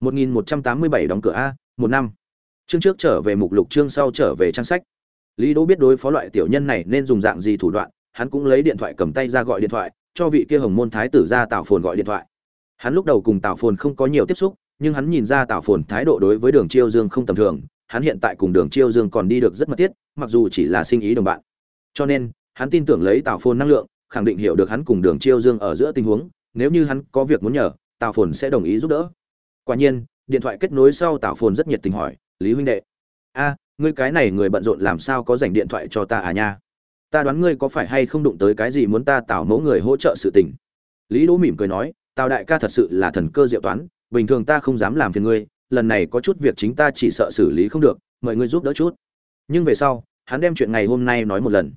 1187 đóng cửa a, một năm. Chương trước trở về mục lục chương sau trở về trang sách. Lý Đỗ biết đối phó loại tiểu nhân này nên dùng dạng gì thủ đoạn, hắn cũng lấy điện thoại cầm tay ra gọi điện thoại, cho vị kia Hồng Môn thái tử ra Tào Phồn gọi điện thoại. Hắn lúc đầu cùng Tào Phồn không có nhiều tiếp xúc, nhưng hắn nhìn ra Tào Phồn thái độ đối với Đường Chiêu Dương không tầm thường, hắn hiện tại cùng Đường Chiêu Dương còn đi được rất mật thiết, mặc dù chỉ là sinh ý đồng bạn. Cho nên, hắn tin tưởng lấy Tào Phồn năng lượng, khẳng định hiểu được hắn cùng Đường Chiêu Dương ở giữa tình huống, nếu như hắn có việc muốn nhờ, Tào Phồn sẽ đồng ý giúp đỡ. Quả nhiên, điện thoại kết nối sau Tào Phồn rất nhiệt tình hỏi, "Lý huynh đệ, a, ngươi cái này người bận rộn làm sao có dành điện thoại cho ta à nha? Ta đoán ngươi có phải hay không đụng tới cái gì muốn ta tảo mẫu người hỗ trợ sự tình?" Lý Đỗ mỉm cười nói, "Tào đại ca thật sự là thần cơ diệu toán, bình thường ta không dám làm phiền ngươi, lần này có chút việc chính ta chỉ sợ xử lý không được, mời ngươi giúp đỡ chút." Nhưng về sau, hắn đem chuyện ngày hôm nay nói một lần.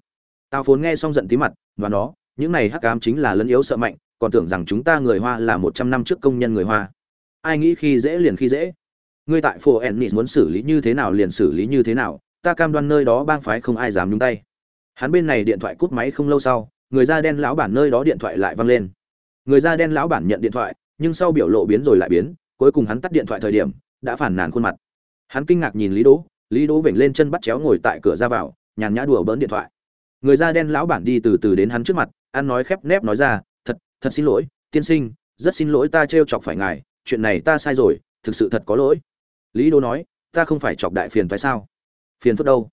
Tào Phồn nghe xong giận tí mặt, và nó, những này hắc ám chính là lấn yếu sợ mạnh, còn tưởng rằng chúng ta người Hoa là một trăm năm trước công nhân người Hoa. Ai nghĩ khi dễ liền khi dễ. Ngươi tại Phố Ennis muốn xử lý như thế nào liền xử lý như thế nào, ta cam đoan nơi đó bang phái không ai dám nhúng tay. Hắn bên này điện thoại cút máy không lâu sau, người da đen lão bản nơi đó điện thoại lại văng lên. Người da đen lão bản nhận điện thoại, nhưng sau biểu lộ biến rồi lại biến, cuối cùng hắn tắt điện thoại thời điểm, đã phản nàn khuôn mặt. Hắn kinh ngạc nhìn Lý Đỗ, Lý Đỗ vểnh lên chân bắt chéo ngồi tại cửa ra vào, nhàn nhã đùa bỡn điện thoại. Người da đen lão bản đi từ từ đến hắn trước mặt, ăn nói khép nép nói ra, "Thật, thật xin lỗi, tiên sinh, rất xin lỗi ta trêu chọc phải ngài, chuyện này ta sai rồi, thực sự thật có lỗi." Lý Đô nói, "Ta không phải chọc đại phiền phải sao? Phiền phức đâu?"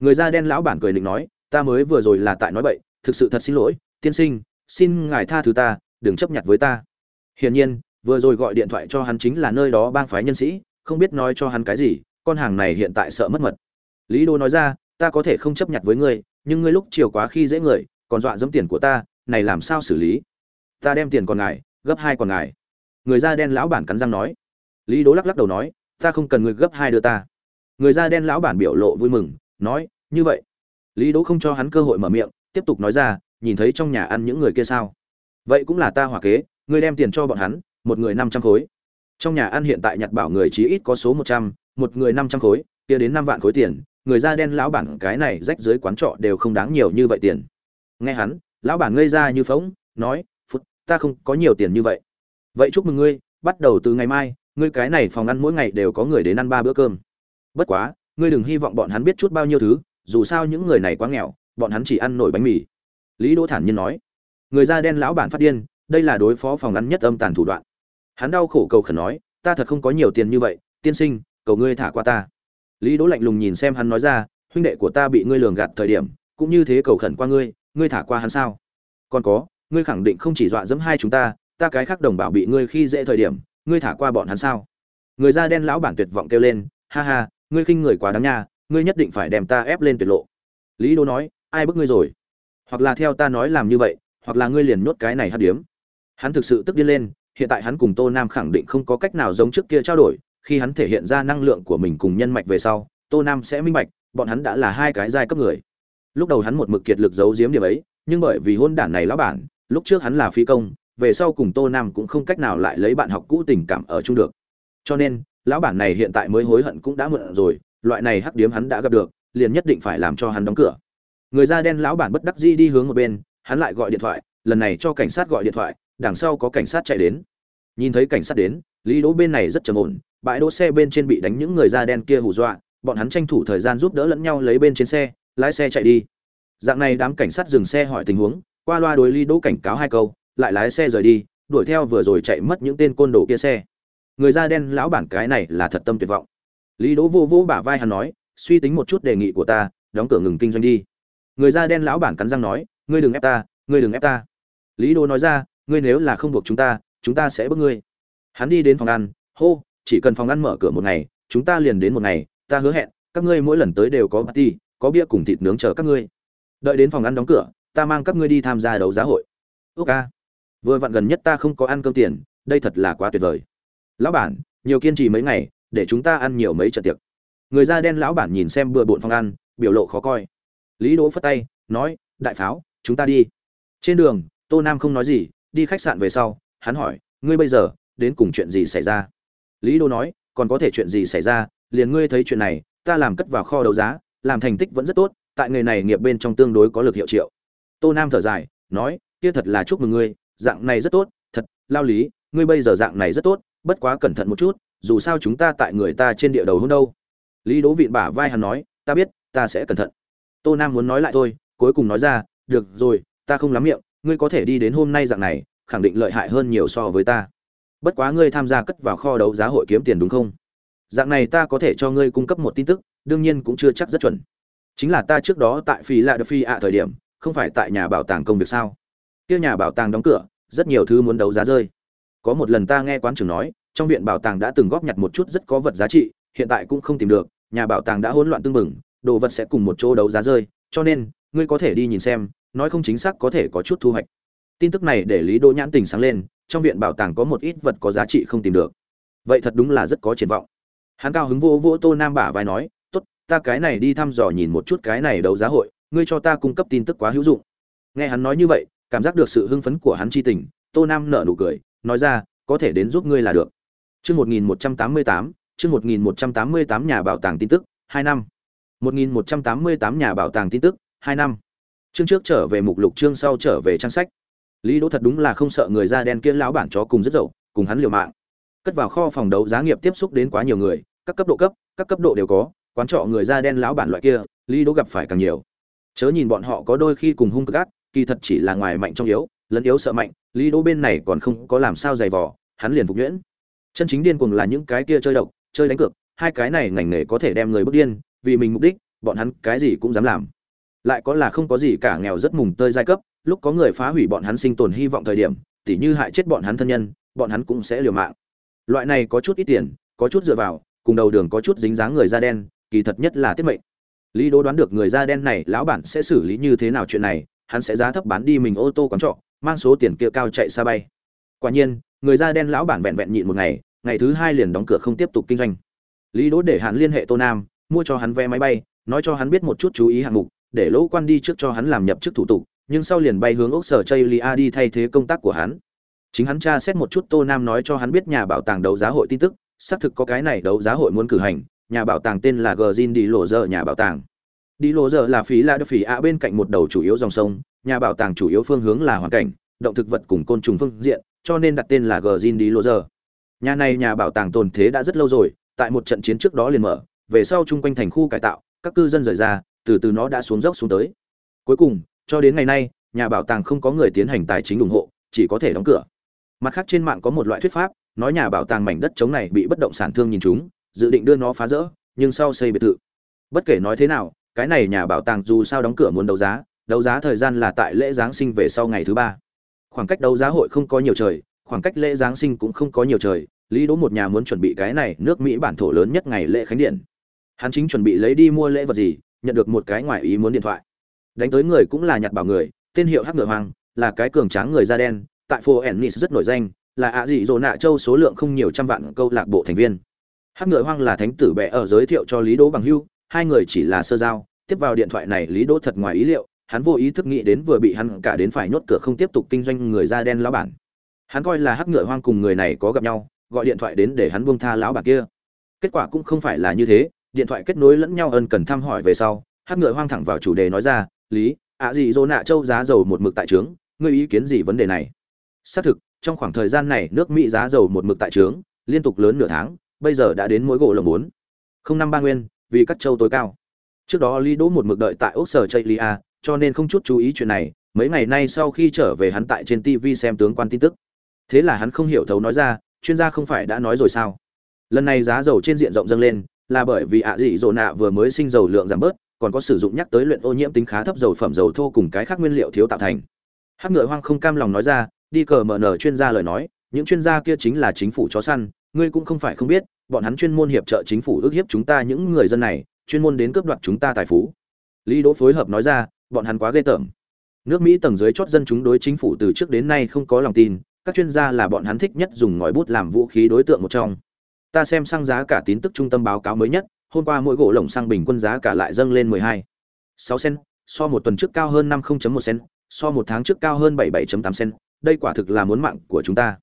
Người da đen lão bản cười định nói, "Ta mới vừa rồi là tại nói bậy, thực sự thật xin lỗi, tiên sinh, xin ngài tha thứ ta, đừng chấp nhặt với ta." Hiển nhiên, vừa rồi gọi điện thoại cho hắn chính là nơi đó bang phái nhân sĩ, không biết nói cho hắn cái gì, con hàng này hiện tại sợ mất mật. Lý Đô nói ra, ta có thể không chấp nhận với ngươi, nhưng ngươi lúc chiều quá khi dễ người, còn dọa dẫm tiền của ta, này làm sao xử lý? Ta đem tiền còn ngài, gấp hai còn ngài. Người da đen lão bản cắn răng nói. Lý Đỗ lắc lắc đầu nói, ta không cần người gấp hai đưa ta. Người da đen lão bản biểu lộ vui mừng, nói, như vậy. Lý Đỗ không cho hắn cơ hội mở miệng, tiếp tục nói ra, nhìn thấy trong nhà ăn những người kia sao? Vậy cũng là ta hỏa kế, ngươi đem tiền cho bọn hắn, một người năm trăm khối. Trong nhà ăn hiện tại nhặt bảo người chí ít có số một trăm, một người năm trăm khối, kia đến năm vạn khối tiền, người da đen lão bản cái này rách dưới quán trọ đều không đáng nhiều như vậy tiền nghe hắn lão bản ngây ra như phóng nói phút ta không có nhiều tiền như vậy vậy chúc mừng ngươi, bắt đầu từ ngày mai, ngươi cái này phòng ăn mỗi ngày đều có người đến ăn ba bữa cơm. Bất quá, ngươi đừng hy vọng bọn hắn biết chút bao nhiêu thứ, dù sao những người này quá nghèo, bọn hắn chỉ ăn nổi bánh mì. Lý đỗ thản nhiên nói. Người da đen lão bản phát điên, đây là đối phó phòng ăn nhất âm tàn thủ đoạn. Hắn đau khổ cầu khẩn nói, ta thật không có nhiều tiền như vậy, tiên sinh, cầu ngươi thả qua ta. Lý đỗ lạnh lùng nhìn xem hắn nói ra, huynh đệ của ta bị ngươi lường gạt thời điểm, cũng như thế cầu khẩn qua ngươi ngươi thả qua hắn sao? Còn có, ngươi khẳng định không chỉ dọa dẫm hai chúng ta ta cái khác đồng bào bị ngươi khi dễ thời điểm, ngươi thả qua bọn hắn sao? Người da đen lão bản tuyệt vọng kêu lên, ha ha, ngươi khinh người quá đáng nha, ngươi nhất định phải đem ta ép lên tuyệt lộ. Lý đô nói, ai bức ngươi rồi? Hoặc là theo ta nói làm như vậy, hoặc là ngươi liền nhốt cái này hát điếm. Hắn thực sự tức điên lên, hiện tại hắn cùng tô nam khẳng định không có cách nào giống trước kia trao đổi, khi hắn thể hiện ra năng lượng của mình cùng nhân mạch về sau, tô nam sẽ minh bạch, bọn hắn đã là hai cái giai cấp người. Lúc đầu hắn một mực kiệt lực giấu giếm điểm ấy, nhưng bởi vì hôn đản này lão bản, lúc trước hắn là phi công về sau cùng tô nam cũng không cách nào lại lấy bạn học cũ tình cảm ở chung được. Cho nên, lão bản này hiện tại mới hối hận cũng đã muộn rồi, loại này hắc điếm hắn đã gặp được, liền nhất định phải làm cho hắn đóng cửa. Người da đen lão bản bất đắc dĩ đi hướng một bên, hắn lại gọi điện thoại, lần này cho cảnh sát gọi điện thoại, đằng sau có cảnh sát chạy đến. Nhìn thấy cảnh sát đến, lý đỗ bên này rất trầm ổn, bãi đỗ xe bên trên bị đánh những người da đen kia hù dọa, bọn hắn tranh thủ thời gian giúp đỡ lẫn nhau lấy bên trên xe, lái xe chạy đi. Dạng này đám cảnh sát dừng xe hỏi tình huống, qua loa đối lý đỗ cảnh cáo hai câu lại lái xe rời đi, đuổi theo vừa rồi chạy mất những tên côn đồ kia xe. Người da đen lão bản cái này là thật tâm tuyệt vọng. Lý đỗ vô vô bả vai hắn nói, suy tính một chút đề nghị của ta, đóng cửa ngừng kinh doanh đi. Người da đen lão bản cắn răng nói, ngươi đừng ép ta, ngươi đừng ép ta. Lý đỗ nói ra, ngươi nếu là không buộc chúng ta chúng ta sẽ bước ngươi. Hắn đi đến phòng ăn, hô, chỉ cần phòng ăn mở cửa một ngày, chúng ta liền đến một ngày, ta hứa hẹn, các ngươi mỗi lần tới đều có party, có bia cùng thịt nướng chờ các ngươi. Đợi đến phòng ăn đóng cửa, ta mang các ngươi đi tham gia đấu giá hội. Ước ca vừa vặn gần nhất ta không có ăn cơm tiền, đây thật là quá tuyệt vời. Lão bản, nhiều kiên trì mấy ngày, để chúng ta ăn nhiều mấy trận tiệc. Người da đen lão bản nhìn xem bừa bộn phòng ăn, biểu lộ khó coi. Lý đỗ phất tay, nói, đại pháo, chúng ta đi. Trên đường, tô nam không nói gì, đi khách sạn về sau, hắn hỏi, ngươi bây giờ, đến cùng chuyện gì xảy ra? Lý đỗ nói, còn có thể chuyện gì xảy ra, liền ngươi thấy chuyện này, ta làm cất vào kho đấu giá, làm thành tích vẫn rất tốt, tại nghề này nghiệp bên trong tương đối có lực hiệu triệu. Tô nam thở dài, nói, kia thật là chúc mừng ngươi dạng này rất tốt, thật, lao lý, ngươi bây giờ dạng này rất tốt, bất quá cẩn thận một chút, dù sao chúng ta tại người ta trên địa đầu hôn đâu. Lý đỗ vịn bả vai hắn nói, ta biết, ta sẽ cẩn thận. Tô nam muốn nói lại thôi, cuối cùng nói ra, được rồi, ta không lắm miệng, ngươi có thể đi đến hôm nay dạng này, khẳng định lợi hại hơn nhiều so với ta. Bất quá ngươi tham gia cất vào kho đấu giá hội kiếm tiền đúng không? Dạng này ta có thể cho ngươi cung cấp một tin tức, đương nhiên cũng chưa chắc rất chuẩn. Chính là ta trước đó tại phi lạ đờ phi ạ thời điểm, không phải tại nhà bảo tàng công việc sao? Kia nhà bảo tàng đóng cửa rất nhiều thứ muốn đấu giá rơi. Có một lần ta nghe quán trưởng nói, trong viện bảo tàng đã từng góp nhặt một chút rất có vật giá trị, hiện tại cũng không tìm được, nhà bảo tàng đã hỗn loạn tương mừng đồ vật sẽ cùng một chỗ đấu giá rơi, cho nên, ngươi có thể đi nhìn xem, nói không chính xác có thể có chút thu hoạch. Tin tức này để lý đỗ nhãn tình sáng lên, trong viện bảo tàng có một ít vật có giá trị không tìm được. Vậy thật đúng là rất có triển vọng. Hắn cao hứng vô vô tô nam bả vai nói, tốt, ta cái này đi thăm dò nhìn một chút cái này đấu giá hội, ngươi cho ta cung cấp tin tức quá hữu dụng. Nghe hắn nói như vậy cảm giác được sự hưng phấn của hắn chi tình, tô nam nở nụ cười, nói ra, có thể đến giúp ngươi là được. Chương một nghìn một trăm tám mươi tám, chương một nghìn một trăm tám mươi tám nhà bảo tàng tin tức, hai năm. một nghìn một trăm tám mươi tám nhà bảo tàng tin tức, hai năm. Chương trước trở về mục lục, chương sau trở về trang sách. Lý đỗ thật đúng là không sợ người da đen kia lão bản chó cùng rất dậu, cùng hắn liều mạng. Cất vào kho phòng đấu giá nghiệp tiếp xúc đến quá nhiều người, các cấp độ cấp, các cấp độ đều có, quán trọ người da đen lão bản loại kia, lý đỗ gặp phải càng nhiều. Chớ nhìn bọn họ có đôi khi cùng hung cực ác kỳ thật chỉ là ngoài mạnh trong yếu lẫn yếu sợ mạnh, lý đỗ bên này còn không có làm sao dày vò, hắn liền phục nhuyễn. Chân chính điên cuồng là những cái kia chơi độc, chơi đánh cược, hai cái này ngành nghề có thể đem người bước điên, vì mình mục đích, bọn hắn cái gì cũng dám làm. Lại có là không có gì cả nghèo rất mùng tơi giai cấp, lúc có người phá hủy bọn hắn sinh tồn hy vọng thời điểm, tỉ như hại chết bọn hắn thân nhân, bọn hắn cũng sẽ liều mạng. Loại này có chút ít tiền, có chút dựa vào, cùng đầu đường có chút dính dáng người da đen, kỳ thật nhất là tiết mệnh. Lý đố đoán được người da đen này lão bản sẽ xử lý như thế nào chuyện này hắn sẽ giá thấp bán đi mình ô tô quán trọ, mang số tiền kia cao chạy xa bay. Quả nhiên, người da đen lão bản vẹn vẹn nhịn một ngày ngày thứ hai liền đóng cửa không tiếp tục kinh doanh. Lý đố để hắn liên hệ tô nam, mua cho hắn vé máy bay, nói cho hắn biết một chút chú ý hạng mục, để lỗ quan đi trước cho hắn làm nhập chức thủ tục, nhưng sau liền bay hướng ốc sở chây lia đi thay thế công tác của hắn. Chính hắn tra xét một chút tô nam nói cho hắn biết nhà bảo tàng đấu giá hội tin tức, xác thực có cái này đấu giá hội muốn cử hành, nhà bảo tàng tên là gờ đi lộ dơ nhà bảo tàng đi lộ Giờ là phí là đất phí ạ bên cạnh một đầu chủ yếu dòng sông, nhà bảo tàng chủ yếu phương hướng là hoàn cảnh, động thực vật cùng côn trùng phương diện, cho nên đặt tên là gờ đi lộ Giờ. nhà này nhà bảo tàng tồn thế đã rất lâu rồi, tại một trận chiến trước đó liền mở, về sau chung quanh thành khu cải tạo, các cư dân rời ra, từ từ nó đã xuống dốc xuống tới. Cuối cùng, cho đến ngày nay, nhà bảo tàng không có người tiến hành tài chính ủng hộ, chỉ có thể đóng cửa. Mặt khác trên mạng có một loại thuyết pháp, nói nhà bảo tàng mảnh đất trống này bị bất động sản thương nhìn chúng, dự định đưa nó phá rỡ, nhưng sau xây biệt thự. Bất kể nói thế nào cái này nhà bảo tàng dù sao đóng cửa muốn đấu giá đấu giá thời gian là tại lễ giáng sinh về sau ngày thứ ba. Khoảng cách đấu giá hội không có nhiều trời, khoảng cách lễ giáng sinh cũng không có nhiều trời, lý đỗ một nhà muốn chuẩn bị cái này nước mỹ bản thổ lớn nhất ngày lễ khánh điện. Hắn chính chuẩn bị lấy đi mua lễ vật gì, nhận được một cái ngoài ý muốn điện thoại. Đánh tới người cũng là nhặt bảo người, tên hiệu hắc ngựa hoàng, là cái cường tráng người da đen, tại phố ennis rất nổi danh, là ạ dị dỗ nạ châu số lượng không nhiều trăm vạn câu lạc bộ thành viên. Hắc ngựa hoang là thánh tử bệ ở giới thiệu cho lý đỗ bằng hưu hai người chỉ là sơ giao, tiếp vào điện thoại này lý đỗ thật ngoài ý liệu, hắn vô ý thức nghĩ đến vừa bị hắn cả đến phải nhốt cửa không tiếp tục kinh doanh người da đen lão bản. Hắn coi là hắc ngựa hoang cùng người này có gặp nhau, gọi điện thoại đến để hắn buông tha lão bản kia. Kết quả cũng không phải là như thế, điện thoại kết nối lẫn nhau ân cần thăm hỏi về sau, hắc ngựa hoang thẳng vào chủ đề nói ra, lý, ạ gì dỗ nạ châu giá dầu một mực tại trướng, ngươi ý kiến gì vấn đề này? Xác thực, trong khoảng thời gian này nước mỹ giá dầu một mực tại trướng, liên tục lớn nửa tháng, bây giờ đã đến mỗi gỗ lồng bốn. Không năm ba nguyên vì các châu tối cao. Trước đó lý đỗ một mực đợi tại ốc sở chây lia cho nên không chút chú ý chuyện này, mấy ngày nay sau khi trở về hắn tại trên tv xem tướng quan tin tức. Thế là hắn không hiểu thấu nói ra, chuyên gia không phải đã nói rồi sao? Lần này giá dầu trên diện rộng dâng lên, là bởi vì ạ dị dỗ nạ vừa mới sinh dầu lượng giảm bớt, còn có sử dụng nhắc tới luyện ô nhiễm tính khá thấp dầu phẩm dầu thô cùng cái khác nguyên liệu thiếu tạo thành. Hắc ngựa hoang không cam lòng nói ra, đi cờ mở nở chuyên gia lời nói, những chuyên gia kia chính là chính phủ chó săn ngươi cũng không phải không biết bọn hắn chuyên môn hiệp trợ chính phủ ước hiếp chúng ta những người dân này chuyên môn đến cướp đoạt chúng ta tài phú lý đỗ phối hợp nói ra bọn hắn quá ghê tởm nước mỹ tầng dưới chót dân chúng đối chính phủ từ trước đến nay không có lòng tin các chuyên gia là bọn hắn thích nhất dùng ngòi bút làm vũ khí đối tượng một trong ta xem xăng giá cả tín tức trung tâm báo cáo mới nhất hôm qua mỗi gỗ lồng xăng bình quân giá cả lại dâng lên 12. 6 cent, so một tuần trước cao hơn 50.1 cent, so một tháng trước cao hơn 77.8 cent, đây quả thực là muốn mạng của chúng ta.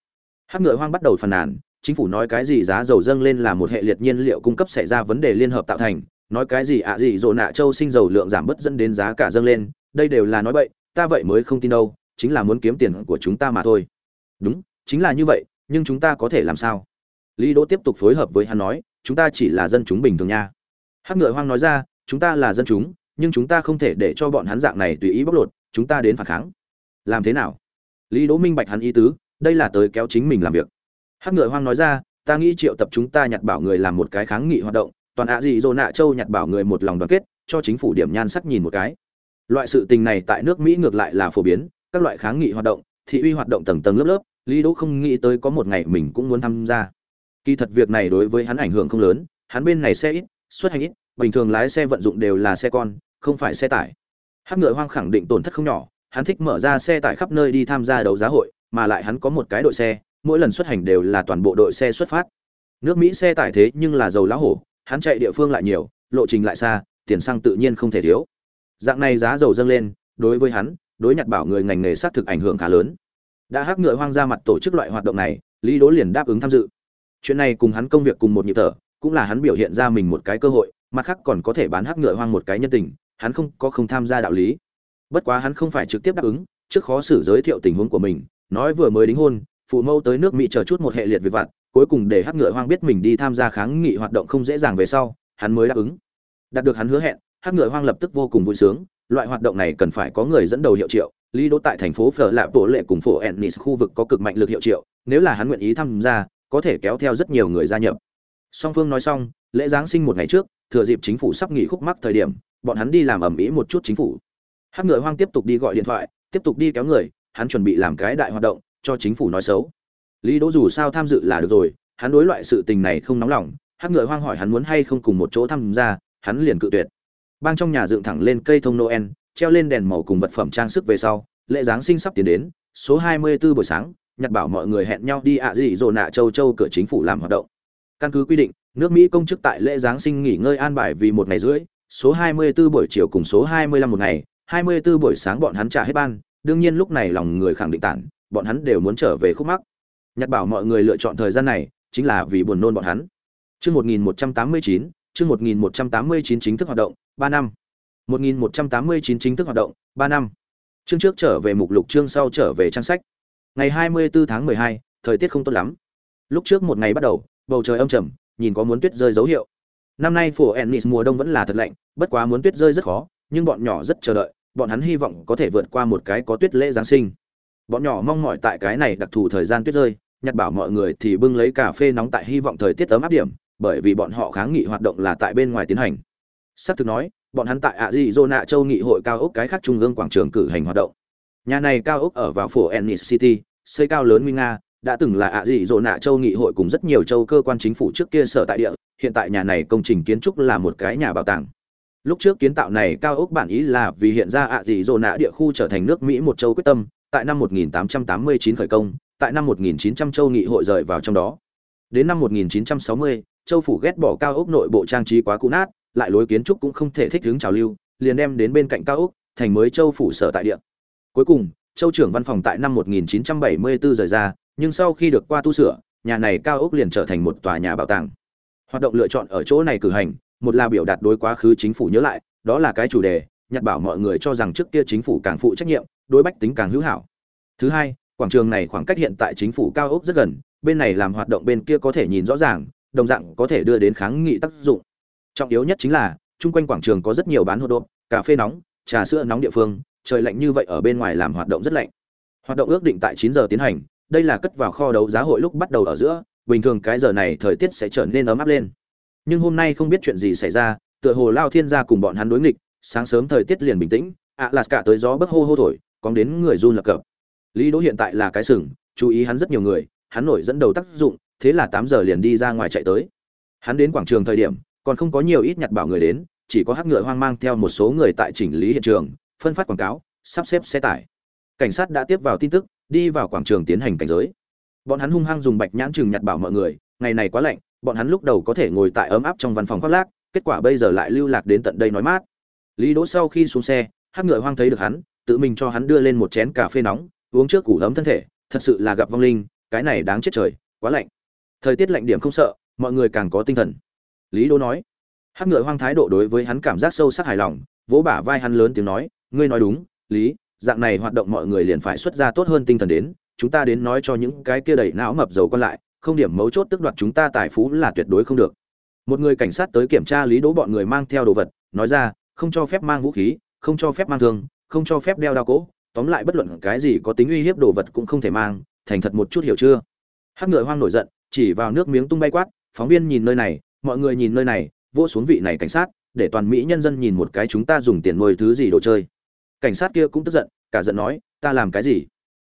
Hắc ngựa hoang bắt đầu phàn nàn, chính phủ nói cái gì giá dầu dâng lên là một hệ liệt nhiên liệu cung cấp xảy ra vấn đề liên hợp tạo thành, nói cái gì ạ gì rồ nạ châu sinh dầu lượng giảm bớt dẫn đến giá cả dâng lên, đây đều là nói bậy, ta vậy mới không tin đâu, chính là muốn kiếm tiền của chúng ta mà thôi. Đúng, chính là như vậy, nhưng chúng ta có thể làm sao? lý đỗ tiếp tục phối hợp với hắn nói chúng ta chỉ là dân chúng bình thường nha. Hắc ngựa hoang nói ra chúng ta là dân chúng nhưng chúng ta không thể để cho bọn hắn dạng này tùy ý bóc lột chúng ta đến phản kháng. Làm thế nào? Lý đỗ minh bạch hắn ý tứ đây là tới kéo chính mình làm việc hắc ngựa hoang nói ra, ta nghĩ triệu tập chúng ta nhặt bảo người làm một cái kháng nghị hoạt động, toàn ạ gì dô nạ châu nhặt bảo người một lòng đoàn kết, cho chính phủ điểm nhan sắc nhìn một cái. Loại sự tình này tại nước mỹ ngược lại là phổ biến, các loại kháng nghị hoạt động, thị uy hoạt động tầng tầng lớp lớp, lý đỗ không nghĩ tới có một ngày mình cũng muốn tham gia. Kỳ thật việc này đối với hắn ảnh hưởng không lớn, hắn bên này xe ít, xuất hành ít, bình thường lái xe vận dụng đều là xe con, không phải xe tải. Hắc ngựa hoang khẳng định tổn thất không nhỏ, hắn thích mở ra xe tải khắp nơi đi tham gia đấu giá hội, mà lại hắn có một cái đội xe mỗi lần xuất hành đều là toàn bộ đội xe xuất phát. Nước mỹ xe tải thế nhưng là dầu lá hổ, hắn chạy địa phương lại nhiều, lộ trình lại xa, tiền xăng tự nhiên không thể thiếu. Dạng này giá dầu dâng lên, đối với hắn, đối nhặt bảo người ngành nghề xác thực ảnh hưởng khá lớn. Đã hắc ngựa hoang ra mặt tổ chức loại hoạt động này, lý đỗ liền đáp ứng tham dự. Chuyện này cùng hắn công việc cùng một nhịp thở, cũng là hắn biểu hiện ra mình một cái cơ hội, mặt khác còn có thể bán hắc ngựa hoang một cái nhân tình, hắn không có không tham gia đạo lý. Bất quá hắn không phải trực tiếp đáp ứng, trước khó xử giới thiệu tình huống của mình, nói vừa mới đính hôn phụ mâu tới nước mỹ chờ chút một hệ liệt việc vặt, cuối cùng để hắc ngựa hoang biết mình đi tham gia kháng nghị hoạt động không dễ dàng về sau, hắn mới đáp ứng. Đạt được hắn hứa hẹn, hắc ngựa hoang lập tức vô cùng vui sướng, loại hoạt động này cần phải có người dẫn đầu hiệu triệu, lý đỗ tại thành phố phở lạ bộ lệ cùng phố ennis khu vực có cực mạnh lực hiệu triệu, nếu là hắn nguyện ý tham gia, có thể kéo theo rất nhiều người gia nhập. Song phương nói xong, lễ giáng sinh một ngày trước, thừa dịp chính phủ sắp nghỉ khúc mắc thời điểm, bọn hắn đi làm ẩm ĩ một chút chính phủ. Hắc ngựa hoang tiếp tục đi gọi điện thoại, tiếp tục đi kéo người, hắn chuẩn bị làm cái đại hoạt động cho chính phủ nói xấu. Lý đỗ dù sao tham dự là được rồi, hắn đối loại sự tình này không nóng lòng, hắc ngựa hoang hỏi hắn muốn hay không cùng một chỗ tham gia, hắn liền cự tuyệt. Bang trong nhà dựng thẳng lên cây thông noel, treo lên đèn màu cùng vật phẩm trang sức về sau, lễ giáng sinh sắp tiến đến, số 24 buổi sáng nhật bảo mọi người hẹn nhau đi ạ dị dỗ nạ châu châu cửa chính phủ làm hoạt động. Căn cứ quy định, nước mỹ công chức tại lễ giáng sinh nghỉ ngơi an bài vì một ngày rưỡi, số 24 buổi chiều cùng số 25 một ngày 24 buổi sáng bọn hắn trả hết ban, đương nhiên lúc này lòng người khẳng định tản bọn hắn đều muốn trở về khúc mắc. Nhật bảo mọi người lựa chọn thời gian này chính là vì buồn nôn bọn hắn. Chương 1189 chương 1189 chính thức hoạt động 3 năm. 1189 chính thức hoạt động 3 năm. Chương trước trở về mục lục chương sau trở về trang sách. Ngày 24 tháng 12, thời tiết không tốt lắm. Lúc trước một ngày bắt đầu bầu trời âm trầm nhìn có muốn tuyết rơi dấu hiệu. Năm nay phủ ennis mùa đông vẫn là thật lạnh bất quá muốn tuyết rơi rất khó nhưng bọn nhỏ rất chờ đợi bọn hắn hy vọng có thể vượt qua một cái có tuyết lễ giáng sinh bọn nhỏ mong mỏi tại cái này đặc thù thời gian tuyết rơi, nhặt bảo mọi người thì bưng lấy cà phê nóng tại hy vọng thời tiết ấm áp điểm, bởi vì bọn họ kháng nghị hoạt động là tại bên ngoài tiến hành. Sắp thực nói, bọn hắn tại ạ dị dô nạ châu nghị hội cao ốc cái khác trung ương quảng trường cử hành hoạt động. Nhà này cao ốc ở vào phủ ennis city, xây cao lớn nguy nga, đã từng là ạ dị dỗ nạ châu nghị hội cùng rất nhiều châu cơ quan chính phủ trước kia sở tại địa, hiện tại nhà này công trình kiến trúc là một cái nhà bảo tàng. Lúc trước kiến tạo này cao ốc bản ý là vì hiện ra ạ dị dỗ nạ địa khu trở thành nước mỹ một châu quyết tâm tại năm 1889 khởi công, tại năm 1900 châu nghị hội rời vào trong đó. Đến năm 1960 châu phủ ghét bỏ cao ốc nội bộ trang trí quá cũ nát, lại lối kiến trúc cũng không thể thích ứng trào lưu, liền đem đến bên cạnh cao ốc, thành mới châu phủ sở tại địa. Cuối cùng, châu trưởng văn phòng tại năm 1974 rời ra, nhưng sau khi được qua tu sửa, nhà này cao ốc liền trở thành một tòa nhà bảo tàng. Hoạt động lựa chọn ở chỗ này cử hành, một là biểu đạt đối quá khứ chính phủ nhớ lại, đó là cái chủ đề nhật bảo mọi người cho rằng trước kia chính phủ càng phụ trách nhiệm, đối bách tính càng hữu hảo. Thứ hai, quảng trường này khoảng cách hiện tại chính phủ cao ốc rất gần, bên này làm hoạt động bên kia có thể nhìn rõ ràng, đồng dạng có thể đưa đến kháng nghị tác dụng. Trọng yếu nhất chính là, chung quanh quảng trường có rất nhiều bán hô độp cà phê nóng, trà sữa nóng địa phương, trời lạnh như vậy ở bên ngoài làm hoạt động rất lạnh. Hoạt động ước định tại chín giờ tiến hành, đây là cất vào kho đấu giá hội lúc bắt đầu ở giữa, bình thường cái giờ này thời tiết sẽ trở nên ấm áp lên. Nhưng hôm nay không biết chuyện gì xảy ra, tựa hồ lao thiên gia cùng bọn hắn đối nghịch sáng sớm thời tiết liền bình tĩnh ạ lạt cả tới gió bấc hô hô thổi còn đến người run lập cập. Lý đỗ hiện tại là cái sừng, chú ý hắn rất nhiều người, hắn nổi dẫn đầu tác dụng, thế là tám giờ liền đi ra ngoài chạy tới. Hắn đến quảng trường thời điểm, còn không có nhiều ít nhặt bảo người đến, chỉ có hắc ngựa hoang mang theo một số người tại chỉnh lý hiện trường, phân phát quảng cáo, sắp xếp xe tải. Cảnh sát đã tiếp vào tin tức, đi vào quảng trường tiến hành cảnh giới. Bọn hắn hung hăng dùng bạch nhãn chừng nhặt bảo mọi người, ngày này quá lạnh, bọn hắn lúc đầu có thể ngồi tại ấm áp trong văn phòng khoác lác, kết quả bây giờ lại lưu lạc đến tận đây nói mát lý đỗ sau khi xuống xe, hắc ngựa hoang thấy được hắn, tự mình cho hắn đưa lên một chén cà phê nóng, uống trước củ ấm thân thể, thật sự là gặp vong linh, cái này đáng chết trời, quá lạnh. Thời tiết lạnh điểm không sợ, mọi người càng có tinh thần. Lý đỗ nói. Hắc ngựa hoang thái độ đối với hắn cảm giác sâu sắc hài lòng, vỗ bả vai hắn lớn tiếng nói, ngươi nói đúng, lý, dạng này hoạt động mọi người liền phải xuất ra tốt hơn tinh thần đến, chúng ta đến nói cho những cái kia đầy não mập dầu còn lại, không điểm mấu chốt tức đoạt chúng ta tài phú là tuyệt đối không được. Một người cảnh sát tới kiểm tra lý đỗ bọn người mang theo đồ vật, nói ra không cho phép mang vũ khí, không cho phép mang thương, không cho phép đeo đao cỗ, tóm lại bất luận cái gì có tính uy hiếp đồ vật cũng không thể mang, thành thật một chút hiểu chưa? Hắc ngựa hoang nổi giận, chỉ vào nước miếng tung bay quát, phóng viên nhìn nơi này, mọi người nhìn nơi này, vô xuống vị này cảnh sát, để toàn mỹ nhân dân nhìn một cái chúng ta dùng tiền nuôi thứ gì đồ chơi. Cảnh sát kia cũng tức giận, cả giận nói, ta làm cái gì?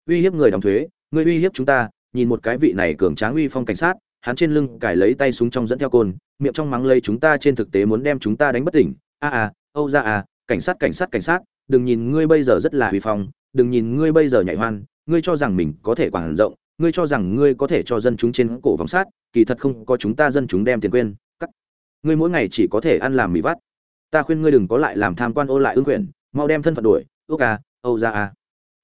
Uy hiếp người đóng thuế ngươi uy hiếp chúng ta, nhìn một cái vị này cường tráng uy phong cảnh sát, hắn trên lưng cài lấy tay súng trong dẫn theo côn, miệng trong mắng lây chúng ta trên thực tế muốn đem chúng ta đánh bất tỉnh a a, âu ra à cảnh sát cảnh sát cảnh sát, đừng nhìn ngươi bây giờ rất là huy phong, đừng nhìn ngươi bây giờ nhảy hoan, ngươi cho rằng mình có thể quản rộng, ngươi cho rằng ngươi có thể cho dân chúng trên cổ vòng sát, kỳ thật không có chúng ta dân chúng đem tiền quên, cắt. Ngươi mỗi ngày chỉ có thể ăn làm mì vắt. Ta khuyên ngươi đừng có lại làm tham quan ô lại ương quyền mau đem thân phận đuổi, ước a, âu ra à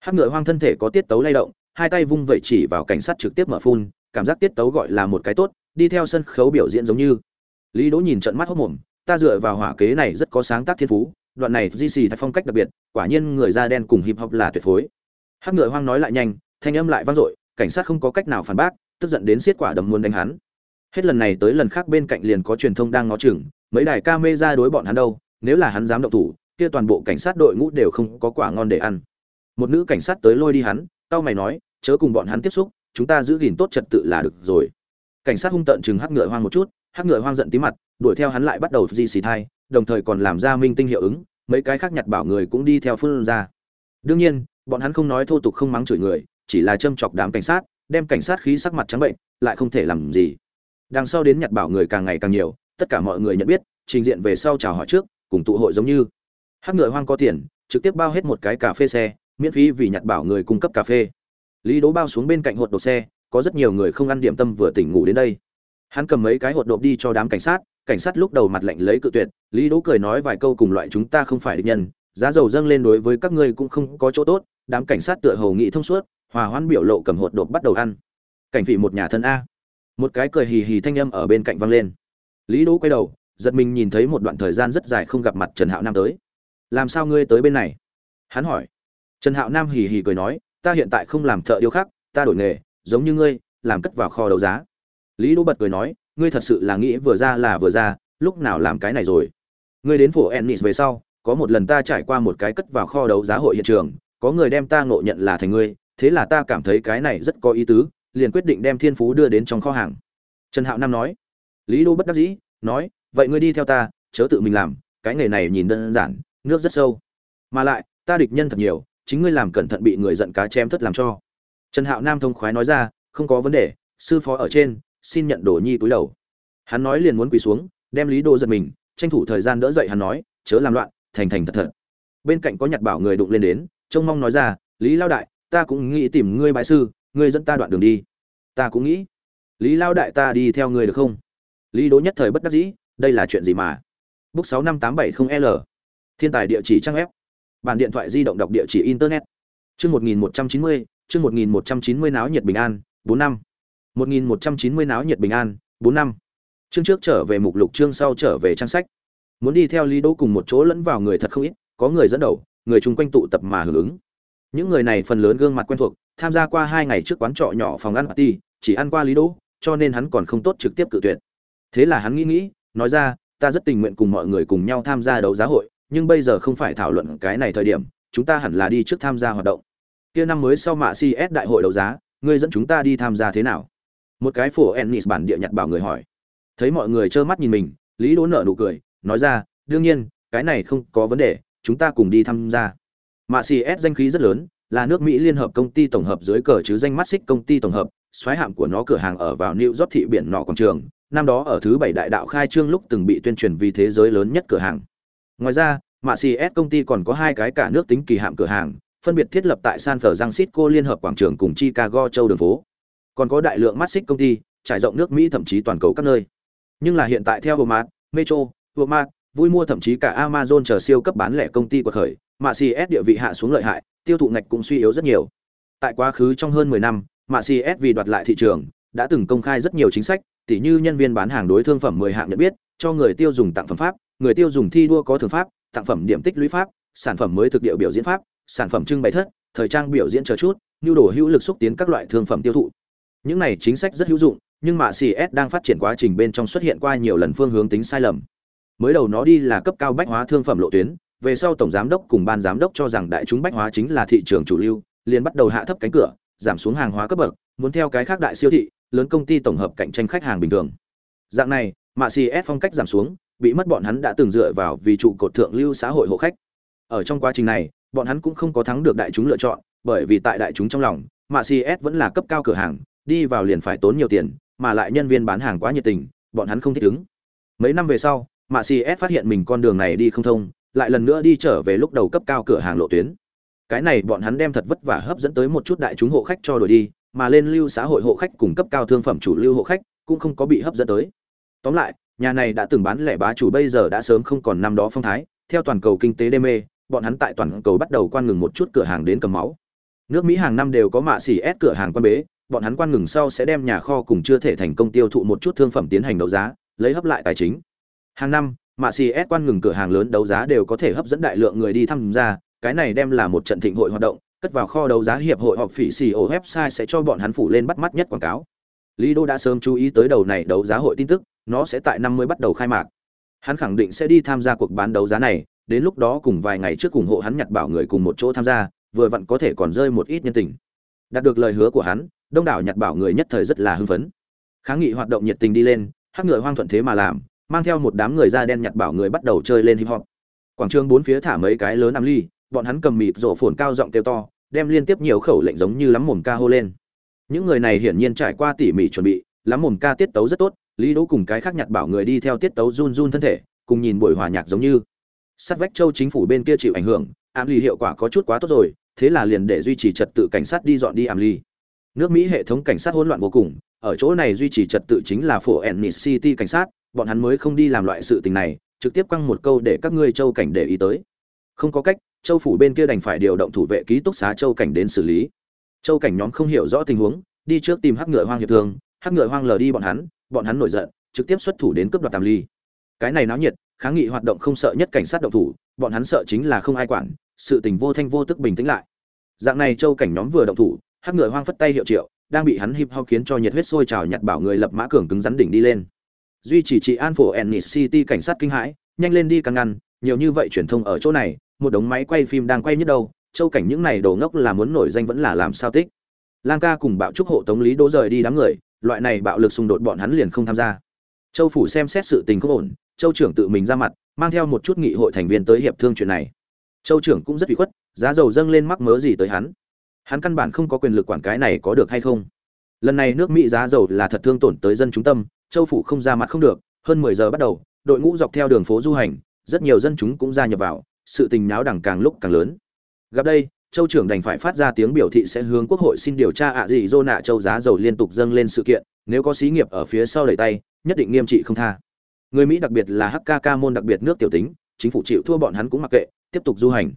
hát ngựa hoang thân thể có tiết tấu lay động, hai tay vung vẩy chỉ vào cảnh sát trực tiếp mở phun, cảm giác tiết tấu gọi là một cái tốt, đi theo sân khấu biểu diễn giống như. Lý đỗ nhìn trận mắt hốc mồm ta dựa vào hỏa kế này rất có sáng tác thiên phú, đoạn này di xì thay phong cách đặc biệt, quả nhiên người da đen cùng hip hop là tuyệt phối. Hắc ngựa hoang nói lại nhanh, thanh âm lại vang dội, cảnh sát không có cách nào phản bác, tức giận đến xiết quả đầm muốn đánh hắn. Hết lần này tới lần khác bên cạnh liền có truyền thông đang ngó chừng, mấy đài ca mê ra đối bọn hắn đâu, nếu là hắn dám động thủ, kia toàn bộ cảnh sát đội ngũ đều không có quả ngon để ăn. Một nữ cảnh sát tới lôi đi hắn tao mày nói, chớ cùng bọn hắn tiếp xúc, chúng ta giữ gìn tốt trật tự là được rồi. Cảnh sát hung tợn chừng hắc ngựa hoang một chút hắc ngựa hoang giận tí mặt, đuổi theo hắn lại bắt đầu di xì thai, đồng thời còn làm ra minh tinh hiệu ứng, mấy cái khác nhặt bảo người cũng đi theo phương ra. Đương nhiên, bọn hắn không nói thô tục không mắng chửi người, chỉ là châm chọc đám cảnh sát, đem cảnh sát khí sắc mặt trắng bệnh, lại không thể làm gì. Đằng sau đến nhặt bảo người càng ngày càng nhiều, tất cả mọi người nhận biết, trình diện về sau chào hỏi trước, cùng tụ hội giống như. Hắc ngựa hoang có tiền, trực tiếp bao hết một cái cà phê xe, miễn phí vì nhặt bảo người cung cấp cà phê. Lý đố bao xuống bên cạnh hột đột xe, có rất nhiều người không ăn điểm tâm vừa tỉnh ngủ đến đây hắn cầm mấy cái hột độp đi cho đám cảnh sát cảnh sát lúc đầu mặt lạnh lấy cự tuyệt, lý Đỗ cười nói vài câu cùng loại chúng ta không phải địch nhân, giá dầu dâng lên đối với các ngươi cũng không có chỗ tốt, đám cảnh sát tựa hồ nghị thông suốt, hòa hoãn biểu lộ cầm hột độp bắt đầu ăn. Cảnh vị một nhà thân a. Một cái cười hì hì thanh âm ở bên cạnh vang lên. Lý đỗ quay đầu, giật mình nhìn thấy một đoạn thời gian rất dài không gặp mặt trần hạo nam tới. Làm sao ngươi tới bên này? Hắn hỏi. Trần hạo nam hì hì cười nói, ta hiện tại không làm thợ điêu khắc, ta đổi nghề, giống như ngươi, làm cất vào kho đấu giá lý đỗ bật cười nói, ngươi thật sự là nghĩ vừa ra là vừa ra, lúc nào làm cái này rồi? Ngươi đến phủ ennis về sau, có một lần ta trải qua một cái cất vào kho đấu giá hội hiện trường, có người đem ta ngộ nhận là thành ngươi, thế là ta cảm thấy cái này rất có ý tứ, liền quyết định đem thiên phú đưa đến trong kho hàng. Trần hạo nam nói. Lý đô bất đắc dĩ, nói, vậy ngươi đi theo ta, chớ tự mình làm, cái nghề này nhìn đơn giản, nước rất sâu. Mà lại, ta địch nhân thật nhiều, chính ngươi làm cẩn thận bị người giận cá chém thất làm cho. Trần hạo nam thông khoái nói ra, không có vấn đề, sư phó ở trên xin nhận đồ nhi túi đầu. Hắn nói liền muốn quỳ xuống, đem lý đô giật mình, tranh thủ thời gian đỡ dậy hắn nói, chớ làm loạn, thành thành thật thật. Bên cạnh có nhặt bảo người đụng lên đến, trông mong nói ra, lý lao đại, ta cũng nghĩ tìm ngươi bại sư, ngươi dẫn ta đoạn đường đi. Ta cũng nghĩ. Lý lao đại, ta đi theo ngươi được không? Lý đố nhất thời bất đắc dĩ, đây là chuyện gì mà? Book sáu năm tám bảy không l. Thiên tài địa chỉ trang web. Bản điện thoại di động đọc địa chỉ internet. Chương một nghìn một trăm chín mươi, chương một nghìn một trăm chín mươi náo nhiệt bình an, bốn năm một nghìn một trăm chín mươi náo nhiệt bình an, bốn năm. Chương trước trở về mục lục, chương sau trở về trang sách. Muốn đi theo lý đỗ cùng một chỗ lẫn vào người thật không ít, có người dẫn đầu, người chung quanh tụ tập mà hưởng ứng. Những người này phần lớn gương mặt quen thuộc, tham gia qua hai ngày trước quán trọ nhỏ phòng ăn party, chỉ ăn qua lý đỗ, cho nên hắn còn không tốt trực tiếp cự tuyệt. Thế là hắn nghĩ nghĩ, nói ra, ta rất tình nguyện cùng mọi người cùng nhau tham gia đấu giá hội, nhưng bây giờ không phải thảo luận cái này thời điểm, chúng ta hẳn là đi trước tham gia hoạt động. Kia năm mới sau mạ cs đại hội đấu giá, ngươi dẫn chúng ta đi tham gia thế nào? Một cái phổ ennis bản địa nhặt bảo người hỏi thấy mọi người trơ mắt nhìn mình lý đỗ nợ nụ cười nói ra đương nhiên cái này không có vấn đề chúng ta cùng đi tham gia mạ cs danh khí rất lớn là nước mỹ liên hợp công ty tổng hợp dưới cờ chứ danh mắt xích công ty tổng hợp xoáy hạm của nó cửa hàng ở vào New York thị biển nọ quảng trường, năm đó ở thứ bảy đại đạo khai trương lúc từng bị tuyên truyền vì thế giới lớn nhất cửa hàng. Ngoài ra, Mạ CS công ty còn có hai cái cả nước tính kỳ hạm cửa hàng, phân biệt thiết lập tại San Francisco liên hợp quảng trường cùng Chicago châu đường phố. Còn có đại lượng mắt xích công ty, trải rộng nước Mỹ thậm chí toàn cầu các nơi. Nhưng là hiện tại theo Walmart, Metro, Walmart, vui mua thậm chí cả Amazon chờ siêu cấp bán lẻ công ty của khởi, Mạ CS địa vị hạ xuống lợi hại, tiêu thụ ngạch cũng suy yếu rất nhiều. Tại quá khứ trong hơn 10 năm, mạ cs vì đoạt lại thị trường đã từng công khai rất nhiều chính sách tỉ như nhân viên bán hàng đối thương phẩm 10 hạng nhận biết cho người tiêu dùng tặng phẩm pháp người tiêu dùng thi đua có thường pháp tặng phẩm điểm tích lũy pháp sản phẩm mới thực địa biểu diễn pháp sản phẩm trưng bày thất thời trang biểu diễn chờ chút nhu đồ hữu lực xúc tiến các loại thương phẩm tiêu thụ những này chính sách rất hữu dụng, nhưng mạ cs đang phát triển quá trình bên trong xuất hiện qua nhiều lần phương hướng tính sai lầm. Mới đầu nó đi là cấp cao bách hóa thương phẩm lộ tuyến, về sau tổng giám đốc cùng ban giám đốc cho rằng đại chúng bách hóa chính là thị trường chủ lưu, liền bắt đầu hạ thấp cánh cửa, giảm xuống hàng hóa cấp bậc, muốn theo cái khác đại siêu thị, lớn công ty tổng hợp cạnh tranh khách hàng bình thường. Dạng này mạ cs phong cách giảm xuống, bị mất bọn hắn đã từng dựa vào vì trụ cột thượng lưu xã hội hộ khách. Ở trong quá trình này, bọn hắn cũng không có thắng được đại chúng lựa chọn, bởi vì tại đại chúng trong lòng mạ cs vẫn là cấp cao cửa hàng đi vào liền phải tốn nhiều tiền, mà lại nhân viên bán hàng quá nhiệt tình, bọn hắn không thích ứng. Mấy năm về sau, mạ cs phát hiện mình con đường này đi không thông, lại lần nữa đi trở về lúc đầu cấp cao cửa hàng lộ tuyến. Cái này bọn hắn đem thật vất vả hấp dẫn tới một chút đại chúng hộ khách cho đổi đi, mà lên lưu xã hội hộ khách cùng cấp cao thương phẩm chủ lưu hộ khách cũng không có bị hấp dẫn tới. Tóm lại, nhà này đã từng bán lẻ bá chủ bây giờ đã sớm không còn năm đó phong thái, theo toàn cầu kinh tế đê mê, bọn hắn tại toàn cầu bắt đầu quan ngừng một chút cửa hàng đến cầm máu. Nước mỹ hàng năm đều có mạ xỉ ép cửa hàng quan bế bọn hắn quan ngừng sau sẽ đem nhà kho cùng chưa thể thành công tiêu thụ một chút thương phẩm tiến hành đấu giá, lấy hấp lại tài chính. Hàng năm, mạ xì S quan ngừng cửa hàng lớn đấu giá đều có thể hấp dẫn đại lượng người đi tham gia, cái này đem là một trận thịnh hội hoạt động, cất vào kho đấu giá hiệp hội họp phỉ xì ổ website sẽ cho bọn hắn phủ lên bắt mắt nhất quảng cáo. Lý đô đã sớm chú ý tới đầu này đấu giá hội tin tức, nó sẽ tại năm mươi bắt đầu khai mạc. Hắn khẳng định sẽ đi tham gia cuộc bán đấu giá này, đến lúc đó cùng vài ngày trước ủng hộ hắn nhặt bảo người cùng một chỗ tham gia, vừa vặn có thể còn rơi một ít nhân tình. Đạt được lời hứa của hắn đông đảo nhặt bảo người nhất thời rất là hưng phấn. Kháng nghị hoạt động nhiệt tình đi lên, hắc ngựa hoang thuận thế mà làm, mang theo một đám người da đen nhặt bảo người bắt đầu chơi lên hip hop. Quảng trường bốn phía thả mấy cái lớn am ly, bọn hắn cầm mịt rổ phồn cao giọng kêu to, đem liên tiếp nhiều khẩu lệnh giống như lắm mồm ca hô lên. Những người này hiển nhiên trải qua tỉ mỉ chuẩn bị, lắm mồm ca tiết tấu rất tốt, lý đỗ cùng cái khác nhặt bảo người đi theo tiết tấu run run thân thể, cùng nhìn buổi hòa nhạc giống như. Sát vách châu chính phủ bên kia chịu ảnh hưởng am ly hiệu quả có chút quá tốt rồi, thế là liền để duy trì trật tự cảnh sát đi dọn đi am ly nước mỹ hệ thống cảnh sát hỗn loạn vô cùng, ở chỗ này duy trì trật tự chính là phổ ennis city cảnh sát, bọn hắn mới không đi làm loại sự tình này, trực tiếp quăng một câu để các ngươi châu cảnh để ý tới. Không có cách, châu phủ bên kia đành phải điều động thủ vệ ký túc xá châu cảnh đến xử lý. Châu cảnh nhóm không hiểu rõ tình huống, đi trước tìm hắc ngựa hoang hiệp thương, hắc ngựa hoang lờ đi bọn hắn bọn hắn nổi giận, trực tiếp xuất thủ đến cướp đoạt tam ly. Cái này náo nhiệt, kháng nghị hoạt động không sợ nhất cảnh sát động thủ, bọn hắn sợ chính là không ai quản, sự tình vô thanh vô tức bình tĩnh lại. Dạng này châu cảnh nhóm vừa động thủ hắc ngựa hoang phất tay hiệu triệu, đang bị hắn hip hop khiến cho nhiệt huyết sôi trào nhặt bảo người lập mã cường cứng rắn đỉnh đi lên. Duy chỉ trị an phổ ennis city cảnh sát kinh hãi, nhanh lên đi căn ngăn, nhiều như vậy truyền thông ở chỗ này, một đống máy quay phim đang quay nhất đâu châu cảnh những này đồ ngốc là muốn nổi danh vẫn là làm sao tích. Lang ca cùng bạo trúc hộ tống lý đỗ rời đi đám người, loại này bạo lực xung đột bọn hắn liền không tham gia. Châu phủ xem xét sự tình không ổn, châu trưởng tự mình ra mặt, mang theo một chút nghị hội thành viên tới hiệp thương chuyện này. Châu trưởng cũng rất bị khuất, giá dầu dâng lên mắc mớ gì tới hắn hắn căn bản không có quyền lực quản cái này có được hay không. Lần này nước mỹ giá dầu là thật thương tổn tới dân chúng tâm, châu phủ không ra mặt không được, hơn mười giờ bắt đầu, đội ngũ dọc theo đường phố du hành, rất nhiều dân chúng cũng gia nhập vào, sự tình náo đẳng càng lúc càng lớn. Gặp đây, châu trưởng đành phải phát ra tiếng biểu thị sẽ hướng quốc hội xin điều tra ạ gì dô nạ châu giá dầu liên tục dâng lên sự kiện, nếu có xí nghiệp ở phía sau đẩy tay, nhất định nghiêm trị không tha. Người mỹ đặc biệt là hkk môn đặc biệt nước tiểu tính, chính phủ chịu thua bọn hắn cũng mặc kệ, tiếp tục du hành.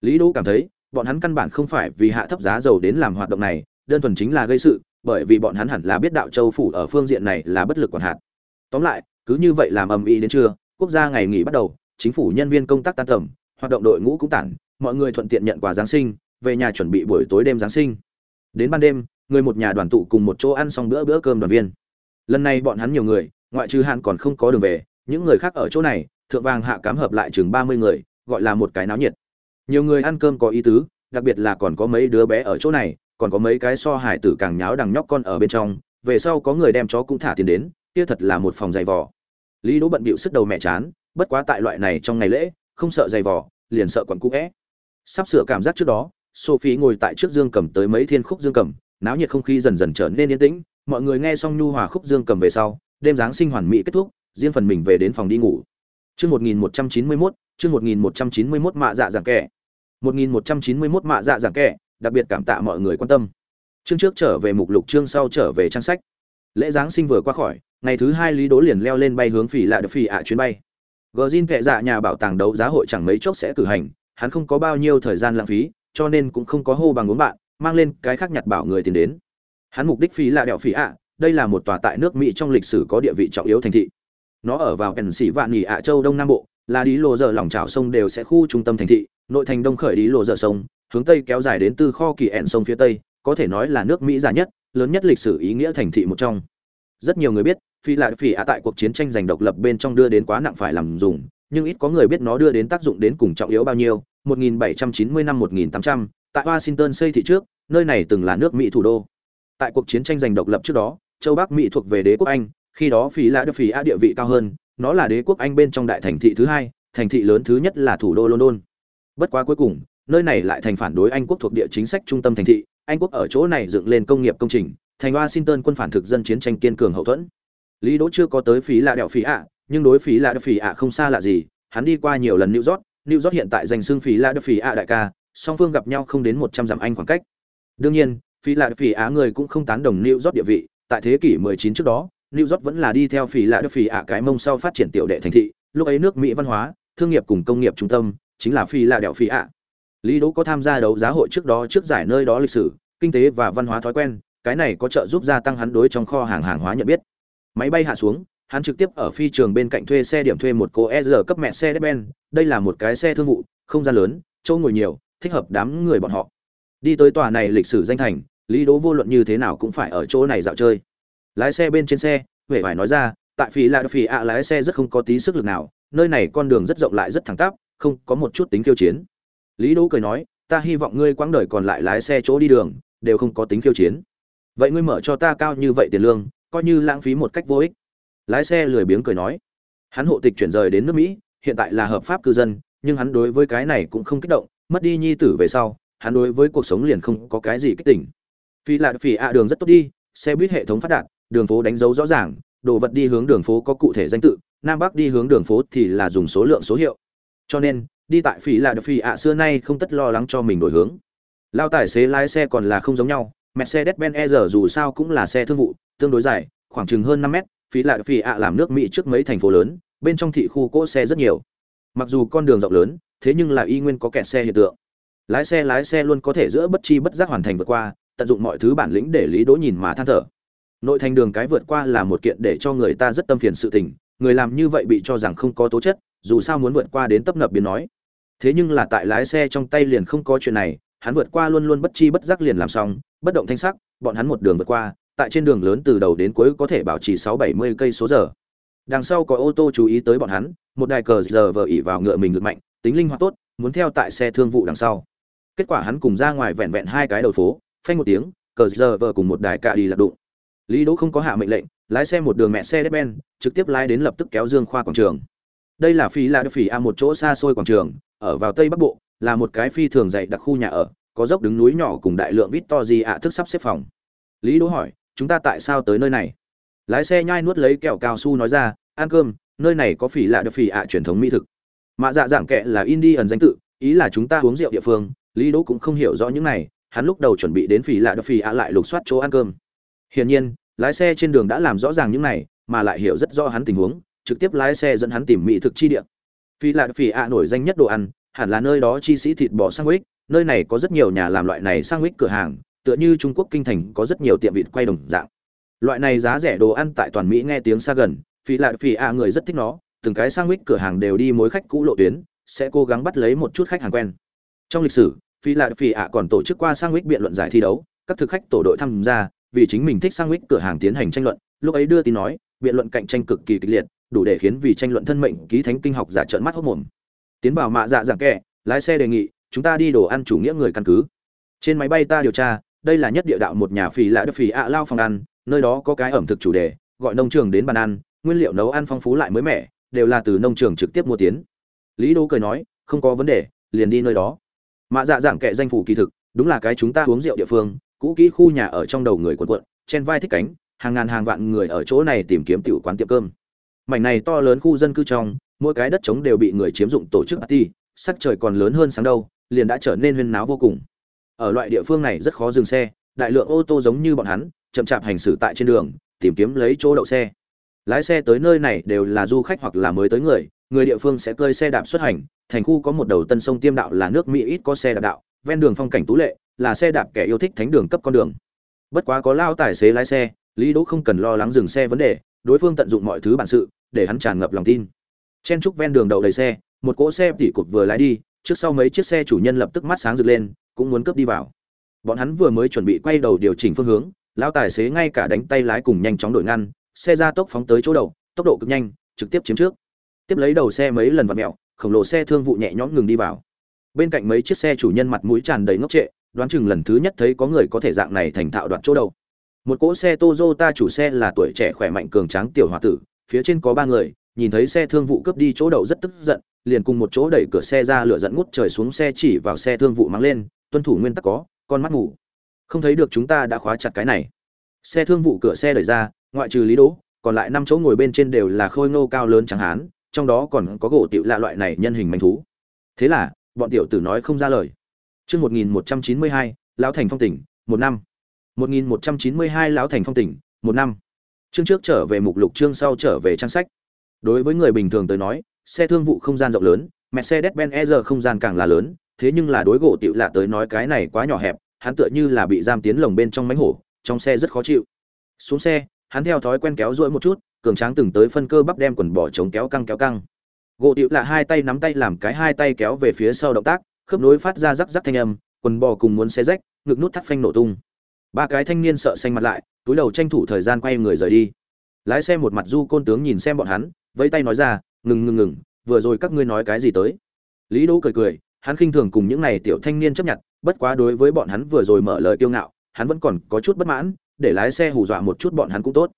Lý đỗ cảm thấy bọn hắn căn bản không phải vì hạ thấp giá dầu đến làm hoạt động này, đơn thuần chính là gây sự, bởi vì bọn hắn hẳn là biết đạo châu phủ ở phương diện này là bất lực quản hạt. Tóm lại, cứ như vậy làm ầm ĩ đến trưa, quốc gia ngày nghỉ bắt đầu, chính phủ nhân viên công tác tan tầm, hoạt động đội ngũ cũng tản, mọi người thuận tiện nhận quà giáng sinh, về nhà chuẩn bị buổi tối đêm giáng sinh. Đến ban đêm, người một nhà đoàn tụ cùng một chỗ ăn xong bữa bữa cơm đoàn viên. Lần này bọn hắn nhiều người, ngoại trừ hạn còn không có đường về, những người khác ở chỗ này, thượng vàng hạ cám hợp lại chừng ba mươi người, gọi là một cái náo nhiệt nhiều người ăn cơm có ý tứ đặc biệt là còn có mấy đứa bé ở chỗ này còn có mấy cái so hải tử càng nháo đằng nhóc con ở bên trong về sau có người đem chó cũng thả tiền đến kia thật là một phòng giày vò lý đỗ bận bịu sức đầu mẹ chán bất quá tại loại này trong ngày lễ không sợ giày vò liền sợ quặn cũ é. sắp sửa cảm giác trước đó sophie ngồi tại trước dương cầm tới mấy thiên khúc dương cầm náo nhiệt không khí dần dần trở nên yên tĩnh mọi người nghe xong nhu hòa khúc dương cầm về sau đêm giáng sinh hoàn mỹ kết thúc riêng phần mình về đến phòng đi ngủ Trước 1191, chương một nghìn một trăm chín mươi mốt mạ dạ giảng kẻ. một nghìn một trăm chín mươi mốt mạ dạ giảng kẻ, đặc biệt cảm tạ mọi người quan tâm. Chương trước trở về mục lục, chương sau trở về trang sách. Lễ giáng sinh vừa qua khỏi, ngày thứ hai lý đố liền leo lên bay hướng phỉ lạ được phỉ ạ chuyến bay. Gordin zin kệ dạ nhà bảo tàng đấu giá hội chẳng mấy chốc sẽ cử hành, hắn không có bao nhiêu thời gian lãng phí, cho nên cũng không có hô bằng uống bạn, mang lên cái khác nhặt bảo người tìm đến. Hắn mục đích phỉ lạ đèo phỉ ạ, đây là một tòa tại nước mỹ trong lịch sử có địa vị trọng yếu thành thị. Nó ở vào ẩn sĩ vạn nghỉ ạ châu đông nam bộ là đi lộ dở lòng trào sông đều sẽ khu trung tâm thành thị nội thành đông khởi đi lộ dở sông hướng tây kéo dài đến từ kho kỳ ẹn sông phía tây có thể nói là nước mỹ già nhất lớn nhất lịch sử ý nghĩa thành thị một trong rất nhiều người biết phi lại phi ạ tại cuộc chiến tranh giành độc lập bên trong đưa đến quá nặng phải làm dùng nhưng ít có người biết nó đưa đến tác dụng đến cùng trọng yếu bao nhiêu 1790 năm 1800, tại Washington xây thị trước, nơi này từng là nước Mỹ thủ đô. Tại cuộc chiến tranh giành độc lập trước đó, châu Bắc Mỹ thuộc về đế quốc Anh, khi đó Phi lạ được phí địa vị cao hơn, nó là đế quốc Anh bên trong đại thành thị thứ hai, thành thị lớn thứ nhất là thủ đô London. Bất quá cuối cùng, nơi này lại thành phản đối Anh quốc thuộc địa chính sách trung tâm thành thị, Anh quốc ở chỗ này dựng lên công nghiệp công trình, thành Washington quân phản thực dân chiến tranh kiên cường hậu thuẫn. Lý Đỗ chưa có tới phí là đẹo phí ạ, nhưng đối phí là đẹo phí ạ không xa lạ gì, hắn đi qua nhiều lần New York, New York hiện tại danh xưng phí là đẹo phí ạ đại ca, song phương gặp nhau không đến một trăm dặm anh khoảng cách. Đương nhiên, phí là đẹo phí ạ người cũng không tán đồng New York địa vị, tại thế kỷ 19 trước đó, New York vẫn là đi theo phỉ lạ được phỉ ạ cái mông sau phát triển tiểu đệ thành thị, lúc ấy nước Mỹ văn hóa, thương nghiệp cùng công nghiệp trung tâm, chính là phỉ lạ đẹo phỉ ạ. Lý Đỗ có tham gia đấu giá hội trước đó trước giải nơi đó lịch sử, kinh tế và văn hóa thói quen, cái này có trợ giúp gia tăng hắn đối trong kho hàng hàng hóa nhận biết. Máy bay hạ xuống, hắn trực tiếp ở phi trường bên cạnh thuê xe điểm thuê một cô SR cấp mẹ xe Ben, đây là một cái xe thương vụ, không gian lớn, chỗ ngồi nhiều, thích hợp đám người bọn họ. Đi tới tòa này lịch sử danh thành, Lý Đỗ vô luận như thế nào cũng phải ở chỗ này dạo chơi lái xe bên trên xe, huệ phải nói ra, tại phí là phí ạ lái xe rất không có tí sức lực nào, nơi này con đường rất rộng lại rất thẳng tắp, không có một chút tính khiêu chiến. Lý đỗ cười nói, ta hy vọng ngươi quãng đời còn lại lái xe chỗ đi đường, đều không có tính khiêu chiến. Vậy ngươi mở cho ta cao như vậy tiền lương, coi như lãng phí một cách vô ích. Lái xe lười biếng cười nói, hắn hộ tịch chuyển rời đến nước mỹ, hiện tại là hợp pháp cư dân, nhưng hắn đối với cái này cũng không kích động, mất đi nhi tử về sau, hắn đối với cuộc sống liền không có cái gì kích tỉnh phi lạ phỉ ạ đường rất tốt đi, xe buýt hệ thống phát đạt đường phố đánh dấu rõ ràng, đồ vật đi hướng đường phố có cụ thể danh tự, nam bắc đi hướng đường phố thì là dùng số lượng số hiệu. Cho nên, đi tại phỉ là được phỉ ạ, xưa nay không tất lo lắng cho mình đổi hướng. Lao tài xế lái xe còn là không giống nhau mercedes benz e r dù sao cũng là xe thương vụ, tương đối dài, khoảng chừng hơn năm mét phí được phỉ ạ làm nước mỹ trước mấy thành phố lớn, bên trong thị khu cỗ xe rất nhiều. Mặc dù con đường rộng lớn, thế nhưng là y nguyên có kẹt xe hiện tượng. Lái xe lái xe luôn có thể giữa bất chi bất giác hoàn thành vượt qua, tận dụng mọi thứ bản lĩnh để lý đỗ nhìn mà than thở nội thành đường cái vượt qua là một kiện để cho người ta rất tâm phiền sự tình, người làm như vậy bị cho rằng không có tố chất, dù sao muốn vượt qua đến tấp nập biến nói. Thế nhưng là tại lái xe trong tay liền không có chuyện này, hắn vượt qua luôn luôn bất chi bất giác liền làm xong, bất động thanh sắc, bọn hắn một đường vượt qua, tại trên đường lớn từ đầu đến cuối có thể bảo trì sáu bảy mươi cây số giờ. Đằng sau có ô tô chú ý tới bọn hắn, một đài cờ giờ vờ ỉ vào ngựa mình lực mạnh, tính linh hoạt tốt, muốn theo tại xe thương vụ đằng sau. Kết quả hắn cùng ra ngoài vẹn vẹn hai cái đầu phố, phanh một tiếng, cờ giờ vờ cùng một đài cạ đi lật đụng lý đỗ không có hạ mệnh lệnh, lái xe một đường mẹ xe đép ben trực tiếp lái đến lập tức kéo dương khoa quảng trường. Đây là phi là phỉ a một chỗ xa xôi quảng trường, ở vào tây bắc bộ, là một cái phi thường dày đặc khu nhà ở, có dốc đứng núi nhỏ cùng đại lượng vít to gì ạ thức sắp xếp phòng. Lý đỗ hỏi, chúng ta tại sao tới nơi này? Lái xe nhai nuốt lấy kẹo cao su nói ra, ăn cơm, nơi này có phỉ lạ được phỉ ạ truyền thống mỹ thực. Mạ dạ dạng kệ là indi ẩn danh tự, ý là chúng ta uống rượu địa phương, lý đỗ cũng không hiểu rõ những này, hắn lúc đầu chuẩn bị đến phỉ lạ được phỉ ạ lại lục soát chỗ ăn cơm. Hiển nhiên lái xe trên đường đã làm rõ ràng những này, mà lại hiểu rất rõ hắn tình huống, trực tiếp lái xe dẫn hắn tìm mỹ thực chi địa. Phi lạc Phi ạ nổi danh nhất đồ ăn, hẳn là nơi đó chi sĩ thịt bò sang sandwich, nơi này có rất nhiều nhà làm loại này sang sandwich cửa hàng, tựa như trung quốc kinh thành có rất nhiều tiệm vịt quay đồng dạng. Loại này giá rẻ đồ ăn tại toàn mỹ nghe tiếng xa gần, phi lạc Phi ạ người rất thích nó, từng cái sang sandwich cửa hàng đều đi mối khách cũ lộ tuyến, sẽ cố gắng bắt lấy một chút khách hàng quen. Trong lịch sử, phi lạc Phi ạ còn tổ chức qua sang sandwich biện luận giải thi đấu, các thực khách tổ đội tham gia vì chính mình thích sang mít cửa hàng tiến hành tranh luận, lúc ấy đưa tin nói, biện luận cạnh tranh cực kỳ kịch liệt, đủ để khiến vì tranh luận thân mệnh ký thánh kinh học giả trợn mắt hốc mồm. Tiến vào mạ dạ giảng kẻ, lái xe đề nghị, chúng ta đi đồ ăn chủ nghĩa người căn cứ. Trên máy bay ta điều tra, đây là nhất địa đạo một nhà phì lạ đất phì ạ lao phòng ăn, nơi đó có cái ẩm thực chủ đề, gọi nông trường đến bàn ăn, nguyên liệu nấu ăn phong phú lại mới mẻ, đều là từ nông trường trực tiếp mua tiến. Lý đô cười nói, không có vấn đề, liền đi nơi đó. Mạ dạ giảng kệ danh phủ kỳ thực, đúng là cái chúng ta uống rượu địa phương cũ kỹ khu nhà ở trong đầu người quần quận trên vai thích cánh, hàng ngàn hàng vạn người ở chỗ này tìm kiếm tiểu quán tiệm cơm. Mảnh này to lớn khu dân cư trong, mỗi cái đất trống đều bị người chiếm dụng tổ chức party, sắc trời còn lớn hơn sáng đâu, liền đã trở nên huyên náo vô cùng. Ở loại địa phương này rất khó dừng xe, đại lượng ô tô giống như bọn hắn, chậm chạp hành xử tại trên đường, tìm kiếm lấy chỗ đậu xe. Lái xe tới nơi này đều là du khách hoặc là mới tới người người địa phương sẽ cơi xe đạp xuất hành, thành khu có một đầu tân sông tiêm đạo là nước mỹ ít có xe đạp đạo, ven đường phong cảnh tú lệ là xe đạp kẻ yêu thích thánh đường cấp con đường. Bất quá có lao tài xế lái xe, lý đỗ không cần lo lắng dừng xe vấn đề, đối phương tận dụng mọi thứ bản sự, để hắn tràn ngập lòng tin. Chen trúc ven đường đầu đầy xe, một cỗ xe tỉ cột vừa lái đi, trước sau mấy chiếc xe chủ nhân lập tức mắt sáng rực lên, cũng muốn cướp đi vào. Bọn hắn vừa mới chuẩn bị quay đầu điều chỉnh phương hướng lão tài xế ngay cả đánh tay lái cùng nhanh chóng đổi ngăn, xe ra tốc phóng tới chỗ đầu tốc độ cực nhanh, trực tiếp chiếm trước. Tiếp lấy đầu xe mấy lần vặn mẹo, khổng lồ xe thương vụ nhẹ nhõm ngừng đi vào. Bên cạnh mấy chiếc xe chủ nhân mặt mũi tràn đầy ngốc trệ đoán chừng lần thứ nhất thấy có người có thể dạng này thành thạo đoạt chỗ đầu. Một cỗ xe Toyota chủ xe là tuổi trẻ khỏe mạnh cường tráng tiểu hòa tử, phía trên có ba người, nhìn thấy xe thương vụ cướp đi chỗ đầu rất tức giận, liền cùng một chỗ đẩy cửa xe ra lửa giận ngút trời xuống xe chỉ vào xe thương vụ mang lên, tuân thủ nguyên tắc có, con mắt ngủ. Không thấy được chúng ta đã khóa chặt cái này. Xe thương vụ cửa xe đẩy ra, ngoại trừ lý đỗ, còn lại năm chỗ ngồi bên trên đều là khôi ngô cao lớn trắng hán, trong đó còn có gỗ tiểu lạ loại này nhân hình manh thú. Thế là, bọn tiểu tử nói không ra lời chương một nghìn một trăm chín mươi hai, lão thành phong tỉnh, một năm. một nghìn một trăm chín mươi hai, lão thành phong tỉnh, một năm. Chương trước trở về mục lục, chương sau trở về trang sách. Đối với người bình thường tới nói, xe thương vụ không gian rộng lớn, mercedes-benz e không gian càng là lớn, thế nhưng là đối gỗ tiểu lạ tới nói cái này quá nhỏ hẹp, hắn tựa như là bị giam tiến lồng bên trong mánh hổ, trong xe rất khó chịu. Xuống xe, hắn theo thói quen kéo duỗi một chút, cường tráng từng tới phân cơ bắp đem quần bỏ chống kéo căng kéo căng. Gỗ tiểu lạ hai tay nắm tay làm cái hai tay kéo về phía sau động tác khớp nối phát ra rắc rắc thanh âm, quần bò cùng muốn xé rách, ngực nút thắt phanh nổ tung. Ba cái thanh niên sợ xanh mặt lại, túi đầu tranh thủ thời gian quay người rời đi. Lái xe một mặt du côn tướng nhìn xem bọn hắn, vẫy tay nói ra, ngừng ngừng ngừng, vừa rồi các ngươi nói cái gì tới? Lý đỗ cười cười, hắn khinh thường cùng những này tiểu thanh niên chấp nhận, bất quá đối với bọn hắn vừa rồi mở lời kiêu ngạo, hắn vẫn còn có chút bất mãn, để lái xe hù dọa một chút bọn hắn cũng tốt.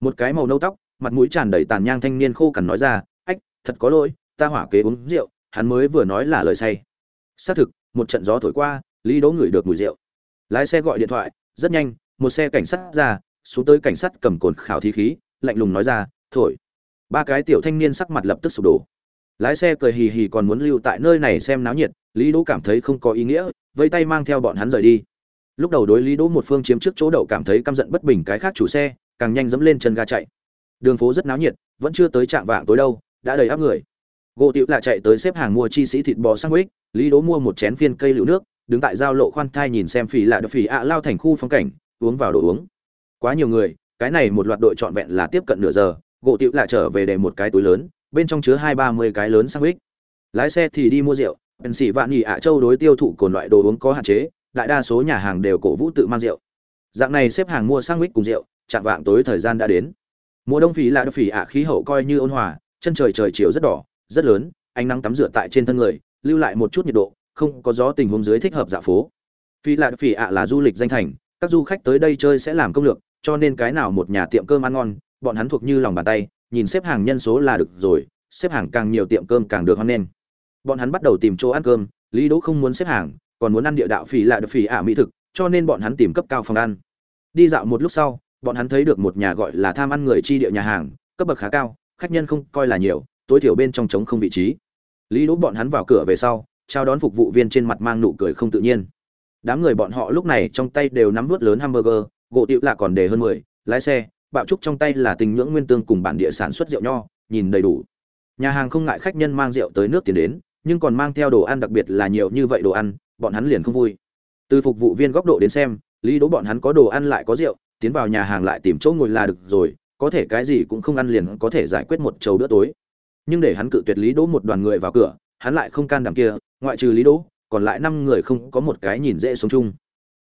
Một cái màu nâu tóc, mặt mũi tràn đầy tàn nhang thanh niên khô cằn nói ra, ách, thật có lỗi, ta hỏa kế uống rượu, hắn mới vừa nói là lời say xác thực, một trận gió thổi qua, lý đỗ ngửi được mùi rượu. Lái xe gọi điện thoại, rất nhanh, một xe cảnh sát ra, xuống tới cảnh sát cầm cồn khảo thí khí, lạnh lùng nói ra, thổi. Ba cái tiểu thanh niên sắc mặt lập tức sụp đổ. Lái xe cười hì hì còn muốn lưu tại nơi này xem náo nhiệt, lý đỗ cảm thấy không có ý nghĩa vây tay mang theo bọn hắn rời đi. Lúc đầu đối lý đỗ một phương chiếm trước chỗ đậu cảm thấy căm giận bất bình cái khác chủ xe, càng nhanh dẫm lên chân ga chạy. Đường phố rất náo nhiệt, vẫn chưa tới trạng vạng tối đâu, đã đầy áp người. Gỗ tiểu lại chạy tới xếp hàng mua chi sĩ thịt bò sang ích lý đỗ mua một chén phiên cây lựu nước, đứng tại giao lộ khoan thai nhìn xem phỉ lạ được phỉ ạ lao thành khu phong cảnh, uống vào đồ uống. Quá nhiều người, cái này một loạt đội trọn vẹn là tiếp cận nửa giờ, gỗ tiểu lại trở về để một cái túi lớn, bên trong chứa hai ba mươi cái lớn sang ích lái xe thì đi mua rượu bèn xỉ vạn nhị ạ châu đối tiêu thụ cồn loại đồ uống có hạn chế, đại đa số nhà hàng đều cổ vũ tự mang rượu. Dạng này xếp hàng mua sang ích cùng rượu, chạm vạng tối thời gian đã đến. Mùa đông phỉ lạ đ phỉ ạ khí hậu coi như ôn hòa, chân trời trời chiều rất đỏ, rất lớn, ánh nắng tắm rửa tại trên thân người lưu lại một chút nhiệt độ, không có gió tình huống dưới thích hợp dạ phố. Phi là phỉ ạ là du lịch danh thành, các du khách tới đây chơi sẽ làm công lược, cho nên cái nào một nhà tiệm cơm ăn ngon, bọn hắn thuộc như lòng bàn tay, nhìn xếp hàng nhân số là được rồi, xếp hàng càng nhiều tiệm cơm càng được hoan nghênh. Bọn hắn bắt đầu tìm chỗ ăn cơm, lý đỗ không muốn xếp hàng, còn muốn ăn địa đạo phỉ là phỉ ạ mỹ thực, cho nên bọn hắn tìm cấp cao phòng ăn. Đi dạo một lúc sau, bọn hắn thấy được một nhà gọi là tham ăn người chi địa nhà hàng, cấp bậc khá cao, khách nhân không coi là nhiều, tối thiểu bên trong trống không vị trí lý đỗ bọn hắn vào cửa về sau, chào đón phục vụ viên trên mặt mang nụ cười không tự nhiên. Đám người bọn họ lúc này trong tay đều nắm vớt lớn hamburger, gỗ tiệu lạ còn đề hơn mười, lái xe, bạo trúc trong tay là tình nhưỡng nguyên tương cùng bản địa sản xuất rượu nho, nhìn đầy đủ. Nhà hàng không ngại khách nhân mang rượu tới nước tiền đến, nhưng còn mang theo đồ ăn đặc biệt là nhiều như vậy đồ ăn, bọn hắn liền không vui. Từ phục vụ viên góc độ đến xem, lý đỗ bọn hắn có đồ ăn lại có rượu, tiến vào nhà hàng lại tìm chỗ ngồi là được rồi, có thể cái gì cũng không ăn liền có thể giải quyết một chầu bữa tối nhưng để hắn cự tuyệt lý đỗ một đoàn người vào cửa, hắn lại không can đảm kia, ngoại trừ lý đỗ, còn lại năm người không có một cái nhìn dễ sống chung.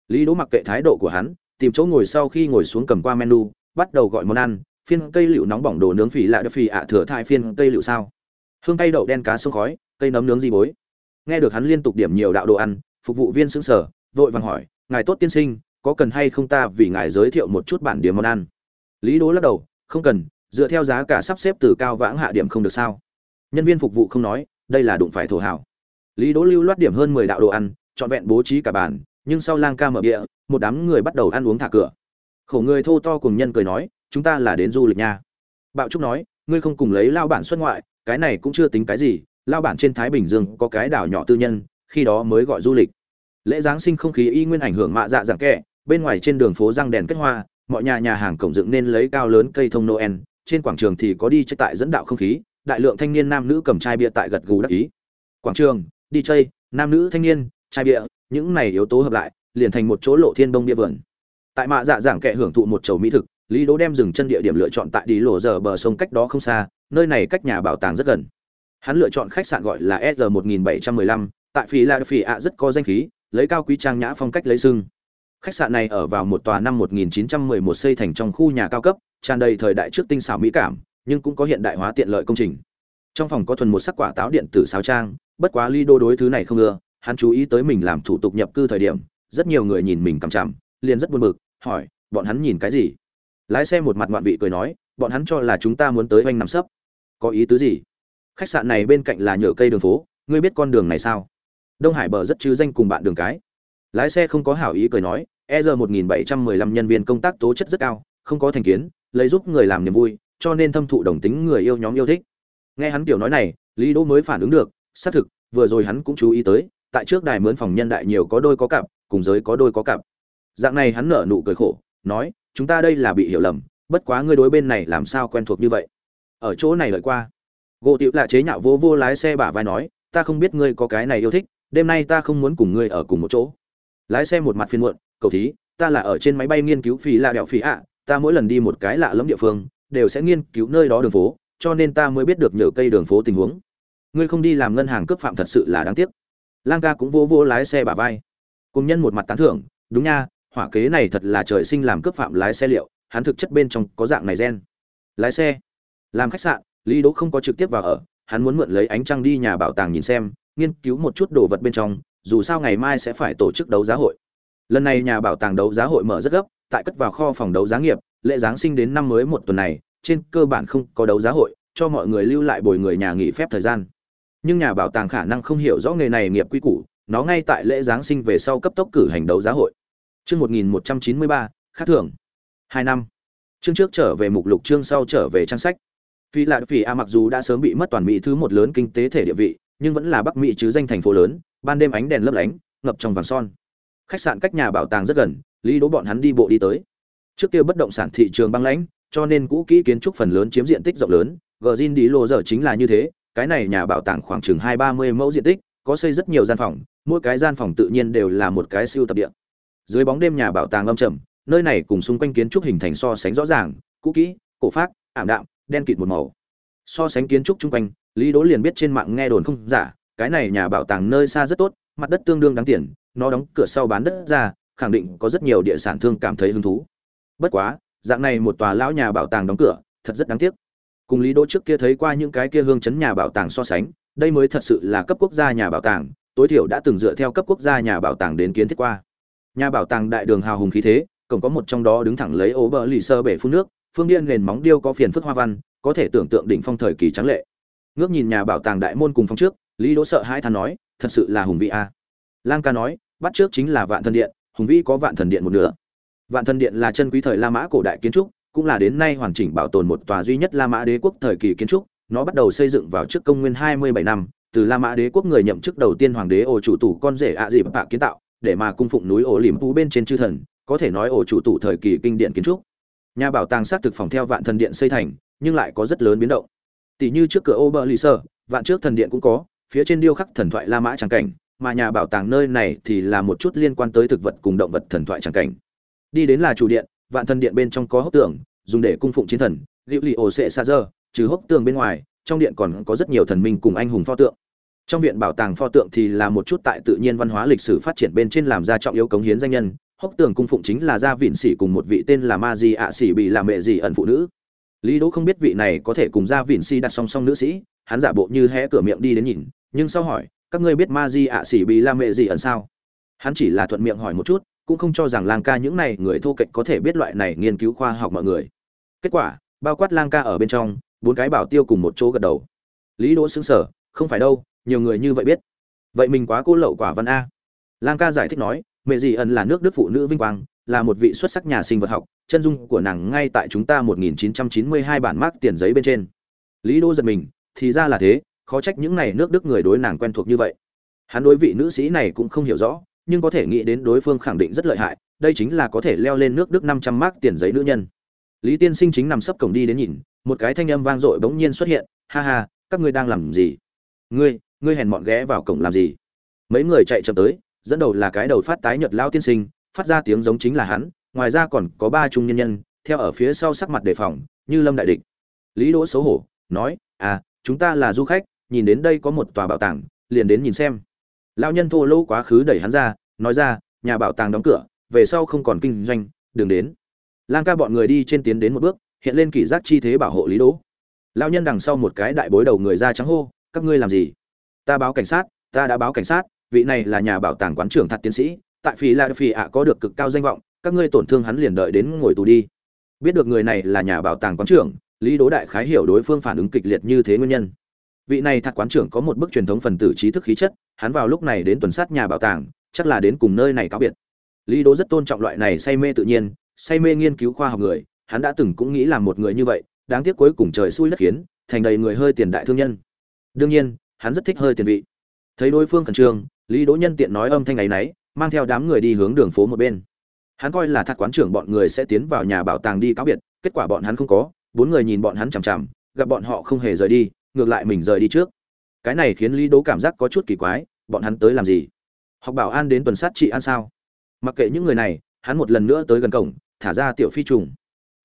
Lý đỗ mặc kệ thái độ của hắn, tìm chỗ ngồi sau khi ngồi xuống cầm qua menu, bắt đầu gọi món ăn, phiên cây liệu nóng bỏng đồ nướng phì lại đất phì ạ thừa thai phiên cây liệu sao. Hương cây đậu đen cá sông khói, cây nấm nướng gì bối. Nghe được hắn liên tục điểm nhiều đạo đồ ăn, phục vụ viên sững sờ, vội vàng hỏi, ngài tốt tiên sinh, có cần hay không ta vì ngài giới thiệu một chút bản điểm món ăn? Lý đố lắc đầu, không cần dựa theo giá cả sắp xếp từ cao vãng hạ điểm không được sao. Nhân viên phục vụ không nói, đây là đụng phải thổ hảo lý Đỗ lưu loát điểm hơn mười đạo đồ ăn, trọn vẹn bố trí cả bàn, nhưng sau lang ca mở địa một đám người bắt đầu ăn uống thả cửa. Khổ người thô to cùng nhân cười nói, chúng ta là đến du lịch nha. Bạo trúc nói, ngươi không cùng lấy lao bản xuất ngoại, cái này cũng chưa tính cái gì, lao bản trên thái bình dương có cái đảo nhỏ tư nhân, khi đó mới gọi du lịch. Lễ giáng sinh không khí y nguyên ảnh hưởng mạ dạ dạng kẹ, bên ngoài trên đường phố răng đèn kết hoa, mọi nhà nhà hàng cổng dựng nên lấy cao lớn cây thông noel trên quảng trường thì có đi chơi tại dẫn đạo không khí đại lượng thanh niên nam nữ cầm chai bia tại gật gù đắc ý. Quảng trường đi chơi nam nữ thanh niên chai bia những này yếu tố hợp lại liền thành một chỗ lộ thiên đông bia vườn. Tại mạ dạ giảng kệ hưởng thụ một chầu mỹ thực lý đỗ đem dừng chân địa điểm lựa chọn tại đi lộ giờ bờ sông cách đó không xa nơi này cách nhà bảo tàng rất gần. Hắn lựa chọn khách sạn gọi là SR1715, tại phi la phi ạ rất có danh khí lấy cao quý trang nhã phong cách lấy sưng khách sạn này ở vào một tòa năm 1911 xây thành trong khu nhà cao cấp, tràn đầy thời đại trước tinh xảo mỹ cảm, nhưng cũng có hiện đại hóa tiện lợi công trình. Trong phòng có thuần một sắc quả táo điện tử sáo trang, bất quá ly đô đối thứ này không ưa, hắn chú ý tới mình làm thủ tục nhập cư thời điểm, rất nhiều người nhìn mình cằm chằm, liền rất buồn bực, hỏi, bọn hắn nhìn cái gì? Lái xe một mặt ngoạn vị cười nói, bọn hắn cho là chúng ta muốn tới hoành nằm sấp. Có ý tứ gì? Khách sạn này bên cạnh là nhựa cây đường phố, ngươi biết con đường này sao? Đông hải bờ rất chứ danh cùng bạn đường cái lái xe không có hảo ý cười nói e r một nghìn bảy trăm mười lăm nhân viên công tác tố chất rất cao, không có thành kiến, lấy giúp người làm niềm vui, cho nên thâm thụ đồng tính người yêu nhóm yêu thích. Nghe hắn kiểu nói này, lý đỗ mới phản ứng được, xác thực, vừa rồi hắn cũng chú ý tới, tại trước đài mướn phòng nhân đại nhiều có đôi có cặp, cùng giới có đôi có cặp. Dạng này hắn nở nụ cười khổ, nói, chúng ta đây là bị hiểu lầm, bất quá ngươi đối bên này làm sao quen thuộc như vậy? Ở chỗ này lợi qua. Gỗ tiểu là chế nhạo vô vô lái xe bả vai nói, ta không biết ngươi có cái này yêu thích, đêm nay ta không muốn cùng ngươi ở cùng một chỗ lái xe một mặt phiên muộn, cầu thí, ta là ở trên máy bay nghiên cứu phí lạ đẹo phí ạ, ta mỗi lần đi một cái lạ lẫm địa phương, đều sẽ nghiên cứu nơi đó đường phố, cho nên ta mới biết được nhờ cây đường phố tình huống. Ngươi không đi làm ngân hàng cướp phạm thật sự là đáng tiếc. Lang ca cũng vô vô lái xe bà vai. Cùng nhân một mặt tán thưởng, đúng nha, hỏa kế này thật là trời sinh làm cướp phạm lái xe liệu, hắn thực chất bên trong có dạng này gen. Lái xe, làm khách sạn, lý đỗ không có trực tiếp vào ở, hắn muốn mượn lấy ánh trăng đi nhà bảo tàng nhìn xem, nghiên cứu một chút đồ vật bên trong dù sao ngày mai sẽ phải tổ chức đấu giá hội. Lần này nhà bảo tàng đấu giá hội mở rất gấp, tại cất vào kho phòng đấu giá nghiệp, lễ giáng sinh đến năm mới một tuần này, trên cơ bản không có đấu giá hội, cho mọi người lưu lại bồi người nhà nghỉ phép thời gian. Nhưng nhà bảo tàng khả năng không hiểu rõ nghề này nghiệp quy củ, nó ngay tại lễ giáng sinh về sau cấp tốc cử hành đấu giá hội. Chương một nghìn một trăm chín mươi ba khác thưởng. Hai năm. Chương trước trở về mục lục, chương sau trở về trang sách. Phi lạ phi a mặc dù đã sớm bị mất toàn mỹ thứ một lớn kinh tế thể địa vị, nhưng vẫn là bắc mỹ chứ danh thành phố lớn ban đêm ánh đèn lấp lánh, ngập trong vàng son. Khách sạn cách nhà bảo tàng rất gần, lý đố bọn hắn đi bộ đi tới. Trước kia bất động sản thị trường băng lãnh, cho nên cũ kỹ kiến trúc phần lớn chiếm diện tích rộng lớn gờ zin đi lô giờ chính là như thế, cái này nhà bảo tàng khoảng chừng hai ba mươi mẫu diện tích, có xây rất nhiều gian phòng, mỗi cái gian phòng tự nhiên đều là một cái siêu tập địa. Dưới bóng đêm nhà bảo tàng âm trầm, nơi này cùng xung quanh kiến trúc hình thành so sánh rõ ràng, cũ kỹ, cổ phát ảm đạm, đen kịt một màu. So sánh kiến trúc chung quanh, lý Đố liền biết trên mạng nghe đồn không giả cái này nhà bảo tàng nơi xa rất tốt, mặt đất tương đương đáng tiền, nó đóng cửa sau bán đất ra, khẳng định có rất nhiều địa sản thương cảm thấy hứng thú. Bất quá, dạng này một tòa lão nhà bảo tàng đóng cửa, thật rất đáng tiếc. Cùng lý đỗ trước kia thấy qua những cái kia hương chấn nhà bảo tàng so sánh, đây mới thật sự là cấp quốc gia nhà bảo tàng, tối thiểu đã từng dựa theo cấp quốc gia nhà bảo tàng đến kiến thiết qua. Nhà bảo tàng đại đường hào hùng khí thế, cổng có một trong đó đứng thẳng lấy ố bờ lì sơ bể phun nước, phương điên nền móng điêu có phiền phức hoa văn, có thể tưởng tượng đỉnh phong thời kỳ trắng lệ. Ngước nhìn nhà bảo tàng đại môn cùng phong trước lý đỗ sợ hai than nói, thật sự là hùng vĩ a. Lang ca nói, bắt trước chính là vạn thần điện, hùng vĩ có vạn thần điện một nửa. Vạn thần điện là chân quý thời la mã cổ đại kiến trúc, cũng là đến nay hoàn chỉnh bảo tồn một tòa duy nhất la mã đế quốc thời kỳ kiến trúc, nó bắt đầu xây dựng vào trước công nguyên 27 năm, từ la mã đế quốc người nhậm chức đầu tiên hoàng đế ổ chủ tủ con rể ạ dị bạ kiến tạo, để mà cung phụng núi ổ liềm phú bên trên chư thần, có thể nói ổ chủ tủ thời kỳ kinh điển kiến trúc. Nhà bảo tàng xác thực phòng theo vạn thần điện xây thành, nhưng lại có rất lớn biến động. Tỷ như trước cửa ô bờ lì sơ vạn trước thần điện cũng có phía trên điêu khắc thần thoại la mã tràng cảnh, mà nhà bảo tàng nơi này thì là một chút liên quan tới thực vật cùng động vật thần thoại tràng cảnh. Đi đến là chủ điện, vạn thần điện bên trong có hốc tường, dùng để cung phụng chiến thần, liễu lì ổ sệ xa trừ hốc tường bên ngoài, trong điện còn có rất nhiều thần minh cùng anh hùng pho tượng. Trong viện bảo tàng pho tượng thì là một chút tại tự nhiên văn hóa lịch sử phát triển bên trên làm ra trọng yếu cống hiến danh nhân, hốc tường cung phụng chính là gia vịn sĩ cùng một vị tên là ma di ạ sĩ bị làm mẹ gì ẩn phụ nữ. Lý đỗ không biết vị này có thể cùng gia vịn sĩ đặt song song nữ sĩ, hắn giả bộ như hé cửa miệng đi đến nhìn nhưng sau hỏi, các ngươi biết ma di ạ sĩ bị la mẹ gì ẩn sao? Hắn chỉ là thuận miệng hỏi một chút, cũng không cho rằng lang ca những này người thô kệch có thể biết loại này nghiên cứu khoa học mọi người. Kết quả, bao quát lang ca ở bên trong, bốn cái bảo tiêu cùng một chỗ gật đầu. Lý đỗ xứng sở không phải đâu, nhiều người như vậy biết. Vậy mình quá cô lậu quả văn a. Lang ca giải thích nói mẹ dì ẩn là nước đức phụ nữ vinh quang, là một vị xuất sắc nhà sinh vật học, chân dung của nàng ngay tại chúng ta 1992 bản mác tiền giấy bên trên. Lý đỗ giật mình, thì ra là thế khó trách những này nước đức người đối nàng quen thuộc như vậy. Hắn đối vị nữ sĩ này cũng không hiểu rõ, nhưng có thể nghĩ đến đối phương khẳng định rất lợi hại, đây chính là có thể leo lên nước đức 500 mác tiền giấy nữ nhân. Lý tiên sinh chính nằm sấp cổng đi đến nhìn, một cái thanh âm vang dội bỗng nhiên xuất hiện, ha ha, các ngươi đang làm gì? Ngươi ngươi hèn mọn ghé vào cổng làm gì? Mấy người chạy chậm tới, dẫn đầu là cái đầu phát tái nhật lao tiên sinh, phát ra tiếng giống chính là hắn, ngoài ra còn có ba trung nhân nhân, theo ở phía sau sắc mặt đề phòng, như lâm đại địch. Lý đỗ xấu hổ, nói à chúng ta là du khách nhìn đến đây có một tòa bảo tàng, liền đến nhìn xem. Lao nhân thô lỗ quá khứ đẩy hắn ra, nói ra, nhà bảo tàng đóng cửa, về sau không còn kinh doanh, đừng đến. Lang ca bọn người đi trên tiến đến một bước, hiện lên kỷ giác chi thế bảo hộ lý đỗ. Lao nhân đằng sau một cái đại bối đầu người ra trắng hô, các ngươi làm gì? Ta báo cảnh sát, ta đã báo cảnh sát, vị này là nhà bảo tàng quán trưởng thật tiến sĩ, tại phi la phi ạ có được cực cao danh vọng, các ngươi tổn thương hắn liền đợi đến ngồi tù đi. Biết được người này là nhà bảo tàng quán trưởng, lý đố đại khái hiểu đối phương phản ứng kịch liệt như thế nguyên nhân vị này thạc quán trưởng có một bức truyền thống phần tử trí thức khí chất, hắn vào lúc này đến tuần sát nhà bảo tàng, chắc là đến cùng nơi này cáo biệt. Lý đỗ rất tôn trọng loại này say mê tự nhiên, say mê nghiên cứu khoa học người, hắn đã từng cũng nghĩ làm một người như vậy, đáng tiếc cuối cùng trời xui đất khiến, thành đầy người hơi tiền đại thương nhân. Đương nhiên, hắn rất thích hơi tiền vị. Thấy đối phương khẩn trương, lý đỗ nhân tiện nói âm thanh ấy náy mang theo đám người đi hướng đường phố một bên. Hắn coi là thạc quán trưởng bọn người sẽ tiến vào nhà bảo tàng đi cáo biệt, kết quả bọn hắn không có, bốn người nhìn bọn hắn chằm chằm, gặp bọn họ không hề rời đi ngược lại mình rời đi trước. Cái này khiến lý đố cảm giác có chút kỳ quái, bọn hắn tới làm gì? Học bảo an đến tuần sát trị an sao? Mặc kệ những người này, hắn một lần nữa tới gần cổng, thả ra tiểu phi trùng.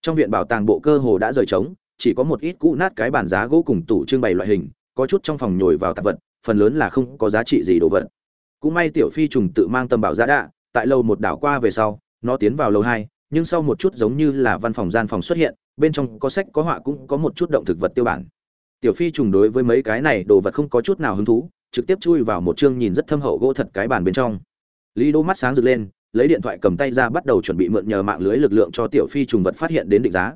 Trong viện bảo tàng bộ cơ hồ đã rời trống, chỉ có một ít cũ nát cái bàn giá gỗ cùng tủ trưng bày loại hình, có chút trong phòng nhồi vào tạp vật, phần lớn là không có giá trị gì đồ vật. Cũng may tiểu phi trùng tự mang tâm bảo giá đạ, tại lầu một đảo qua về sau, nó tiến vào lầu hai, nhưng sau một chút giống như là văn phòng gian phòng xuất hiện, bên trong có sách có họa cũng có một chút động thực vật tiêu bản tiểu phi trùng đối với mấy cái này đồ vật không có chút nào hứng thú, trực tiếp chui vào một chương nhìn rất thâm hậu gỗ thật cái bàn bên trong. Lý đô mắt sáng rực lên, lấy điện thoại cầm tay ra bắt đầu chuẩn bị mượn nhờ mạng lưới lực lượng cho tiểu phi trùng vật phát hiện đến định giá.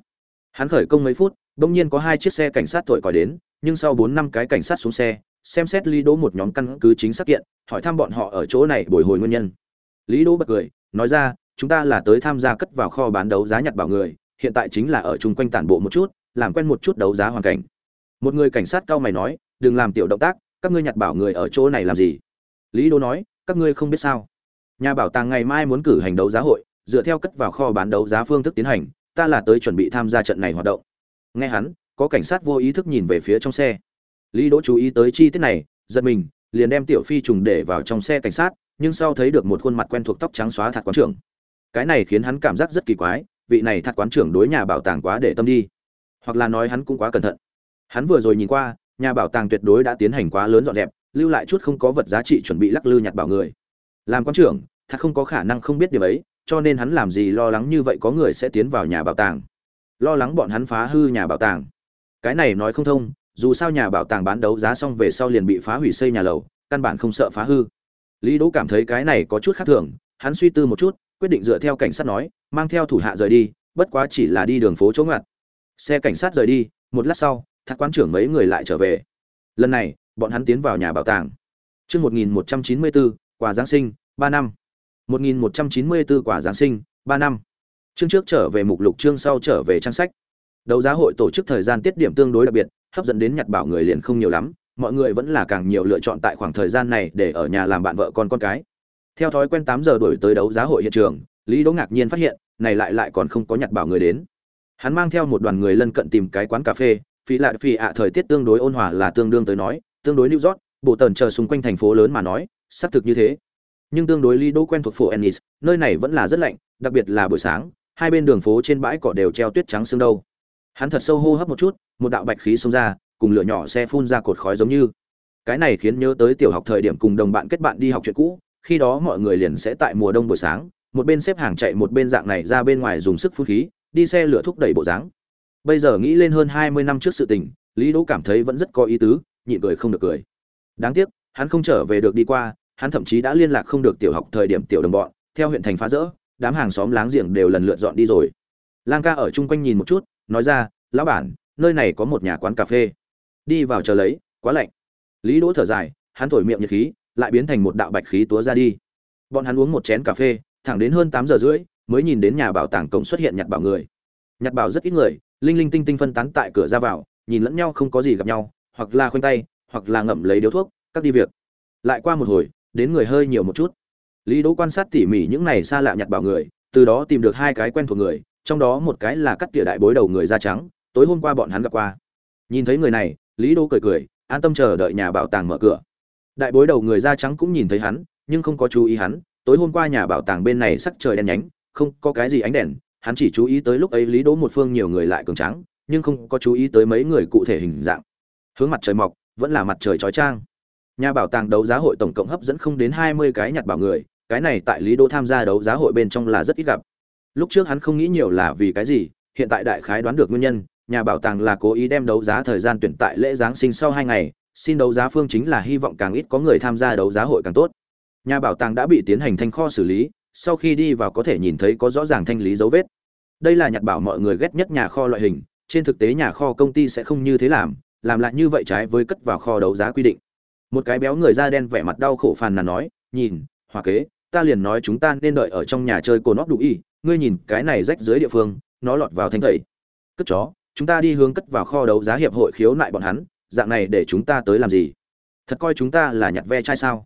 Hắn khởi công mấy phút bỗng nhiên có hai chiếc xe cảnh sát thổi còi đến, nhưng sau bốn năm cái cảnh sát xuống xe, xem xét lý đỗ một nhóm căn cứ chính xác kiện, hỏi thăm bọn họ ở chỗ này bồi hồi nguyên nhân. Lý đỗ bật cười, nói ra, chúng ta là tới tham gia cất vào kho bán đấu giá nhặt bảo người, hiện tại chính là ở chung quanh tản bộ một chút, làm quen một chút đấu giá hoàn cảnh một người cảnh sát cao mày nói, đừng làm tiểu động tác, các ngươi nhặt bảo người ở chỗ này làm gì? Lý đỗ nói, các ngươi không biết sao. Nhà bảo tàng ngày mai muốn cử hành đấu giá hội, dựa theo cất vào kho bán đấu giá phương thức tiến hành, ta là tới chuẩn bị tham gia trận này hoạt động. Nghe hắn, có cảnh sát vô ý thức nhìn về phía trong xe. Lý đỗ chú ý tới chi tiết này, giật mình, liền đem tiểu phi trùng để vào trong xe cảnh sát, nhưng sau thấy được một khuôn mặt quen thuộc tóc trắng xóa thạc quán trưởng. Cái này khiến hắn cảm giác rất kỳ quái, vị này thạc quán trưởng đối nhà bảo tàng quá để tâm đi. Hoặc là nói hắn cũng quá cẩn thận hắn vừa rồi nhìn qua, nhà bảo tàng tuyệt đối đã tiến hành quá lớn dọn dẹp, lưu lại chút không có vật giá trị chuẩn bị lắc lư nhặt bảo người. Làm quan trưởng, thật không có khả năng không biết điều ấy, cho nên hắn làm gì lo lắng như vậy có người sẽ tiến vào nhà bảo tàng. Lo lắng bọn hắn phá hư nhà bảo tàng. Cái này nói không thông, dù sao nhà bảo tàng bán đấu giá xong về sau liền bị phá hủy xây nhà lầu, căn bản không sợ phá hư. Lý đỗ cảm thấy cái này có chút khác thường, hắn suy tư một chút, quyết định dựa theo cảnh sát nói, mang theo thủ hạ rời đi, bất quá chỉ là đi đường phố chỗ ngặt xe cảnh sát rời đi, một lát sau thác quán trưởng mấy người lại trở về lần này bọn hắn tiến vào nhà bảo tàng Trước 1194, quà Giáng sinh, 3 năm. 1194 quả Giáng sinh, 3 năm. Chương trước trở về mục lục chương sau trở về trang sách. Đấu giá hội tổ chức thời gian tiết điểm tương đối đặc biệt, hấp dẫn đến nhặt bảo người liền không nhiều lắm, mọi người vẫn là càng nhiều lựa chọn tại khoảng thời gian này để ở nhà làm bạn vợ con con cái. Theo thói quen 8 giờ đuổi tới đấu giá hội hiện trường, Lý Đỗ ngạc nhiên phát hiện, này lại lại còn không có nhặt bảo người đến. Hắn mang theo một đoàn người lân cận tìm cái quán cà phê, phí lại phí ạ thời tiết tương đối ôn hòa là tương đương tới nói, tương đối New York, bộ tần chờ xung quanh thành phố lớn mà nói, xác thực như thế nhưng tương đối Lý đô quen thuộc phố Ennis, nơi này vẫn là rất lạnh, đặc biệt là buổi sáng, hai bên đường phố trên bãi cỏ đều treo tuyết trắng sương đâu. Hắn thật sâu hô hấp một chút, một đạo bạch khí xông ra, cùng lửa nhỏ xe phun ra cột khói giống như. Cái này khiến nhớ tới tiểu học thời điểm cùng đồng bạn kết bạn đi học chuyện cũ, khi đó mọi người liền sẽ tại mùa đông buổi sáng, một bên xếp hàng chạy một bên dạng này ra bên ngoài dùng sức phun khí, đi xe lửa thúc đẩy bộ dáng. Bây giờ nghĩ lên hơn 20 năm trước sự tình, Lý Đỗ cảm thấy vẫn rất có ý tứ, nhịn cười không được cười. Đáng tiếc, hắn không trở về được đi qua, hắn thậm chí đã liên lạc không được tiểu học thời điểm tiểu đồng bọn, theo huyện thành phá rỡ, đám hàng xóm láng giềng đều lần lượt dọn đi rồi. Lang ca ở chung quanh nhìn một chút, nói ra, "Lão bản, nơi này có một nhà quán cà phê. Đi vào chờ lấy, quá lạnh." Lý Đỗ thở dài, hắn thổi miệng nhiệt khí, lại biến thành một đạo bạch khí túa ra đi. Bọn hắn uống một chén cà phê, thẳng đến hơn tám giờ rưỡi, mới nhìn đến nhà bảo tàng cổng xuất hiện nhặt bảo người. Nhặt bảo rất ít người, linh linh tinh tinh phân tán tại cửa ra vào, nhìn lẫn nhau không có gì gặp nhau, hoặc là khoanh tay, hoặc là ngậm lấy điếu thuốc, các đi việc. Lại qua một hồi, đến người hơi nhiều một chút. Lý đỗ quan sát tỉ mỉ những này xa lạ nhặt bảo người từ đó tìm được hai cái quen thuộc người trong đó một cái là cắt tỉa đại bối đầu người da trắng tối hôm qua bọn hắn gặp qua. Nhìn thấy người này lý đỗ cười cười an tâm chờ đợi nhà bảo tàng mở cửa. Đại bối đầu người da trắng cũng nhìn thấy hắn nhưng không có chú ý hắn tối hôm qua nhà bảo tàng bên này sắc trời đen nhánh không có cái gì ánh đèn hắn chỉ chú ý tới lúc ấy lý đỗ một phương nhiều người lại cường trắng nhưng không có chú ý tới mấy người cụ thể hình dạng. Hướng mặt trời mọc vẫn là mặt trời chói chang. Nhà bảo tàng đấu giá hội tổng cộng hấp dẫn không đến 20 cái nhặt bảo người, cái này tại lý đô tham gia đấu giá hội bên trong là rất ít gặp. Lúc trước hắn không nghĩ nhiều là vì cái gì hiện tại đại khái đoán được nguyên nhân nhà bảo tàng là cố ý đem đấu giá thời gian tuyển tại lễ giáng sinh sau hai ngày xin đấu giá phương chính là hy vọng càng ít có người tham gia đấu giá hội càng tốt. Nhà bảo tàng đã bị tiến hành thanh kho xử lý sau khi đi vào có thể nhìn thấy có rõ ràng thanh lý dấu vết đây là nhặt bảo mọi người ghét nhất nhà kho loại hình, trên thực tế nhà kho công ty sẽ không như thế làm làm lại như vậy trái với cất vào kho đấu giá quy định. Một cái béo người da đen vẻ mặt đau khổ phàn nàn nói, nhìn, hòa kế, ta liền nói chúng ta nên đợi ở trong nhà chơi cồn óc đủ y, ngươi nhìn cái này rách dưới địa phương, nó lọt vào thanh tẩy. Cất chó, chúng ta đi hướng cất vào kho đấu giá hiệp hội khiếu nại bọn hắn, dạng này để chúng ta tới làm gì? Thật coi chúng ta là nhặt ve chai sao?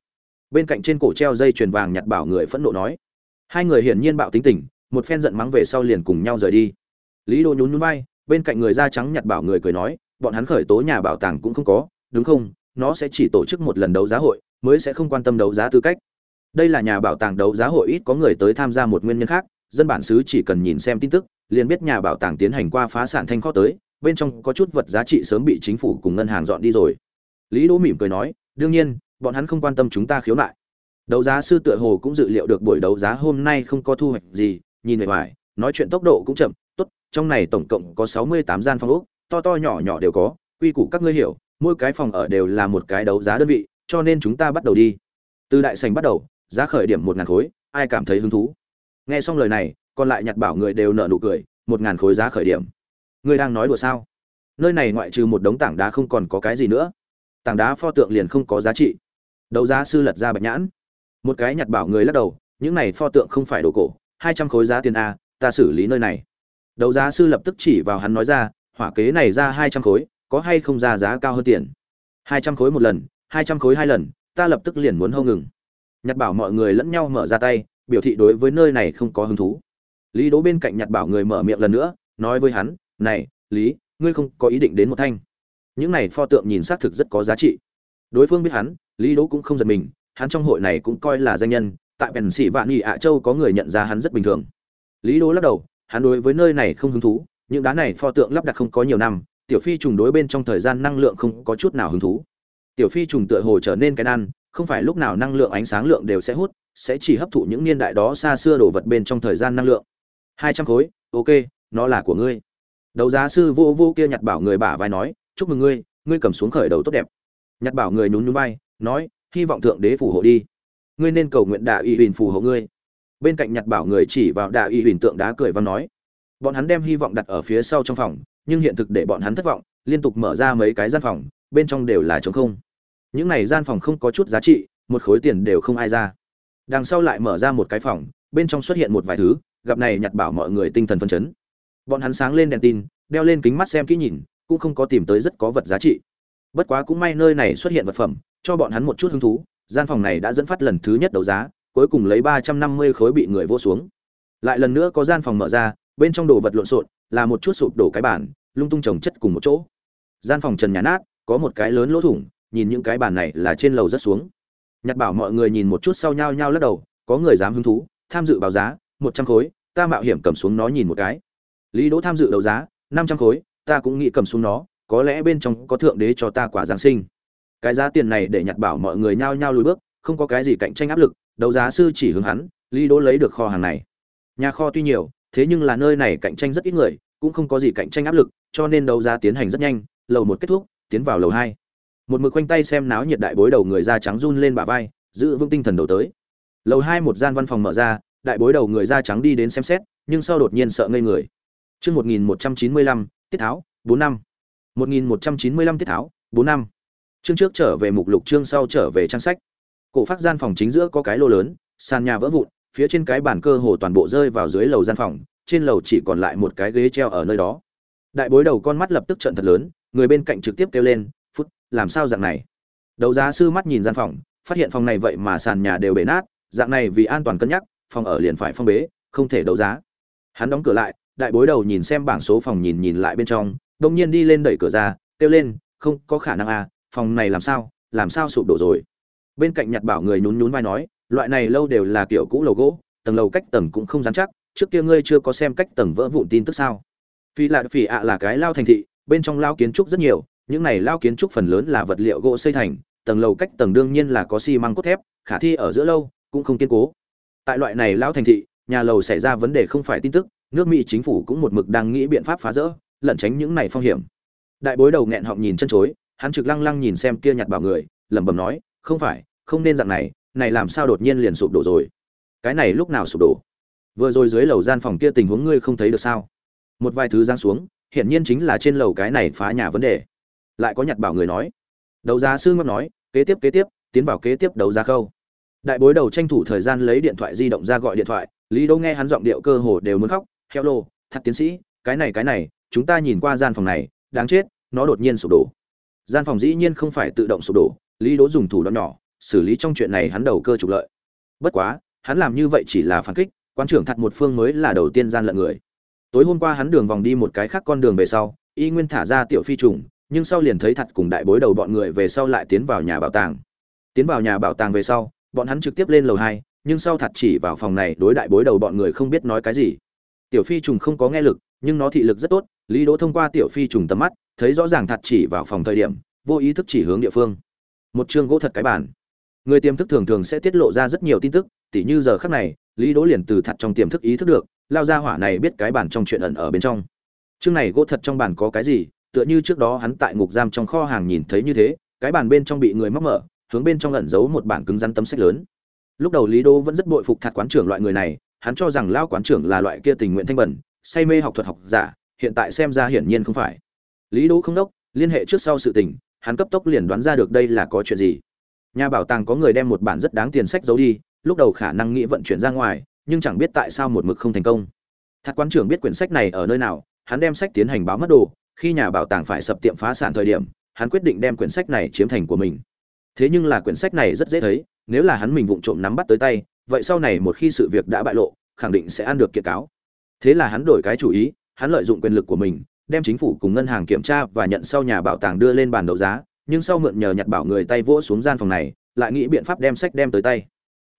Bên cạnh trên cổ treo dây chuyền vàng nhặt bảo người phẫn nộ nói. Hai người hiển nhiên bạo tính tình một phen giận mắng về sau liền cùng nhau rời đi. Lý đô nhún nhún vai, bên cạnh người da trắng nhặt bảo người cười nói, bọn hắn khởi tố nhà bảo tàng cũng không có, đúng không? Nó sẽ chỉ tổ chức một lần đấu giá hội, mới sẽ không quan tâm đấu giá tư cách. Đây là nhà bảo tàng đấu giá hội ít có người tới tham gia một nguyên nhân khác, dân bản xứ chỉ cần nhìn xem tin tức, liền biết nhà bảo tàng tiến hành qua phá sản thanh kho tới, bên trong có chút vật giá trị sớm bị chính phủ cùng ngân hàng dọn đi rồi. Lý đỗ mỉm cười nói, đương nhiên, bọn hắn không quan tâm chúng ta khiếu nại. Đấu giá sư tựa hồ cũng dự liệu được buổi đấu giá hôm nay không có thu hoạch gì nhìn bề ngoài, nói chuyện tốc độ cũng chậm, tốt, trong này tổng cộng có sáu mươi tám gian phòng ốc, to to nhỏ nhỏ đều có, quy củ các ngươi hiểu, mỗi cái phòng ở đều là một cái đấu giá đơn vị, cho nên chúng ta bắt đầu đi. Từ đại sành bắt đầu, giá khởi điểm một ngàn khối, ai cảm thấy hứng thú? Nghe xong lời này, còn lại nhặt bảo người đều nợ nụ cười, một ngàn khối giá khởi điểm. Ngươi đang nói đùa sao? Nơi này ngoại trừ một đống tảng đá không còn có cái gì nữa. Tảng đá pho tượng liền không có giá trị. Đấu giá sư lật ra bạch nhãn. Một cái nhặt bảo người lắc đầu, những này pho tượng không phải đồ cổ hai trăm khối giá tiền a, ta xử lý nơi này. Đấu giá sư lập tức chỉ vào hắn nói ra, hỏa kế này ra hai trăm khối, có hay không ra giá cao hơn tiền? Hai trăm khối một lần, hai trăm khối hai lần, ta lập tức liền muốn hâu ngừng. Nhặt bảo mọi người lẫn nhau mở ra tay, biểu thị đối với nơi này không có hứng thú. Lý đố bên cạnh nhặt bảo người mở miệng lần nữa, nói với hắn, này, lý, ngươi không có ý định đến một thanh. Những này pho tượng nhìn xác thực rất có giá trị. Đối phương biết hắn, lý đố cũng không giật mình, hắn trong hội này cũng coi là danh nhân tại bèn sĩ vạn nghị ạ châu có người nhận ra hắn rất bình thường. Lý đô lắc đầu, hắn đối với nơi này không hứng thú, những đá này pho tượng lắp đặt không có nhiều năm, tiểu phi trùng đối bên trong thời gian năng lượng không có chút nào hứng thú. Tiểu phi trùng tựa hồ trở nên cái nan không phải lúc nào năng lượng ánh sáng lượng đều sẽ hút, sẽ chỉ hấp thụ những niên đại đó xa xưa đổ vật bên trong thời gian năng lượng. Hai trăm khối, ok, nó là của ngươi. Đấu giá sư vô vô kia nhặt bảo người bả vai nói, chúc mừng ngươi ngươi cầm xuống khởi đầu tốt đẹp. Nhặt bảo người nhún nhún vai, nói, hy vọng thượng đế phù hộ đi ngươi nên cầu nguyện đạ y huỳnh phù hộ ngươi. Bên cạnh nhặt bảo người chỉ vào đạ y huỳnh tượng đá cười và nói. Bọn hắn đem hy vọng đặt ở phía sau trong phòng, nhưng hiện thực để bọn hắn thất vọng, liên tục mở ra mấy cái gian phòng, bên trong đều là trống không. Những này gian phòng không có chút giá trị, một khối tiền đều không ai ra. Đằng sau lại mở ra một cái phòng, bên trong xuất hiện một vài thứ, gặp này nhặt bảo mọi người tinh thần phân chấn. Bọn hắn sáng lên đèn tin, đeo lên kính mắt xem kỹ nhìn, cũng không có tìm tới rất có vật giá trị. Bất quá cũng may nơi này xuất hiện vật phẩm, cho bọn hắn một chút hứng thú gian phòng này đã dẫn phát lần thứ nhất đấu giá, cuối cùng lấy ba trăm năm mươi khối bị người vô xuống. Lại lần nữa có gian phòng mở ra, bên trong đồ vật lộn xộn, là một chút sụp đổ cái bản lung tung trồng chất cùng một chỗ. Gian phòng trần nhà nát, có một cái lớn lỗ thủng, nhìn những cái bàn này là trên lầu rất xuống. Nhặt bảo mọi người nhìn một chút sau nhau nhau lắc đầu, có người dám hứng thú, tham dự báo giá, một trăm khối, ta mạo hiểm cầm xuống nó nhìn một cái. Lý đỗ tham dự đấu giá, năm trăm khối, ta cũng nghĩ cầm xuống nó, có lẽ bên trong có thượng đế cho ta quả giáng sinh cái giá tiền này để nhặt bảo mọi người nhao nhao lùi bước, không có cái gì cạnh tranh áp lực, đấu giá sư chỉ hướng hắn, lý đỗ lấy được kho hàng này. Nhà kho tuy nhiều, thế nhưng là nơi này cạnh tranh rất ít người, cũng không có gì cạnh tranh áp lực, cho nên đấu giá tiến hành rất nhanh, lầu một kết thúc, tiến vào lầu hai. Một mực quanh tay xem náo nhiệt đại bối đầu người da trắng run lên bả vai, giữ vững tinh thần đầu tới. Lầu hai một gian văn phòng mở ra, đại bối đầu người da trắng đi đến xem xét, nhưng sau đột nhiên sợ ngây người. Trước một nghìn một trăm chín mươi lăm, tiết tháo, bốn năm. Một nghìn một trăm chín mươi lăm tiết tháo, bốn năm chương trước trở về mục lục, chương sau trở về trang sách. Cổ phát gian phòng chính giữa có cái lô lớn, sàn nhà vỡ vụn, phía trên cái bàn cơ hồ toàn bộ rơi vào dưới lầu gian phòng, trên lầu chỉ còn lại một cái ghế treo ở nơi đó. Đại bối đầu con mắt lập tức trận thật lớn, người bên cạnh trực tiếp kêu lên, phút, làm sao dạng này? Đấu giá sư mắt nhìn gian phòng, phát hiện phòng này vậy mà sàn nhà đều bể nát, dạng này vì an toàn cân nhắc, phòng ở liền phải phong bế, không thể đấu giá. Hắn đóng cửa lại, đại bối đầu nhìn xem bảng số phòng nhìn nhìn lại bên trong đông nhiên đi lên đẩy cửa ra, kêu lên, không có khả năng à phòng này làm sao làm sao sụp đổ rồi? Bên cạnh nhặt bảo người nhún nhún vai nói, loại này lâu đều là kiểu cũ lầu gỗ, tầng lầu cách tầng cũng không dám chắc, trước kia ngươi chưa có xem cách tầng vỡ vụn tin tức sao? Phi lạ phỉ ạ là cái lao thành thị, bên trong lao kiến trúc rất nhiều, những này lao kiến trúc phần lớn là vật liệu gỗ xây thành, tầng lầu cách tầng đương nhiên là có xi măng cốt thép, khả thi ở giữa lâu, cũng không kiên cố. Tại loại này lão thành thị, nhà lầu xảy ra vấn đề không phải tin tức, nước mỹ chính phủ cũng một mực đang nghĩ biện pháp phá rỡ, lẩn tránh những này phong hiểm. Đại bối đầu nghẹn họng nhìn chân chối hắn trực lăng lăng nhìn xem kia nhặt bảo người lẩm bẩm nói không phải không nên dạng này này làm sao đột nhiên liền sụp đổ rồi? Cái này lúc nào sụp đổ? Vừa rồi dưới lầu gian phòng kia tình huống ngươi không thấy được sao? Một vài thứ giang xuống hiển nhiên chính là trên lầu cái này phá nhà vấn đề. Lại có nhặt bảo người nói. Đấu giá sư ngâm nói kế tiếp kế tiếp tiến vào kế tiếp đấu giá khâu. Đại bối đầu tranh thủ thời gian lấy điện thoại di động ra gọi điện thoại lý đỗ nghe hắn giọng điệu cơ hồ đều muốn khóc Hello, thật tiến sĩ cái này cái này chúng ta nhìn qua gian phòng này đáng chết nó đột nhiên sụp đổ gian phòng dĩ nhiên không phải tự động sụp đổ, lý đỗ dùng thủ đoạn nhỏ, xử lý trong chuyện này hắn đầu cơ trục lợi. Bất quá, hắn làm như vậy chỉ là phản kích, quan trưởng thật một phương mới là đầu tiên gian lận người. Tối hôm qua hắn đường vòng đi một cái khác con đường về sau, y nguyên thả ra tiểu phi trùng, nhưng sau liền thấy thật cùng đại bối đầu bọn người về sau lại tiến vào nhà bảo tàng. Tiến vào nhà bảo tàng về sau, bọn hắn trực tiếp lên lầu hai, nhưng sau thật chỉ vào phòng này đối đại bối đầu bọn người không biết nói cái gì. Tiểu phi trùng không có nghe lực, nhưng nó thị lực rất tốt, lý đỗ thông qua tiểu phi trùng tầm mắt thấy rõ ràng thật chỉ vào phòng thời điểm, vô ý thức chỉ hướng địa phương. Một chương gỗ thật cái bản người tiềm thức thường thường sẽ tiết lộ ra rất nhiều tin tức, tỉ như giờ khắc này, lý đỗ liền từ thật trong tiềm thức ý thức được, lao ra hỏa này biết cái bản trong chuyện ẩn ở bên trong. Chương này gỗ thật trong bản có cái gì, tựa như trước đó hắn tại ngục giam trong kho hàng nhìn thấy như thế, cái bản bên trong bị người móc mở, hướng bên trong ẩn giấu một bản cứng rắn tấm sách lớn. Lúc đầu lý đỗ vẫn rất bội phục thật quán trưởng loại người này, hắn cho rằng lao quán trưởng là loại kia tình nguyện thanh bẩn, say mê học thuật học giả, hiện tại xem ra hiển nhiên không phải lý đỗ không đốc, liên hệ trước sau sự tình, hắn cấp tốc liền đoán ra được đây là có chuyện gì. Nhà bảo tàng có người đem một bản rất đáng tiền sách giấu đi, lúc đầu khả năng nghĩ vận chuyển ra ngoài, nhưng chẳng biết tại sao một mực không thành công. Thạc quán trưởng biết quyển sách này ở nơi nào, hắn đem sách tiến hành báo mất đồ, khi nhà bảo tàng phải sập tiệm phá sản thời điểm, hắn quyết định đem quyển sách này chiếm thành của mình. Thế nhưng là quyển sách này rất dễ thấy, nếu là hắn mình vụng trộm nắm bắt tới tay, vậy sau này một khi sự việc đã bại lộ, khẳng định sẽ ăn được kiệt cáo. Thế là hắn đổi cái chủ ý, hắn lợi dụng quyền lực của mình đem chính phủ cùng ngân hàng kiểm tra và nhận sau nhà bảo tàng đưa lên bàn đấu giá, nhưng sau mượn nhờ nhặt bảo người tay vỗ xuống gian phòng này, lại nghĩ biện pháp đem sách đem tới tay.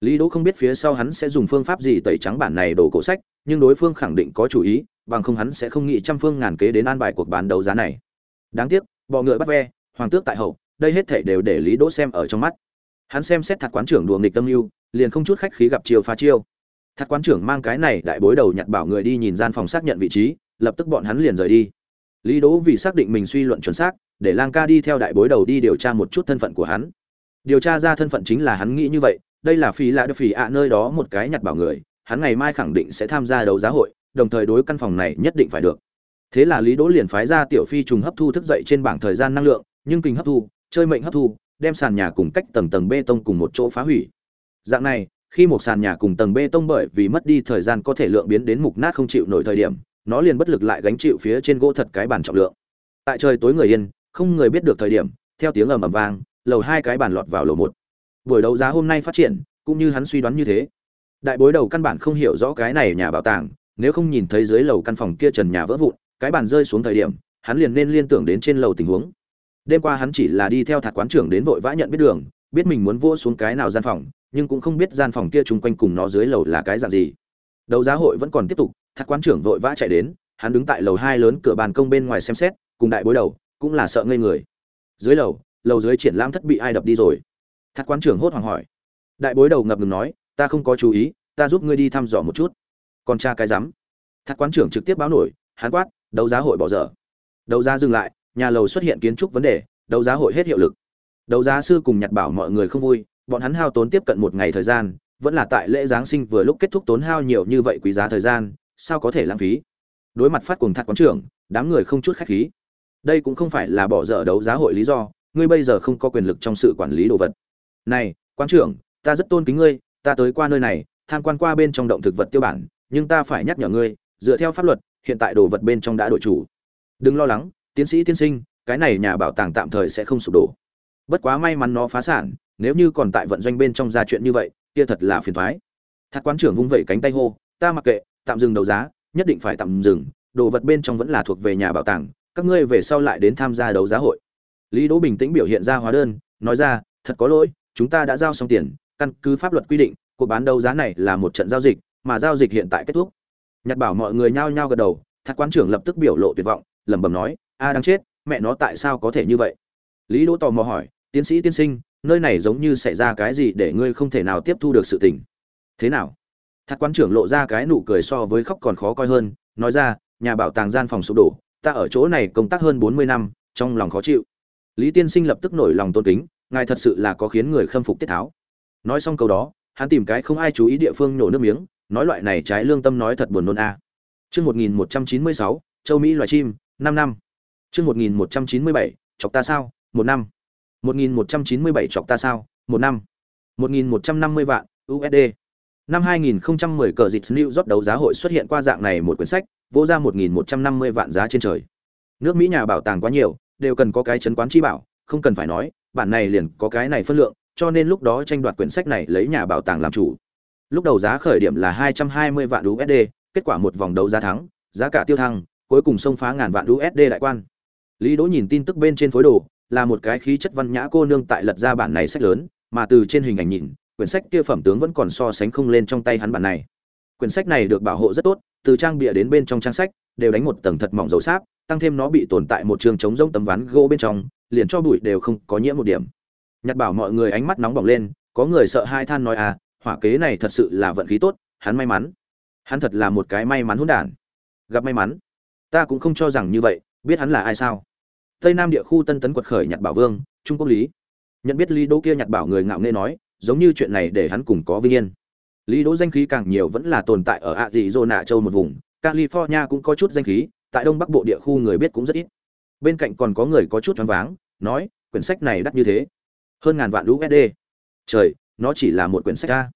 Lý đỗ không biết phía sau hắn sẽ dùng phương pháp gì tẩy trắng bản này đổ cổ sách, nhưng đối phương khẳng định có chủ ý, bằng không hắn sẽ không nghĩ trăm phương ngàn kế đến an bài cuộc bán đấu giá này. Đáng tiếc, bọ ngựa bắt ve, hoàng tước tại hậu, đây hết thể đều để lý đỗ xem ở trong mắt. Hắn xem xét thật quán trưởng đùa nghịch tâm lưu liền không chút khách khí gặp chiêu phá chiêu. Thật quán trưởng mang cái này đại bối đầu nhặt bảo người đi nhìn gian phòng xác nhận vị trí, lập tức bọn hắn liền rời đi lý đỗ vì xác định mình suy luận chuẩn xác, để lang ca đi theo đại bối đầu đi điều tra một chút thân phận của hắn. Điều tra ra thân phận chính là hắn nghĩ như vậy, đây là phí lạ được phỉ ạ nơi đó một cái nhặt bảo người, hắn ngày mai khẳng định sẽ tham gia đấu giá hội, đồng thời đối căn phòng này nhất định phải được. Thế là lý đỗ liền phái ra tiểu phi trùng hấp thu thức dậy trên bảng thời gian năng lượng, nhưng kinh hấp thu, chơi mệnh hấp thu, đem sàn nhà cùng cách tầng tầng bê tông cùng một chỗ phá hủy. Dạng này, khi một sàn nhà cùng tầng bê tông bởi vì mất đi thời gian có thể lượng biến đến mục nát không chịu nổi thời điểm nó liền bất lực lại gánh chịu phía trên gỗ thật cái bàn trọng lượng. Tại trời tối người yên, không người biết được thời điểm, theo tiếng ầm ầm vang, lầu hai cái bàn lọt vào lầu một. Buổi đấu giá hôm nay phát triển, cũng như hắn suy đoán như thế. Đại bối đầu căn bản không hiểu rõ cái này nhà bảo tàng, nếu không nhìn thấy dưới lầu căn phòng kia trần nhà vỡ vụn, cái bàn rơi xuống thời điểm, hắn liền nên liên tưởng đến trên lầu tình huống. Đêm qua hắn chỉ là đi theo thạc quán trưởng đến vội vã nhận biết đường, biết mình muốn vỗ xuống cái nào gian phòng, nhưng cũng không biết gian phòng kia chung quanh cùng nó dưới lầu là cái dạng gì. Đấu giá hội vẫn còn tiếp tục thạc quán trưởng vội vã chạy đến, hắn đứng tại lầu hai lớn cửa bàn công bên ngoài xem xét, cùng đại bối đầu, cũng là sợ ngây người. Dưới lầu lầu dưới triển lãm thất bị ai đập đi rồi? Thạc quán trưởng hốt hoảng hỏi. Đại bối đầu ngập ngừng nói, ta không có chú ý, ta giúp ngươi đi thăm dò một chút. Còn cha cái rắm. Thạc quán trưởng trực tiếp báo nổi, hắn quát, đấu giá hội bỏ dở. Đấu giá dừng lại, nhà lầu xuất hiện kiến trúc vấn đề, đấu giá hội hết hiệu lực. Đấu giá sư cùng nhặt bảo mọi người không vui, bọn hắn hao tốn tiếp cận một ngày thời gian, vẫn là tại lễ giáng sinh vừa lúc kết thúc tốn hao nhiều như vậy quý giá thời gian sao có thể lãng phí? Đối mặt phát cùng thạc quán trưởng, đám người không chút khách khí. Đây cũng không phải là bỏ dở đấu giá hội lý do, ngươi bây giờ không có quyền lực trong sự quản lý đồ vật. Này, quán trưởng, ta rất tôn kính ngươi, ta tới qua nơi này, tham quan qua bên trong động thực vật tiêu bản, nhưng ta phải nhắc nhở ngươi, dựa theo pháp luật, hiện tại đồ vật bên trong đã đổi chủ. Đừng lo lắng, tiến sĩ tiên sinh, cái này nhà bảo tàng tạm thời sẽ không sụp đổ. Bất quá may mắn nó phá sản, nếu như còn tại vận doanh bên trong ra chuyện như vậy, kia thật là phiền thoái. Thạc quán trưởng vung vẩy cánh tay hô, ta mặc kệ tạm dừng đấu giá, nhất định phải tạm dừng, đồ vật bên trong vẫn là thuộc về nhà bảo tàng, các ngươi về sau lại đến tham gia đấu giá hội. Lý đỗ bình tĩnh biểu hiện ra hóa đơn, nói ra, thật có lỗi, chúng ta đã giao xong tiền, căn cứ pháp luật quy định, cuộc bán đấu giá này là một trận giao dịch, mà giao dịch hiện tại kết thúc. Nhặt bảo mọi người nhao nhao gật đầu thạc quán trưởng lập tức biểu lộ tuyệt vọng, lẩm bẩm nói, a đang chết, mẹ nó tại sao có thể như vậy? Lý đỗ tò mò hỏi, tiến sĩ tiên sinh, nơi này giống như xảy ra cái gì để ngươi không thể nào tiếp thu được sự tình? Thế nào? Thạc quan trưởng lộ ra cái nụ cười so với khóc còn khó coi hơn, nói ra, nhà bảo tàng gian phòng sụp đổ, ta ở chỗ này công tác hơn bốn mươi năm, trong lòng khó chịu. Lý tiên sinh lập tức nổi lòng tôn kính, ngài thật sự là có khiến người khâm phục tiết tháo. Nói xong câu đó, hắn tìm cái không ai chú ý địa phương nhổ nước miếng, nói loại này trái lương tâm nói thật buồn nôn a. À. chương một nghìn một trăm chín mươi sáu, châu mỹ loài chim, năm năm. Chương một nghìn một trăm chín mươi bảy, chọc ta sao, một năm. Một nghìn một trăm chín mươi bảy, chọc ta sao, một năm. Một nghìn một trăm năm mươi vạn usd năm 2010 cờ dịch New York đấu giá hội xuất hiện qua dạng này một quyển sách, vô ra 1150 vạn giá trên trời. Nước Mỹ nhà bảo tàng quá nhiều, đều cần có cái chấn quán chi bảo, không cần phải nói, bản này liền có cái này phân lượng, cho nên lúc đó tranh đoạt quyển sách này lấy nhà bảo tàng làm chủ. Lúc đầu giá khởi điểm là 220 vạn USD, kết quả một vòng đấu giá thắng, giá cả tiêu thăng, cuối cùng xông phá ngàn vạn USD đại quan. Lý Đỗ nhìn tin tức bên trên phối đồ, là một cái khí chất văn nhã cô nương tại lật ra bản này sách lớn, mà từ trên hình ảnh nhìn, quyển sách kia phẩm tướng vẫn còn so sánh không lên trong tay hắn bản này. Quyển sách này được bảo hộ rất tốt, từ trang bìa đến bên trong trang sách đều đánh một tầng thật mỏng dầu sáp, tăng thêm nó bị tồn tại một trường chống rông tấm ván gỗ bên trong, liền cho bụi đều không có nhiễm một điểm. Nhặt bảo mọi người ánh mắt nóng bỏng lên, có người sợ hai than nói à, hỏa kế này thật sự là vận khí tốt, hắn may mắn. Hắn thật là một cái may mắn hỗn đản. Gặp may mắn. Ta cũng không cho rằng như vậy, biết hắn là ai sao? Tây Nam địa khu Tân Tấn quật khởi nhặt bảo vương, Trung Quốc Lý. Nhận biết Lý Đỗ kia nhặt bảo người ngạo nghễ nói, giống như chuyện này để hắn cùng có vinh yên. Lý đỗ danh khí càng nhiều vẫn là tồn tại ở ạ dị dô nạ châu một vùng, california cũng có chút danh khí, tại đông bắc bộ địa khu người biết cũng rất ít. Bên cạnh còn có người có chút choáng váng, nói, quyển sách này đắt như thế. Hơn ngàn vạn usd trời, nó chỉ là một quyển sách a.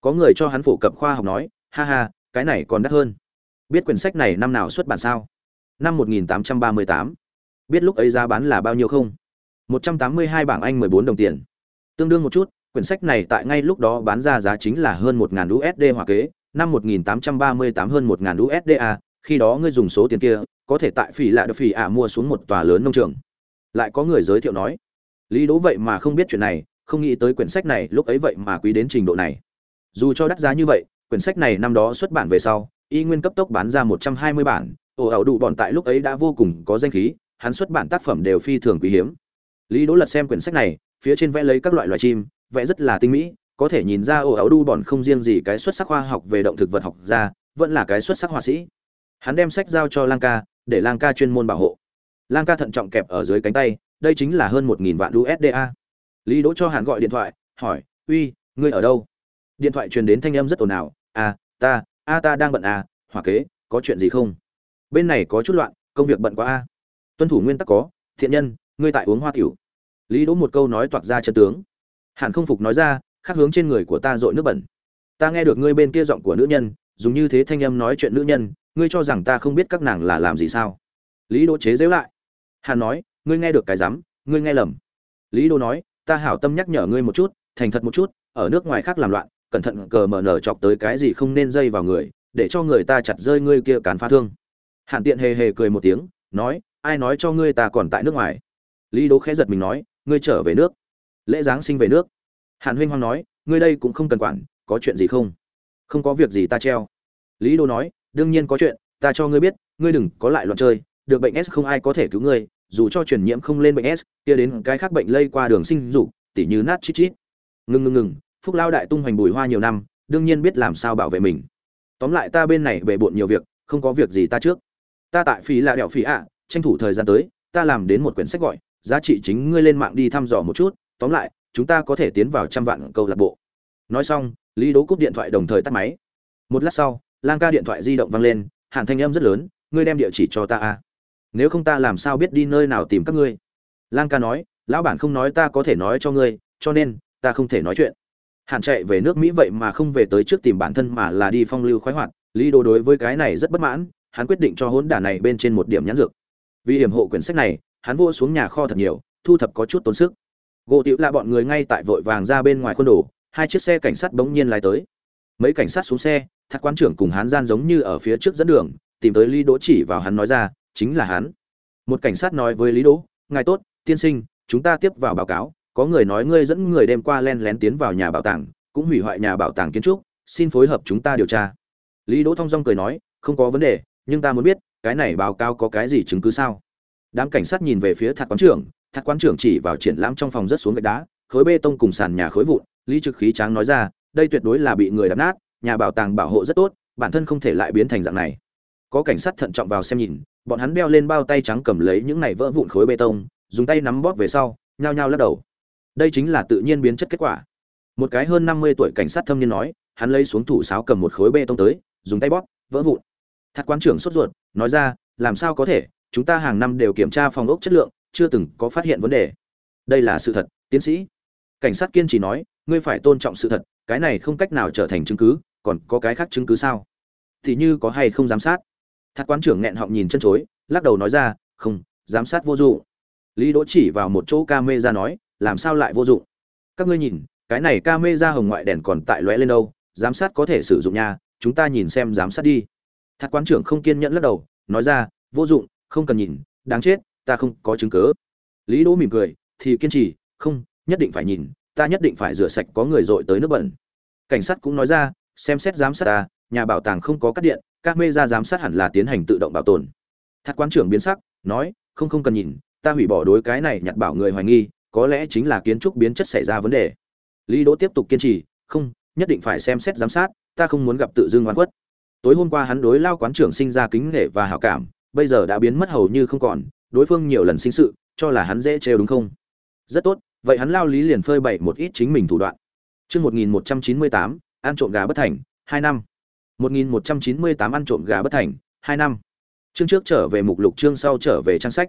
Có người cho hắn phổ cập khoa học nói, ha ha, cái này còn đắt hơn. Biết quyển sách này năm nào xuất bản sao? Năm 1838. biết lúc ấy giá bán là bao nhiêu không? 182 bảng anh 14 đồng tiền. Tương đương một chút quyển sách này tại ngay lúc đó bán ra giá chính là hơn 1000 USD hoặc kế, năm 1838 hơn 1000 USD a, khi đó ngươi dùng số tiền kia, có thể tại phỉ lạ được phỉ ạ mua xuống một tòa lớn nông trường. Lại có người giới thiệu nói, Lý Đỗ vậy mà không biết chuyện này, không nghĩ tới quyển sách này lúc ấy vậy mà quý đến trình độ này. Dù cho đắt giá như vậy, quyển sách này năm đó xuất bản về sau, y nguyên cấp tốc bán ra 120 bản, ồ ảo đủ bọn tại lúc ấy đã vô cùng có danh khí, hắn xuất bản tác phẩm đều phi thường quý hiếm. Lý Đỗ lật xem quyển sách này, phía trên vẽ lấy các loại loài chim, vẽ rất là tinh mỹ, có thể nhìn ra ồ áo đu bọn không riêng gì cái xuất sắc khoa học về động thực vật học ra, vẫn là cái xuất sắc họa sĩ. Hắn đem sách giao cho lang ca, để lang ca chuyên môn bảo hộ. Lang ca thận trọng kẹp ở dưới cánh tay, đây chính là hơn một nghìn vạn usda lý đỗ cho hắn gọi điện thoại, hỏi, uy, ngươi ở đâu? Điện thoại truyền đến thanh âm rất ồn ào à ta, a ta đang bận à hỏa kế, có chuyện gì không? Bên này có chút loạn, công việc bận quá a. Tuân thủ nguyên tắc có, thiện nhân, ngươi tại uống hoa tiểu. Lý đỗ một câu nói toạc ra chân tướng hàn không phục nói ra, khác hướng trên người của ta dội nước bẩn. Ta nghe được ngươi bên kia giọng của nữ nhân, dùng như thế thanh âm nói chuyện nữ nhân, ngươi cho rằng ta không biết các nàng là làm gì sao? Lý đỗ chế dễu lại. Hàn nói, ngươi nghe được cái rắm, ngươi nghe lầm. Lý đỗ nói, ta hảo tâm nhắc nhở ngươi một chút, thành thật một chút, ở nước ngoài khác làm loạn, cẩn thận cờ mở nở chọc tới cái gì không nên dây vào người, để cho người ta chặt rơi ngươi kia cán phá thương. Hàn tiện hề hề cười một tiếng, nói, ai nói cho ngươi ta còn tại nước ngoài? Lý đỗ khẽ giật mình nói, ngươi trở về nước lễ giáng sinh về nước. Hàn huynh hoang nói, ngươi đây cũng không cần quản, có chuyện gì không? Không có việc gì ta treo. Lý đô nói, đương nhiên có chuyện, ta cho ngươi biết, ngươi đừng có lại loạn chơi, được bệnh s không ai có thể cứu ngươi, dù cho truyền nhiễm không lên bệnh s, kia đến cái khác bệnh lây qua đường sinh dục, tỉ như nát chít chít. Ngừng ngừng ngừng, phúc lao đại tung hoành bùi hoa nhiều năm, đương nhiên biết làm sao bảo vệ mình. Tóm lại ta bên này bề bộn nhiều việc, không có việc gì ta trước. Ta tại phí là đẹo phí ạ, tranh thủ thời gian tới, ta làm đến một quyển sách gọi, giá trị chính ngươi lên mạng đi thăm dò một chút tóm lại, chúng ta có thể tiến vào trăm vạn câu lạc bộ. Nói xong, lý đố cúp điện thoại đồng thời tắt máy. Một lát sau, lang ca điện thoại di động vang lên, hàn thanh âm rất lớn, ngươi đem địa chỉ cho ta à? Nếu không ta làm sao biết đi nơi nào tìm các ngươi? Lang ca nói, lão bản không nói ta có thể nói cho ngươi, cho nên, ta không thể nói chuyện. Hàn chạy về nước mỹ vậy mà không về tới trước tìm bản thân mà là đi phong lưu khoái hoạt. Lý đố đối với cái này rất bất mãn, hắn quyết định cho hỗn đản này bên trên một điểm nhãn dược. Vì hiểm hộ quyển sách này, hắn vua xuống nhà kho thật nhiều, thu thập có chút tốn sức gỗ tiểu là bọn người ngay tại vội vàng ra bên ngoài khuôn đồ, hai chiếc xe cảnh sát bỗng nhiên lái tới. Mấy cảnh sát xuống xe thạc quan trưởng cùng hắn gian giống như ở phía trước dẫn đường, tìm tới lý đỗ chỉ vào hắn nói ra, chính là hắn. Một cảnh sát nói với lý đỗ, ngài tốt, tiên sinh, chúng ta tiếp vào báo cáo, có người nói ngươi dẫn người đêm qua len lén tiến vào nhà bảo tàng, cũng hủy hoại nhà bảo tàng kiến trúc, xin phối hợp chúng ta điều tra. Lý đỗ thong dong cười nói, không có vấn đề, nhưng ta muốn biết, cái này báo cáo có cái gì chứng cứ sao? Đám cảnh sát nhìn về phía thạc quán trưởng thạc quán trưởng chỉ vào triển lãm trong phòng rất xuống gạch đá, khối bê tông cùng sàn nhà khối vụn, lý trực khí tráng nói ra, đây tuyệt đối là bị người đập nát, nhà bảo tàng bảo hộ rất tốt, bản thân không thể lại biến thành dạng này. Có cảnh sát thận trọng vào xem nhìn, bọn hắn đeo lên bao tay trắng cầm lấy những này vỡ vụn khối bê tông, dùng tay nắm bóp về sau, nhao nhao lắc đầu. Đây chính là tự nhiên biến chất kết quả. Một cái hơn năm mươi tuổi cảnh sát thâm niên nói, hắn lấy xuống thủ sáo cầm một khối bê tông tới, dùng tay bóp, vỡ vụn. Thạc quán trưởng sốt ruột, nói ra, làm sao có thể? Chúng ta hàng năm đều kiểm tra phòng ốc chất lượng chưa từng có phát hiện vấn đề. Đây là sự thật, tiến sĩ. Cảnh sát kiên trì nói, ngươi phải tôn trọng sự thật, cái này không cách nào trở thành chứng cứ, còn có cái khác chứng cứ sao? Thì như có hay không giám sát? Thạc quán trưởng nghẹn họng nhìn chân chối, lắc đầu nói ra, không, giám sát vô dụng. Lý đỗ chỉ vào một chỗ ca mê ra nói, làm sao lại vô dụng? Các ngươi nhìn, cái này ca mê ra hồng ngoại đèn còn tại lóe lên đâu, giám sát có thể sử dụng nha, chúng ta nhìn xem giám sát đi. Thạc quán trưởng không kiên nhẫn lắc đầu, nói ra, vô dụng, không cần nhìn, đáng chết ta không có chứng cớ lý đỗ mỉm cười, thì kiên trì, không, nhất định phải nhìn, ta nhất định phải rửa sạch có người dội tới nước bẩn. Cảnh sát cũng nói ra, xem xét giám sát ta, nhà bảo tàng không có cắt điện, các mê ra giám sát hẳn là tiến hành tự động bảo tồn. Thạc quán trưởng biến sắc, nói, không không cần nhìn, ta hủy bỏ đối cái này nhặt bảo người hoài nghi, có lẽ chính là kiến trúc biến chất xảy ra vấn đề. Lý đỗ tiếp tục kiên trì, không, nhất định phải xem xét giám sát, ta không muốn gặp tự dưng oan khuất. Tối hôm qua hắn đối lao quán trưởng sinh ra kính nể và hảo cảm, bây giờ đã biến mất hầu như không còn đối phương nhiều lần sinh sự, cho là hắn dễ trêu đúng không? Rất tốt, vậy hắn lao lý liền phơi bày một ít chính mình thủ đoạn. Chương một nghìn một trăm chín mươi tám, ăn trộm gà bất thành, hai năm. một nghìn một trăm chín mươi tám, ăn trộm gà bất thành, hai năm. Chương trước trở về mục lục, chương sau trở về trang sách.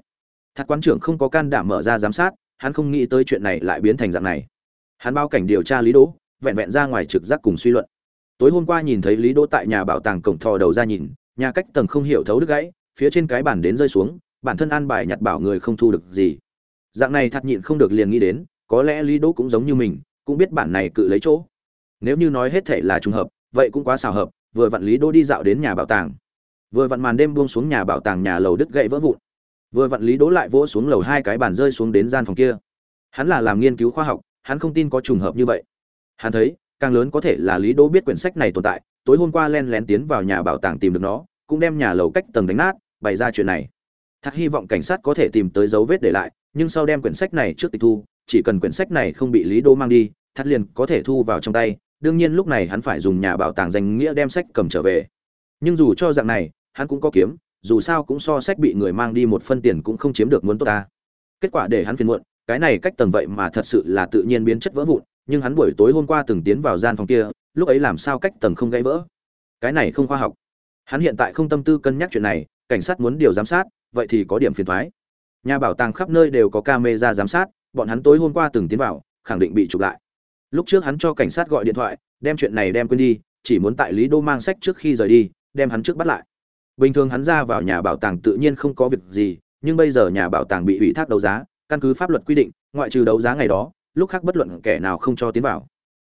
Thạc quán trưởng không có can đảm mở ra giám sát, hắn không nghĩ tới chuyện này lại biến thành dạng này. Hắn bao cảnh điều tra lý đỗ, vẹn vẹn ra ngoài trực giác cùng suy luận. Tối hôm qua nhìn thấy lý đỗ tại nhà bảo tàng cổng thò đầu ra nhìn, nhà cách tầng không hiểu thấu đứt gãy, phía trên cái bàn đến rơi xuống bản thân an bài nhặt bảo người không thu được gì. Dạng này thật nhịn không được liền nghĩ đến, có lẽ lý đỗ cũng giống như mình, cũng biết bản này cự lấy chỗ. Nếu như nói hết thể là trùng hợp, vậy cũng quá xào hợp, vừa vặn lý đỗ đi dạo đến nhà bảo tàng. Vừa vặn màn đêm buông xuống nhà bảo tàng nhà lầu đứt gãy vỡ vụn. Vừa vặn lý đỗ lại vỗ xuống lầu hai cái bàn rơi xuống đến gian phòng kia. Hắn là làm nghiên cứu khoa học, hắn không tin có trùng hợp như vậy. Hắn thấy, càng lớn có thể là lý đỗ biết quyển sách này tồn tại, tối hôm qua len lén tiến vào nhà bảo tàng tìm được nó, cũng đem nhà lầu cách tầng đánh nát, bày ra chuyện này thật hy vọng cảnh sát có thể tìm tới dấu vết để lại, nhưng sau đem quyển sách này trước tịch thu, chỉ cần quyển sách này không bị lý đô mang đi, thật liền có thể thu vào trong tay. Đương nhiên lúc này hắn phải dùng nhà bảo tàng danh nghĩa đem sách cầm trở về. Nhưng dù cho dạng này, hắn cũng có kiếm, dù sao cũng so sách bị người mang đi một phân tiền cũng không chiếm được muốn tốt ta. Kết quả để hắn phiền muộn, cái này cách tầng vậy mà thật sự là tự nhiên biến chất vỡ vụn, nhưng hắn buổi tối hôm qua từng tiến vào gian phòng kia, lúc ấy làm sao cách tầng không gãy vỡ? Cái này không khoa học. Hắn hiện tại không tâm tư cân nhắc chuyện này, cảnh sát muốn điều giám sát vậy thì có điểm phiền thoái. Nhà bảo tàng khắp nơi đều có camera giám sát, bọn hắn tối hôm qua từng tiến vào, khẳng định bị chụp lại. Lúc trước hắn cho cảnh sát gọi điện thoại, đem chuyện này đem quên đi, chỉ muốn tại lý đô mang sách trước khi rời đi, đem hắn trước bắt lại. Bình thường hắn ra vào nhà bảo tàng tự nhiên không có việc gì, nhưng bây giờ nhà bảo tàng bị ủy thác đấu giá, căn cứ pháp luật quy định, ngoại trừ đấu giá ngày đó, lúc khác bất luận kẻ nào không cho tiến vào.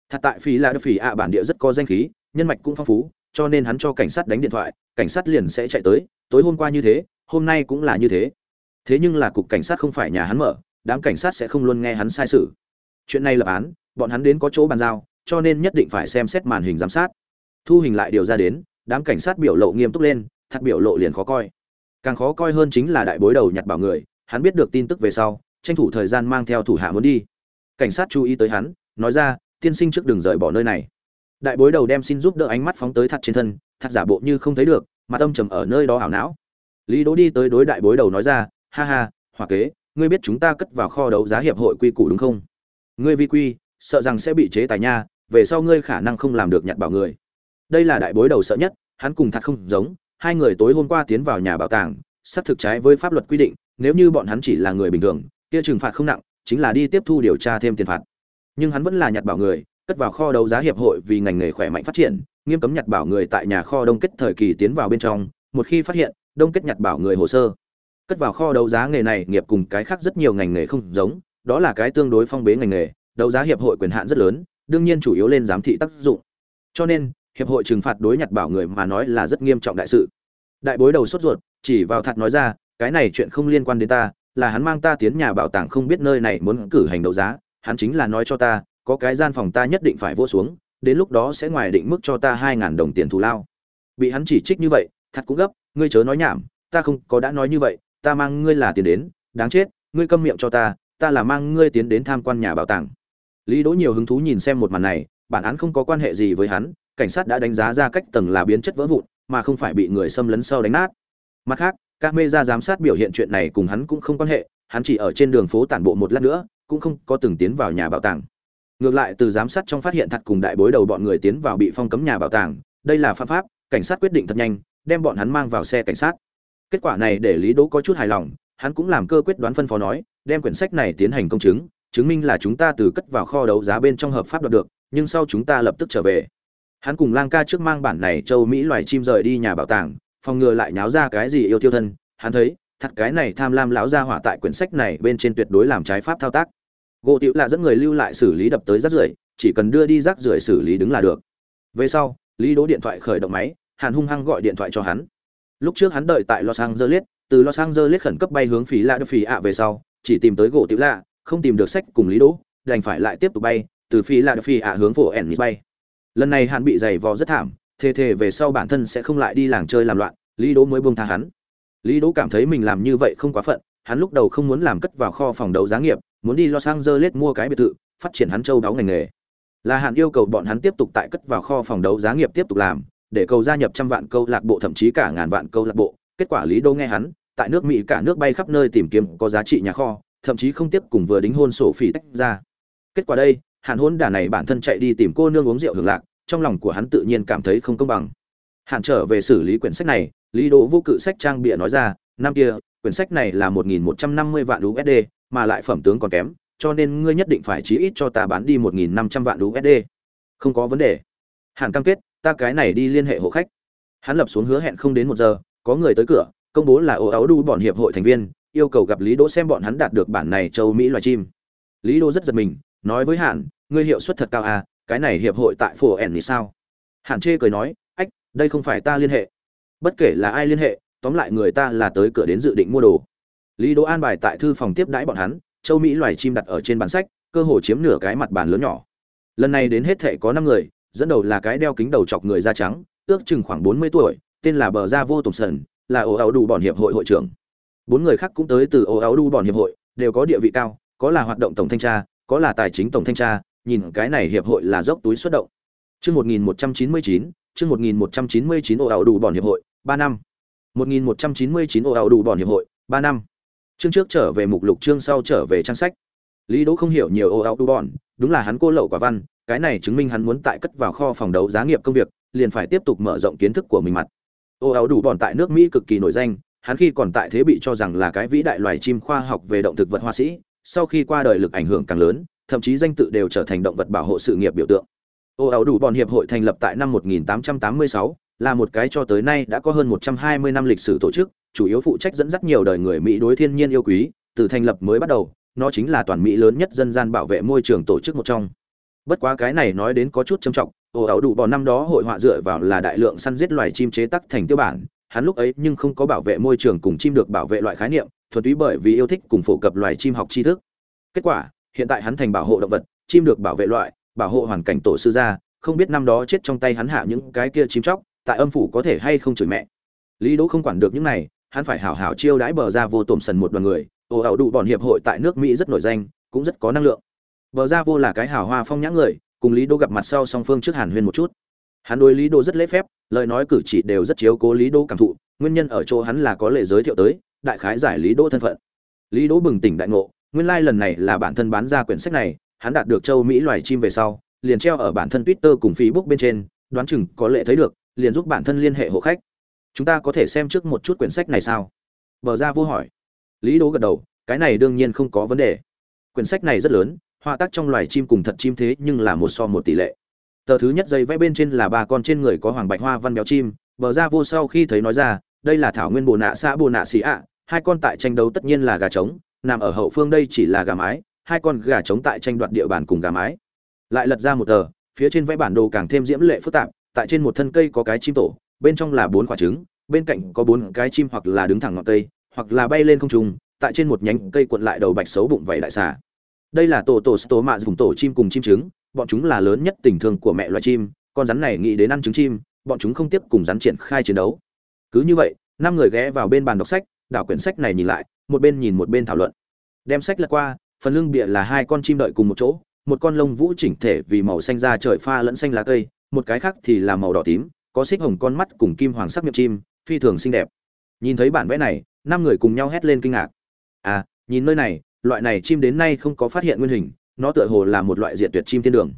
Thật tại phí là phỉ ạ, bản địa rất có danh khí, nhân mạch cũng phong phú, cho nên hắn cho cảnh sát đánh điện thoại, cảnh sát liền sẽ chạy tới, tối hôm qua như thế hôm nay cũng là như thế. Thế nhưng là cục cảnh sát không phải nhà hắn mở, đám cảnh sát sẽ không luôn nghe hắn sai sự. Chuyện này lập án, bọn hắn đến có chỗ bàn giao, cho nên nhất định phải xem xét màn hình giám sát. Thu hình lại điều ra đến, đám cảnh sát biểu lộ nghiêm túc lên, thật biểu lộ liền khó coi. Càng khó coi hơn chính là đại bối đầu nhặt bảo người, hắn biết được tin tức về sau, tranh thủ thời gian mang theo thủ hạ muốn đi. Cảnh sát chú ý tới hắn, nói ra, tiên sinh trước đừng rời bỏ nơi này. Đại bối đầu đem xin giúp đỡ ánh mắt phóng tới thật trên thân, thật giả bộ như không thấy được mà tâm trầm ở nơi đó ảo não lý đỗ đi tới đối đại bối đầu nói ra, ha ha hòa kế, ngươi biết chúng ta cất vào kho đấu giá hiệp hội quy củ đúng không? Ngươi vi quy, sợ rằng sẽ bị chế tài nha, về sau ngươi khả năng không làm được nhặt bảo người. Đây là đại bối đầu sợ nhất, hắn cùng thật không giống, hai người tối hôm qua tiến vào nhà bảo tàng, xác thực trái với pháp luật quy định, nếu như bọn hắn chỉ là người bình thường, kia trừng phạt không nặng, chính là đi tiếp thu điều tra thêm tiền phạt. Nhưng hắn vẫn là nhặt bảo người, cất vào kho đấu giá hiệp hội vì ngành nghề khỏe mạnh phát triển, nghiêm cấm nhặt bảo người tại nhà kho đông kết thời kỳ tiến vào bên trong, một khi phát hiện đông kết nhặt bảo người hồ sơ. Cất vào kho đấu giá nghề này, nghiệp cùng cái khác rất nhiều ngành nghề không giống, đó là cái tương đối phong bế ngành nghề, đấu giá hiệp hội quyền hạn rất lớn, đương nhiên chủ yếu lên giám thị tác dụng. Cho nên, hiệp hội trừng phạt đối nhặt bảo người mà nói là rất nghiêm trọng đại sự. Đại bối đầu sốt ruột, chỉ vào thật nói ra, cái này chuyện không liên quan đến ta, là hắn mang ta tiến nhà bảo tàng không biết nơi này muốn cử hành đấu giá, hắn chính là nói cho ta, có cái gian phòng ta nhất định phải vô xuống, đến lúc đó sẽ ngoài định mức cho ta hai ngàn đồng tiền thù lao. Bị hắn chỉ trích như vậy, thật cũng gấp ngươi chớ nói nhảm, ta không có đã nói như vậy, ta mang ngươi là tiền đến, đáng chết, ngươi câm miệng cho ta ta là mang ngươi tiến đến tham quan nhà bảo tàng. Lý đỗ nhiều hứng thú nhìn xem một màn này, bản án không có quan hệ gì với hắn, cảnh sát đã đánh giá ra cách tầng là biến chất vỡ vụn, mà không phải bị người xâm lấn sau đánh nát. Mặt khác các mê ra giám sát biểu hiện chuyện này cùng hắn cũng không quan hệ, hắn chỉ ở trên đường phố tản bộ một lát nữa, cũng không có từng tiến vào nhà bảo tàng. Ngược lại, từ giám sát trong phát hiện thật cùng đại bối đầu bọn người tiến vào bị phong cấm nhà bảo tàng, đây là pháp pháp, cảnh sát quyết định thật nhanh đem bọn hắn mang vào xe cảnh sát. Kết quả này để lý đỗ có chút hài lòng, hắn cũng làm cơ quyết đoán phân phó nói, đem quyển sách này tiến hành công chứng chứng minh là chúng ta từ cất vào kho đấu giá bên trong hợp pháp đoạt được, nhưng sau chúng ta lập tức trở về. Hắn cùng lang ca trước mang bản này châu mỹ loài chim rời đi nhà bảo tàng, phòng ngừa lại nháo ra cái gì yêu tiêu thân, hắn thấy, thật cái này tham lam lão gia hỏa tại quyển sách này bên trên tuyệt đối làm trái pháp thao tác. Gỗ tiểu là dẫn người lưu lại xử lý đập tới rác rưởi, chỉ cần đưa đi rác rưởi xử lý đứng là được. Về sau, lý đỗ điện thoại khởi động máy hàn hung hăng gọi điện thoại cho hắn. Lúc trước hắn đợi tại los angeles, từ los angeles khẩn cấp bay hướng phí lạ phí ạ về sau, chỉ tìm tới gỗ tiểu lạ, không tìm được sách cùng lý đỗ, đành phải lại tiếp tục bay, từ phí lạ phí ạ hướng phố ennis bay. Lần này hắn bị giày vò rất thảm, thề thề về sau bản thân sẽ không lại đi làng chơi làm loạn, lý đỗ mới buông tha hắn. Lý đỗ cảm thấy mình làm như vậy không quá phận, hắn lúc đầu không muốn làm cất vào kho phòng đấu giá nghiệp, muốn đi los angeles mua cái biệt thự, phát triển hắn châu đáo ngành nghề. Là hạn yêu cầu bọn hắn tiếp tục tại cất vào kho phòng đấu giá nghiệp tiếp tục làm để cầu gia nhập trăm vạn câu lạc bộ, thậm chí cả ngàn vạn câu lạc bộ. Kết quả lý đô nghe hắn, tại nước mỹ cả nước bay khắp nơi tìm kiếm có giá trị nhà kho, thậm chí không tiếp cùng vừa đính hôn sổ phỉ tách ra. Kết quả đây, hàn hôn đả này bản thân chạy đi tìm cô nương uống rượu hưởng lạc, trong lòng của hắn tự nhiên cảm thấy không công bằng. Hàn trở về xử lý quyển sách này, lý Đô vô cự sách trang bịa nói ra, năm kia, quyển sách này là một nghìn một trăm năm mươi vạn usd mà lại phẩm tướng còn kém, cho nên ngươi nhất định phải chí ít cho ta bán đi một nghìn năm trăm vạn usd không có vấn đề. Hàn cam kết ta cái này đi liên hệ hộ khách. Hắn lập xuống hứa hẹn không đến một giờ, có người tới cửa, công bố là ồ áo đu bọn hiệp hội thành viên, yêu cầu gặp lý đỗ xem bọn hắn đạt được bản này châu mỹ loài chim. Lý đỗ rất giật mình, nói với hạn ngươi hiệu suất thật cao à cái này hiệp hội tại phổ ẻn thì sao? Hạn chê cười nói, ách, đây không phải ta liên hệ. Bất kể là ai liên hệ, tóm lại người ta là tới cửa đến dự định mua đồ. Lý đỗ an bài tại thư phòng tiếp đãi bọn hắn, châu mỹ loài chim đặt ở trên bàn sách, cơ hồ chiếm nửa cái mặt bàn lớn nhỏ. Lần này đến hết thệ có năm người dẫn đầu là cái đeo kính đầu chọc người da trắng, ước chừng khoảng bốn mươi tuổi, tên là bờ gia vô tổng sần là ổ áo đủ bọn hiệp hội hội trưởng. Bốn người khác cũng tới từ ổ áo đủ bọn hiệp hội, đều có địa vị cao, có là hoạt động tổng thanh tra, có là tài chính tổng thanh tra, nhìn cái này hiệp hội là dốc túi xuất động. Chương một nghìn một trăm chín mươi chín, chương một nghìn một trăm chín mươi chín ổ áo đủ bọn hiệp hội, ba năm. Một nghìn một trăm chín mươi chín ổ áo đủ bọn hiệp hội, ba năm. Chương trước trở về mục lục, chương sau trở về trang sách lý đỗ không hiểu nhiều ô áo đu bọn đúng là hắn cô lậu quả văn cái này chứng minh hắn muốn tại cất vào kho phòng đấu giá nghiệp công việc liền phải tiếp tục mở rộng kiến thức của mình mặt. Ô áo đủ bọn tại nước mỹ cực kỳ nổi danh hắn khi còn tại thế bị cho rằng là cái vĩ đại loài chim khoa học về động thực vật hoa sĩ sau khi qua đời lực ảnh hưởng càng lớn thậm chí danh tự đều trở thành động vật bảo hộ sự nghiệp biểu tượng. Ô áo đủ bọn hiệp hội thành lập tại năm 1886, là một cái cho tới nay đã có hơn 120 năm lịch sử tổ chức chủ yếu phụ trách dẫn dắt nhiều đời người mỹ đối thiên nhiên yêu quý từ thành lập mới bắt đầu nó chính là toàn mỹ lớn nhất dân gian bảo vệ môi trường tổ chức một trong. Bất quá cái này nói đến có chút trầm trọng ồ ảo đủ bò năm đó hội họa dựa vào là đại lượng săn giết loài chim chế tắc thành tiêu bản, hắn lúc ấy nhưng không có bảo vệ môi trường cùng chim được bảo vệ loại khái niệm, thuần túy bởi vì yêu thích cùng phổ cập loài chim học tri thức. Kết quả, hiện tại hắn thành bảo hộ động vật, chim được bảo vệ loại, bảo hộ hoàn cảnh tổ sư gia, không biết năm đó chết trong tay hắn hạ những cái kia chim chóc, tại âm phủ có thể hay không chửi mẹ. Lý đỗ không quản được những này hắn phải hảo hảo chiêu đãi bờ ra vô tổm sần một đoàn người ồ ảo đủ bọn hiệp hội tại nước mỹ rất nổi danh cũng rất có năng lượng Bờ Gia Vô là cái hảo hoa phong nhã người, cùng Lý Đô gặp mặt sau song phương trước Hàn Huyên một chút. Hắn đối Lý Đô rất lễ phép, lời nói cử chỉ đều rất chiếu cố Lý Đô cảm thụ, nguyên nhân ở chỗ hắn là có lệ giới thiệu tới, đại khái giải Lý Đô thân phận. Lý Đô bừng tỉnh đại ngộ, nguyên lai lần này là bản thân bán ra quyển sách này, hắn đạt được châu Mỹ loài chim về sau, liền treo ở bản thân Twitter cùng Facebook bên trên, đoán chừng có lệ thấy được, liền giúp bản thân liên hệ hộ khách. Chúng ta có thể xem trước một chút quyển sách này sao? Bờ Ra Vô hỏi. Lý Đỗ gật đầu, cái này đương nhiên không có vấn đề. Quyển sách này rất lớn, họa tác trong loài chim cùng thật chim thế nhưng là một so một tỷ lệ tờ thứ nhất dây vẽ bên trên là ba con trên người có hoàng bạch hoa văn béo chim bờ ra vô sau khi thấy nói ra đây là thảo nguyên bồ nạ xã bồ nạ xì ạ hai con tại tranh đấu tất nhiên là gà trống nằm ở hậu phương đây chỉ là gà mái hai con gà trống tại tranh đoạt địa bàn cùng gà mái lại lật ra một tờ phía trên vẽ bản đồ càng thêm diễm lệ phức tạp tại trên một thân cây có cái chim tổ bên trong là bốn quả trứng, bên cạnh có bốn cái chim hoặc là đứng thẳng ngọn cây, hoặc là bay lên không trung, tại trên một nhánh cây cuộn lại đầu bạch xấu bụng vảy đại xà. Đây là tổ tổ tổ mạ dùng tổ chim cùng chim trứng, bọn chúng là lớn nhất tình thương của mẹ loài chim, con rắn này nghĩ đến ăn trứng chim, bọn chúng không tiếp cùng rắn triển khai chiến đấu. Cứ như vậy, năm người ghé vào bên bàn đọc sách, đảo quyển sách này nhìn lại, một bên nhìn một bên thảo luận. Đem sách lật qua, phần lưng bịa là hai con chim đợi cùng một chỗ, một con lông vũ chỉnh thể vì màu xanh da trời pha lẫn xanh lá cây, một cái khác thì là màu đỏ tím có xích hồng con mắt cùng kim hoàng sắc miệng chim, phi thường xinh đẹp. Nhìn thấy bản vẽ này, năm người cùng nhau hét lên kinh ngạc. À nhìn nơi này, loại này chim đến nay không có phát hiện nguyên hình, nó tựa hồ là một loại diện tuyệt chim thiên đường.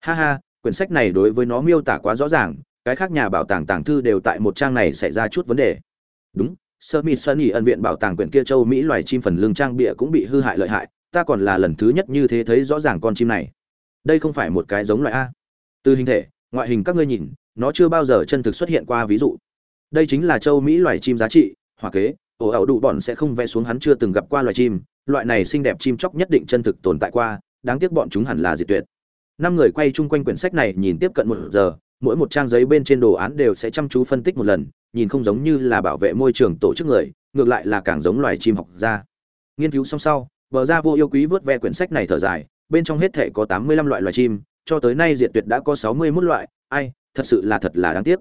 Ha ha, quyển sách này đối với nó miêu tả quá rõ ràng, cái khác nhà bảo tàng tàng thư đều tại một trang này xảy ra chút vấn đề. Đúng sơ mi sơn ỉ ân viện bảo tàng quyển kia châu mỹ loài chim phần lưng trang bịa cũng bị hư hại lợi hại, ta còn là lần thứ nhất như thế thấy rõ ràng con chim này. Đây không phải một cái giống loại a. Từ hình thể ngoại hình các ngươi nhìn, nó chưa bao giờ chân thực xuất hiện qua ví dụ. Đây chính là châu mỹ loài chim giá trị, hỏa kế, ổ ẩu đủ bọn sẽ không vẽ xuống hắn chưa từng gặp qua loài chim, loại này xinh đẹp chim chóc nhất định chân thực tồn tại qua, đáng tiếc bọn chúng hẳn là diệt tuyệt. Năm người quay chung quanh quyển sách này nhìn tiếp cận một giờ, mỗi một trang giấy bên trên đồ án đều sẽ chăm chú phân tích một lần, nhìn không giống như là bảo vệ môi trường tổ chức người, ngược lại là càng giống loài chim học gia. Nghiên cứu xong sau, bờ ra vô yêu quý vớt ve quyển sách này thở dài, bên trong hết thể có tám mươi lăm loại loài chim cho tới nay diệt tuyệt đã có sáu mươi 61 loại, ai, thật sự là thật là đáng tiếc.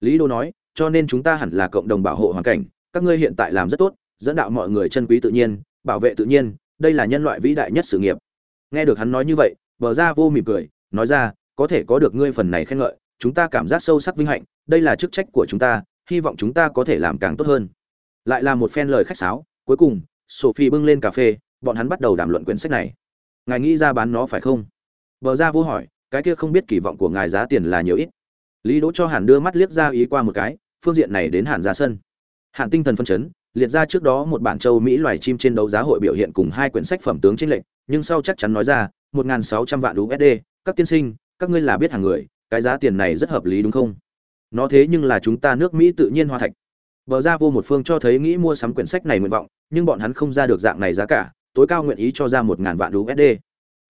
Lý đô nói, cho nên chúng ta hẳn là cộng đồng bảo hộ hoàn cảnh, các ngươi hiện tại làm rất tốt, dẫn đạo mọi người chân quý tự nhiên, bảo vệ tự nhiên, đây là nhân loại vĩ đại nhất sự nghiệp. Nghe được hắn nói như vậy, bờ ra vô mỉm cười, nói ra, có thể có được ngươi phần này khen ngợi, chúng ta cảm giác sâu sắc vinh hạnh, đây là chức trách của chúng ta, hy vọng chúng ta có thể làm càng tốt hơn. Lại là một phen lời khách sáo, cuối cùng, sophie bưng lên cà phê, bọn hắn bắt đầu đàm luận quyển sách này. Ngài nghĩ ra bán nó phải không? Bờ ra vô hỏi, cái kia không biết kỳ vọng của ngài giá tiền là nhiều ít? Lý đỗ cho hàn đưa mắt liếc ra ý qua một cái, phương diện này đến hàn ra sân hàn tinh thần phân chấn, liệt ra trước đó một bản châu mỹ loài chim trên đấu giá hội biểu hiện cùng hai quyển sách phẩm tướng trên lệnh nhưng sau chắc chắn nói ra, một sáu trăm vạn usd các tiên sinh, các ngươi là biết hàng người, cái giá tiền này rất hợp lý đúng không? Nó thế nhưng là chúng ta nước mỹ tự nhiên hoa thạch. Bờ ra vô một phương cho thấy nghĩ mua sắm quyển sách này nguyện vọng, nhưng bọn hắn không ra được dạng này giá cả, tối cao nguyện ý cho ra một ngàn vạn usd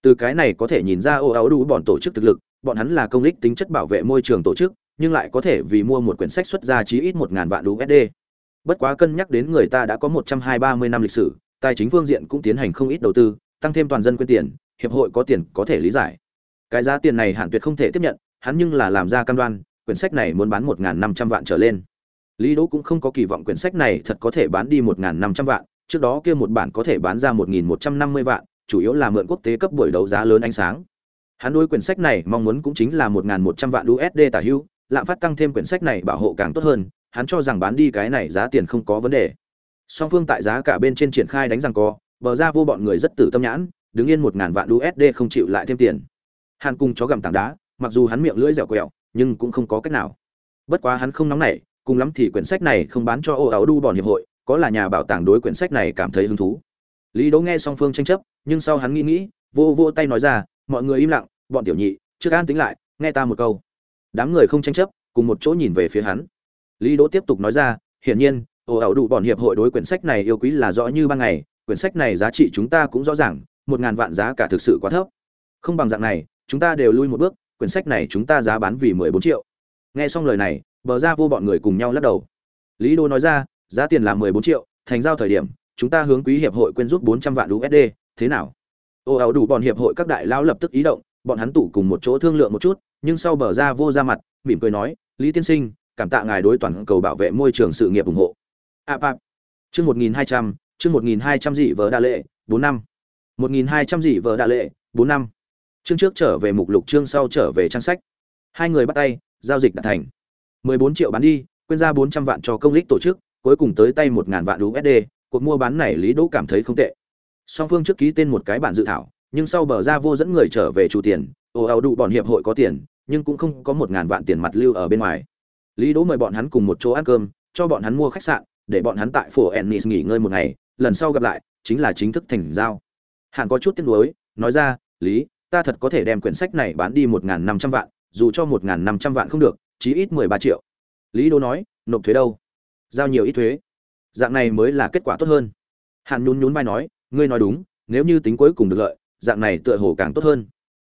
từ cái này có thể nhìn ra ô áo đủ bọn tổ chức thực lực, bọn hắn là công lích tính chất bảo vệ môi trường tổ chức, nhưng lại có thể vì mua một quyển sách xuất ra chí ít một ngàn vạn usd bất quá cân nhắc đến người ta đã có một trăm hai ba mươi năm lịch sử, tài chính phương diện cũng tiến hành không ít đầu tư, tăng thêm toàn dân quyên tiền, hiệp hội có tiền có thể lý giải. Cái giá tiền này hạn tuyệt không thể tiếp nhận, hắn nhưng là làm ra cam đoan, quyển sách này muốn bán một năm trăm vạn trở lên. Lý đỗ cũng không có kỳ vọng quyển sách này thật có thể bán đi một năm trăm vạn, trước đó kia một bản có thể bán ra một một trăm năm mươi vạn chủ yếu là mượn quốc tế cấp buổi đấu giá lớn ánh sáng. Hắn đối quyển sách này mong muốn cũng chính là một một trăm vạn usd tả hữu lạm phát tăng thêm quyển sách này bảo hộ càng tốt hơn, hắn cho rằng bán đi cái này giá tiền không có vấn đề. Song phương tại giá cả bên trên triển khai đánh rằng co, bờ ra vô bọn người rất tử tâm nhãn, đứng yên một ngàn vạn usd không chịu lại thêm tiền. Hàn cùng chó gầm tảng đá, mặc dù hắn miệng lưỡi dẻo quẹo, nhưng cũng không có cách nào. Bất quá hắn không nóng nảy, cùng lắm thì quyển sách này không bán cho ô áo đu bọn hiệp hội, có là nhà bảo tàng đối quyển sách này cảm thấy hứng thú. Lý đỗ nghe song phương tranh chấp nhưng sau hắn nghĩ nghĩ, vô vô tay nói ra, mọi người im lặng, bọn tiểu nhị, trước an tính lại, nghe ta một câu. Đám người không tranh chấp, cùng một chỗ nhìn về phía hắn. Lý đỗ tiếp tục nói ra, hiển nhiên, ồ ẩu đủ bọn hiệp hội đối quyển sách này yêu quý là rõ như ban ngày, quyển sách này giá trị chúng ta cũng rõ ràng, một ngàn vạn giá cả thực sự quá thấp. Không bằng dạng này, chúng ta đều lui một bước, quyển sách này chúng ta giá bán vì mười bốn triệu. Nghe xong lời này, bờ ra vô bọn người cùng nhau lắc đầu. Lý đô nói ra, giá tiền là mười bốn triệu, thành giao thời điểm, chúng ta hướng quý hiệp hội quyên giúp bốn trăm vạn usd thế nào? Ô ảo đủ bọn hiệp hội các đại lão lập tức ý động bọn hắn tụ cùng một chỗ thương lượng một chút nhưng sau bờ ra vô ra mặt mỉm cười nói lý tiên sinh cảm tạ ngài đối toàn cầu bảo vệ môi trường sự nghiệp ủng hộ. A à, chương một nghìn hai trăm chương một nghìn hai trăm dị vợ đa lệ bốn năm. Một nghìn hai trăm dị vợ đa lệ bốn năm. Chương trước trở về mục lục chương sau trở về trang sách. Hai người bắt tay giao dịch đã thành. Mười bốn triệu bán đi quyên ra bốn trăm vạn cho công lích tổ chức cuối cùng tới tay một ngàn vạn usd cuộc mua bán này lý đỗ cảm thấy không tệ song phương trước ký tên một cái bản dự thảo, nhưng sau bờ ra vô dẫn người trở về chủ tiền, ồ, ào đủ bọn hiệp hội có tiền, nhưng cũng không có một ngàn vạn tiền mặt lưu ở bên ngoài. Lý đỗ mời bọn hắn cùng một chỗ ăn cơm, cho bọn hắn mua khách sạn, để bọn hắn tại phủ ennis nghỉ ngơi một ngày, lần sau gặp lại, chính là chính thức thành giao. Hàn có chút tiếc nuối, nói ra, lý, ta thật có thể đem quyển sách này bán đi một n năm trăm vạn, dù cho một n năm trăm vạn không được, chí ít mười ba triệu. Lý đỗ nói, nộp thuế đâu? Giao nhiều ít thuế. Dạng này mới là kết quả tốt hơn. Hàn nhún nhún vai nói ngươi nói đúng, nếu như tính cuối cùng được lợi, dạng này tựa hồ càng tốt hơn.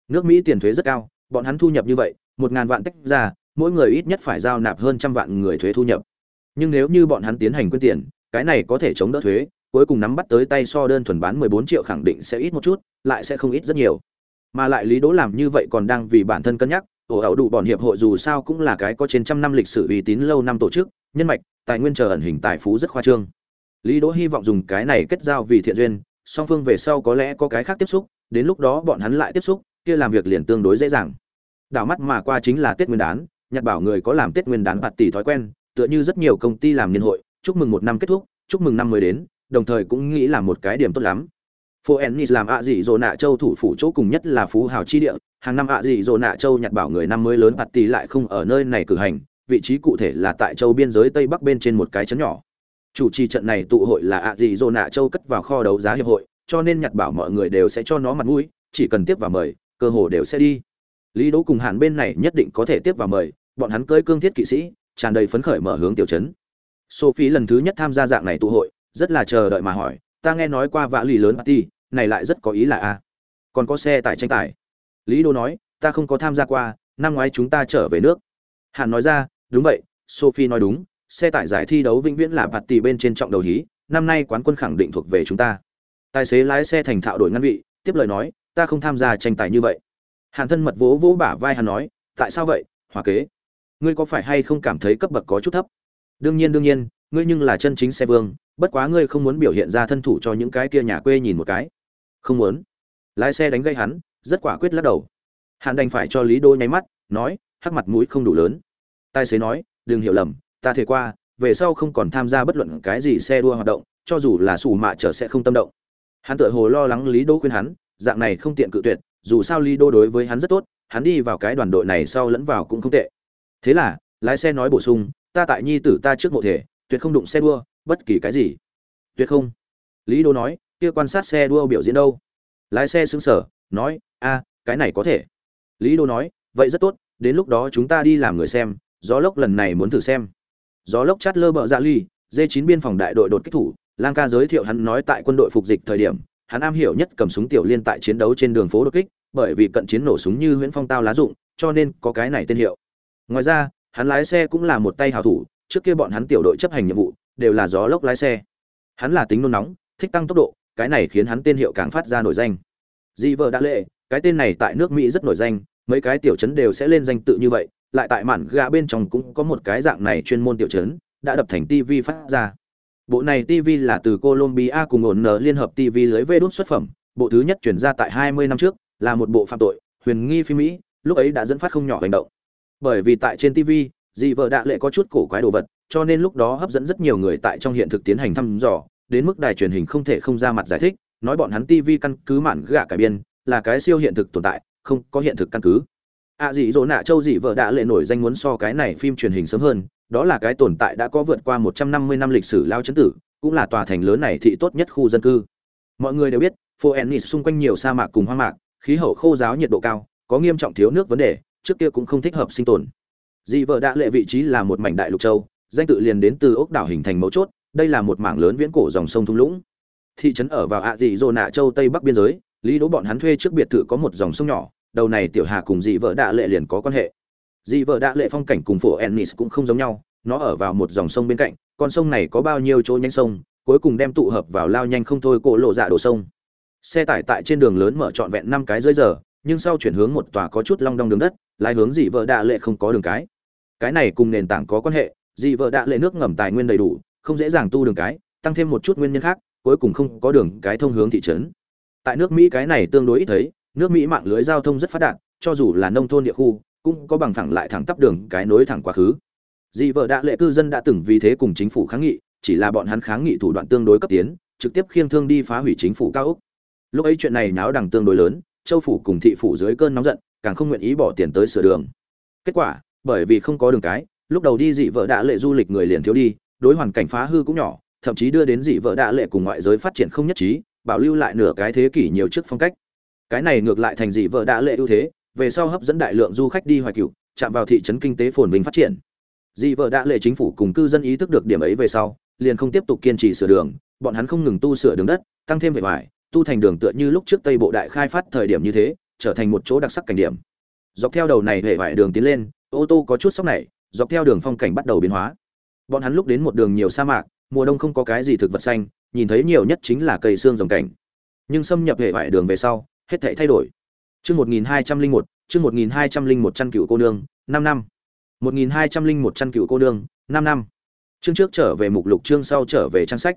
Nước mỹ tiền thuế rất cao, bọn hắn thu nhập như vậy, một ngàn vạn tách ra, mỗi người ít nhất phải giao nạp hơn trăm vạn người thuế thu nhập. Nhưng nếu như bọn hắn tiến hành quyên tiền, cái này có thể chống đỡ thuế, cuối cùng nắm bắt tới tay so đơn thuần bán 14 triệu khẳng định sẽ ít một chút, lại sẽ không ít rất nhiều. Mà lại lý đỗ làm như vậy còn đang vì bản thân cân nhắc, ổ ẩu đủ bọn hiệp hội dù sao cũng là cái có trên trăm năm lịch sử uy tín lâu năm tổ chức, nhân mạch, tài nguyên chờ ẩn hình tài phú rất khoa trương lý đỗ hy vọng dùng cái này kết giao vì thiện duyên, song phương về sau có lẽ có cái khác tiếp xúc, đến lúc đó bọn hắn lại tiếp xúc, kia làm việc liền tương đối dễ dàng. Đảo mắt mà qua chính là tết nguyên đán, Nhật bảo người có làm tết nguyên đán bạt tỷ thói quen, tựa như rất nhiều công ty làm niên hội, chúc mừng một năm kết thúc, chúc mừng năm mới đến, đồng thời cũng nghĩ là một cái điểm tốt lắm. Phố ennis làm ạ dị rồi nạ châu thủ phủ chỗ cùng nhất là phú hào chi địa, hàng năm ạ dị rồi nạ châu Nhật bảo người năm mới lớn bạt tỷ lại không ở nơi này cử hành, vị trí cụ thể là tại châu biên giới tây bắc bên trên một cái trấn nhỏ chủ trì trận này tụ hội là ạ gì? dỗ nạ châu cất vào kho đấu giá hiệp hội, cho nên nhặt bảo mọi người đều sẽ cho nó mặt mũi, chỉ cần tiếp vào mời, cơ hồ đều sẽ đi. Lý đỗ cùng hàn bên này nhất định có thể tiếp vào mời, bọn hắn cưỡi cương thiết kỵ sĩ, tràn đầy phấn khởi mở hướng tiểu trấn. Sophie lần thứ nhất tham gia dạng này tụ hội, rất là chờ đợi mà hỏi, ta nghe nói qua vã lì lớn party, này lại rất có ý là a? Còn có xe tải tranh tài. Lý đỗ nói, ta không có tham gia qua, năm ngoái chúng ta trở về nước. Hàn nói ra, đúng vậy, sophie nói đúng xe tải giải thi đấu vĩnh viễn là bạt tỷ bên trên trọng đầu hí, năm nay quán quân khẳng định thuộc về chúng ta. Tài xế lái xe thành thạo đổi ngăn vị, tiếp lời nói, ta không tham gia tranh tài như vậy. Hàn thân mật vỗ vỗ bả vai hắn nói, tại sao vậy, hòa kế? Ngươi có phải hay không cảm thấy cấp bậc có chút thấp? Đương nhiên đương nhiên, ngươi nhưng là chân chính xe vương, bất quá ngươi không muốn biểu hiện ra thân thủ cho những cái kia nhà quê nhìn một cái. Không muốn. Lái xe đánh gây hắn, rất quả quyết lắc đầu. Hàn đành phải cho lý đô nháy mắt, nói, hắc mặt mũi không đủ lớn. Tài xế nói, đừng hiểu lầm ta thể qua, về sau không còn tham gia bất luận cái gì xe đua hoạt động, cho dù là sủ mạ trở sẽ không tâm động. Hắn tự hồ lo lắng lý đô khuyên hắn, dạng này không tiện cự tuyệt, dù sao lý đô đối với hắn rất tốt, hắn đi vào cái đoàn đội này sau lẫn vào cũng không tệ. Thế là, lái xe nói bổ sung, ta tại nhi tử ta trước mộ thể, tuyệt không đụng xe đua, bất kỳ cái gì. Tuyệt không? Lý đô nói, kia quan sát xe đua biểu diễn đâu? Lái xe xứng sở nói, a, cái này có thể. Lý đô nói, vậy rất tốt, đến lúc đó chúng ta đi làm người xem, gió lốc lần này muốn thử xem gió lốc chát lơ bợ dạ ly d 9 biên phòng đại đội đột kích thủ. Lang ca giới thiệu hắn nói tại quân đội phục dịch thời điểm, hắn am hiểu nhất cầm súng tiểu liên tại chiến đấu trên đường phố đột kích, bởi vì cận chiến nổ súng như huyễn phong tao lá dụng cho nên có cái này tên hiệu. Ngoài ra, hắn lái xe cũng là một tay hảo thủ, trước kia bọn hắn tiểu đội chấp hành nhiệm vụ, đều là gió lốc lái xe. Hắn là tính nôn nóng, thích tăng tốc độ, cái này khiến hắn tên hiệu càng phát ra nổi danh. Dị vợ đã lệ, cái tên này tại nước mỹ rất nổi danh, mấy cái tiểu trấn đều sẽ lên danh tự như vậy lại tại mạn gà bên trong cũng có một cái dạng này chuyên môn tiểu trấn, đã đập thành tv phát ra. Bộ này tv là từ colombia cùng ổn nở liên hợp tv lưới vê đốt xuất phẩm, bộ thứ nhất chuyển ra tại 20 năm trước, là một bộ phạm tội, huyền nghi phim mỹ, lúc ấy đã dẫn phát không nhỏ hành động. Bởi vì tại trên tv dị vợ đạ lệ có chút cổ quái đồ vật, cho nên lúc đó hấp dẫn rất nhiều người tại trong hiện thực tiến hành thăm dò, đến mức đài truyền hình không thể không ra mặt giải thích, nói bọn hắn tv căn cứ mạn gạ cải biên, là cái siêu hiện thực tồn tại, không có hiện thực căn cứ à dị dỗ nạ châu dị vợ đã lệ nổi danh muốn so cái này phim truyền hình sớm hơn, đó là cái tồn tại đã có vượt qua 150 năm lịch sử lao chấn tử, cũng là tòa thành lớn này thị tốt nhất khu dân cư. Mọi người đều biết, phố ennis xung quanh nhiều sa mạc cùng hoang mạc, khí hậu khô giáo nhiệt độ cao, có nghiêm trọng thiếu nước vấn đề, trước kia cũng không thích hợp sinh tồn. Dị vợ đã lệ vị trí là một mảnh đại lục châu, danh tự liền đến từ ốc đảo hình thành mấu chốt, đây là một mảng lớn viễn cổ dòng sông thung lũng. Thị trấn ở vào ạ dị dỗ nạ châu tây bắc biên giới, lý đỗ bọn hắn thuê trước biệt thự có một dòng sông nhỏ đầu này tiểu hà cùng dị vợ đạ lệ liền có quan hệ. Dị vợ đạ lệ phong cảnh cùng phổ ennis cũng không giống nhau, nó ở vào một dòng sông bên cạnh, con sông này có bao nhiêu chỗ nhanh sông, cuối cùng đem tụ hợp vào lao nhanh không thôi cổ lộ dạ đổ sông. Xe tải tại trên đường lớn mở trọn vẹn năm cái dưới giờ, nhưng sau chuyển hướng một tòa có chút long đong đường đất, lái hướng dị vợ đạ lệ không có đường cái. Cái này cùng nền tảng có quan hệ, dị vợ đạ lệ nước ngầm tài nguyên đầy đủ, không dễ dàng tu đường cái, tăng thêm một chút nguyên nhân khác, cuối cùng không có đường cái thông hướng thị trấn. Tại nước mỹ cái này tương đối ít thấy nước mỹ mạng lưới giao thông rất phát đạt, cho dù là nông thôn địa khu, cũng có bằng phẳng lại thẳng tắp đường, cái nối thẳng quá khứ. Dị vợ đã lệ cư dân đã từng vì thế cùng chính phủ kháng nghị, chỉ là bọn hắn kháng nghị thủ đoạn tương đối cấp tiến, trực tiếp khiêng thương đi phá hủy chính phủ cao ốc. Lúc ấy chuyện này náo đằng tương đối lớn, châu phủ cùng thị phủ dưới cơn nóng giận, càng không nguyện ý bỏ tiền tới sửa đường. Kết quả, bởi vì không có đường cái, lúc đầu đi dị vợ đã lệ du lịch người liền thiếu đi, đối hoàn cảnh phá hư cũng nhỏ, thậm chí đưa đến dị vợ đã lệ cùng ngoại giới phát triển không nhất trí, bảo lưu lại nửa cái thế kỷ nhiều trước phong cách cái này ngược lại thành dị vợ đã lệ ưu thế, về sau hấp dẫn đại lượng du khách đi hoài cựu chạm vào thị trấn kinh tế phồn vinh phát triển. Dị vợ đã lệ chính phủ cùng cư dân ý thức được điểm ấy về sau, liền không tiếp tục kiên trì sửa đường, bọn hắn không ngừng tu sửa đường đất, tăng thêm vẻ vải, tu thành đường tựa như lúc trước tây bộ đại khai phát thời điểm như thế, trở thành một chỗ đặc sắc cảnh điểm. Dọc theo đầu này hệ vải đường tiến lên, ô tô có chút sóc này, dọc theo đường phong cảnh bắt đầu biến hóa. Bọn hắn lúc đến một đường nhiều sa mạc, mùa đông không có cái gì thực vật xanh, nhìn thấy nhiều nhất chính là cây xương rồng cảnh. Nhưng xâm nhập hệ vải đường về sau hết thảy thay đổi. Chương một nghìn hai trăm linh một, chương 1201 chăn cựu cô nương, năm năm. 1201 chăn cựu cô nương, năm năm. Chương trước trở về mục lục, chương sau trở về trang sách.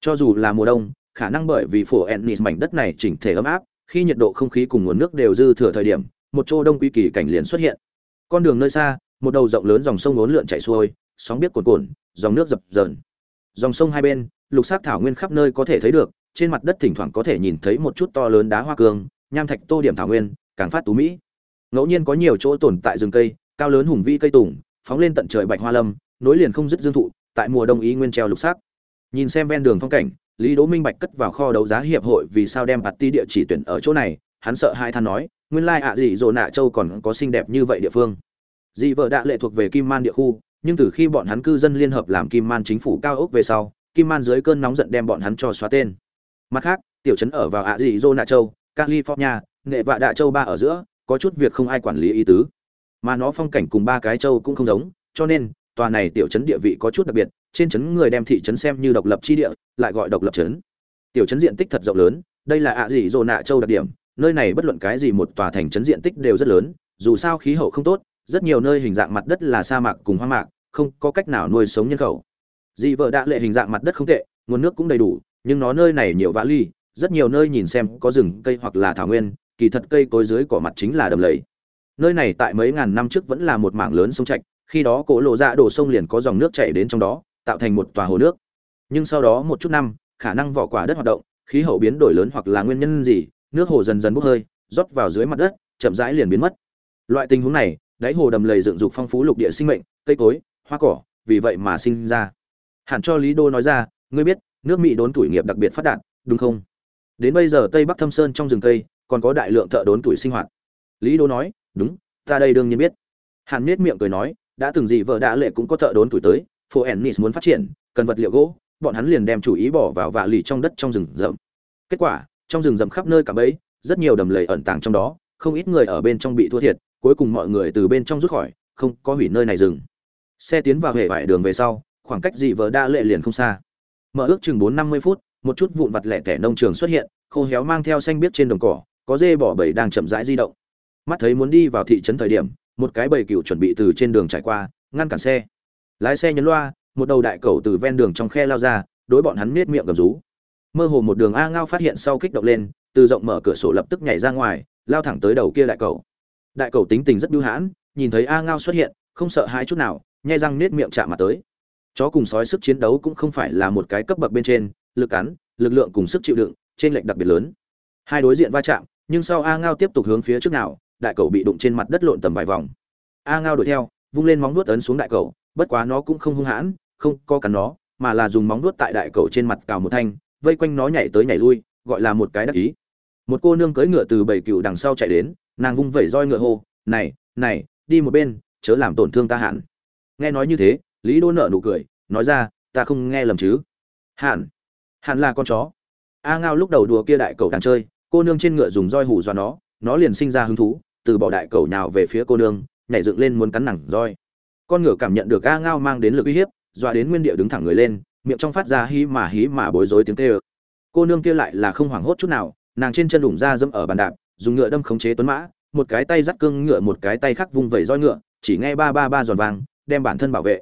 Cho dù là mùa đông, khả năng bởi vì phổ ennis mảnh đất này chỉnh thể ấm áp, khi nhiệt độ không khí cùng nguồn nước đều dư thừa thời điểm, một chỗ đông quý kỳ cảnh liền xuất hiện. Con đường nơi xa, một đầu rộng lớn dòng sông uốn lượn chảy xuôi, sóng biết cuồn cuộn, dòng nước dập dờn. Dòng sông hai bên, lục sắc thảo nguyên khắp nơi có thể thấy được trên mặt đất thỉnh thoảng có thể nhìn thấy một chút to lớn đá hoa cương, nham thạch tô điểm thảo nguyên, càng phát tú mỹ. Ngẫu nhiên có nhiều chỗ tồn tại rừng cây, cao lớn hùng vĩ cây tùng, phóng lên tận trời bạch hoa lâm, nối liền không dứt dương thụ, tại mùa đông ý nguyên treo lục sắc. Nhìn xem ven đường phong cảnh, lý đỗ minh bạch cất vào kho đấu giá hiệp hội vì sao đem bạt ti địa chỉ tuyển ở chỗ này, hắn sợ hai than nói, nguyên lai ạ gì dỗ nạ châu còn có xinh đẹp như vậy địa phương. Dị vợ đạ lệ thuộc về kim man địa khu, nhưng từ khi bọn hắn cư dân liên hợp làm kim man chính phủ cao ốc về sau, kim man dưới cơn nóng giận đem bọn hắn cho xóa tên mặt khác, tiểu trấn ở vào ạ dị dô nạ châu, california, nghệ vạ đạ châu ba ở giữa, có chút việc không ai quản lý ý tứ. Mà nó phong cảnh cùng ba cái châu cũng không giống, cho nên, tòa này tiểu trấn địa vị có chút đặc biệt, trên trấn người đem thị trấn xem như độc lập chi địa, lại gọi độc lập trấn. Tiểu trấn diện tích thật rộng lớn, đây là ạ dị dô nạ châu đặc điểm, nơi này bất luận cái gì một tòa thành trấn diện tích đều rất lớn, dù sao khí hậu không tốt, rất nhiều nơi hình dạng mặt đất là sa mạc cùng hoang mạc, không có cách nào nuôi sống nhân khẩu. Dị vợ đã lệ hình dạng mặt đất không tệ, nguồn nước cũng đầy đủ nhưng nó nơi này nhiều vã ly, rất nhiều nơi nhìn xem có rừng, cây hoặc là thảo nguyên, kỳ thật cây cối dưới cỏ mặt chính là đầm lầy. Nơi này tại mấy ngàn năm trước vẫn là một mảng lớn sông trạch, khi đó cổ lộ ra đổ sông liền có dòng nước chảy đến trong đó, tạo thành một tòa hồ nước. Nhưng sau đó một chút năm, khả năng vỏ quả đất hoạt động, khí hậu biến đổi lớn hoặc là nguyên nhân gì, nước hồ dần dần bốc hơi, rót vào dưới mặt đất, chậm rãi liền biến mất. Loại tình huống này, đáy hồ đầm lầy dựng dục phong phú lục địa sinh mệnh, cây cối, hoa cỏ, vì vậy mà sinh ra. Hẳn cho lý đô nói ra, ngươi biết nước mỹ đốn tuổi nghiệp đặc biệt phát đạt, đúng không? Đến bây giờ tây bắc thâm sơn trong rừng cây còn có đại lượng thợ đốn tuổi sinh hoạt. Lý đô nói, đúng, ta đây đương nhiên biết. Hàn miết miệng cười nói, đã từng gì vợ đã lệ cũng có thợ đốn tuổi tới phố ennis muốn phát triển, cần vật liệu gỗ, bọn hắn liền đem chủ ý bỏ vào vạ lì trong đất trong rừng rậm. Kết quả, trong rừng rậm khắp nơi cả bấy rất nhiều đầm lầy ẩn tàng trong đó, không ít người ở bên trong bị thua thiệt, cuối cùng mọi người từ bên trong rút khỏi, không có hủy nơi này rừng. Xe tiến vào hệ vải đường về sau, khoảng cách dị vợ đa lệ liền không xa mở ước chừng bốn năm mươi phút, một chút vụn vặt lẻ tẻ nông trường xuất hiện, khô héo mang theo xanh biếc trên đồng cỏ, có dê bỏ bầy đang chậm rãi di động. Mắt thấy muốn đi vào thị trấn thời điểm, một cái bầy cừu chuẩn bị từ trên đường trải qua, ngăn cản xe. Lái xe nhấn loa, một đầu đại cầu từ ven đường trong khe lao ra, đối bọn hắn nết miệng gầm rú. Mơ hồ một đường a ngao phát hiện sau kích động lên, từ rộng mở cửa sổ lập tức nhảy ra ngoài, lao thẳng tới đầu kia đại cầu đại cầu tính tình rất bưu hãn, nhìn thấy a ngao xuất hiện, không sợ hãi chút nào, nhai răng nết miệng chạm mặt tới chó cùng sói sức chiến đấu cũng không phải là một cái cấp bậc bên trên, lực cắn, lực lượng cùng sức chịu đựng, trên lệch đặc biệt lớn. Hai đối diện va chạm, nhưng sau a ngao tiếp tục hướng phía trước nào, đại cầu bị đụng trên mặt đất lộn tầm vài vòng. A ngao đuổi theo, vung lên móng vuốt ấn xuống đại cầu, bất quá nó cũng không hung hãn, không có cắn nó, mà là dùng móng vuốt tại đại cầu trên mặt cào một thanh, vây quanh nó nhảy tới nhảy lui, gọi là một cái đắc ý. Một cô nương cưỡi ngựa từ bảy cựu đằng sau chạy đến, nàng vung vẩy roi ngựa hô, này này, đi một bên, chớ làm tổn thương ta hạn nghe nói như thế lý đô nợ nụ cười, nói ra, ta không nghe lầm chứ. Hạn hạn là con chó. A ngao lúc đầu đùa kia đại cầu đang chơi, cô nương trên ngựa dùng roi hù do nó nó liền sinh ra hứng thú, từ bỏ đại cầu nào về phía cô nương, nhảy dựng lên muốn cắn nặng roi. Con ngựa cảm nhận được a ngao mang đến lực uy hiếp, dọa đến nguyên địa đứng thẳng người lên, miệng trong phát ra hí mà hí mà bối rối tiếng kêu. Cô nương kia lại là không hoảng hốt chút nào, nàng trên chân đủng ra dẫm ở bàn đạp, dùng ngựa đâm khống chế tuấn mã, một cái tay dắt cương ngựa, một cái tay khác vung vẩy roi ngựa, chỉ nghe ba ba ba giòn vàng đem bản thân bảo vệ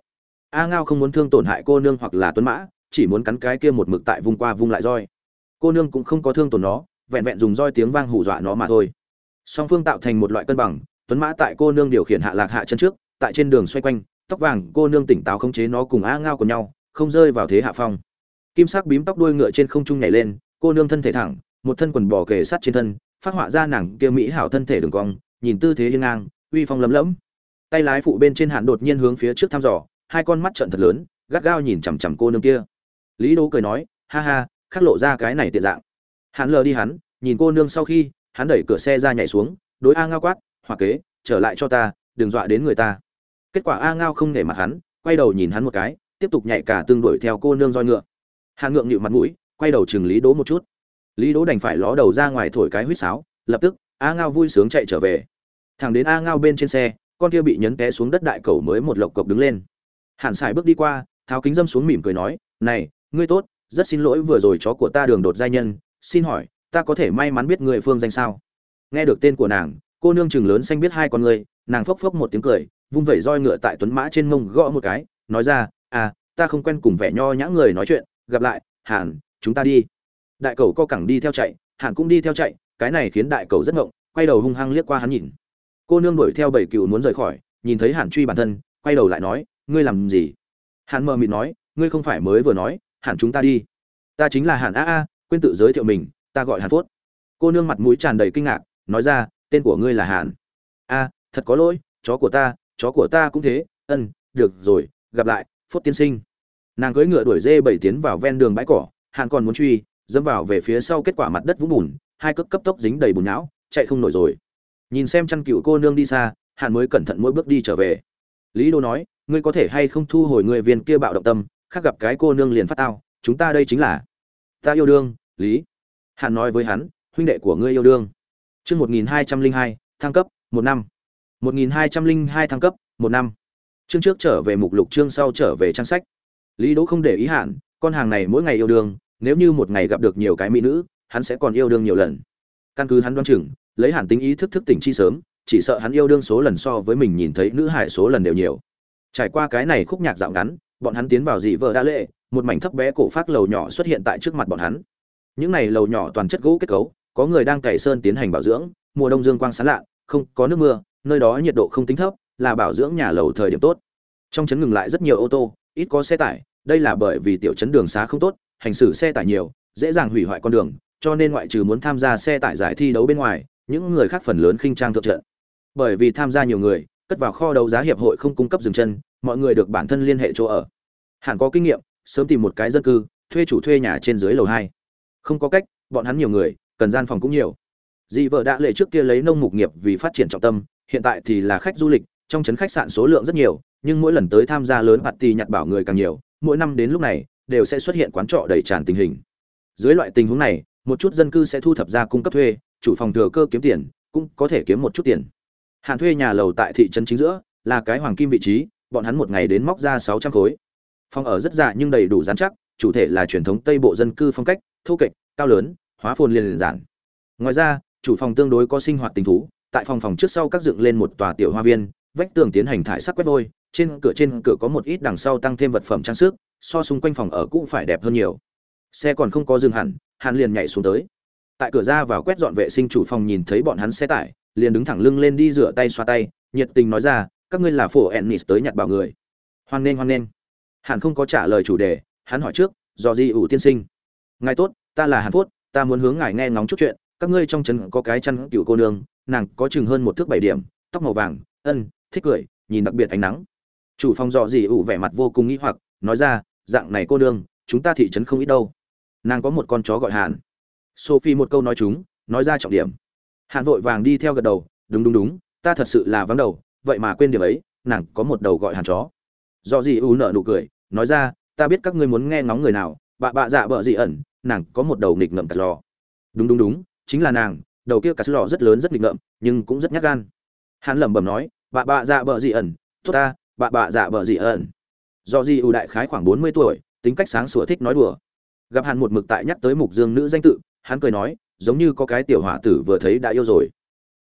a ngao không muốn thương tổn hại cô nương hoặc là tuấn mã, chỉ muốn cắn cái kia một mực tại vung qua vung lại roi. Cô nương cũng không có thương tổn nó, vẹn vẹn dùng roi tiếng vang hù dọa nó mà thôi. Song phương tạo thành một loại cân bằng, tuấn mã tại cô nương điều khiển hạ lạc hạ chân trước, tại trên đường xoay quanh, tóc vàng cô nương tỉnh táo khống chế nó cùng a ngao của nhau, không rơi vào thế hạ phong. Kim sắc bím tóc đuôi ngựa trên không trung nhảy lên, cô nương thân thể thẳng, một thân quần bò kề sát trên thân, phát họa ra nàng kia mỹ hảo thân thể đường cong, nhìn tư thế hiên ngang, uy phong lấm lẫm. Tay lái phụ bên trên hạn đột nhiên hướng phía trước thăm dò hai con mắt trợn thật lớn, gắt gao nhìn chằm chằm cô nương kia. Lý đỗ cười nói, ha ha, khắc lộ ra cái này tiện dạng. Hắn lờ đi hắn, nhìn cô nương sau khi, hắn đẩy cửa xe ra nhảy xuống, đối a ngao quát hoặc kế, trở lại cho ta, đừng dọa đến người ta. Kết quả a ngao không nể mặt hắn, quay đầu nhìn hắn một cái, tiếp tục nhảy cả tương đuổi theo cô nương roi ngựa. Hàn ngượng nhịu mặt mũi, quay đầu chừng lý đỗ một chút. Lý đỗ đành phải ló đầu ra ngoài thổi cái huýt sáo, lập tức, a ngao vui sướng chạy trở về. Thằng đến a ngao bên trên xe, con kia bị nhấn té xuống đất đại cầu mới một lộc cộc đứng lên hàn sải bước đi qua, tháo kính dâm xuống mỉm cười nói, này, ngươi tốt, rất xin lỗi vừa rồi chó của ta đường đột giai nhân, xin hỏi, ta có thể may mắn biết người phương danh sao? Nghe được tên của nàng, cô nương chừng lớn xanh biết hai con người, nàng phốc phốc một tiếng cười, vung vẩy roi ngựa tại tuấn mã trên mông gõ một cái, nói ra à ta không quen cùng vẻ nho nhã người nói chuyện, gặp lại, hàn, chúng ta đi. Đại cầu co cẳng đi theo chạy, hàn cũng đi theo chạy, cái này khiến đại cầu rất ngộng, quay đầu hung hăng liếc qua hắn nhìn. Cô nương đuổi theo bảy cựu muốn rời khỏi, nhìn thấy hàn truy bản thân, quay đầu lại nói ngươi làm gì? Hàn mờ mịt nói, ngươi không phải mới vừa nói hàn chúng ta đi. Ta chính là hàn a a, quên tự giới thiệu mình, ta gọi hàn phốt. Cô nương mặt mũi tràn đầy kinh ngạc, nói ra, tên của ngươi là hàn. A, thật có lỗi, chó của ta, chó của ta cũng thế. Ân, được rồi, gặp lại, phốt tiên sinh. Nàng cưỡi ngựa đuổi dê bảy tiến vào ven đường bãi cỏ, hàn còn muốn truy, dẫm vào về phía sau kết quả mặt đất vũng bùn, hai cước cấp tốc dính đầy bùn não, chạy không nổi rồi. Nhìn xem chăn cựu cô nương đi xa, hàn mới cẩn thận mỗi bước đi trở về. Lý đô nói ngươi có thể hay không thu hồi người viên kia bạo động tâm, khác gặp cái cô nương liền phát tao, chúng ta đây chính là ta yêu đương, lý. Hàn nói với hắn, huynh đệ của ngươi yêu đương. Chương một nghìn hai trăm linh hai, thăng cấp, một năm. một nghìn hai trăm linh hai thăng cấp, một năm. Chương trước trở về mục lục, chương sau trở về trang sách. Lý đỗ không để ý hạn con hàng này mỗi ngày yêu đương, nếu như một ngày gặp được nhiều cái mỹ nữ, hắn sẽ còn yêu đương nhiều lần. Căn cứ hắn đoán chừng, lấy hẳn tính ý thức thức tỉnh chi sớm, chỉ sợ hắn yêu đương số lần so với mình nhìn thấy nữ hải số lần đều nhiều trải qua cái này khúc nhạc dạo ngắn, bọn hắn tiến vào dị vợ đa lệ, một mảnh thấp bé cổ phát lầu nhỏ xuất hiện tại trước mặt bọn hắn. Những này lầu nhỏ toàn chất gỗ kết cấu, có người đang cày sơn tiến hành bảo dưỡng, mùa đông dương quang sán lạ, không, có nước mưa, nơi đó nhiệt độ không tính thấp, là bảo dưỡng nhà lầu thời điểm tốt. Trong trấn ngừng lại rất nhiều ô tô, ít có xe tải, đây là bởi vì tiểu trấn đường xá không tốt, hành xử xe tải nhiều, dễ dàng hủy hoại con đường, cho nên ngoại trừ muốn tham gia xe tải giải thi đấu bên ngoài, những người khác phần lớn khinh trang thượng trận. Bởi vì tham gia nhiều người cất vào kho đấu giá hiệp hội không cung cấp dừng chân, mọi người được bản thân liên hệ chỗ ở. Hẳn có kinh nghiệm, sớm tìm một cái dân cư, thuê chủ thuê nhà trên dưới lầu hai. Không có cách, bọn hắn nhiều người, cần gian phòng cũng nhiều. Dị vợ đã lệ trước kia lấy nông mục nghiệp vì phát triển trọng tâm, hiện tại thì là khách du lịch, trong trấn khách sạn số lượng rất nhiều, nhưng mỗi lần tới tham gia lớn party nhặt bảo người càng nhiều, mỗi năm đến lúc này, đều sẽ xuất hiện quán trọ đầy tràn tình hình. Dưới loại tình huống này, một chút dân cư sẽ thu thập ra cung cấp thuê, chủ phòng thừa cơ kiếm tiền, cũng có thể kiếm một chút tiền. Hàn thuê nhà lầu tại thị trấn chính giữa, là cái hoàng kim vị trí, bọn hắn một ngày đến móc ra sáu trăm khối. Phòng ở rất dạ nhưng đầy đủ dán chắc, chủ thể là truyền thống tây bộ dân cư phong cách, thô kệch, cao lớn, hóa phồn liền liền giản. Ngoài ra, chủ phòng tương đối có sinh hoạt tình thú, tại phòng phòng trước sau các dựng lên một tòa tiểu hoa viên, vách tường tiến hành thải sắc quét vôi, trên cửa trên cửa có một ít đằng sau tăng thêm vật phẩm trang sức, so xung quanh phòng ở cũng phải đẹp hơn nhiều. Xe còn không có dừng hẳn, Hàn liền nhảy xuống tới. Tại cửa ra vào quét dọn vệ sinh chủ phòng nhìn thấy bọn hắn xe tải liền đứng thẳng lưng lên đi rửa tay xoa tay, nhiệt tình nói ra, các ngươi là phổ ennis tới nhặt bảo người. Hoan nghênh hoan nghênh. Hàn không có trả lời chủ đề, hắn hỏi trước, do gì ủ tiên sinh? Ngài tốt, ta là hàn phốt, ta muốn hướng ngài nghe ngóng chút chuyện. Các ngươi trong trấn có cái chăn cựu cô nương, nàng có chừng hơn một thước bảy điểm, tóc màu vàng, ân, thích cười, nhìn đặc biệt ánh nắng. Chủ phòng dọ gì ủ vẻ mặt vô cùng nghĩ hoặc, nói ra, dạng này cô nương, chúng ta thị trấn không ít đâu. Nàng có một con chó gọi hàn. Sophie một câu nói chúng, nói ra trọng điểm hàn vội vàng đi theo gật đầu, đúng đúng đúng, ta thật sự là vắng đầu, vậy mà quên điểm ấy, nàng có một đầu gọi hàn chó. Do gì u nợ nụ cười, nói ra, ta biết các ngươi muốn nghe ngóng người nào bạ bạ dạ bợ dị ẩn, nàng có một đầu nghịch ngậm cắt lò. Đúng đúng đúng, chính là nàng, đầu kia cắt lò rất lớn, rất nghịch ngợm, nhưng cũng rất nhát gan. Hắn lẩm bẩm nói bạ bạ dạ bợ dị ẩn, tốt ta bạ bạ dạ bợ dị ẩn. Do gì ưu đại khái khoảng bốn mươi tuổi, tính cách sáng sủa thích nói đùa. Gặp hắn một mực tại nhắc tới mục dương nữ danh tự, hắn cười nói giống như có cái tiểu hỏa tử vừa thấy đã yêu rồi.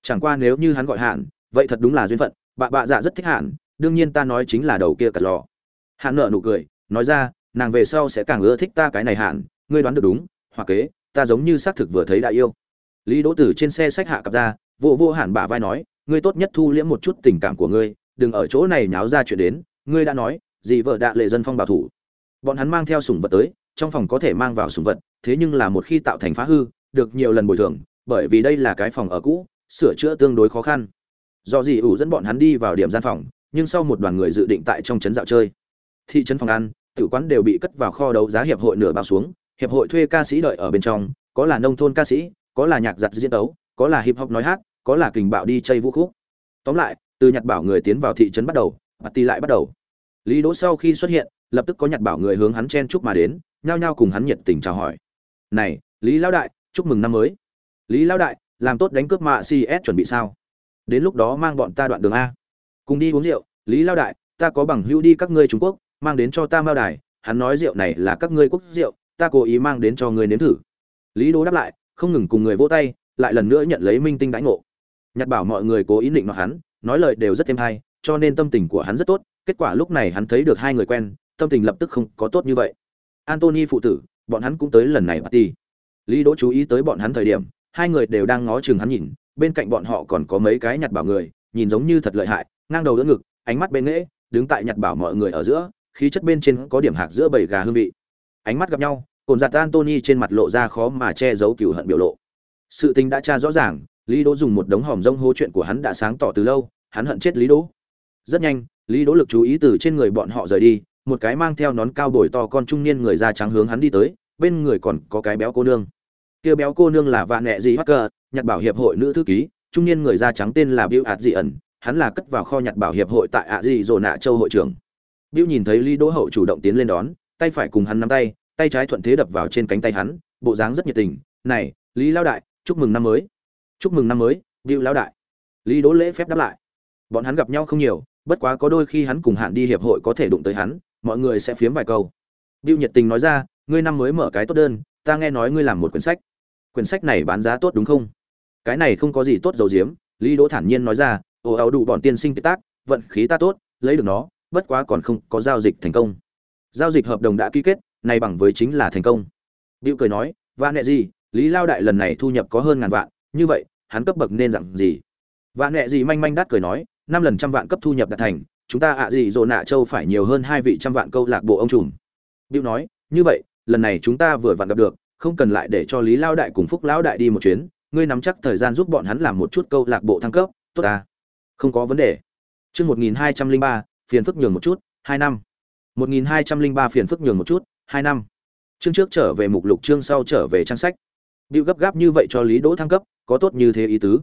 Chẳng qua nếu như hắn gọi hạn vậy thật đúng là duyên phận bạ bạ dạ rất thích hạn đương nhiên ta nói chính là đầu kia cật lò. Hạn nợ nụ cười, nói ra, nàng về sau sẽ càng ưa thích ta cái này hạn ngươi đoán được đúng, hoặc kế, ta giống như xác thực vừa thấy đã yêu. Lý đỗ tử trên xe sách hạ cặp ra, vô vô hạn bả vai nói, ngươi tốt nhất thu liễm một chút tình cảm của ngươi, đừng ở chỗ này nháo ra chuyện đến, ngươi đã nói gì vợ đạ lệ dân phong bảo thủ. Bọn hắn mang theo sủng vật tới, trong phòng có thể mang vào sủng vật, thế nhưng là một khi tạo thành phá hư được nhiều lần bồi thường, bởi vì đây là cái phòng ở cũ, sửa chữa tương đối khó khăn. Do gì ủ dẫn bọn hắn đi vào điểm gian phòng, nhưng sau một đoàn người dự định tại trong trấn dạo chơi. Thị trấn phòng ăn, tử quán đều bị cất vào kho đấu giá hiệp hội nửa bao xuống, hiệp hội thuê ca sĩ đợi ở bên trong, có là nông thôn ca sĩ, có là nhạc giặt diễn tấu, có là hip hop nói hát, có là kình bạo đi chơi vũ khúc. Tóm lại, từ nhặt bảo người tiến vào thị trấn bắt đầu party lại bắt đầu. Lý đỗ sau khi xuất hiện, lập tức có nhặt bảo người hướng hắn chen chúc mà đến, nhao nhao cùng hắn nhiệt tình chào hỏi. Này, lý lão đại chúc mừng năm mới. Lý lão đại, làm tốt đánh cướp mạ cs chuẩn bị sao? Đến lúc đó mang bọn ta đoạn đường a. Cùng đi uống rượu, lý lão đại, ta có bằng hữu đi các ngươi trung quốc, mang đến cho ta mao đài, hắn nói rượu này là các ngươi quốc rượu, ta cố ý mang đến cho ngươi nếm thử. Lý đô đáp lại, không ngừng cùng người vỗ tay, lại lần nữa nhận lấy minh tinh đãi ngộ. Nhặt bảo mọi người cố ý định nói hắn, nói lời đều rất thêm hay, cho nên tâm tình của hắn rất tốt, kết quả lúc này hắn thấy được hai người quen, tâm tình lập tức không có tốt như vậy. Antony phụ tử, bọn hắn cũng tới lần này party lý đỗ chú ý tới bọn hắn thời điểm, hai người đều đang ngó chừng hắn nhìn, bên cạnh bọn họ còn có mấy cái nhặt bảo người, nhìn giống như thật lợi hại, ngang đầu đỡ ngực, ánh mắt bên nghễ, đứng tại nhặt bảo mọi người ở giữa, khí chất bên trên có điểm hạc giữa bầy gà hương vị. Ánh mắt gặp nhau, cồn giặt antony trên mặt lộ ra khó mà che giấu cừu hận biểu lộ. Sự tình đã tra rõ ràng, lý đỗ dùng một đống hòm rông hô chuyện của hắn đã sáng tỏ từ lâu, hắn hận chết lý đỗ. Rất nhanh, lý đỗ lực chú ý từ trên người bọn họ rời đi, một cái mang theo nón cao bồi to con trung niên người da trắng hướng hắn đi tới bên người còn có cái béo cô nương. Kia béo cô nương là vạn nẹ dị hacker nhặt bảo hiệp hội nữ thư ký, trung niên người da trắng tên là Bill ạt dị ẩn hắn là cất vào kho nhặt bảo hiệp hội tại ạ dị dỗ nạ châu hội trưởng. Bill nhìn thấy lý đỗ hậu chủ động tiến lên đón, tay phải cùng hắn nắm tay tay trái thuận thế đập vào trên cánh tay hắn, bộ dáng rất nhiệt tình. Này, lý lao đại, chúc mừng năm mới. Chúc mừng năm mới, Bill lao đại. Lý đỗ lễ phép đáp lại. Bọn hắn gặp nhau không nhiều, bất quá có đôi khi hắn cùng hạn đi hiệp hội có thể đụng tới hắn, mọi người sẽ phiếm vài câu. Bill nhiệt tình nói ra ngươi năm mới mở cái tốt đơn, ta nghe nói ngươi làm một quyển sách. Quyển sách này bán giá tốt đúng không? Cái này không có gì tốt dầu diếm, lý đỗ thản nhiên nói ra ồ áo đủ bọn tiên sinh kiệt tác, vận khí ta tốt, lấy được nó, bất quá còn không có giao dịch thành công. Giao dịch hợp đồng đã ký kết, này bằng với chính là thành công. Bill cười nói và nẹ gì, lý lao đại lần này thu nhập có hơn ngàn vạn, như vậy, hắn cấp bậc nên dặn gì? Và nẹ gì manh manh đắt cười nói, năm lần trăm vạn cấp thu nhập đạt thành, chúng ta ạ gì dồn nạ châu phải nhiều hơn hai vị trăm vạn câu lạc bộ ông trùm. Bill nói, như vậy lần này chúng ta vừa vặn gặp được không cần lại để cho lý lao đại cùng phúc lão đại đi một chuyến ngươi nắm chắc thời gian giúp bọn hắn làm một chút câu lạc bộ thăng cấp tốt à không có vấn đề. Chương một nghìn hai trăm linh ba phiền phức nhường một chút hai năm. một nghìn hai trăm linh ba phiền phức nhường một chút hai năm. Chương trước trở về mục lục chương sau trở về trang sách. Bill gấp gáp như vậy cho Lý Đỗ thăng cấp, có tốt như thế ý tứ.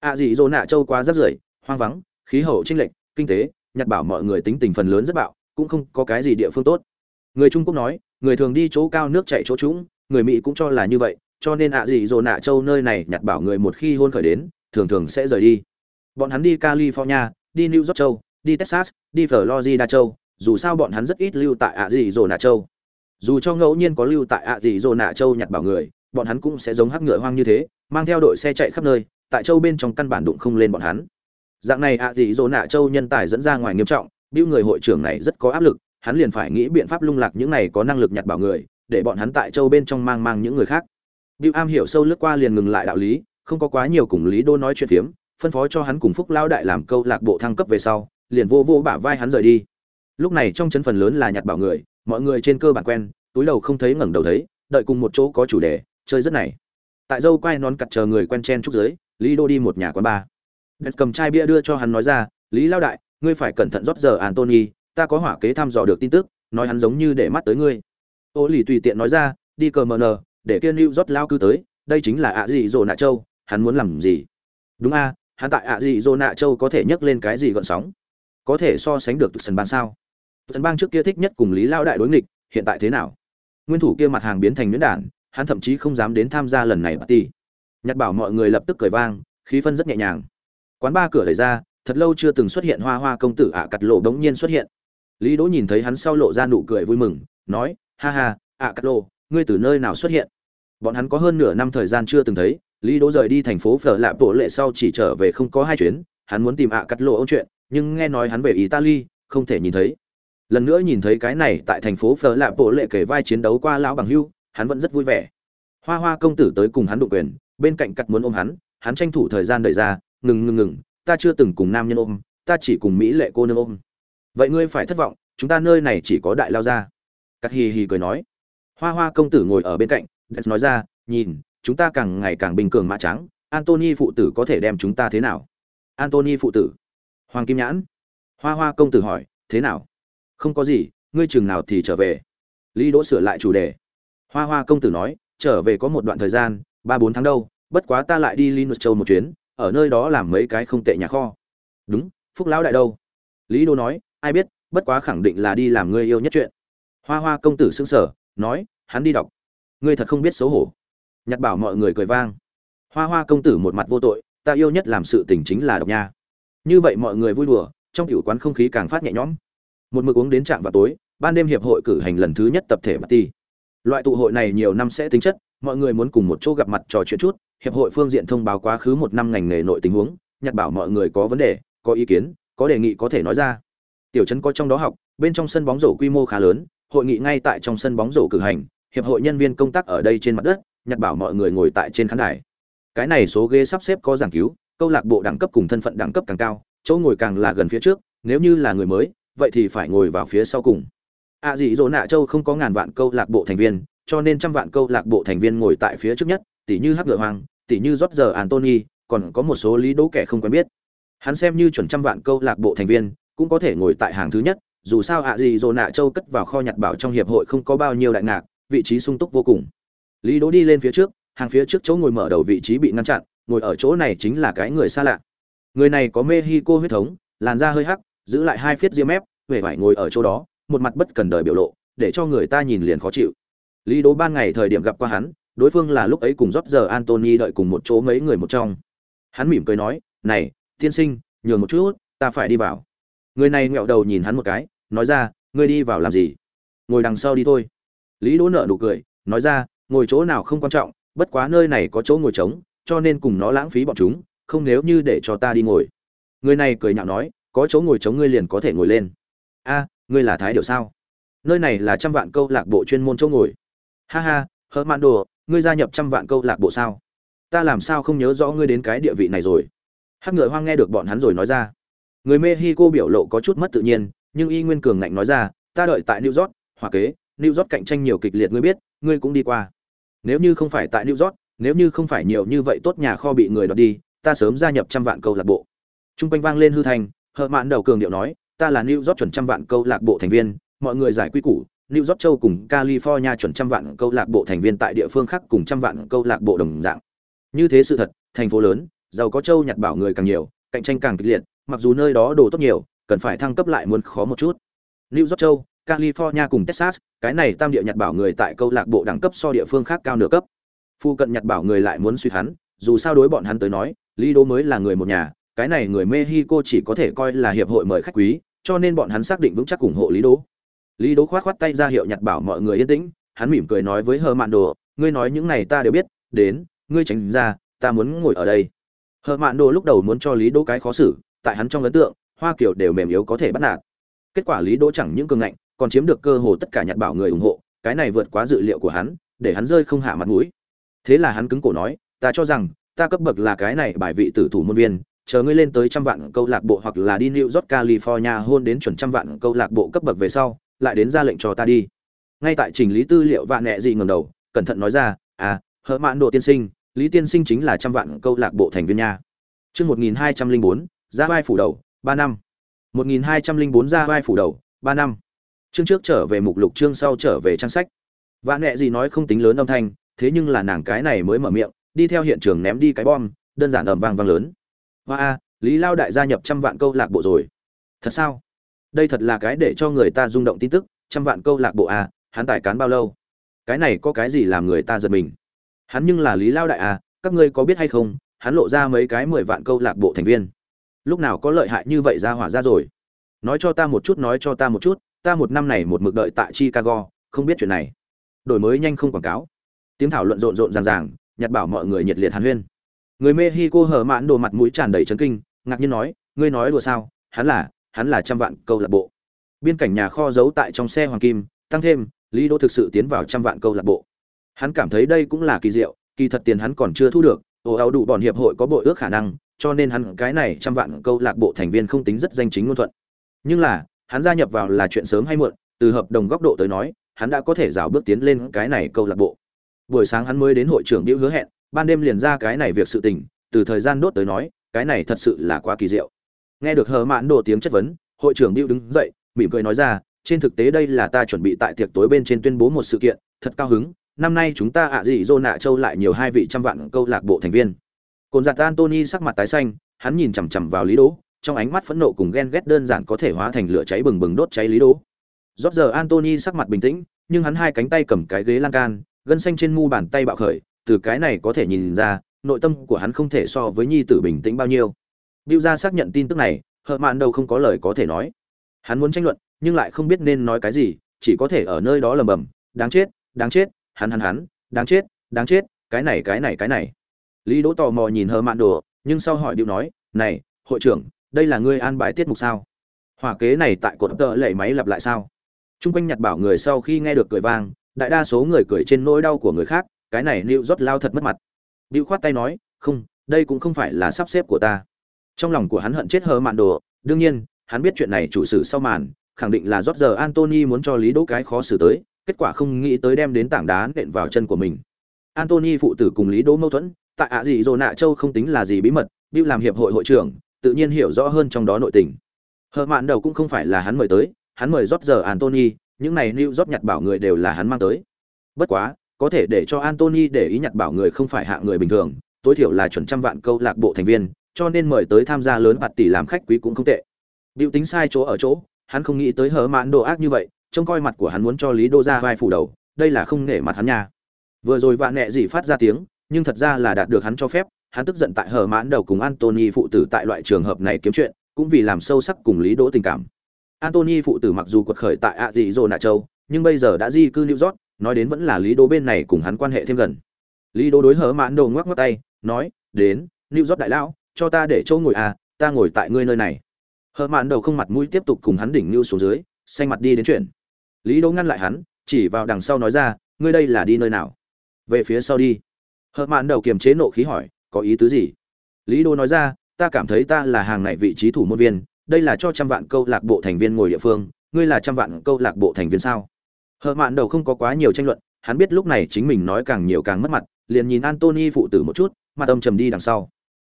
À gì Dỗ nạ châu quá rất rưởi, hoang vắng, khí hậu chênh lệch, kinh tế, nhặt bảo mọi người tính tình phần lớn rất bạo, cũng không có cái gì địa phương tốt. Người Trung Quốc nói, người thường đi chỗ cao nước chảy chỗ trũng, người Mỹ cũng cho là như vậy, cho nên ạ gì dồn nạ châu nơi này nhặt bảo người một khi hôn khởi đến, thường thường sẽ rời đi. Bọn hắn đi California, đi New York châu, đi Texas, đi Florida châu, dù sao bọn hắn rất ít lưu tại ạ gì dồn nạ châu. Dù cho ngẫu nhiên có lưu tại ạ gì dồn nạ châu nhặt bảo người, bọn hắn cũng sẽ giống hắc ngựa hoang như thế mang theo đội xe chạy khắp nơi tại châu bên trong căn bản đụng không lên bọn hắn dạng này ạ gì dồn nạ châu nhân tài dẫn ra ngoài nghiêm trọng biêu người hội trưởng này rất có áp lực hắn liền phải nghĩ biện pháp lung lạc những này có năng lực nhặt bảo người, để bọn hắn tại châu bên trong mang mang những người khác. Biêu am hiểu sâu lướt qua liền ngừng lại đạo lý, không có quá nhiều cùng lý đô nói chuyện phiếm, phân phó cho hắn cùng phúc lao đại làm câu lạc bộ thăng cấp về sau, liền vô vô bả vai hắn rời đi. Lúc này trong chân phần lớn là nhặt bảo người, mọi người trên cơ bản quen, túi đầu không thấy ngẩng đầu thấy, đợi cùng một chỗ có chủ đề, chơi rất này. Tại dâu quay nón cặt chờ người quen chen chúc dưới, lý đô đi một nhà quán bar. Đặt cầm chai bia đưa cho hắn nói ra, lý lao đại, ngươi phải cẩn thận rót giờ antony ta có hỏa kế thăm dò được tin tức nói hắn giống như để mắt tới ngươi ô lì tùy tiện nói ra đi cờ mờ nờ để kia new rót lao cư tới đây chính là ạ gì dỗ nạ châu hắn muốn làm gì đúng a hắn tại ạ gì dỗ nạ châu có thể nhấc lên cái gì gọn sóng có thể so sánh được sân bang sao sân bang trước kia thích nhất cùng lý lao đại đối nghịch hiện tại thế nào nguyên thủ kia mặt hàng biến thành nhuyễn đản hắn thậm chí không dám đến tham gia lần này party. Nhật bảo mọi người lập tức cười vang, khí phân rất nhẹ nhàng. Quán ba cửa đẩy ra, thật lâu chưa từng xuất hiện Hoa Hoa công tử ạ cặt lộ đống nhiên xuất hiện. Lý Đỗ nhìn thấy hắn sau lộ ra nụ cười vui mừng, nói: "Ha ha, ạ cát lô, ngươi từ nơi nào xuất hiện?" Bọn hắn có hơn nửa năm thời gian chưa từng thấy, Lý Đỗ rời đi thành phố Phở Lạ Bộ Lệ sau chỉ trở về không có hai chuyến, hắn muốn tìm ạ cắt lộ ôn chuyện, nhưng nghe nói hắn về Italy, không thể nhìn thấy. Lần nữa nhìn thấy cái này tại thành phố Phở Lạ Bộ Lệ kể vai chiến đấu qua lão bằng hưu, hắn vẫn rất vui vẻ hoa hoa công tử tới cùng hắn đụng quyền bên cạnh cắt muốn ôm hắn hắn tranh thủ thời gian đợi ra ngừng ngừng ngừng ta chưa từng cùng nam nhân ôm ta chỉ cùng mỹ lệ cô nương ôm vậy ngươi phải thất vọng, chúng ta nơi này chỉ có đại lao ra cắt hì hì cười nói. Hoa hoa công tử ngồi ở bên cạnh đất nói ra, nhìn, chúng ta càng ngày càng bình cường mã trắng antony phụ tử có thể đem chúng ta thế nào? Antony phụ tử. Hoàng kim nhãn. Hoa hoa công tử hỏi, thế nào? Không có gì, ngươi chừng nào thì trở về? Lý đỗ sửa lại chủ đề. Hoa hoa công tử nói, trở về có một đoạn thời gian, ba bốn tháng đâu, bất quá ta lại đi linus châu một chuyến, ở nơi đó làm mấy cái không tệ nhà kho. Đúng, phúc lão đại đâu? Lý đô nói ai biết bất quá khẳng định là đi làm ngươi yêu nhất chuyện. Hoa hoa công tử xứng sở nói hắn đi đọc. Ngươi thật không biết xấu hổ. Nhặt bảo mọi người cười vang. Hoa hoa công tử một mặt vô tội ta yêu nhất làm sự tình chính là đọc nha. Như vậy mọi người vui đùa trong tiểu quán không khí càng phát nhẹ nhõm. Một mực uống đến trạm vào tối ban đêm hiệp hội cử hành lần thứ nhất tập thể party. Loại tụ hội này nhiều năm sẽ tính chất, mọi người muốn cùng một chỗ gặp mặt trò chuyện chút, hiệp hội phương diện thông báo quá khứ một năm ngành nghề nội tình huống, nhặt bảo mọi người có vấn đề, có ý kiến, có đề nghị có thể nói ra. Tiểu trấn có trong đó học, bên trong sân bóng rổ quy mô khá lớn, hội nghị ngay tại trong sân bóng rổ cử hành, hiệp hội nhân viên công tác ở đây trên mặt đất, nhặt bảo mọi người ngồi tại trên khán đài. Cái này số ghế sắp xếp có giảng cứu, câu lạc bộ đẳng cấp cùng thân phận đẳng cấp càng cao, chỗ ngồi càng là gần phía trước nếu như là người mới vậy thì phải ngồi vào phía sau cùng À dị dỗ nạ châu không có ngàn vạn câu lạc bộ thành viên cho nên trăm vạn câu lạc bộ thành viên ngồi tại phía trước nhất tỷ như hắc ngựa hoàng tỷ như rót giờ antony còn có một số lý đỗ kẻ không quen biết hắn xem như chuẩn trăm vạn câu lạc bộ thành viên cũng có thể ngồi tại hàng thứ nhất, dù sao ạ gì dồ nạ châu cất vào kho nhặt bảo trong hiệp hội không có bao nhiêu đại ngạc, vị trí sung túc vô cùng. Lý đỗ đi lên phía trước, hàng phía trước chỗ ngồi mở đầu vị trí bị ngăn chặn, ngồi ở chỗ này chính là cái người xa lạ. Người này có mexico huyết thống, làn da hơi hắc, giữ lại hai phiết diêm mép huệ vải ngồi ở chỗ đó, một mặt bất cần đời biểu lộ, để cho người ta nhìn liền khó chịu. Lý đỗ ban ngày thời điểm gặp qua hắn, đối phương là lúc ấy cùng rót giờ antony đợi cùng một chỗ mấy người một trong. Hắn mỉm cười nói, này, tiên sinh, nhường một chút, ta phải đi vào người này nghẹo đầu nhìn hắn một cái, nói ra, ngươi đi vào làm gì? Ngồi đằng sau đi thôi. Lý đỗ nợ nụ cười, nói ra, ngồi chỗ nào không quan trọng, bất quá nơi này có chỗ ngồi trống, cho nên cùng nó lãng phí bọn chúng, không nếu như để cho ta đi ngồi. Người này cười nhạo nói, có chỗ ngồi trống ngươi liền có thể ngồi lên. A, ngươi là thái điều sao? Nơi này là trăm vạn câu lạc bộ chuyên môn chỗ ngồi. Ha ha hơ mạn đồ, ngươi gia nhập trăm vạn câu lạc bộ sao? Ta làm sao không nhớ rõ ngươi đến cái địa vị này rồi? Hắc ngựa hoang nghe được bọn hắn rồi nói ra người mexico biểu lộ có chút mất tự nhiên nhưng y nguyên cường ngạnh nói ra ta đợi tại new york hòa kế new york cạnh tranh nhiều kịch liệt ngươi biết ngươi cũng đi qua nếu như không phải tại new york nếu như không phải nhiều như vậy tốt nhà kho bị người đoạt đi ta sớm gia nhập trăm vạn câu lạc bộ Trung quanh vang lên hư thành, Hở Mạn đầu cường điệu nói, ta là New York chuẩn trăm vạn câu lạc bộ thành viên, mọi người giải quy củ, New York châu cùng California chuẩn trăm vạn câu lạc bộ thành viên tại địa phương khác cùng trăm vạn câu lạc bộ đồng dạng. Như thế sự thật, thành phố lớn, giàu có châu nhặt bảo người càng nhiều, cạnh tranh càng kịch liệt, mặc dù nơi đó đồ tốt nhiều, cần phải thăng cấp lại muốn khó một chút. New York châu, California cùng Texas, cái này tam địa nhặt bảo người tại câu lạc bộ đẳng cấp so địa phương khác cao nửa cấp. Phu cận nhặt bảo người lại muốn suy hắn, dù sao đối bọn hắn tới nói, Lý Đô mới là người một nhà, cái này người Mexico chỉ có thể coi là hiệp hội mời khách quý, cho nên bọn hắn xác định vững chắc ủng hộ Lý Đỗ. Lý Đỗ khoát khoát tay ra hiệu nhặt bảo mọi người yên tĩnh, hắn mỉm cười nói với Hờ Mạn Đồ, ngươi nói những này ta đều biết, đến, ngươi tránh ra, ta muốn ngồi ở đây. Hờ Mạn Đồ lúc đầu muốn cho Lý Đỗ cái khó xử, tại hắn trong ấn tượng, Hoa Kiều đều mềm yếu có thể bắt nạt. Kết quả Lý Đỗ chẳng những cường ngạnh, còn chiếm được cơ hồ tất cả nhặt bảo người ủng hộ, cái này vượt quá dự liệu của hắn, để hắn rơi không hạ mặt mũi. Thế là hắn cứng cổ nói, ta cho rằng, ta cấp bậc là cái này bài vị tử thủ môn viên, chờ ngươi lên tới trăm vạn câu lạc bộ hoặc là đi New York California hôn đến chuẩn trăm vạn câu lạc bộ cấp bậc về sau, lại đến ra lệnh cho ta đi. Ngay tại trình lý tư liệu vạn nệ gì ngẩng đầu, cẩn thận nói ra, "À, hở mạn độ tiên sinh, Lý tiên sinh chính là trăm vạn câu lạc bộ thành viên nha." Chương 1204, ra vai phủ đầu, ba năm. 1204 ra vai phủ đầu, ba năm. Chương trước trở về mục lục chương sau trở về trang sách. Vạn nẹ gì nói không tính lớn âm thanh, thế nhưng là nàng cái này mới mở miệng, đi theo hiện trường ném đi cái bom, đơn giản ầm vang vang lớn hoa a lý lao đại gia nhập trăm vạn câu lạc bộ rồi thật sao đây thật là cái để cho người ta rung động tin tức trăm vạn câu lạc bộ a hắn tài cán bao lâu cái này có cái gì làm người ta giật mình hắn nhưng là lý lao đại a các ngươi có biết hay không hắn lộ ra mấy cái mười vạn câu lạc bộ thành viên lúc nào có lợi hại như vậy ra hỏa ra rồi. Nói cho ta một chút, nói cho ta một chút, ta một năm này một mực đợi tại chicago, không biết chuyện này. Đổi mới nhanh không quảng cáo. Tiếng thảo luận rộn rộn ràng ràng, nhặt bảo mọi người nhiệt liệt hàn huyên. Người mexico hở mạn đồ mặt mũi tràn đầy chấn kinh, ngạc nhiên nói, ngươi nói đùa sao? Hắn là hắn là trăm vạn câu lạc bộ. Biên cảnh nhà kho giấu tại trong xe hoàng kim, tăng thêm, lý đô thực sự tiến vào trăm vạn câu lạc bộ. Hắn cảm thấy đây cũng là kỳ diệu, kỳ thật tiền hắn còn chưa thu được ồ ào đủ bọn hiệp hội có bội ước khả năng cho nên hắn cái này trăm vạn câu lạc bộ thành viên không tính rất danh chính ngôn thuận. Nhưng là, hắn gia nhập vào là chuyện sớm hay muộn, từ hợp đồng góc độ tới nói, hắn đã có thể rào bước tiến lên cái này câu lạc bộ. Buổi sáng hắn mới đến hội trưởng điệu hứa hẹn, ban đêm liền ra cái này việc sự tình, từ thời gian đốt tới nói, cái này thật sự là quá kỳ diệu. Nghe được hờ mãn đổ tiếng chất vấn, hội trưởng điệu đứng dậy, mỉm cười nói ra, trên thực tế đây là ta chuẩn bị tại tiệc tối bên trên tuyên bố một sự kiện, thật cao hứng, năm nay chúng ta ạ dị dô nạ châu lại nhiều hai vị trăm vạn câu lạc bộ thành viên cồn giặt antony sắc mặt tái xanh hắn nhìn chằm chằm vào lý đỗ trong ánh mắt phẫn nộ cùng ghen ghét đơn giản có thể hóa thành lửa cháy bừng bừng đốt cháy lý đỗ Rốt giờ antony sắc mặt bình tĩnh nhưng hắn hai cánh tay cầm cái ghế lan can gân xanh trên mu bàn tay bạo khởi từ cái này có thể nhìn ra nội tâm của hắn không thể so với nhi tử bình tĩnh bao nhiêu Bưu gia xác nhận tin tức này, Hợp Mạn đâu không có lời có thể nói. Hắn muốn tranh luận, nhưng lại không biết nên nói cái gì, chỉ có thể ở nơi đó lầm bầm, đáng chết, đáng chết, hắn hắn hắn, đáng chết, đáng chết, cái này cái này cái này. Lý Đỗ tò mò nhìn Hở Mạn đồ, nhưng sau hỏi Bill nói, "Này, hội trưởng, đây là ngươi an bài tiết mục sao? Hỏa kế này tại cột tợ lệ máy lặp lại sao?" Trung quanh nhặt bảo người sau khi nghe được cười vang, đại đa số người cười trên nỗi đau của người khác, cái này Lưu rót lao thật mất mặt. Bill khoát tay nói, "Không, đây cũng không phải là sắp xếp của ta. trong lòng của hắn hận chết hờ mạn đồ đương nhiên hắn biết chuyện này chủ sử sau màn khẳng định là rót giờ antony muốn cho lý đỗ cái khó xử tới kết quả không nghĩ tới đem đến tảng đá nện vào chân của mình antony phụ tử cùng lý đỗ mâu thuẫn tại ạ gì dỗ nạ châu không tính là gì bí mật Bill làm hiệp hội hội trưởng tự nhiên hiểu rõ hơn trong đó nội tình. Hờ mạn đầu cũng không phải là hắn mời tới hắn mời rót giờ antony những này lưu rót nhặt bảo người đều là hắn mang tới. Bất quá có thể để cho antony để ý nhặt bảo người không phải hạ người bình thường tối thiểu là chuẩn trăm vạn câu lạc bộ thành viên cho nên mời tới tham gia lớn bạt tỷ làm khách quý cũng không tệ. Bill tính sai chỗ ở chỗ, hắn không nghĩ tới hờ mạn đồ ác như vậy, trông coi mặt của hắn muốn cho Lý Đô ra vai phủ đầu, đây là không nể mặt hắn nha. Vừa rồi vạn nhẹ gì phát ra tiếng, nhưng thật ra là đạt được hắn cho phép, hắn tức giận tại hờ mãn đầu cùng Antony phụ tử tại loại trường hợp này kiếm chuyện, cũng vì làm sâu sắc cùng Lý Đỗ tình cảm. Antony phụ tử mặc dù quật khởi tại ạ dị Dô Nạ Châu, nhưng bây giờ đã di cư New York, nói đến vẫn là Lý Đỗ bên này cùng hắn quan hệ thêm gần. Lý Đỗ đối hờ mãn đầu ngoắc ngoắc tay, nói, đến, New York đại lão, cho ta để chỗ ngồi à, ta ngồi tại ngươi nơi này hờ mạn đầu không mặt mũi tiếp tục cùng hắn đỉnh lưu xuống dưới xanh mặt đi đến chuyện lý đỗ ngăn lại hắn chỉ vào đằng sau nói ra ngươi đây là đi nơi nào về phía sau đi hờ mạn đầu kiềm chế nộ khí hỏi, có ý tứ gì? Lý Đô nói ra, ta cảm thấy ta là hàng này vị trí thủ môn viên, đây là cho trăm vạn câu lạc bộ thành viên ngồi địa phương, ngươi là trăm vạn câu lạc bộ thành viên sao? Hờ mạn đầu không có quá nhiều tranh luận, hắn biết lúc này chính mình nói càng nhiều càng mất mặt, liền nhìn antony phụ tử một chút, mặt âm trầm đi đằng sau.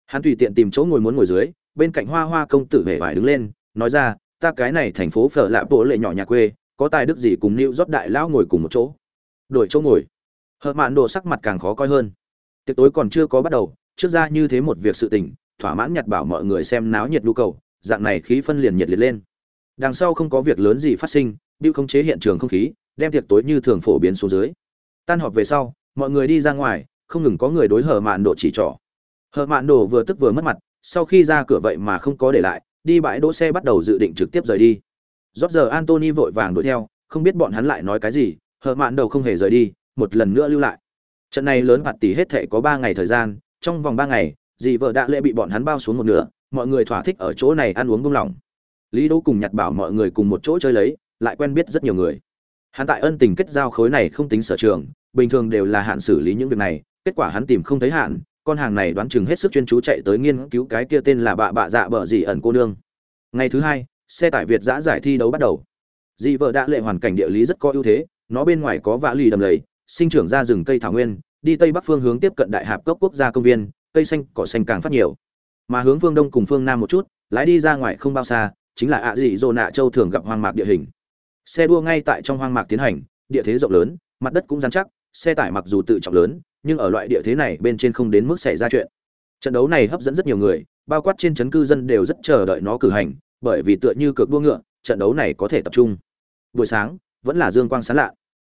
Hắn tùy tiện tìm chỗ ngồi muốn ngồi dưới, bên cạnh hoa hoa công tử vẻ vải đứng lên, nói ra, ta cái này thành phố phở lạ bộ lệ nhỏ nhà quê, có tài đức gì cùng lưu rót đại lão ngồi cùng một chỗ? Đổi chỗ ngồi. Hợp mạn đồ sắc mặt càng khó coi hơn tiệc tối còn chưa có bắt đầu trước ra như thế một việc sự tình thỏa mãn nhặt bảo mọi người xem náo nhiệt nhu cầu dạng này khí phân liền nhiệt liệt lên đằng sau không có việc lớn gì phát sinh bưu khống chế hiện trường không khí đem tiệc tối như thường phổ biến xuống dưới tan họp về sau mọi người đi ra ngoài không ngừng có người đối hở mạn đồ chỉ trỏ hở mạn đồ vừa tức vừa mất mặt sau khi ra cửa vậy mà không có để lại, đi bãi đỗ xe bắt đầu dự định trực tiếp rời đi. Rót giờ Antony vội vàng đuổi theo, không biết bọn hắn lại nói cái gì, hở mạn đầu không hề rời đi, một lần nữa lưu lại. Trận này lớn phạt tỷ hết thể có 3 ngày thời gian, trong vòng 3 ngày, dì vợ đã lệ bị bọn hắn bao xuống một nửa, mọi người thỏa thích ở chỗ này ăn uống buông lỏng. Lý Đỗ cùng nhặt bảo mọi người cùng một chỗ chơi lấy, lại quen biết rất nhiều người. Hắn tại ân tình kết giao khối này không tính sở trường, bình thường đều là hạn xử lý những việc này, kết quả hắn tìm không thấy hạn, con hàng này đoán chừng hết sức chuyên chú chạy tới nghiên cứu cái kia tên là bạ bạ dạ bờ dị ẩn cô nương ngày thứ hai xe tải việt giã giải thi đấu bắt đầu dị vợ đã lệ hoàn cảnh địa lý rất có ưu thế nó bên ngoài có vã lì đầm lầy sinh trưởng ra rừng cây thảo nguyên đi tây bắc phương hướng tiếp cận đại hạp cốc quốc gia công viên cây xanh cỏ xanh càng phát nhiều mà hướng phương đông cùng phương nam một chút lái đi ra ngoài không bao xa chính là ạ dị dô nạ châu thường gặp hoang mạc địa hình xe đua ngay tại trong hoang mạc tiến hành địa thế rộng lớn mặt đất cũng rắn chắc xe tải mặc dù tự trọng lớn nhưng ở loại địa thế này bên trên không đến mức xảy ra chuyện. Trận đấu này hấp dẫn rất nhiều người, bao quát trên trấn cư dân đều rất chờ đợi nó cử hành, bởi vì tựa như cược đua ngựa, trận đấu này có thể tập trung. Buổi sáng, vẫn là dương quang sáng lạ.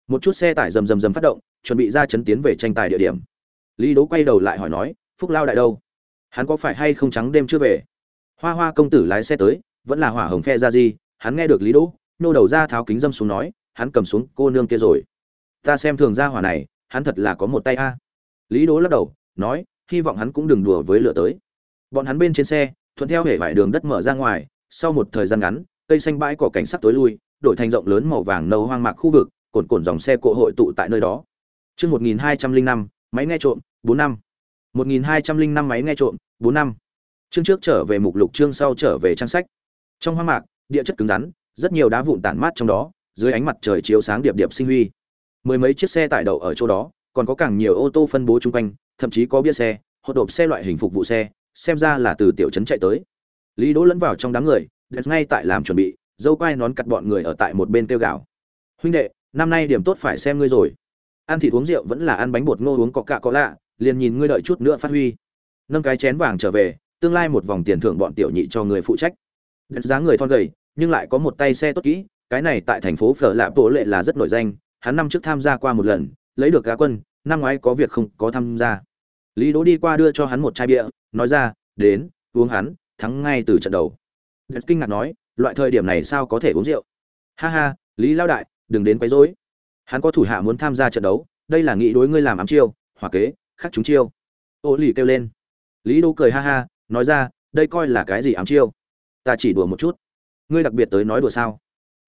Một chút xe tải rầm rầm rầm phát động, chuẩn bị ra chấn tiến về tranh tài địa điểm. Lý Đỗ quay đầu lại hỏi nói, Phúc Lao đại đâu? Hắn có phải hay không trắng đêm chưa về? Hoa Hoa công tử lái xe tới, vẫn là hỏa hồng phe ra gì? Hắn nghe được Lý Đỗ, nhô đầu ra tháo kính dâm xuống nói, hắn cầm xuống cô nương kia rồi. Ta xem thường ra hỏa này, hắn thật là có một tay a lý đố lắc đầu nói hy vọng hắn cũng đừng đùa với lửa tới bọn hắn bên trên xe thuận theo hệ vải đường đất mở ra ngoài sau một thời gian ngắn cây xanh bãi cỏ cảnh sắc tối lui đổi thành rộng lớn màu vàng nâu hoang mạc khu vực cồn cồn dòng xe cộ hội tụ tại nơi đó Chương 1205, máy nghe trộm, 4 năm. 1205 máy nghe trộm, 4 năm. Chương trước trở về mục lục chương sau trở về trang sách. Trong hoang mạc, địa chất cứng rắn, rất nhiều đá vụn tản mát trong đó, dưới ánh mặt trời chiếu sáng điệp điệp sinh huy mười mấy chiếc xe tải đậu ở chỗ đó còn có càng nhiều ô tô phân bố chung quanh thậm chí có bia xe hộp độp xe loại hình phục vụ xe xem ra là từ tiểu trấn chạy tới lý đỗ lẫn vào trong đám người đẹp ngay tại làm chuẩn bị dâu quai nón cặt bọn người ở tại một bên tiêu gạo huynh đệ năm nay điểm tốt phải xem ngươi rồi ăn thịt uống rượu vẫn là ăn bánh bột ngô uống có cạ có lạ liền nhìn ngươi đợi chút nữa phát huy nâng cái chén vàng trở về tương lai một vòng tiền thưởng bọn tiểu nhị cho người phụ trách đẹp dáng người thon gầy nhưng lại có một tay xe tốt kỹ cái này tại thành phố phở lạ bộ lệ là rất nổi danh hắn năm trước tham gia qua một lần, lấy được cá quân, năm ngoái có việc không có tham gia. Lý Đỗ đi qua đưa cho hắn một chai bia, nói ra, "Đến, uống hắn, thắng ngay từ trận đầu." Đẹp kinh ngạc nói, "Loại thời điểm này sao có thể uống rượu?" "Ha ha, Lý lão đại, đừng đến quấy rối. Hắn có thủ hạ muốn tham gia trận đấu, đây là nghị đối ngươi làm ám chiêu, hỏa kế, khắc chúng chiêu." Ô lì kêu lên. Lý Đô cười ha ha, nói ra, "Đây coi là cái gì ám chiêu? Ta chỉ đùa một chút." Ngươi đặc biệt tới nói đùa sao?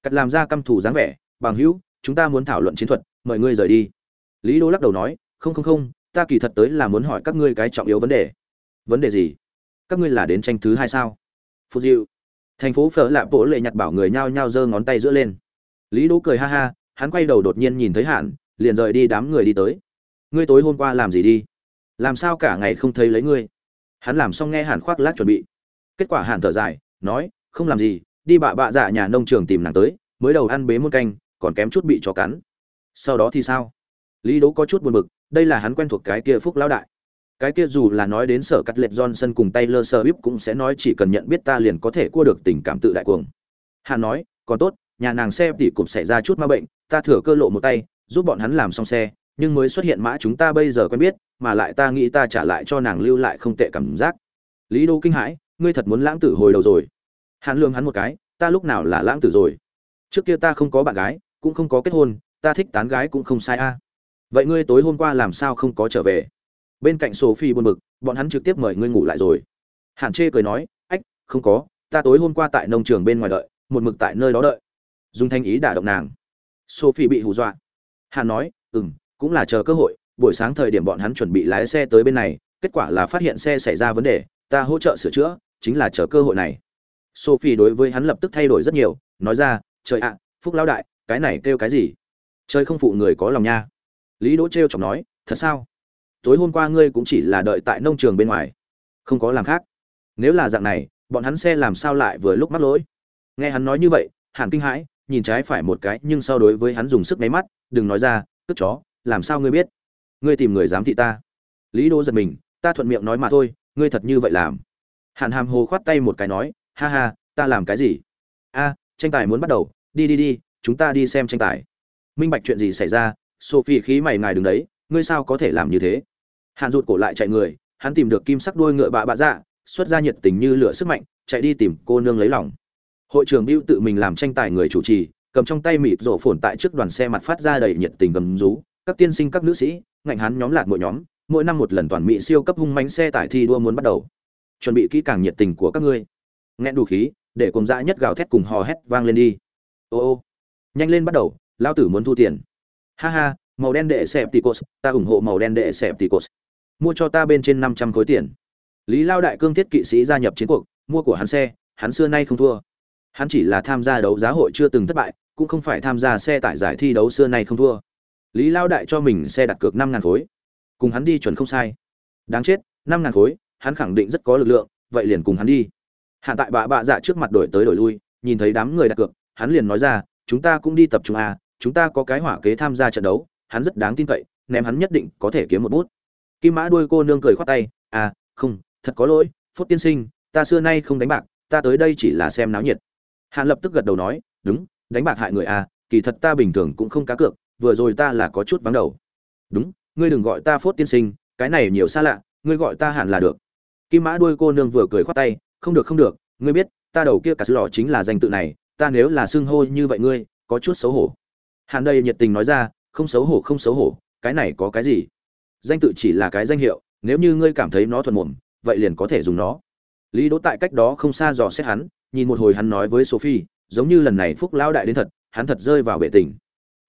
Cắt làm ra căm thù dáng vẻ, bằng hữu, chúng ta muốn thảo luận chiến thuật mời ngươi rời đi lý đô lắc đầu nói không không không ta kỳ thật tới là muốn hỏi các ngươi cái trọng yếu vấn đề vấn đề gì các ngươi là đến tranh thứ hai sao phù diệu thành phố phở lạ bộ lệ nhặt bảo người nhao nhao giơ ngón tay giữa lên lý đỗ cười ha ha, hắn quay đầu đột nhiên nhìn thấy hạn liền rời đi đám người đi tới. Ngươi tối hôm qua làm gì đi? Làm sao cả ngày không thấy lấy ngươi? Hắn làm xong nghe hàn khoác lác chuẩn bị. Kết quả hàn thở dài, nói, không làm gì, đi bạ bạ dạ nhà nông trường tìm nàng tới, mới đầu ăn bế muôn canh, còn kém chút bị chó cắn. Sau đó thì sao? Lý đỗ có chút buồn bực, đây là hắn quen thuộc cái kia phúc lão đại. Cái kia dù là nói đến sở cắt lệch johnson cùng taylor swift cũng sẽ nói chỉ cần nhận biết ta liền có thể cua được tình cảm tự đại cuồng. Hàn nói, còn tốt nhà nàng xe tỉ cụp xảy ra chút ma bệnh, ta thừa cơ lộ một tay, giúp bọn hắn làm xong xe, nhưng mới xuất hiện mã chúng ta bây giờ quen biết, mà lại ta nghĩ ta trả lại cho nàng lưu lại không tệ cảm giác. Lý đô kinh hãi, ngươi thật muốn lãng tử hồi đầu rồi. Hàn lương hắn một cái, ta lúc nào là lãng tử rồi? Trước kia ta không có bạn gái, cũng không có kết hôn, ta thích tán gái cũng không sai a. Vậy ngươi tối hôm qua làm sao không có trở về? Bên cạnh sophie buồn bực, bọn hắn trực tiếp mời ngươi ngủ lại rồi. Hàn chê cười nói, ách, không có, ta tối hôm qua tại nông trường bên ngoài đợi, một mực tại nơi đó đợi dùng thanh ý đả động nàng. Sophie bị hù dọa. Hàn nói ừ m cũng là chờ cơ hội, buổi sáng thời điểm bọn hắn chuẩn bị lái xe tới bên này, kết quả là phát hiện xe xảy ra vấn đề, ta hỗ trợ sửa chữa, chính là chờ cơ hội này. Sophie đối với hắn lập tức thay đổi rất nhiều, nói ra, trời ạ, phúc lão đại, cái này kêu cái gì? Trời không phụ người có lòng nha. Lý đỗ t r chọc nói, thật sao? Tối hôm qua ngươi cũng chỉ là đợi tại nông trường bên ngoài, không có làm khác. Nếu là dạng này, bọn hắn xe làm sao lại vừa lúc mắc lỗi? Nghe hắn nói như vậy, hàn kinh hãi nhìn trái phải một cái, nhưng so đối với hắn dùng sức máy mắt, đừng nói ra, cất chó, làm sao ngươi biết? Ngươi tìm người giám thị ta. Lý đô giật mình, ta thuận miệng nói mà thôi, ngươi thật như vậy làm? Hàn hàm hồ khoát tay một cái nói, ha ha, ta làm cái gì? A, tranh tài muốn bắt đầu, đi đi đi, chúng ta đi xem tranh tài. Minh bạch chuyện gì xảy ra? Sophie khí mày ngài đứng đấy, ngươi sao có thể làm như thế? Hàn rụt cổ lại chạy người, hắn tìm được kim sắc đuôi ngựa bạ bạ dạ xuất ra nhiệt tình như lửa sức mạnh, chạy đi tìm cô nương lấy lòng hội trưởng Biêu tự mình làm tranh tài người chủ trì, cầm trong tay mịt rổ phồn tại trước đoàn xe mặt phát ra đầy nhiệt tình gầm rú. Các tiên sinh, các nữ sĩ, ngạnh hắn nhóm lạt mỗi nhóm, mỗi năm một lần toàn mỹ siêu cấp hung mánh xe tải thi đua muốn bắt đầu. Chuẩn bị kỹ càng nhiệt tình của các ngươi. Nghẹn đủ khí, để cùng dã nhất gào thét cùng hò hét vang lên đi. Ô ô. Nhanh lên bắt đầu lao tử muốn thu tiền. Ha ha, màu đen đệ xẹp ticos ta ủng hộ màu đen đệ xẹp ticos mua cho ta bên trên năm trăm khối tiền. Lý lao đại cương thiết kỵ sĩ gia nhập chiến cuộc, mua của hắn xe, hắn xưa nay không thua hắn chỉ là tham gia đấu giá hội chưa từng thất bại, cũng không phải tham gia xe tải giải thi đấu xưa nay không thua. Lý lao đại cho mình xe đặt cược năm ngàn khối. Cùng hắn đi chuẩn không sai. Đáng chết, năm ngàn khối, hắn khẳng định rất có lực lượng, vậy liền cùng hắn đi. Hạn tại bạ bạ dạ trước mặt đổi tới đổi lui, nhìn thấy đám người đặt cược, hắn liền nói ra, chúng ta cũng đi tập trung à chúng ta có cái hỏa kế tham gia trận đấu, hắn rất đáng tin cậy, ném hắn nhất định có thể kiếm một bút. Kim mã đuôi cô nương cười khoát tay à không, thật có lỗi phốt tiên sinh, ta xưa nay không đánh bạc, ta tới đây chỉ là xem náo nhiệt hàn lập tức gật đầu nói, đúng, đánh bạc hại người à kỳ thật ta bình thường cũng không cá cược, vừa rồi ta là có chút vắng đầu. Đúng, ngươi đừng gọi ta phốt tiên sinh, cái này nhiều xa lạ, ngươi gọi ta hàn là được. Kim mã đuôi cô nương vừa cười khoát tay, không được không được, ngươi biết, ta đầu kia cả lò chính là danh tự này, ta nếu là xưng hô như vậy ngươi, có chút xấu hổ. Hàn đây nhiệt tình nói ra, không xấu hổ, không xấu hổ, cái này có cái gì? Danh tự chỉ là cái danh hiệu, nếu như ngươi cảm thấy nó thuận mồm, vậy liền có thể dùng nó. Lý đỗ tại cách đó không xa dò xét hắn nhìn một hồi hắn nói với sophie, giống như lần này phúc lão đại đến thật, hắn thật rơi vào bể tình.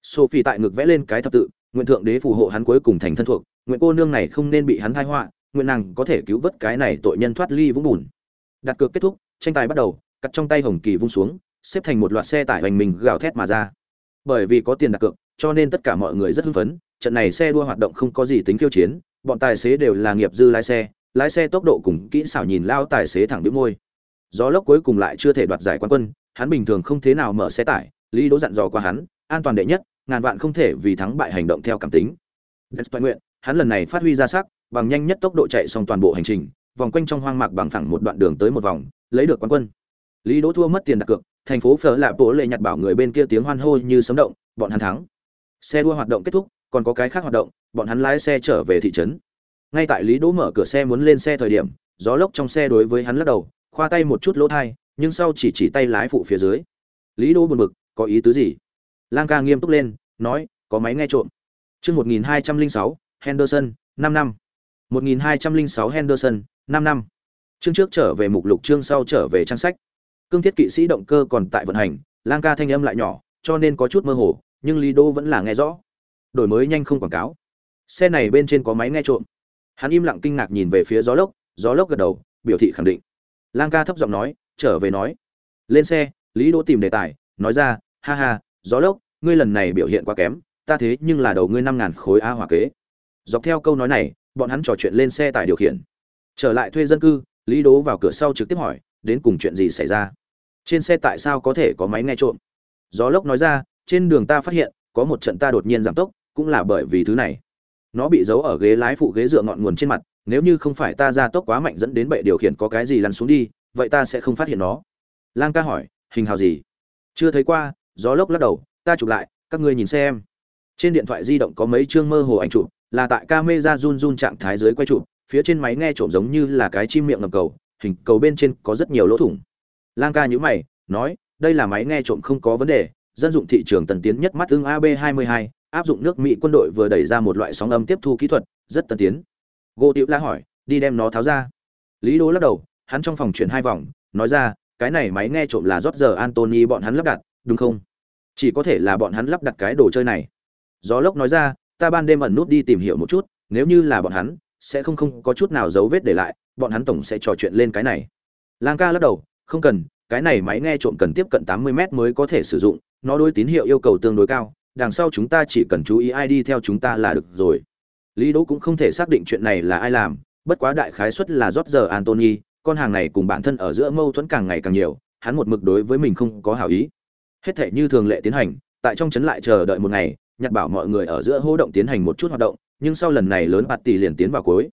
Sophie tại ngực vẽ lên cái thập tự, nguyện thượng đế phù hộ hắn cuối cùng thành thân thuộc, nguyện cô nương này không nên bị hắn thai họa, nguyện nàng có thể cứu vớt cái này tội nhân thoát ly vũng bùn. Đặt cược kết thúc, tranh tài bắt đầu, cắt trong tay hồng kỳ vung xuống, xếp thành một loạt xe tải hoành mình gào thét mà ra. Bởi vì có tiền đặt cược, cho nên tất cả mọi người rất hưng phấn, trận này xe đua hoạt động không có gì tính khiêu chiến, bọn tài xế đều là nghiệp dư lái xe lái xe tốc độ cùng kỹ xảo nhìn lao tài xế thẳng đĩu môi gió lốc cuối cùng lại chưa thể đoạt giải quán quân, hắn bình thường không thế nào mở xe tải, lý đỗ dặn dò qua hắn, an toàn đệ nhất, ngàn vạn không thể vì thắng bại hành động theo cảm tính. Đất toàn nguyện, hắn lần này phát huy ra sắc, bằng nhanh nhất tốc độ chạy xong toàn bộ hành trình, vòng quanh trong hoang mạc bằng phẳng một đoạn đường tới một vòng, lấy được quán quân. Lý đỗ thua mất tiền đặt cược, thành phố phở lạ bộ lệ nhặt bảo người bên kia tiếng hoan hô như sấm động, bọn hắn thắng. Xe đua hoạt động kết thúc, còn có cái khác hoạt động, bọn hắn lái xe trở về thị trấn. Ngay tại lý đỗ mở cửa xe muốn lên xe thời điểm, gió lốc trong xe đối với hắn lắc đầu khoa tay một chút lỗ thai, nhưng sau chỉ chỉ tay lái phụ phía dưới. Lý đô buồn bực, có ý tứ gì? Lang ca nghiêm túc lên, nói, có máy nghe trộm. Chương một nghìn hai trăm linh sáu, henderson, năm năm. một nghìn hai trăm linh sáu, henderson, năm năm. Chương trước trở về mục lục, chương sau trở về trang sách. Cương thiết kỵ sĩ động cơ còn tại vận hành, lang ca thanh âm lại nhỏ, cho nên có chút mơ hồ, nhưng lý đô vẫn là nghe rõ. Đổi mới nhanh không quảng cáo. Xe này bên trên có máy nghe trộm. Hắn im lặng kinh ngạc nhìn về phía gió lốc gió lốc gật đầu, biểu thị khẳng định lang ca thấp giọng nói, trở về nói. Lên xe, lý đỗ tìm đề tài, nói ra, ha ha, gió lốc, ngươi lần này biểu hiện quá kém, ta thế nhưng là đầu ngươi năm ngàn khối a hỏa kế. Dọc theo câu nói này, bọn hắn trò chuyện lên xe tải điều khiển. Trở lại thuê dân cư, lý đố vào cửa sau trực tiếp hỏi, đến cùng chuyện gì xảy ra? Trên xe tại sao có thể có máy nghe trộm? Gió lốc nói ra, trên đường ta phát hiện, có một trận ta đột nhiên giảm tốc, cũng là bởi vì thứ này. Nó bị giấu ở ghế lái phụ ghế dựa ngọn nguồn trên mặt nếu như không phải ta ra tốc quá mạnh dẫn đến bệ điều khiển có cái gì lăn xuống đi, vậy ta sẽ không phát hiện nó. Lang ca hỏi, hình hào gì? Chưa thấy qua, gió lốc lắc đầu, ta chụp lại, các ngươi nhìn xem. Trên điện thoại di động có mấy chương mơ hồ ảnh chụp, là tại camera run run trạng thái dưới quay chụp, phía trên máy nghe trộm giống như là cái chim miệng ngầm cầu, hình cầu bên trên có rất nhiều lỗ thủng. Lang ca nhữ mày, nói, đây là máy nghe trộm không có vấn đề, dân dụng thị trường tần tiến nhất mắt ưng ab 22 áp dụng nước mỹ quân đội vừa đẩy ra một loại sóng âm tiếp thu kỹ thuật, rất tân tiến gỗ tiểu la hỏi, đi đem nó tháo ra? Lý Đô lắc đầu, hắn trong phòng chuyển hai vòng, nói ra, cái này máy nghe trộm là rót giờ antony bọn hắn lắp đặt, đúng không? Chỉ có thể là bọn hắn lắp đặt cái đồ chơi này. Gió lốc nói ra, ta ban đêm ẩn nút đi tìm hiểu một chút, nếu như là bọn hắn, sẽ không không có chút nào dấu vết để lại, bọn hắn tổng sẽ trò chuyện lên cái này. Lang ca lắc đầu, không cần, cái này máy nghe trộm cần tiếp cận 80 mét mới có thể sử dụng, nó đối tín hiệu yêu cầu tương đối cao, đằng sau chúng ta chỉ cần chú ý ai đi theo chúng ta là được rồi lý đỗ cũng không thể xác định chuyện này là ai làm bất quá đại khái suất là rót giờ Anthony, con hàng này cùng bản thân ở giữa mâu thuẫn càng ngày càng nhiều hắn một mực đối với mình không có hảo ý. Hết thể như thường lệ tiến hành tại trong trấn lại chờ đợi một ngày nhặt bảo mọi người ở giữa hô động tiến hành một chút hoạt động nhưng sau lần này lớn bạt tỷ liền tiến vào cuối.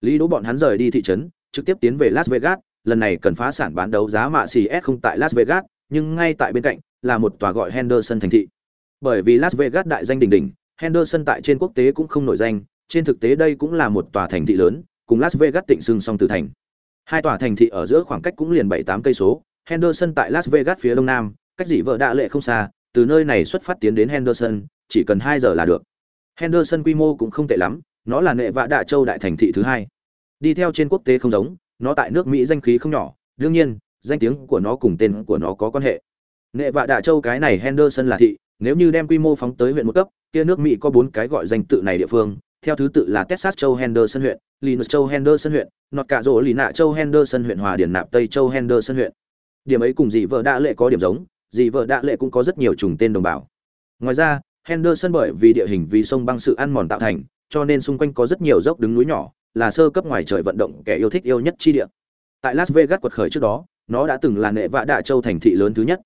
Lý đỗ bọn hắn rời đi thị trấn trực tiếp tiến về las vegas lần này cần phá sản bán đấu giá mạ xì s không tại las vegas nhưng ngay tại bên cạnh là một tòa gọi henderson thành thị. Bởi vì las vegas đại danh đỉnh đỉnh henderson tại trên quốc tế cũng không nổi danh trên thực tế đây cũng là một tòa thành thị lớn, cùng las vegas tịnh sưng song từ thành. Hai tòa thành thị ở giữa khoảng cách cũng liền bảy tám cây số, henderson tại las vegas phía đông nam, cách dị vợ đạ lệ không xa, từ nơi này xuất phát tiến đến henderson, chỉ cần hai giờ là được. Henderson quy mô cũng không tệ lắm, nó là nệ vạ đạ châu đại thành thị thứ hai. Đi theo trên quốc tế không giống, nó tại nước mỹ danh khí không nhỏ, đương nhiên, danh tiếng của nó cùng tên của nó có quan hệ. Nệ vạ đạ châu cái này henderson là thị, nếu như đem quy mô phóng tới huyện một cấp, kia nước mỹ có bốn cái gọi danh tự này địa phương theo thứ tự là texas châu henderson huyện, linus châu henderson huyện nọt cạ rỗ lì nạ châu henderson huyện, hòa điển nạp tây châu henderson huyện. Điểm ấy cùng dị vợ đã lệ có điểm giống dị vợ đã lệ cũng có rất nhiều trùng tên đồng bào. Ngoài ra, henderson bởi vì địa hình vì sông băng sự ăn mòn tạo thành, cho nên xung quanh có rất nhiều dốc đứng núi nhỏ, là sơ cấp ngoài trời vận động kẻ yêu thích yêu nhất chi địa. Tại las vegas quật khởi trước đó, nó đã từng là nệ vạ đạ châu thành thị lớn thứ nhất.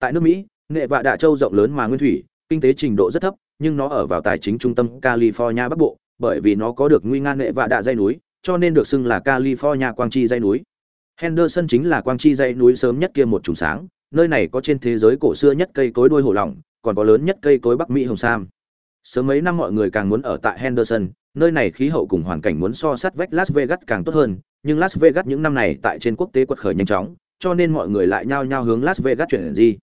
Tại nước mỹ, nệ vạ đạ châu rộng lớn mà nguyên thủy, kinh tế trình độ rất thấp, nhưng nó ở vào tài chính trung tâm california bắc bộ bởi vì nó có được nguy nga nệ vạ đạ dây núi, cho nên được xưng là california quang chi dây núi. Henderson chính là quang chi dây núi sớm nhất kia một trùng sáng, nơi này có trên thế giới cổ xưa nhất cây cối đuôi hổ lỏng, còn có lớn nhất cây cối bắc mỹ hồng sam. Sớm mấy năm mọi người càng muốn ở tại henderson, nơi này khí hậu cùng hoàn cảnh muốn so sát vách las vegas càng tốt hơn, nhưng las vegas những năm này tại trên quốc tế quật khởi nhanh chóng, cho nên mọi người lại nhao nhao hướng las vegas chuyển gì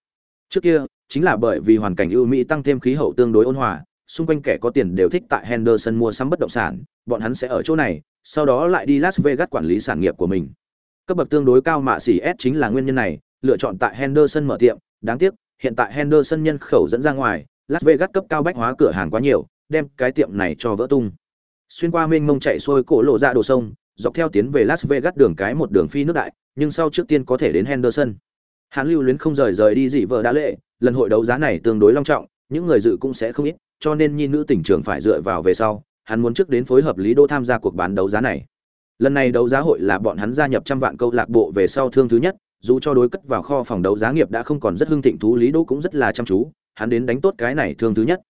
trước kia, chính là bởi vì hoàn cảnh ưu mỹ tăng thêm khí hậu tương đối ôn hòa xung quanh kẻ có tiền đều thích tại henderson mua sắm bất động sản, bọn hắn sẽ ở chỗ này, sau đó lại đi las vegas quản lý sản nghiệp của mình. Cấp bậc tương đối cao mạ xỉ s chính là nguyên nhân này, lựa chọn tại henderson mở tiệm. Đáng tiếc, hiện tại henderson nhân khẩu dẫn ra ngoài, las vegas cấp cao bách hóa cửa hàng quá nhiều, đem cái tiệm này cho vỡ tung. Xuyên qua mênh mông chạy xuôi cổ lộ ra đồ sông, dọc theo tiến về las vegas đường cái một đường phi nước đại, nhưng sau trước tiên có thể đến henderson. Hắn lưu luyến không rời rời đi dị vợ đã lệ, lần hội đấu giá này tương đối long trọng, những người dự cũng sẽ không ít cho nên nhi nữ tỉnh trường phải dựa vào về sau, hắn muốn trước đến phối hợp lý đô tham gia cuộc bán đấu giá này. Lần này đấu giá hội là bọn hắn gia nhập trăm vạn câu lạc bộ về sau thương thứ nhất, dù cho đối cất vào kho phòng đấu giá nghiệp đã không còn rất hưng thịnh thú, lý đô cũng rất là chăm chú, hắn đến đánh tốt cái này thương thứ nhất.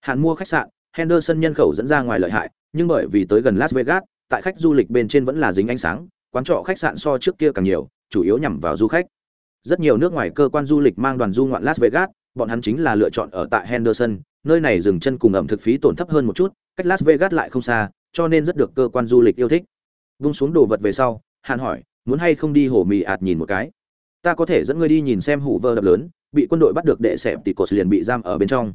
Hắn mua khách sạn, henderson nhân khẩu dẫn ra ngoài lợi hại, nhưng bởi vì tới gần las vegas, tại khách du lịch bên trên vẫn là dính ánh sáng, quán trọ khách sạn so trước kia càng nhiều, chủ yếu nhằm vào du khách. Rất nhiều nước ngoài cơ quan du lịch mang đoàn du ngoạn las vegas, bọn hắn chính là lựa chọn ở tại henderson nơi này dừng chân cùng ẩm thực phí tổn thấp hơn một chút, cách las vegas lại không xa, cho nên rất được cơ quan du lịch yêu thích. Vung xuống đồ vật về sau, hàn hỏi, muốn hay không đi hồ mì ạt nhìn một cái? Ta có thể dẫn ngươi đi nhìn xem hủ vơ đập lớn, bị quân đội bắt được đệ sẹp tỷ cột liền bị giam ở bên trong.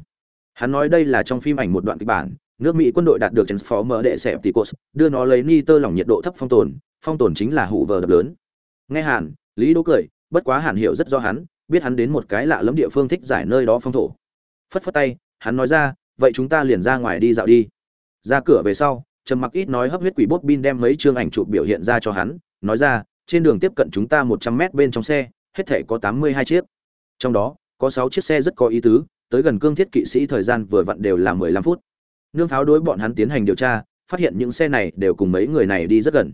Hắn nói đây là trong phim ảnh một đoạn kịch bản, nước mỹ quân đội đạt được mở đệ sẹp tỷ cột, đưa nó lấy ni tơ lỏng nhiệt độ thấp phong tồn phong tồn chính là hủ vơ đập lớn. Nghe hàn, lý đỗ cười, bất quá hàn hiểu rất do hắn, biết hắn đến một cái lạ lẫm địa phương thích giải nơi đó phong thổ. Phất phất tay hắn nói ra, vậy chúng ta liền ra ngoài đi dạo đi. Ra cửa về sau, trầm mặc ít nói hấp huyết quỷ bốt bin đem mấy chương ảnh chụp biểu hiện ra cho hắn, nói ra, trên đường tiếp cận chúng ta một trăm mét bên trong xe, hết thể có tám mươi hai chiếc. Trong đó, có sáu chiếc xe rất có ý tứ, tới gần cương thiết kỵ sĩ thời gian vừa vặn đều là mười lăm phút. Nương pháo đối bọn hắn tiến hành điều tra, phát hiện những xe này đều cùng mấy người này đi rất gần.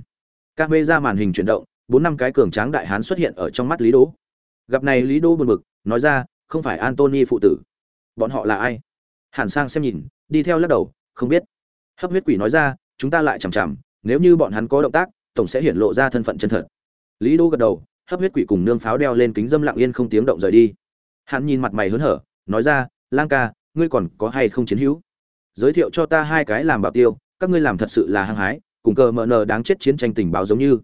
Các mê ra màn hình chuyển động, bốn năm cái cường tráng đại hán xuất hiện ở trong mắt lý đỗ. Gặp này lý đỗ buồn bực, nói ra, không phải antony phụ tử. Bọn họ là ai? Hàn sang xem nhìn, đi theo lắc đầu, không biết. Hấp huyết quỷ nói ra, chúng ta lại chằm chằm, nếu như bọn hắn có động tác, tổng sẽ hiển lộ ra thân phận chân thật. Lý đỗ gật đầu, hấp huyết quỷ cùng nương pháo đeo lên kính dâm lặng yên không tiếng động rời đi. Hắn nhìn mặt mày hớn hở, nói ra, lang ca, ngươi còn có hay không chiến hữu? Giới thiệu cho ta hai cái làm bảo tiêu, các ngươi làm thật sự là hăng hái, cùng cờ mờ nờ đáng chết chiến tranh tình báo giống như.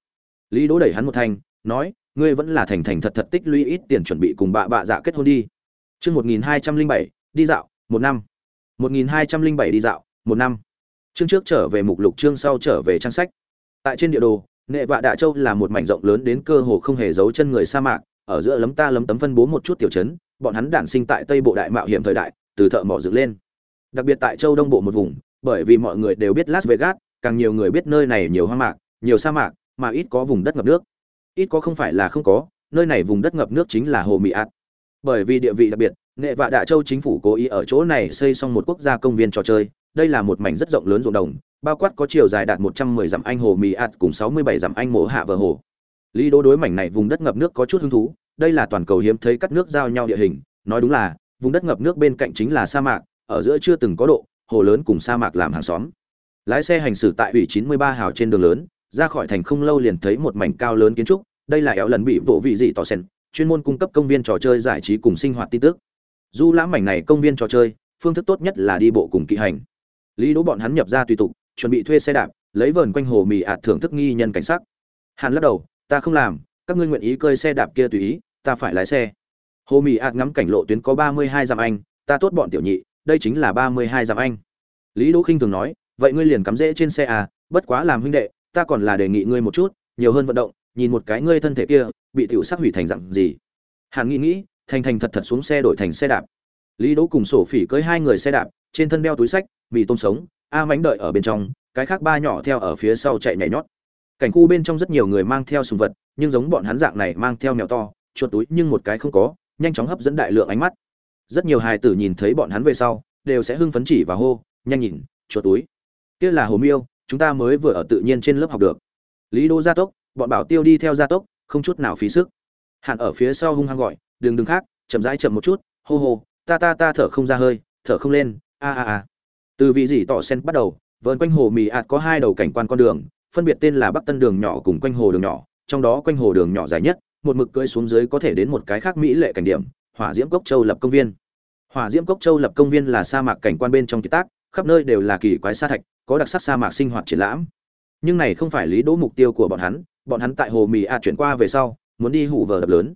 Lý đỗ đẩy hắn một thanh, nói, ngươi vẫn là thành thành thật thật tích lũy ít tiền chuẩn bị cùng bạ bạ dạ kết hôn đi. Chương một nghìn hai trăm linh bảy, đi dạo, một năm một nghìn hai trăm linh bảy đi dạo, một năm. Chương trước trở về mục lục, chương sau trở về trang sách. Tại trên địa đồ, nghệ vạ đạ châu là một mảnh rộng lớn đến cơ hồ không hề giấu chân người sa mạc, ở giữa lấm ta lấm tấm phân bố một chút tiểu trấn, bọn hắn đản sinh tại tây bộ đại mạo hiểm thời đại, từ thợ mỏ dựng lên. Đặc biệt tại châu đông bộ một vùng, bởi vì mọi người đều biết las vegas, càng nhiều người biết nơi này nhiều hoang mạc, nhiều sa mạc, mà ít có vùng đất ngập nước. Ít có không phải là không có, nơi này vùng đất ngập nước chính là hồ mỹ ạt. Bởi vì địa vị đặc biệt nghệ vạ đạ châu chính phủ cố ý ở chỗ này xây xong một quốc gia công viên trò chơi. Đây là một mảnh rất rộng lớn ruộng đồng, bao quát có chiều dài đạt 110 dặm anh hồ mì ạt cùng 67 dặm anh mộ hạ vờ hồ. Lý đô đối mảnh này vùng đất ngập nước có chút hứng thú. Đây là toàn cầu hiếm thấy cắt nước giao nhau địa hình. Nói đúng là, vùng đất ngập nước bên cạnh chính là sa mạc, ở giữa chưa từng có độ, hồ lớn cùng sa mạc làm hàng xóm. Lái xe hành xử tại ủy 93 hào trên đường lớn, ra khỏi thành không lâu liền thấy một mảnh cao lớn kiến trúc. Đây là éo lần bị bộ vị dị tỏ sen chuyên môn cung cấp công viên trò chơi giải trí cùng sinh hoạt tin tức du lãm mảnh này công viên trò chơi, phương thức tốt nhất là đi bộ cùng kỵ hành. Lý đỗ bọn hắn nhập ra tùy tục, chuẩn bị thuê xe đạp, lấy vờn quanh hồ mì ạt thưởng thức nghi nhân cảnh sắc. Hàn lắc đầu, ta không làm, các ngươi nguyện ý cơi xe đạp kia tùy ý, ta phải lái xe. Hồ mì ạt ngắm cảnh lộ tuyến có ba mươi hai dặm anh, ta tốt bọn tiểu nhị, đây chính là ba mươi hai dặm anh. Lý đỗ khinh thường nói, vậy ngươi liền cắm rễ trên xe à bất quá làm huynh đệ, ta còn là đề nghị ngươi một chút, nhiều hơn vận động, nhìn một cái ngươi thân thể kia, bị tiểu sắc hủy thành dạng gì. Hàn nghĩ nghĩ thành thành thật thật xuống xe đổi thành xe đạp. Lý đỗ cùng sổ phỉ cưới hai người xe đạp, trên thân đeo túi sách, mì tôm sống, a mánh đợi ở bên trong, cái khác ba nhỏ theo ở phía sau chạy nhảy nhót. Cảnh khu bên trong rất nhiều người mang theo sùng vật, nhưng giống bọn hắn dạng này mang theo mèo to, chuột túi nhưng một cái không có, nhanh chóng hấp dẫn đại lượng ánh mắt. Rất nhiều hài tử nhìn thấy bọn hắn về sau, đều sẽ hưng phấn chỉ và hô, nhanh nhìn, chuột túi. Kia là hồ miêu, chúng ta mới vừa ở tự nhiên trên lớp học được. Lý đô gia tốc, bọn bảo tiêu đi theo gia tốc, không chút nào phí sức. Hạn ở phía sau hung hăng gọi đường đường khác, chậm rãi chậm một chút, hô hô, ta ta ta thở không ra hơi, thở không lên, a a a. Từ vị gì tỏ sen bắt đầu vườn quanh hồ mì ạt có hai đầu cảnh quan con đường, phân biệt tên là bắc tân đường nhỏ cùng quanh hồ đường nhỏ, trong đó quanh hồ đường nhỏ dài nhất, một mực cưỡi xuống dưới có thể đến một cái khác mỹ lệ cảnh điểm, hỏa diễm cốc châu lập công viên. Hỏa diễm cốc châu lập công viên là sa mạc cảnh quan bên trong kiệt tác, khắp nơi đều là kỳ quái sa thạch, có đặc sắc sa mạc sinh hoạt triển lãm. Nhưng này không phải lý đỗ mục tiêu của bọn hắn bọn hắn tại hồ mì ạt chuyển qua về sau, muốn đi hủ vờ đập lớn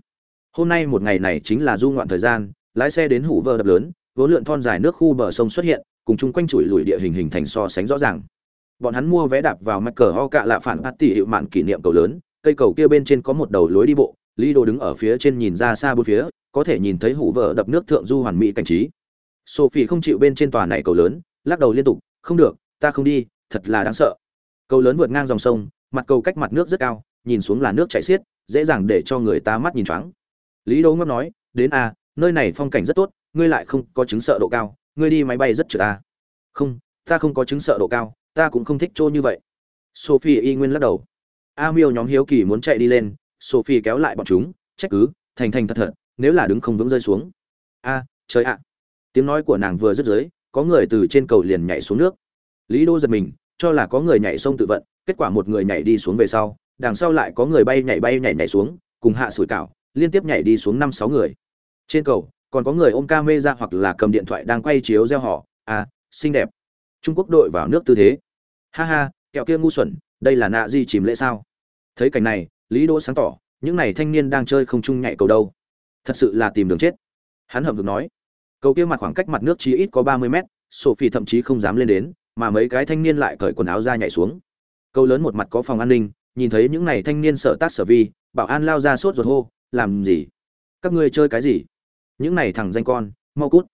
hôm nay một ngày này chính là du ngoạn thời gian, lái xe đến hủ vơ đập lớn vốn lượn thon dài nước khu bờ sông xuất hiện, cùng chung quanh chuỗi lùi địa hình hình thành so sánh rõ ràng. Bọn hắn mua vé đạp vào mắc cờ ho cạ lạ phản bát tỷ hiệu mạn kỷ niệm cầu lớn, cây cầu kia bên trên có một đầu lối đi bộ, lý đồ đứng ở phía trên nhìn ra xa bốn phía, có thể nhìn thấy hủ vợ đập nước thượng du hoàn mỹ cảnh trí. Sophie không chịu bên trên tòa này cầu lớn, lắc đầu liên tục, không được, ta không đi, thật là đáng sợ. Cầu lớn vượt ngang dòng sông, mặt cầu cách mặt nước rất cao, nhìn xuống là nước chảy xiết, dễ dàng để cho người ta mắt nhìn choáng lý đỗ ngốc nói, đến a nơi này phong cảnh rất tốt, ngươi lại không có chứng sợ độ cao, ngươi đi máy bay rất trượt a. không, ta không có chứng sợ độ cao, ta cũng không thích trôi như vậy. Sophie y nguyên lắc đầu. A miêu nhóm hiếu kỳ muốn chạy đi lên, sophie kéo lại bọn chúng, trách cứ, thành thành thật thật, nếu là đứng không vững rơi xuống. A, trời ạ. Tiếng nói của nàng vừa dứt dưới, có người từ trên cầu liền nhảy xuống nước. Lý đô giật mình, cho là có người nhảy sông tự vận, kết quả một người nhảy đi xuống về sau, đằng sau lại có người bay nhảy bay nhảy nhảy xuống, cùng hạ sủi cảo liên tiếp nhảy đi xuống năm sáu người. Trên cầu, còn có người ôm ca mê ra hoặc là cầm điện thoại đang quay chiếu gieo họ. À xinh đẹp. Trung quốc đội vào nước tư thế. Ha ha, kẹo kia ngu xuẩn, đây là nạ di chìm lễ sao? Thấy cảnh này, lý đỗ sáng tỏ, những này thanh niên đang chơi không chung nhảy cầu đâu. Thật sự là tìm đường chết. Hắn hậm hực nói. Cầu kia mặt khoảng cách mặt nước chỉ ít có ba mươi mét, sophie thậm chí không dám lên đến, mà mấy cái thanh niên lại cởi quần áo ra nhảy xuống. Cầu lớn một mặt có phòng an ninh, nhìn thấy những này thanh niên sợ tác sở vi, bảo an lao ra sốt ruột hô làm gì? Các ngươi chơi cái gì? Những này thằng danh con, mau cút.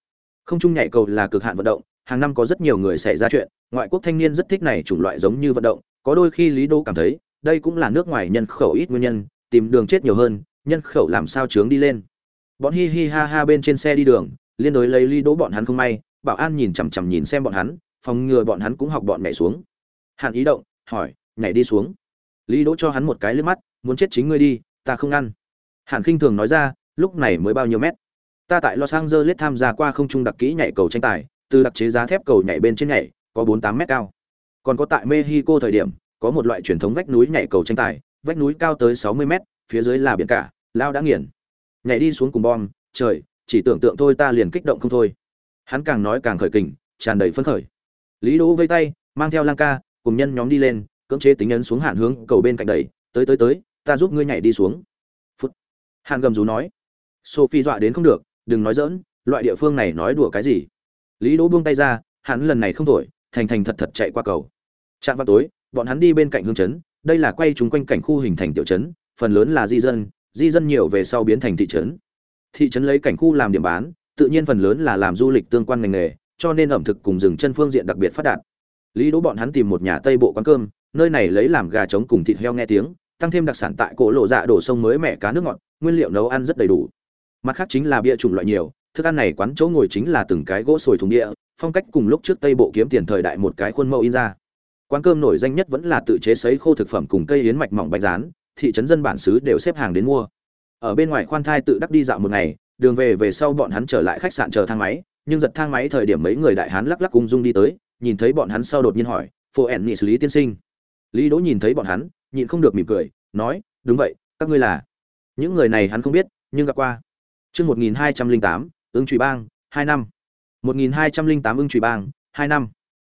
Không chung nhảy cầu là cực hạn vận động, hàng năm có rất nhiều người xảy ra chuyện. Ngoại quốc thanh niên rất thích này chủng loại giống như vận động. Có đôi khi lý đô cảm thấy, đây cũng là nước ngoài nhân khẩu ít nguyên nhân, tìm đường chết nhiều hơn, nhân khẩu làm sao trướng đi lên. Bọn hi hi ha ha bên trên xe đi đường, liên đối lấy Lý đỗ bọn hắn không may, bảo an nhìn chằm chằm nhìn xem bọn hắn, phòng ngừa bọn hắn cũng học bọn nhảy xuống. Hạn ý động hỏi, nhảy đi xuống. Lý đỗ cho hắn một cái liếc mắt, muốn chết chính ngươi đi, ta không ăn. Hàn khinh thường nói ra, lúc này mới bao nhiêu mét? Ta tại los angeles tham gia qua không trung đặc kỹ nhảy cầu tranh tài, từ đặc chế giá thép cầu nhảy bên trên nhảy, có bốn tám mét cao. Còn có tại mexico thời điểm, có một loại truyền thống vách núi nhảy cầu tranh tài, vách núi cao tới sáu mươi mét, phía dưới là biển cả, lao đã nghiền. Nhảy đi xuống cùng bom, trời, chỉ tưởng tượng thôi ta liền kích động không thôi. Hắn càng nói càng khởi kình, tràn đầy phấn khởi. Lý đỗ vây tay, mang theo lang ca, cùng nhân nhóm đi lên, cưỡng chế tính ấn xuống hạn hướng cầu bên cạnh đẩy, tới tới tới, ta giúp ngươi nhảy đi xuống hàn gầm rú nói, sophie dọa đến không được, đừng nói dỡn loại địa phương này nói đùa cái gì? Lý đỗ buông tay ra, hắn lần này không thổi, thành thành thật thật chạy qua cầu. Chạm vào tối, bọn hắn đi bên cạnh hương chấn, đây là quay chúng quanh cảnh khu hình thành tiểu trấn phần lớn là di dân di dân nhiều về sau biến thành thị trấn. Thị trấn lấy cảnh khu làm điểm bán, tự nhiên phần lớn là làm du lịch tương quan ngành nghề, cho nên ẩm thực cùng rừng chân phương diện đặc biệt phát đạt. Lý đỗ bọn hắn tìm một nhà tây bộ quán cơm, nơi này lấy làm gà trống cùng thịt heo nghe tiếng, tăng thêm đặc sản tại cổ lộ dạ đổ sông mới mẻ cá nước ngọt nguyên liệu nấu ăn rất đầy đủ. Mặt khác chính là bia chủng loại nhiều, thức ăn này quán chỗ ngồi chính là từng cái gỗ sồi thùng địa phong cách cùng lúc trước tây bộ kiếm tiền thời đại một cái khuôn mẫu in ra. Quán cơm nổi danh nhất vẫn là tự chế sấy khô thực phẩm cùng cây yến mạch mỏng bánh rán, thị trấn dân bản xứ đều xếp hàng đến mua. Ở bên ngoài khoan thai tự đắc đi dạo một ngày, đường về về sau bọn hắn trở lại khách sạn chờ thang máy, nhưng giật thang máy thời điểm mấy người đại hán lắc lắc cung dung đi tới, nhìn thấy bọn hắn sau đột nhiên hỏi phô ẻn nghị xử lý tiên sinh? Lý đỗ nhìn thấy bọn hắn, nhịn không được mỉm cười, nói, đúng vậy, các ngươi là những người này hắn không biết, nhưng gặp qua. Chương một nghìn hai trăm linh tám ứng trụy bang, hai năm. một nghìn hai bang, hai năm.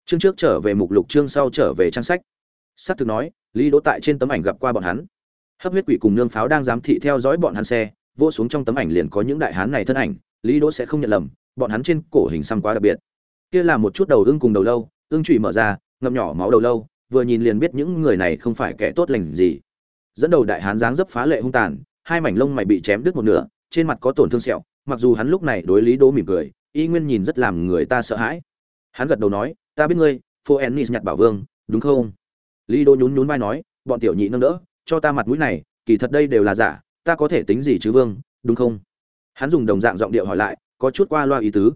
Chương trước trở về mục lục, chương sau trở về trang sách. Sát thực nói, lý đỗ tại trên tấm ảnh gặp qua bọn hắn. Hấp huyết quỷ cùng nương pháo đang giám thị theo dõi bọn hắn xe, vô xuống trong tấm ảnh liền có những đại hán này thân ảnh, lý đỗ sẽ không nhận lầm, bọn hắn trên cổ hình xăm quá đặc biệt. Kia là một chút đầu ưng cùng đầu lâu, ưng chủy mở ra, ngậm nhỏ máu đầu lâu, vừa nhìn liền biết những người này không phải kẻ tốt lành gì. Dẫn đầu đại hán dáng dấp phá lệ hung tàn hai mảnh lông mày bị chém đứt một nửa, trên mặt có tổn thương sẹo, mặc dù hắn lúc này đối lý đỗ mỉm cười, y nguyên nhìn rất làm người ta sợ hãi. Hắn gật đầu nói, ta biết ngươi phô ennis nhặt bảo vương, đúng không? Lý đỗ nhún nhún vai nói, bọn tiểu nhị nâng đỡ, cho ta mặt mũi này, kỳ thật đây đều là giả, ta có thể tính gì chứ vương, đúng không? Hắn dùng đồng dạng giọng điệu hỏi lại, có chút qua loa ý tứ.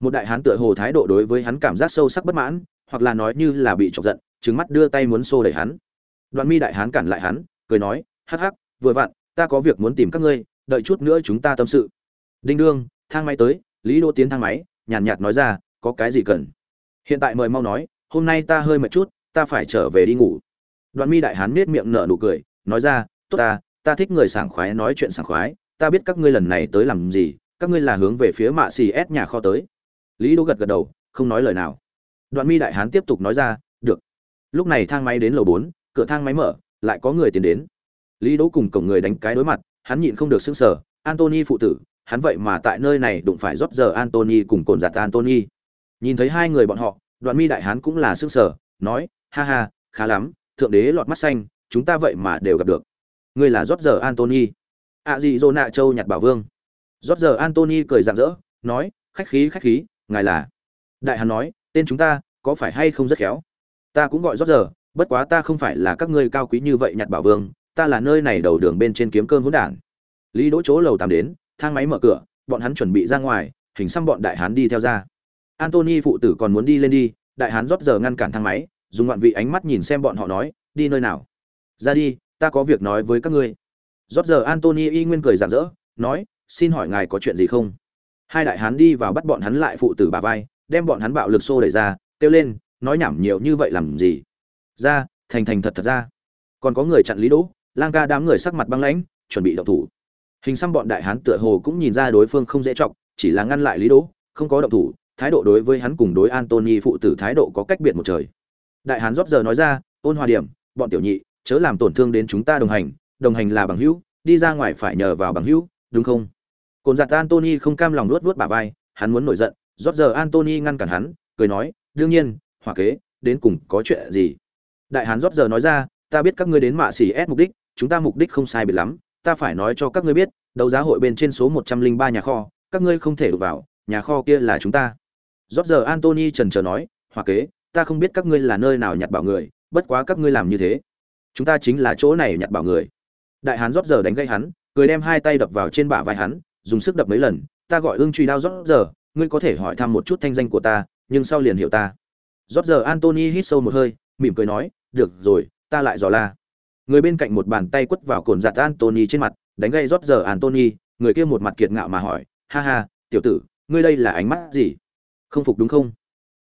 Một đại hán tựa hồ thái độ đối với hắn cảm giác sâu sắc bất mãn, hoặc là nói như là bị chọc giận, trừng mắt đưa tay muốn xô đẩy hắn. Đoạn mi đại hán cản lại hắn, cười nói, hắc hắc, vừa vặn ta có việc muốn tìm các ngươi đợi chút nữa chúng ta tâm sự. Đinh đương thang máy tới lý đỗ tiến thang máy nhàn nhạt, nhạt nói ra có cái gì cần? Hiện tại mời mau nói hôm nay ta hơi mệt chút ta phải trở về đi ngủ. Đoạn mi đại hán nết miệng nở nụ cười nói ra tốt ta ta thích người sảng khoái nói chuyện sảng khoái ta biết các ngươi lần này tới làm gì các ngươi là hướng về phía mạ xì ép nhà kho tới. Lý đỗ gật gật đầu không nói lời nào. Đoạn mi đại hán tiếp tục nói ra được. Lúc này thang máy đến lầu bốn cửa thang máy mở lại có người tiến đến lý đỗ cùng cổng người đánh cái đối mặt, hắn nhịn không được sững sờ antony phụ tử, hắn vậy mà tại nơi này đụng phải rót giờ antony cùng cồn giặt antony nhìn thấy hai người bọn họ, đoạn mi đại hán cũng là sững sờ, nói, ha ha, khá lắm, thượng đế lọt mắt xanh, chúng ta vậy mà đều gặp được. Ngươi là rót giờ antony ạ gì Zona nạ châu nhặt bảo vương. Rót giờ antony cười rạng rỡ, nói, khách khí khách khí, ngài là đại hán nói, tên chúng ta, có phải hay không rất khéo? Ta cũng gọi rót giờ, bất quá ta không phải là các ngươi cao quý như vậy nhặt bảo vương ta là nơi này đầu đường bên trên kiếm cơm hỗn đản. Lý đỗ chỗ lầu tạm đến, thang máy mở cửa, bọn hắn chuẩn bị ra ngoài, hình xăm bọn đại hán đi theo ra. Antony phụ tử còn muốn đi lên đi, đại hán rót giờ ngăn cản thang máy, dùng ngoạn vị ánh mắt nhìn xem bọn họ nói, đi nơi nào? Ra đi, ta có việc nói với các ngươi. Rót giờ antony y nguyên cười rạng rỡ, nói, xin hỏi ngài có chuyện gì không? Hai đại hán đi vào bắt bọn hắn lại phụ tử bà vai, đem bọn hắn bạo lực xô đẩy ra, kêu lên, nói nhảm nhiều như vậy làm gì? Ra, thành thành thật thật ra. Còn có người chặn lý đỗ lang ca đám người sắc mặt băng lãnh, chuẩn bị động thủ. Hình xăm bọn đại hán tựa hồ cũng nhìn ra đối phương không dễ trọng, chỉ là ngăn lại lý đỗ, không có động thủ, thái độ đối với hắn cùng đối antony phụ tử thái độ có cách biệt một trời. Đại hán rót giờ nói ra, ôn hòa điểm, bọn tiểu nhị, chớ làm tổn thương đến chúng ta đồng hành đồng hành là bằng hữu, đi ra ngoài phải nhờ vào bằng hữu, đúng không? Cồn giặt antony không cam lòng luốt vuốt bả vai, hắn muốn nổi giận, rót giờ antony ngăn cản hắn, cười nói, đương nhiên hỏa kế, đến cùng có chuyện gì? Đại hán rót giờ nói ra, ta biết các ngươi đến mạ xỉ ép mục đích chúng ta mục đích không sai biệt lắm, ta phải nói cho các ngươi biết, đấu giá hội bên trên số một trăm linh ba nhà kho, các ngươi không thể đụng vào, nhà kho kia là chúng ta. Rót giờ antony trần chờ nói hòa kế, ta không biết các ngươi là nơi nào nhặt bảo người, bất quá các ngươi làm như thế. Chúng ta chính là chỗ này nhặt bảo người. Đại hán rót giờ đánh gây hắn, cười đem hai tay đập vào trên bả vai hắn, dùng sức đập mấy lần, ta gọi ương truy đao rót giờ, ngươi có thể hỏi thăm một chút thanh danh của ta, nhưng sau liền hiểu ta. Rót giờ antony hít sâu một hơi, mỉm cười nói, được rồi, ta lại dò la người bên cạnh một bàn tay quất vào cồn giặt antony trên mặt, đánh gây rót giờ antony người kia một mặt kiệt ngạo mà hỏi, ha ha, tiểu tử, ngươi đây là ánh mắt gì? Không phục đúng không?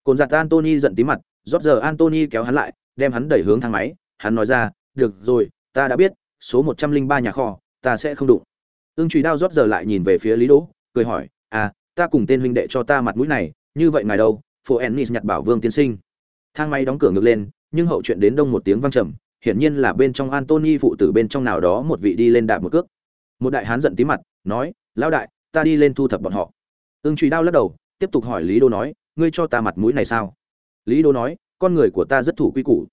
Cồn giặt antony giận tí mặt, rót giờ antony kéo hắn lại, đem hắn đẩy hướng thang máy, hắn nói ra, được rồi, ta đã biết, số một trăm linh ba nhà kho, ta sẽ không đụng. Ương trùy đao rót giờ lại nhìn về phía lý đỗ, cười hỏi à ta cùng tên huynh đệ cho ta mặt mũi này, như vậy ngài đâu? Phố ennis nhặt bảo vương tiên sinh. Thang máy đóng cửa ngược lên, nhưng hậu chuyện đến đông một tiếng vang trầm hiển nhiên là bên trong Anthony phụ tử bên trong nào đó một vị đi lên đạp một cước. Một đại hán giận tím mặt, nói, lão đại, ta đi lên thu thập bọn họ. Ưng trùy đao lắc đầu, tiếp tục hỏi lý đô nói, ngươi cho ta mặt mũi này sao? Lý đô nói, con người của ta rất thủ quy củ.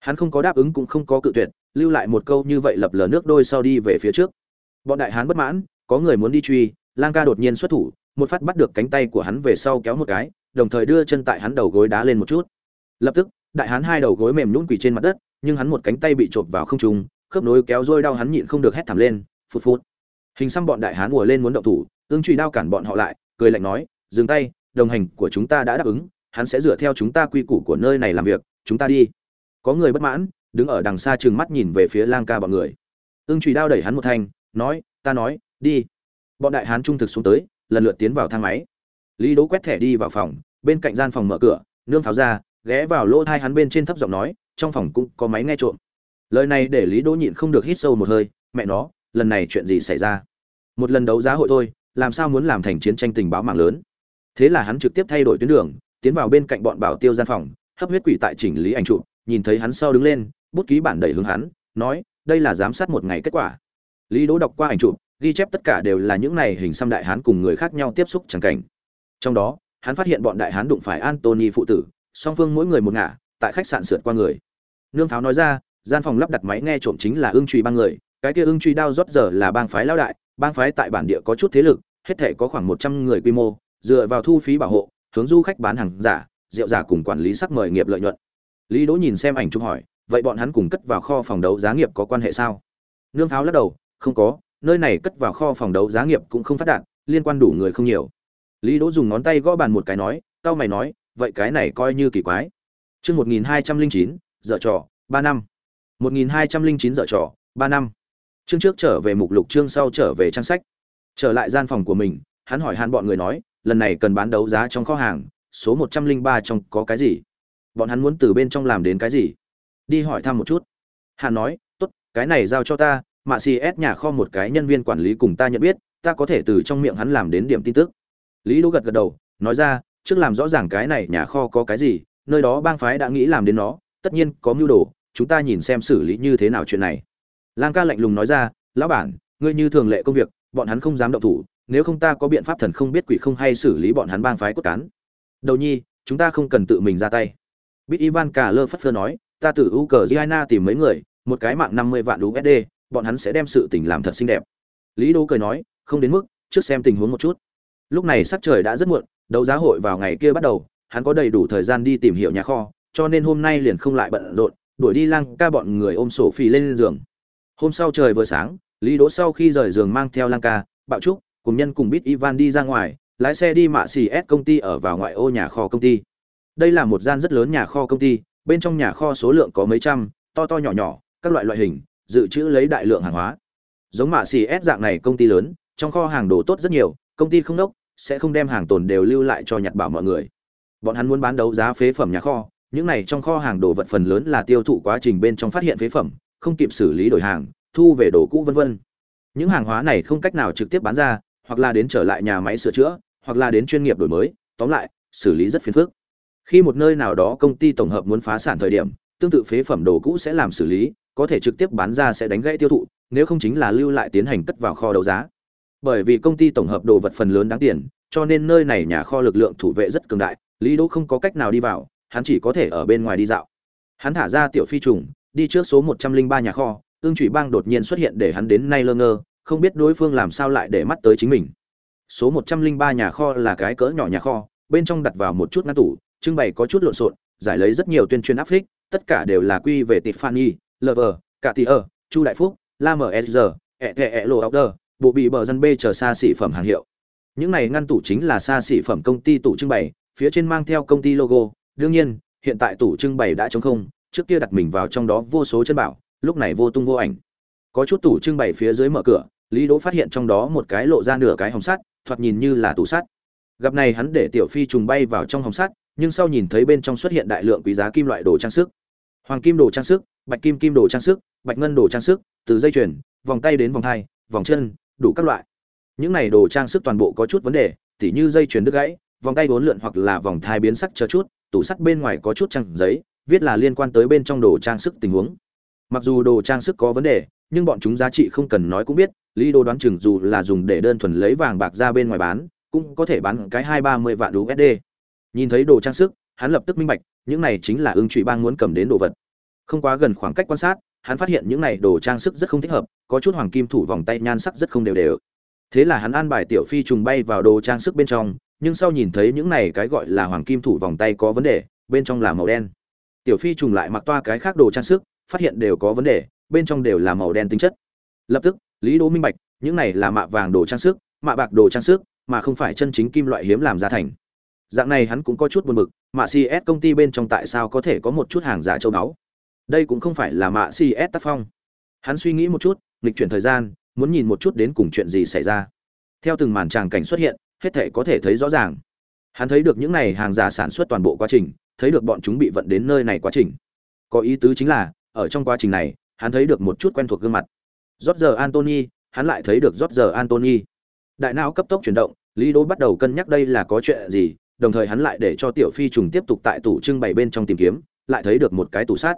Hắn không có đáp ứng cũng không có cự tuyệt, lưu lại một câu như vậy lập lờ nước đôi sau đi về phía trước. Bọn đại hán bất mãn, có người muốn đi truy, lang ca đột nhiên xuất thủ, một phát bắt được cánh tay của hắn về sau kéo một cái, đồng thời đưa chân tại hắn đầu gối đá lên một chút. Lập tức, đại hán hai đầu gối mềm nhũn quỳ trên mặt đất nhưng hắn một cánh tay bị chộp vào không trung, khớp nối kéo rôi đau hắn nhịn không được hét thảm lên, phụt phụt. Hình xăm bọn đại hán ùa lên muốn động thủ, ương truy đao cản bọn họ lại, cười lạnh nói, dừng tay, đồng hành của chúng ta đã đáp ứng, hắn sẽ dựa theo chúng ta quy củ của nơi này làm việc, chúng ta đi. Có người bất mãn, đứng ở đằng xa trừng mắt nhìn về phía lang ca bọn người. Ưng trùy đao đẩy hắn một thanh, nói, ta nói, đi. Bọn đại hán trung thực xuống tới, lần lượt tiến vào thang máy. Lý đỗ quét thẻ đi vào phòng, bên cạnh gian phòng mở cửa, nương pháo ra, ghé vào lỗ thai hắn bên trên thấp giọng nói trong phòng cũng có máy nghe trộm. Lời này để lý đỗ nhịn không được hít sâu một hơi, mẹ nó, lần này chuyện gì xảy ra? Một lần đấu giá hội thôi, làm sao muốn làm thành chiến tranh tình báo mạng lớn? Thế là hắn trực tiếp thay đổi tuyến đường, tiến vào bên cạnh bọn bảo tiêu gian phòng, hấp huyết quỷ tại chỉnh lý ảnh chụp, nhìn thấy hắn sau đứng lên, bút ký bản đẩy hướng hắn, nói, đây là giám sát một ngày kết quả. Lý đỗ đọc qua ảnh chụp, ghi chép tất cả đều là những này hình xăm đại hán cùng người khác nhau tiếp xúc chẳng cảnh. Trong đó, hắn phát hiện bọn đại hán đụng phải antony phụ tử, song phương mỗi người một ngả, tại khách sạn sượt qua người nương pháo nói ra gian phòng lắp đặt máy nghe trộm chính là ương truy ba người cái kia ương truy đao rót giờ là bang phái lao đại bang phái tại bản địa có chút thế lực hết thể có khoảng 100 người quy mô dựa vào thu phí bảo hộ hướng du khách bán hàng giả rượu giả cùng quản lý sắc mời nghiệp lợi nhuận. Lý đỗ nhìn xem ảnh chụp hỏi vậy bọn hắn cùng cất vào kho phòng đấu giá nghiệp có quan hệ sao? Nương pháo lắc đầu không có nơi này cất vào kho phòng đấu giá nghiệp cũng không phát đạt liên quan đủ người không nhiều. Lý đỗ dùng ngón tay gõ bàn một cái nói tao mày nói vậy cái này coi như kỳ quái. Chương 1209, dở trò, ba năm. Một nghìn hai trăm linh chín dở trò, ba năm. Chương trước trở về mục lục, chương sau trở về trang sách. Trở lại gian phòng của mình, hắn hỏi hắn bọn người nói, lần này cần bán đấu giá trong kho hàng, số một trăm linh ba trong có cái gì? Bọn hắn muốn từ bên trong làm đến cái gì? Đi hỏi thăm một chút. Hắn nói, tốt, cái này giao cho ta mạ xì ép nhà kho một cái nhân viên quản lý cùng ta nhận biết, ta có thể từ trong miệng hắn làm đến điểm tin tức. Lý đỗ gật gật đầu, nói ra, trước làm rõ ràng cái này nhà kho có cái gì, nơi đó bang phái đã nghĩ làm đến nó tất nhiên, có mưu đồ, chúng ta nhìn xem xử lý như thế nào chuyện này. Lang ca lạnh lùng nói ra, lão bản, ngươi như thường lệ công việc, bọn hắn không dám động thủ, nếu không ta có biện pháp thần không biết quỷ không hay xử lý bọn hắn bang phái cốt cán. Đầu nhi, chúng ta không cần tự mình ra tay. Bít ivan cả lơ phất phơ nói, ta từ ukraine tìm mấy người, một cái mạng năm mươi vạn usd bọn hắn sẽ đem sự tình làm thật xinh đẹp. Lý đô cười nói, không đến mức, trước xem tình huống một chút. Lúc này sắc trời đã rất muộn, đấu giá hội vào ngày kia bắt đầu, hắn có đầy đủ thời gian đi tìm hiểu nhà kho cho nên hôm nay liền không lại bận rộn, đuổi đi lang ca bọn người ôm sổ phi lên giường. Hôm sau trời vừa sáng, lý đỗ sau khi rời giường mang theo lang ca, bạo trúc cùng nhân cùng bít ivan đi ra ngoài, lái xe đi mạ xì s công ty ở vào ngoại ô nhà kho công ty. Đây là một gian rất lớn nhà kho công ty, bên trong nhà kho số lượng có mấy trăm, to to nhỏ nhỏ, các loại loại hình, dự trữ lấy đại lượng hàng hóa. Giống mạ xì s dạng này công ty lớn, trong kho hàng đồ tốt rất nhiều, công ty không đốc, sẽ không đem hàng tồn đều lưu lại cho nhặt bảo mọi người. Bọn hắn muốn bán đấu giá phế phẩm nhà kho những này trong kho hàng đồ vật phần lớn là tiêu thụ quá trình bên trong phát hiện phế phẩm, không kịp xử lý đổi hàng, thu về đồ cũ vân vân. Những hàng hóa này không cách nào trực tiếp bán ra, hoặc là đến trở lại nhà máy sửa chữa, hoặc là đến chuyên nghiệp đổi mới, tóm lại, xử lý rất phiền phức. Khi một nơi nào đó công ty tổng hợp muốn phá sản thời điểm, tương tự phế phẩm đồ cũ sẽ làm xử lý, có thể trực tiếp bán ra sẽ đánh gãy tiêu thụ, nếu không chính là lưu lại tiến hành cất vào kho đấu giá. Bởi vì công ty tổng hợp đồ vật phần lớn đáng tiền, cho nên nơi này nhà kho lực lượng thủ vệ rất cường đại, lý đỗ không có cách nào đi vào hắn chỉ có thể ở bên ngoài đi dạo. Hắn thả ra tiểu phi trùng, đi trước số một trăm linh ba nhà kho ương trụy bang đột nhiên xuất hiện để hắn đến nay lơ ngơ, không biết đối phương làm sao lại để mắt tới chính mình. Số một trăm linh ba nhà kho là cái cỡ nhỏ nhà kho, bên trong đặt vào một chút ngăn tủ, trưng bày có chút lộn xộn, giải lấy rất nhiều tuyên truyền áp phích, tất cả đều là quy về tiffany lover cả tỷ ở chu đại phúc la msr ẹ thẹ ẹ lộ order bộ bị bờ dân b chờ xa xỉ phẩm hàng hiệu. Những này ngăn tủ chính là xa xỉ phẩm công ty tủ trưng bày, phía trên mang theo công ty logo đương nhiên, hiện tại tủ trưng bày đã trống không, trước kia đặt mình vào trong đó vô số chân bảo, lúc này vô tung vô ảnh. Có chút tủ trưng bày phía dưới mở cửa, lý đỗ phát hiện trong đó một cái lộ ra nửa cái hồng sắt, thoạt nhìn như là tủ sắt. Gặp này hắn để tiểu phi trùng bay vào trong hồng sắt, nhưng sau nhìn thấy bên trong xuất hiện đại lượng quý giá kim loại đồ trang sức. Hoàng kim đồ trang sức, bạch kim kim đồ trang sức, bạch ngân đồ trang sức, từ dây chuyền, vòng tay đến vòng thai, vòng chân, đủ các loại. Những này đồ trang sức toàn bộ có chút vấn đề, tỉ như dây chuyền đứt gãy, vòng tay bốn lượn hoặc là vòng thai biến sắc chờ chút tủ sắt bên ngoài có chút trang giấy, viết là liên quan tới bên trong đồ trang sức tình huống. Mặc dù đồ trang sức có vấn đề, nhưng bọn chúng giá trị không cần nói cũng biết, lý đồ đoán chừng dù là dùng để đơn thuần lấy vàng bạc ra bên ngoài bán, cũng có thể bán cái hai ba mươi vạn usd nhìn thấy đồ trang sức, hắn lập tức minh bạch, những này chính là ưng trụy bang muốn cầm đến đồ vật. Không quá gần khoảng cách quan sát, hắn phát hiện những này đồ trang sức rất không thích hợp, có chút hoàng kim thủ vòng tay nhan sắc rất không đều đều. Thế là hắn an bài tiểu phi trùng bay vào đồ trang sức bên trong nhưng sau nhìn thấy những này cái gọi là hoàng kim thủ vòng tay có vấn đề, bên trong là màu đen. Tiểu phi trùng lại mặc toa cái khác đồ trang sức, phát hiện đều có vấn đề, bên trong đều là màu đen tính chất. Lập tức, lý đỗ minh bạch, những này là mạ vàng đồ trang sức, mạ bạc đồ trang sức, mà không phải chân chính kim loại hiếm làm ra thành. Dạng này hắn cũng có chút buồn bực, mạ cs công ty bên trong tại sao có thể có một chút hàng giả châu báu? Đây cũng không phải là mạ cs tác phong. Hắn suy nghĩ một chút, nghịch chuyển thời gian, muốn nhìn một chút đến cùng chuyện gì xảy ra. Theo từng màn tràng cảnh xuất hiện hết thể có thể thấy rõ ràng. Hắn thấy được những này hàng giả sản xuất toàn bộ quá trình, thấy được bọn chúng bị vận đến nơi này quá trình. Có ý tứ chính là, ở trong quá trình này, hắn thấy được một chút quen thuộc gương mặt. Rót giờ antony hắn lại thấy được rót giờ antony đại não cấp tốc chuyển động, lý đỗ bắt đầu cân nhắc đây là có chuyện gì, đồng thời hắn lại để cho tiểu phi trùng tiếp tục tại tủ trưng bày bên trong tìm kiếm, lại thấy được một cái tủ sắt.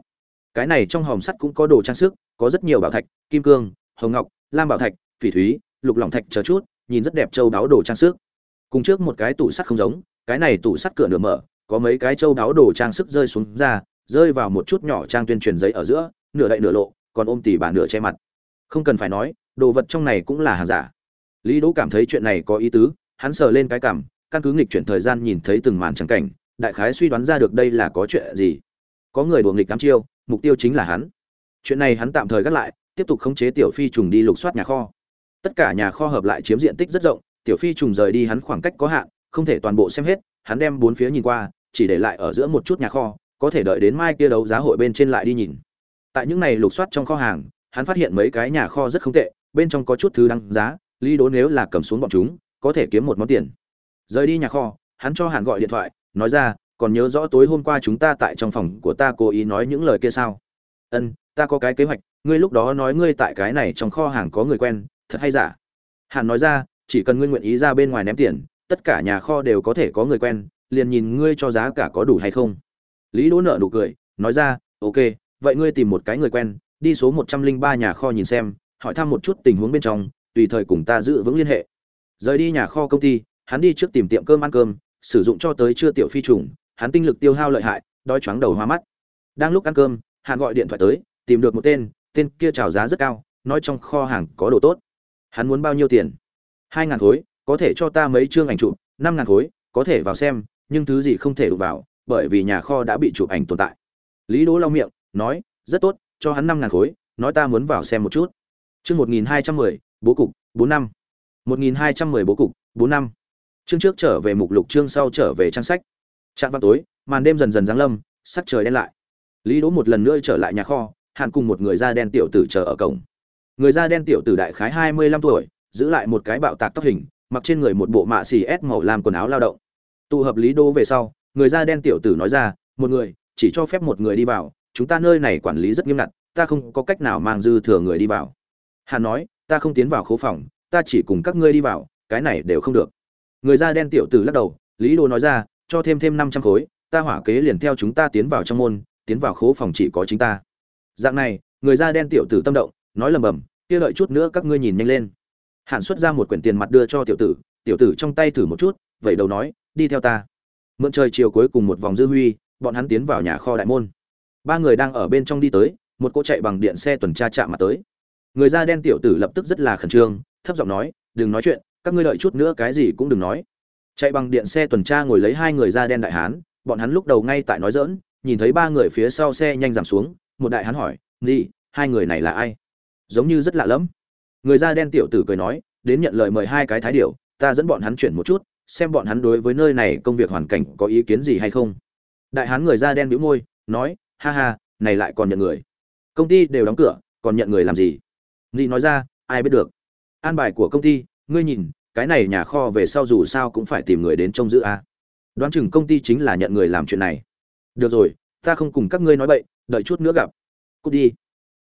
Cái này trong hòm sắt cũng có đồ trang sức, có rất nhiều bảo thạch, kim cương, hồng ngọc, lam bảo thạch, phỉ thúy, lục lỏng thạch chờ chút, nhìn rất đẹp châu đáo đồ trang sức cùng trước một cái tủ sắt không giống, cái này tủ sắt cửa nửa mở, có mấy cái châu đáo đồ trang sức rơi xuống ra, rơi vào một chút nhỏ trang tuyên truyền giấy ở giữa, nửa đậy nửa lộ, còn ôm tỉ bà nửa che mặt. Không cần phải nói, đồ vật trong này cũng là hàng giả. Lý đỗ cảm thấy chuyện này có ý tứ, hắn sờ lên cái cảm, căn cứ nghịch chuyển thời gian nhìn thấy từng màn trắng cảnh, đại khái suy đoán ra được đây là có chuyện gì. Có người đùa nghịch cắm chiêu, mục tiêu chính là hắn. Chuyện này hắn tạm thời gác lại, tiếp tục khống chế tiểu phi trùng đi lục soát nhà kho. Tất cả nhà kho hợp lại chiếm diện tích rất rộng tiểu phi trùng rời đi hắn khoảng cách có hạn, không thể toàn bộ xem hết, hắn đem bốn phía nhìn qua, chỉ để lại ở giữa một chút nhà kho, có thể đợi đến mai kia đấu giá hội bên trên lại đi nhìn. Tại những này lục soát trong kho hàng, hắn phát hiện mấy cái nhà kho rất không tệ, bên trong có chút thứ đăng giá, lý đố nếu là cầm xuống bọn chúng, có thể kiếm một món tiền. Rời đi nhà kho, hắn cho hàn gọi điện thoại, nói ra, còn nhớ rõ tối hôm qua chúng ta tại trong phòng của ta cố ý nói những lời kia sao? Ân, ta có cái kế hoạch, ngươi lúc đó nói ngươi tại cái này trong kho hàng có người quen, thật hay giả? Hàn nói ra chỉ cần ngươi nguyện ý ra bên ngoài ném tiền, tất cả nhà kho đều có thể có người quen, liền nhìn ngươi cho giá cả có đủ hay không. Lý đỗ nợ nụ cười, nói ra, ok, vậy ngươi tìm một cái người quen, đi số một trăm linh ba nhà kho nhìn xem, hỏi thăm một chút tình huống bên trong, tùy thời cùng ta giữ vững liên hệ. Rời đi nhà kho công ty, hắn đi trước tìm tiệm cơm ăn cơm, sử dụng cho tới chưa tiểu phi trùng, hắn tinh lực tiêu hao lợi hại, đói choáng đầu hoa mắt. Đang lúc ăn cơm hắn gọi điện thoại tới, tìm được một tên tên kia chào giá rất cao, nói trong kho hàng có đồ tốt. Hắn muốn bao nhiêu tiền? Hai ngàn khối, có thể cho ta mấy chương ảnh chụp, năm ngàn khối, có thể vào xem, nhưng thứ gì không thể đụng vào, bởi vì nhà kho đã bị chụp ảnh tồn tại. Lý đỗ lau miệng, nói, rất tốt, cho hắn năm ngàn khối, nói ta muốn vào xem một chút. Chương một nghìn hai trăm mười, bố cục, bốn năm. Một nghìn hai trăm mười bố cục, bốn năm. Chương trước trở về mục lục, chương sau trở về trang sách. Trạng vào tối, màn đêm dần dần giáng lâm, sắc trời đen lại. Lý đỗ một lần nữa trở lại nhà kho, hạn cùng một người da đen tiểu tử chờ ở cổng. Người da đen tiểu tử đại khái hai mươi lăm tuổi giữ lại một cái bạo tạc tóc hình, mặc trên người một bộ mạ xì ép màu làm quần áo lao động. Tụ hợp lý Đô về sau, người da đen tiểu tử nói ra, một người, chỉ cho phép một người đi vào, chúng ta nơi này quản lý rất nghiêm ngặt, ta không có cách nào mang dư thừa người đi vào. Hàn nói, ta không tiến vào khố phòng, ta chỉ cùng các ngươi đi vào, cái này đều không được. Người da đen tiểu tử lắc đầu, lý đô nói ra, cho thêm thêm năm trăm khối, ta hỏa kế liền theo chúng ta tiến vào trong môn, tiến vào khố phòng chỉ có chính ta. Dạng này, người da đen tiểu tử tâm động, nói lầm bầm, kia đợi chút nữa các ngươi nhìn nhanh lên hạn xuất ra một quyển tiền mặt đưa cho tiểu tử tiểu tử trong tay thử một chút vậy đầu nói, đi theo ta. Mượn trời chiều cuối cùng một vòng dư huy, bọn hắn tiến vào nhà kho đại môn. Ba người đang ở bên trong đi tới, một cô chạy bằng điện xe tuần tra chạm mặt tới. Người da đen tiểu tử lập tức rất là khẩn trương, thấp giọng nói, đừng nói chuyện, các ngươi đợi chút nữa cái gì cũng đừng nói. Chạy bằng điện xe tuần tra ngồi lấy hai người da đen đại hán, bọn hắn lúc đầu ngay tại nói dỡn nhìn thấy ba người phía sau xe nhanh giảm xuống, một đại hán hỏi, gì, hai người này là ai? Giống như rất lạ lẫm người da đen tiểu tử cười nói, đến nhận lời mời hai cái thái điệu ta dẫn bọn hắn chuyển một chút, xem bọn hắn đối với nơi này công việc hoàn cảnh có ý kiến gì hay không. Đại hán người da đen bĩu môi, nói, ha ha, này lại còn nhận người. Công ty đều đóng cửa, còn nhận người làm gì? Dị nói ra, ai biết được. An bài của công ty, ngươi nhìn, cái này nhà kho về sau dù sao cũng phải tìm người đến trông giữ a. Đoán chừng công ty chính là nhận người làm chuyện này. Được rồi, ta không cùng các ngươi nói bậy, đợi chút nữa gặp. Cút đi.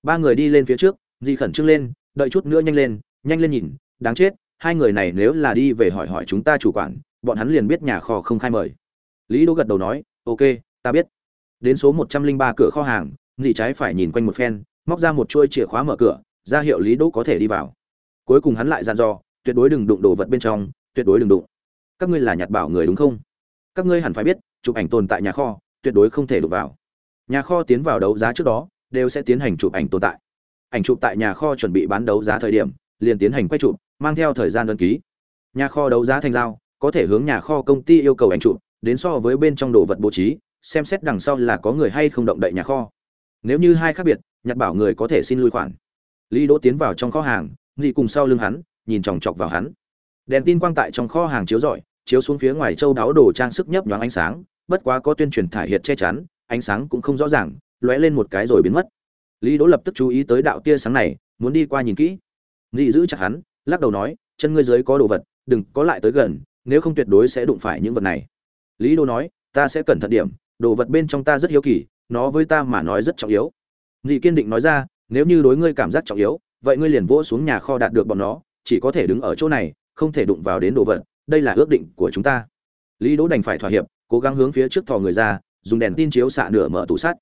Ba người đi lên phía trước, dị khẩn trương lên đợi chút nữa nhanh lên nhanh lên nhìn, đáng chết, hai người này nếu là đi về hỏi hỏi chúng ta chủ quản, bọn hắn liền biết nhà kho không khai mời. Lý đỗ gật đầu nói, ok, ta biết. Đến số một trăm linh ba cửa kho hàng, dì trái phải nhìn quanh một phen, móc ra một chuôi chìa khóa mở cửa, ra hiệu lý đỗ có thể đi vào. Cuối cùng hắn lại dặn dò, tuyệt đối đừng đụng đồ vật bên trong, tuyệt đối đừng đụng. Các ngươi là nhặt bảo người đúng không? Các ngươi hẳn phải biết, chụp ảnh tồn tại nhà kho, tuyệt đối không thể đụng vào. Nhà kho tiến vào đấu giá trước đó, đều sẽ tiến hành chụp ảnh tồn tại ảnh chụp tại nhà kho chuẩn bị bán đấu giá thời điểm, liền tiến hành quay chụp, mang theo thời gian đơn ký. Nhà kho đấu giá thành giao, có thể hướng nhà kho công ty yêu cầu ảnh chụp, đến so với bên trong đồ vật bố trí, xem xét đằng sau là có người hay không động đậy nhà kho. Nếu như hai khác biệt nhặt bảo người có thể xin lui khoản. Lý đỗ tiến vào trong kho hàng dị cùng sau lưng hắn, nhìn chòng chọc vào hắn. Đèn tin quang tại trong kho hàng chiếu rọi, chiếu xuống phía ngoài châu đáo đồ trang sức nhấp nhoáng ánh sáng, bất quá có tuyên truyền thải hiện che chắn, ánh sáng cũng không rõ ràng, lóe lên một cái rồi biến mất lý đỗ lập tức chú ý tới đạo tia sáng này, muốn đi qua nhìn kỹ. Dị giữ chặt hắn, lắc đầu nói, chân ngươi dưới có đồ vật, đừng có lại tới gần, nếu không tuyệt đối sẽ đụng phải những vật này. Lý đỗ nói, ta sẽ cẩn thận điểm, đồ vật bên trong ta rất hiếu kỳ, nó với ta mà nói rất trọng yếu. Dị kiên định nói ra, nếu như đối ngươi cảm giác trọng yếu, vậy ngươi liền vỗ xuống nhà kho đạt được bọn nó, chỉ có thể đứng ở chỗ này, không thể đụng vào đến đồ vật, đây là ước định của chúng ta. Lý đỗ đành phải thỏa hiệp, cố gắng hướng phía trước thò người ra, dùng đèn tin chiếu xạ nửa mở tủ sắt.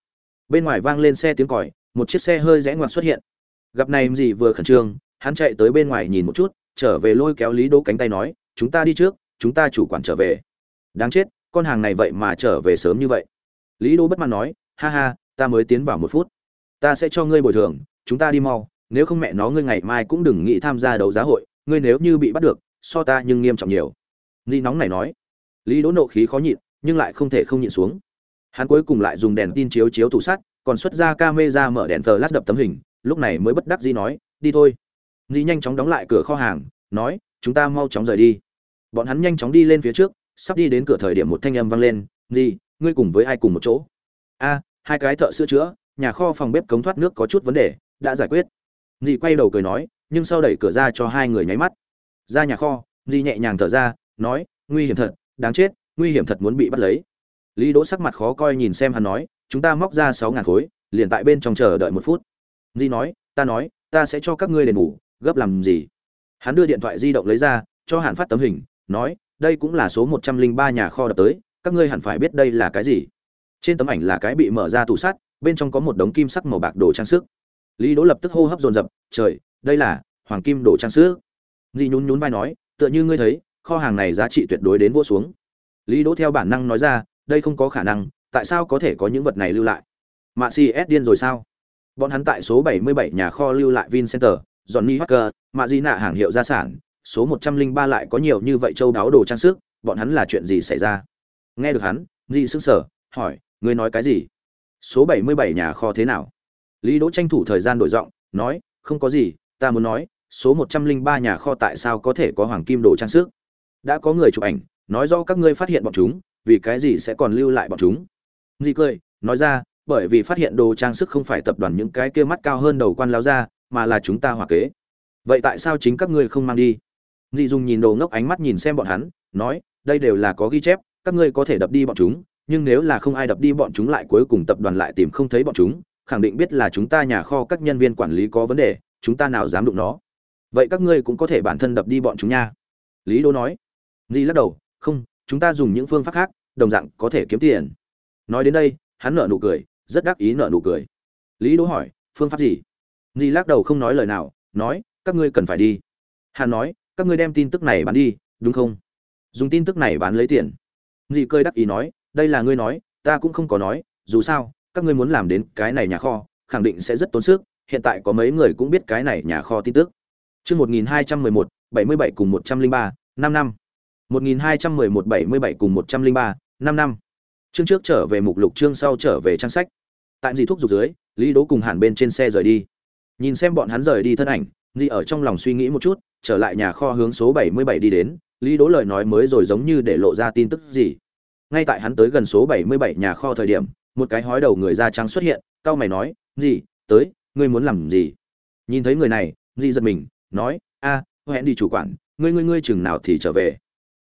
Bên ngoài vang lên xe tiếng còi một chiếc xe hơi rẽ ngoặt xuất hiện. Gặp này gì vừa khẩn trương, hắn chạy tới bên ngoài nhìn một chút, trở về lôi kéo lý đỗ cánh tay nói, chúng ta đi trước, chúng ta chủ quản trở về. Đáng chết, con hàng này vậy mà trở về sớm như vậy. Lý đỗ bất mãn nói, ha ha, ta mới tiến vào một phút. Ta sẽ cho ngươi bồi thường, chúng ta đi mau, nếu không mẹ nó ngươi ngày mai cũng đừng nghĩ tham gia đấu giá hội, ngươi nếu như bị bắt được, so ta nhưng nghiêm trọng nhiều. Di nóng này nói. Lý đỗ nộ khí khó nhịn, nhưng lại không thể không nhịn xuống. Hắn cuối cùng lại dùng đèn tin chiếu chiếu tủ sắt còn xuất ra camera mở đèn flash đập tấm hình, lúc này mới bất đắc dĩ nói, đi thôi. Di nhanh chóng đóng lại cửa kho hàng, nói, chúng ta mau chóng rời đi. Bọn hắn nhanh chóng đi lên phía trước, sắp đi đến cửa thời điểm một thanh âm vang lên gì ngươi cùng với ai cùng một chỗ? A, hai cái thợ sửa chữa, nhà kho phòng bếp cống thoát nước có chút vấn đề, đã giải quyết. Dì quay đầu cười nói, nhưng sau đẩy cửa ra cho hai người nháy mắt. Ra nhà kho dì nhẹ nhàng thở ra, nói, nguy hiểm thật, đáng chết, nguy hiểm thật muốn bị bắt lấy. Lý đỗ sắc mặt khó coi nhìn xem hắn nói chúng ta móc ra sáu ngàn khối, liền tại bên trong chờ đợi một phút. Di nói, ta nói, ta sẽ cho các ngươi đền bù, gấp làm gì? Hắn đưa điện thoại di động lấy ra, cho hàn phát tấm hình, nói, đây cũng là số một trăm linh ba nhà kho đập tới, các ngươi hẳn phải biết đây là cái gì. Trên tấm ảnh là cái bị mở ra tủ sắt, bên trong có một đống kim sắc màu bạc đồ trang sức. Lý đỗ lập tức hô hấp dồn dập, trời, đây là hoàng kim đồ trang sức. Di nhún nhún vai nói, tựa như ngươi thấy, kho hàng này giá trị tuyệt đối đến vô xuống. Lý đỗ theo bản năng nói ra, đây không có khả năng tại sao có thể có những vật này lưu lại? Mạ si s điên rồi sao? Bọn hắn tại số 77 nhà kho lưu lại vincenter, johnny walker mạ di nạ hàng hiệu gia sản, số 103 lại có nhiều như vậy châu đáo đồ trang sức, bọn hắn là chuyện gì xảy ra? Nghe được hắn, di sững sờ, hỏi, ngươi nói cái gì? Số 77 nhà kho thế nào? Lý đỗ tranh thủ thời gian đổi giọng, nói, không có gì, ta muốn nói, số 103 nhà kho tại sao có thể có hoàng kim đồ trang sức? Đã có người chụp ảnh, nói do các ngươi phát hiện bọn chúng, vì cái gì sẽ còn lưu lại bọn chúng? Di cười, nói ra, bởi vì phát hiện đồ trang sức không phải tập đoàn những cái kia mắt cao hơn đầu quan lão ra, mà là chúng ta hòa kế. Vậy tại sao chính các ngươi không mang đi? Dị dùng nhìn đồ ngốc ánh mắt nhìn xem bọn hắn, nói, đây đều là có ghi chép, các ngươi có thể đập đi bọn chúng, nhưng nếu là không ai đập đi bọn chúng lại cuối cùng tập đoàn lại tìm không thấy bọn chúng, khẳng định biết là chúng ta nhà kho các nhân viên quản lý có vấn đề, chúng ta nào dám đụng nó. Vậy các ngươi cũng có thể bản thân đập đi bọn chúng nha. Lý đô nói. Di lắc đầu, không, chúng ta dùng những phương pháp khác, đồng dạng có thể kiếm tiền nói đến đây hắn nở nụ cười rất đắc ý nở nụ cười. Lý đỗ hỏi phương pháp gì? Di lắc đầu không nói lời nào nói các ngươi cần phải đi. Hắn nói các ngươi đem tin tức này bán đi đúng không? Dùng tin tức này bán lấy tiền. Di cười đắc ý nói đây là ngươi nói ta cũng không có nói dù sao các ngươi muốn làm đến cái này nhà kho khẳng định sẽ rất tốn sức hiện tại có mấy người cũng biết cái này nhà kho tin tức. Chương 1211, 77 cùng 103, 5 năm. 1211 77 cùng 103, 5 năm. Chương trước trở về mục lục chương sau trở về trang sách. Tại gì thuốc dục dưới, Lý Đỗ cùng hẳn bên trên xe rời đi. nhìn xem bọn hắn rời đi thân ảnh di ở trong lòng suy nghĩ một chút trở lại nhà kho hướng số 77 đi đến lý đỗ lời nói mới rồi giống như để lộ ra tin tức gì ngay tại hắn tới gần số 77 nhà kho thời điểm một cái hói đầu người da trắng xuất hiện cao mày nói gì tới ngươi muốn làm gì nhìn thấy người này di giật mình nói a hẹn đi chủ quản ngươi ngươi ngươi chừng nào thì trở về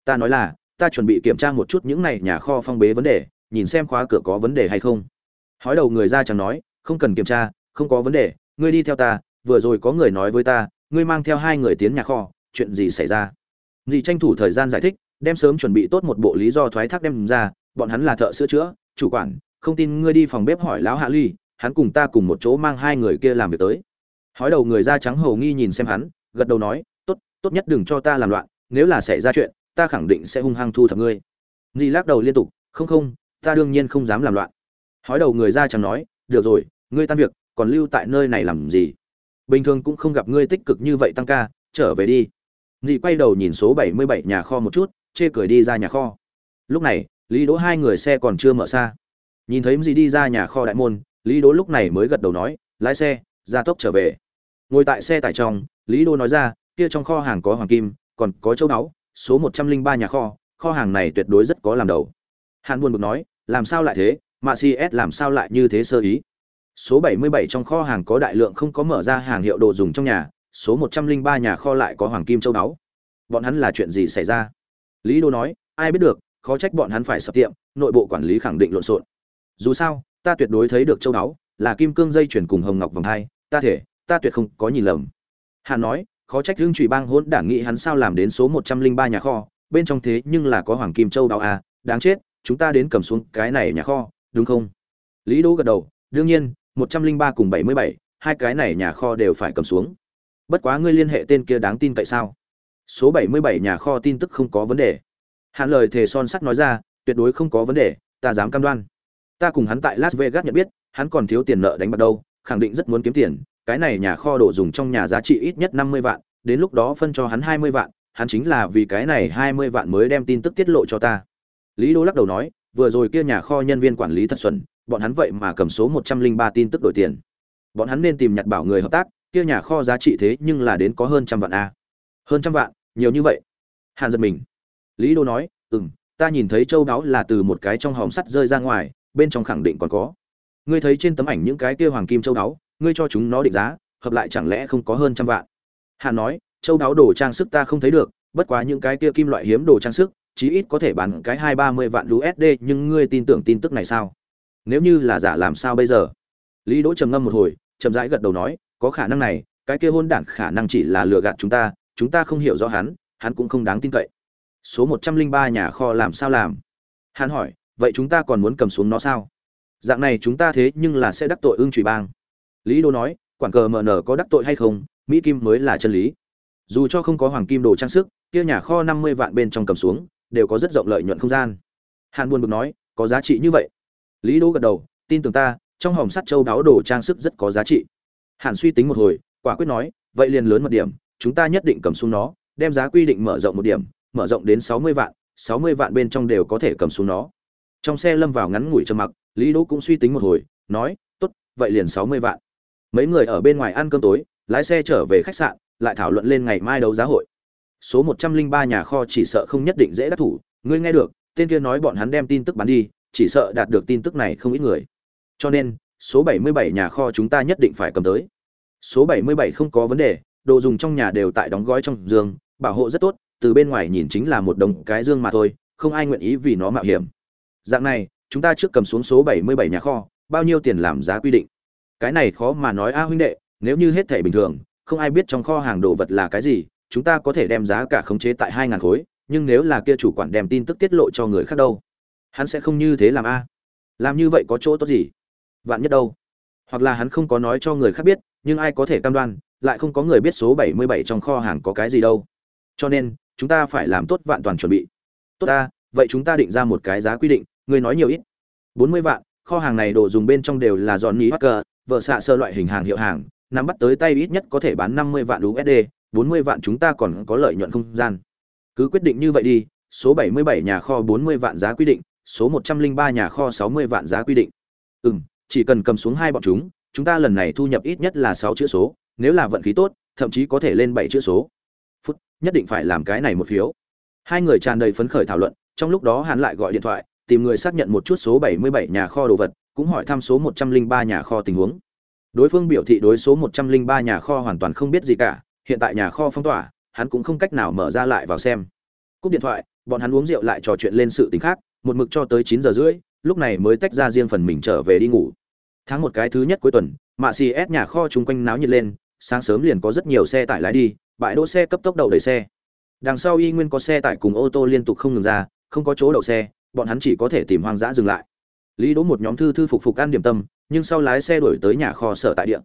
ta nói là ta chuẩn bị kiểm tra một chút những này nhà kho phong bế vấn đề nhìn xem khóa cửa có vấn đề hay không. Hói đầu người da trắng nói, không cần kiểm tra, không có vấn đề, ngươi đi theo ta, vừa rồi có người nói với ta, ngươi mang theo hai người tiến nhà kho, chuyện gì xảy ra? Dì tranh thủ thời gian giải thích, đem sớm chuẩn bị tốt một bộ lý do thoái thác đem ra, bọn hắn là thợ sửa chữa, chủ quản, không tin ngươi đi phòng bếp hỏi lão hạ ly, hắn cùng ta cùng một chỗ mang hai người kia làm việc tới. Hói đầu người da trắng hầu nghi nhìn xem hắn, gật đầu nói, tốt tốt nhất đừng cho ta làm loạn, nếu là xảy ra chuyện, ta khẳng định sẽ hung hăng thu thập ngươi. Dì lắc đầu liên tục, không không ta đương nhiên không dám làm loạn. Hói đầu người ra chẳng nói, được rồi, ngươi tan việc, còn lưu tại nơi này làm gì? Bình thường cũng không gặp ngươi tích cực như vậy tăng ca, trở về đi. Dị quay đầu nhìn số bảy mươi bảy nhà kho một chút, chê cười đi ra nhà kho. Lúc này, lý đỗ hai người xe còn chưa mở xa. Nhìn thấy Dị đi ra nhà kho đại môn, lý đỗ lúc này mới gật đầu nói, lái xe ra tốc trở về. Ngồi tại xe tải trong, lý đỗ nói ra, kia trong kho hàng có hoàng kim, còn có châu báu, số một trăm linh ba nhà kho kho hàng này tuyệt đối rất có làm đầu hắn buồn bực nói làm sao lại thế? Mà cs làm sao lại như thế sơ ý? Số 77 trong kho hàng có đại lượng không có mở ra hàng hiệu đồ dùng trong nhà số 103 nhà kho lại có hoàng kim châu đáo. Bọn hắn là chuyện gì xảy ra? Lý đô nói ai biết được khó trách bọn hắn phải sập tiệm nội bộ quản lý khẳng định lộn xộn. Dù sao ta tuyệt đối thấy được châu đáo là kim cương dây chuyển cùng hồng ngọc vòng hai ta thể ta tuyệt không có nhìn lầm. Hắn nói khó trách Dương Trụy Bang hỗn đảng nghị hắn sao làm đến số 103 nhà kho, bên trong thế nhưng là có hoàng kim châu đáo à, đáng chết, chúng ta đến cầm xuống cái này nhà kho, đúng không? Lý Đỗ gật đầu, đương nhiên, 103 cùng 77, hai cái này nhà kho đều phải cầm xuống. Bất quá ngươi liên hệ tên kia đáng tin tại sao? Số 77 nhà kho tin tức không có vấn đề. Hàn lời thề son sắt nói ra, tuyệt đối không có vấn đề, ta dám cam đoan. Ta cùng hắn tại Las Vegas nhận biết, hắn còn thiếu tiền nợ đánh bạc đâu, khẳng định rất muốn kiếm tiền, cái này nhà kho đồ dùng trong nhà giá trị ít nhất 50 vạn, đến lúc đó phân cho hắn 20 vạn, hắn chính là vì cái này 20 vạn mới đem tin tức tiết lộ cho ta. Lý Đô lắc đầu nói, vừa rồi kia nhà kho nhân viên quản lý thật xuẩn, bọn hắn vậy mà cầm số 103 tin tức đổi tiền. Bọn hắn nên tìm nhặt bảo người hợp tác, kia nhà kho giá trị thế nhưng là đến có hơn trăm vạn a. Hơn trăm vạn, nhiều như vậy. Hàn giật mình. Lý Đô nói, "Ừm, ta nhìn thấy châu đáo là từ một cái trong hòm sắt rơi ra ngoài, bên trong khẳng định còn có. Ngươi thấy trên tấm ảnh những cái kia hoàng kim châu đáo, ngươi cho chúng nó định giá, hợp lại chẳng lẽ không có hơn trăm vạn?" Hàn nói, "Châu đáo đồ trang sức ta không thấy được, bất quá những cái kia kim loại hiếm đồ trang sức, chí ít có thể bán cái hai ba mươi vạn USD, nhưng ngươi tin tưởng tin tức này sao? Nếu như là giả làm sao bây giờ? Lý Đỗ trầm ngâm một hồi, chậm rãi gật đầu nói, có khả năng này, cái kia hôn đản khả năng chỉ là lừa gạt chúng ta, chúng ta không hiểu rõ hắn, hắn cũng không đáng tin cậy. Số một trăm linh ba nhà kho làm sao làm? Hắn hỏi, vậy chúng ta còn muốn cầm xuống nó sao? Dạng này chúng ta thế nhưng là sẽ đắc tội ương trùy bang. Lý Đỗ nói, quản cờ mở nở có đắc tội hay không, Mỹ Kim mới là chân lý. Dù cho không có hoàng kim đồ trang sức, kia nhà kho năm mươi vạn bên trong cầm xuống, đều có rất rộng lợi nhuận không gian. Hàn buồn bực nói, có giá trị như vậy? Lý đỗ gật đầu, tin tưởng ta, trong hòm sắt châu đáo đồ trang sức rất có giá trị. Hàn suy tính một hồi, quả quyết nói, vậy liền lớn một điểm, chúng ta nhất định cầm xuống nó, đem giá quy định mở rộng một điểm, mở rộng đến sáu mươi vạn, sáu mươi vạn bên trong đều có thể cầm xuống nó. Trong xe lâm vào ngắn ngủi trầm mặc, lý đỗ cũng suy tính một hồi, nói, tốt, vậy liền sáu mươi vạn. Mấy người ở bên ngoài ăn cơm tối, lái xe trở về khách sạn, lại thảo luận lên ngày mai đấu giá hội số một trăm linh ba nhà kho chỉ sợ không nhất định dễ đắc thủ. Ngươi nghe được, tên kia nói bọn hắn đem tin tức bán đi, chỉ sợ đạt được tin tức này không ít người. Cho nên, số bảy mươi bảy nhà kho chúng ta nhất định phải cầm tới. Số bảy mươi bảy không có vấn đề, đồ dùng trong nhà đều tại đóng gói trong giường, bảo hộ rất tốt, từ bên ngoài nhìn chính là một đồng cái dương mà thôi, không ai nguyện ý vì nó mạo hiểm. Dạng này, chúng ta trước cầm xuống số bảy mươi bảy nhà kho, bao nhiêu tiền làm giá quy định? Cái này khó mà nói, a huynh đệ, nếu như hết thảy bình thường, không ai biết trong kho hàng đồ vật là cái gì chúng ta có thể đem giá cả khống chế tại hai ngàn khối, nhưng nếu là kia chủ quản đem tin tức tiết lộ cho người khác đâu? Hắn sẽ không như thế làm a? Làm như vậy có chỗ tốt gì? Vạn nhất đâu? Hoặc là hắn không có nói cho người khác biết, nhưng ai có thể cam đoan, lại không có người biết số bảy mươi bảy trong kho hàng có cái gì đâu. Cho nên, chúng ta phải làm tốt vạn toàn chuẩn bị. Tốt ta vậy chúng ta định ra một cái giá quy định, người nói nhiều ít. bốn mươi vạn, kho hàng này đồ dùng bên trong đều là giòn nhí hacker vợ xạ sơ loại hình hàng hiệu hàng, nắm bắt tới tay ít nhất có thể bán năm mươi vạn usd bốn mươi vạn chúng ta còn có lợi nhuận không gian. Cứ quyết định như vậy đi, số bảy mươi bảy nhà kho bốn mươi vạn giá quy định, số một trăm linh ba nhà kho sáu mươi vạn giá quy định. Ừm, chỉ cần cầm xuống hai bọn chúng, chúng ta lần này thu nhập ít nhất là sáu chữ số nếu là vận khí tốt thậm chí có thể lên bảy chữ số phút nhất định phải làm cái này một phiếu hai người tràn đầy phấn khởi thảo luận trong lúc đó hắn lại gọi điện thoại tìm người xác nhận một chút số bảy mươi bảy nhà kho đồ vật cũng hỏi thăm số một trăm linh ba nhà kho tình huống đối phương biểu thị đối số một trăm linh ba nhà kho hoàn toàn không biết gì cả hiện tại nhà kho phong tỏa, hắn cũng không cách nào mở ra lại vào xem. Cúp điện thoại, bọn hắn uống rượu lại trò chuyện lên sự tình khác, một mực cho tới chín giờ rưỡi, lúc này mới tách ra riêng phần mình trở về đi ngủ. Tháng một cái thứ nhất cuối tuần, mạ xì ép nhà kho chung quanh náo nhiệt lên, sáng sớm liền có rất nhiều xe tải lái đi, bãi đỗ xe cấp tốc đậu đầy xe. Đằng sau y nguyên có xe tải cùng ô tô liên tục không ngừng ra, không có chỗ đậu xe, bọn hắn chỉ có thể tìm hoang dã dừng lại. Lý đỗ một nhóm thư thư phục phục ăn điểm tâm, nhưng sau lái xe đổi tới nhà kho sở tại địa.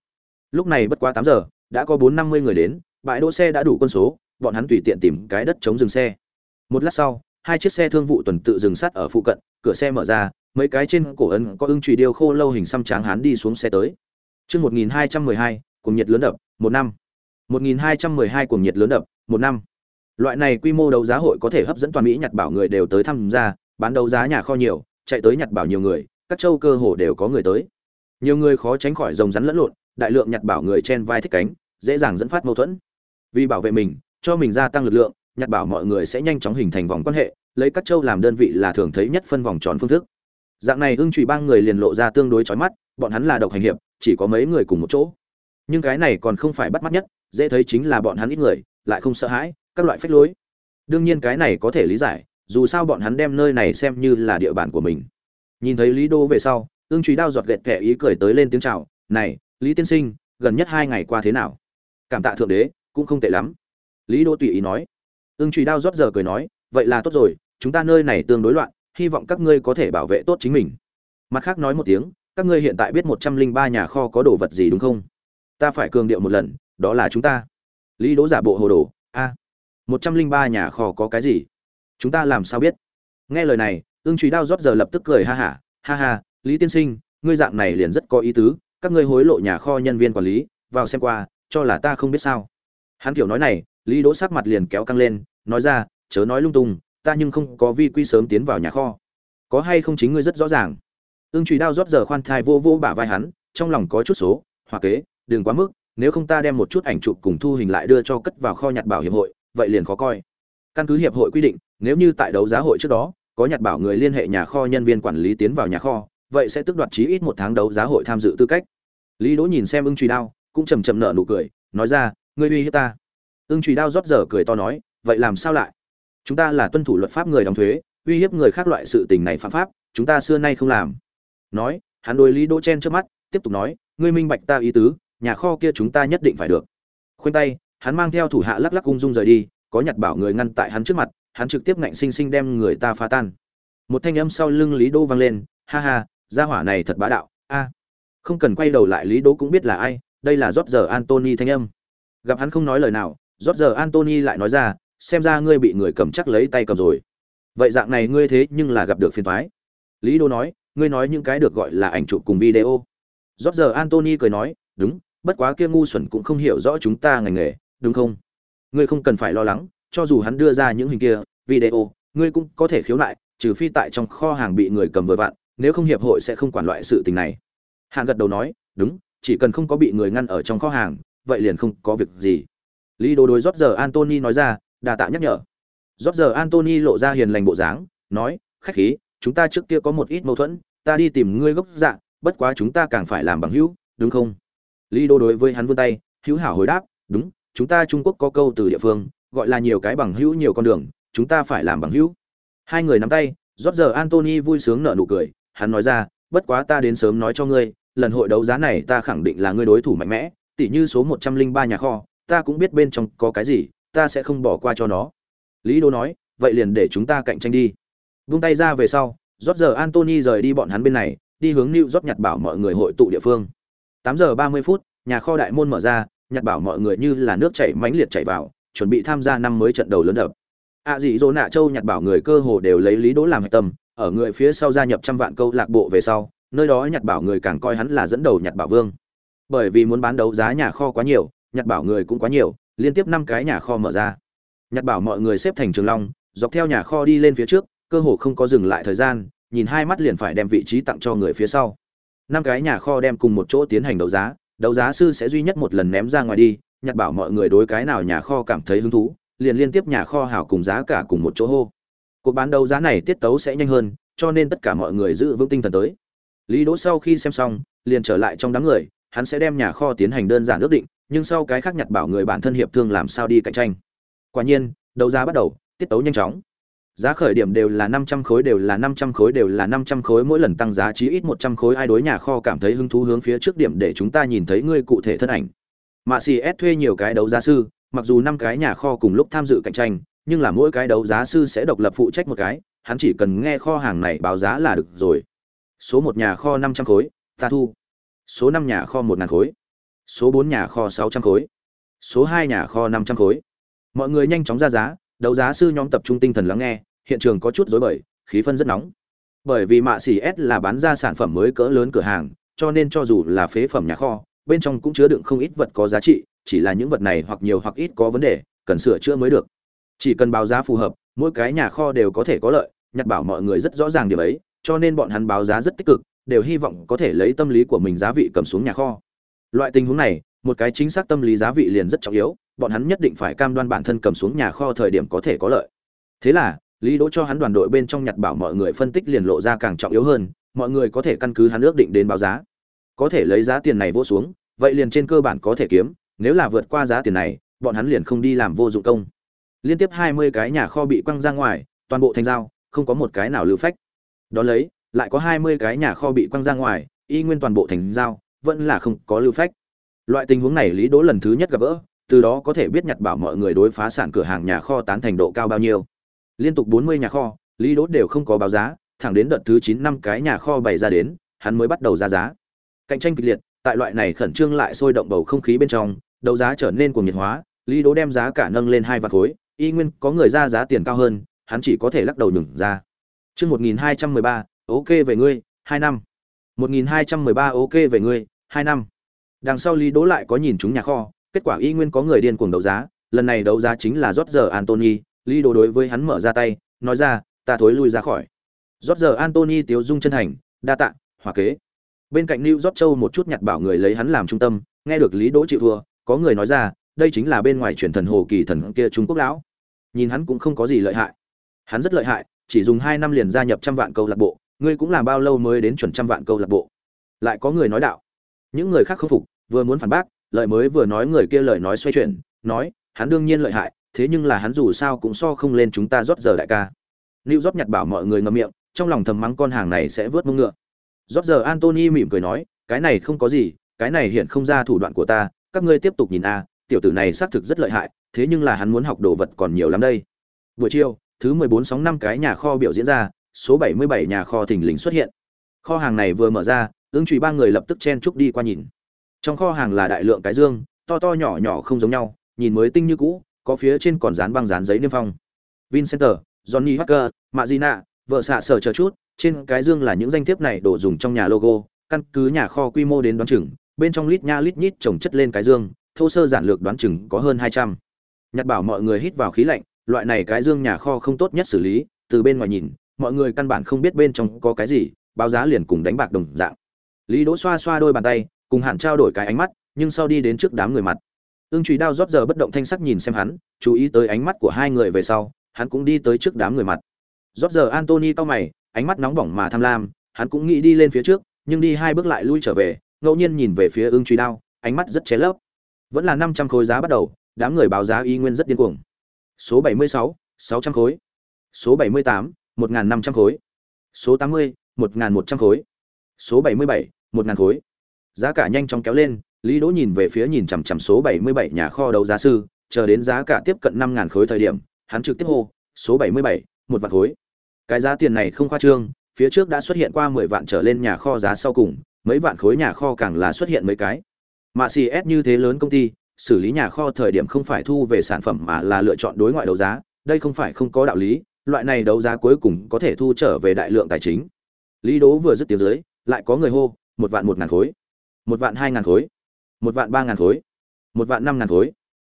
Lúc này bất quá tám giờ, đã có bốn năm mươi người đến bãi đỗ xe đã đủ quân số, bọn hắn tùy tiện tìm cái đất chống dừng xe. Một lát sau, hai chiếc xe thương vụ tuần tự dừng sát ở phụ cận, cửa xe mở ra, mấy cái trên cổ ấn có ưng trùy điêu khô lâu hình xăm tráng hán đi xuống xe tới. Chương một nghìn hai trăm mười hai cùng nhiệt lớn đập, một năm. Một nghìn hai trăm mười hai cùng nhiệt lớn đập, một năm. Loại này quy mô đấu giá hội có thể hấp dẫn toàn mỹ nhặt bảo người đều tới tham gia, bán đấu giá nhà kho nhiều, chạy tới nhặt bảo nhiều người, các châu cơ hồ đều có người tới. Nhiều người khó tránh khỏi rồng rắn lẫn lộn, đại lượng nhặt bảo người chen vai thích cánh, dễ dàng dẫn phát mâu thuẫn vì bảo vệ mình, cho mình gia tăng lực lượng, nhặt bảo mọi người sẽ nhanh chóng hình thành vòng quan hệ, lấy các châu làm đơn vị là thường thấy nhất phân vòng tròn phương thức. Dạng này ưng trụy ba người liền lộ ra tương đối chói mắt, bọn hắn là độc hành hiệp, chỉ có mấy người cùng một chỗ. Nhưng cái này còn không phải bắt mắt nhất, dễ thấy chính là bọn hắn ít người, lại không sợ hãi, các loại phách lối. Đương nhiên cái này có thể lý giải, dù sao bọn hắn đem nơi này xem như là địa bàn của mình. Nhìn thấy lý đô về sau ương truy đao giọt gẹt kẻ ý cười tới lên tiếng chào, này, lý tiên sinh, gần nhất hai ngày qua thế nào? Cảm tạ thượng đế cũng không tệ lắm. Lý Đỗ tùy ý nói. Ưng trùy đao rót giờ cười nói, vậy là tốt rồi, chúng ta nơi này tương đối loạn, hy vọng các ngươi có thể bảo vệ tốt chính mình. Mặt khác nói một tiếng, các ngươi hiện tại biết một trăm linh ba nhà kho có đồ vật gì đúng không? Ta phải cường điệu một lần, đó là chúng ta. Lý đỗ giả bộ hồ đồ, a, một trăm linh ba nhà kho có cái gì? Chúng ta làm sao biết? Nghe lời này, ưng trùy đao rót giờ lập tức cười ha hả, ha ha, lý tiên sinh, ngươi dạng này liền rất có ý tứ, các ngươi hối lộ nhà kho nhân viên quản lý, vào xem qua, cho là ta không biết sao hắn kiểu nói này, lý đỗ sắc mặt liền kéo căng lên, nói ra, chớ nói lung tung, ta nhưng không có vi quy sớm tiến vào nhà kho. Có hay không chính ngươi rất rõ ràng? Ương trùy đao rót giờ khoan thai vô vô bả vai hắn, trong lòng có chút số hoặc kế, đừng quá mức, nếu không ta đem một chút ảnh chụp cùng thu hình lại đưa cho cất vào kho nhặt bảo hiệp hội, vậy liền khó coi. Căn cứ hiệp hội quy định, nếu như tại đấu giá hội trước đó, có nhặt bảo người liên hệ nhà kho nhân viên quản lý tiến vào nhà kho, vậy sẽ tức đoạt chí ít một tháng đấu giá hội tham dự tư cách. Lý đỗ nhìn xem ưng truy đao, cũng chầm chậm nở nụ cười, nói ra ngươi uy hiếp ta. Ưng trùy đao rót giờ cười to nói, vậy làm sao lại? Chúng ta là tuân thủ luật pháp người đóng thuế, uy hiếp người khác loại sự tình này phạm pháp, chúng ta xưa nay không làm. Nói, hắn đối lý đỗ chen trước mắt, tiếp tục nói, ngươi minh bạch ta ý tứ, nhà kho kia chúng ta nhất định phải được. Khoanh tay, hắn mang theo thủ hạ lắc lắc ung dung rời đi, có nhặt bảo người ngăn tại hắn trước mặt, hắn trực tiếp ngạnh sinh sinh đem người ta phá tan. Một thanh âm sau lưng lý Đô vang lên, ha ha, gia hỏa này thật bá đạo, a. Không cần quay đầu lại, lý Đô cũng biết là ai, đây là rót giờ antony thanh âm gặp hắn không nói lời nào rót giờ antony lại nói ra, xem ra ngươi bị người cầm chắc lấy tay cầm rồi. Vậy dạng này ngươi thế nhưng là gặp được phiền thoái lý đô nói, ngươi nói những cái được gọi là ảnh chụp cùng video. Rót giờ antony cười nói, đúng, bất quá kia ngu xuẩn cũng không hiểu rõ chúng ta ngành nghề, đúng không? Ngươi không cần phải lo lắng, cho dù hắn đưa ra những hình kia, video, ngươi cũng có thể khiếu nại, trừ phi tại trong kho hàng bị người cầm vừa vặn, nếu không hiệp hội sẽ không quản loại sự tình này. Hạng gật đầu nói, đúng, chỉ cần không có bị người ngăn ở trong kho hàng vậy liền không có việc gì. Lý đồ đối rót giờ antony nói ra đà tạ nhắc nhở. Rót giờ antony lộ ra hiền lành bộ dáng, nói, khách khí, chúng ta trước kia có một ít mâu thuẫn, ta đi tìm ngươi gốc dạ bất quá chúng ta càng phải làm bằng hữu, đúng không? Lý đồ đối với hắn vươn tay, hữu hảo hồi đáp, đúng, chúng ta trung quốc có câu từ địa phương, gọi là nhiều cái bằng hữu nhiều con đường, chúng ta phải làm bằng hữu. Hai người nắm tay rót giờ antony vui sướng nở nụ cười, hắn nói ra, bất quá ta đến sớm nói cho ngươi, lần hội đấu giá này ta khẳng định là ngươi đối thủ mạnh mẽ Tỉ như số một trăm linh ba nhà kho, ta cũng biết bên trong có cái gì, ta sẽ không bỏ qua cho nó. Lý đô nói, vậy liền để chúng ta cạnh tranh đi. Vung tay ra về sau, rót giờ antony rời đi bọn hắn bên này, đi hướng new rót nhặt bảo mọi người hội tụ địa phương. Tám giờ ba mươi phút, nhà kho đại môn mở ra, nhặt bảo mọi người như là nước chảy mãnh liệt chảy vào, chuẩn bị tham gia năm mới trận đầu lớn đập. À dị dỗ nạ châu nhặt bảo người cơ hồ đều lấy lý đỗ làm tâm, ở người phía sau gia nhập trăm vạn câu lạc bộ về sau, nơi đó nhặt bảo người càng coi hắn là dẫn đầu nhặt bảo vương bởi vì muốn bán đấu giá nhà kho quá nhiều nhặt bảo người cũng quá nhiều, liên tiếp năm cái nhà kho mở ra. Nhặt bảo mọi người xếp thành trường long, dọc theo nhà kho đi lên phía trước, cơ hồ không có dừng lại thời gian, nhìn hai mắt liền phải đem vị trí tặng cho người phía sau. Năm cái nhà kho đem cùng một chỗ tiến hành đấu giá đấu giá sư sẽ duy nhất một lần ném ra ngoài đi nhặt bảo mọi người đối cái nào nhà kho cảm thấy hứng thú, liền liên tiếp nhà kho hảo cùng giá cả cùng một chỗ hô. Cuộc bán đấu giá này tiết tấu sẽ nhanh hơn, cho nên tất cả mọi người giữ vững tinh thần tới. Lý đỗ sau khi xem xong, liền trở lại trong đám người hắn sẽ đem nhà kho tiến hành đơn giản ước định, nhưng sau cái khác nhặt bảo người bản thân hiệp thương làm sao đi cạnh tranh. Quả nhiên, đấu giá bắt đầu, tiết tấu nhanh chóng. Giá khởi điểm đều là năm trăm khối, đều là năm trăm khối, đều là năm trăm khối, mỗi lần tăng giá chí ít một trăm khối, ai đối nhà kho cảm thấy hứng thú hướng phía trước điểm để chúng ta nhìn thấy ngươi cụ thể thân ảnh. Mạ xì s thuê nhiều cái đấu giá sư, mặc dù năm cái nhà kho cùng lúc tham dự cạnh tranh, nhưng là mỗi cái đấu giá sư sẽ độc lập phụ trách một cái, hắn chỉ cần nghe kho hàng này báo giá là được rồi. Số một nhà kho năm trăm khối, ta thu số năm nhà kho một ngàn khối. Số bốn nhà kho sáu trăm khối. Số hai nhà kho năm trăm khối. Mọi người nhanh chóng ra giá, đấu giá sư nhóm tập trung tinh thần lắng nghe, hiện trường có chút rối bời, khí phân rất nóng. Bởi vì mạ xỉ s là bán ra sản phẩm mới cỡ lớn cửa hàng, cho nên cho dù là phế phẩm nhà kho, bên trong cũng chứa đựng không ít vật có giá trị, chỉ là những vật này hoặc nhiều hoặc ít có vấn đề, cần sửa chữa mới được. Chỉ cần báo giá phù hợp, mỗi cái nhà kho đều có thể có lợi, nhặt bảo mọi người rất rõ ràng điều ấy, cho nên bọn hắn báo giá rất tích cực đều hy vọng có thể lấy tâm lý của mình giá vị cầm xuống nhà kho. Loại tình huống này, một cái chính xác tâm lý giá vị liền rất trọng yếu, bọn hắn nhất định phải cam đoan bản thân cầm xuống nhà kho thời điểm có thể có lợi. Thế là, lý đỗ cho hắn đoàn đội bên trong nhặt bảo mọi người phân tích liền lộ ra càng trọng yếu hơn, mọi người có thể căn cứ hắn ước định đến báo giá. Có thể lấy giá tiền này vô xuống, vậy liền trên cơ bản có thể kiếm, nếu là vượt qua giá tiền này, bọn hắn liền không đi làm vô dụng công. Liên tiếp hai mươi cái nhà kho bị quăng ra ngoài, toàn bộ thành dao không có một cái nào lưu phách. Đón lấy lại có hai mươi cái nhà kho bị quăng ra ngoài, y nguyên toàn bộ thành giao, vẫn là không có lưu phách. Loại tình huống này Lý Đỗ lần thứ nhất gặp gỡ, từ đó có thể biết nhặt bảo mọi người đối phá sản cửa hàng nhà kho tán thành độ cao bao nhiêu. Liên tục bốn mươi nhà kho, Lý Đỗ đều không có báo giá, thẳng đến đợt thứ chín năm cái nhà kho bày ra đến, hắn mới bắt đầu ra giá. Cạnh tranh kịch liệt, tại loại này khẩn trương lại sôi động bầu không khí bên trong, đấu giá trở nên cuồng nhiệt hóa, Lý Đỗ đem giá cả nâng lên hai vạn khối, y nguyên có người ra giá tiền cao hơn, hắn chỉ có thể lắc đầu nhường ra. Chương 1213, ok về ngươi, hai năm. Một nghìn hai trăm mười ba ok về ngươi, hai năm. Đằng sau lý đỗ lại có nhìn chúng nhà kho, kết quả y nguyên có người điên cuồng đấu giá, lần này đấu giá chính là rót giờ antony lý đỗ đối với hắn mở ra tay, nói ra, ta thối lui ra khỏi. Rót giờ antony tiếu dung chân thành, đa tạ, hòa kế. Bên cạnh new rót châu một chút nhặt bảo người lấy hắn làm trung tâm, nghe được lý đỗ chịu thua, có người nói ra, đây chính là bên ngoài truyền thần hồ kỳ thần kia trung quốc lão. Nhìn hắn cũng không có gì lợi hại. Hắn rất lợi hại, chỉ dùng hai năm liền gia nhập trăm vạn câu lạc bộ ngươi cũng làm bao lâu mới đến chuẩn trăm vạn câu lạc bộ? Lại có người nói đạo. Những người khác không phục, vừa muốn phản bác lợi mới vừa nói người kia lời nói xoay chuyển, nói, hắn đương nhiên lợi hại, thế nhưng là hắn dù sao cũng so không lên chúng ta rót giờ đại ca. Lưu rót nhặt bảo mọi người ngậm miệng, trong lòng thầm mắng con hàng này sẽ vớt mông ngựa. Rót giờ antony mỉm cười nói, cái này không có gì, cái này hiện không ra thủ đoạn của ta, các ngươi tiếp tục nhìn a, tiểu tử này xác thực rất lợi hại, thế nhưng là hắn muốn học đồ vật còn nhiều lắm đây. Buổi chiều, thứ mười bốn sóng năm cái nhà kho biểu diễn ra số bảy mươi bảy nhà kho thình lình xuất hiện. Kho hàng này vừa mở ra ứng trụy ba người lập tức chen chúc đi qua nhìn. Trong kho hàng là đại lượng cái dương to to nhỏ nhỏ không giống nhau nhìn mới tinh như cũ có phía trên còn dán băng dán giấy niêm phong. Vincenter johnny hacker Magina, vợ xạ sở chờ chút trên cái dương là những danh thiếp này đổ dùng trong nhà logo căn cứ nhà kho quy mô đến đoán chừng bên trong lít nha lít nhít chồng chất lên cái dương thô sơ giản lược đoán chừng có hơn hai trăm. Nhặt bảo mọi người hít vào khí lạnh loại này cái dương nhà kho không tốt nhất xử lý từ bên ngoài nhìn mọi người căn bản không biết bên trong có cái gì, báo giá liền cùng đánh bạc đồng dạng. Lý đỗ xoa xoa đôi bàn tay, cùng hẳn trao đổi cái ánh mắt, nhưng sau đi đến trước đám người mặt. Ương trùy đao rót giờ bất động thanh sắc nhìn xem hắn, chú ý tới ánh mắt của hai người về sau, hắn cũng đi tới trước đám người mặt. Rót giờ antony cau mày, ánh mắt nóng bỏng mà tham lam, hắn cũng nghĩ đi lên phía trước, nhưng đi hai bước lại lui trở về, ngẫu nhiên nhìn về phía ương truy đao, ánh mắt rất ché lấp. Vẫn là năm trăm khối giá bắt đầu, đám người báo giá y nguyên rất điên cuồng. Số bảy mươi sáu sáu trăm khối. Số bảy mươi tám một n g h n năm trăm khối. Số tám mươi, một n g h n một trăm khối. Số bảy mươi bảy, một ngàn khối. Giá cả nhanh chóng kéo lên, lý đỗ nhìn về phía nhìn chằm chằm số bảy mươi bảy nhà kho đấu giá sư, chờ đến giá cả tiếp cận năm ngàn khối thời điểm, hắn trực tiếp hô, số bảy mươi bảy, một vạn khối. Cái giá tiền này không khoa trương, phía trước đã xuất hiện qua mười vạn trở lên nhà kho giá sau cùng, mấy vạn khối nhà kho càng là xuất hiện mấy cái. Mạ xì như thế lớn công ty, xử lý nhà kho thời điểm không phải thu về sản phẩm mà là lựa chọn đối ngoại đấu giá, đây không phải không có đạo lý loại này đấu giá cuối cùng có thể thu trở về đại lượng tài chính. Lý đố vừa dứt tiếng dưới, lại có người hô, một vạn một ngàn khối, một vạn hai ngàn khối, một vạn ba ngàn khối, một vạn năm ngàn khối.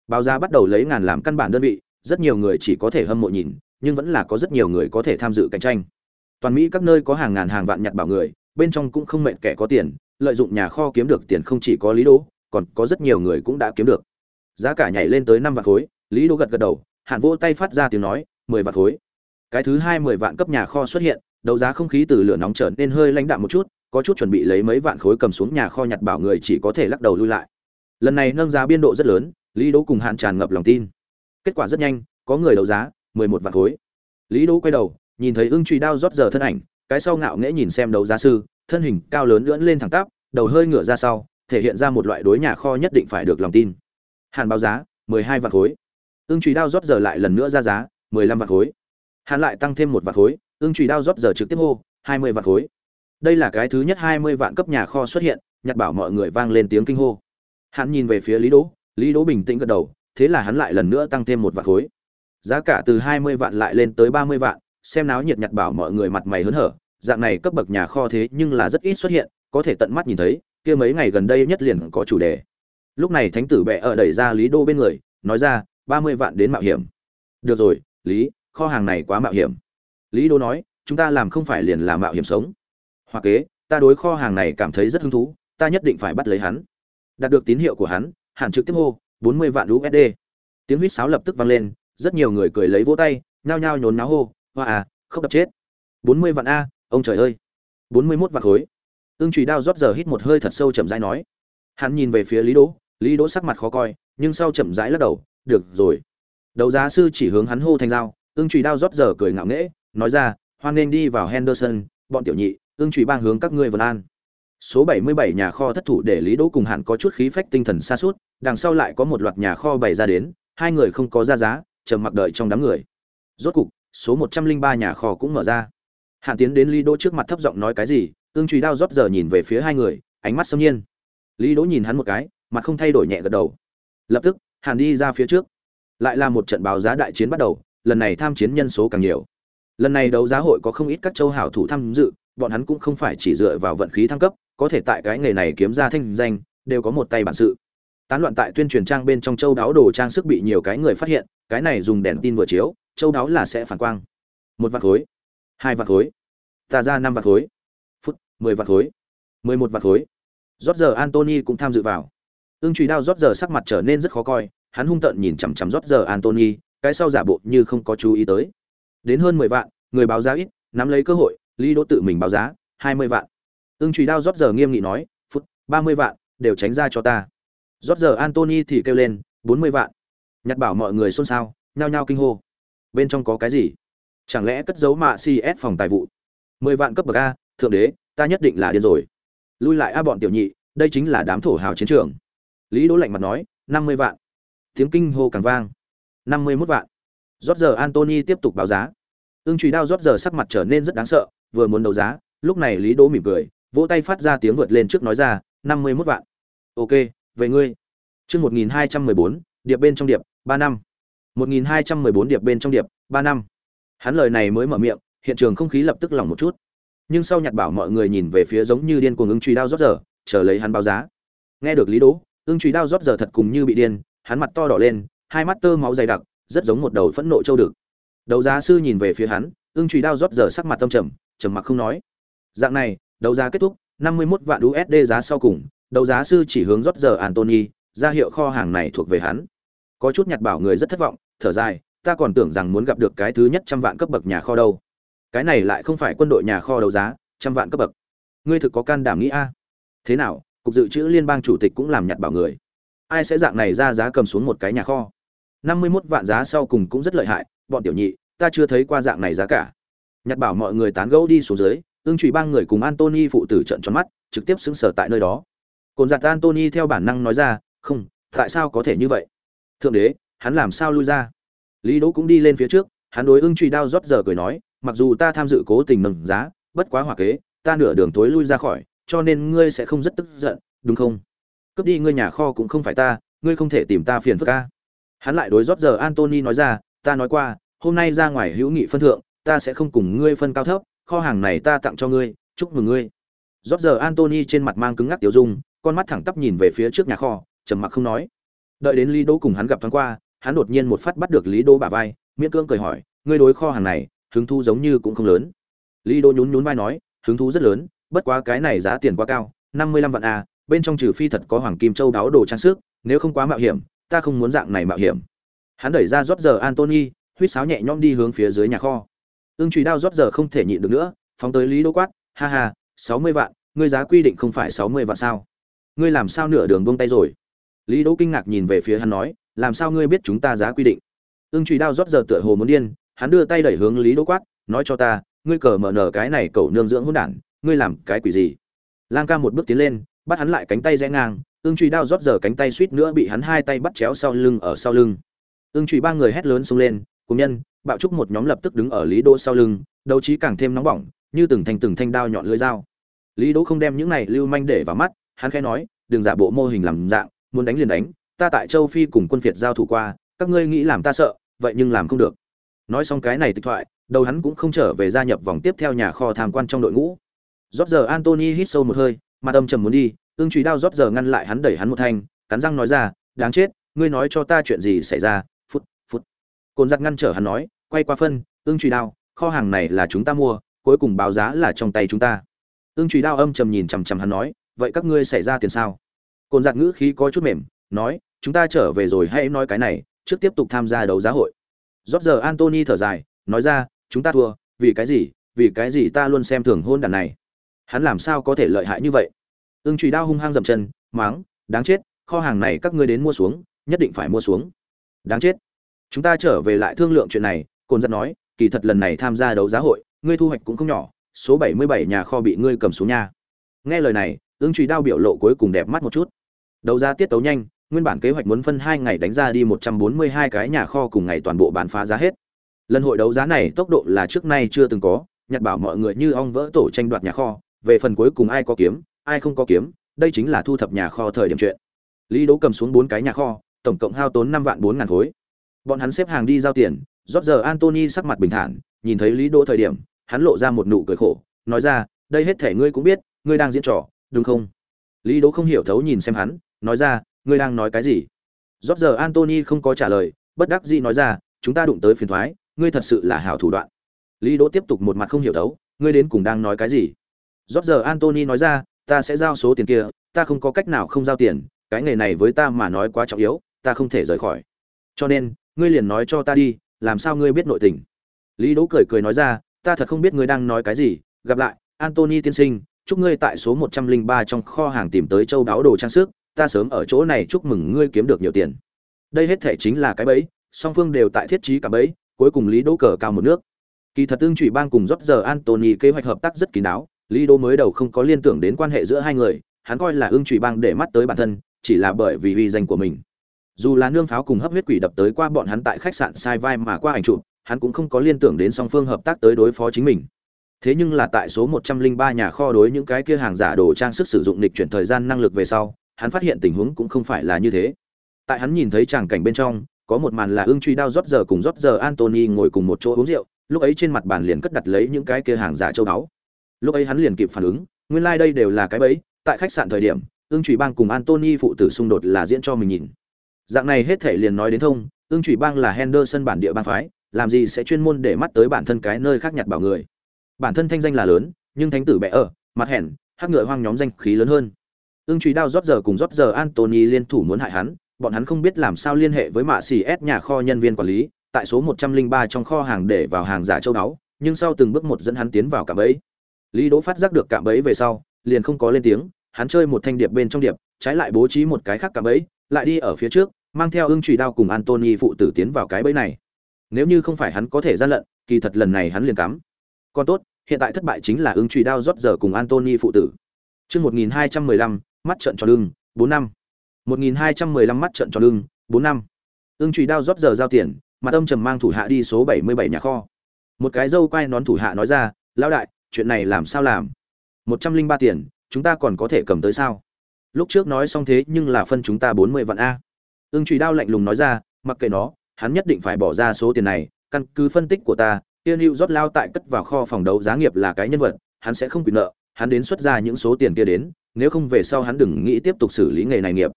Báo giá bắt đầu lấy ngàn làm căn bản đơn vị, rất nhiều người chỉ có thể hâm mộ nhìn, nhưng vẫn là có rất nhiều người có thể tham dự cạnh tranh. Toàn mỹ các nơi có hàng ngàn hàng vạn nhặt bảo người, bên trong cũng không mệnh kẻ có tiền, lợi dụng nhà kho kiếm được tiền không chỉ có lý đỗ, còn có rất nhiều người cũng đã kiếm được. Giá cả nhảy lên tới năm vạn khối, lý đỗ gật gật đầu, hạn vỗ tay phát ra tiếng nói, mười vạn khối cái thứ hai mười vạn cấp nhà kho xuất hiện, đấu giá không khí từ lửa nóng trở nên hơi lãnh đạm một chút, có chút chuẩn bị lấy mấy vạn khối cầm xuống nhà kho nhặt bảo người chỉ có thể lắc đầu lui lại. Lần này nâng giá biên độ rất lớn, lý đỗ cùng hạn tràn ngập lòng tin. Kết quả rất nhanh, có người đấu giá, mười một vạn khối. Lý đỗ quay đầu, nhìn thấy ưng truy đao rót giờ thân ảnh, cái sau ngạo nghễ nhìn xem đấu giá sư, thân hình cao lớn lưỡn lên thẳng tắp, đầu hơi ngửa ra sau, thể hiện ra một loại đối nhà kho nhất định phải được lòng tin. Hàn báo giá, mười hai vạn khối. Ưng truy đao rót giờ lại lần nữa ra giá, mười lăm vạn khối hắn lại tăng thêm một vạn khối, ương trùy đao rót giờ trực tiếp hô, hai mươi vạn khối. Đây là cái thứ nhất hai mươi vạn cấp nhà kho xuất hiện, nhặt bảo mọi người vang lên tiếng kinh hô. Hắn nhìn về phía lý đỗ lý đỗ bình tĩnh gật đầu, thế là hắn lại lần nữa tăng thêm một vạn khối. Giá cả từ hai mươi vạn lại lên tới ba mươi vạn, xem náo nhiệt nhặt bảo mọi người mặt mày hớn hở, dạng này cấp bậc nhà kho thế nhưng là rất ít xuất hiện, có thể tận mắt nhìn thấy, kia mấy ngày gần đây nhất liền có chủ đề. Lúc này thánh tử bệ ở đẩy ra lý đô bên người, nói ra, ba mươi vạn đến mạo hiểm. Được rồi, lý kho hàng này quá mạo hiểm. Lý đô nói, chúng ta làm không phải liền là mạo hiểm sống. Hoặc kế, ta đối kho hàng này cảm thấy rất hứng thú, ta nhất định phải bắt lấy hắn. Đạt được tín hiệu của hắn hàn trực tiếp hô, bốn mươi vạn usd tiếng huýt sáo lập tức vang lên, rất nhiều người cười lấy vỗ tay, nhao nhao nhốn náo hô, hoa à không đập chết. Bốn mươi vạn a, ông trời ơi. Bốn mươi mốt vạn khối. Ương trùy đao rót giờ hít một hơi thật sâu chậm rãi nói. Hắn nhìn về phía lý đỗ lý đỗ sắc mặt khó coi, nhưng sau chậm rãi lắc đầu, được rồi. Đầu giá sư chỉ hướng hắn hô thành dao ương trùy đao rót giờ cười ngạo nghễ, nói ra, hoan nghênh đi vào henderson, bọn tiểu nhị ương trùy bang hướng các ngươi vân an. Số 77 nhà kho thất thủ để lý đỗ cùng hắn có chút khí phách tinh thần xa suốt đằng sau lại có một loạt nhà kho bày ra đến, hai người không có ra giá, trầm mặc đợi trong đám người. Rốt cục, số 103 nhà kho cũng mở ra. Hạn tiến đến lý đỗ trước mặt thấp giọng nói cái gì ương trùy đao rót giờ nhìn về phía hai người, ánh mắt xâm nhiên. Lý đỗ nhìn hắn một cái, mặt không thay đổi nhẹ gật đầu. Lập tức, hàn đi ra phía trước. Lại là một trận báo giá đại chiến bắt đầu lần này tham chiến nhân số càng nhiều. Lần này đấu giá hội có không ít các châu hảo thủ tham dự, bọn hắn cũng không phải chỉ dựa vào vận khí thăng cấp, có thể tại cái nghề này kiếm ra thanh danh, đều có một tay bản sự. Tán loạn tại tuyên truyền trang bên trong châu đáo đồ trang sức bị nhiều cái người phát hiện, cái này dùng đèn tin vừa chiếu, châu đáo là sẽ phản quang. Một vạt khối, hai vạt khối, ta ra năm vạt khối, phút, mười vạt khối, mười một vạt khối. Rót giờ antony cũng tham dự vào. Ương trùy đao rót giờ sắc mặt trở nên rất khó coi, hắn hung tợn nhìn chằm chằm rót giờ antony cái sau giả bộ như không có chú ý tới. Đến hơn mười vạn, người báo giá ít, nắm lấy cơ hội, lý đỗ tự mình báo giá, hai mươi vạn. Ưng trùy đao rót giờ nghiêm nghị nói, phút, ba mươi vạn, đều tránh ra cho ta. Rót giờ antony thì kêu lên, bốn mươi vạn. Nhặt bảo mọi người xôn xao, nhao nhao kinh hô. Bên trong có cái gì? Chẳng lẽ cất giấu mạ cs phòng tài vụ? Mười vạn cấp bậc a, thượng đế, ta nhất định là điên rồi. Lui lại a bọn tiểu nhị, đây chính là đám thổ hào chiến trường. Lý đỗ lạnh mặt nói, năm mươi vạn. Tiếng kinh hô càng vang năm mươi mốt vạn. Rót giờ antony tiếp tục báo giá. Ưng trùy đao rót giờ sắc mặt trở nên rất đáng sợ, vừa muốn đấu giá, lúc này lý đỗ mỉm cười, vỗ tay phát ra tiếng vượt lên trước nói ra, năm mươi mốt vạn. Ok, về ngươi. Chương một nghìn hai trăm mười bốn, điệp bên trong điệp, ba năm. một nghìn hai trăm mười bốn, điệp bên trong điệp, ba năm. Hắn lời này mới mở miệng, hiện trường không khí lập tức lỏng một chút. Nhưng sau nhặt bảo mọi người nhìn về phía giống như điên cuồng ưng truy đao rót giờ chờ lấy hắn báo giá. Nghe được lý đỗ, ưng truy đao rót giờ thật cùng như bị điên, hắn mặt to đỏ lên hai mắt tơ máu dày đặc, rất giống một đầu phẫn nộ châu đực. Đấu giá sư nhìn về phía hắn, ưng truy đao rót giờ sắc mặt tâm trầm trầm mặc không nói. Dạng này, đấu giá kết thúc, năm mươi 51 vạn usd giá sau cùng, đấu giá sư chỉ hướng rót giờ antony ra hiệu kho hàng này thuộc về hắn. Có chút nhặt bảo người rất thất vọng, thở dài, ta còn tưởng rằng muốn gặp được cái thứ nhất trăm vạn cấp bậc nhà kho đâu. Cái này lại không phải quân đội nhà kho đấu giá, trăm vạn cấp bậc. Ngươi thực có can đảm nghĩ a? Thế nào, cục dự trữ liên bang chủ tịch cũng làm nhặt bảo người. Ai sẽ dạng này ra giá cầm xuống một cái nhà kho? Năm mươi 51 vạn giá sau cùng cũng rất lợi hại, bọn tiểu nhị, ta chưa thấy qua dạng này giá cả. Nhặt bảo mọi người tán gẫu đi xuống dưới, ương chủy ba người cùng antony phụ tử trận tròn mắt, trực tiếp xứng sở tại nơi đó. Côn giặt antony theo bản năng nói ra, không, tại sao có thể như vậy? Thượng đế, hắn làm sao lui ra? Lý đỗ cũng đi lên phía trước, hắn đối ương chủy đao rót giờ cười nói, mặc dù ta tham dự cố tình nâng giá, bất quá hòa kế, ta nửa đường tối lui ra khỏi, cho nên ngươi sẽ không rất tức giận, đúng không? Cướp đi ngươi nhà kho cũng không phải ta, ngươi không thể tìm ta phiền phức a." hắn lại đối rót giờ antony nói ra, ta nói qua, hôm nay ra ngoài hữu nghị phân thượng, ta sẽ không cùng ngươi phân cao thấp, kho hàng này ta tặng cho ngươi, chúc mừng ngươi. Rót giờ antony trên mặt mang cứng ngắc tiểu dung, con mắt thẳng tắp nhìn về phía trước nhà kho, trầm mặc không nói. Đợi đến lý đỗ cùng hắn gặp thoáng qua, hắn đột nhiên một phát bắt được lý đỗ bả vai, miễn cưỡng cười hỏi, ngươi đối kho hàng này, hứng thú giống như cũng không lớn. Lý đỗ nhún nhún vai nói, hứng thú rất lớn, bất quá cái này giá tiền quá cao, năm mươi lăm vạn a bên trong trừ phi thật có hoàng kim châu đáo đồ trang sức, nếu không quá mạo hiểm ta không muốn dạng này mạo hiểm. Hắn đẩy ra rót giờ antony huýt sáo nhẹ nhõm đi hướng phía dưới nhà kho. Ương trùy đao rót giờ không thể nhịn được nữa, phóng tới lý đỗ quát, ha ha, sáu mươi vạn, ngươi giá quy định không phải sáu mươi vạn sao? Ngươi làm sao nửa đường buông tay rồi? Lý đỗ kinh ngạc nhìn về phía hắn nói, làm sao ngươi biết chúng ta giá quy định? Ương trùy đao rót giờ tựa hồ muốn điên, hắn đưa tay đẩy hướng lý đỗ quát, nói cho ta, ngươi cờ mở nở cái này cậu nương dưỡng hỗn đản, ngươi làm cái quỷ gì? Lang ca một bước tiến lên bắt hắn lại cánh tay rẽ ngang ương truy đao rót giờ cánh tay suýt nữa bị hắn hai tay bắt chéo sau lưng ở sau lưng. Ương truy ba người hét lớn xông lên, cùng nhân, bạo trúc một nhóm lập tức đứng ở lý đỗ sau lưng, đấu trí càng thêm nóng bỏng, như từng thanh từng thanh đao nhọn lưỡi dao. Lý đỗ không đem những này lưu manh để vào mắt, hắn khẽ nói, đừng giả bộ mô hình làm dạng, muốn đánh liền đánh, ta tại châu phi cùng quân phiệt giao thủ qua, các ngươi nghĩ làm ta sợ, vậy nhưng làm không được. Nói xong cái này tịch thoại, đầu hắn cũng không trở về gia nhập vòng tiếp theo nhà kho tham quan trong đội ngũ. Rót giờ antony hít sâu một hơi mà tâm trầm muốn đi, ương trùy đao rót giờ ngăn lại hắn đẩy hắn một thanh, cắn răng nói ra, đáng chết, ngươi nói cho ta chuyện gì xảy ra? Phút phút. Cồn giặc ngăn trở hắn nói, quay qua phân, ương trùy đao, kho hàng này là chúng ta mua, cuối cùng báo giá là trong tay chúng ta. Ương trùy đao âm trầm nhìn chằm chằm hắn nói, vậy các ngươi xảy ra tiền sao? Cồn giặc ngữ khí có chút mềm, nói, chúng ta trở về rồi hãy nói cái này, trước tiếp tục tham gia đấu giá hội. Rót giờ antony thở dài, nói ra, chúng ta thua, vì cái gì, vì cái gì ta luôn xem thường hôn đàn này? Hắn làm sao có thể lợi hại như vậy? Ưng trùy đao hung hăng dậm chân, máng, đáng chết, kho hàng này các ngươi đến mua xuống, nhất định phải mua xuống. Đáng chết. Chúng ta trở về lại thương lượng chuyện này cồn giật nói, kỳ thật lần này tham gia đấu giá hội, ngươi thu hoạch cũng không nhỏ, số bảy mươi bảy nhà kho bị ngươi cầm xuống nhà nghe lời này, ưng trùy đao biểu lộ cuối cùng đẹp mắt một chút. Đấu giá tiết tấu nhanh, nguyên bản kế hoạch muốn phân hai ngày đánh ra đi một trăm bốn mươi hai cái nhà kho cùng ngày toàn bộ bán phá giá hết. Lần hội đấu giá này tốc độ là trước nay chưa từng có, nhặt bảo mọi người như ong vỡ tổ tranh đoạt nhà kho về phần cuối cùng ai có kiếm, ai không có kiếm, đây chính là thu thập nhà kho thời điểm chuyện. Lý đỗ cầm xuống bốn cái nhà kho, tổng cộng hao tốn năm vạn bốn ngàn khối. Bọn hắn xếp hàng đi giao tiền, rót giờ antony sắc mặt bình thản, nhìn thấy lý đỗ thời điểm, hắn lộ ra một nụ cười khổ, nói ra, đây hết thể ngươi cũng biết, ngươi đang diễn trò, đúng không? Lý đỗ không hiểu thấu nhìn xem hắn, nói ra, ngươi đang nói cái gì? Rót giờ antony không có trả lời, bất đắc dĩ nói ra, chúng ta đụng tới phiền thoái, ngươi thật sự là hảo thủ đoạn. Lý đỗ tiếp tục một mặt không hiểu thấu, ngươi đến cùng đang nói cái gì? Rót giờ antony nói ra, ta sẽ giao số tiền kia, ta không có cách nào không giao tiền, cái nghề này với ta mà nói quá trọng yếu, ta không thể rời khỏi. Cho nên, ngươi liền nói cho ta đi, làm sao ngươi biết nội tình? Lý đỗ cười cười nói ra, ta thật không biết ngươi đang nói cái gì, gặp lại antony tiên sinh, chúc ngươi tại số một trăm linh ba trong kho hàng tìm tới châu đáo đồ trang sức, ta sớm ở chỗ này chúc mừng ngươi kiếm được nhiều tiền. Đây hết thể chính là cái bẫy, song phương đều tại thiết trí cả bẫy, cuối cùng lý đỗ cờ cao một nước. Kỳ thật tương trụy bang cùng rót giờ antony kế hoạch hợp tác rất kín đáo lý đỗ mới đầu không có liên tưởng đến quan hệ giữa hai người, hắn coi là ưng trụy bang để mắt tới bản thân, chỉ là bởi vì uy danh của mình. Dù là nương pháo cùng hấp huyết quỷ đập tới qua bọn hắn tại khách sạn sai vai mà qua ảnh chụp, hắn cũng không có liên tưởng đến song phương hợp tác tới đối phó chính mình. Thế nhưng là tại số 103 nhà kho đối những cái kia hàng giả đồ trang sức sử dụng lịch chuyển thời gian năng lực về sau, hắn phát hiện tình huống cũng không phải là như thế. Tại hắn nhìn thấy tràng cảnh bên trong, có một màn là ưng truy đao rót giờ cùng rót giờ antony ngồi cùng một chỗ uống rượu, lúc ấy trên mặt bàn liền cất đặt lấy những cái kia hàng giả châu báu lúc ấy hắn liền kịp phản ứng, nguyên lai、like、đây đều là cái bẫy, tại khách sạn thời điểm ương trụy bang cùng antony phụ tử xung đột là diễn cho mình nhìn. Dạng này hết thể liền nói đến thông ương trụy bang là henderson bản địa bang phái, làm gì sẽ chuyên môn để mắt tới bản thân cái nơi khác nhặt bảo người. Bản thân thanh danh là lớn, nhưng thánh tử bẽ ở, mặt hẻn, hắc ngựa hoang nhóm danh khí lớn hơn. Ương trụy đao rót giờ cùng rót giờ antony liên thủ muốn hại hắn, bọn hắn không biết làm sao liên hệ với mạ xì s nhà kho nhân viên quản lý, tại số 103 trong kho hàng để vào hàng giả châu báu nhưng sau từng bước một dẫn hắn tiến vào cả bẫy lý đỗ phát giác được cạm bẫy về sau liền không có lên tiếng hắn chơi một thanh điệp bên trong điệp trái lại bố trí một cái khác cạm bẫy lại đi ở phía trước mang theo ưng chùy đao cùng Anthony phụ tử tiến vào cái bẫy này nếu như không phải hắn có thể gian lận kỳ thật lần này hắn liền cắm còn tốt hiện tại thất bại chính là ưng chùy đao rót giờ cùng Anthony phụ tử Chương 1215, mắt trận tròn lưng, 4 năm. 1215 mắt trận tròn lưng, 4 năm. Ưng chùy đao rót giờ giao tiền, mà tâm trầm mang thủ hạ đi số 77 nhà kho. Một cái dâu quay nón thủ hạ nói ra, lão đại, chuyện này làm sao làm? 103 tiền, chúng ta còn có thể cầm tới sao? Lúc trước nói xong thế nhưng là phân chúng ta 40 vạn a. Ưng chùy đao lạnh lùng nói ra, mặc kệ nó, hắn nhất định phải bỏ ra số tiền này, căn cứ phân tích của ta, Tiên Hữu rót lao tại cất vào kho phòng đấu giá nghiệp là cái nhân vật, hắn sẽ không quyền nợ, hắn đến xuất ra những số tiền kia đến, nếu không về sau hắn đừng nghĩ tiếp tục xử lý nghề này nghiệp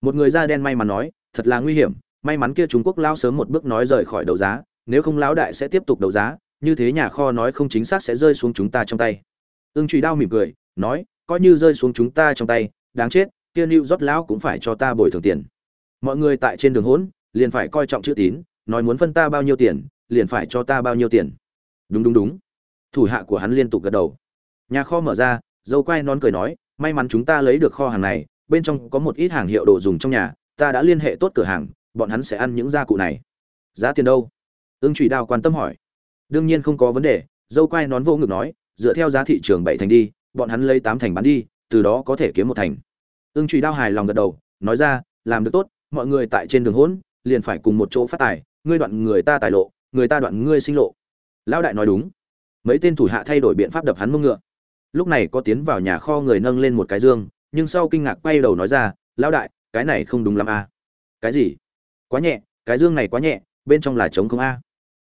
một người da đen may mắn nói thật là nguy hiểm may mắn kia trung quốc lao sớm một bước nói rời khỏi đấu giá nếu không lão đại sẽ tiếp tục đấu giá như thế nhà kho nói không chính xác sẽ rơi xuống chúng ta trong tay. Ương truy đao mỉm cười, nói, coi như rơi xuống chúng ta trong tay, đáng chết, kia lưu rót lão cũng phải cho ta bồi thường tiền. Mọi người tại trên đường hỗn, liền phải coi trọng chữ tín, nói muốn phân ta bao nhiêu tiền, liền phải cho ta bao nhiêu tiền. Đúng đúng đúng. Thủ hạ của hắn liên tục gật đầu. Nhà kho mở ra, dâu quay nón cười nói, may mắn chúng ta lấy được kho hàng này, bên trong có một ít hàng hiệu đồ dùng trong nhà, ta đã liên hệ tốt cửa hàng, bọn hắn sẽ ăn những gia cụ này. Giá tiền đâu? Ương trụy đao quan tâm hỏi đương nhiên không có vấn đề, dâu quai nón vô ngực nói, dựa theo giá thị trường bảy thành đi, bọn hắn lấy tám thành bán đi, từ đó có thể kiếm một thành. Ưng trụy đao hài lòng gật đầu, nói ra, làm được tốt, mọi người tại trên đường hỗn, liền phải cùng một chỗ phát tài, ngươi đoạn người ta tài lộ, người ta đoạn ngươi sinh lộ. Lão đại nói đúng. Mấy tên thủ hạ thay đổi biện pháp đập hắn mông ngựa. Lúc này có tiến vào nhà kho người nâng lên một cái dương, nhưng sau kinh ngạc quay đầu nói ra, lão đại, cái này không đúng lắm a. Cái gì? Quá nhẹ, cái dương này quá nhẹ, bên trong là trống không a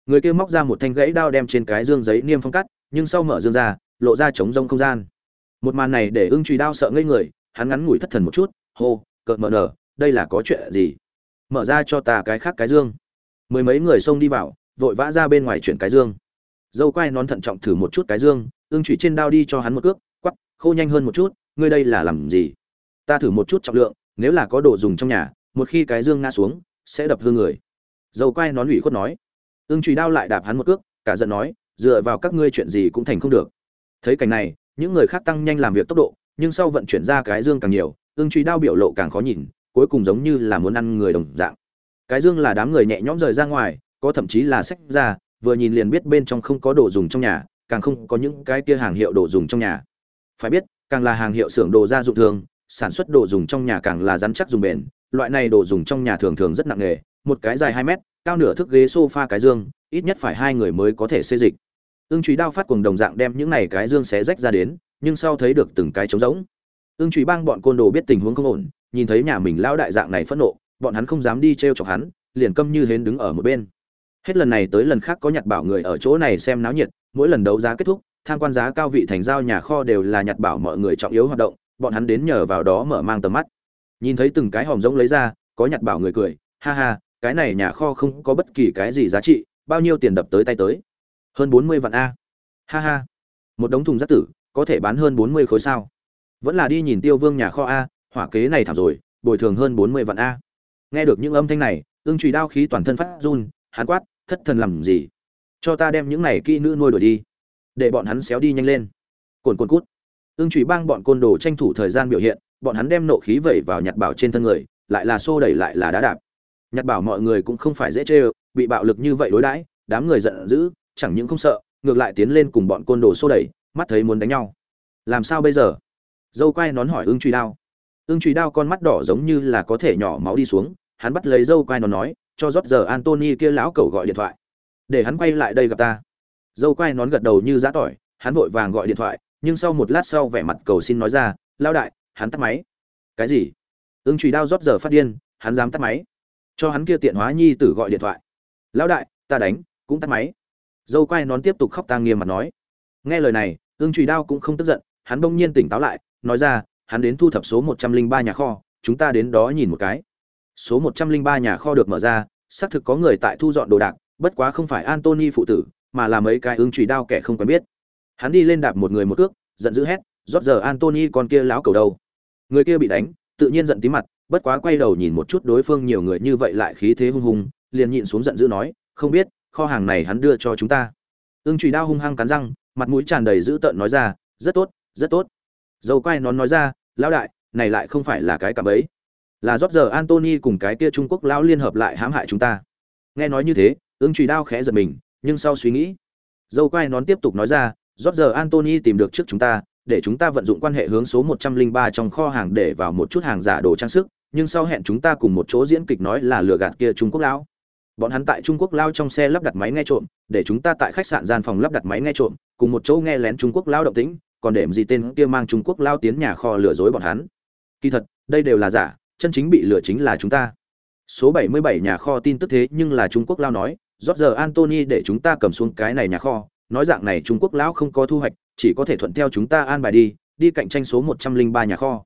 người kia móc ra một thanh gãy đao đem trên cái dương giấy niêm phong cắt, nhưng sau mở dương ra, lộ ra trống rông không gian. Một màn này để ưng trùy đao sợ ngây người, hắn ngắn ngủi thất thần một chút, hô, cợt mở nở, đây là có chuyện gì? Mở ra cho ta cái khác cái dương. Mười mấy người xông đi vào, vội vã ra bên ngoài chuyển cái dương. Dâu quai nón thận trọng thử một chút cái dương ương trùy trên đao đi cho hắn một cước quắp khô nhanh hơn một chút, ngươi đây là làm gì? Ta thử một chút trọng lượng, nếu là có đồ dùng trong nhà, một khi cái dương ngã xuống, sẽ đập hư người. Dâu quai nón ủy khuất nói ương trùy đao lại đạp hắn một cước, cả giận nói, dựa vào các ngươi chuyện gì cũng thành không được. Thấy cảnh này, những người khác tăng nhanh làm việc tốc độ, nhưng sau vận chuyển ra cái dương càng nhiều ương truy đao biểu lộ càng khó nhìn, cuối cùng giống như là muốn ăn người đồng dạng. Cái dương là đám người nhẹ nhõm rời ra ngoài, có thậm chí là sách ra, vừa nhìn liền biết bên trong không có đồ dùng trong nhà, càng không có những cái kia hàng hiệu đồ dùng trong nhà. Phải biết, càng là hàng hiệu xưởng đồ gia dụng thường, sản xuất đồ dùng trong nhà càng là rắn chắc dùng bền, loại này đồ dùng trong nhà thường thường rất nặng nghề một cái dài hai mét, cao nửa thước ghế sofa cái dương, ít nhất phải hai người mới có thể xê dịch. Ương trùy đao phát cùng đồng dạng đem những này cái dương xé rách ra đến, nhưng sau thấy được từng cái trống rỗng. Ương trùy bang bọn côn đồ biết tình huống không ổn, nhìn thấy nhà mình lão đại dạng này phẫn nộ, bọn hắn không dám đi t r e o chọc hắn, liền câm như hến đứng ở một bên. Hết lần này tới lần khác có nhặt bảo người ở chỗ này xem náo nhiệt, mỗi lần đấu giá kết thúc, tham quan giá cao vị thành giao nhà kho đều là nhặt bảo mọi người trọng yếu hoạt động, bọn hắn đến nhờ vào đó mở mang tầm mắt. Nhìn thấy từng cái hòm rỗng lấy ra, có nhặt bảo người cười, ha ha cái này nhà kho không có bất kỳ cái gì giá trị, bao nhiêu tiền đập tới tay tới? Hơn bốn mươi vạn a. Ha ha. Một đống thùng rác tử, có thể bán hơn bốn mươi khối sao? Vẫn là đi nhìn tiêu vương nhà kho a, hỏa kế này thảm rồi, bồi thường hơn bốn mươi vạn a. Nghe được những âm thanh này, ương trùy đao khí toàn thân phát run, hắn quát, thất thần làm gì? Cho ta đem những này kỹ nữ nuôi đuổi đi. Để bọn hắn xéo đi nhanh lên. Cồn cồn cút. Ương trùy bang bọn côn đồ tranh thủ thời gian biểu hiện, bọn hắn đem nộ khí vẩy vào nhặt bảo trên thân người, lại là xô đẩy lại là đá đạp nhặt bảo mọi người cũng không phải dễ chê bị bạo lực như vậy đối đãi, đám người giận dữ, chẳng những không sợ, ngược lại tiến lên cùng bọn côn đồ xô đẩy, mắt thấy muốn đánh nhau. Làm sao bây giờ? Dâu quay nón hỏi ưng truy đao. Ưng truy đao con mắt đỏ giống như là có thể nhỏ máu đi xuống, hắn bắt lấy dâu quay nón nói, cho rót giờ antony kia lão cẩu gọi điện thoại. Để hắn quay lại đây gặp ta. Dâu quay nón gật đầu như giã tỏi, hắn vội vàng gọi điện thoại, nhưng sau một lát sau vẻ mặt cầu xin nói ra lao đại, hắn tắt máy. Cái gì? Ưng truy đao rót giờ phát điên, hắn dám tắt máy cho hắn kia tiện hóa nhi tử gọi điện thoại. Lão đại, ta đánh, cũng tắt máy. Dâu quay nón tiếp tục khóc tang nghiêm mặt nói. Nghe lời này ương truy đao cũng không tức giận, hắn bỗng nhiên tỉnh táo lại, nói ra, hắn đến thu thập số một trăm linh ba nhà kho, chúng ta đến đó nhìn một cái. Số một trăm linh ba nhà kho được mở ra, xác thực có người tại thu dọn đồ đạc, bất quá không phải antony phụ tử, mà là mấy cái ương truy đao kẻ không quen biết. Hắn đi lên đạp một người một cước, giận dữ hét rót giờ antony con kia láo cầu đầu. người kia bị đánh, tự nhiên giận tí mặt bất quá quay đầu nhìn một chút đối phương nhiều người như vậy lại khí thế hung hùng liền nhịn xuống giận dữ nói, không biết, kho hàng này hắn đưa cho chúng ta. Ương trùy đao hung hăng cắn răng, mặt mũi tràn đầy dữ tợn nói ra, rất tốt rất tốt. Dầu quay nón nói ra, lão đại, này lại không phải là cái cạm ấy là rót giờ antony cùng cái kia trung quốc lão liên hợp lại hãm hại chúng ta. Nghe nói như thế, ương trùy đao khẽ giật mình, nhưng sau suy nghĩ dâu quay nón tiếp tục nói ra, rót giờ antony tìm được trước chúng ta để chúng ta vận dụng quan hệ hướng số 103 trong kho hàng để vào một chút hàng giả đồ trang sức, nhưng sau hẹn chúng ta cùng một chỗ diễn kịch nói là lừa gạt kia trung quốc lão. Bọn hắn tại trung quốc lao trong xe lắp đặt máy nghe trộm, để chúng ta tại khách sạn gian phòng lắp đặt máy nghe trộm, cùng một chỗ nghe lén trung quốc lao động tĩnh, còn để gì tên kia mang trung quốc lao tiến nhà kho lừa dối bọn hắn. Kỳ thật, đây đều là giả, chân chính bị lừa chính là chúng ta. Số 77 nhà kho tin tức thế nhưng là trung quốc lao nói rót giờ antony để chúng ta cầm xuống cái này nhà kho, nói dạng này trung quốc lão không có thu hoạch chỉ có thể thuận theo chúng ta an bài đi đi cạnh tranh số 103 nhà kho.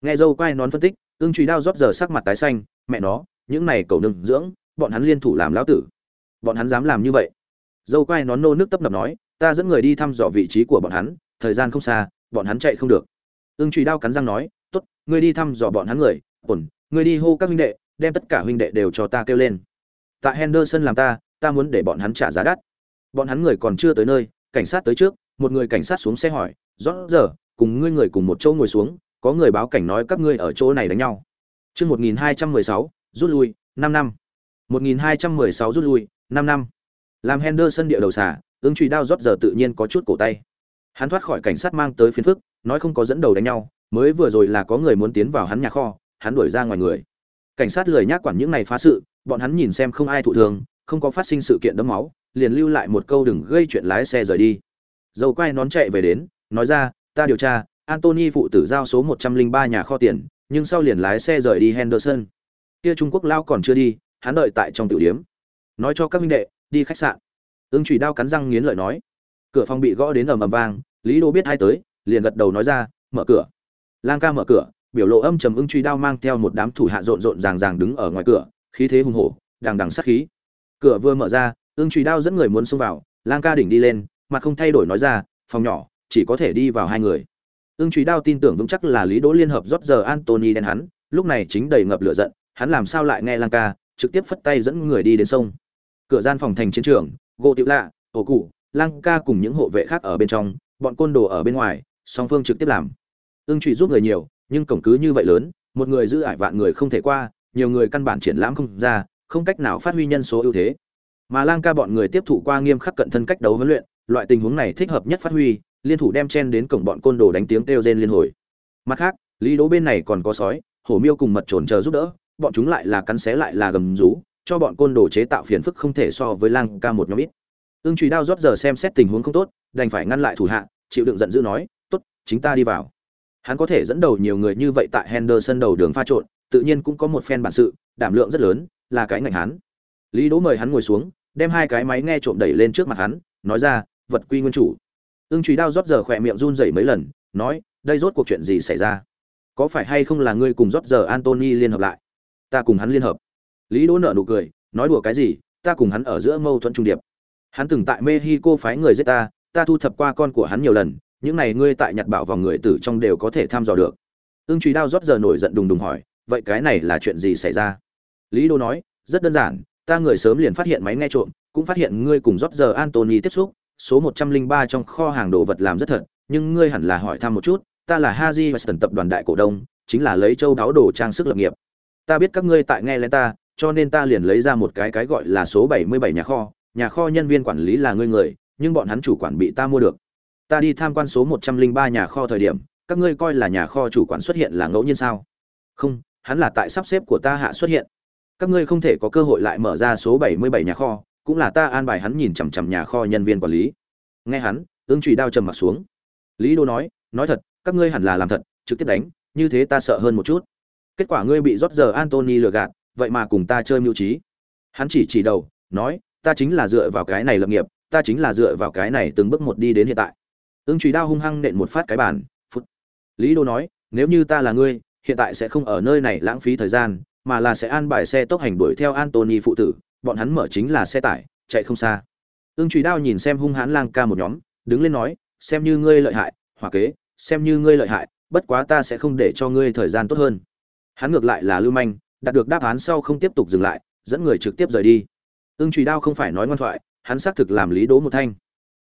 Nghe dâu quai nón phân tích, ương truy đao rót giờ sắc mặt tái xanh, mẹ nó, những này cầu nương dưỡng, bọn hắn liên thủ làm lão tử. Bọn hắn dám làm như vậy. Dâu quai nón nô nước tấp nập nói, ta dẫn người đi thăm dò vị trí của bọn hắn, thời gian không xa, bọn hắn chạy không được. Ưng trùy đao cắn răng nói, tốt, ngươi đi thăm dò bọn hắn người, ổn, ngươi đi hô các huynh đệ, đem tất cả huynh đệ đều cho ta kêu lên. Tại henderson làm ta ta muốn để bọn hắn trả giá đắt. Bọn hắn người còn chưa tới nơi, cảnh sát tới trước một người cảnh sát xuống xe hỏi, rõ giờ, cùng ngươi người cùng một chỗ ngồi xuống, có người báo cảnh nói các ngươi ở chỗ này đánh nhau. Chương một nghìn hai trăm mười sáu, rút lui, năm năm. Một nghìn hai trăm mười sáu rút lui, năm năm. Làm henderson địa đầu xả ứng truy đao rót giờ tự nhiên có chút cổ tay. Hắn thoát khỏi cảnh sát mang tới phiến phức, nói không có dẫn đầu đánh nhau, mới vừa rồi là có người muốn tiến vào hắn nhà kho, hắn đuổi ra ngoài người. Cảnh sát lười nhác quản những này phá sự, bọn hắn nhìn xem không ai thụ thường, không có phát sinh sự kiện đẫm máu, liền lưu lại một câu đừng gây chuyện lái xe rời đi dầu quay nón chạy về đến, nói ra, ta điều tra antony phụ tử giao số một trăm linh ba nhà kho tiền, nhưng sau liền lái xe rời đi henderson. Kia trung quốc lao còn chưa đi, hắn đợi tại trong tiểu điếm. Nói cho các minh đệ, đi khách sạn. Ương trùy đao cắn răng nghiến lợi nói. Cửa phòng bị gõ đến ầm ầm vang, lý đô biết hai tới, liền gật đầu nói ra, mở cửa. Lang ca mở cửa, biểu lộ âm trầm ưng truy đao mang theo một đám thủ hạ rộn rộn ràng ràng đứng ở ngoài cửa, khí thế hùng hổ, đằng đằng sát khí. Cửa vừa mở ra, ưng truy đao dẫn người muốn xông vào, lang ca đỉnh đi lên mà không thay đổi nói ra, phòng nhỏ, chỉ có thể đi vào hai người. Ưng truy đao tin tưởng vững chắc là lý đỗ liên hợp rót giờ antony đen hắn, lúc này chính đầy ngập lửa giận, hắn làm sao lại nghe lang ca, trực tiếp phất tay dẫn người đi đến sông. Cửa gian phòng thành chiến trường gỗ tiểu lạ, ổ cụ, lang ca cùng những hộ vệ khác ở bên trong, bọn côn đồ ở bên ngoài, song phương trực tiếp làm. Ưng trụy giúp người nhiều, nhưng cổng cứ như vậy lớn, một người giữ ải vạn người không thể qua, nhiều người căn bản triển lãm không ra, không cách nào phát huy nhân số ưu thế. Mà lang ca bọn người tiếp thụ qua nghiêm khắc cận thân cách đấu huấn luyện loại tình huống này thích hợp nhất phát huy, liên thủ đem chen đến cổng bọn côn đồ đánh tiếng kêu rên liên hồi. Mặt khác, lý đỗ bên này còn có sói, hổ miêu cùng mật trồn chờ giúp đỡ, bọn chúng lại là cắn xé lại là gầm rú, cho bọn côn đồ chế tạo phiền phức không thể so với lang ca một nhóm ít. Ương trùy đao rót giờ xem xét tình huống không tốt, đành phải ngăn lại thủ hạ, chịu đựng giận dữ nói, tốt, chính ta đi vào. Hắn có thể dẫn đầu nhiều người như vậy tại henderson đầu đường pha trộn, tự nhiên cũng có một phen bản sự, đảm lượng rất lớn, là cái ngành hắn. Lý đỗ mời hắn ngồi xuống, đem hai cái máy nghe trộm đẩy lên trước mặt hắn, nói ra vật quy nguyên chủ. Ương trùy đao rót giờ khỏe miệng run rẩy mấy lần, nói, đây rốt cuộc chuyện gì xảy ra? Có phải hay không là ngươi cùng rót giờ antony liên hợp lại? Ta cùng hắn liên hợp. Lý đỗ nợ nụ cười, nói đùa cái gì? Ta cùng hắn ở giữa mâu thuẫn trung điệp. Hắn từng tại mexico phái người giết ta ta thu thập qua con của hắn nhiều lần, những này ngươi tại nhặt bảo vòng người tử trong đều có thể thăm dò được. Ương trùy đao rót giờ nổi giận đùng đùng hỏi, vậy cái này là chuyện gì xảy ra? Lý đô nói, rất đơn giản, ta người sớm liền phát hiện máy nghe trộm, cũng phát hiện ngươi cùng rót giờ antony tiếp xúc số một trăm linh ba trong kho hàng đồ vật làm rất thật, nhưng ngươi hẳn là hỏi thăm một chút, ta là haji weston tập đoàn đại cổ đông, chính là lấy châu đáo đồ trang sức lập nghiệp. Ta biết các ngươi tại nghe lên ta, cho nên ta liền lấy ra một cái cái gọi là số bảy mươi bảy nhà kho nhà kho nhân viên quản lý là ngươi người, nhưng bọn hắn chủ quản bị ta mua được. Ta đi tham quan số một trăm linh ba nhà kho thời điểm, các ngươi coi là nhà kho chủ quản xuất hiện là ngẫu nhiên sao? Không, hắn là tại sắp xếp của ta hạ xuất hiện. Các ngươi không thể có cơ hội lại mở ra số bảy mươi bảy nhà kho cũng là ta an bài hắn nhìn chằm chằm nhà kho nhân viên quản lý. Nghe hắn ương trùy đao trầm mặt xuống. Lý đô nói nói thật, các ngươi hẳn là làm thật, trực tiếp đánh, như thế ta sợ hơn một chút. Kết quả ngươi bị rót giờ antony lừa gạt, vậy mà cùng ta chơi mưu trí. Hắn chỉ chỉ đầu, nói, ta chính là dựa vào cái này lập nghiệp, ta chính là dựa vào cái này từng bước một đi đến hiện tại. Ương trùy đao hung hăng nện một phát cái bàn phút lý đô nói, nếu như ta là ngươi, hiện tại sẽ không ở nơi này lãng phí thời gian, mà là sẽ an bài xe tốc hành đuổi theo antony phụ tử bọn hắn mở chính là xe tải, chạy không xa. Ương trùy đao nhìn xem hung hãn lang ca một nhóm, đứng lên nói, xem như ngươi lợi hại hòa kế, xem như ngươi lợi hại, bất quá ta sẽ không để cho ngươi thời gian tốt hơn. Hắn ngược lại là lưu manh, đạt được đáp án sau không tiếp tục dừng lại, dẫn người trực tiếp rời đi. Ương trùy đao không phải nói ngoan thoại, hắn xác thực làm lý đố một thanh.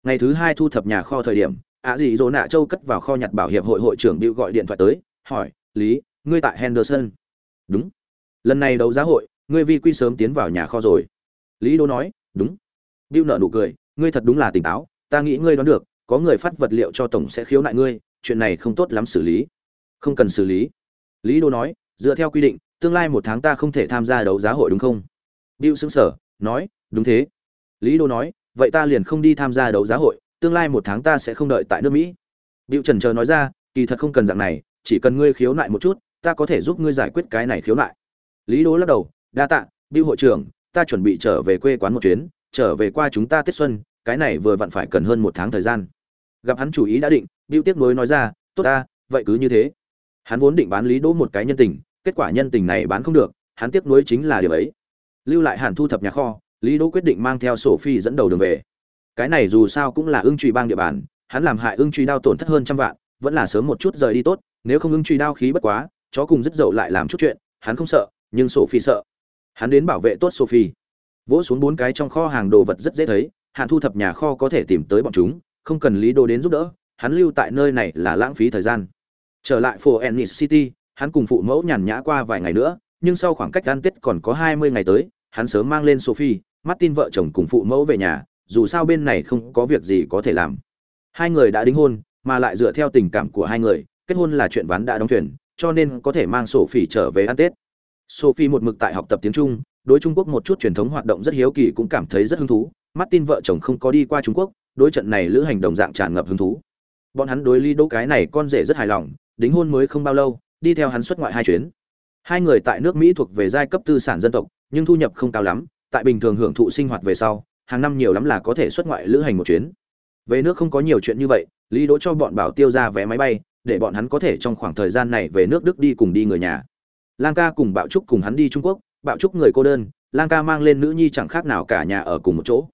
Ngày thứ hai thu thập nhà kho thời điểm, ạ dị dỗ nạ châu cất vào kho nhặt bảo hiệp hội hội trưởng bịu gọi điện thoại tới, hỏi, lý, ngươi tại henderson? Đúng. Lần này đấu giá hội ngươi vi quy sớm tiến vào nhà kho rồi. Lý đô nói đúng. Bill nợ nụ cười ngươi thật đúng là tỉnh táo ta nghĩ ngươi đoán được có người phát vật liệu cho tổng sẽ khiếu nại ngươi chuyện này không tốt lắm xử lý. Không cần xử lý. Lý đô nói dựa theo quy định tương lai một tháng ta không thể tham gia đấu giá hội đúng không? Bill xứng sở nói đúng thế. Lý đô nói vậy ta liền không đi tham gia đấu giá hội tương lai một tháng ta sẽ không đợi tại nước mỹ. Diệu Trần chờ nói ra, kỳ thật không cần dạng này, chỉ cần ngươi khiếu nại một chút, ta có thể giúp ngươi giải quyết cái này khiếu nại. Lý Đô lắc đầu, đa tạ, Diệu hội trưởng, ta chuẩn bị trở về quê quán một chuyến, trở về qua chúng ta Tết xuân, cái này vừa vặn phải cần hơn một tháng thời gian. Gặp hắn chủ ý đã định, Diệu tiếc nuối nói ra, tốt ta, vậy cứ như thế. Hắn vốn định bán Lý Đỗ một cái nhân tình, kết quả nhân tình này bán không được, hắn tiếc nuối chính là điều ấy. Lưu lại Hàn thu thập nhà kho, Lý Đỗ quyết định mang theo sổ phi dẫn đầu đường về cái này dù sao cũng là ưng truy bang địa bàn hắn làm hại ưng truy đao tổn thất hơn trăm vạn vẫn là sớm một chút rời đi tốt nếu không ưng truy đao khí bất quá chó cùng rất dậu lại làm chút chuyện hắn không sợ nhưng sổ phi sợ hắn đến bảo vệ tốt sophie. Vỗ xuống bốn cái trong kho hàng đồ vật rất dễ thấy, hạn thu thập nhà kho có thể tìm tới bọn chúng, không cần lý đồ đến giúp đỡ, hắn lưu tại nơi này là lãng phí thời gian. Trở lại phố ennis city, hắn cùng phụ mẫu nhàn nhã qua vài ngày nữa, nhưng sau khoảng cách ăn tết còn có hai mươi ngày tới, hắn sớm mang lên sophie, martin vợ chồng cùng phụ mẫu về nhà, dù sao bên này không có việc gì có thể làm. Hai người đã đính hôn, mà lại dựa theo tình cảm của hai người, kết hôn là chuyện ván đã đóng thuyền, cho nên có thể mang sổ phỉ trở về ăn tết sophie một mực tại học tập tiếng trung, đối trung quốc một chút truyền thống hoạt động rất hiếu kỳ cũng cảm thấy rất hứng thú. Martin vợ chồng không có đi qua trung quốc, đối trận này lữ hành đồng dạng tràn ngập hứng thú. Bọn hắn đối ly đỗ cái này con rể rất hài lòng, đính hôn mới không bao lâu, đi theo hắn xuất ngoại hai chuyến. Hai người tại nước mỹ thuộc về giai cấp tư sản dân tộc, nhưng thu nhập không cao lắm, tại bình thường hưởng thụ sinh hoạt về sau, hàng năm nhiều lắm là có thể xuất ngoại lữ hành một chuyến. Về nước không có nhiều chuyện như vậy, lý đỗ cho bọn bảo tiêu ra vé máy bay, để bọn hắn có thể trong khoảng thời gian này về nước đức đi cùng đi người nhà lang ca cùng bạo trúc cùng hắn đi trung quốc, bạo trúc người cô đơn, lang ca mang lên nữ nhi chẳng khác nào cả nhà ở cùng một chỗ.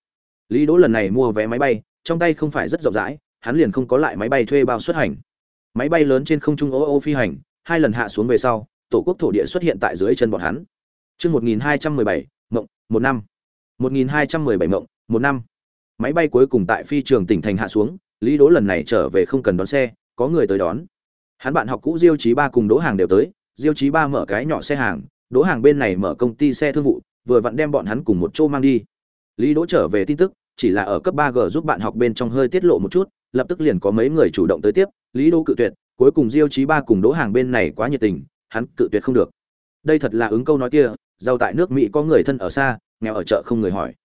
Lý đỗ lần này mua vé máy bay, trong tay không phải rất rộng rãi, hắn liền không có lại máy bay thuê bao xuất hành. Máy bay lớn trên không trung ô ô phi hành, hai lần hạ xuống về sau, tổ quốc thổ địa xuất hiện tại dưới chân bọn hắn. Chương một nghìn hai trăm mười bảy, mộng, một năm. Một nghìn hai trăm mười bảy mộng, một năm. Máy bay cuối cùng tại phi trường tỉnh thành hạ xuống, lý đỗ lần này trở về không cần đón xe, có người tới đón. Hắn bạn học cũ diêu chí ba cùng đỗ hàng đều tới diêu chí ba mở cái nhỏ xe hàng, đỗ hàng bên này mở công ty xe thương vụ, vừa vặn đem bọn hắn cùng một chỗ mang đi. Lý đỗ trở về tin tức, chỉ là ở cấp ba g giúp bạn học bên trong hơi tiết lộ một chút, lập tức liền có mấy người chủ động tới tiếp, lý đỗ cự tuyệt, cuối cùng diêu chí ba cùng đỗ hàng bên này quá nhiệt tình, hắn cự tuyệt không được. Đây thật là ứng câu nói kia, giàu tại nước mỹ có người thân ở xa, nghèo ở chợ không người hỏi.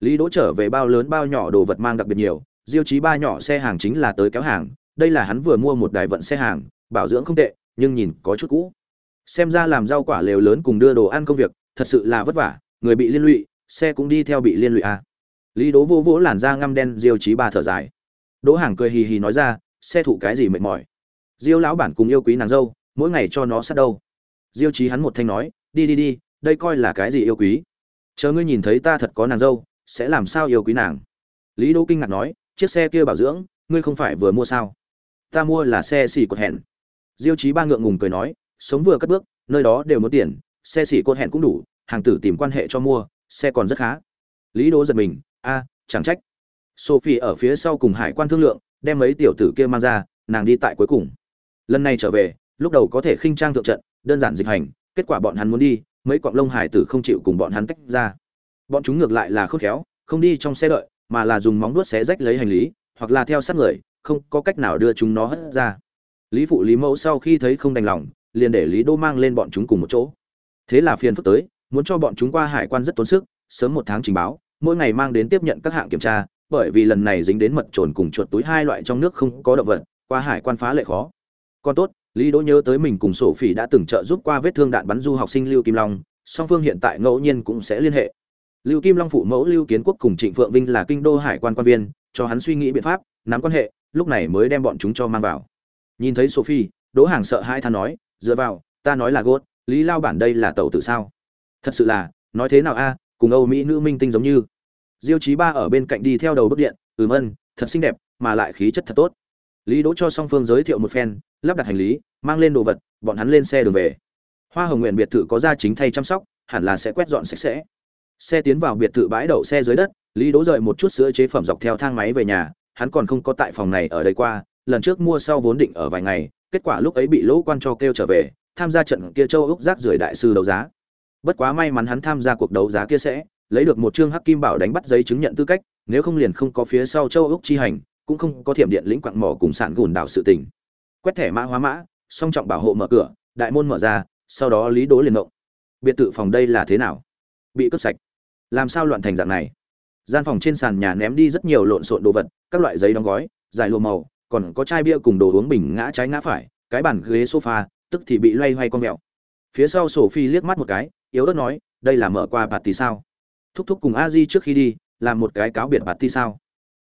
Lý đỗ trở về bao lớn bao nhỏ đồ vật mang đặc biệt nhiều, diêu chí ba nhỏ xe hàng chính là tới kéo hàng, đây là hắn vừa mua một đài vận xe hàng, bảo dưỡng không tệ, nhưng nhìn có chút cũ xem ra làm rau quả lều lớn cùng đưa đồ ăn công việc, thật sự là vất vả, người bị liên lụy, xe cũng đi theo bị liên lụy à. lý đố vô vỗ làn da ngăm đen, diêu chí ba thở dài. Đỗ hàng cười hì hì nói ra, xe thụ cái gì mệt mỏi? Diêu lão bản cùng yêu quý nàng dâu, mỗi ngày cho nó sát đâu? Diêu chí hắn một thanh nói, đi đi đi, đây coi là cái gì yêu quý? Chờ ngươi nhìn thấy ta thật có nàng dâu, sẽ làm sao yêu quý nàng? Lý đỗ kinh ngạc nói, chiếc xe kia bảo dưỡng, ngươi không phải vừa mua sao? Ta mua là xe xỉ cột hẹn. Diêu chí ba ngượng ngùng cười nói sống vừa cất bước, nơi đó đều muốn tiền, xe xỉ cốt hẹn cũng đủ, hàng tử tìm quan hệ cho mua, xe còn rất khá. Lý đỗ giật mình, a, chẳng trách. Sophie ở phía sau cùng hải quan thương lượng, đem mấy tiểu tử kia mang ra, nàng đi tại cuối cùng. Lần này trở về, lúc đầu có thể khinh trang thượng trận, đơn giản dịch hành, kết quả bọn hắn muốn đi, mấy quặng lông hải tử không chịu cùng bọn hắn tách ra. Bọn chúng ngược lại là khôn khéo, không đi trong xe đợi, mà là dùng móng vuốt xé rách lấy hành lý, hoặc là theo sát người, không có cách nào đưa chúng nó hất ra. Lý phụ lý mẫu sau khi thấy không đành lòng liền để lý đô mang lên bọn chúng cùng một chỗ. Thế là phiền phức tới, muốn cho bọn chúng qua hải quan rất tốn sức, sớm một tháng trình báo, mỗi ngày mang đến tiếp nhận các hạng kiểm tra, bởi vì lần này dính đến mật trồn cùng chuột túi hai loại trong nước không có động vật, qua hải quan phá lệ khó. Còn tốt, lý đỗ nhớ tới mình cùng sổ phỉ đã từng trợ giúp qua vết thương đạn bắn du học sinh lưu kim long, song phương hiện tại ngẫu nhiên cũng sẽ liên hệ. Lưu kim long phụ mẫu lưu kiến quốc cùng trịnh phượng vinh là kinh đô hải quan quan viên, cho hắn suy nghĩ biện pháp, nắm quan hệ, lúc này mới đem bọn chúng cho mang vào. Nhìn thấy sophie đỗ hàng sợ hai than nói dựa vào, ta nói là gốt, lý lao bản đây là tàu tự sao? Thật sự là, nói thế nào a, cùng âu mỹ nữ minh tinh giống như. Diêu chí ba ở bên cạnh đi theo đầu bức điện, ừm ân, thật xinh đẹp, mà lại khí chất thật tốt. Lý đỗ cho song phương giới thiệu một phen, lắp đặt hành lý, mang lên đồ vật, bọn hắn lên xe đường về. Hoa hồng nguyện biệt thự có gia chính thay chăm sóc, hẳn là sẽ quét dọn sạch sẽ. Xe tiến vào biệt thự bãi đậu xe dưới đất, lý đỗ rời một chút sữa chế phẩm dọc theo thang máy về nhà, hắn còn không có tại phòng này ở đây qua, lần trước mua sau vốn định ở vài ngày kết quả lúc ấy bị lỗ quan cho kêu trở về, tham gia trận kia châu ốc rác rưởi đại sư đấu giá. Bất quá may mắn hắn tham gia cuộc đấu giá kia sẽ lấy được một chương hắc kim bảo đánh bắt giấy chứng nhận tư cách, nếu không liền không có phía sau châu ốc chi hành, cũng không có thiểm điện lĩnh quặng mỏ cùng sản gùn đảo sự tình. Quét thẻ mã hóa mã, song trọng bảo hộ mở cửa, đại môn mở ra, sau đó lý đố liền động biệt thự phòng đây là thế nào? Bị cướp sạch. Làm sao loạn thành dạng này? Gian phòng trên sàn nhà ném đi rất nhiều lộn xộn đồ vật, các loại giấy đóng gói dài lùa màu còn có chai bia cùng đồ uống bình ngã trái ngã phải, cái bàn ghế sofa, tức thì bị loay hoay con mèo. Phía sau sổ phi liếc mắt một cái, yếu ớt nói, đây là mở qua bạt sao? Thúc thúc cùng aji trước khi đi, làm một cái cáo biệt bạt sao?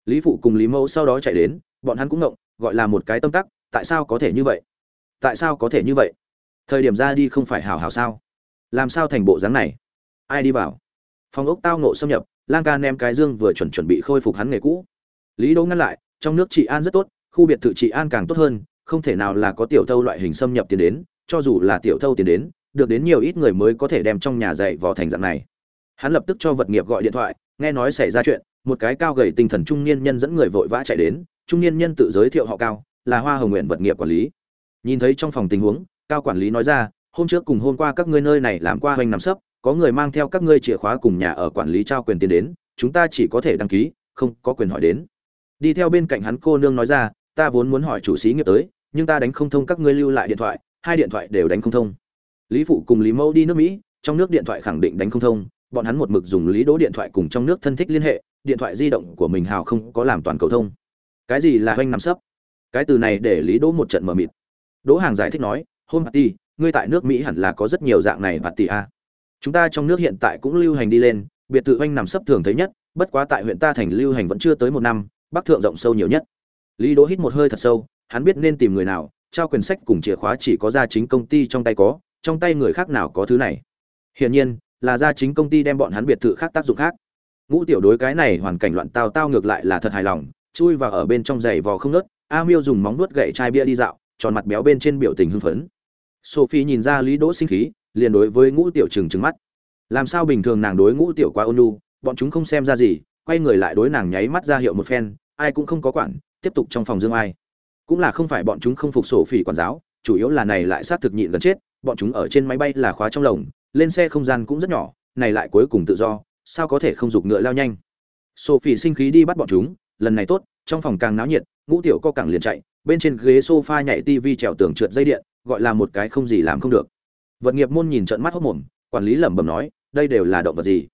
Lý phụ cùng lý mẫu sau đó chạy đến, bọn hắn cũng ngộng, gọi là một cái tâm tắc, tại sao có thể như vậy? Tại sao có thể như vậy? Thời điểm ra đi không phải hảo hảo sao? Làm sao thành bộ dáng này? Ai đi vào? Phòng ốc tao ngộ xâm nhập, lang ca ném cái dương vừa chuẩn chuẩn bị khôi phục hắn nghề cũ. Lý đỗ ngăn lại, trong nước trị an rất tốt khu biệt thự trị an càng tốt hơn, không thể nào là có tiểu thâu loại hình xâm nhập tiền đến, cho dù là tiểu thâu tiền đến, được đến nhiều ít người mới có thể đem trong nhà dạy vò thành dạng này. Hắn lập tức cho vật nghiệp gọi điện thoại, nghe nói xảy ra chuyện, một cái cao gầy tinh thần trung niên nhân dẫn người vội vã chạy đến, trung niên nhân tự giới thiệu họ cao, là hoa hồng nguyện vật nghiệp quản lý. Nhìn thấy trong phòng tình huống, cao quản lý nói ra, hôm trước cùng hôm qua các ngươi nơi này làm qua hoành nằm sấp, có người mang theo các ngươi chìa khóa cùng nhà ở quản lý trao quyền tiền đến, chúng ta chỉ có thể đăng ký, không có quyền hỏi đến. Đi theo bên cạnh hắn cô nương nói ra ta vốn muốn hỏi chủ sĩ nghiệp tới, nhưng ta đánh không thông các ngươi lưu lại điện thoại, hai điện thoại đều đánh không thông. Lý phụ cùng lý mẫu đi nước mỹ, trong nước điện thoại khẳng định đánh không thông, bọn hắn một mực dùng lý đỗ điện thoại cùng trong nước thân thích liên hệ, điện thoại di động của mình hào không có làm toàn cầu thông. Cái gì là hoanh nằm sấp? Cái từ này để lý đỗ một trận mờ mịt. Đỗ hàng giải thích nói, hôm party ngươi tại nước mỹ hẳn là có rất nhiều dạng này party a. Chúng ta trong nước hiện tại cũng lưu hành đi lên, biệt thự hoanh nằm sấp thường thấy nhất, bất quá tại huyện ta thành lưu hành vẫn chưa tới một năm, bắc thượng rộng sâu nhiều nhất lý đỗ hít một hơi thật sâu hắn biết nên tìm người nào trao quyền sách cùng chìa khóa chỉ có ra chính công ty trong tay có trong tay người khác nào có thứ này. Hiển nhiên là ra chính công ty đem bọn hắn biệt thự khác tác dụng khác. Ngũ tiểu đối cái này hoàn cảnh loạn tao tao ngược lại là thật hài lòng chui vào ở bên trong giày vò không ngớt, a miêu dùng móng nuốt gậy chai bia đi dạo tròn mặt béo bên trên biểu tình hưng phấn. Sophie nhìn ra lý đỗ sinh khí liền đối với ngũ tiểu trừng trừng mắt. Làm sao bình thường nàng đối ngũ tiểu quá ôn nhu bọn chúng không xem ra gì quay người lại đối nàng nháy mắt ra hiệu một phen ai cũng không có quản tiếp tục trong phòng dương ai. Cũng là không phải bọn chúng không phục sổ phỉ quản giáo, chủ yếu là này lại sát thực nhịn gần chết, bọn chúng ở trên máy bay là khóa trong lồng, lên xe không gian cũng rất nhỏ, này lại cuối cùng tự do, sao có thể không giục ngựa lao nhanh. Sophie sinh khí đi bắt bọn chúng, lần này tốt, trong phòng càng náo nhiệt, ngũ tiểu co càng liền chạy, bên trên ghế sofa nhảy tivi trèo tường trượt dây điện, gọi là một cái không gì làm không được. Vật nghiệp môn nhìn trận mắt hốc mồm, quản lý lẩm bẩm nói, đây đều là động vật gì?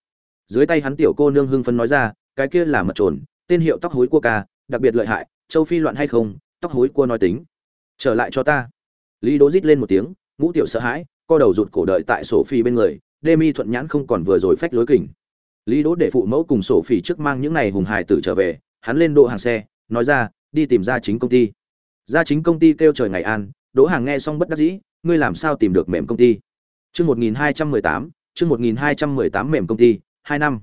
Dưới tay hắn tiểu cô nương hưng phấn nói ra, cái kia là mật trồn, tên hiệu tóc hối cua ca, đặc biệt lợi hại châu phi loạn hay không tóc hối cua nói tính trở lại cho ta lý đố rít lên một tiếng ngũ tiểu sợ hãi co đầu rụt cổ đợi tại sổ phi bên người Demi thuận nhãn không còn vừa rồi phách lối kình. Lý Đỗ để phụ mẫu cùng sổ phi trước mang những này hùng hải tử trở về, hắn lên độ hàng xe, nói ra, đi tìm ra chính công ty. Ra chính công ty kêu trời ngày an, Đỗ Hàng nghe xong bất đắc dĩ, ngươi làm sao tìm được mềm công ty? Chương 1218, chương 1218 mềm công ty, hai năm.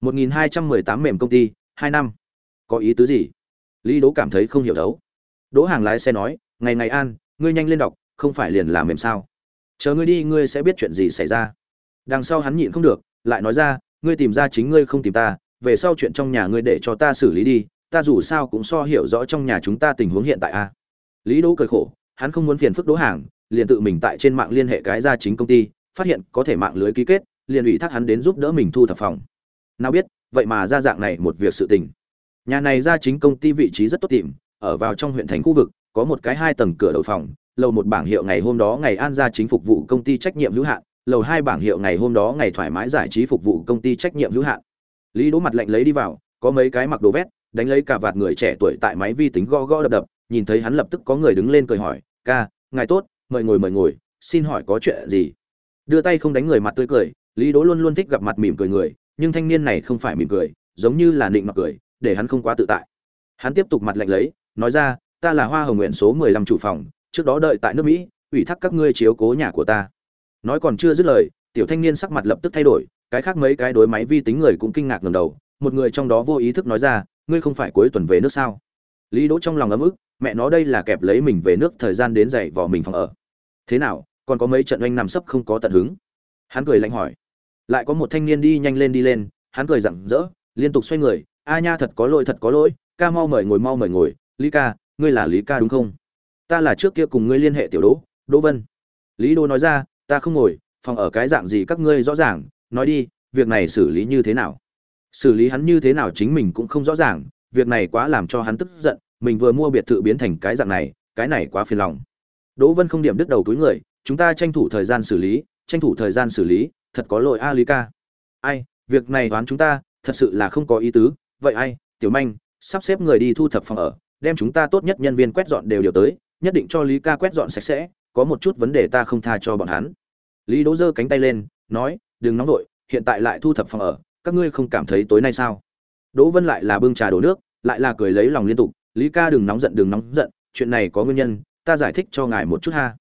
1218 mềm công ty, hai năm. Có ý tứ gì? Lý Đỗ cảm thấy không hiểu đấu. Đỗ Hàng lái xe nói, ngày ngày an, ngươi nhanh lên đọc, không phải liền làm mềm sao? Chờ ngươi đi ngươi sẽ biết chuyện gì xảy ra đằng sau hắn nhịn không được lại nói ra ngươi tìm ra chính ngươi không tìm ta về sau chuyện trong nhà ngươi để cho ta xử lý đi ta dù sao cũng so hiểu rõ trong nhà chúng ta tình huống hiện tại a lý đỗ cười khổ hắn không muốn phiền phức đỗ hàng liền tự mình tại trên mạng liên hệ cái ra chính công ty phát hiện có thể mạng lưới ký kết liền ủy thác hắn đến giúp đỡ mình thu thập phòng nào biết vậy mà ra dạng này một việc sự tình nhà này ra chính công ty vị trí rất tốt tìm, ở vào trong huyện thành khu vực, có một cái hai tầng cửa đầu phòng, lầu một bảng hiệu ngày hôm đó ngày an ra chính phục vụ công ty trách nhiệm hữu hạn, lầu hai bảng hiệu ngày hôm đó ngày thoải mái giải trí phục vụ công ty trách nhiệm hữu hạn. Lý đỗ mặt lạnh lấy đi vào, có mấy cái mặc đồ vét, đánh lấy cả vạt người trẻ tuổi tại máy vi tính go go đập đập, nhìn thấy hắn lập tức có người đứng lên cười hỏi, ca, ngài tốt, mời ngồi mời ngồi, xin hỏi có chuyện gì? Đưa tay không đánh người mặt tươi cười, lý đỗ luôn luôn thích gặp mặt mỉm cười người, nhưng thanh niên này không phải mỉm cười, giống như là định mặc cười để hắn không quá tự tại. Hắn tiếp tục mặt lạnh lấy, nói ra, ta là hoa hồng nguyện số mười lăm chủ phòng, trước đó đợi tại nước mỹ, ủy thác các ngươi chiếu cố nhà của ta. Nói còn chưa dứt lời, tiểu thanh niên sắc mặt lập tức thay đổi, cái khác mấy cái đối máy vi tính người cũng kinh ngạc ngầm đầu, một người trong đó vô ý thức nói ra, ngươi không phải cuối tuần về nước sao? Lý đỗ trong lòng ấm ức, mẹ nó đây là kẹp lấy mình về nước thời gian đến dậy vò mình phòng ở. Thế nào, còn có mấy trận oanh nằm sấp không có tận hứng? Hắn cười lạnh hỏi. Lại có một thanh niên đi nhanh lên đi lên, hắn cười rặng rỡ, liên tục xoay người a nha thật có lỗi, thật có lỗi, ca mau mời ngồi, mau mời ngồi. Lý ca, ngươi là lý ca đúng không? Ta là trước kia cùng ngươi liên hệ tiểu đỗ đỗ vân. Lý đỗ nói ra, ta không ngồi, phòng ở cái dạng gì các ngươi rõ ràng. Nói đi, việc này xử lý như thế nào? Xử lý hắn như thế nào chính mình cũng không rõ ràng. Việc này quá làm cho hắn tức giận, mình vừa mua biệt thự biến thành cái dạng này, cái này quá phiền lòng. Đỗ vân không điểm đứt đầu túi người, chúng ta tranh thủ thời gian xử lý, tranh thủ thời gian xử lý, thật có lỗi a lý ca. Ai, việc này đoán chúng ta, thật sự là không có ý tứ vậy ai, tiểu manh, sắp xếp người đi thu thập phòng ở, đem chúng ta tốt nhất nhân viên quét dọn đều điều tới, nhất định cho lý ca quét dọn sạch sẽ, có một chút vấn đề ta không tha cho bọn hắn. Lý đỗ giơ cánh tay lên, nói, đừng nóng vội, hiện tại lại thu thập phòng ở, các ngươi không cảm thấy tối nay sao? Đỗ vân lại là bưng trà đổ nước, lại là cười lấy lòng liên tục, lý ca đừng nóng giận, đừng nóng giận, chuyện này có nguyên nhân, ta giải thích cho ngài một chút ha.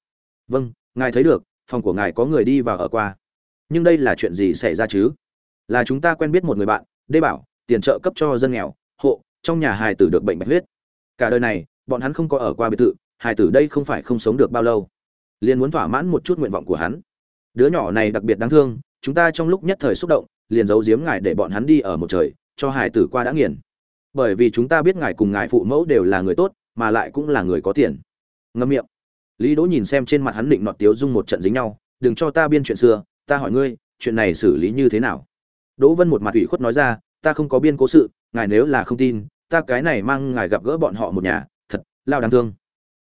Vâng ngài thấy được, phòng của ngài có người đi vào ở qua. Nhưng đây là chuyện gì xảy ra chứ? Là chúng ta quen biết một người bạn, đê bảo tiền trợ cấp cho dân nghèo, hộ, trong nhà hài tử được bệnh bạch huyết. Cả đời này, bọn hắn không có ở qua biệt thự hải tử đây không phải không sống được bao lâu. Liền muốn thỏa mãn một chút nguyện vọng của hắn. Đứa nhỏ này đặc biệt đáng thương, chúng ta trong lúc nhất thời xúc động, liền giấu giếm ngài để bọn hắn đi ở một trời, cho hải tử qua đã nghiền. Bởi vì chúng ta biết ngài cùng ngài phụ mẫu đều là người tốt, mà lại cũng là người có tiền. Ngâm miệng. Lý đỗ nhìn xem trên mặt hắn định nọt tiếu dung một trận dính nhau, đừng cho ta biên chuyện xưa, ta hỏi ngươi, chuyện này xử lý như thế nào? Đỗ vân một mặt ủy khuất nói ra ta không có biên cố sự, ngài nếu là không tin, ta cái này mang ngài gặp gỡ bọn họ một nhà, thật lao đáng thương.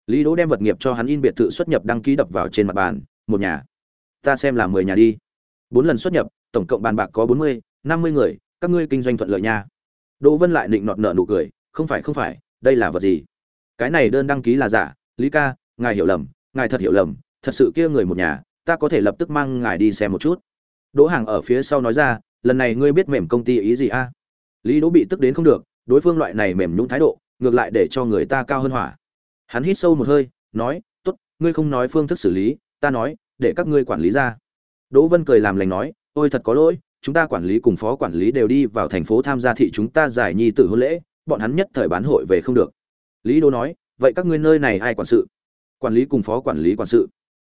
Lý đỗ đem vật nghiệp cho hắn in biệt thự xuất nhập đăng ký đập vào trên mặt bàn, một nhà. Ta xem là mười nhà đi. Bốn lần xuất nhập, tổng cộng bàn bạc có bốn mươi, năm mươi người, các ngươi kinh doanh thuận lợi nha. Đỗ vân lại định nọt nợ nụ cười, không phải không phải, đây là vật gì? Cái này đơn đăng ký là giả, lý ca, ngài hiểu lầm, ngài thật hiểu lầm, thật sự kia người một nhà, ta có thể lập tức mang ngài đi xem một chút. Đỗ hàng ở phía sau nói ra lần này ngươi biết mềm công ty ý gì a? Lý đỗ bị tức đến không được, đối phương loại này mềm nhũng thái độ, ngược lại để cho người ta cao hơn hỏa. Hắn hít sâu một hơi, nói, tốt, ngươi không nói phương thức xử lý, ta nói, để các ngươi quản lý ra. Đỗ vân cười làm lành nói, ôi thật có lỗi, chúng ta quản lý cùng phó quản lý đều đi vào thành phố tham gia thị chúng ta giải nhi tử hôn lễ, bọn hắn nhất thời bán hội về không được. Lý đỗ nói, vậy các ngươi nơi này ai quản sự? Quản lý cùng phó quản lý quản sự.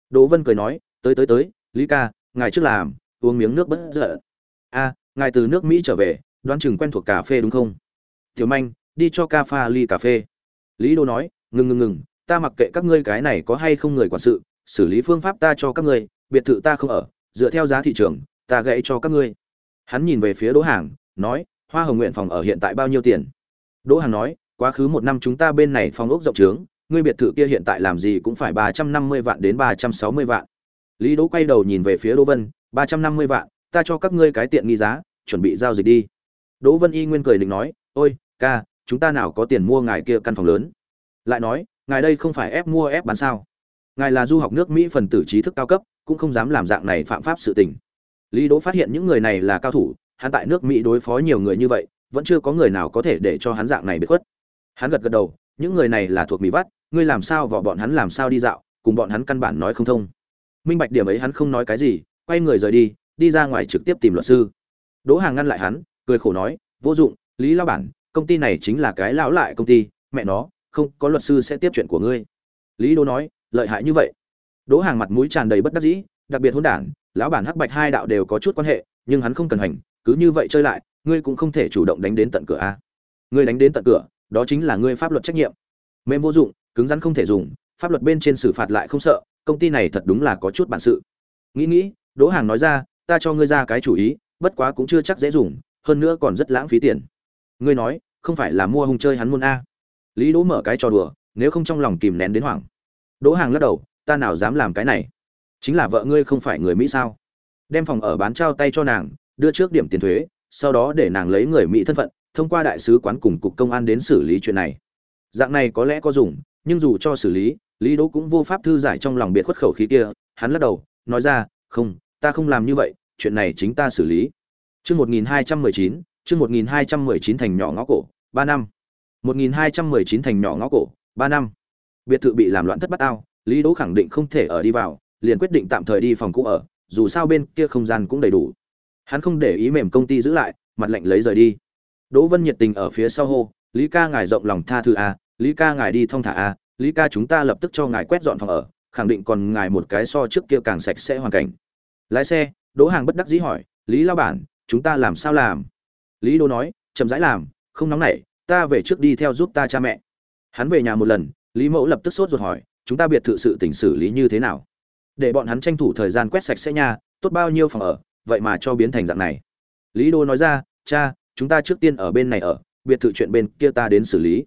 Đỗ vân cười nói, tới tới tới, lý ca, ngài trước làm, uống miếng nước bất giận a ngài từ nước mỹ trở về, đoán chừng quen thuộc cà phê đúng không? Tiểu manh, đi cho ca pha ly cà phê. Lý đô nói, ngừng ngừng ngừng, ta mặc kệ các ngươi cái này có hay không người quản sự, xử lý phương pháp ta cho các ngươi, biệt thự ta không ở, dựa theo giá thị trường, ta gãy cho các ngươi. Hắn nhìn về phía đỗ hàng, nói, hoa hồng nguyện phòng ở hiện tại bao nhiêu tiền? Đỗ hàng nói, quá khứ một năm chúng ta bên này phòng ốc rộng trướng, ngươi biệt thự kia hiện tại làm gì cũng phải ba trăm năm mươi vạn đến ba trăm sáu mươi vạn. Lý đỗ quay đầu nhìn về phía đỗ vân, ba trăm năm mươi vạn ta cho các ngươi cái tiện nghi giá, chuẩn bị giao dịch đi. Đỗ vân y nguyên cười định nói, ôi, ca, chúng ta nào có tiền mua ngài kia căn phòng lớn? Lại nói, ngài đây không phải ép mua ép bán sao? Ngài là du học nước mỹ phần tử trí thức cao cấp, cũng không dám làm dạng này phạm pháp sự tình. Lý đỗ phát hiện những người này là cao thủ, hắn tại nước mỹ đối phó nhiều người như vậy, vẫn chưa có người nào có thể để cho hắn dạng này bị khuất. Hắn gật gật đầu, những người này là thuộc mỹ vắt, ngươi làm sao vỏ bọn hắn làm sao đi dạo, cùng bọn hắn căn bản nói không thông. Minh bạch điểm ấy hắn không nói cái gì, quay người rời đi đi ra ngoài trực tiếp tìm luật sư. Đỗ hàng ngăn lại hắn, cười khổ nói, vô dụng, lý lao bản, công ty này chính là cái lão lại công ty, mẹ nó, không, có luật sư sẽ tiếp chuyện của ngươi. Lý đỗ nói, lợi hại như vậy. Đỗ hàng mặt mũi tràn đầy bất đắc dĩ, đặc biệt hôn đản, lão bản hắc bạch hai đạo đều có chút quan hệ, nhưng hắn không cần hành, cứ như vậy chơi lại, ngươi cũng không thể chủ động đánh đến tận cửa a. Ngươi đánh đến tận cửa, đó chính là ngươi pháp luật trách nhiệm. Mềm vô dụng, cứng rắn không thể dùng, pháp luật bên trên xử phạt lại không sợ, công ty này thật đúng là có chút bản sự. Nghĩ nghĩ, đỗ hàng nói ra ta cho ngươi ra cái chủ ý, bất quá cũng chưa chắc dễ dùng, hơn nữa còn rất lãng phí tiền. Ngươi nói, không phải là mua hung chơi hắn môn a. Lý đỗ mở cái trò đùa, nếu không trong lòng kìm nén đến hoảng. Đỗ hàng lắc đầu, ta nào dám làm cái này? Chính là vợ ngươi không phải người mỹ sao? Đem phòng ở bán trao tay cho nàng, đưa trước điểm tiền thuế, sau đó để nàng lấy người mỹ thân phận, thông qua đại sứ quán cùng cục công an đến xử lý chuyện này. Dạng này có lẽ có dùng, nhưng dù cho xử lý lý đỗ cũng vô pháp thư giải trong lòng biệt khuất khẩu khí kia. Hắn lắc đầu, nói ra, không ta không làm như vậy, chuyện này chính ta xử lý. Chương một nghìn hai trăm mười chín, chương một nghìn hai trăm mười chín thành nhỏ ngõ cổ, ba năm. một nghìn hai trăm mười chín thành nhỏ ngõ cổ, ba năm. Biệt thự bị làm loạn thất bát ao lý đỗ khẳng định không thể ở đi vào, liền quyết định tạm thời đi phòng cũ ở, dù sao bên kia không gian cũng đầy đủ. Hắn không để ý mềm công ty giữ lại, mặt lệnh lấy rời đi. Đỗ vân nhiệt tình ở phía sau hô, lý ca ngài rộng lòng tha thứ a, lý ca ngài đi thong thả a, lý ca chúng ta lập tức cho ngài quét dọn phòng ở, khẳng định còn ngài một cái so trước kia càng sạch sẽ hoàn cảnh lái xe, đỗ hàng bất đắc dĩ hỏi, lý lao bản, chúng ta làm sao làm? Lý đô nói, chậm rãi làm, không nóng nảy, ta về trước đi theo giúp ta cha mẹ. Hắn về nhà một lần, lý mẫu lập tức sốt ruột hỏi, chúng ta biệt thự sự tỉnh xử lý như thế nào? Để bọn hắn tranh thủ thời gian quét sạch sẽ nhà tốt bao nhiêu phòng ở, vậy mà cho biến thành dạng này. Lý đô nói ra, cha, chúng ta trước tiên ở bên này ở, biệt thự chuyện bên kia ta đến xử lý.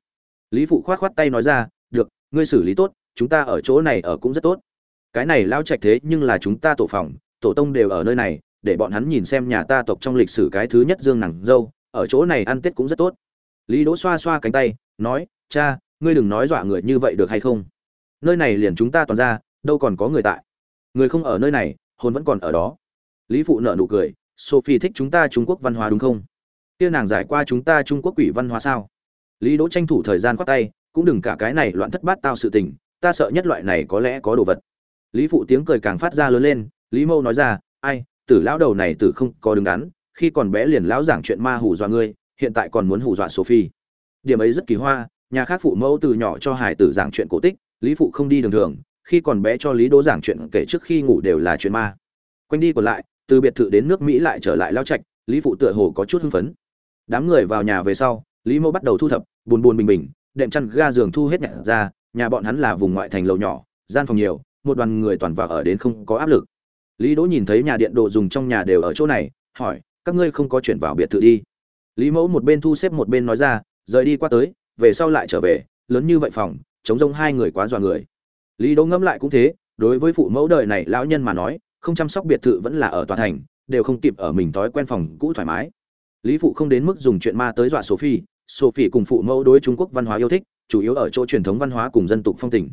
Lý phụ khoát khoát tay nói ra, được, ngươi xử lý tốt, chúng ta ở chỗ này ở cũng rất tốt. Cái này lao trạch thế nhưng là chúng ta tổ phòng tổ tông đều ở nơi này, để bọn hắn nhìn xem nhà ta tộc trong lịch sử cái thứ nhất dương nàng dâu, ở chỗ này ăn tết cũng rất tốt. Lý đỗ xoa xoa cánh tay, nói, cha, ngươi đừng nói dọa người như vậy được hay không? Nơi này liền chúng ta toàn ra, đâu còn có người tại. Người không ở nơi này, hồn vẫn còn ở đó. Lý phụ nợ nụ cười, sophie thích chúng ta trung quốc văn hóa đúng không? Kia nàng giải qua chúng ta trung quốc quỷ văn hóa sao? Lý đỗ tranh thủ thời gian khoát tay, cũng đừng cả cái này loạn thất bát tao sự tình, ta sợ nhất loại này có lẽ có đồ vật. Lý phụ tiếng cười càng phát ra lớn lên lý mâu nói ra, ai, tử lão đầu này tử không có đứng đắn, khi còn bé liền lão giảng chuyện ma hù dọa ngươi, hiện tại còn muốn hù dọa sophie. Điểm ấy rất kỳ hoa, nhà khác phụ mẫu từ nhỏ cho hải tử giảng chuyện cổ tích, lý phụ không đi đường thường, khi còn bé cho lý đỗ giảng chuyện kể trước khi ngủ đều là chuyện ma. Quanh đi còn lại, từ biệt thự đến nước mỹ lại trở lại lao trạch, lý phụ tựa hồ có chút hưng phấn. Đám người vào nhà về sau, lý mẫu bắt đầu thu thập, buồn buồn bình bình, đệm chăn ga giường thu hết nhặt ra, nhà bọn hắn là vùng ngoại thành lầu nhỏ, gian phòng nhiều, một đoàn người toàn vào ở đến không có áp lực lý đỗ nhìn thấy nhà điện đồ dùng trong nhà đều ở chỗ này, hỏi, các ngươi không có chuyển vào biệt thự đi? Lý mẫu một bên thu xếp một bên nói ra, rời đi qua tới, về sau lại trở về, lớn như vậy phòng chống rông hai người quá dọa người. Lý đỗ ngẫm lại cũng thế, đối với phụ mẫu đời này lão nhân mà nói, không chăm sóc biệt thự vẫn là ở tòa thành, đều không kịp ở mình thói quen phòng cũ thoải mái. Lý phụ không đến mức dùng chuyện ma tới dọa sophie sophie cùng phụ mẫu đối trung quốc văn hóa yêu thích, chủ yếu ở chỗ truyền thống văn hóa cùng dân tục phong tình.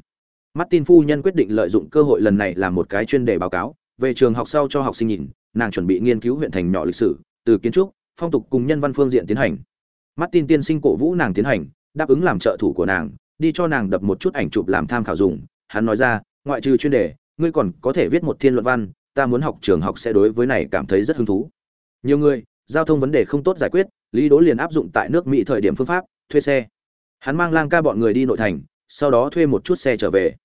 Martin phu nhân quyết định lợi dụng cơ hội lần này làm một cái chuyên đề báo cáo về trường học sau cho học sinh nhìn, nàng chuẩn bị nghiên cứu huyện thành nhỏ lịch sử, từ kiến trúc, phong tục cùng nhân văn phương diện tiến hành. Martin tiên sinh cổ vũ nàng tiến hành, đáp ứng làm trợ thủ của nàng, đi cho nàng đập một chút ảnh chụp làm tham khảo dùng. Hắn nói ra, ngoại trừ chuyên đề, ngươi còn có thể viết một thiên luận văn, ta muốn học trường học sẽ đối với này cảm thấy rất hứng thú. Nhiều người, giao thông vấn đề không tốt giải quyết, lý đỗ liền áp dụng tại nước mỹ thời điểm phương pháp, thuê xe. Hắn mang lang ca bọn người đi nội thành, sau đó thuê một chút xe trở về.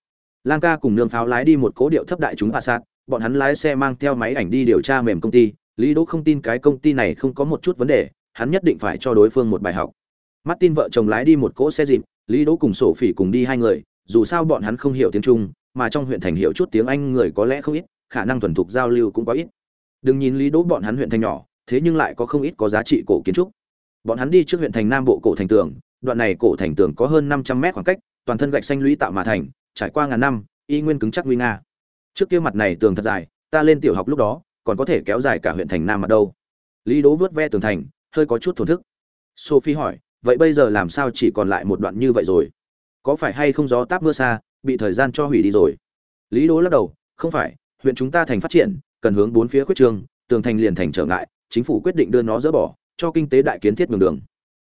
Lang ca cùng nương pháo lái đi một cố điệu thấp đại chúng hạ sát bọn hắn lái xe mang theo máy ảnh đi điều tra mềm công ty, lý đỗ không tin cái công ty này không có một chút vấn đề, hắn nhất định phải cho đối phương một bài học. Martin vợ chồng lái đi một cỗ xe dịp, lý đỗ cùng sổ phỉ cùng đi hai người, dù sao bọn hắn không hiểu tiếng trung, mà trong huyện thành hiểu chút tiếng anh người có lẽ không ít, khả năng thuần thục giao lưu cũng có ít. Đừng nhìn lý đỗ bọn hắn huyện thành nhỏ, thế nhưng lại có không ít có giá trị cổ kiến trúc. Bọn hắn đi trước huyện thành nam bộ cổ thành tường, đoạn này cổ thành tường có hơn năm trăm mét khoảng cách, toàn thân gạch xanh lũy tạo mà thành, trải qua ngàn năm, y nguyên cứng chắc nguy nga trước kia mặt này tường thật dài, ta lên tiểu học lúc đó, còn có thể kéo dài cả huyện thành nam mặt đâu. Lý đỗ vớt ve tường thành, hơi có chút thổn thức. Sophie hỏi, vậy bây giờ làm sao chỉ còn lại một đoạn như vậy rồi? Có phải hay không gió táp mưa xa, bị thời gian cho hủy đi rồi? Lý đỗ lắc đầu, không phải, huyện chúng ta thành phát triển, cần hướng bốn phía khuyết trương tường thành liền thành trở ngại, chính phủ quyết định đưa nó dỡ bỏ, cho kinh tế đại kiến thiết đường đường.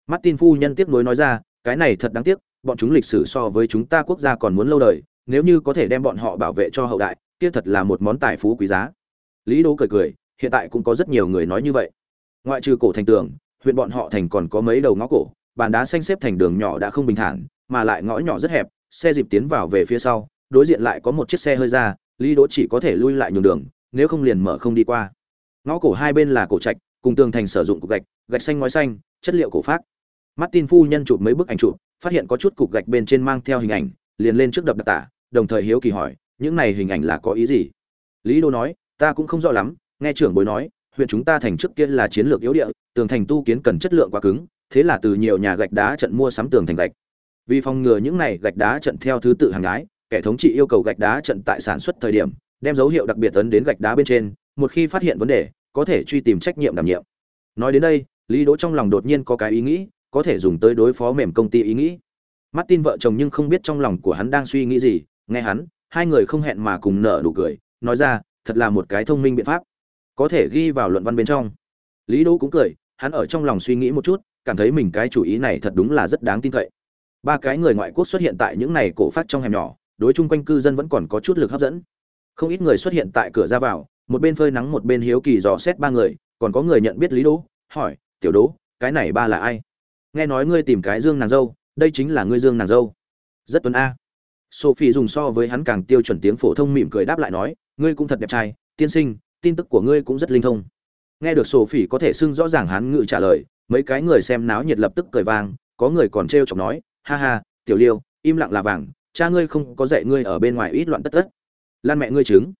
Martin phu nhân tiếp nối nói ra, cái này thật đáng tiếc, bọn chúng lịch sử so với chúng ta quốc gia còn muốn lâu đời, nếu như có thể đem bọn họ bảo vệ cho hậu đại kia thật là một món tài phú quý giá. Lý đỗ cười cười, hiện tại cũng có rất nhiều người nói như vậy. Ngoại trừ cổ thành tường, huyện bọn họ thành còn có mấy đầu ngõ cổ, bàn đá xanh xếp thành đường nhỏ đã không bình thản, mà lại ngõ nhỏ rất hẹp, xe dịp tiến vào về phía sau, đối diện lại có một chiếc xe hơi ra, lý đỗ chỉ có thể lui lại nhường đường, nếu không liền mở không đi qua. Ngõ cổ hai bên là cổ trạch, cùng tường thành sử dụng cục gạch gạch xanh ngói xanh, chất liệu cổ phát martin phu nhân chụp mấy bức ảnh chụp, phát hiện có chút cục gạch bên trên mang theo hình ảnh, liền lên trước đập đặc tả, đồng thời hiếu kỳ hỏi những này hình ảnh là có ý gì? Lý đô nói, ta cũng không rõ lắm, nghe trưởng bối nói, huyện chúng ta thành trước kia là chiến lược yếu địa, tường thành tu kiến cần chất lượng quá cứng, thế là từ nhiều nhà gạch đá trận mua sắm tường thành gạch. Vì phòng ngừa những này gạch đá trận theo thứ tự hàng gái kẻ thống trị yêu cầu gạch đá trận tại sản xuất thời điểm, đem dấu hiệu đặc biệt tấn đến gạch đá bên trên, một khi phát hiện vấn đề, có thể truy tìm trách nhiệm đảm nhiệm. Nói đến đây, lý đỗ trong lòng đột nhiên có cái ý nghĩ, có thể dùng tới đối phó mềm công ty ý nghĩ. Martin vợ chồng nhưng không biết trong lòng của hắn đang suy nghĩ gì, nghe hắn hai người không hẹn mà cùng nở nụ cười, nói ra, thật là một cái thông minh biện pháp. Có thể ghi vào luận văn bên trong. Lý đỗ cũng cười, hắn ở trong lòng suy nghĩ một chút, cảm thấy mình cái chủ ý này thật đúng là rất đáng tin cậy. Ba cái người ngoại quốc xuất hiện tại những này cổ phát trong hẻm nhỏ, đối chung quanh cư dân vẫn còn có chút lực hấp dẫn. Không ít người xuất hiện tại cửa ra vào, một bên phơi nắng một bên hiếu kỳ dò xét ba người, còn có người nhận biết lý đỗ, hỏi, tiểu đỗ, cái này ba là ai? Nghe nói ngươi tìm cái dương nàng dâu, đây chính là ngươi dương nàng dâu. Rất tuấn a sophie dùng so với hắn càng tiêu chuẩn tiếng phổ thông mỉm cười đáp lại nói, ngươi cũng thật đẹp trai, tiên sinh, tin tức của ngươi cũng rất linh thông. Nghe được sophie có thể xưng rõ ràng hắn ngự trả lời, mấy cái người xem náo nhiệt lập tức cười vang, có người còn trêu chọc nói, ha ha, tiểu liêu, im lặng là vàng, cha ngươi không có dạy ngươi ở bên ngoài ít loạn tất tất. Lan mẹ ngươi chứng.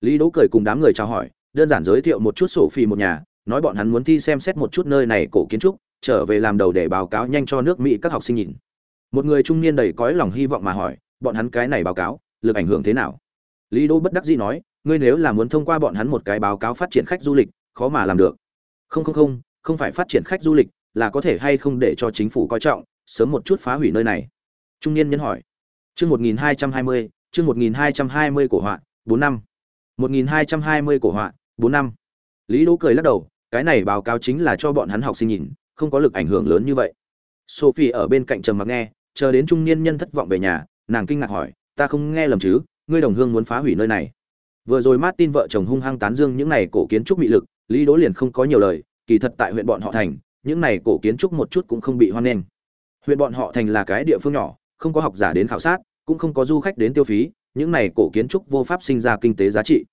Lý đỗ cười cùng đám người chào hỏi, đơn giản giới thiệu một chút sổ phi một nhà, nói bọn hắn muốn thi xem xét một chút nơi này cổ kiến trúc, trở về làm đầu để báo cáo nhanh cho nước mỹ các học sinh nhìn. Một người trung niên đầy cõi lòng hy vọng mà hỏi bọn hắn cái này báo cáo, lực ảnh hưởng thế nào? Lý đỗ bất đắc dĩ nói, ngươi nếu là muốn thông qua bọn hắn một cái báo cáo phát triển khách du lịch, khó mà làm được. Không không không không phải phát triển khách du lịch, là có thể hay không để cho chính phủ coi trọng, sớm một chút phá hủy nơi này. Trung niên nhân hỏi. Chương một nghìn hai trăm hai mươi, chương một nghìn hai trăm hai mươi cổ họa, bốn năm. Một nghìn hai trăm hai mươi cổ họa, bốn năm. Lý đỗ cười lắc đầu, cái này báo cáo chính là cho bọn hắn học sinh nhìn, không có lực ảnh hưởng lớn như vậy. Sophie ở bên cạnh trầm mặc nghe, chờ đến trung niên nhân thất vọng về nhà nàng kinh ngạc hỏi, ta không nghe lầm chứ? Ngươi đồng hương muốn phá hủy nơi này. Vừa rồi martin vợ chồng hung hăng tán dương những này cổ kiến trúc mị lực, lý đỗ liền không có nhiều lời, kỳ thật tại huyện bọn họ thành, những này cổ kiến trúc một chút cũng không bị hoan nghênh. Huyện bọn họ thành là cái địa phương nhỏ, không có học giả đến khảo sát, cũng không có du khách đến tiêu phí, những này cổ kiến trúc vô pháp sinh ra kinh tế giá trị.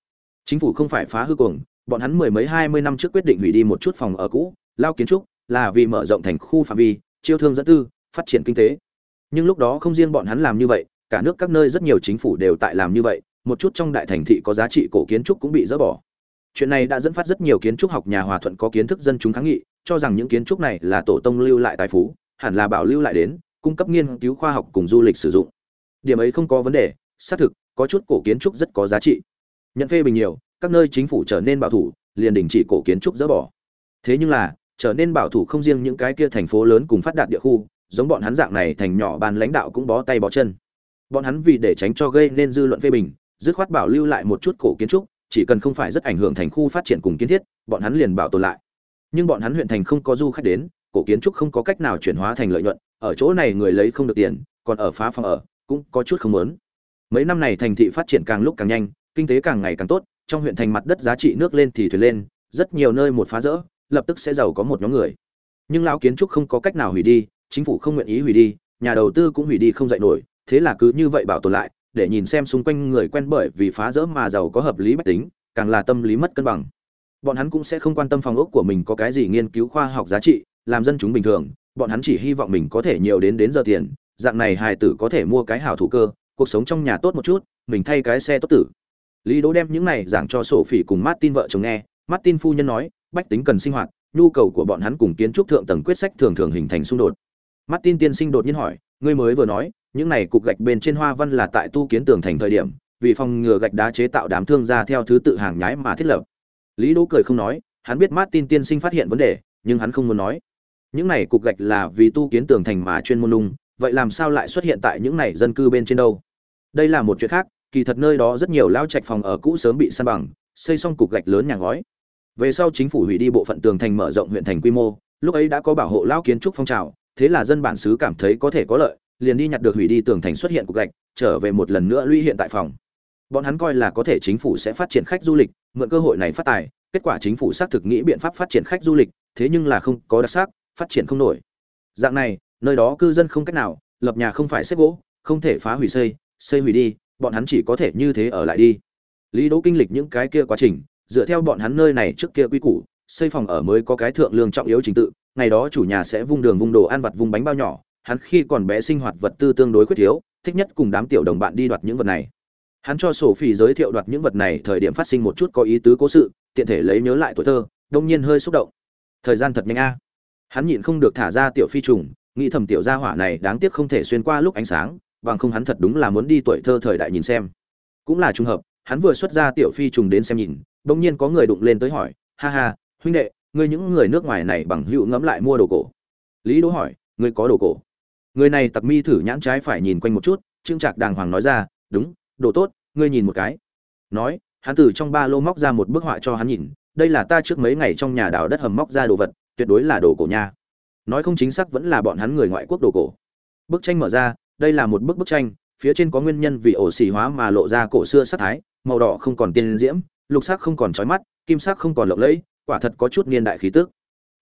Chính phủ không phải phá hư cuồng, bọn hắn mười mấy, hai mươi năm trước quyết định hủy đi một chút phòng ở cũ, lao kiến trúc là vì mở rộng thành khu phạm vi, chiêu thương dẫn tư, phát triển kinh tế nhưng lúc đó không riêng bọn hắn làm như vậy, cả nước các nơi rất nhiều chính phủ đều tại làm như vậy, một chút trong đại thành thị có giá trị cổ kiến trúc cũng bị dỡ bỏ. Chuyện này đã dẫn phát rất nhiều kiến trúc học nhà hòa thuận có kiến thức dân chúng kháng nghị, cho rằng những kiến trúc này là tổ tông lưu lại tài phú, hẳn là bảo lưu lại đến, cung cấp nghiên cứu khoa học cùng du lịch sử dụng. Điểm ấy không có vấn đề, xác thực, có chút cổ kiến trúc rất có giá trị. Nhận phê bình nhiều, các nơi chính phủ trở nên bảo thủ, liền đình chỉ cổ kiến trúc dỡ bỏ. Thế nhưng là, trở nên bảo thủ không riêng những cái kia thành phố lớn cùng phát đạt địa khu giống bọn hắn dạng này thành nhỏ ban lãnh đạo cũng bó tay bó chân. Bọn hắn vì để tránh cho gây nên dư luận phê bình, dứt khoát bảo lưu lại một chút cổ kiến trúc, chỉ cần không phải rất ảnh hưởng thành khu phát triển cùng kiến thiết, bọn hắn liền bảo tồn lại. Nhưng bọn hắn huyện thành không có du khách đến, cổ kiến trúc không có cách nào chuyển hóa thành lợi nhuận, ở chỗ này người lấy không được tiền, còn ở phá phòng ở, cũng có chút không muốn. Mấy năm này thành thị phát triển càng lúc càng nhanh, kinh tế càng ngày càng tốt, trong huyện thành mặt đất giá trị nước lên thì thuyền lên, rất nhiều nơi một phá rỡ, lập tức sẽ giàu có một nhóm người. Nhưng lão kiến trúc không có cách nào hủy đi chính phủ không nguyện ý hủy đi, nhà đầu tư cũng hủy đi không dậy nổi, thế là cứ như vậy bảo tồn lại, để nhìn xem xung quanh người quen bởi vì phá rỡ mà giàu có hợp lý bất tính, càng là tâm lý mất cân bằng. Bọn hắn cũng sẽ không quan tâm phòng ốc của mình có cái gì nghiên cứu khoa học giá trị, làm dân chúng bình thường, bọn hắn chỉ hy vọng mình có thể nhiều đến đến giờ tiền, dạng này hài tử có thể mua cái hảo thủ cơ, cuộc sống trong nhà tốt một chút, mình thay cái xe tốt tử. Lý đỗ đem những này giảng cho sổ phỉ cùng martin vợ chồng nghe, martin phu nhân nói, bách tính cần sinh hoạt, nhu cầu của bọn hắn cùng kiến trúc thượng tầng quyết sách thường thường hình thành xung đột martin tiên sinh đột nhiên hỏi ngươi mới vừa nói những này cục gạch bên trên hoa văn là tại tu kiến tường thành thời điểm vì phòng ngừa gạch đá chế tạo đám thương gia theo thứ tự hàng nhái mà thiết lập. Lý đỗ cười không nói hắn biết martin tiên sinh phát hiện vấn đề nhưng hắn không muốn nói. Những này cục gạch là vì tu kiến tường thành mà chuyên môn lung, vậy làm sao lại xuất hiện tại những này dân cư bên trên đâu? Đây là một chuyện khác kỳ thật nơi đó rất nhiều lao trạch phòng ở cũ sớm bị san bằng xây xong cục gạch lớn nhà ngói. Về sau chính phủ hủy đi bộ phận tường thành mở rộng huyện thành quy mô lúc ấy đã có bảo hộ lao kiến trúc phong trào thế là dân bản xứ cảm thấy có thể có lợi, liền đi nhặt được hủy đi tường thành xuất hiện cục gạch, trở về một lần nữa lũy hiện tại phòng. Bọn hắn coi là có thể chính phủ sẽ phát triển khách du lịch, mượn cơ hội này phát tài, kết quả chính phủ xác thực nghĩ biện pháp phát triển khách du lịch, thế nhưng là không có đặc sắc, phát triển không nổi. Dạng này, nơi đó cư dân không cách nào, lập nhà không phải xếp gỗ, không thể phá hủy xây xây hủy đi, bọn hắn chỉ có thể như thế ở lại đi. Lý đỗ kinh lịch những cái kia quá trình, dựa theo bọn hắn nơi này trước kia quy củ xây phòng ở mới có cái thượng lương trọng yếu trình tự, ngày đó chủ nhà sẽ vung đường vung đồ ăn vặt vung bánh bao nhỏ, hắn khi còn bé sinh hoạt vật tư tương đối khuyết thiếu, thích nhất cùng đám tiểu đồng bạn đi đoạt những vật này. Hắn cho sổ phỉ giới thiệu đoạt những vật này thời điểm phát sinh một chút có ý tứ cố sự, tiện thể lấy nhớ lại tuổi thơ, đông nhiên hơi xúc động. Thời gian thật nhanh a. Hắn nhịn không được thả ra tiểu phi trùng, nghĩ thầm tiểu gia hỏa này đáng tiếc không thể xuyên qua lúc ánh sáng, bằng không hắn thật đúng là muốn đi tuổi thơ thời đại nhìn xem. Cũng là trùng hợp, hắn vừa xuất ra tiểu phi trùng đến xem nhìn, đông nhiên có người đụng lên tới hỏi, ha ha huynh đệ, ngươi những người nước ngoài này bằng hữu ngẫm lại mua đồ cổ. Lý đỗ hỏi, ngươi có đồ cổ? Người này tặc mi thử nhãn trái phải nhìn quanh một chút, trương trạc đàng hoàng nói ra, đúng, đồ tốt, ngươi nhìn một cái. Nói, hắn từ trong ba lô móc ra một bức họa cho hắn nhìn, đây là ta trước mấy ngày trong nhà đào đất hầm móc ra đồ vật, tuyệt đối là đồ cổ nha. Nói không chính xác vẫn là bọn hắn người ngoại quốc đồ cổ. Bức tranh mở ra, đây là một bức bức tranh, phía trên có nguyên nhân vì ổ xì hóa mà lộ ra cổ xưa sắc thái, màu đỏ không còn tiên diễm, lục sắc không còn trói mắt, kim sắc không còn lộng lẫy quả thật có chút niên đại khí tức.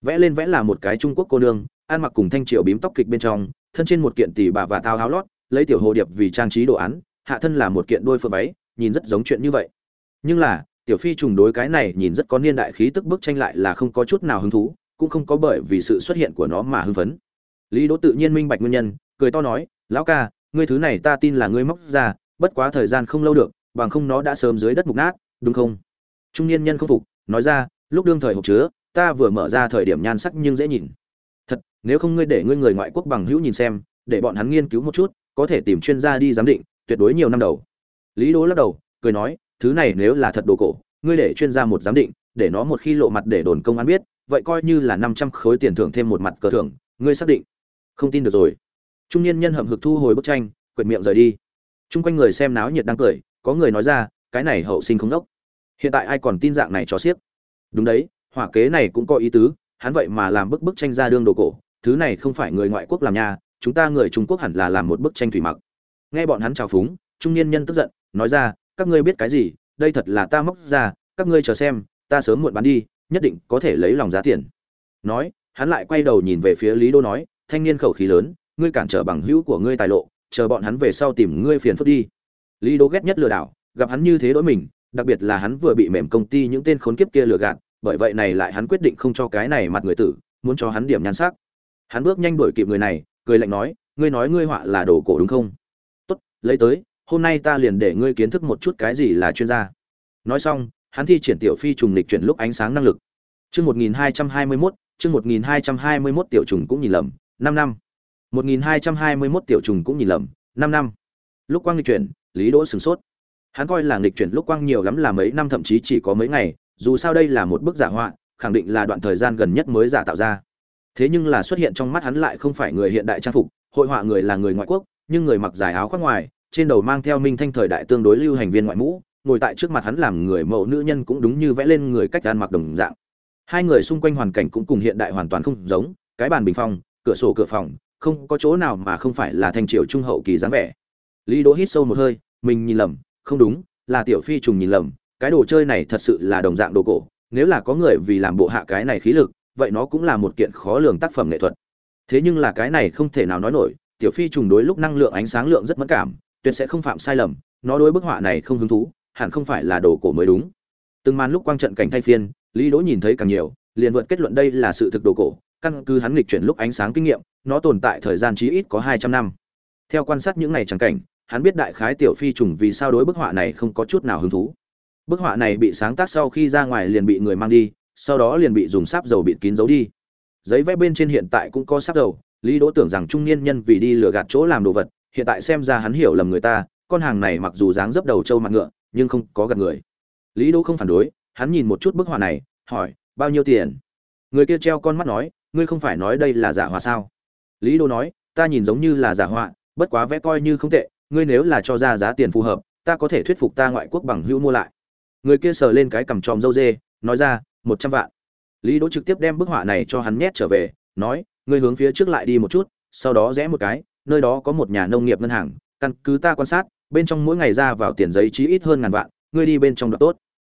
Vẽ lên vẽ là một cái trung quốc cô nương, ăn mặc cùng thanh triều bím tóc kịch bên trong, thân trên một kiện tỷ bà và tao áo lót, lấy tiểu hồ điệp vì trang trí đồ án, hạ thân là một kiện đôi phượng váy, nhìn rất giống chuyện như vậy. Nhưng là, tiểu phi trùng đối cái này nhìn rất có niên đại khí tức bức tranh lại là không có chút nào hứng thú, cũng không có bởi vì sự xuất hiện của nó mà hưng phấn. Lý đỗ tự nhiên minh bạch nguyên nhân, cười to nói, lão ca, ngươi thứ này ta tin là ngươi móc ra, bất quá thời gian không lâu được, bằng không nó đã sớm dưới đất mục nát, đúng không? Trung niên nhân không phục, nói ra lúc đương thời hộp chứa, ta vừa mở ra thời điểm nhan sắc nhưng dễ nhìn. Thật, nếu không ngươi để ngươi người ngoại quốc bằng hữu nhìn xem, để bọn hắn nghiên cứu một chút, có thể tìm chuyên gia đi giám định, tuyệt đối nhiều năm đầu. Lý đỗ lắc đầu, cười nói, thứ này nếu là thật đồ cổ, ngươi để chuyên gia một giám định, để nó một khi lộ mặt để đồn công an biết, vậy coi như là năm trăm khối tiền thưởng thêm một mặt cờ thưởng, ngươi xác định. Không tin được rồi. Trung niên nhân hậm hực thu hồi bức tranh quệt miệng rời đi. Chung quanh người xem náo nhiệt đang cười, có người nói ra, cái này hậu sinh không đốc. Hiện tại ai còn tin dạng này cho xiếc? Đúng đấy, hỏa kế này cũng có ý tứ, hắn vậy mà làm bức bức tranh ra đương đồ cổ, thứ này không phải người ngoại quốc làm nha, chúng ta người trung quốc hẳn là làm một bức tranh thủy mặc. Nghe bọn hắn chào phúng, trung niên nhân tức giận, nói ra, các ngươi biết cái gì, đây thật là ta móc ra, các ngươi chờ xem, ta sớm muộn bán đi, nhất định có thể lấy lòng giá tiền. Nói, hắn lại quay đầu nhìn về phía lý đô nói, thanh niên khẩu khí lớn, ngươi cản trở bằng hữu của ngươi tài lộ, chờ bọn hắn về sau tìm ngươi phiền phức đi. Lý Đô ghét nhất lừa đảo, gặp hắn như thế đối mình đặc biệt là hắn vừa bị mềm công ty những tên khốn kiếp kia lừa gạt, bởi vậy này lại hắn quyết định không cho cái này mặt người tử, muốn cho hắn điểm nhan sắc. Hắn bước nhanh đuổi kịp người này, cười lạnh nói, ngươi nói ngươi họa là đồ cổ đúng không? Tốt, lấy tới, hôm nay ta liền để ngươi kiến thức một chút cái gì là chuyên gia. Nói xong, hắn thi triển tiểu phi trùng lịch chuyển lúc ánh sáng năng lực. Chương một nghìn hai trăm hai mươi mốt, chương một nghìn hai trăm hai mươi mốt tiểu trùng cũng nhìn lầm, năm năm. Một nghìn hai trăm hai mươi mốt tiểu trùng cũng nhìn lầm, năm năm. Lúc quang lịch chuyển, lý đỗ sửng sốt hắn coi là nghịch chuyển lúc quang nhiều lắm là mấy năm, thậm chí chỉ có mấy ngày, dù sao đây là một bức giả họa, khẳng định là đoạn thời gian gần nhất mới giả tạo ra. Thế nhưng là xuất hiện trong mắt hắn lại không phải người hiện đại trang phục, hội họa người là người ngoại quốc, nhưng người mặc dài áo khoác ngoài, trên đầu mang theo minh thanh thời đại tương đối lưu hành viên ngoại mũ, ngồi tại trước mặt hắn làm người mẫu nữ nhân cũng đúng như vẽ lên người cách ăn mặc đồng dạng. Hai người xung quanh hoàn cảnh cũng cùng hiện đại hoàn toàn không giống, cái bàn bình phong, cửa sổ cửa phòng, không có chỗ nào mà không phải là thanh triều trung hậu kỳ dáng vẻ. Lý đỗ hít sâu một hơi, mình nhìn lầm không đúng, là tiểu phi trùng nhìn lầm, cái đồ chơi này thật sự là đồng dạng đồ cổ, nếu là có người vì làm bộ hạ cái này khí lực, vậy nó cũng là một kiện khó lường tác phẩm nghệ thuật. Thế nhưng là cái này không thể nào nói nổi, tiểu phi trùng đối lúc năng lượng ánh sáng lượng rất mất cảm, tuyệt sẽ không phạm sai lầm, nó đối bức họa này không hứng thú, hẳn không phải là đồ cổ mới đúng. Từng màn lúc quang trận cảnh thay phiên, lý đỗ nhìn thấy càng nhiều, liền vượt kết luận đây là sự thực đồ cổ, căn cứ hắn lịch chuyển lúc ánh sáng kinh nghiệm, nó tồn tại thời gian chí ít có hai trăm năm. Theo quan sát những ngày trắng cảnh hắn biết đại khái tiểu phi trùng vì sao đối bức họa này không có chút nào hứng thú. Bức họa này bị sáng tác sau khi ra ngoài liền bị người mang đi, sau đó liền bị dùng sáp dầu bịt kín giấu đi. Giấy vẽ bên trên hiện tại cũng có sáp dầu, lý đỗ tưởng rằng trung niên nhân vì đi lừa gạt chỗ làm đồ vật, hiện tại xem ra hắn hiểu lầm người ta, con hàng này mặc dù dáng dấp đầu trâu mặt ngựa, nhưng không có gạt người. Lý đỗ không phản đối, hắn nhìn một chút bức họa này, hỏi, bao nhiêu tiền? Người kia treo con mắt nói, ngươi không phải nói đây là giả họa sao? Lý đỗ nói, ta nhìn giống như là giả họa, bất quá vẽ coi như không tệ ngươi nếu là cho ra giá tiền phù hợp, ta có thể thuyết phục ta ngoại quốc bằng hữu mua lại. Người kia sờ lên cái cằm tròm dâu dê, nói ra, một trăm vạn. Lý đỗ trực tiếp đem bức họa này cho hắn nhét trở về, nói, ngươi hướng phía trước lại đi một chút, sau đó rẽ một cái, nơi đó có một nhà nông nghiệp ngân hàng, căn cứ ta quan sát, bên trong mỗi ngày ra vào tiền giấy chí ít hơn ngàn vạn, ngươi đi bên trong đó tốt.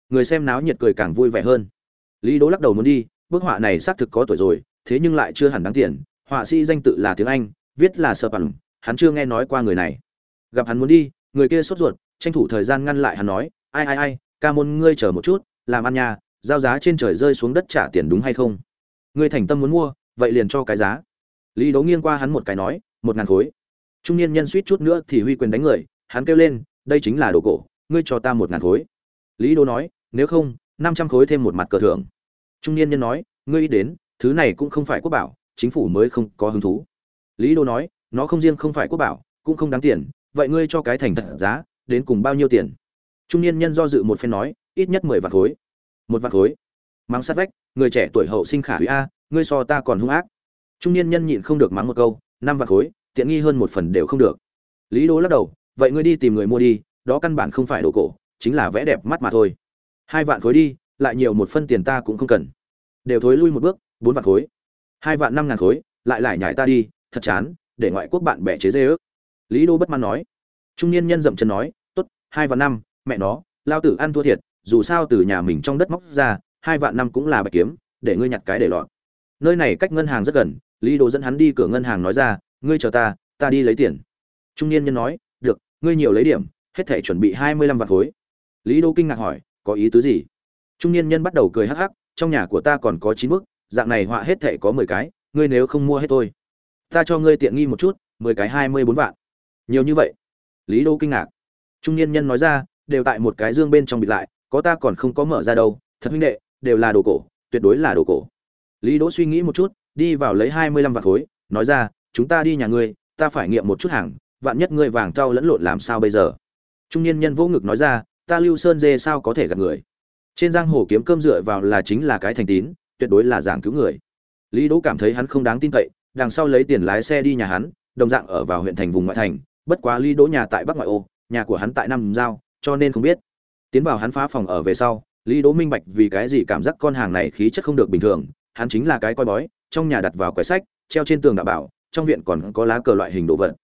Người xem náo nhiệt cười càng vui vẻ hơn. Lý đỗ lắc đầu muốn đi, bức họa này xác thực có tuổi rồi, thế nhưng lại chưa hẳn đáng tiền, họa sĩ danh tự là tiếng anh, viết là sơ bằng hắn chưa nghe nói qua người này gặp hắn muốn đi, người kia sốt ruột, tranh thủ thời gian ngăn lại hắn nói, ai ai ai, ca môn ngươi chờ một chút, làm ăn nhà giao giá trên trời rơi xuống đất trả tiền đúng hay không? Ngươi thành tâm muốn mua, vậy liền cho cái giá. Lý Đấu nghiêng qua hắn một cái nói, một ngàn khối. Trung niên nhân suýt chút nữa thì huy quyền đánh người, hắn kêu lên, đây chính là đồ cổ, ngươi cho ta một ngàn khối. Lý Đấu nói, nếu không, năm trăm khối thêm một mặt cờ thưởng. Trung niên nhân nói, ngươi ý đến, thứ này cũng không phải quốc bảo, chính phủ mới không có hứng thú. Lý đô nói, nó không riêng không phải quốc bảo, cũng không đáng tiền vậy ngươi cho cái thành thật giá, đến cùng bao nhiêu tiền? Trung niên nhân do dự một phen nói, ít nhất mười vạn khối. Một vạn khối? Mắng sát vách, người trẻ tuổi hậu sinh khả hủy a, ngươi so ta còn hung ác. Trung niên nhân nhịn không được mắng một câu, năm vạn khối, tiện nghi hơn một phần đều không được. Lý đô lắc đầu, vậy ngươi đi tìm người mua đi, đó căn bản không phải đồ cổ, chính là vẽ đẹp mắt mà thôi. Hai vạn khối đi, lại nhiều một phân tiền ta cũng không cần. Đều thối lui một bước, bốn vạn khối. Hai vạn năm ngàn khối, lại lại nhải ta đi, thật chán, để ngoại quốc bạn bè chế dê ước lý đô bất mãn nói. Trung niên nhân dậm chân nói, tốt, hai vạn năm, mẹ nó, lao tử ăn thua thiệt, dù sao từ nhà mình trong đất móc ra, hai vạn năm cũng là bạch kiếm, để ngươi nhặt cái để lọt. Nơi này cách ngân hàng rất gần, lý đô dẫn hắn đi cửa ngân hàng nói ra, ngươi chờ ta ta đi lấy tiền. Trung niên nhân nói, được, ngươi nhiều lấy điểm, hết thể chuẩn bị hai mươi lăm vạn khối. Lý đô kinh ngạc hỏi, có ý tứ gì? Trung niên nhân bắt đầu cười hắc hắc, trong nhà của ta còn có chín bức, dạng này họa hết thể có mười cái, ngươi nếu không mua hết tôi ta cho ngươi tiện nghi một chút, mười cái hai mươi bốn vạn nhiều như vậy. Lý đô kinh ngạc. Trung niên nhân nói ra, đều tại một cái dương bên trong bịt lại, có ta còn không có mở ra đâu, thật huynh đệ, đều là đồ cổ, tuyệt đối là đồ cổ. Lý đỗ suy nghĩ một chút, đi vào lấy hai mươi lăm vạt khối, nói ra, chúng ta đi nhà ngươi, ta phải nghiệm một chút hàng, vạn nhất ngươi vàng trao lẫn lộn làm sao bây giờ? Trung niên nhân vỗ ngực nói ra, ta lưu sơn dê sao có thể gặp người? Trên giang hồ kiếm cơm dựa vào là chính là cái thành tín, tuyệt đối là giảng cứu người. Lý đỗ cảm thấy hắn không đáng tin cậy, đằng sau lấy tiền lái xe đi nhà hắn, đồng dạng ở vào huyện thành vùng ngoại thành bất quá lý đỗ nhà tại bắc ngoại ô, nhà của hắn tại nam giao, cho nên không biết. Tiến vào hắn phá phòng ở về sau, lý đỗ minh bạch vì cái gì cảm giác con hàng này khí chất không được bình thường, hắn chính là cái coi bói, trong nhà đặt vào quẻ sách, treo trên tường đã bảo, trong viện còn có lá cờ loại hình đồ vật.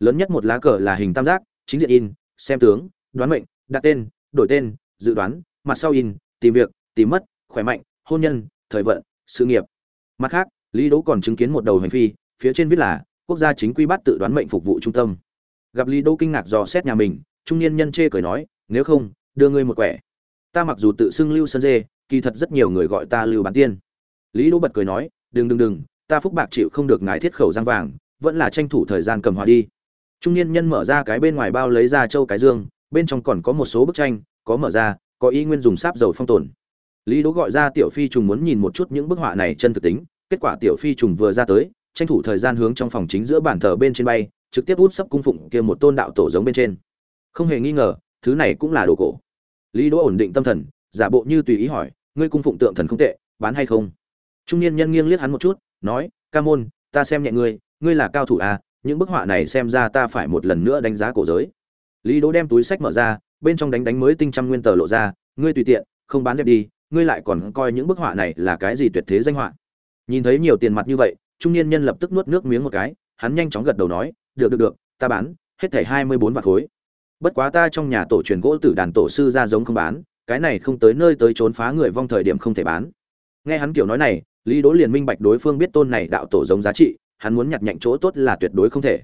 Lớn nhất một lá cờ là hình tam giác, chính diện in, xem tướng, đoán mệnh, đặt tên, đổi tên, dự đoán, mặt sau in, tìm việc, tìm mất, khỏe mạnh, hôn nhân, thời vận, sự nghiệp. Mặt khác, lý đỗ còn chứng kiến một đầu hành phi, phía trên viết là, quốc gia chính quy bắt tự đoán mệnh phục vụ trung tâm gặp lý đỗ kinh ngạc dò xét nhà mình, trung niên nhân chê cười nói, nếu không, đưa ngươi một quẻ. Ta mặc dù tự xưng lưu sơn dê, kỳ thật rất nhiều người gọi ta lưu bán tiên. Lý đỗ bật cười nói, đừng đừng đừng, ta phúc bạc chịu không được ngài thiết khẩu giang vàng, vẫn là tranh thủ thời gian cầm hòa đi. Trung niên nhân mở ra cái bên ngoài bao lấy ra châu cái dương, bên trong còn có một số bức tranh, có mở ra, có ý nguyên dùng sáp dầu phong tồn. Lý đỗ gọi ra tiểu phi trùng muốn nhìn một chút những bức họa này chân thực tính, kết quả tiểu phi trùng vừa ra tới, tranh thủ thời gian hướng trong phòng chính giữa bàn thờ bên trên bay trực tiếp út sấp cung phụng kia một tôn đạo tổ giống bên trên. Không hề nghi ngờ, thứ này cũng là đồ cổ. Lý đỗ ổn định tâm thần, giả bộ như tùy ý hỏi, ngươi cung phụng tượng thần không tệ, bán hay không? Trung niên nhân nghiêng liếc hắn một chút, nói, ca môn, ta xem nhẹ ngươi ngươi là cao thủ à những bức họa này xem ra ta phải một lần nữa đánh giá cổ giới. Lý đỗ đem túi sách mở ra, bên trong đánh đánh mới tinh trăm nguyên tờ lộ ra, ngươi tùy tiện, không bán dẹp đi, ngươi lại còn coi những bức họa này là cái gì tuyệt thế danh họa? Nhìn thấy nhiều tiền mặt như vậy, trung niên nhân lập tức nuốt nước miếng một cái, hắn nhanh chóng gật đầu nói được được được ta bán hết thảy hai mươi bốn vạn khối. Bất quá ta trong nhà tổ truyền gỗ tử đàn tổ sư ra giống không bán cái này không tới nơi tới trốn phá người vong thời điểm không thể bán. Nghe hắn kiểu nói này lý đỗ liền minh bạch đối phương biết tôn này đạo tổ giống giá trị hắn muốn nhặt nhạnh chỗ tốt là tuyệt đối không thể.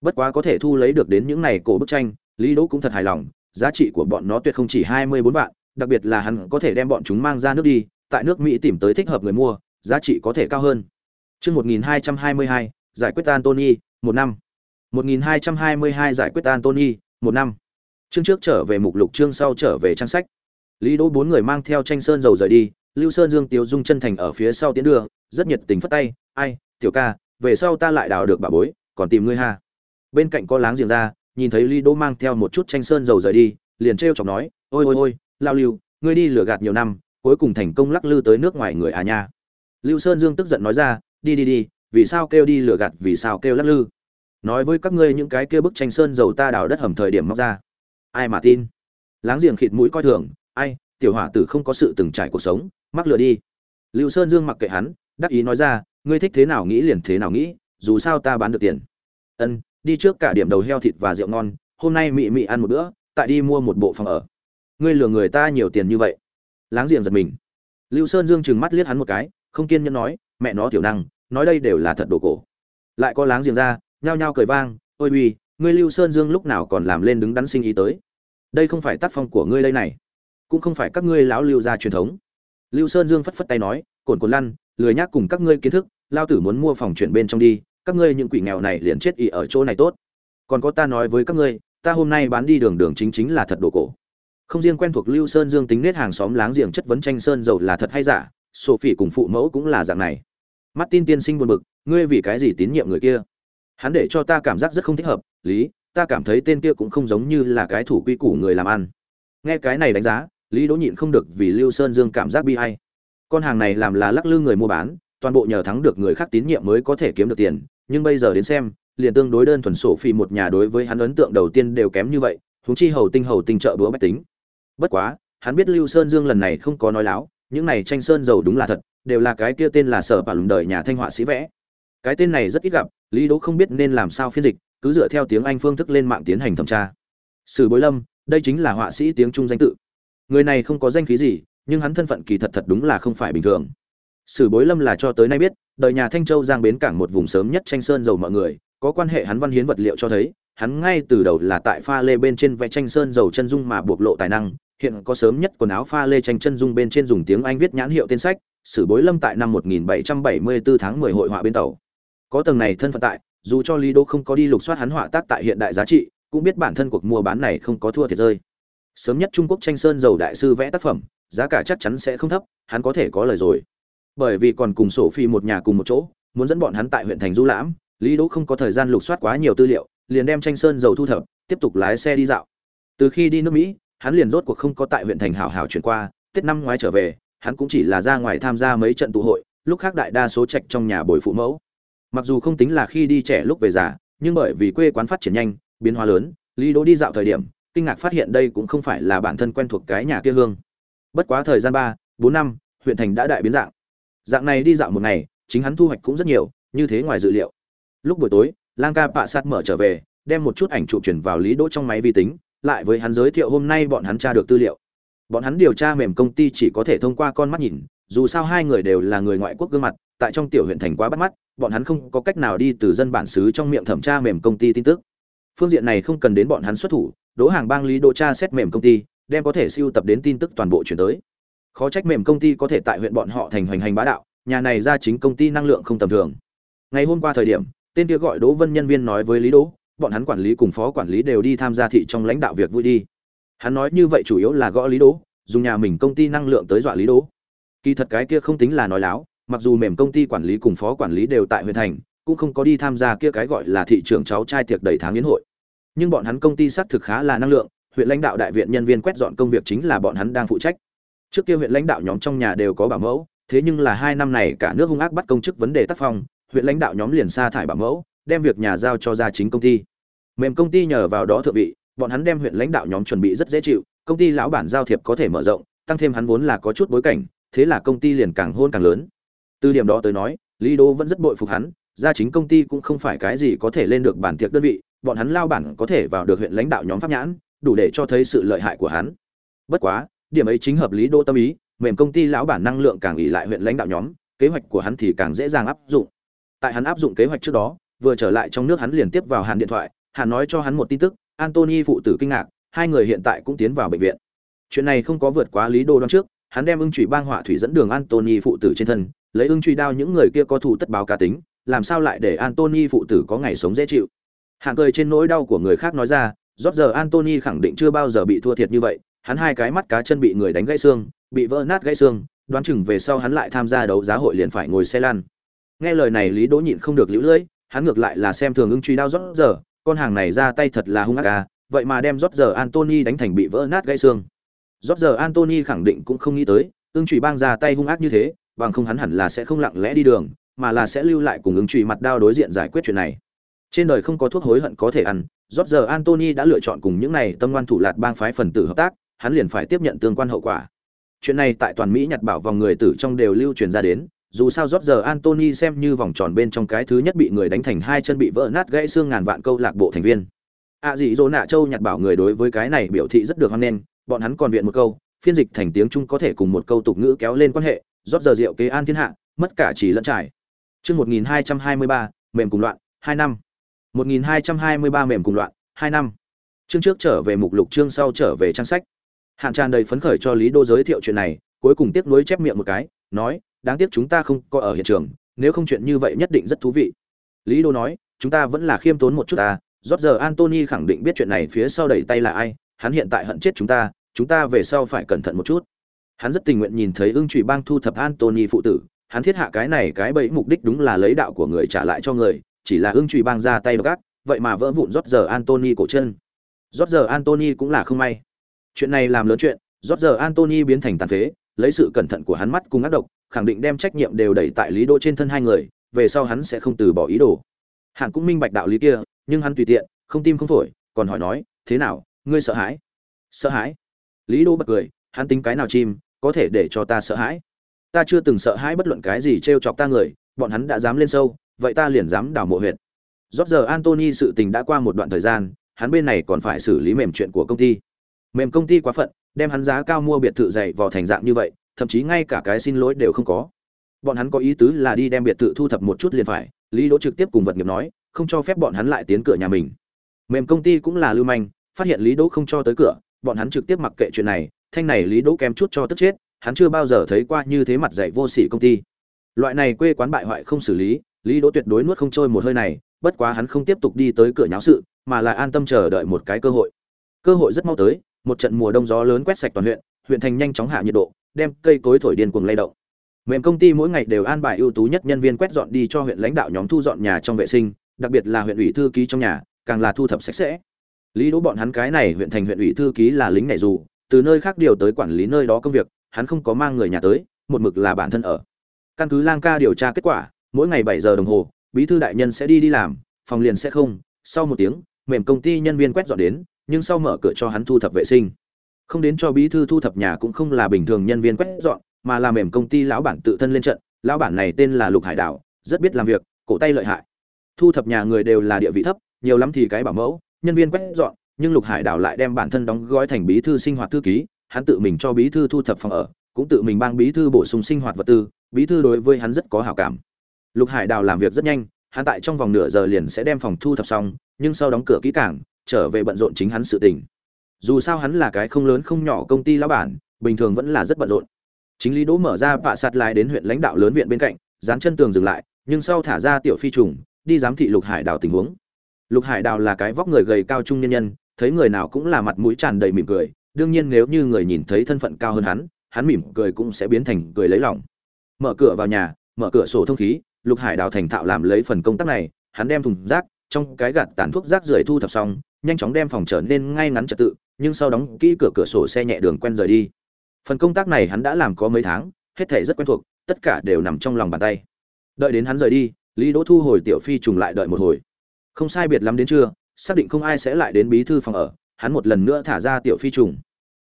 Bất quá có thể thu lấy được đến những này cổ bức tranh lý đỗ cũng thật hài lòng giá trị của bọn nó tuyệt không chỉ hai mươi bốn vạn đặc biệt là hắn có thể đem bọn chúng mang ra nước đi tại nước mỹ tìm tới thích hợp người mua giá trị có thể cao hơn. Chương 1222, giải quyết Antony, một năm. 1222 giải quyết Anthony, một năm. Chương trước trở về mục lục chương sau trở về trang sách. Lý Đỗ bốn người mang theo tranh sơn dầu rời đi, Lưu Sơn Dương Tiếu Dung chân thành ở phía sau tiến đường, rất nhiệt tình phất tay, "Ai, tiểu ca, về sau ta lại đào được bà bối, còn tìm ngươi ha." Bên cạnh có láng giềng ra, nhìn thấy Lý Đỗ mang theo một chút tranh sơn dầu rời đi, liền trêu chọc nói, "Ôi ôi ôi, lao lưu, ngươi đi lừa gạt nhiều năm, cuối cùng thành công lắc lư tới nước ngoài người à nha." Lưu Sơn Dương tức giận nói ra, đi đi đi vì sao kêu đi lừa gạt vì sao kêu lắc lư nói với các ngươi những cái kia bức tranh sơn dầu ta đào đất hầm thời điểm móc ra. Ai mà tin? Láng giềng khịt mũi coi thường. Ai, tiểu hỏa tử không có sự từng trải cuộc sống, mắc lừa đi. Lưu sơn dương mặc kệ hắn, đắc ý nói ra, ngươi thích thế nào nghĩ liền thế nào nghĩ, dù sao ta bán được tiền. Ân, đi trước cả điểm đầu heo thịt và rượu ngon, hôm nay mị mị ăn một bữa, tại đi mua một bộ phòng ở. Ngươi lừa người ta nhiều tiền như vậy. Láng giềng giật mình. Lưu sơn dương chừng mắt liếc hắn một cái, không kiên nhẫn nói, mẹ nó tiểu năng, nói đây đều là thật đồ cổ. Lại có láng giềng ra nhao nhao cười vang ôi uy ngươi lưu sơn dương lúc nào còn làm lên đứng đắn sinh ý tới? Đây không phải tác phong của ngươi đây này cũng không phải các ngươi lão lưu gia truyền thống. Lưu sơn dương phất phất tay nói cồn cồn lăn lười nhác cùng các ngươi kiến thức lao tử muốn mua phòng chuyển bên trong đi các ngươi những quỷ nghèo này liền chết ỉ ở chỗ này tốt. Còn có ta nói với các ngươi ta hôm nay bán đi đường đường chính chính là thật đồ cổ. Không riêng quen thuộc lưu sơn dương tính nết hàng xóm láng giềng chất vấn tranh sơn dầu là thật hay giả sophie cùng phụ mẫu cũng là dạng này. Martin tiên sinh buồn bực, ngươi vì cái gì tín nhiệm người kia? Hắn để cho ta cảm giác rất không thích hợp, Lý, ta cảm thấy tên kia cũng không giống như là cái thủ quy củ người làm ăn. Nghe cái này đánh giá, Lý Đỗ nhịn không được vì Lưu Sơn Dương cảm giác bi hay Con hàng này làm là lắc lư người mua bán, toàn bộ nhờ thắng được người khác tín nhiệm mới có thể kiếm được tiền, nhưng bây giờ đến xem, liền tương đối đơn thuần sổ phi một nhà đối với hắn ấn tượng đầu tiên đều kém như vậy, huống chi hầu tinh hầu tinh trợ bữa bách tính. Bất quá, hắn biết Lưu Sơn Dương lần này không có nói láo, những này tranh sơn giàu đúng là thật, đều là cái kia tên là sở bà lùng đời nhà thanh họa sĩ vẽ cái tên này rất ít gặp, lý đỗ không biết nên làm sao phiên dịch, cứ dựa theo tiếng anh phương thức lên mạng tiến hành thẩm tra. Sử bối lâm, đây chính là họa sĩ tiếng trung danh tự. Người này không có danh khí gì, nhưng hắn thân phận kỳ thật thật đúng là không phải bình thường. Sử bối lâm là cho tới nay biết, đời nhà thanh châu giang bến cảng một vùng sớm nhất tranh sơn dầu mọi người, có quan hệ hắn văn hiến vật liệu cho thấy, hắn ngay từ đầu là tại pha lê bên trên vẽ tranh sơn dầu chân dung mà bộc lộ tài năng, hiện có sớm nhất quần áo pha lê tranh chân dung bên trên dùng tiếng anh viết nhãn hiệu tên sách, sử bối lâm tại năm 1774 tháng 10 hội họa bên tàu có tầng này thân phận tại, dù cho lý đô không có đi lục soát hắn họa tác tại hiện đại giá trị, cũng biết bản thân cuộc mua bán này không có thua thiệt rơi. Sớm nhất trung quốc tranh sơn dầu đại sư vẽ tác phẩm, giá cả chắc chắn sẽ không thấp, hắn có thể có lời rồi. Bởi vì còn cùng sổ phi một nhà cùng một chỗ, muốn dẫn bọn hắn tại huyện thành du lãm, lý đỗ không có thời gian lục soát quá nhiều tư liệu, liền đem tranh sơn dầu thu thập, tiếp tục lái xe đi dạo. Từ khi đi nước mỹ, hắn liền rốt cuộc không có tại huyện thành hảo hảo chuyển qua, tết năm ngoái trở về, hắn cũng chỉ là ra ngoài tham gia mấy trận tụ hội, lúc khác đại đa số trạch trong nhà bồi phụ mẫu mặc dù không tính là khi đi trẻ lúc về già, nhưng bởi vì quê quán phát triển nhanh, biến hóa lớn, lý đỗ đi dạo thời điểm, kinh ngạc phát hiện đây cũng không phải là bản thân quen thuộc cái nhà kia hương. Bất quá thời gian ba, bốn năm, huyện thành đã đại biến dạng. Dạng này đi dạo một ngày, chính hắn thu hoạch cũng rất nhiều, như thế ngoài dự liệu. Lúc buổi tối, lang ca pạ sát mở trở về, đem một chút ảnh chụp chuyển vào lý đỗ trong máy vi tính, lại với hắn giới thiệu hôm nay bọn hắn tra được tư liệu. Bọn hắn điều tra mềm công ty chỉ có thể thông qua con mắt nhìn, dù sao hai người đều là người ngoại quốc gương mặt, tại trong tiểu huyện thành quá bắt mắt bọn hắn không có cách nào đi từ dân bản xứ trong miệng thẩm tra mềm công ty tin tức. Phương diện này không cần đến bọn hắn xuất thủ, đỗ hàng bang lý đỗ tra xét mềm công ty, đem có thể siêu tập đến tin tức toàn bộ chuyển tới. Khó trách mềm công ty có thể tại huyện bọn họ thành hoành hành bá đạo, nhà này ra chính công ty năng lượng không tầm thường. Ngày hôm qua thời điểm, tên kia gọi đỗ vân nhân viên nói với lý đỗ, bọn hắn quản lý cùng phó quản lý đều đi tham gia thị trong lãnh đạo việc vui đi. Hắn nói như vậy chủ yếu là gõ lý đỗ, dùng nhà mình công ty năng lượng tới dọa lý đỗ. Kỳ thật cái kia không tính là nói láo mặc dù mềm công ty quản lý cùng phó quản lý đều tại huyện thành, cũng không có đi tham gia kia cái gọi là thị trường cháu trai tiệc đầy tháng yến hội. Nhưng bọn hắn công ty xác thực khá là năng lượng, huyện lãnh đạo đại viện nhân viên quét dọn công việc chính là bọn hắn đang phụ trách. Trước kia huyện lãnh đạo nhóm trong nhà đều có bảo mẫu, thế nhưng là hai năm này cả nước hung ác bắt công chức vấn đề tác phong, huyện lãnh đạo nhóm liền sa thải bảo mẫu, đem việc nhà giao cho gia chính công ty. Mềm công ty nhờ vào đó thượng vị, bọn hắn đem huyện lãnh đạo nhóm chuẩn bị rất dễ chịu, công ty lão bản giao thiệp có thể mở rộng, tăng thêm hắn vốn là có chút bối cảnh, thế là công ty liền càng hôn càng lớn từ điểm đó tới nói, lý đô vẫn rất bội phục hắn, gia chính công ty cũng không phải cái gì có thể lên được bản tiệc đơn vị, bọn hắn lao bản có thể vào được huyện lãnh đạo nhóm pháp nhãn, đủ để cho thấy sự lợi hại của hắn. Bất quá, điểm ấy chính hợp lý đô tâm ý, mềm công ty lão bản năng lượng càng ỉ lại huyện lãnh đạo nhóm, kế hoạch của hắn thì càng dễ dàng áp dụng. Tại hắn áp dụng kế hoạch trước đó, vừa trở lại trong nước hắn liền tiếp vào hàn điện thoại, hàn nói cho hắn một tin tức antony phụ tử kinh ngạc, hai người hiện tại cũng tiến vào bệnh viện. Chuyện này không có vượt quá lý đô đoán trước, hắn đem ưng trụy bang họa thủy dẫn đường antony phụ tử trên thân lấy ưng truy đao những người kia có thủ tất báo cá tính, làm sao lại để antony phụ tử có ngày sống dễ chịu? Hạng cười trên nỗi đau của người khác nói ra rót giờ antony khẳng định chưa bao giờ bị thua thiệt như vậy, hắn hai cái mắt cá chân bị người đánh gãy xương, bị vỡ nát gãy xương, đoán chừng về sau hắn lại tham gia đấu giá hội liền phải ngồi xe lăn. Nghe lời này, lý đỗ nhịn không được lũ lưỡi, hắn ngược lại là xem thường ưng truy đao rót giờ, con hàng này ra tay thật là hung ác à vậy mà đem rót giờ antony đánh thành bị vỡ nát gãy xương. Rót giờ antony khẳng định cũng không nghĩ tới, ưng truy bang ra tay hung ác như thế bằng không hắn hẳn là sẽ không lặng lẽ đi đường mà là sẽ lưu lại cùng ứng truy mặt đao đối diện giải quyết chuyện này trên đời không có thuốc hối hận có thể ăn rót giờ antony đã lựa chọn cùng những này tâm ngoan thủ lạt bang phái phần tử hợp tác hắn liền phải tiếp nhận tương quan hậu quả chuyện này tại toàn mỹ nhặt bảo vòng người tử trong đều lưu truyền ra đến dù sao rót giờ Anthony xem như vòng tròn bên trong cái thứ nhất bị người đánh thành hai chân bị vỡ nát gãy xương ngàn vạn câu lạc bộ thành viên. À dị dỗ nạ châu nhặt bảo người đối với cái này biểu thị rất được hoan nghênh, bọn hắn còn viện một câu, phiên dịch thành tiếng Trung có thể cùng một câu tục ngữ kéo lên quan hệ, rót giờ rượu kế an thiên hạ, mất cả chỉ lẫn trải. Chương 1223, mềm cùng loạn, 2 năm. 1223 mềm cùng loạn, 2 năm. Chương trước trở về mục lục chương sau trở về trang sách. Hàn tràn đầy phấn khởi cho Lý Đô giới thiệu chuyện này, cuối cùng tiếp nối chép miệng một cái, nói, đáng tiếc chúng ta không có ở hiện trường nếu không chuyện như vậy nhất định rất thú vị lý đô nói chúng ta vẫn là khiêm tốn một chút ta rót giờ antony khẳng định biết chuyện này phía sau đẩy tay là ai hắn hiện tại hận chết chúng ta chúng ta về sau phải cẩn thận một chút hắn rất tình nguyện nhìn thấy ưng trụy bang thu thập antony phụ tử. Hắn thiết hạ cái này cái bẫy mục đích đúng là lấy đạo của người trả lại cho người, chỉ là ưng trụy bang ra tay gác vậy mà vỡ vụn rót giờ antony cổ chân. Rót giờ antony cũng là không may. Chuyện này làm lớn chuyện, rót giờ antony biến thành tàn phế, lấy sự cẩn thận của hắn mắt cùng ác độc, khẳng định đem trách nhiệm đều đẩy tại lý đô trên thân hai người, về sau hắn sẽ không từ bỏ ý đồ. Hắn cũng minh bạch đạo lý kia, nhưng hắn tùy tiện, không tim không phổi, còn hỏi nói, thế nào, ngươi sợ hãi? Sợ hãi? Lý đô bật cười, hắn tính cái nào chim có thể để cho ta sợ hãi. Ta chưa từng sợ hãi bất luận cái gì trêu chọc ta người, bọn hắn đã dám lên sâu, vậy ta liền dám đào mộ huyệt. Rót giờ antony sự tình đã qua một đoạn thời gian, hắn bên này còn phải xử lý mềm chuyện của công ty. Mềm công ty quá phận, đem hắn giá cao mua biệt thự dày vào thành dạng như vậy, thậm chí ngay cả cái xin lỗi đều không có. Bọn hắn có ý tứ là đi đem biệt thự thu thập một chút liền phải, lý đỗ trực tiếp cùng vật nghiệp nói, không cho phép bọn hắn lại tiến cửa nhà mình. Mềm công ty cũng là lưu manh, phát hiện lý đỗ không cho tới cửa, bọn hắn trực tiếp mặc kệ chuyện này thanh này lý đỗ kém chút cho tức chết hắn chưa bao giờ thấy qua như thế mặt dạy vô sỉ công ty loại này quê quán bại hoại không xử lý lý đỗ tuyệt đối nuốt không trôi một hơi này bất quá hắn không tiếp tục đi tới cửa nháo sự mà lại an tâm chờ đợi một cái cơ hội cơ hội rất mau tới một trận mùa đông gió lớn quét sạch toàn huyện huyện thành nhanh chóng hạ nhiệt độ đem cây cối thổi điên cuồng lay động. Mềm công ty mỗi ngày đều an bài ưu tú nhất nhân viên quét dọn đi cho huyện lãnh đạo nhóm thu dọn nhà trong vệ sinh, đặc biệt là huyện ủy thư ký trong nhà, càng là thu thập sạch sẽ. Lý Đỗ bọn hắn cái này huyện thành huyện ủy thư ký là lính này dù, từ nơi khác điều tới quản lý nơi đó công việc, hắn không có mang người nhà tới, một mực là bản thân ở. Căn cứ Lang ca điều tra kết quả, mỗi ngày 7 giờ đồng hồ, bí thư đại nhân sẽ đi đi làm, phòng liền sẽ không, sau một tiếng, mềm công ty nhân viên quét dọn đến, nhưng sau mở cửa cho hắn thu thập vệ sinh. Không đến cho bí thư thu thập nhà cũng không là bình thường nhân viên quét dọn mà là mềm công ty lão bản tự thân lên trận. Lão bản này tên là lục hải đảo rất biết làm việc cổ tay lợi hại. Thu thập nhà người đều là địa vị thấp nhiều lắm thì cái bảo mẫu nhân viên quét dọn nhưng lục hải đảo lại đem bản thân đóng gói thành bí thư sinh hoạt thư ký, hắn tự mình cho bí thư thu thập phòng ở, cũng tự mình bang bí thư bổ sung sinh hoạt vật tư, bí thư đối với hắn rất có hảo cảm. Lục hải đào làm việc rất nhanh, hắn tại trong vòng nửa giờ liền sẽ đem phòng thu thập xong, nhưng sau đóng cửa kỹ cảng trở về bận rộn chính hắn sự tình. Dù sao hắn là cái không lớn không nhỏ công ty lão bản, bình thường vẫn là rất bận rộn. Chính lý đỗ mở ra vạ sạt lại đến huyện lãnh đạo lớn viện bên cạnh, dán chân tường dừng lại, nhưng sau thả ra tiểu phi trùng, đi giám thị lục hải đào tình huống. Lục hải đào là cái vóc người gầy cao trung nhân nhân thấy người nào cũng là mặt mũi tràn đầy mỉm cười, đương nhiên nếu như người nhìn thấy thân phận cao hơn hắn hắn mỉm cười cũng sẽ biến thành cười lấy lòng. Mở cửa vào nhà, mở cửa sổ thông khí, lục hải đào thành thạo làm lấy phần công tác này, hắn đem thùng rác, trong cái gạt tàn thuốc rác rưởi thu thập xong, nhanh chóng đem phòng trở nên ngay ngắn trật tự, nhưng sau đóng kỹ cửa cửa sổ xe nhẹ đường quen rời đi. Phần công tác này hắn đã làm có mấy tháng, hết thể rất quen thuộc, tất cả đều nằm trong lòng bàn tay. Đợi đến hắn rời đi, lý đỗ thu hồi tiểu phi trùng lại đợi một hồi. Không sai biệt lắm đến trưa xác định không ai sẽ lại đến bí thư phòng ở, hắn một lần nữa thả ra tiểu phi trùng.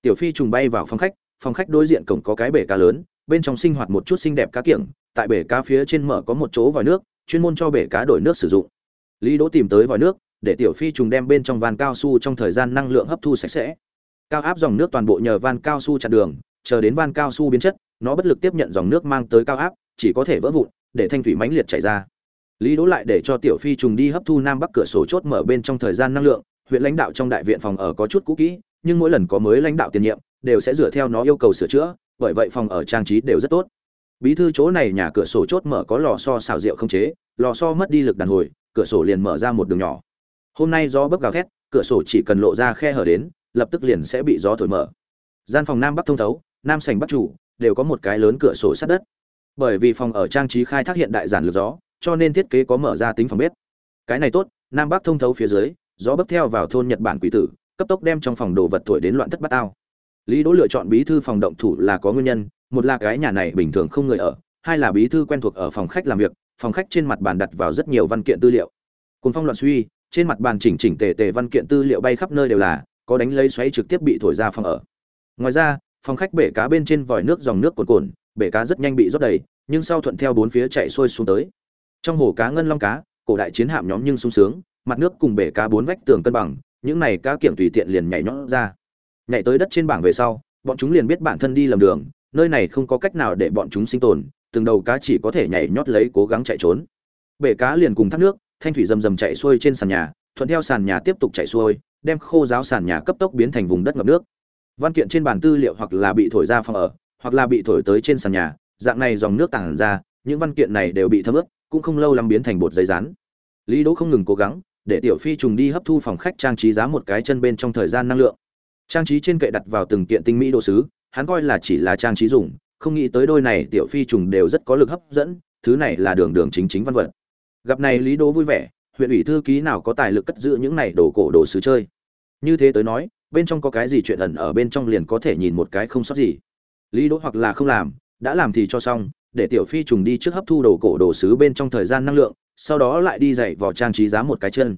Tiểu phi trùng bay vào phòng khách phòng khách đối diện cổng có cái bể cá lớn, bên trong sinh hoạt một chút xinh đẹp cá kiểng, tại bể cá phía trên mở có một chỗ vòi nước, chuyên môn cho bể cá đổi nước sử dụng. Lý đỗ tìm tới vòi nước, để tiểu phi trùng đem bên trong van cao su trong thời gian năng lượng hấp thu sạch sẽ. Cao áp dòng nước toàn bộ nhờ van cao su chặn đường, chờ đến van cao su biến chất, nó bất lực tiếp nhận dòng nước mang tới cao áp, chỉ có thể vỡ vụn, để thanh thủy mãnh liệt chảy ra lý đỗ lại để cho tiểu phi trùng đi hấp thu nam bắc cửa sổ chốt mở bên trong thời gian năng lượng, huyện lãnh đạo trong đại viện phòng ở có chút cũ kỹ, nhưng mỗi lần có mới lãnh đạo tiền nhiệm, đều sẽ dựa theo nó yêu cầu sửa chữa, bởi vậy phòng ở trang trí đều rất tốt. Bí thư chỗ này nhà cửa sổ chốt mở có lò xo xào rượu không chế, lò xo mất đi lực đàn hồi, cửa sổ liền mở ra một đường nhỏ. Hôm nay gió bấc gào thét, cửa sổ chỉ cần lộ ra khe hở đến, lập tức liền sẽ bị gió thổi mở. Gian phòng nam bắc thông thấu, nam sành bắc chủ, đều có một cái lớn cửa sổ sát đất. Bởi vì phòng ở trang trí khai thác hiện đại giản lược gió cho nên thiết kế có mở ra tính phòng bếp. Cái này tốt, nam bắc thông thấu phía dưới, gió bấc theo vào thôn nhật bản quỷ tử, cấp tốc đem trong phòng đồ vật thổi đến loạn thất bát ao. Lý đỗ lựa chọn bí thư phòng động thủ là có nguyên nhân, một là cái nhà này bình thường không người ở, hai là bí thư quen thuộc ở phòng khách làm việc, phòng khách trên mặt bàn đặt vào rất nhiều văn kiện tư liệu. Cùng phong loạn suy, trên mặt bàn chỉnh chỉnh tề tề văn kiện tư liệu bay khắp nơi đều là, có đánh lấy xoáy trực tiếp bị thổi ra phòng ở. Ngoài ra, phòng khách bể cá bên trên vòi nước dòng nước cuồn cuộn, bể cá rất nhanh bị rót đầy, nhưng sau thuận theo bốn phía chạy xuôi xuống tới trong hồ cá ngân long cá, cổ đại chiến hạm nhóm nhưng sung sướng, mặt nước cùng bể cá bốn vách tường cân bằng, những này cá kiểm tùy tiện liền nhảy nhót ra. Nhảy tới đất trên bảng về sau, bọn chúng liền biết bản thân đi lầm đường, nơi này không có cách nào để bọn chúng sinh tồn, từng đầu cá chỉ có thể nhảy nhót lấy cố gắng chạy trốn. Bể cá liền cùng thác nước, thanh thủy rầm rầm chạy xuôi trên sàn nhà, thuận theo sàn nhà tiếp tục chạy xuôi, đem khô giáo sàn nhà cấp tốc biến thành vùng đất ngập nước. Văn kiện trên bàn tư liệu hoặc là bị thổi ra phòng ở, hoặc là bị thổi tới trên sàn nhà, dạng này dòng nước tản ra, những văn kiện này đều bị thấm ướt cũng không lâu lắm biến thành bột giấy rán. Lý đỗ không ngừng cố gắng để tiểu phi trùng đi hấp thu phòng khách trang trí giá một cái chân bên trong thời gian năng lượng. Trang trí trên kệ đặt vào từng kiện tinh mỹ đồ sứ, hắn coi là chỉ là trang trí dùng, không nghĩ tới đôi này tiểu phi trùng đều rất có lực hấp dẫn, thứ này là đường đường chính chính văn vật. Gặp này lý đỗ vui vẻ, huyện ủy thư ký nào có tài lực cất giữ những này đồ cổ đồ sứ chơi. Như thế tới nói, bên trong có cái gì chuyện ẩn ở bên trong liền có thể nhìn một cái không sót gì. Lý đỗ hoặc là không làm, đã làm thì cho xong để tiểu phi trùng đi trước hấp thu đồ cổ đồ sứ bên trong thời gian năng lượng sau đó lại đi dạy vào trang trí giá một cái chân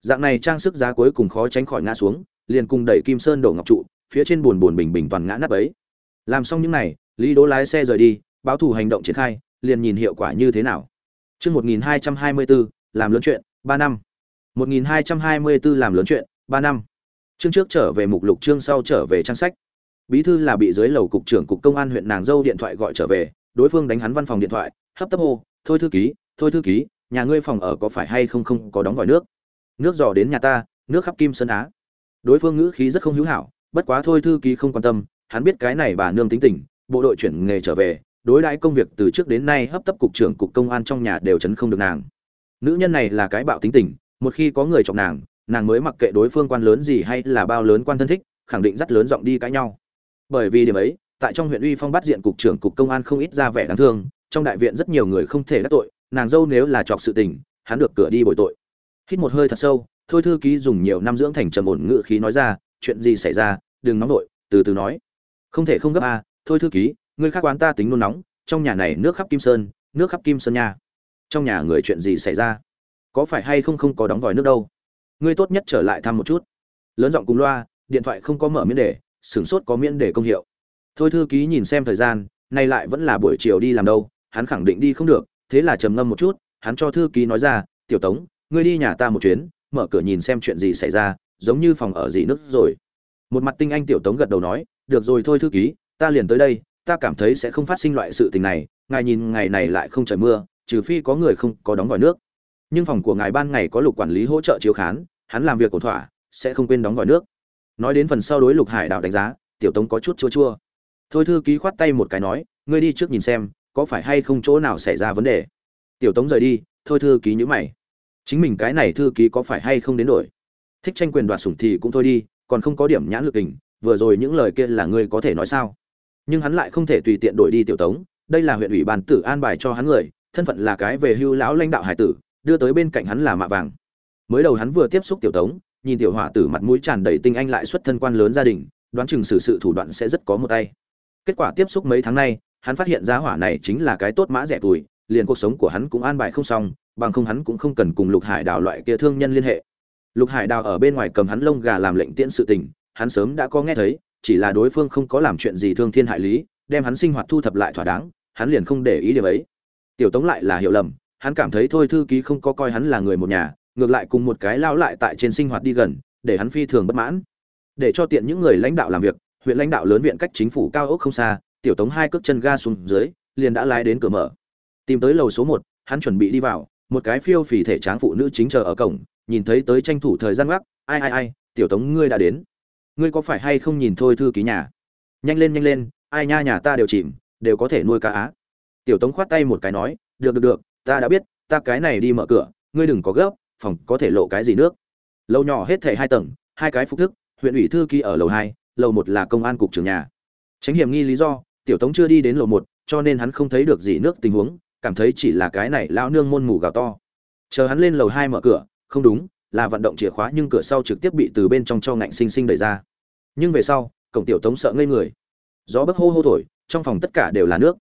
dạng này trang sức giá cuối cùng khó tránh khỏi ngã xuống liền cùng đẩy kim sơn đổ ngọc trụ phía trên buồn buồn bình bình toàn ngã nắp ấy làm xong những này lý đỗ lái xe rời đi báo thủ hành động triển khai liền nhìn hiệu quả như thế nào Chương 1224, làm lớn chuyện, 3 năm. 1224 làm lớn chuyện, 3 năm. Chương trước trở về mục lục chương sau trở về trang sách. Bí thư là bị dưới lầu cục trưởng cục công an huyện Nàng Dâu điện thoại gọi trở về, đối phương đánh hắn văn phòng điện thoại, hấp tấp hô, "Thôi thư ký, thôi thư ký, nhà ngươi phòng ở có phải hay không không có đóng vòi nước? Nước dò đến nhà ta, nước khắp kim sơn á." Đối phương ngữ khí rất không hữu hảo, bất quá thôi thư ký không quan tâm, hắn biết cái này bà nương tính tình, bộ đội chuyển nghề trở về, đối đãi công việc từ trước đến nay hấp tấp cục trưởng cục công an trong nhà đều chấn không được nàng nữ nhân này là cái bạo tính tình một khi có người chọc nàng nàng mới mặc kệ đối phương quan lớn gì hay là bao lớn quan thân thích khẳng định rất lớn giọng đi cãi nhau bởi vì điểm ấy tại trong huyện uy phong bắt diện cục trưởng cục công an không ít ra vẻ đáng thương, trong đại viện rất nhiều người không thể đắc tội, nàng dâu nếu là chọc sự tình, hắn được cửa đi bồi tội. Hít một hơi thật sâu, thôi thư ký dùng nhiều năm dưỡng thành trầm ổn ngự khí nói ra, chuyện gì xảy ra, đừng nóng vội, từ từ nói. Không thể không gấp à? thôi thư ký người khác quán ta tính nôn nóng, trong nhà này nước khắp kim sơn, nước khắp kim sơn nha. Trong nhà người chuyện gì xảy ra? Có phải hay không không có đóng vòi nước đâu? Ngươi tốt nhất trở lại thăm một chút. Lớn giọng cùng loa, điện thoại không có mở miễn đề, sửng sốt có miễn đề công hiệu thôi thư ký nhìn xem thời gian, nay lại vẫn là buổi chiều đi làm đâu, hắn khẳng định đi không được, thế là trầm ngâm một chút, hắn cho thư ký nói ra, tiểu tống, ngươi đi nhà ta một chuyến, mở cửa nhìn xem chuyện gì xảy ra, giống như phòng ở gì nước rồi. Một mặt tinh anh tiểu tống gật đầu nói, được rồi thôi thư ký, ta liền tới đây, ta cảm thấy sẽ không phát sinh loại sự tình này, ngài nhìn ngày này lại không trời mưa, trừ phi có người không có đóng vòi nước. Nhưng phòng của ngài ban ngày có lục quản lý hỗ trợ chiếu khán, hắn làm việc ổn thỏa, sẽ không quên đóng vòi nước. Nói đến phần sau đối lục hải đạo đánh giá, tiểu tống có chút chua chua thôi thư ký khoát tay một cái nói, ngươi đi trước nhìn xem, có phải hay không chỗ nào xảy ra vấn đề? Tiểu tống rời đi, thôi thư ký nhữ mày. Chính mình cái này thư ký có phải hay không đến đổi? Thích tranh quyền đoạt sủng thì cũng thôi đi, còn không có điểm nhãn lực tình vừa rồi những lời kia là ngươi có thể nói sao? Nhưng hắn lại không thể tùy tiện đổi đi tiểu tống, đây là huyện ủy ban tử an bài cho hắn người, thân phận là cái về hưu lão lãnh đạo hải tử, đưa tới bên cạnh hắn là mạ vàng. Mới đầu hắn vừa tiếp xúc tiểu tống, nhìn tiểu hỏa tử mặt mũi tràn đầy tinh anh lại xuất thân quan lớn gia đình, đoán chừng xử sự thủ đoạn sẽ rất có một tay kết quả tiếp xúc mấy tháng nay, hắn phát hiện ra hỏa này chính là cái tốt mã rẻ tuổi, liền cuộc sống của hắn cũng an bài không xong, bằng không hắn cũng không cần cùng lục hải đào loại kia thương nhân liên hệ. Lục hải đào ở bên ngoài cầm hắn lông gà làm lệnh tiễn sự tình, hắn sớm đã có nghe thấy, chỉ là đối phương không có làm chuyện gì thương thiên hại lý, đem hắn sinh hoạt thu thập lại thỏa đáng, hắn liền không để ý điều ấy. Tiểu tống lại là hiểu lầm, hắn cảm thấy thôi thư ký không có coi hắn là người một nhà, ngược lại cùng một cái lao lại tại trên sinh hoạt đi gần, để hắn phi thường bất mãn. Để cho tiện những người lãnh đạo làm việc huyện lãnh đạo lớn viện cách chính phủ cao ốc không xa, tiểu tống hai cước chân ga xuống dưới, liền đã lái đến cửa mở. Tìm tới lầu số một, hắn chuẩn bị đi vào, một cái phiêu phì thể tráng phụ nữ chính chờ ở cổng, nhìn thấy tới tranh thủ thời gian gác ai ai ai, tiểu tống ngươi đã đến. Ngươi có phải hay không nhìn thôi thư ký nhà? Nhanh lên nhanh lên, ai nha nhà ta đều chìm, đều có thể nuôi cá á. Tiểu tống khoát tay một cái nói, được được được, ta đã biết, ta cái này đi mở cửa, ngươi đừng có gấp, phòng có thể lộ cái gì nước. Lâu nhỏ hết thể hai tầng, hai cái phục thức, huyện ủy thư ký ở lầu hai lầu một là công an cục trưởng nhà. Tránh hiểm nghi lý do, tiểu tống chưa đi đến lầu một, cho nên hắn không thấy được gì nước tình huống, cảm thấy chỉ là cái này lao nương môn mù gào to. Chờ hắn lên lầu hai mở cửa, không đúng, là vận động chìa khóa nhưng cửa sau trực tiếp bị từ bên trong cho ngạnh sinh sinh đẩy ra. Nhưng về sau, cổng tiểu tống sợ ngây người. Gió bấc hô hô thổi, trong phòng tất cả đều là nước.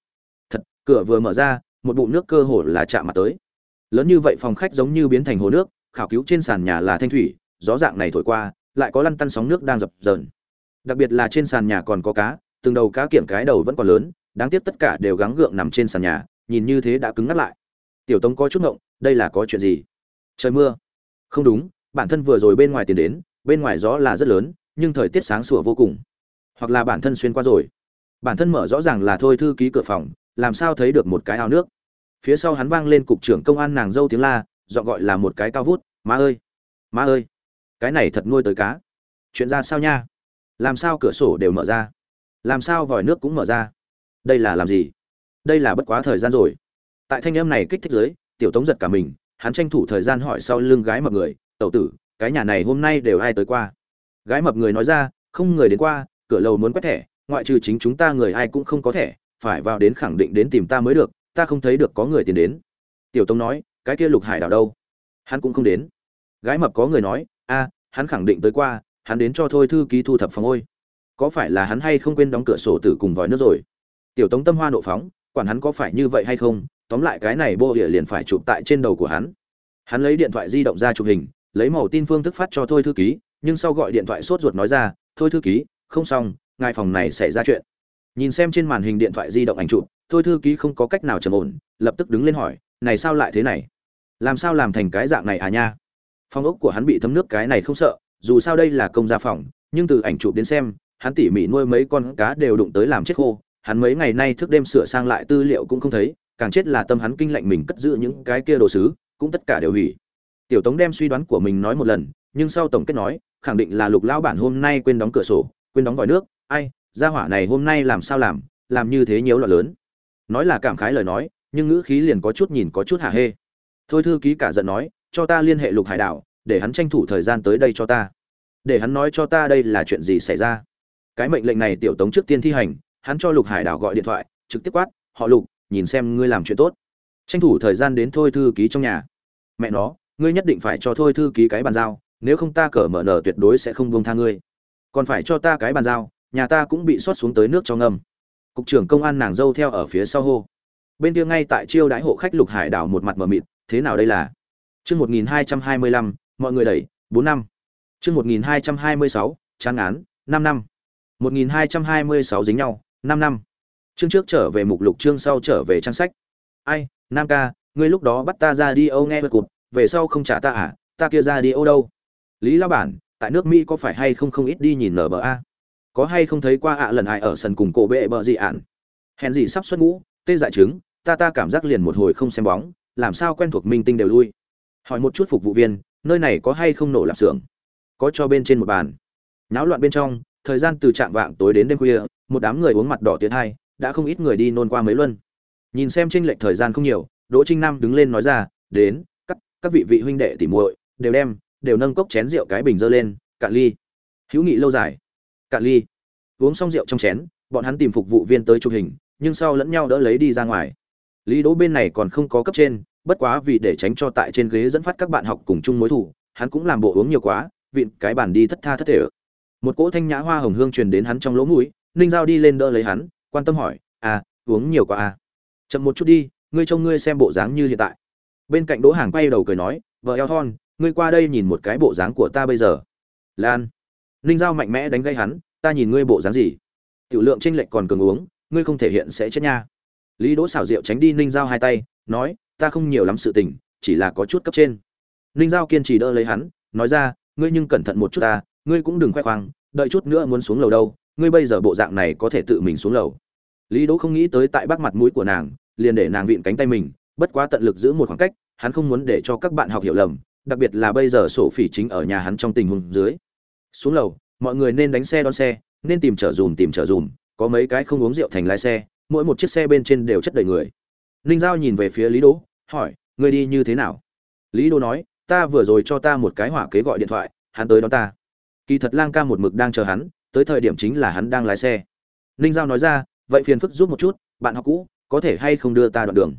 Thật, cửa vừa mở ra, một bụng nước cơ hồ là chạm mặt tới. Lớn như vậy phòng khách giống như biến thành hồ nước, khảo cứu trên sàn nhà là thanh thủy, gió dạng này thổi qua, lại có lăn tăn sóng nước đang dập dờn đặc biệt là trên sàn nhà còn có cá, từng đầu cá kiểm cái đầu vẫn còn lớn, đáng tiếc tất cả đều gắng gượng nằm trên sàn nhà, nhìn như thế đã cứng ngắt lại. Tiểu tống có chút ngộng, đây là có chuyện gì? Trời mưa. Không đúng, bản thân vừa rồi bên ngoài tiền đến, bên ngoài gió là rất lớn, nhưng thời tiết sáng sủa vô cùng. Hoặc là bản thân xuyên qua rồi. Bản thân mở rõ ràng là thôi thư ký cửa phòng, làm sao thấy được một cái ao nước? Phía sau hắn vang lên cục trưởng công an nàng dâu tiếng la dọn gọi là một cái cao vút, má ơi! Má ơi! Cái này thật nuôi tới cá. Chuyện ra sao nha? Làm sao cửa sổ đều mở ra? Làm sao vòi nước cũng mở ra? Đây là làm gì? Đây là bất quá thời gian rồi. Tại thanh âm này kích thích giới tiểu tống giật cả mình, hắn tranh thủ thời gian hỏi sau lưng gái mập người, tẩu tử, cái nhà này hôm nay đều ai tới qua? Gái mập người nói ra, không người đến qua, cửa lầu muốn quét thẻ, ngoại trừ chính chúng ta người ai cũng không có thẻ, phải vào đến khẳng định đến tìm ta mới được, ta không thấy được có người tiền đến. Tiểu tống nói, cái kia lục hải đảo đâu? Hắn cũng không đến. Gái mập có người nói, a, hắn khẳng định tới qua hắn đến cho thôi thư ký thu thập phòng ôi có phải là hắn hay không quên đóng cửa sổ tử cùng vòi nước rồi? Tiểu tống tâm hoa nộ phóng, quản hắn có phải như vậy hay không, tóm lại cái này bô địa liền phải chụp tại trên đầu của hắn. Hắn lấy điện thoại di động ra chụp hình, lấy màu tin phương thức phát cho thôi thư ký, nhưng sau gọi điện thoại sốt ruột nói ra, thôi thư ký, không xong, ngài phòng này xảy ra chuyện. Nhìn xem trên màn hình điện thoại di động ảnh chụp, thôi thư ký không có cách nào trầm ổn, lập tức đứng lên hỏi, này sao lại thế này? Làm sao làm thành cái dạng này à nha? Phòng ốc của hắn bị thấm nước cái này không sợ dù sao đây là công gia phòng, nhưng từ ảnh chụp đến xem, hắn tỉ mỉ nuôi mấy con cá đều đụng tới làm chết khô. Hắn mấy ngày nay thức đêm sửa sang lại tư liệu cũng không thấy, càng chết là tâm hắn kinh lạnh mình cất giữ những cái kia đồ sứ, cũng tất cả đều hủy. Tiểu tống đem suy đoán của mình nói một lần, nhưng sau tổng kết nói, khẳng định là lục lão bản hôm nay quên đóng cửa sổ, quên đóng vòi nước. Ai, gia hỏa này hôm nay làm sao làm làm như thế nhiều loạn lớn. Nói là cảm khái lời nói, nhưng ngữ khí liền có chút nhìn có chút hả hê. Thôi thư ký cả giận nói, cho ta liên hệ lục hải đảo để hắn tranh thủ thời gian tới đây cho ta. Để hắn nói cho ta đây là chuyện gì xảy ra. Cái mệnh lệnh này tiểu tống trước tiên thi hành, hắn cho lục hải đảo gọi điện thoại, trực tiếp quát, họ lục, nhìn xem ngươi làm chuyện tốt. Tranh thủ thời gian đến thôi thư ký trong nhà. Mẹ nó, ngươi nhất định phải cho thôi thư ký cái bàn giao, nếu không ta cờ mở nở tuyệt đối sẽ không buông tha ngươi. Còn phải cho ta cái bàn giao, nhà ta cũng bị xót xuống tới nước cho ngâm. Cục trưởng công an nàng dâu theo ở phía sau hô. Bên kia ngay tại chiêu đãi hộ khách lục hải đảo một mặt mờ mịt, thế nào đây là? Chương một nghìn hai trăm hai mươi lăm mọi người đẩy, bốn năm. Chương một nghìn hai trăm hai mươi sáu, chán án năm năm. Một nghìn hai trăm hai mươi sáu dính nhau, năm năm. Chương trước trở về mục lục, chương sau trở về trang sách. Ai, nam ca, ngươi lúc đó bắt ta ra đi ô nghe vật cụt, về sau không trả ta à ta kia ra đi ô đâu? Lý lão bản, tại nước mỹ có phải hay không không ít đi nhìn nở bờ a? Có hay không thấy qua ạ lần ai ở sân cùng cổ bệ bờ gì ạn? Hèn gì sắp xuất ngũ, tê dại trứng, ta ta cảm giác liền một hồi không xem bóng, làm sao quen thuộc minh tinh đều lui. Hỏi một chút phục vụ viên nơi này có hay không nổ lạp xưởng? Có cho bên trên một bàn. Náo loạn bên trong, thời gian từ trạm vạng tối đến đêm khuya, một đám người uống mặt đỏ tiến hai, đã không ít người đi nôn qua mấy luân. Nhìn xem tranh lệch thời gian không nhiều, đỗ trinh nam đứng lên nói ra, đến, các các vị vị huynh đệ tỉ muội, đều đem, đều nâng cốc chén rượu cái bình dơ lên, cạn ly. Hữu nghị lâu dài, cạn ly. Uống xong rượu trong chén, bọn hắn tìm phục vụ viên tới chụp hình, nhưng sau lẫn nhau đỡ lấy đi ra ngoài. Lý đỗ bên này còn không có cấp trên bất quá vì để tránh cho tại trên ghế dẫn phát các bạn học cùng chung mối thủ hắn cũng làm bộ uống nhiều quá, vịn cái bàn đi thất tha thất thể. Một cỗ thanh nhã hoa hồng hương truyền đến hắn trong lỗ mũi, ninh giao đi lên đỡ lấy hắn, quan tâm hỏi à uống nhiều quá à? Chậm một chút đi, ngươi trông ngươi xem bộ dáng như hiện tại. Bên cạnh đỗ hàng quay đầu cười nói, vợ eo thon, ngươi qua đây nhìn một cái bộ dáng của ta bây giờ. Lan. Ninh giao mạnh mẽ đánh gây hắn, ta nhìn ngươi bộ dáng gì? Tiểu lượng tranh lệch còn cường uống, ngươi không thể hiện sẽ chết nha. Lý đỗ xảo diệu tránh đi ninh giao hai tay, nói ta không nhiều lắm sự tình, chỉ là có chút cấp trên. Ninh giao kiên trì đỡ lấy hắn, nói ra, ngươi nhưng cẩn thận một chút ta, ngươi cũng đừng khoe khoang, đợi chút nữa muốn xuống lầu đâu, ngươi bây giờ bộ dạng này có thể tự mình xuống lầu. Lý đỗ không nghĩ tới tại bác mặt mũi của nàng, liền để nàng vịn cánh tay mình, bất quá tận lực giữ một khoảng cách, hắn không muốn để cho các bạn học hiểu lầm, đặc biệt là bây giờ sổ phỉ chính ở nhà hắn trong tình huống dưới. Xuống lầu, mọi người nên đánh xe đón xe, nên tìm trở dùm tìm trở dùm, có mấy cái không uống rượu thành lái xe, mỗi một chiếc xe bên trên đều chất đầy người. Ninh giao nhìn về phía lý đỗ hỏi, ngươi đi như thế nào? Lý đỗ nói, ta vừa rồi cho ta một cái hỏa kế gọi điện thoại, hắn tới đón ta. Kỳ thật lang ca một mực đang chờ hắn, tới thời điểm chính là hắn đang lái xe. Ninh giao nói ra, vậy phiền phức giúp một chút, bạn học cũ, có thể hay không đưa ta đoạn đường?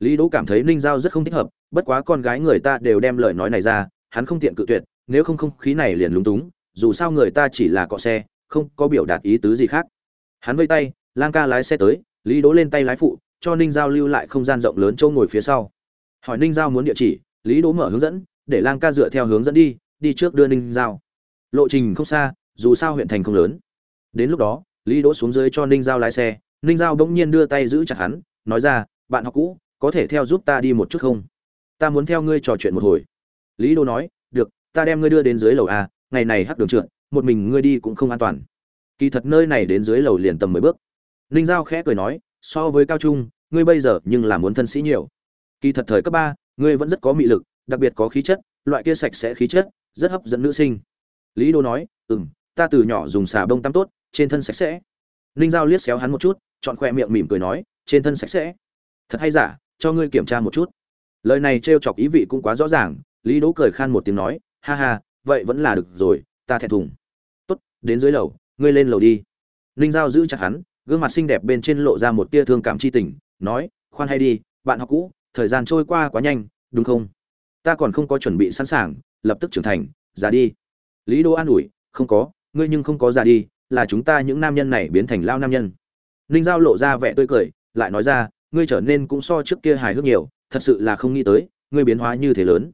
Lý đỗ cảm thấy ninh giao rất không thích hợp, bất quá con gái người ta đều đem lời nói này ra, hắn không tiện cự tuyệt, nếu không không khí này liền lúng túng, dù sao người ta chỉ là cọ xe, không có biểu đạt ý tứ gì khác. Hắn vây tay, lang ca lái xe tới, lý đỗ lên tay lái phụ cho ninh giao lưu lại không gian rộng lớn châu ngồi phía sau. Hỏi ninh giao muốn địa chỉ, lý đỗ mở hướng dẫn, để lang ca dựa theo hướng dẫn đi đi trước đưa ninh giao. Lộ trình không xa, dù sao huyện thành không lớn. Đến lúc đó, lý đỗ xuống dưới cho ninh giao lái xe, ninh giao bỗng nhiên đưa tay giữ chặt hắn, nói ra, bạn học cũ, có thể theo giúp ta đi một chút không? Ta muốn theo ngươi trò chuyện một hồi. Lý đỗ nói, được, ta đem ngươi đưa đến dưới lầu a, ngày này hắc đường trượt, một mình ngươi đi cũng không an toàn. Kỳ thật nơi này đến dưới lầu liền tầm mười bước. Ninh giao khẽ cười nói so với cao trung, ngươi bây giờ nhưng là muốn thân sĩ nhiều. Kỳ thật thời cấp ba, ngươi vẫn rất có mị lực, đặc biệt có khí chất, loại kia sạch sẽ khí chất, rất hấp dẫn nữ sinh. Lý đô nói ừ m ta từ nhỏ dùng xà bông tắm tốt, trên thân sạch sẽ. Ninh giao liếc xéo hắn một chút, chọn khoe miệng mỉm cười nói, trên thân sạch sẽ. Thật hay giả, cho ngươi kiểm tra một chút. Lời này t r e o chọc ý vị cũng quá rõ ràng, lý đỗ cười khan một tiếng nói, ha ha, vậy vẫn là được rồi, ta thẹn thùng. Tốt, đến dưới lầu, ngươi lên lầu đi. Ninh giao giữ chặt hắn gương mặt xinh đẹp bên trên lộ ra một tia thương cảm chi tình, nói, khoan hay đi, bạn học cũ, thời gian trôi qua quá nhanh, đúng không? Ta còn không có chuẩn bị sẵn sàng, lập tức trưởng thành ra đi. Lý đô an ủi, không có, ngươi nhưng không có ra đi, là chúng ta những nam nhân này biến thành lao nam nhân. Ninh giao lộ ra vẻ tươi cười, lại nói ra, ngươi trở nên cũng so trước kia hài hước nhiều, thật sự là không nghĩ tới, ngươi biến hóa như thế lớn.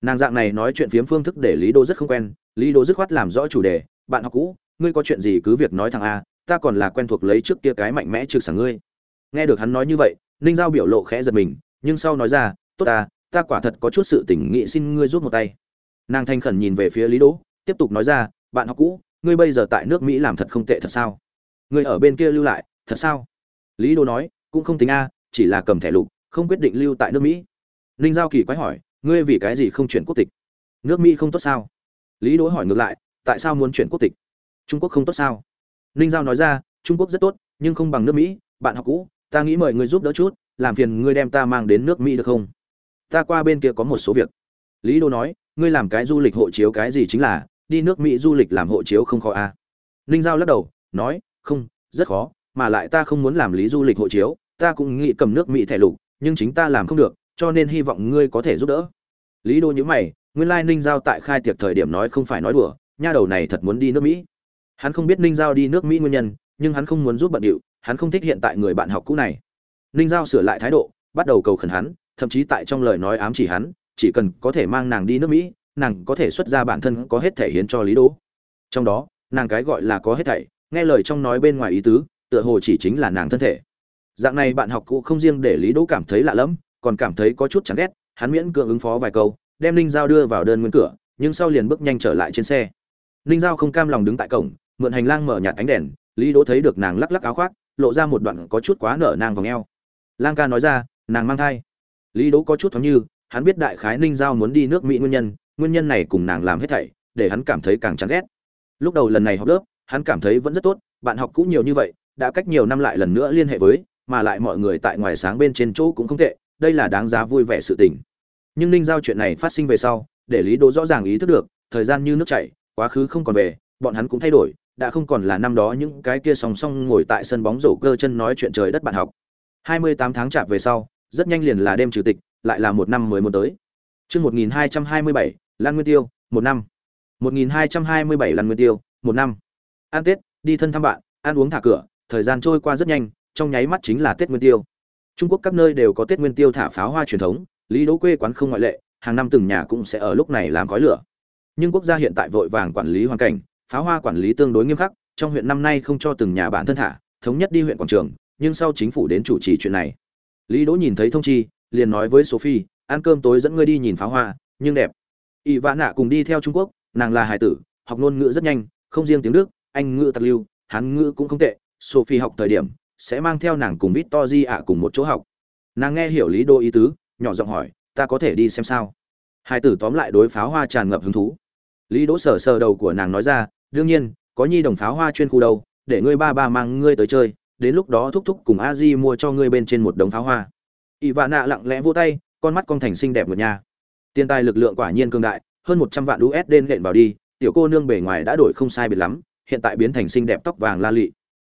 Nàng dạng này nói chuyện phiếm phương thức để lý đô rất không quen, lý đô dứt khoát làm rõ chủ đề, bạn học cũ, ngươi có chuyện gì cứ việc nói thẳng a ta còn là quen thuộc lấy trước kia cái mạnh mẽ trực sảng ngươi. Nghe được hắn nói như vậy, ninh giao biểu lộ khẽ giật mình, nhưng sau nói ra, tốt ta ta quả thật có chút sự tỉnh nghị xin ngươi rút một tay. Nàng thanh khẩn nhìn về phía lý đỗ, tiếp tục nói ra, bạn học cũ, ngươi bây giờ tại nước mỹ làm thật không tệ thật sao? Ngươi ở bên kia lưu lại, thật sao? Lý đỗ nói, cũng không tính a, chỉ là cầm thẻ lục, không quyết định lưu tại nước mỹ. Ninh giao kỳ quái hỏi, ngươi vì cái gì không chuyển quốc tịch? Nước mỹ không tốt sao? Lý đỗ hỏi ngược lại, tại sao muốn chuyển quốc tịch? Trung quốc không tốt sao? Ninh giao nói ra, trung quốc rất tốt, nhưng không bằng nước mỹ. Bạn học cũ, ta nghĩ mời ngươi giúp đỡ chút, làm phiền ngươi đem ta mang đến nước mỹ được không? Ta qua bên kia có một số việc. Lý đô nói, ngươi làm cái du lịch hộ chiếu cái gì chính là, đi nước mỹ du lịch làm hộ chiếu không khó à. ninh giao lắc đầu, nói, không, rất khó, mà lại ta không muốn làm lý du lịch hộ chiếu. Ta cũng nghĩ cầm nước mỹ thẻ lục, nhưng chính ta làm không được, cho nên hy vọng ngươi có thể giúp đỡ. Lý đô nhữ mày, nguyên lai ninh giao tại khai tiệc thời điểm nói không phải nói đùa, nha đầu này thật muốn đi nước mỹ hắn không biết ninh giao đi nước mỹ nguyên nhân, nhưng hắn không muốn giúp bận điệu, hắn không thích hiện tại người bạn học cũ này. Ninh giao sửa lại thái độ, bắt đầu cầu khẩn hắn, thậm chí tại trong lời nói ám chỉ hắn, chỉ cần có thể mang nàng đi nước mỹ, nàng có thể xuất ra bản thân có hết thể hiến cho lý đỗ. Trong đó, nàng cái gọi là có hết thảy, nghe lời trong nói bên ngoài ý tứ, tựa hồ chỉ chính là nàng thân thể. Dạng này bạn học cũ không riêng để lý đỗ cảm thấy lạ lẫm, còn cảm thấy có chút chán ghét, hắn miễn cưỡng ứng phó vài câu, đem ninh giao đưa vào đơn nguyên cửa, nhưng sau liền bước nhanh trở lại trên xe. Ninh giao không cam lòng đứng tại cổng mượn hành lang mở nhạt ánh đèn, lý đỗ thấy được nàng lắc lắc áo khoác, lộ ra một đoạn có chút quá nở nàng vòng eo. Lang ca nói ra, nàng mang thai. Lý đỗ có chút thoáng như, hắn biết đại khái ninh giao muốn đi nước mỹ nguyên nhân nguyên nhân này cùng nàng làm hết thảy, để hắn cảm thấy càng chán ghét. Lúc đầu lần này học lớp, hắn cảm thấy vẫn rất tốt, bạn học cũng nhiều như vậy, đã cách nhiều năm lại lần nữa liên hệ với, mà lại mọi người tại ngoài sáng bên trên chỗ cũng không tệ, đây là đáng giá vui vẻ sự tình. Nhưng ninh giao chuyện này phát sinh về sau, để lý đỗ rõ ràng ý thức được, thời gian như nước chảy, quá khứ không còn về, bọn hắn cũng thay đổi đã không còn là năm đó những cái kia song song ngồi tại sân bóng rổ cơ chân nói chuyện trời đất bạn học. 28 tháng chạp về sau rất nhanh liền là đêm chủ tịch lại là một năm mới muốn tới. Chương 1227, lan nguyên tiêu một năm. 1227 lan nguyên tiêu một năm. Ăn tết đi thân thăm bạn ăn uống thả cửa thời gian trôi qua rất nhanh trong nháy mắt chính là tết nguyên tiêu. Trung quốc các nơi đều có tết nguyên tiêu thả pháo hoa truyền thống lý đỗ quê quán không ngoại lệ hàng năm từng nhà cũng sẽ ở lúc này làm khói lửa. Nhưng quốc gia hiện tại vội vàng quản lý hoàn cảnh pháo hoa quản lý tương đối nghiêm khắc, trong huyện năm nay không cho từng nhà bản thân thả, thống nhất đi huyện quảng trường, nhưng sau chính phủ đến chủ trì chuyện này. Lý đỗ nhìn thấy thông chi, liền nói với sophie, ăn cơm tối dẫn ngươi đi nhìn pháo hoa, nhưng đẹp. Ỵ vã nạ cùng đi theo trung quốc, nàng là hải tử, học ngôn ngữ rất nhanh, không riêng tiếng đức, anh ngữ tặc lưu, hán ngữ cũng không tệ. Sophie học thời điểm, sẽ mang theo nàng cùng victor ạ cùng một chỗ học. Nàng nghe hiểu lý đô ý tứ, nhỏ giọng hỏi, ta có thể đi xem sao? Hải tử tóm lại đối pháo hoa tràn ngập hứng thú. Lý đỗ sờ sờ đầu của nàng nói ra đương nhiên, có nhi đồng pháo hoa chuyên khu đâu, để ngươi ba ba mang ngươi tới chơi, đến lúc đó thúc thúc cùng a di mua cho ngươi bên trên một đống pháo hoa. Ỵ vạn nạ lặng lẽ vô tay, con mắt con thành xinh đẹp một nha. Tiền tài lực lượng quả nhiên cương đại, hơn một trăm vạn usd nện vào đi, tiểu cô nương bề ngoài đã đổi không sai biệt lắm, hiện tại biến thành xinh đẹp tóc vàng la lị.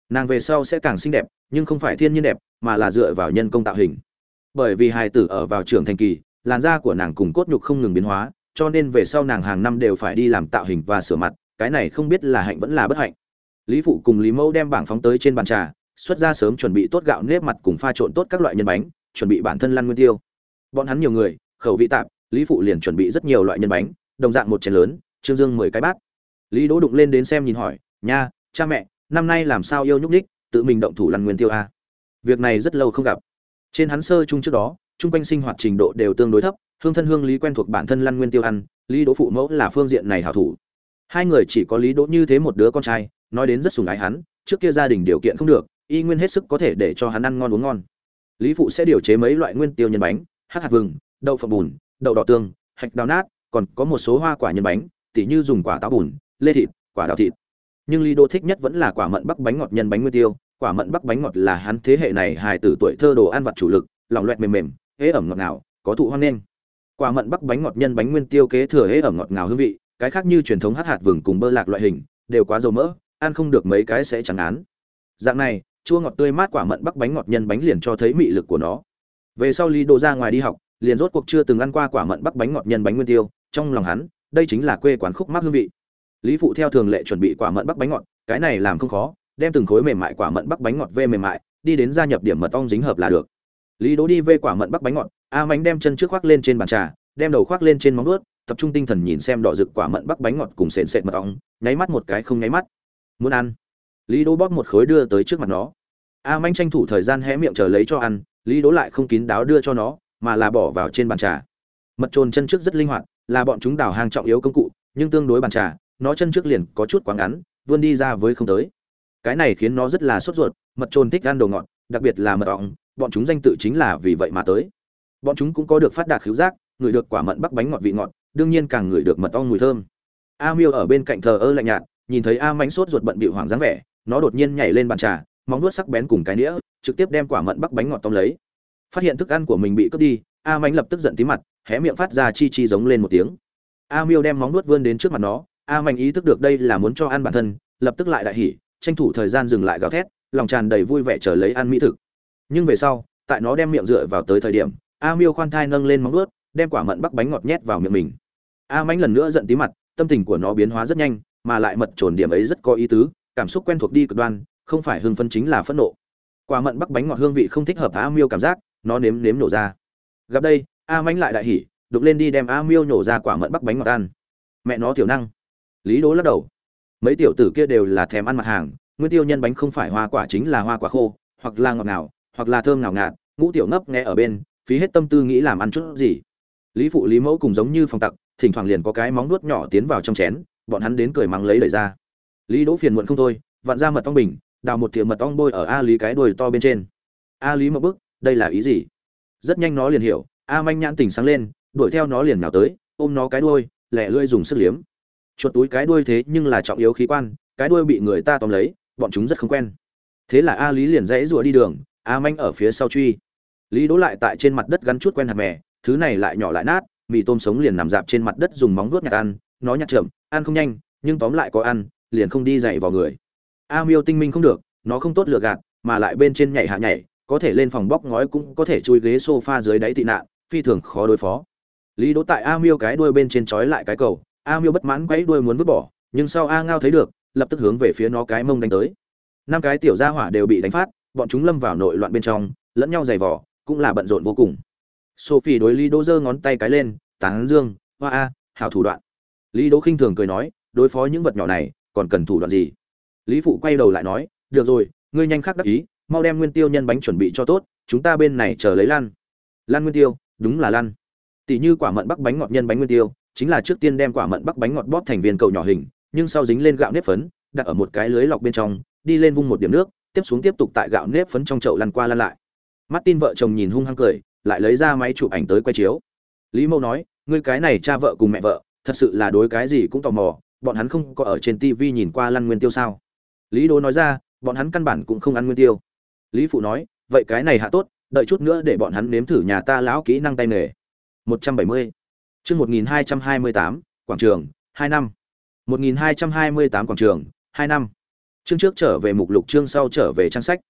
Nàng về sau sẽ càng xinh đẹp, nhưng không phải thiên nhiên đẹp, mà là dựa vào nhân công tạo hình. Bởi vì hài tử ở vào trưởng thành kỳ, làn da của nàng cùng cốt nhục không ngừng biến hóa, cho nên về sau nàng hàng năm đều phải đi làm tạo hình và sửa mặt cái này không biết là hạnh vẫn là bất hạnh. Lý phụ cùng lý mẫu đem bảng phóng tới trên bàn trà, xuất ra sớm chuẩn bị tốt gạo nếp mặt cùng pha trộn tốt các loại nhân bánh, chuẩn bị bản thân lăn nguyên tiêu. Bọn hắn nhiều người, khẩu vị tạp, lý phụ liền chuẩn bị rất nhiều loại nhân bánh, đồng dạng một chén lớn, trương dương mười cái bát. Lý đỗ đụng lên đến xem nhìn hỏi, nha, cha mẹ, năm nay làm sao yêu nhúc ních tự mình động thủ lăn nguyên tiêu a việc này rất lâu không gặp. Trên hắn sơ chung trước đó, chung quanh sinh hoạt trình độ đều tương đối thấp, hương thân hương lý quen thuộc bản thân lăn nguyên tiêu ăn, lý đỗ phụ mẫu là phương diện này hảo thủ hai người chỉ có lý đỗ như thế một đứa con trai, nói đến rất sùng ái hắn, trước kia gia đình điều kiện không được, y nguyên hết sức có thể để cho hắn ăn ngon uống ngon. Lý phụ sẽ điều chế mấy loại nguyên tiêu nhân bánh hát hạt vừng, đậu phộng bùn, đậu đỏ tương, hạch đào nát, còn có một số hoa quả nhân bánh, tỉ như dùng quả táo bùn, lê thịt, quả đào thịt. Nhưng lý đỗ thích nhất vẫn là quả mận bắc bánh ngọt nhân bánh nguyên tiêu, quả mận bắc bánh ngọt là hắn thế hệ này hài tử tuổi thơ đồ ăn vặt chủ lực, lòng loẹt mềm mềm hễ ẩm ngọt ngào, có thụ hoang nên quả mận bắc bánh ngọt nhân bánh nguyên tiêu kế thừa hễ ẩm ngọt ngào hương vị cái khác như truyền thống hát hạt vừng cùng bơ lạc loại hình, đều quá dầu mỡ, ăn không được mấy cái sẽ chẳng án dạng này, chua ngọt tươi mát quả mận bắc bánh ngọt nhân bánh liền cho thấy mị lực của nó. Về sau lý Đồ ra ngoài đi học, liền rốt cuộc chưa từng ăn qua quả mận bắc bánh ngọt nhân bánh nguyên tiêu, trong lòng hắn, đây chính là quê quán khúc mắc hương vị. Lý phụ theo thường lệ chuẩn bị quả mận bắc bánh ngọt, cái này làm không khó, đem từng khối mềm mại quả mận bắc bánh ngọt vê mềm mại, đi đến gia nhập điểm mật ong dính hợp là được. Lý đỗ đi vê quả mận bắc bánh ngọt, a mánh đem chân trước khoác lên trên bàn trà, đem đầu khoác lên trên móng ướt tập trung tinh thần nhìn xem đỏ rực quả mận bắc bánh ngọt cùng sền sệt mật ong, nháy mắt một cái không nháy mắt. Muốn ăn. Lý đỗ bóp một khối đưa tới trước mặt nó. A manh tranh thủ thời gian hé miệng chờ lấy cho ăn, lý đỗ lại không kín đáo đưa cho nó, mà là bỏ vào trên bàn trà. Mật trồn chân trước rất linh hoạt, là bọn chúng đào hang trọng yếu công cụ, nhưng tương đối bàn trà, nó chân trước liền có chút quá ngắn, vươn đi ra với không tới. Cái này khiến nó rất là sốt ruột, mật trồn thích ăn đồ ngọt, đặc biệt là mật ong, bọn chúng danh tự chính là vì vậy mà tới. Bọn chúng cũng có được phát đạt khiếu giác, ngửi được quả mận bắc bánh ngọt vị ngọt đương nhiên càng ngửi được mật ong mùi thơm. A miêu ở bên cạnh thờ ơ lạnh nhạt, nhìn thấy a mánh sốt ruột bận bịu hoảng dáng vẻ, nó đột nhiên nhảy lên bàn trà, móng nuốt sắc bén cùng cái nĩa, trực tiếp đem quả mận bắc bánh ngọt tông lấy. Phát hiện thức ăn của mình bị cướp đi, a mánh lập tức giận tí mặt, hé miệng phát ra chi chi giống lên một tiếng. A miêu đem móng nuốt vươn đến trước mặt nó, a mánh ý thức được đây là muốn cho ăn bản thân, lập tức lại đại hỉ, tranh thủ thời gian dừng lại gào thét, lòng tràn đầy vui vẻ chờ lấy ăn mỹ thực. Nhưng về sau, tại nó đem miệng dựa vào tới thời điểm, a miêu khoan thai nâng lên móng nuốt đem quả mận bắc bánh ngọt nhét vào miệng mình a mãnh lần nữa giận tí mặt, tâm tình của nó biến hóa rất nhanh, mà lại mật trồn điểm ấy rất có ý tứ, cảm xúc quen thuộc đi cực đoan, không phải hưng phấn chính là phẫn nộ. Quả mận bắc bánh ngọt hương vị không thích hợp a miêu cảm giác, nó nếm nếm nổ ra. Gặp đây, a mãnh lại đại hỉ đục lên đi đem a miêu nhổ ra quả mận bắc bánh ngọt ăn. Mẹ nó tiểu năng. Lý đố lắc đầu. Mấy tiểu tử kia đều là thèm ăn mặt hàng, nguyên tiêu nhân bánh không phải hoa quả chính là hoa quả khô, hoặc là ngọt ngào, hoặc là thơm ngào ngạt, ngũ tiểu ngấp nghe ở bên, phí hết tâm tư nghĩ làm ăn chút gì. Lý phụ lý mẫu cùng giống như phòng tặc thỉnh thoảng liền có cái móng nuốt nhỏ tiến vào trong chén, bọn hắn đến cười mắng lấy đẩy ra. Lý đỗ phiền muộn không thôi, vặn ra mật ong bình, đào một thìa mật ong bôi ở a lý cái đuôi to bên trên. A lý một bức, đây là ý gì? Rất nhanh nó liền hiểu, a manh nhãn tỉnh sáng lên, đuổi theo nó liền nào tới, ôm nó cái đuôi lẹ lưỡi dùng sức liếm. Chuột túi cái đuôi thế nhưng là trọng yếu khí quan, cái đuôi bị người ta tóm lấy, bọn chúng rất không quen. Thế là a lý liền dãy rùa đi đường, a manh ở phía sau truy. Lý đỗ lại tại trên mặt đất gắn chút quen hạt mè, thứ này lại nhỏ lại nát mì tôm sống liền nằm dạp trên mặt đất dùng móng vuốt nhặt ăn, nó nhặt chậm, ăn không nhanh, nhưng tóm lại có ăn, liền không đi dậy vào người. A miêu tinh minh không được, nó không tốt lựa gạt, mà lại bên trên nhảy hạ nhảy, có thể lên phòng bóc ngói cũng có thể chui ghế sofa dưới đáy tị nạn, phi thường khó đối phó. Lý đỗ tại a miêu cái đuôi bên trên trói lại cái cầu, a miêu bất mãn quấy đuôi muốn vứt bỏ, nhưng sau a ngao thấy được, lập tức hướng về phía nó cái mông đánh tới. Năm cái tiểu gia hỏa đều bị đánh phát, bọn chúng lâm vào nội loạn bên trong, lẫn nhau giày vỏ cũng là bận rộn vô cùng sophie đối lý đỗ giơ ngón tay cái lên, tán dương, hoa a, hảo thủ đoạn. Lý đỗ khinh thường cười nói, đối phó những vật nhỏ này, còn cần thủ đoạn gì? Lý phụ quay đầu lại nói, được rồi, ngươi nhanh khắc đắc ý, mau đem nguyên tiêu nhân bánh chuẩn bị cho tốt, chúng ta bên này chờ lấy lan. Lan nguyên tiêu, đúng là lan. Tỷ như quả mận bắc bánh ngọt nhân bánh nguyên tiêu, chính là trước tiên đem quả mận bắc bánh ngọt bóp thành viên cầu nhỏ hình, nhưng sau dính lên gạo nếp phấn, đặt ở một cái lưới lọc bên trong, đi lên vung một điểm nước, tiếp xuống tiếp tục tại gạo nếp phấn trong chậu lăn qua lăn lại. Martin vợ chồng nhìn hung hăng cười lại lấy ra máy chụp ảnh tới quay chiếu. Lý mâu nói, ngươi cái này cha vợ cùng mẹ vợ, thật sự là đối cái gì cũng tò mò, bọn hắn không có ở trên tv nhìn qua lăn nguyên tiêu sao? Lý đố nói ra, bọn hắn căn bản cũng không ăn nguyên tiêu. Lý phụ nói, vậy cái này hạ tốt, đợi chút nữa để bọn hắn nếm thử nhà ta lão kỹ năng tay nghề. Một trăm bảy mươi. Chương một nghìn hai trăm hai mươi tám, quảng trường, hai năm. Một nghìn hai trăm hai mươi tám quảng trường, hai năm. Chương trước trở về mục lục, chương sau trở về trang sách.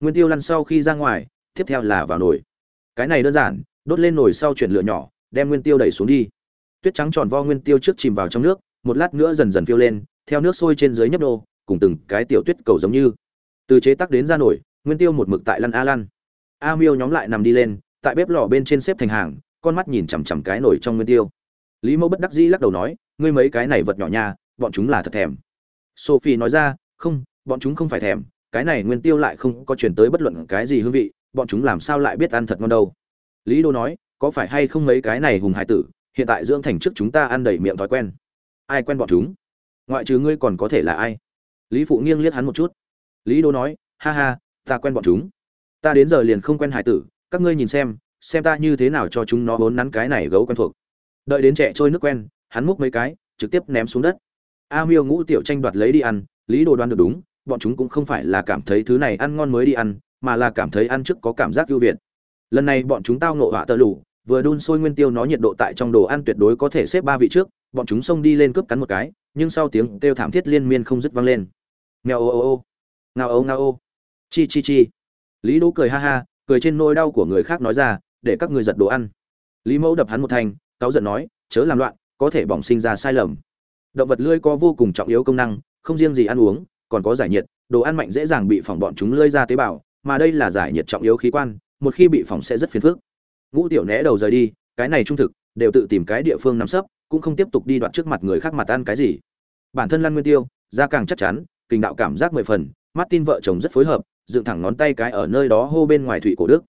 Nguyên tiêu lăn sau khi ra ngoài, tiếp theo là vào nồi cái này đơn giản, đốt lên nồi sau chuyển lửa nhỏ, đem nguyên tiêu đẩy xuống đi. Tuyết trắng tròn vo nguyên tiêu trước chìm vào trong nước, một lát nữa dần dần phiêu lên, theo nước sôi trên dưới nhấp đô cùng từng cái tiểu tuyết cầu giống như. Từ chế tắc đến ra nổi, nguyên tiêu một mực tại lăn a lăn. A miêu nhóm lại nằm đi lên, tại bếp lò bên trên xếp thành hàng, con mắt nhìn chằm chằm cái nổi trong nguyên tiêu. Lý mẫu bất đắc dĩ lắc đầu nói, ngươi mấy cái này vật nhỏ nha, bọn chúng là thật thèm. Sophie nói ra, không, bọn chúng không phải thèm, cái này nguyên tiêu lại không có chuyển tới bất luận cái gì hương vị bọn chúng làm sao lại biết ăn thật ngon đâu? Lý đô nói, có phải hay không mấy cái này hùng hải tử, hiện tại dưỡng thành trước chúng ta ăn đầy miệng thói quen? Ai quen bọn chúng? Ngoại trừ ngươi còn có thể là ai? Lý phụ nghiêng liếc hắn một chút. Lý đô nói, ha ha, ta quen bọn chúng. Ta đến giờ liền không quen hải tử, các ngươi nhìn xem xem ta như thế nào cho chúng nó vốn nắn cái này gấu quen thuộc. Đợi đến trẻ trôi nước quen, hắn múc mấy cái, trực tiếp ném xuống đất. A miêu ngũ tiểu tranh đoạt lấy đi ăn, lý đồ đoán được đúng, bọn chúng cũng không phải là cảm thấy thứ này ăn ngon mới đi ăn mà là cảm thấy ăn trước có cảm giác ưu việt. Lần này bọn chúng tao nộ họa tơ lủ vừa đun sôi nguyên tiêu nó nhiệt độ tại trong đồ ăn tuyệt đối có thể xếp ba vị trước, bọn chúng xông đi lên cướp cắn một cái, nhưng sau tiếng kêu thảm thiết liên miên không dứt vang lên. Ngao ô ô ô, ngao ô ngao ô, chi chi chi. Lý đỗ cười ha ha, cười trên nỗi đau của người khác nói ra, để các người giật đồ ăn. Lý mẫu đập hắn một thành cáu giận nói, chớ làm loạn, có thể bỏng sinh ra sai lầm. Động vật lưỡi có vô cùng trọng yếu công năng, không riêng gì ăn uống, còn có giải nhiệt, đồ ăn mạnh dễ dàng bị phỏng bọn chúng lưỡi ra tế bào mà đây là giải nhiệt trọng yếu khí quan, một khi bị phỏng sẽ rất phiền phức. Ngũ tiểu né đầu rời đi, cái này trung thực, đều tự tìm cái địa phương nằm sấp, cũng không tiếp tục đi đoạn trước mặt người khác mặt ăn cái gì. Bản thân Lan nguyên tiêu ra càng chắc chắn kình đạo cảm giác mười phần, martin vợ chồng rất phối hợp, dựng thẳng ngón tay cái ở nơi đó hô bên ngoài thủy cổ đức.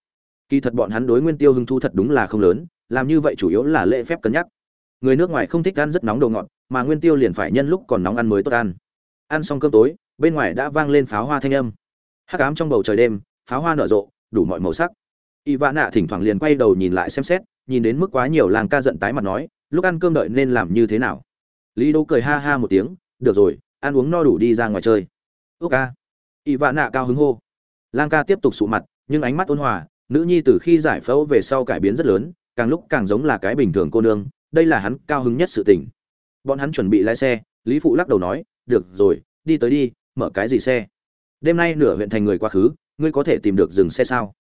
Kỳ thật bọn hắn đối nguyên tiêu hưng thu thật đúng là không lớn, làm như vậy chủ yếu là lễ phép cân nhắc. Người nước ngoài không thích ăn rất nóng đồ ngọt, mà nguyên tiêu liền phải nhân lúc còn nóng ăn mới tốt ăn. Ăn xong cơm tối, bên ngoài đã vang lên pháo hoa thanh âm hắc ám trong bầu trời đêm, pháo hoa nở rộ, đủ mọi màu sắc. Y vã nạ thỉnh thoảng liền quay đầu nhìn lại xem xét, nhìn đến mức quá nhiều làng ca giận tái mặt nói, lúc ăn cơm đợi nên làm như thế nào? Lý đỗ cười ha ha một tiếng, được rồi, ăn uống no đủ đi ra ngoài chơi. Ước ca. Y vã nạ cao hứng hô. Lang ca tiếp tục sụ mặt, nhưng ánh mắt ôn hòa, nữ nhi từ khi giải phẫu về sau cải biến rất lớn, càng lúc càng giống là cái bình thường cô nương, đây là hắn cao hứng nhất sự tình. Bọn hắn chuẩn bị lái xe, lý phụ lắc đầu nói, được rồi, đi tới đi, mở cái gì xe? Đêm nay nửa huyện thành người quá khứ, ngươi có thể tìm được dừng xe sao?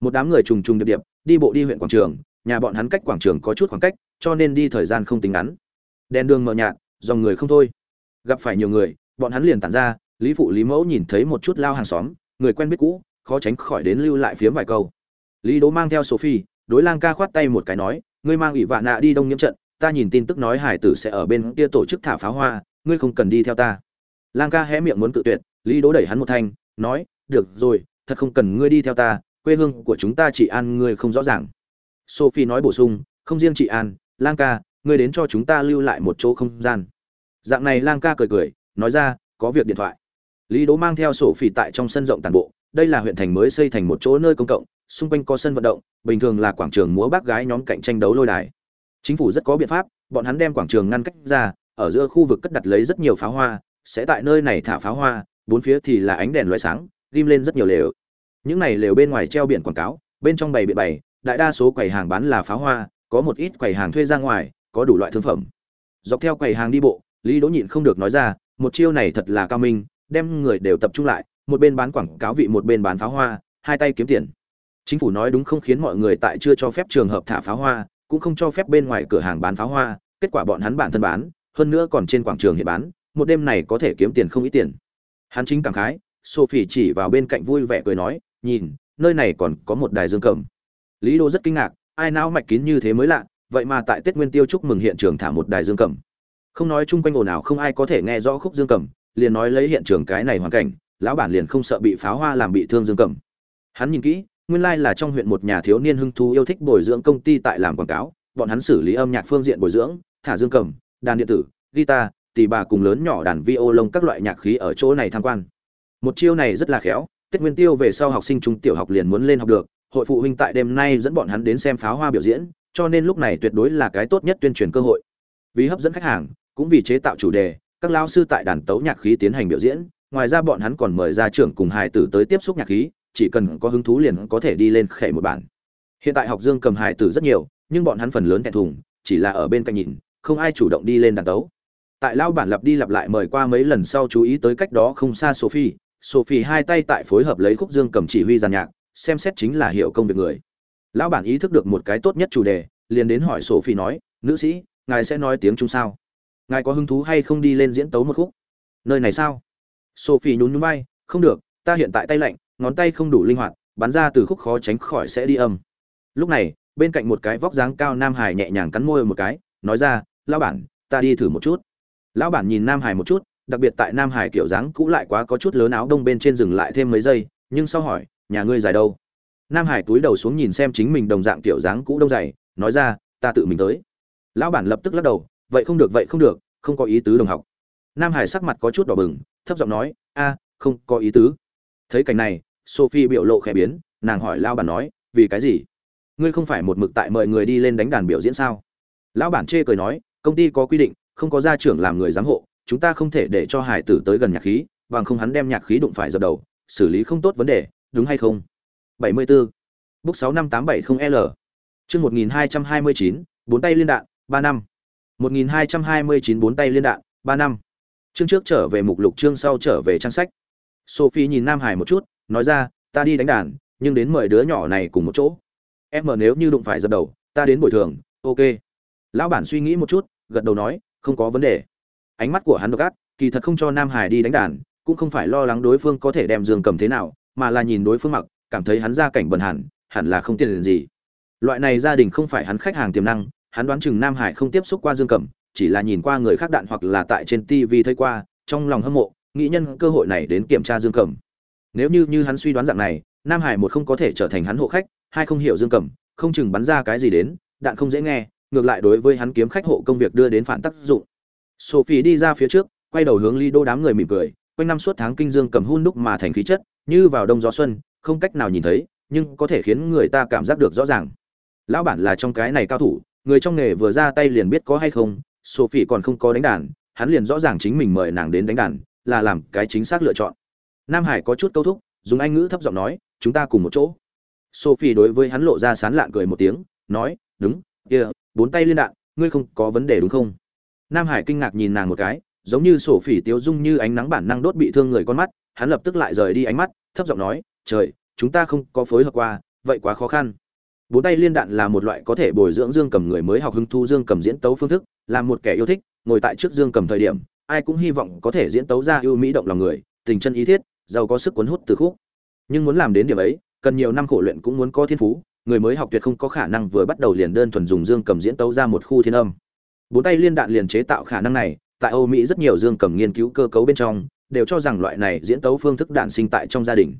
Một đám người trùng trùng điệp điệp, đi bộ đi huyện quảng trường, nhà bọn hắn cách quảng trường có chút khoảng cách, cho nên đi thời gian không tính ngắn. Đèn đường mờ nhạt, dòng người không thôi. Gặp phải nhiều người, bọn hắn liền tản ra, lý phụ, lý mẫu nhìn thấy một chút lao hàng xóm, người quen biết cũ, khó tránh khỏi đến lưu lại phiếm vài câu. Lý đố mang theo sophie, đối lang ca khoát tay một cái nói, ngươi mang ủy vạn nạ đi đông nhiễm trận, ta nhìn tin tức nói hải tử sẽ ở bên kia tổ chức thả pháo hoa, ngươi không cần đi theo ta. Lang ca hé miệng muốn cự tuyệt lý đỗ đẩy hắn một thanh, nói, được rồi, thật không cần ngươi đi theo ta, quê hương của chúng ta chị an ngươi không rõ ràng. Sophie nói bổ sung, không riêng chị an, lang ca, ngươi đến cho chúng ta lưu lại một chỗ không gian. Dạng này lang ca cười cười, nói ra, có việc điện thoại. Lý đỗ mang theo sổ phỉ tại trong sân rộng tàn bộ, đây là huyện thành mới xây thành một chỗ nơi công cộng, xung quanh có sân vận động, bình thường là quảng trường múa bác gái nhóm cạnh tranh đấu lôi đài. Chính phủ rất có biện pháp, bọn hắn đem quảng trường ngăn cách ra, ở giữa khu vực cất đặt lấy rất nhiều pháo hoa, sẽ tại nơi này thả pháo hoa bốn phía thì là ánh đèn loại sáng, ghim lên rất nhiều lều. Những này lều bên ngoài treo biển quảng cáo, bên trong bày biện bày, đại đa số quầy hàng bán là pháo hoa, có một ít quầy hàng thuê ra ngoài, có đủ loại thương phẩm. Dọc theo quầy hàng đi bộ, lý đỗ nhịn không được nói ra, một chiêu này thật là cao minh, đem người đều tập trung lại, một bên bán quảng cáo vị, một bên bán pháo hoa, hai tay kiếm tiền. Chính phủ nói đúng không khiến mọi người tại chưa cho phép trường hợp thả pháo hoa, cũng không cho phép bên ngoài cửa hàng bán pháo hoa, kết quả bọn hắn bản thân bán, hơn nữa còn trên quảng trường hiện bán, một đêm này có thể kiếm tiền không ít tiền hắn chính cảm khái, sophie chỉ vào bên cạnh vui vẻ cười nói, nhìn, nơi này còn có một đài dương cầm. Lý đô rất kinh ngạc, ai não mạch kín như thế mới lạ, vậy mà tại tết nguyên tiêu chúc mừng hiện trường thả một đài dương cầm. Không nói chung quanh ồn ào không ai có thể nghe rõ khúc dương cầm, liền nói lấy hiện trường cái này hoàn cảnh, lão bản liền không sợ bị pháo hoa làm bị thương dương cầm. Hắn nhìn kỹ, nguyên lai là trong huyện một nhà thiếu niên hưng thú yêu thích bồi dưỡng công ty tại làm quảng cáo, bọn hắn xử lý âm nhạc phương diện bồi dưỡng, thả dương cầm, đàn điện tử, guitar tỷ bà cùng lớn nhỏ đàn vi ô lông các loại nhạc khí ở chỗ này tham quan. Một chiêu này rất là khéo, tết nguyên tiêu về sau học sinh trung tiểu học liền muốn lên học được, hội phụ huynh tại đêm nay dẫn bọn hắn đến xem pháo hoa biểu diễn, cho nên lúc này tuyệt đối là cái tốt nhất tuyên truyền cơ hội. Vì hấp dẫn khách hàng, cũng vì chế tạo chủ đề, các lao sư tại đàn tấu nhạc khí tiến hành biểu diễn, ngoài ra bọn hắn còn mời ra trưởng cùng hài tử tới tiếp xúc nhạc khí, chỉ cần có hứng thú liền có thể đi lên khệ một bản. Hiện tại học dương cầm hài tử rất nhiều, nhưng bọn hắn phần lớn thẹn thùng, chỉ là ở bên cạnh nhìn, không ai chủ động đi lên đàn tấu tại lao bản lặp đi lặp lại mời qua mấy lần sau chú ý tới cách đó không xa sophie. Sophie hai tay tại phối hợp lấy khúc dương cầm chỉ huy giàn nhạc, xem xét chính là hiệu công việc người. Lão bản ý thức được một cái tốt nhất chủ đề, liền đến hỏi sophie nói, nữ sĩ, ngài sẽ nói tiếng trung sao? Ngài có hứng thú hay không đi lên diễn tấu một khúc? Nơi này sao? Sophie nhún nhún vai, không được, ta hiện tại tay lạnh, ngón tay không đủ linh hoạt, bắn ra từ khúc khó tránh khỏi sẽ đi âm. Lúc này, bên cạnh một cái vóc dáng cao nam hải nhẹ nhàng cắn môi một cái, nói ra, lão bản, ta đi thử một chút lão bản nhìn nam hải một chút, đặc biệt tại nam hải kiểu dáng cũ lại quá có chút lớn áo đông bên trên dừng lại thêm mấy giây, nhưng sau hỏi, nhà ngươi dài đâu? Nam hải túi đầu xuống nhìn xem chính mình đồng dạng kiểu dáng cũ đông dày, nói ra, ta tự mình tới. Lão bản lập tức lắc đầu, vậy không được, vậy không được, không có ý tứ đồng học. Nam hải sắc mặt có chút đỏ bừng, thấp giọng nói, a, không có ý tứ. Thấy cảnh này, sophie biểu lộ khẽ biến, nàng hỏi lão bản nói, vì cái gì? Ngươi không phải một mực tại mời người đi lên đánh đàn biểu diễn sao? Lão bản chê cười nói, công ty có quy định không có gia trưởng làm người giám hộ chúng ta không thể để cho hải tử tới gần nhạc khí bằng không hắn đem nhạc khí đụng phải dập đầu xử lý không tốt vấn đề đúng hay không 74. Book 65870L. Chương 1229, bốn tay liên đạn, 3 năm. 1229 bốn tay liên đạn, 3 năm. Chương trước trở về mục lục chương sau trở về trang sách. Sophie nhìn Nam Hải một chút, nói ra, ta đi đánh đàn, nhưng đến mời đứa nhỏ này cùng một chỗ. Em mà nếu như đụng phải dập đầu, ta đến bồi thường, ok. Lão bản suy nghĩ một chút, gật đầu nói, không có vấn đề. Ánh mắt của hắn độc ác, kỳ thật không cho Nam Hải đi đánh đàn, cũng không phải lo lắng đối phương có thể đem giường cầm thế nào, mà là nhìn đối phương mặc, cảm thấy hắn ra cảnh bần hẳn, hẳn là không tiền gì. Loại này gia đình không phải hắn khách hàng tiềm năng, hắn đoán chừng Nam Hải không tiếp xúc qua Dương Cẩm, chỉ là nhìn qua người khác đạn hoặc là tại trên TV thấy qua, trong lòng hâm mộ, nghĩ nhân cơ hội này đến kiểm tra Dương Cẩm. Nếu như như hắn suy đoán dạng này, Nam Hải một không có thể trở thành hắn hộ khách, hai không hiểu Dương Cẩm, không chừng bắn ra cái gì đến, đạn không dễ nghe, ngược lại đối với hắn kiếm khách hộ công việc đưa đến phản tác dụng. Sophie đi ra phía trước, quay đầu hướng Ly Đô đám người mỉm cười, quanh năm suốt tháng kinh dương cầm hun đúc mà thành khí chất, như vào đông gió xuân, không cách nào nhìn thấy, nhưng có thể khiến người ta cảm giác được rõ ràng. Lão bản là trong cái này cao thủ, người trong nghề vừa ra tay liền biết có hay không, Sophie còn không có đánh đàn, hắn liền rõ ràng chính mình mời nàng đến đánh đàn, là làm cái chính xác lựa chọn. Nam Hải có chút câu thúc, dùng anh ngữ thấp giọng nói, chúng ta cùng một chỗ. Sophie đối với hắn lộ ra sán lạn cười một tiếng, nói, đúng, kia, bốn tay liên đạn, ngươi không có vấn đề đúng không? Nam Hải kinh ngạc nhìn nàng một cái, giống như sổ phỉ tiêu dung như ánh nắng bản năng đốt bị thương người con mắt, hắn lập tức lại rời đi ánh mắt, thấp giọng nói, "Trời, chúng ta không có phối hợp qua, vậy quá khó khăn." Bốn tay liên đạn là một loại có thể bồi dưỡng dương cầm người mới học hứng thu dương cầm diễn tấu phương thức, là một kẻ yêu thích, ngồi tại trước dương cầm thời điểm, ai cũng hy vọng có thể diễn tấu ra ưu mỹ động lòng người, tình chân ý thiết, giàu có sức cuốn hút từ khúc. Nhưng muốn làm đến điểm ấy, cần nhiều năm khổ luyện cũng muốn có thiên phú, người mới học tuyệt không có khả năng vừa bắt đầu liền đơn thuần dùng dương cầm diễn tấu ra một khu thiên âm. Bốn tay liên đạn liền chế tạo khả năng này, tại Âu Mỹ rất nhiều dương cầm nghiên cứu cơ cấu bên trong, đều cho rằng loại này diễn tấu phương thức đản sinh tại trong gia đình.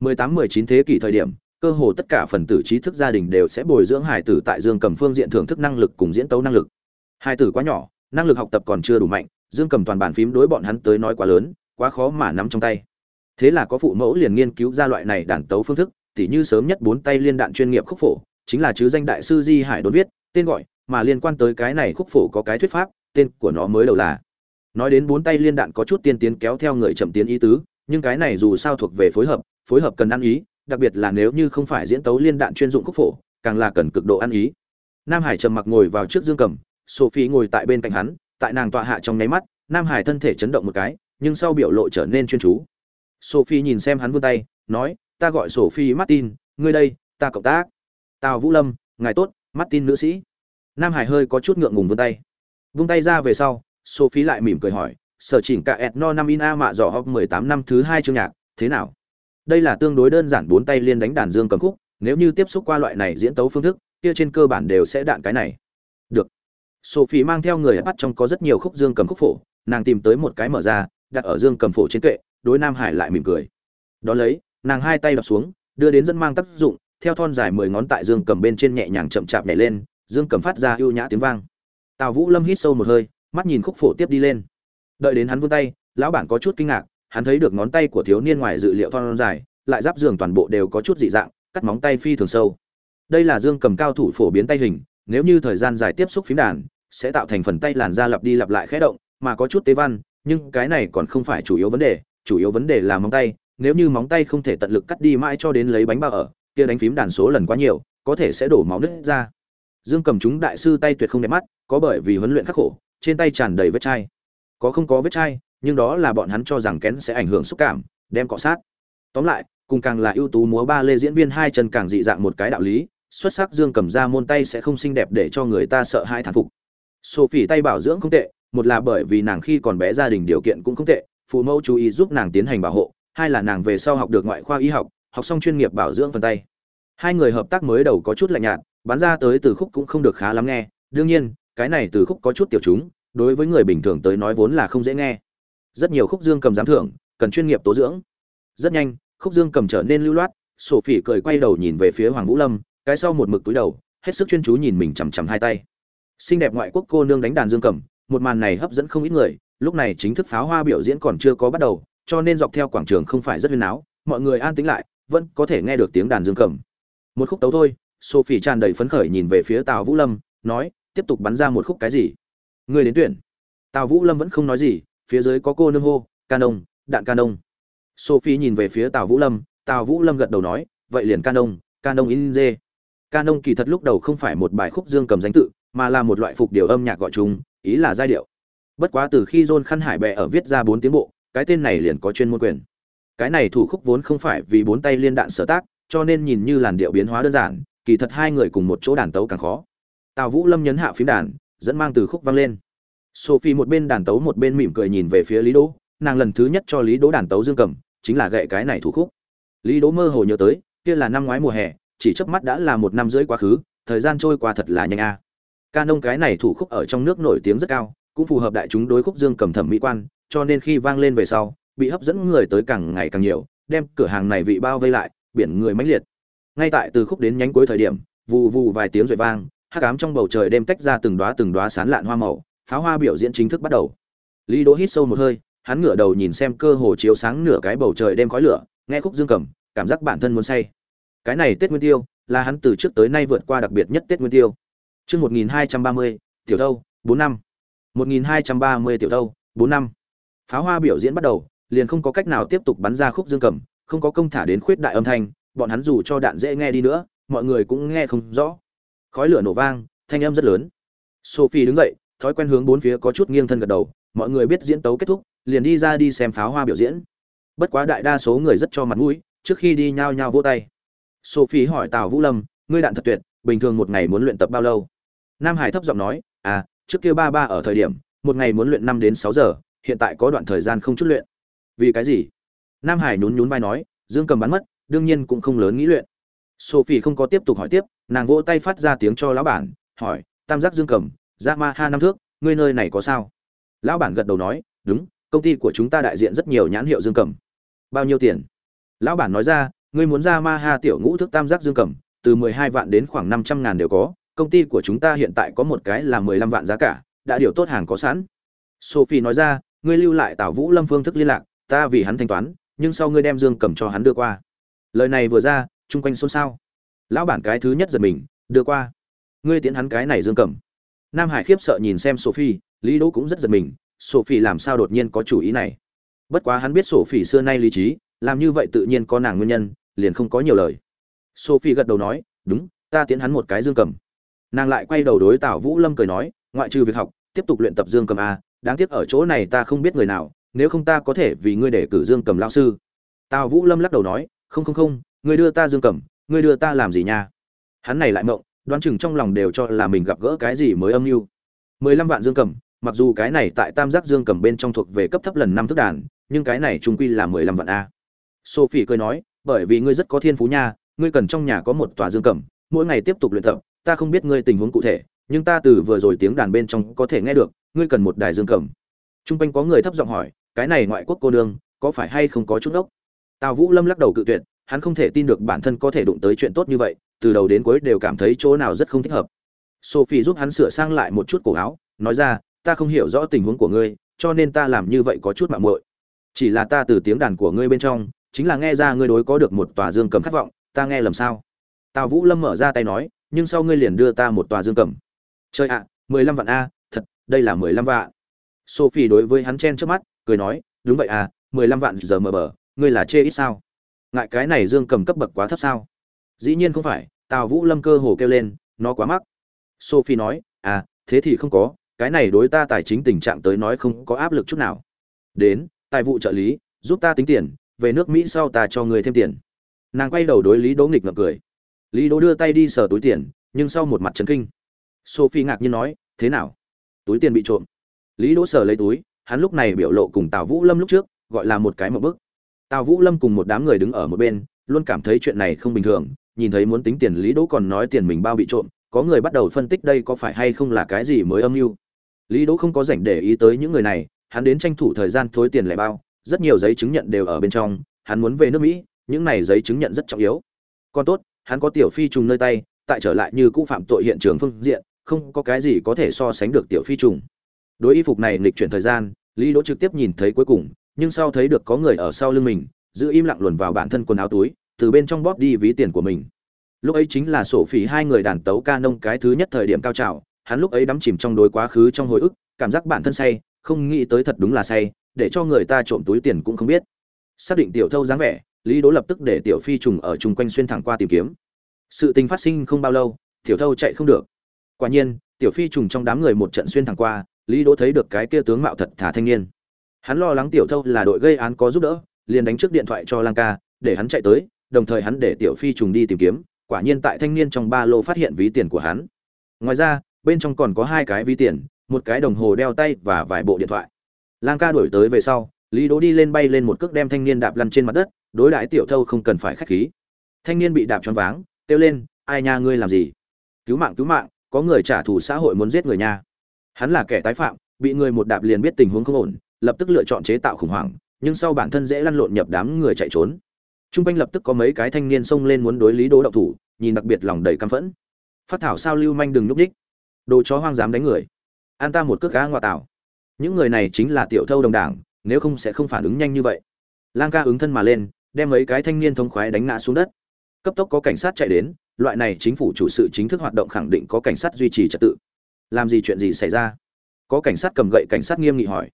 18-19 thế kỷ thời điểm, cơ hồ tất cả phần tử trí thức gia đình đều sẽ bồi dưỡng hài tử tại dương cầm phương diện thưởng thức năng lực cùng diễn tấu năng lực. Hài tử quá nhỏ, năng lực học tập còn chưa đủ mạnh, dương cầm toàn bản phím đối bọn hắn tới nói quá lớn, quá khó mà nắm trong tay. Thế là có phụ mẫu liền nghiên cứu ra loại này đàn tấu phương thức, tỉ như sớm nhất bốn tay liên đạn chuyên nghiệp khúc phổ, chính là chứ danh đại sư Di Hải đốn viết, tên gọi mà liên quan tới cái này khúc phổ có cái thuyết pháp tên của nó mới đầu là. Nói đến bốn tay liên đạn có chút tiên tiến kéo theo người chậm tiến ý tứ nhưng cái này dù sao thuộc về phối hợp phối hợp cần ăn ý đặc biệt là nếu như không phải diễn tấu liên đạn chuyên dụng khúc phổ càng là cần cực độ ăn ý. Nam hải trầm mặc ngồi vào trước dương cầm sophie ngồi tại bên cạnh hắn tại nàng tọa hạ trong nháy mắt nam hải thân thể chấn động một cái nhưng sau biểu lộ trở nên chuyên chú. Sophie nhìn xem hắn vươn tay nói ta gọi sophie martin, ngươi đây, ta cộng tác. Tào vũ lâm, ngài tốt, martin nữ sĩ. Nam hải hơi có chút ngượng ngùng vươn tay. Vung tay ra về sau, sophie lại mỉm cười hỏi, sở chỉnh cả ẹt no năm in a mạ dò hop mười tám năm thứ hai chương nhạc, thế nào? Đây là tương đối đơn giản bốn tay liên đánh đàn dương cầm khúc, nếu như tiếp xúc qua loại này diễn tấu phương thức, kia trên cơ bản đều sẽ đạn cái này. Được. Sophie mang theo người bắt trong có rất nhiều khúc dương cầm khúc phổ, nàng tìm tới một cái mở ra, đặt ở dương cầm phổ trên kệ, đối nam hải lại mỉm cười. Đó lấy nàng hai tay đập xuống, đưa đến dẫn mang tác dụng, theo thon dài mười ngón tại dương cầm bên trên nhẹ nhàng chậm chạp nhảy lên, dương cầm phát ra ưu nhã tiếng vang. Tào vũ lâm hít sâu một hơi, mắt nhìn khúc phổ tiếp đi lên. Đợi đến hắn vươn tay, lão bản có chút kinh ngạc, hắn thấy được ngón tay của thiếu niên ngoài dự liệu thon dài, lại giáp giường toàn bộ đều có chút dị dạng, cắt móng tay phi thường sâu. Đây là dương cầm cao thủ phổ biến tay hình, nếu như thời gian dài tiếp xúc phím đàn, sẽ tạo thành phần tay làn da lặp đi lặp lại khẽ động, mà có chút tế văn, nhưng cái này còn không phải chủ yếu vấn đề, chủ yếu vấn đề là móng tay nếu như móng tay không thể tận lực cắt đi mãi cho đến lấy bánh bao ở, kia đánh phím đàn số lần quá nhiều, có thể sẽ đổ máu nứt ra. Dương cầm chúng đại sư tay tuyệt không đẹp mắt, có bởi vì huấn luyện khắc khổ, trên tay tràn đầy vết chai. Có không có vết chai, nhưng đó là bọn hắn cho rằng kén sẽ ảnh hưởng xúc cảm, đem cọ sát. Tóm lại, cùng càng là ưu tú múa ba lê diễn viên hai chân càng dị dạng một cái đạo lý, xuất sắc dương cầm ra môn tay sẽ không xinh đẹp để cho người ta sợ hai thán phục. Sophie tay bảo dưỡng không tệ, một là bởi vì nàng khi còn bé gia đình điều kiện cũng không tệ, phụ mẫu chú ý giúp nàng tiến hành bảo hộ hai là nàng về sau học được ngoại khoa y học học xong chuyên nghiệp bảo dưỡng phần tay. Hai người hợp tác mới đầu có chút lạnh nhạt, bán ra tới từ khúc cũng không được khá lắm nghe. Đương nhiên, cái này từ khúc có chút tiểu chúng, đối với người bình thường tới nói vốn là không dễ nghe. Rất nhiều khúc dương cầm giám thưởng, cần chuyên nghiệp tố dưỡng. Rất nhanh, khúc dương cầm trở nên lưu loát sổ phỉ cười quay đầu nhìn về phía hoàng vũ lâm, cái sau một mực túi đầu, hết sức chuyên chú nhìn mình chằm chằm hai tay. Xinh đẹp ngoại quốc cô nương đánh đàn dương cầm, một màn này hấp dẫn không ít người, lúc này chính thức pháo hoa biểu diễn còn chưa có bắt đầu cho nên dọc theo quảng trường không phải rất huyên áo mọi người an tĩnh lại, vẫn có thể nghe được tiếng đàn dương cầm. Một khúc tấu thôi, sophie tràn đầy phấn khởi nhìn về phía tào vũ lâm, nói, tiếp tục bắn ra một khúc cái gì? Người đến tuyển. Tào vũ lâm vẫn không nói gì, phía dưới có cô nương hô, canon, đạn canon. Sophie nhìn về phía tào vũ lâm, tào vũ lâm gật đầu nói, vậy liền canon canon in dê canon kỳ thật lúc đầu không phải một bài khúc dương cầm danh tự, mà là một loại phục điều âm nhạc gọi chung ý là giai điệu. Bất quá từ khi john khăn hải bẹ ở viết ra bốn tiếng bộ cái tên này liền có chuyên môn quyền. Cái này thủ khúc vốn không phải vì bốn tay liên đạn sở tác, cho nên nhìn như làn điệu biến hóa đơn giản, kỳ thật hai người cùng một chỗ đàn tấu càng khó. Tào vũ lâm nhấn hạ phím đàn, dẫn mang từ khúc vang lên. Sophie một bên đàn tấu một bên mỉm cười nhìn về phía lý đỗ, nàng lần thứ nhất cho lý đỗ đàn tấu dương cầm, chính là gậy cái này thủ khúc. Lý đỗ mơ hồ nhớ tới, kia là năm ngoái mùa hè, chỉ chớp mắt đã là một năm rưỡi quá khứ, thời gian trôi qua thật là nhanh a. Ca nông cái này thủ khúc ở trong nước nổi tiếng rất cao, cũng phù hợp đại chúng đối khúc dương cầm thẩm mỹ quan cho nên khi vang lên về sau, bị hấp dẫn người tới càng ngày càng nhiều, đem cửa hàng này vị bao vây lại, biển người mãnh liệt. Ngay tại từ khúc đến nhánh cuối thời điểm, vù vù vài tiếng rồi vang hát cám trong bầu trời đêm tách ra từng đóa từng đóa sán lạn hoa màu, pháo hoa biểu diễn chính thức bắt đầu. Lý đỗ hít sâu một hơi, hắn ngửa đầu nhìn xem cơ hồ chiếu sáng nửa cái bầu trời đêm khói lửa, nghe khúc dương cầm, cảm giác bản thân muốn say. Cái này tết nguyên tiêu, là hắn từ trước tới nay vượt qua đặc biệt nhất tết nguyên tiêu. Chương một nghìn hai trăm ba mươi, tiểu thâu, bốn năm. Một nghìn hai trăm ba mươi, tiểu thâu, bốn năm pháo hoa biểu diễn bắt đầu, liền không có cách nào tiếp tục bắn ra khúc dương cầm, không có công thả đến khuyết đại âm thanh, bọn hắn dù cho đạn dễ nghe đi nữa, mọi người cũng nghe không rõ. Khói lửa nổ vang, thanh âm rất lớn. Sophie đứng dậy, thói quen hướng bốn phía có chút nghiêng thân gật đầu, mọi người biết diễn tấu kết thúc, liền đi ra đi xem pháo hoa biểu diễn. Bất quá đại đa số người rất cho mặt mũi, trước khi đi nhao nhao vỗ tay. Sophie hỏi tào vũ lâm, ngươi đạn thật tuyệt, bình thường một ngày muốn luyện tập bao lâu? Nam hải thấp giọng nói à trước kia ba ba ở thời điểm, một ngày muốn luyện năm đến sáu giờ hiện tại có đoạn thời gian không chút luyện. Vì cái gì? Nam hải nhún nhún vai nói, dương cầm bắn mất, đương nhiên cũng không lớn nghĩ luyện. Sophie không có tiếp tục hỏi tiếp, nàng vỗ tay phát ra tiếng cho lão bản, hỏi, tam giác dương cầm ra ma ha năm thước, ngươi nơi này có sao? Lão bản gật đầu nói, đúng, công ty của chúng ta đại diện rất nhiều nhãn hiệu dương cầm. Bao nhiêu tiền? Lão bản nói ra, ngươi muốn ra ma ha tiểu ngũ thức tam giác dương cầm, từ mười hai vạn đến khoảng năm trăm ngàn đều có, công ty của chúng ta hiện tại có một cái là mười lăm vạn giá cả, đã điều tốt hàng có sẵn. Sophie nói ra ngươi lưu lại Tào vũ lâm phương thức liên lạc, ta vì hắn thanh toán, nhưng sau ngươi đem dương cầm cho hắn đưa qua. Lời này vừa ra, chung quanh xôn xao. Lão bản cái thứ nhất giật mình, đưa qua. Ngươi tiễn hắn cái này dương cầm. Nam hải khiếp sợ nhìn xem sophie, lý đỗ cũng rất giật mình, sophie làm sao đột nhiên có chủ ý này? Bất quá hắn biết sophie xưa nay lý trí, làm như vậy tự nhiên có nàng nguyên nhân, liền không có nhiều lời. Sophie gật đầu nói, đúng, ta tiến hắn một cái dương cầm. Nàng lại quay đầu đối tào vũ lâm cười nói, ngoại trừ việc học, tiếp tục luyện tập dương cầm a đáng tiếc ở chỗ này ta không biết người nào, nếu không ta có thể vì ngươi để cử dương cầm lao sư. Tào vũ lâm lắc đầu nói, không không không, ngươi đưa ta dương cầm, ngươi đưa ta làm gì nha? Hắn này lại mộng, đoán chừng trong lòng đều cho là mình gặp gỡ cái gì mới âm mưu. Mười lăm vạn dương cầm, mặc dù cái này tại tam giác dương cầm bên trong thuộc về cấp thấp lần năm thức đàn, nhưng cái này trung quy là mười lăm vạn a. Sophie cười nói, bởi vì ngươi rất có thiên phú nha, ngươi cần trong nhà có một tòa dương cầm, mỗi ngày tiếp tục luyện tập, ta không biết ngươi tình huống cụ thể, nhưng ta từ vừa rồi tiếng đàn bên trong có thể nghe được ngươi cần một đài dương cầm. T r u n g quanh có người thấp giọng hỏi, cái này ngoại quốc cô nương, có phải hay không có chút ốc tào vũ lâm lắc đầu cự tuyệt, hắn không thể tin được bản thân có thể đụng tới chuyện tốt như vậy, từ đầu đến cuối đều cảm thấy chỗ nào rất không thích hợp. Sophie giúp hắn sửa sang lại một chút cổ áo, nói ra, ta không hiểu rõ tình huống của ngươi, cho nên ta làm như vậy có chút mạng muội. Chỉ là ta từ tiếng đàn của ngươi bên trong, chính là nghe ra ngươi đối có được một tòa dương cầm khát vọng, ta nghe lầm sao? Tào vũ lâm mở ra tay nói, nhưng sau ngươi liền đưa ta một tòa dương cầm. Chơi ạ, mười lăm vạn a đây là mười lăm vạn. Sophie đối với hắn chen trước mắt, cười nói, đúng vậy à mười lăm vạn giờ mờ bờ, ngươi là chê ít sao? Ngại cái này dương cầm cấp bậc quá thấp sao? Dĩ nhiên không phải, tào vũ lâm cơ hồ kêu lên, nó quá mắc. Sophie nói à thế thì không có, cái này đối ta tài chính tình trạng tới nói không có áp lực chút nào. Đến, tài vụ trợ lý, giúp ta tính tiền, về nước mỹ sau ta cho người thêm tiền. Nàng quay đầu đối lý đỗ nghịch ngợm cười. Lý đỗ đưa tay đi sờ túi tiền, nhưng sau một mặt trấn kinh. Sophie ngạc nhiên nói, thế nào? Túi tiền bị trộm. Lý đỗ sở lấy túi, hắn lúc này biểu lộ cùng tào vũ lâm lúc trước, gọi là một cái một bức. Tào vũ lâm cùng một đám người đứng ở một bên, luôn cảm thấy chuyện này không bình thường, nhìn thấy muốn tính tiền lý đỗ còn nói tiền mình bao bị trộm, có người bắt đầu phân tích đây có phải hay không là cái gì mới âm mưu. Lý đỗ không có rảnh để ý tới những người này, hắn đến tranh thủ thời gian thối tiền lẻ bao, rất nhiều giấy chứng nhận đều ở bên trong, hắn muốn về nước mỹ, những này giấy chứng nhận rất trọng yếu. Còn tốt, hắn có tiểu phi trùng nơi tay, tại trở lại như cũ phạm tội hiện trường phương diện không có cái gì có thể so sánh được tiểu phi trùng. Đối y phục này nghịch chuyển thời gian, lý đỗ trực tiếp nhìn thấy cuối cùng, nhưng sau thấy được có người ở sau lưng mình, giữ im lặng luồn vào bản thân quần áo túi, từ bên trong bóp đi ví tiền của mình. Lúc ấy chính là sổ phỉ hai người đàn tấu ca nông cái thứ nhất thời điểm cao trào, hắn lúc ấy đắm chìm trong đối quá khứ trong hồi ức, cảm giác bản thân say, không nghĩ tới thật đúng là say, để cho người ta trộm túi tiền cũng không biết. Xác định tiểu thâu dáng vẻ, lý đỗ lập tức để tiểu phi trùng ở chung quanh xuyên thẳng qua tìm kiếm. Sự tình phát sinh không bao lâu, tiểu thâu chạy không được quả nhiên, tiểu phi trùng trong đám người một trận xuyên thẳng qua, lý đỗ thấy được cái kia tướng mạo thật thả thanh niên. Hắn lo lắng tiểu thâu là đội gây án có giúp đỡ, liền đánh trước điện thoại cho lang ca, để hắn chạy tới, đồng thời hắn để tiểu phi trùng đi tìm kiếm. Quả nhiên tại thanh niên trong ba lô phát hiện ví tiền của hắn. Ngoài ra, bên trong còn có hai cái ví tiền, một cái đồng hồ đeo tay và vài bộ điện thoại. Lang ca đuổi tới về sau, lý đỗ đi lên bay lên một cước đem thanh niên đạp lăn trên mặt đất, đối đãi tiểu thâu không cần phải khách khí. Thanh niên bị đạp choáng váng, kêu lên, ai nha ngươi làm gì? Cứu mạng cứu mạng có người trả thù xã hội muốn giết người nha. Hắn là kẻ tái phạm, bị người một đạp liền biết tình huống không ổn, lập tức lựa chọn chế tạo khủng hoảng, nhưng sau bản thân dễ lăn lộn nhập đám người chạy trốn. Trung quanh lập tức có mấy cái thanh niên xông lên muốn đối lý đố động thủ, nhìn đặc biệt lòng đầy căm phẫn. Phát thảo sao lưu manh đừng núp đích. Đồ chó hoang dám đánh người. An ta một cước cá ngoại tảo. Những người này chính là tiểu thâu đồng đảng, nếu không sẽ không phản ứng nhanh như vậy. Lang ca ứng thân mà lên, đem mấy cái thanh niên thông khoái đánh ngã xuống đất. Cấp tốc có cảnh sát chạy đến loại này chính phủ chủ sự chính thức hoạt động khẳng định có cảnh sát duy trì trật tự. Làm gì chuyện gì xảy ra? Có cảnh sát cầm gậy cảnh sát nghiêm nghị hỏi.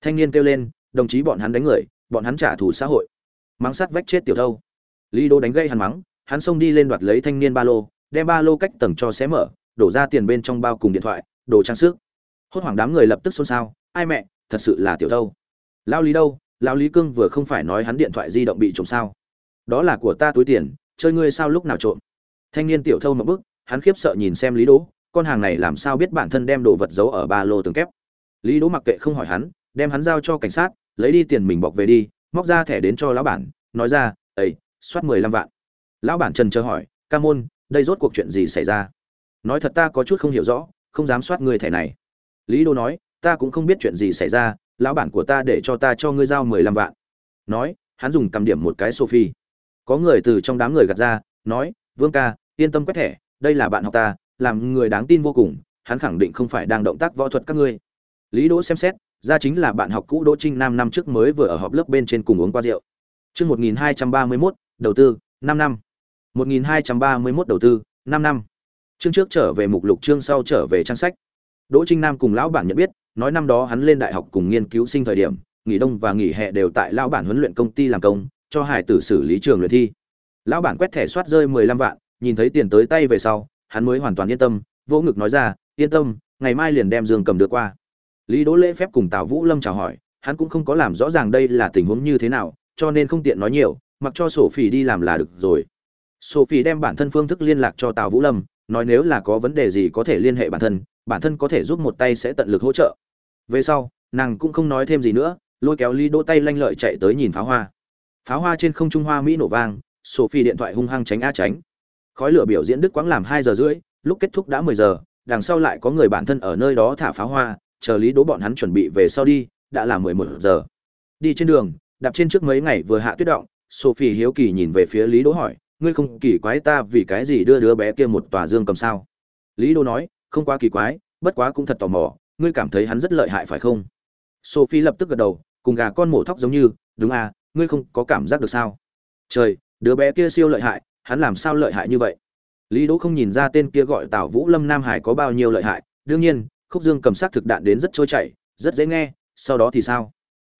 Thanh niên kêu lên, đồng chí bọn hắn đánh người, bọn hắn trả thù xã hội. Mắng sát vách chết tiểu thâu. Lý đô đánh gây hắn mắng, hắn xông đi lên đoạt lấy thanh niên ba lô, đem ba lô cách tầng cho xé mở, đổ ra tiền bên trong bao cùng điện thoại, đồ trang sức. Hốt hoảng đám người lập tức xôn xao, ai mẹ, thật sự là tiểu thâu. Lao lý đâu? Lao lý cương vừa không phải nói hắn điện thoại di động bị trộm sao? Đó là của ta túi tiền, chơi ngươi sao lúc nào trộm? Thanh niên tiểu thâu một bức, hắn khiếp sợ nhìn xem lý đỗ, con hàng này làm sao biết bản thân đem đồ vật giấu ở ba lô tường kép. Lý đỗ mặc kệ không hỏi hắn, đem hắn giao cho cảnh sát, lấy đi tiền mình bọc về đi, móc ra thẻ đến cho lão bản, nói ra ây soát mười lăm vạn. Lão bản trần chờ hỏi, ca môn, đây rốt cuộc chuyện gì xảy ra? Nói thật ta có chút không hiểu rõ, không dám soát người thẻ này. Lý đỗ nói, ta cũng không biết chuyện gì xảy ra, lão bản của ta để cho ta cho ngươi giao mười lăm vạn. Nói, hắn dùng cầm điểm một cái sophie. Có người từ trong đám người gạt ra, nói, vương ca yên tâm quét thẻ, đây là bạn học ta, làm người đáng tin vô cùng, hắn khẳng định không phải đang động tác võ thuật các ngươi. Lý đỗ xem xét, ra chính là bạn học cũ đỗ trinh nam năm trước mới vừa ở họp lớp bên trên cùng uống qua rượu. Chương một nghìn hai trăm ba mươi mốt, đầu tư, năm năm. một nghìn hai trăm ba mươi mốt, đầu tư, năm năm. Chương trước trở về mục lục, chương sau trở về trang sách. Đỗ trinh nam cùng lão bản nhận biết, nói năm đó hắn lên đại học cùng nghiên cứu sinh thời điểm, nghỉ đông và nghỉ hè đều tại lão bản huấn luyện công ty làm công, cho hải tử xử lý trường luyện thi. Lão bản quét thẻ soát rơi mười lăm vạn nhìn thấy tiền tới tay về sau, hắn mới hoàn toàn yên tâm vỗ ngực nói ra, yên tâm, ngày mai liền đem dương cầm đưa qua. Lý đỗ lễ phép cùng tào vũ lâm chào hỏi, hắn cũng không có làm rõ ràng đây là tình huống như thế nào, cho nên không tiện nói nhiều, mặc cho sổ phỉ đi làm là được rồi. Sophie đem bản thân phương thức liên lạc cho tào vũ lâm, nói nếu là có vấn đề gì có thể liên hệ bản thân bản thân có thể giúp một tay sẽ tận lực hỗ trợ. Về sau, nàng cũng không nói thêm gì nữa, lôi kéo lý đỗ tay lanh lợi chạy tới nhìn pháo hoa. Pháo hoa trên không trung hoa mỹ nổ vang sophie điện thoại hung hăng tránh a tránh khói lửa biểu diễn đức quãng làm hai giờ rưỡi, lúc kết thúc đã mười giờ, đằng sau lại có người bản thân ở nơi đó thả pháo hoa, chờ lý đỗ bọn hắn chuẩn bị về sau đi, đã là mười một giờ. Đi trên đường, đạp trên trước mấy ngày vừa hạ tuyết động, sophie hiếu kỳ nhìn về phía lý đỗ hỏi, ngươi không kỳ quái ta vì cái gì đưa đứa bé kia một tòa dương cầm sao? Lý đỗ nói, không quá kỳ quái, bất quá cũng thật tò mò, ngươi cảm thấy hắn rất lợi hại phải không? Sophie lập tức gật đầu, cùng gà con mổ thóc giống như, đúng à ngươi không có cảm giác được sao? Trời, đứa bé kia siêu lợi hại hắn làm sao lợi hại như vậy? Lý đỗ không nhìn ra tên kia gọi tào vũ lâm nam hải có bao nhiêu lợi hại, đương nhiên, khúc dương cầm sát thực đạn đến rất trôi chảy, rất dễ nghe, sau đó thì sao?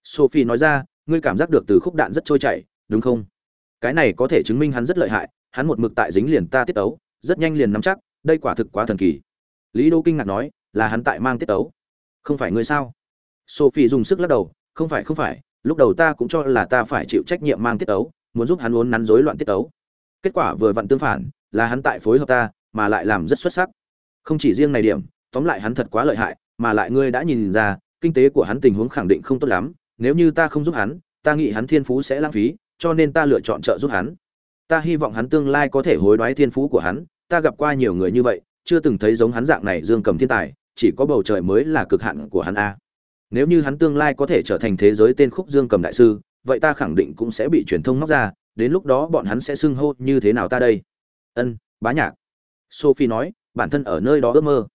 Sophie nói ra, ngươi cảm giác được từ khúc đạn rất trôi chảy, đúng không? Cái này có thể chứng minh hắn rất lợi hại, hắn một mực tại dính liền ta tiết tấu, rất nhanh liền nắm chắc, đây quả thực quá thần kỳ. Lý đỗ kinh ngạc nói, là hắn tại mang tiết tấu, không phải ngươi sao? Sophie dùng sức lắc đầu, không phải không phải, lúc đầu ta cũng cho là ta phải chịu trách nhiệm mang tiết tấu, muốn giúp hắn uốn nắn rối loạn tiết tấu kết quả vừa vặn tương phản, là hắn tại phối hợp ta, mà lại làm rất xuất sắc. Không chỉ riêng này điểm, tóm lại hắn thật quá lợi hại, mà lại ngươi đã nhìn ra, kinh tế của hắn tình huống khẳng định không tốt lắm, nếu như ta không giúp hắn, ta nghĩ hắn thiên phú sẽ lãng phí, cho nên ta lựa chọn trợ giúp hắn. Ta hy vọng hắn tương lai có thể hối đoái thiên phú của hắn, ta gặp qua nhiều người như vậy, chưa từng thấy giống hắn dạng này dương cầm thiên tài, chỉ có bầu trời mới là cực hạn của hắn a. Nếu như hắn tương lai có thể trở thành thế giới tên khúc dương cầm đại sư, vậy ta khẳng định cũng sẽ bị truyền thông móc ra đến lúc đó bọn hắn sẽ xưng hô như thế nào ta đây? Ân, bá nhạc. Sophie nói, bản thân ở nơi đó ước mơ.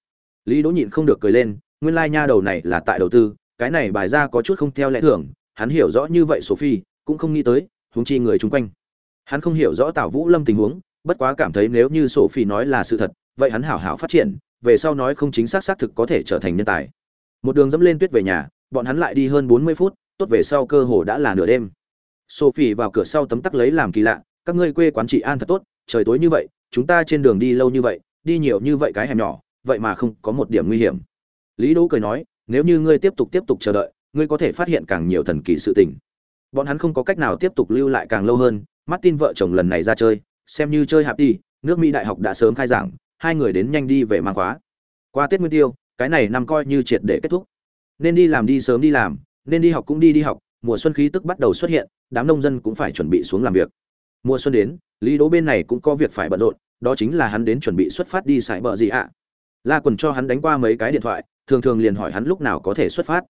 Lý đỗ nhịn không được cười lên, nguyên lai nha đầu này là tại đầu tư, cái này bài ra có chút không theo lẽ thường, hắn hiểu rõ như vậy sophie, cũng không nghĩ tới, huống chi người chung quanh. Hắn không hiểu rõ tào vũ lâm tình huống, bất quá cảm thấy nếu như sophie nói là sự thật, vậy hắn hảo hảo phát triển, về sau nói không chính xác xác thực có thể trở thành nhân tài. Một đường dẫm lên tuyết về nhà, bọn hắn lại đi hơn bốn mươi phút, tốt về sau cơ hồ đã là nửa đêm sophie vào cửa sau tấm tắc lấy làm kỳ lạ, các ngươi quê quán trị an thật tốt, trời tối như vậy, chúng ta trên đường đi lâu như vậy, đi nhiều như vậy cái hẻm nhỏ, vậy mà không có một điểm nguy hiểm. Lý đỗ cười nói, nếu như ngươi tiếp tục tiếp tục chờ đợi, ngươi có thể phát hiện càng nhiều thần kỳ sự tình. Bọn hắn không có cách nào tiếp tục lưu lại càng lâu hơn, martin vợ chồng lần này ra chơi, xem như chơi hạp đi, nước mỹ đại học đã sớm khai giảng, hai người đến nhanh đi về mang khóa. Qua tết nguyên tiêu, cái này nằm coi như triệt để kết thúc. Nên đi làm đi sớm đi làm, nên đi học cũng đi đi học mùa xuân khí tức bắt đầu xuất hiện, đám nông dân cũng phải chuẩn bị xuống làm việc. Mùa xuân đến, lý đỗ bên này cũng có việc phải bận rộn, đó chính là hắn đến chuẩn bị xuất phát đi sải bờ gì ạ. La quần cho hắn đánh qua mấy cái điện thoại, thường thường liền hỏi hắn lúc nào có thể xuất phát.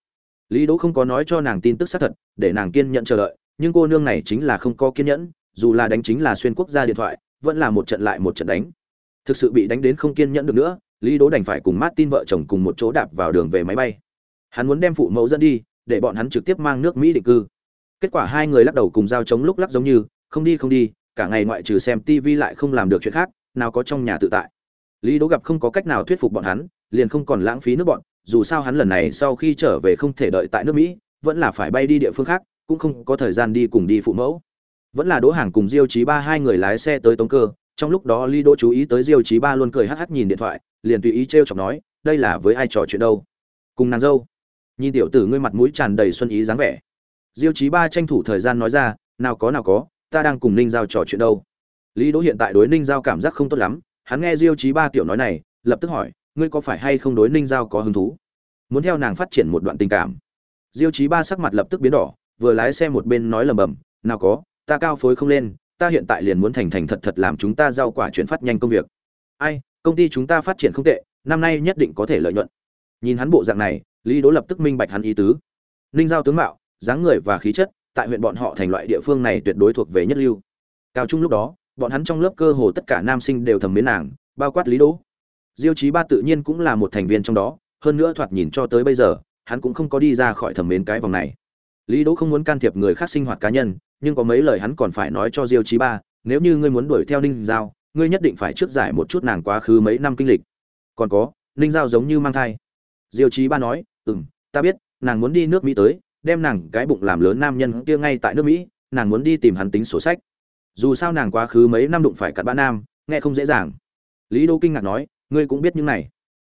Lý đỗ không có nói cho nàng tin tức xác thật, để nàng kiên nhẫn chờ đợi, nhưng cô nương này chính là không có kiên nhẫn, dù là đánh chính là xuyên quốc gia điện thoại, vẫn là một trận lại một trận đánh. Thực sự bị đánh đến không kiên nhẫn được nữa, lý đỗ đành phải cùng martin vợ chồng cùng một chỗ đạp vào đường về máy bay. Hắn muốn đem phụ mẫu dẫn đi để bọn hắn trực tiếp mang nước mỹ định cư. Kết quả hai người lắc đầu cùng giao chống lúc lắc giống như, không đi không đi, cả ngày ngoại trừ xem tv lại không làm được chuyện khác, nào có trong nhà tự tại. Lý đỗ gặp không có cách nào thuyết phục bọn hắn, liền không còn lãng phí nước bọn, dù sao hắn lần này sau khi trở về không thể đợi tại nước mỹ, vẫn là phải bay đi địa phương khác, cũng không có thời gian đi cùng đi phụ mẫu. Vẫn là đỗ hàng cùng diêu chí ba hai người lái xe tới tống cơ, trong lúc đó lý đỗ chú ý tới diêu chí ba luôn cười hắc hắc nhìn điện thoại, liền tùy ý trêu chọc nói, đây là với ai trò chuyện đâu? Cùng nàng dâu nhìn tiểu tử ngươi mặt mũi tràn đầy xuân ý dáng vẻ. Diêu chí ba tranh thủ thời gian nói ra, nào có nào có, ta đang cùng ninh giao trò chuyện đâu. Lý đỗ hiện tại đối ninh giao cảm giác không tốt lắm, hắn nghe diêu chí ba tiểu nói này, lập tức hỏi, ngươi có phải hay không đối ninh giao có hứng thú? Muốn theo nàng phát triển một đoạn tình cảm. Diêu chí ba sắc mặt lập tức biến đỏ, vừa lái xe một bên nói lầm bầm nào có, ta cao phối không lên, ta hiện tại liền muốn thành thành thật thật làm chúng ta giao quả chuyển phát nhanh công việc. Ai, công ty chúng ta phát triển không tệ, năm nay nhất định có thể lợi nhuận. Nhìn hắn bộ dạng này lý đỗ lập tức minh bạch hắn ý tứ. Ninh giao tướng mạo, dáng người và khí chất, tại huyện bọn họ thành loại địa phương này tuyệt đối thuộc về nhất lưu. Cao trung lúc đó, bọn hắn trong lớp cơ hồ tất cả nam sinh đều thầm mến nàng, bao quát lý đỗ. Diêu chí ba tự nhiên cũng là một thành viên trong đó, hơn nữa thoạt nhìn cho tới bây giờ, hắn cũng không có đi ra khỏi thầm mến cái vòng này. Lý đỗ không muốn can thiệp người khác sinh hoạt cá nhân, nhưng có mấy lời hắn còn phải nói cho diêu chí ba, nếu như ngươi muốn đuổi theo ninh giao, ngươi nhất định phải trước giải một chút nàng quá khứ mấy năm kinh lịch. Còn có, ninh giao giống như mang thai diêu chí ba nói ừ m ta biết, nàng muốn đi nước mỹ tới, đem nàng cái bụng làm lớn nam nhân kia ngay tại nước mỹ, nàng muốn đi tìm hắn tính sổ sách. Dù sao nàng quá khứ mấy năm đụng phải cặn bã nam, nghe không dễ dàng. Lý đô kinh ngạc nói, ngươi cũng biết những này.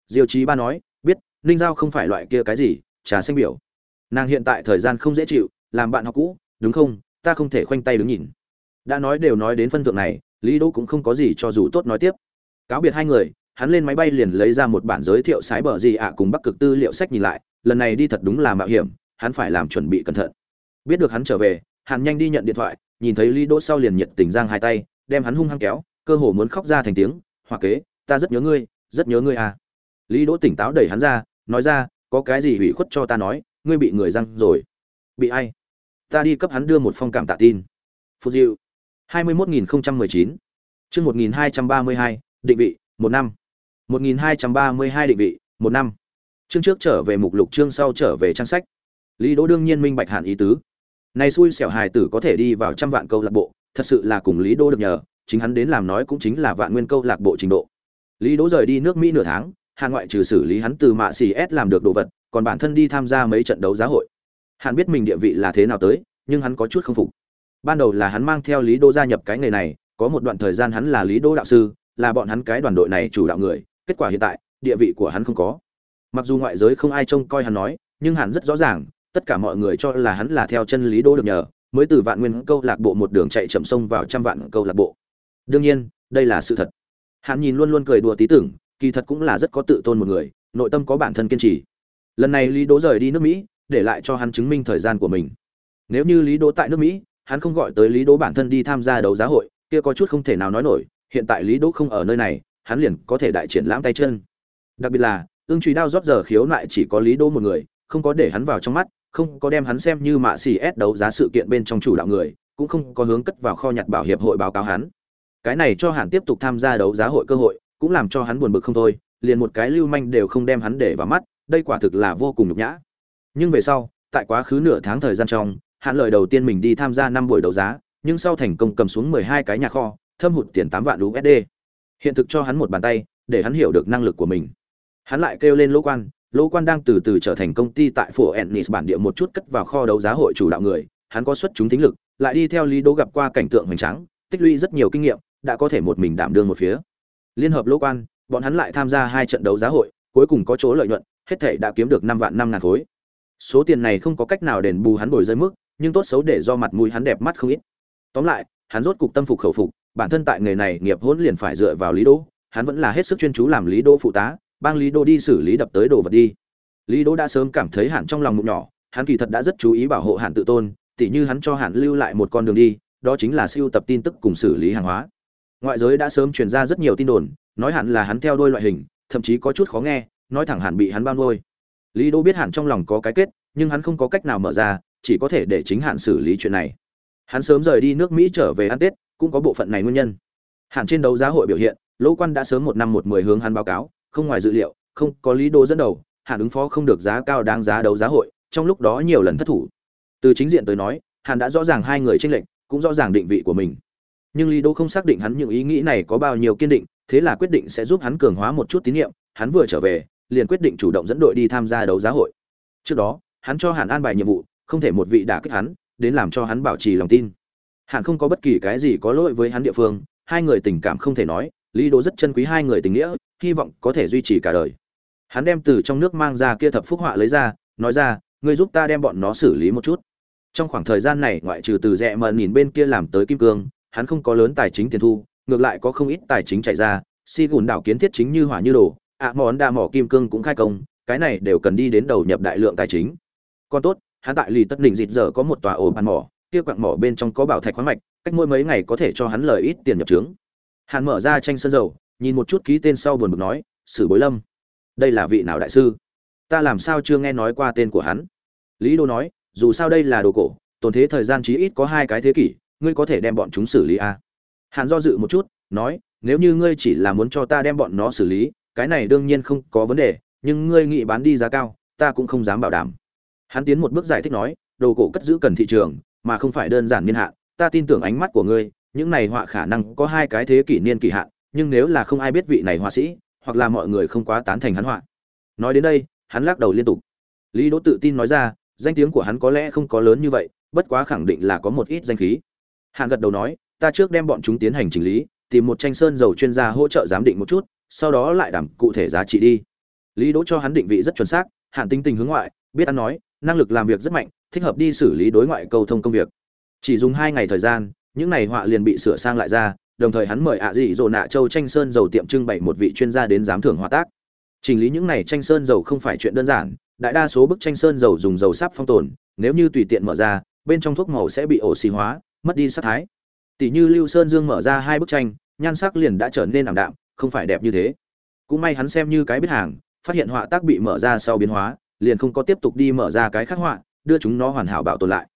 Diêu chí ba nói, biết, ninh giao không phải loại kia cái gì, trà xanh biểu. Nàng hiện tại thời gian không dễ chịu, làm bạn học cũ, đúng không? Ta không thể khoanh tay đứng nhìn. Đã nói đều nói đến phân thượng này, lý đỗ cũng không có gì cho dù tốt nói tiếp. Cáo biệt hai người hắn lên máy bay liền lấy ra một bản giới thiệu sái bờ gì ạ cùng bắc cực tư liệu sách nhìn lại, lần này đi thật đúng là mạo hiểm, hắn phải làm chuẩn bị cẩn thận. Biết được hắn trở về hắn nhanh đi nhận điện thoại, nhìn thấy lý đỗ sau liền nhiệt tình giang hai tay, đem hắn hung hăng kéo, cơ hồ muốn khóc ra thành tiếng hoặc kế, ta rất nhớ ngươi, rất nhớ ngươi à. Lý đỗ tỉnh táo đẩy hắn ra, nói ra, có cái gì hủy khuất cho ta nói, ngươi bị người răng rồi. Bị ai? Ta đi cấp hắn đưa một phong cảm tạ tin. Phù diệu hai mươi một nghìn không trăm mười chín. Chương một nghìn hai trăm ba mươi hai, định vị, một năm một nghìn hai trăm ba mươi hai định vị, một năm. Chương trước trở về mục lục, chương sau trở về trang sách. Lý đỗ đương nhiên minh bạch hạn ý tứ. Này xui xẻo hài tử có thể đi vào trăm vạn câu lạc bộ, thật sự là cùng lý đỗ được nhờ, chính hắn đến làm nói cũng chính là vạn nguyên câu lạc bộ trình độ. Lý đỗ rời đi nước mỹ nửa tháng, hàn ngoại trừ xử lý hắn từ mạ xì s làm được đồ vật, còn bản thân đi tham gia mấy trận đấu giá hội. Hàn biết mình địa vị là thế nào tới, nhưng hắn có chút không phục. Ban đầu là hắn mang theo lý đô gia nhập cái nghề này, có một đoạn thời gian hắn là lý đô đạo sư, là bọn hắn cái đoàn đội này chủ đạo người kết quả hiện tại, địa vị của hắn không có. Mặc dù ngoại giới không ai trông coi hắn nói, nhưng hắn rất rõ ràng, tất cả mọi người cho là hắn là theo chân lý đô được nhờ, mới từ vạn nguyên câu lạc bộ một đường chạy chậm sông vào trăm vạn câu lạc bộ. Đương nhiên, đây là sự thật. Hắn nhìn luôn luôn cười đùa tí tưởng, kỳ thật cũng là rất có tự tôn một người, nội tâm có bản thân kiên trì. Lần này lý đỗ rời đi nước mỹ, để lại cho hắn chứng minh thời gian của mình. Nếu như lý đỗ tại nước mỹ, hắn không gọi tới lý đỗ bản thân đi tham gia đấu giá hội, kia có chút không thể nào nói nổi, hiện tại lý đỗ không ở nơi này hắn liền có thể đại triển lãm tay chân. Đặc biệt là, ương truy đao rót giờ khiếu lại chỉ có lý Đô một người, không có để hắn vào trong mắt, không có đem hắn xem như mạ xì ép đấu giá sự kiện bên trong chủ đạo người, cũng không có hướng cất vào kho nhặt bảo hiệp hội báo cáo hắn. Cái này cho hắn tiếp tục tham gia đấu giá hội cơ hội, cũng làm cho hắn buồn bực không thôi, liền một cái lưu manh đều không đem hắn để vào mắt, đây quả thực là vô cùng nhục nhã. Nhưng về sau, tại quá khứ nửa tháng thời gian trong hắn lời đầu tiên mình đi tham gia năm buổi đấu giá, nhưng sau thành công cầm xuống mười hai cái nhà kho, thâm hụt tiền tám vạn usd hiện thực cho hắn một bàn tay, để hắn hiểu được năng lực của mình. Hắn lại kêu lên lỗ quan lỗ quan đang từ từ trở thành công ty tại phủ ennis bản địa một chút cất vào kho đấu giá hội chủ đạo người, hắn có xuất chúng tính lực, lại đi theo lý đỗ gặp qua cảnh tượng hoành tráng, tích lũy rất nhiều kinh nghiệm, đã có thể một mình đảm đương một phía. Liên hợp lỗ quan, bọn hắn lại tham gia hai trận đấu giá hội, cuối cùng có chỗ lợi nhuận, hết thể đã kiếm được năm vạn năm ngàn khối. Số tiền này không có cách nào đền bù hắn bồi rơi mức, nhưng tốt xấu để do mặt mũi hắn đẹp mắt không ít. Tóm lại, hắn rốt cục tâm phục khẩu phục bản thân tại nghề này nghiệp hỗn liền phải dựa vào lý đỗ, hắn vẫn là hết sức chuyên chú làm lý đỗ phụ tá, bang lý đỗ đi xử lý đập tới đồ vật đi. Lý đỗ đã sớm cảm thấy hạn trong lòng mụn nhỏ, hắn kỳ thật đã rất chú ý bảo hộ hạn tự tôn, tỉ như hắn cho hạn lưu lại một con đường đi, đó chính là siêu tập tin tức cùng xử lý hàng hóa. Ngoại giới đã sớm truyền ra rất nhiều tin đồn, nói hạn là hắn theo đuôi loại hình, thậm chí có chút khó nghe, nói thẳng hạn bị hắn bao nuôi. Lý đỗ biết hạn trong lòng có cái kết, nhưng hắn không có cách nào mở ra, chỉ có thể để chính hạn xử lý chuyện này. Hắn sớm rời đi nước mỹ trở về ăn tết cũng có bộ phận này nguyên nhân. Hàn trên đấu giá hội biểu hiện, lỗ quan đã sớm một năm một mười hướng hắn báo cáo, không ngoài dự liệu, không có lý do dẫn đầu Hàn ứng phó không được giá cao đáng giá đấu giá hội, trong lúc đó nhiều lần thất thủ. Từ chính diện tới nói Hàn đã rõ ràng hai người tranh lệch, cũng rõ ràng định vị của mình. Nhưng lý đô không xác định hắn những ý nghĩ này có bao nhiêu kiên định, thế là quyết định sẽ giúp hắn cường hóa một chút tín nhiệm, hắn vừa trở về, liền quyết định chủ động dẫn đội đi tham gia đấu giá hội. Trước đó, hắn cho hàn an bài nhiệm vụ, không thể một vị đả kích hắn, đến làm cho hắn bảo trì lòng tin hẳn không có bất kỳ cái gì có lỗi với hắn địa phương, hai người tình cảm không thể nói, lý đỗ rất chân quý hai người tình nghĩa, hy vọng có thể duy trì cả đời. Hắn đem từ trong nước mang ra kia thập phúc họa lấy ra, nói ra, ngươi giúp ta đem bọn nó xử lý một chút. Trong khoảng thời gian này, ngoại trừ từ rẽ mờ nhìn bên kia làm tới kim cương, hắn không có lớn tài chính tiền thu, ngược lại có không ít tài chính chạy ra, si gùn đảo kiến thiết chính như hỏa như đồ, ạ món đa mỏ kim cương cũng khai công, cái này đều cần đi đến đầu nhập đại lượng tài chính. Còn tốt, hắn tại lì tất đỉnh dịt giờ có một tòa ổ bàn mỏ kia quặng mỏ bên trong có bảo thạch khoáng mạch, cách mỗi mấy ngày có thể cho hắn lời ít tiền nhập trướng. Hắn mở ra tranh sơn dầu, nhìn một chút ký tên sau buồn bực nói, sử bối lâm, đây là vị nào đại sư? Ta làm sao chưa nghe nói qua tên của hắn? Lý đô nói, dù sao đây là đồ cổ, tồn thế thời gian chí ít có hai cái thế kỷ, ngươi có thể đem bọn chúng xử lý à. hàn do dự một chút, nói, nếu như ngươi chỉ là muốn cho ta đem bọn nó xử lý, cái này đương nhiên không có vấn đề, nhưng ngươi nghĩ bán đi giá cao, ta cũng không dám bảo đảm. Hắn tiến một bước giải thích nói, đồ cổ cất giữ cần thị trường mà không phải đơn giản niên hạn. Ta tin tưởng ánh mắt của ngươi, những này họa khả năng có hai cái thế kỷ niên kỳ hạn, nhưng nếu là không ai biết vị này họa sĩ, hoặc là mọi người không quá tán thành hắn họa. Nói đến đây, hắn lắc đầu liên tục. Lý đỗ tự tin nói ra, danh tiếng của hắn có lẽ không có lớn như vậy, bất quá khẳng định là có một ít danh khí. Hạng gật đầu nói, ta trước đem bọn chúng tiến hành chỉnh lý, tìm một tranh sơn dầu chuyên gia hỗ trợ giám định một chút, sau đó lại đảm cụ thể giá trị đi. Lý đỗ cho hắn định vị rất chuẩn xác hạn tinh tình hướng ngoại, biết ăn nói, năng lực làm việc rất mạnh thích hợp đi xử lý đối ngoại cầu thông công việc. Chỉ dùng hai ngày thời gian, những này họa liền bị sửa sang lại ra, đồng thời hắn mời ạ dị dỗ nạ châu tranh sơn dầu tiệm trưng bày một vị chuyên gia đến giám thưởng hòa tác. Chỉnh lý những này tranh sơn dầu không phải chuyện đơn giản, đại đa số bức tranh sơn dầu dùng dầu sáp phong tồn, nếu như tùy tiện mở ra, bên trong thuốc màu sẽ bị ổ xì hóa, mất đi sắc thái. Tỷ như lưu sơn dương mở ra hai bức tranh, nhan sắc liền đã trở nên ảm đạm, không phải đẹp như thế. Cũng may hắn xem như cái biết hàng, phát hiện họa tác bị mở ra sau biến hóa, liền không có tiếp tục đi mở ra cái khắc họa đưa chúng nó hoàn hảo bảo tồn lại.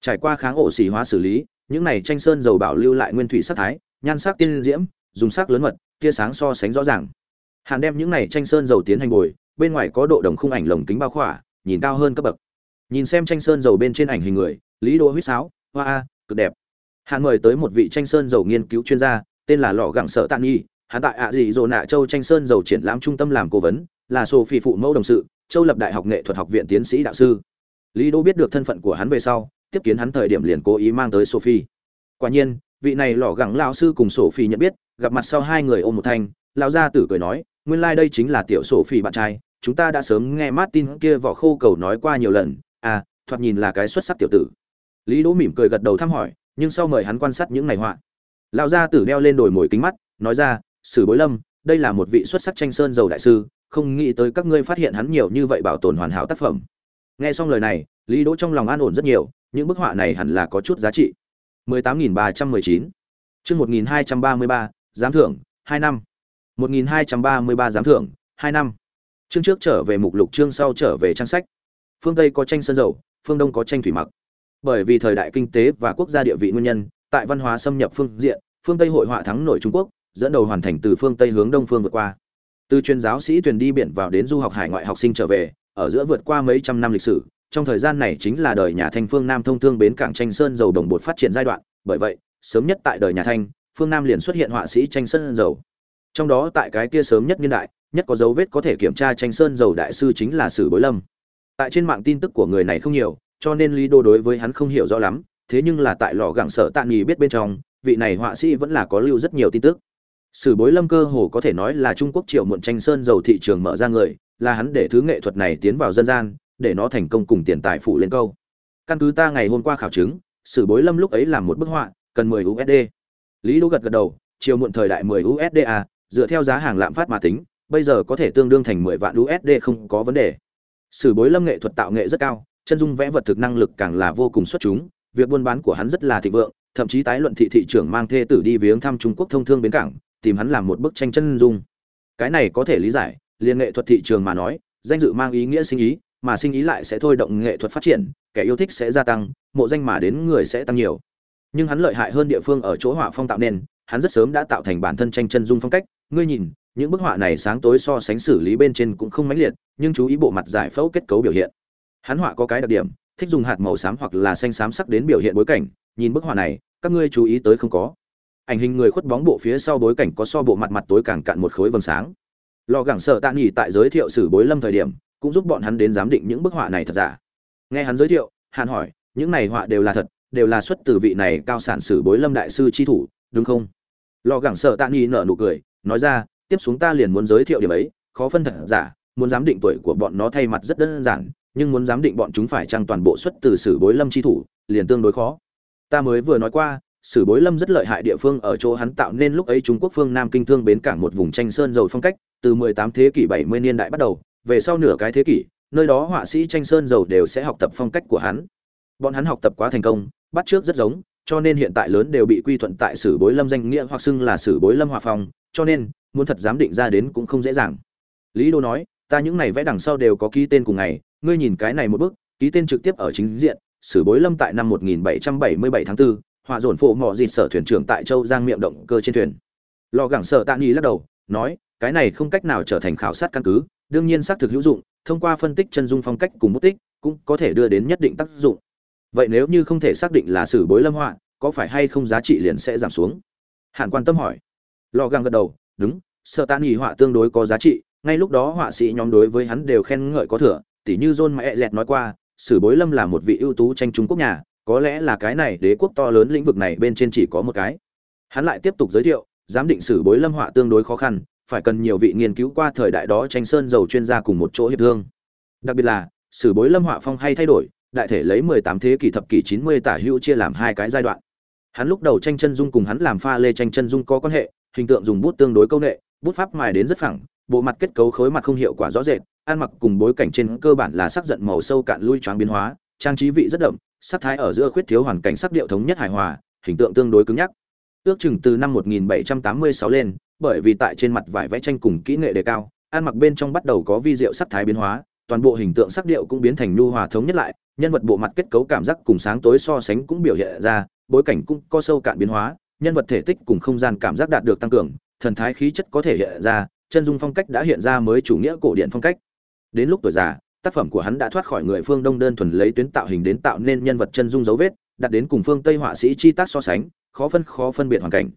Trải qua kháng ổ xỉ hóa xử lý, những này tranh sơn dầu bảo lưu lại nguyên thủy sắc thái, nhan sắc tiên diễm, dùng sắc lớn mật, tia sáng so sánh rõ ràng. Hàn đem những này tranh sơn dầu tiến hành bồi, bên ngoài có độ đồng khung ảnh lồng kính bao khỏa, nhìn cao hơn cấp bậc. Nhìn xem tranh sơn dầu bên trên ảnh hình người, lý đô huýt sáo, hoa a cực đẹp. Hàn mời tới một vị tranh sơn dầu nghiên cứu chuyên gia, tên là lọ gặng sợ tạng nghi hắn tại ạ dị dỗ nạ châu tranh sơn dầu triển lãm trung tâm làm cố vấn, là sophie phụ mẫu đồng sự, châu lập đại học nghệ thuật học viện tiến sĩ đạo sư lý Đỗ biết được thân phận của hắn về sau, tiếp kiến hắn thời điểm liền cố ý mang tới sophie. Quả nhiên, vị này lọ gẳng Lão sư cùng sophie nhận biết, gặp mặt sau hai người ôm một thanh, Lão gia tử cười nói, nguyên lai like đây chính là tiểu sophie bạn trai, chúng ta đã sớm nghe martin kia vỏ khô cầu nói qua nhiều lần à thoạt nhìn là cái xuất sắc tiểu tử. Lý đỗ mỉm cười gật đầu thăm hỏi, nhưng sau mời hắn quan sát những này họa. Lão gia tử đeo lên đồi mồi kính mắt, nói ra, sử bối lâm, đây là một vị xuất sắc tranh sơn dầu đại sư, không nghĩ tới các ngươi phát hiện hắn nhiều như vậy bảo tồn hoàn hảo tác phẩm nghe xong lời này, lý đỗ trong lòng an ổn rất nhiều, những bức họa này hẳn là có chút giá trị. 18.319 chương 1233 giám thưởng 2 năm. 1233 giám thưởng 2 năm. Chương trước trở về mục lục, chương sau trở về trang sách. Phương tây có tranh sơn dầu, phương đông có tranh thủy mặc. Bởi vì thời đại kinh tế và quốc gia địa vị nguyên nhân, tại văn hóa xâm nhập phương diện, phương tây hội họa thắng nổi trung quốc, dẫn đầu hoàn thành từ phương tây hướng đông phương vượt qua. Từ chuyên giáo sĩ thuyền đi biển vào đến du học hải ngoại học sinh trở về ở giữa vượt qua mấy trăm năm lịch sử, trong thời gian này chính là đời nhà thanh phương nam thông thương bến cảng tranh sơn dầu đồng bột phát triển giai đoạn. Bởi vậy, sớm nhất tại đời nhà thanh, phương nam liền xuất hiện họa sĩ tranh sơn dầu. Trong đó tại cái kia sớm nhất niên đại, nhất có dấu vết có thể kiểm tra tranh sơn dầu đại sư chính là sử bối lâm. Tại trên mạng tin tức của người này không nhiều, cho nên lý đô đối với hắn không hiểu rõ lắm, thế nhưng là tại lò gẳng sở tạ nghỉ biết bên trong, vị này họa sĩ vẫn là có lưu rất nhiều tin tức sử bối lâm cơ hồ có thể nói là trung quốc triệu muộn tranh sơn dầu thị trường mở ra người là hắn để thứ nghệ thuật này tiến vào dân gian để nó thành công cùng tiền tài phụ lên câu căn cứ ta ngày hôm qua khảo chứng sử bối lâm lúc ấy làm một bức họa cần 10 usd lý đỗ gật gật đầu chiều muộn thời đại 10 usd à dựa theo giá hàng lạm phát mà tính bây giờ có thể tương đương thành 10 vạn USD không có vấn đề. Sử Bối Lâm nghệ thuật tạo nghệ rất cao, chân dung vẽ vật thực năng lực càng là vô cùng xuất chúng, việc buôn bán của hắn rất là thịnh vượng, thậm chí tái luận thị thị trưởng mang thê tử đi viếng thăm Trung Quốc thông thương bến cảng, tìm hắn làm một bức tranh chân dung. Cái này có thể lý giải, liên nghệ thuật thị trường mà nói, danh dự mang ý nghĩa sinh ý, mà sinh ý lại sẽ thôi động nghệ thuật phát triển, kẻ yêu thích sẽ gia tăng, mộ danh mà đến người sẽ tăng nhiều. Nhưng hắn lợi hại hơn địa phương ở chỗ họa phong tạo nên, hắn rất sớm đã tạo thành bản thân tranh chân dung phong cách, ngươi nhìn, những bức họa này sáng tối so sánh xử lý bên trên cũng không mãnh liệt nhưng chú ý bộ mặt giải phẫu kết cấu biểu hiện hắn họa có cái đặc điểm thích dùng hạt màu xám hoặc là xanh xám sắc đến biểu hiện bối cảnh nhìn bức họa này các ngươi chú ý tới không có ảnh hình người khuất bóng bộ phía sau bối cảnh có so bộ mặt mặt tối càng cạn một khối vầng sáng. Lò gẳng sợ tạ nghỉ tại giới thiệu sử bối lâm thời điểm, cũng giúp bọn hắn đến giám định những bức họa này thật giả. Nghe hắn giới thiệu hạn hỏi, những này họa đều là thật, đều là xuất từ vị này cao sản sử bối lâm đại sư chi thủ, đúng không? Lò gẳng sợ tạ nghỉ nở nụ cười, nói ra, tiếp xuống ta liền muốn giới thiệu điểm ấy, khó phân thật giả, muốn giám định tuổi của bọn nó thay mặt rất đơn giản, nhưng muốn giám định bọn chúng phải trang toàn bộ xuất từ sử bối lâm chi thủ, liền tương đối khó. Ta mới vừa nói qua sử bối lâm rất lợi hại địa phương ở chỗ hắn tạo nên lúc ấy trung quốc phương nam kinh thương bến cảng một vùng tranh sơn dầu phong cách từ 18 thế kỷ 70 niên đại bắt đầu về sau nửa cái thế kỷ nơi đó họa sĩ tranh sơn dầu đều sẽ học tập phong cách của hắn. Bọn hắn học tập quá thành công bắt trước rất giống cho nên hiện tại lớn đều bị quy thuận tại sử bối lâm danh nghĩa hoặc xưng là sử bối lâm hòa phong cho nên muốn thật dám định ra đến cũng không dễ dàng. Lý đô nói ta những này vẽ đằng sau đều có ký tên cùng ngày ngươi nhìn cái này một bước ký tên trực tiếp ở chính diện sử bối lâm tại năm 1777 tháng 4, Hòa dồn phụ mỏ dịt sở thuyền trưởng tại châu giang miệng động cơ trên thuyền. Lò gẳng sợ tạ nghi lắc đầu, nói, cái này không cách nào trở thành khảo sát căn cứ, đương nhiên xác thực hữu dụng, thông qua phân tích chân dung phong cách cùng mục tích cũng có thể đưa đến nhất định tác dụng. Vậy nếu như không thể xác định là sử bối lâm họa, có phải hay không giá trị liền sẽ giảm xuống? Hạn quan tâm hỏi. Lò găng gật đầu, đúng sợ tạ nghỉ họa tương đối có giá trị, ngay lúc đó họa sĩ nhóm đối với hắn đều khen ngợi có thừa, tỉ như john mẹ dẹt nói qua, sử bối lâm là một vị ưu tú tranh trung quốc nhà có lẽ là cái này đế quốc to lớn lĩnh vực này bên trên chỉ có một cái. Hắn lại tiếp tục giới thiệu, giám định sử bối lâm họa tương đối khó khăn, phải cần nhiều vị nghiên cứu qua thời đại đó tranh sơn dầu chuyên gia cùng một chỗ hiệp thương. Đặc biệt là, sử bối lâm họa phong hay thay đổi, đại thể lấy 18 thế kỷ thập kỷ 90 tả hữu chia làm hai cái giai đoạn. Hắn lúc đầu tranh chân dung cùng hắn làm pha lê tranh chân dung có quan hệ, hình tượng dùng bút tương đối câu nệ, bút pháp mài đến rất phẳng, bộ mặt kết cấu khối mặt không hiệu quả rõ rệt, ăn mặc cùng bối cảnh trên cơ bản là sắc giận màu sâu cạn lui choáng biến hóa, trang trí vị rất đậm sắc thái ở giữa khuyết thiếu hoàn cảnh sắc điệu thống nhất hài hòa, hình tượng tương đối cứng nhắc. Ước chừng từ năm 1786 lên, bởi vì tại trên mặt vải vẽ tranh cùng kỹ nghệ đề cao, ăn mặc bên trong bắt đầu có vi diệu sắc thái biến hóa, toàn bộ hình tượng sắc điệu cũng biến thành nhu hòa thống nhất lại, nhân vật bộ mặt kết cấu cảm giác cùng sáng tối so sánh cũng biểu hiện ra, bối cảnh cũng có sâu cạn biến hóa, nhân vật thể tích cùng không gian cảm giác đạt được tăng cường, thần thái khí chất có thể hiện ra, chân dung phong cách đã hiện ra mới chủ nghĩa cổ điển phong cách. Đến lúc tuổi già tác phẩm của hắn đã thoát khỏi người phương đông đơn thuần lấy tuyến tạo hình đến tạo nên nhân vật chân dung dấu vết, đặt đến cùng phương tây họa sĩ chi tác so sánh, khó phân khó phân biệt hoàn cảnh.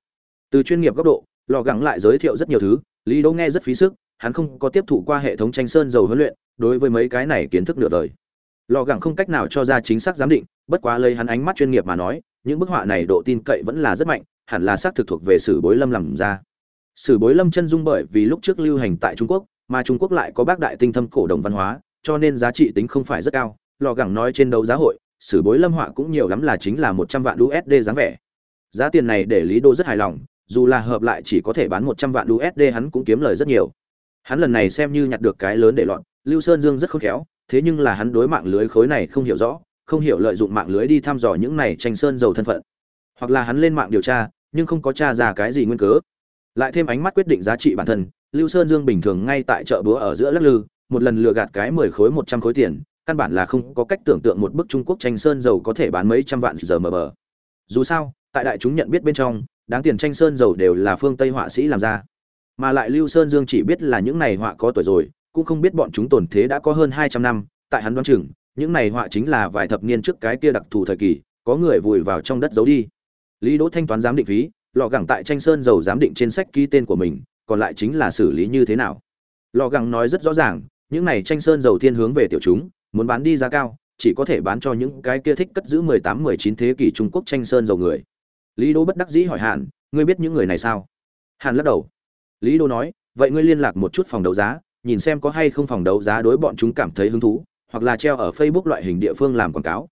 Từ chuyên nghiệp góc độ, lò gắng lại giới thiệu rất nhiều thứ, lý đỗ nghe rất phí sức, hắn không có tiếp thụ qua hệ thống tranh sơn dầu huấn luyện, đối với mấy cái này kiến thức nửa đời. Lò gắng không cách nào cho ra chính xác giám định, bất quá lấy hắn ánh mắt chuyên nghiệp mà nói, những bức họa này độ tin cậy vẫn là rất mạnh, hẳn là xác thực thuộc về sử bối lâm làm ra. Sử bối lâm chân dung bởi vì lúc trước lưu hành tại trung quốc, mà trung quốc lại có bác đại tinh thâm cổ đồng văn hóa cho nên giá trị tính không phải rất cao. Lò gẳng nói trên đấu giá hội, sử bối lâm họa cũng nhiều lắm là chính là một trăm vạn usd dáng vẻ. Giá tiền này để lý đô rất hài lòng, dù là hợp lại chỉ có thể bán một trăm vạn usd hắn cũng kiếm lời rất nhiều. Hắn lần này xem như nhặt được cái lớn để loạn lưu sơn dương rất khôn khéo, thế nhưng là hắn đối mạng lưới khối này không hiểu rõ, không hiểu lợi dụng mạng lưới đi thăm dò những này tranh sơn giàu thân phận. Hoặc là hắn lên mạng điều tra, nhưng không có tra ra cái gì nguyên cớ. Lại thêm ánh mắt quyết định giá trị bản thân, lưu sơn dương bình thường ngay tại chợ búa ở giữa lắc lư một lần lừa gạt cái mười khối một trăm khối tiền, căn bản là không có cách tưởng tượng một bức trung quốc tranh sơn dầu có thể bán mấy trăm vạn giờ mờ bờ dù sao, tại đại chúng nhận biết bên trong, đáng tiền tranh sơn dầu đều là phương tây họa sĩ làm ra. Mà lại lưu sơn dương chỉ biết là những này họa có tuổi rồi, cũng không biết bọn chúng tồn thế đã có hơn hai trăm năm, tại hắn đoán chừng, những này họa chính là vài thập niên trước cái kia đặc thù thời kỳ, có người vùi vào trong đất giấu đi. Lý đỗ thanh toán giám định phí, lò gẳng tại tranh sơn dầu giám định trên sách ký tên của mình, còn lại chính là xử lý như thế nào. Lò gẳng nói rất rõ ràng những này tranh sơn dầu thiên hướng về tiểu chúng muốn bán đi giá cao chỉ có thể bán cho những cái kia thích cất giữ mười tám mười chín thế kỷ trung quốc tranh sơn dầu người. Lý đỗ bất đắc dĩ hỏi Hàn, ngươi biết những người này sao? Hàn lắc đầu. Lý đỗ nói vậy ngươi liên lạc một chút phòng đấu giá nhìn xem có hay không phòng đấu giá đối bọn chúng cảm thấy hứng thú hoặc là treo ở facebook loại hình địa phương làm quảng cáo.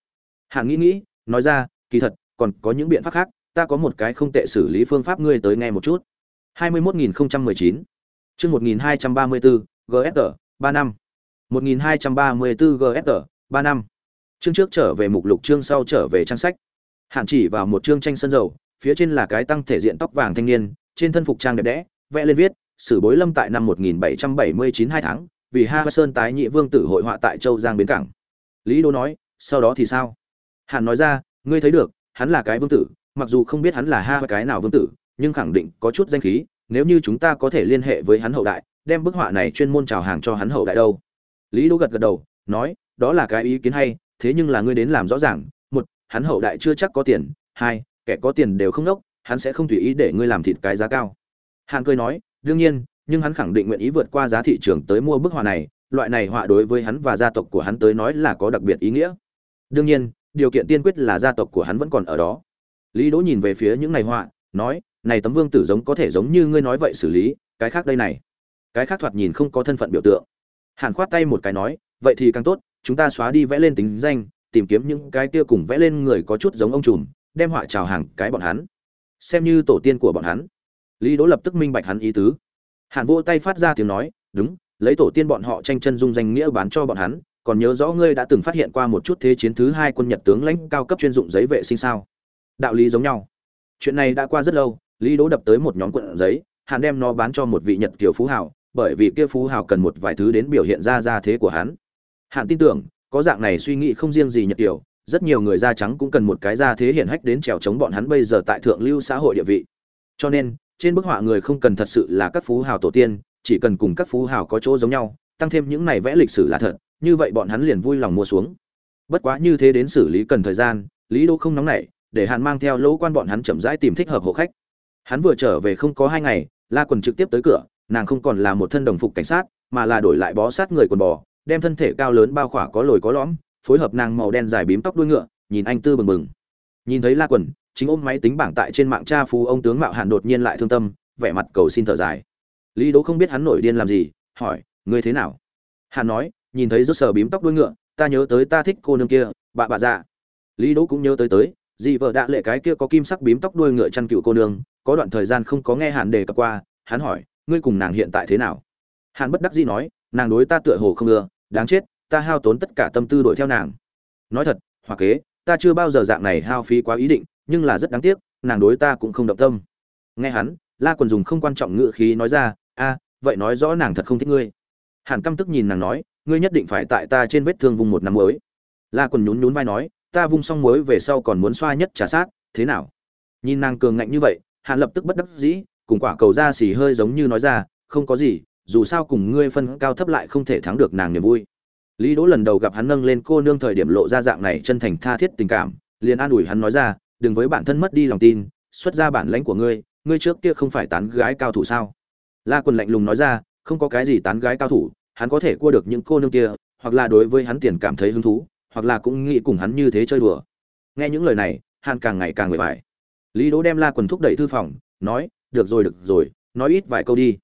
Hàn nghĩ nghĩ nói ra kỳ thật còn có những biện pháp khác ta có một cái không tệ xử lý phương pháp ngươi tới nghe một chút. 21019 chương 1234 GSG 3 năm. 1234 GFR, 3 năm. Chương trước trở về mục lục chương sau trở về trang sách. Hạn chỉ vào một chương tranh sân dầu phía trên là cái tăng thể diện tóc vàng thanh niên trên thân phục trang đẹp đẽ vẽ lên viết sử bối lâm tại năm 1779 hai tháng vì ha sơn tái nhị vương tử hội họa tại châu giang bến cảng. Lý đô nói sau đó thì sao? Hạn nói ra ngươi thấy được hắn là cái vương tử mặc dù không biết hắn là ha cái nào vương tử nhưng khẳng định có chút danh khí nếu như chúng ta có thể liên hệ với hắn hậu đại đem bức họa này chuyên môn chào hàng cho hắn hậu đại đâu. Lý đỗ gật gật đầu, nói, đó là cái ý kiến hay, thế nhưng là ngươi đến làm rõ ràng, một, hắn hậu đại chưa chắc có tiền, hai, kẻ có tiền đều không đốc, hắn sẽ không tùy ý để ngươi làm thịt cái giá cao. Hạng cười nói, đương nhiên, nhưng hắn khẳng định nguyện ý vượt qua giá thị trường tới mua bức họa này, loại này họa đối với hắn và gia tộc của hắn tới nói là có đặc biệt ý nghĩa. Đương nhiên, điều kiện tiên quyết là gia tộc của hắn vẫn còn ở đó. Lý đỗ nhìn về phía những này họa, nói, này tấm vương tử giống có thể giống như ngươi nói vậy xử lý, cái khác đây này cái khác thoạt nhìn không có thân phận biểu tượng. Hàn khoát tay một cái nói, vậy thì càng tốt, chúng ta xóa đi vẽ lên tính danh, tìm kiếm những cái kia cùng vẽ lên người có chút giống ông trùm, đem họa chào hàng cái bọn hắn. Xem như tổ tiên của bọn hắn. Lý đỗ lập tức minh bạch hắn ý tứ. Hàn vô tay phát ra tiếng nói, đúng, lấy tổ tiên bọn họ tranh chân dung danh nghĩa bán cho bọn hắn, còn nhớ rõ ngươi đã từng phát hiện qua một chút thế chiến thứ hai quân nhật tướng lãnh cao cấp chuyên dụng giấy vệ sinh sao? Đạo lý giống nhau. Chuyện này đã qua rất lâu, lý đỗ đập tới một nhóm cuộn giấy, hàn đem nó bán cho một vị nhật kiều phú hảo bởi vì kia phú hào cần một vài thứ đến biểu hiện ra gia thế của hắn. Hạn tin tưởng có dạng này suy nghĩ không riêng gì nhật tiểu, rất nhiều người da trắng cũng cần một cái gia thế hiển hách đến trèo chống bọn hắn bây giờ tại thượng lưu xã hội địa vị. Cho nên trên bức họa người không cần thật sự là các phú hào tổ tiên chỉ cần cùng các phú hào có chỗ giống nhau tăng thêm những này vẽ lịch sử là thật như vậy bọn hắn liền vui lòng mua xuống. Bất quá như thế đến xử lý cần thời gian lý đô không nóng nảy để hàn mang theo lỗ quan bọn hắn chậm rãi tìm thích hợp hộ khách. Hắn vừa trở về không có hai ngày la quần trực tiếp tới cửa nàng không còn là một thân đồng phục cảnh sát, mà là đổi lại bó sát người quần bò, đem thân thể cao lớn bao khỏa có lồi có lõm, phối hợp nàng màu đen dài bím tóc đuôi ngựa, nhìn anh tư bừng bừng. Nhìn thấy la quần, chính ôm máy tính bảng tại trên mạng tra phú ông tướng mạo hàn đột nhiên lại thương tâm, vẻ mặt cầu xin thở dài. Lý đỗ không biết hắn nổi điên làm gì, hỏi, ngươi thế nào? Hàn nói, nhìn thấy rốt sờ bím tóc đuôi ngựa, ta nhớ tới ta thích cô nương kia, bà bà dạ. Lý đỗ cũng nhớ tới tới, dị vợ đã lệ cái kia có kim sắc bím tóc đuôi ngựa chăn cựu cô nương, có đoạn thời gian không có nghe hàn đề cập qua, hắn hỏi ngươi cùng nàng hiện tại thế nào? Hàn bất đắc dĩ nói, nàng đối ta tựa hồ không ưa, đáng chết, ta hao tốn tất cả tâm tư đuổi theo nàng. Nói thật hoặc kế, ta chưa bao giờ dạng này hao phí quá ý định, nhưng là rất đáng tiếc, nàng đối ta cũng không động tâm. Nghe hắn, la quần dùng không quan trọng ngữ khí nói ra, a, vậy nói rõ nàng thật không thích ngươi. Hàn căm tức nhìn nàng nói, ngươi nhất định phải tại ta trên vết thương vùng một năm mới. La quần nhún nhún vai nói, ta vung xong muối về sau còn muốn xoa nhất trả sát, thế nào? Nhìn nàng cường ngạnh như vậy, hàn lập tức bất đắc dĩ cùng quả cầu ra xì hơi giống như nói ra, không có gì, dù sao cùng ngươi phân cao thấp lại không thể thắng được nàng niềm vui. Lý đỗ lần đầu gặp hắn nâng lên cô nương thời điểm lộ ra dạng này chân thành tha thiết tình cảm, liền an ủi hắn nói ra, đừng với bản thân mất đi lòng tin, xuất ra bản lãnh của ngươi ngươi trước kia không phải tán gái cao thủ sao? La quần lạnh lùng nói ra, không có cái gì tán gái cao thủ, hắn có thể cua được những cô nương kia, hoặc là đối với hắn tiền cảm thấy hứng thú, hoặc là cũng nghĩ cùng hắn như thế chơi đùa. Nghe những lời này hắn càng ngày càng nguội bại lý đỗ đem la quần thúc đẩy thư phòng, nói được rồi được rồi, nói ít vài câu đi.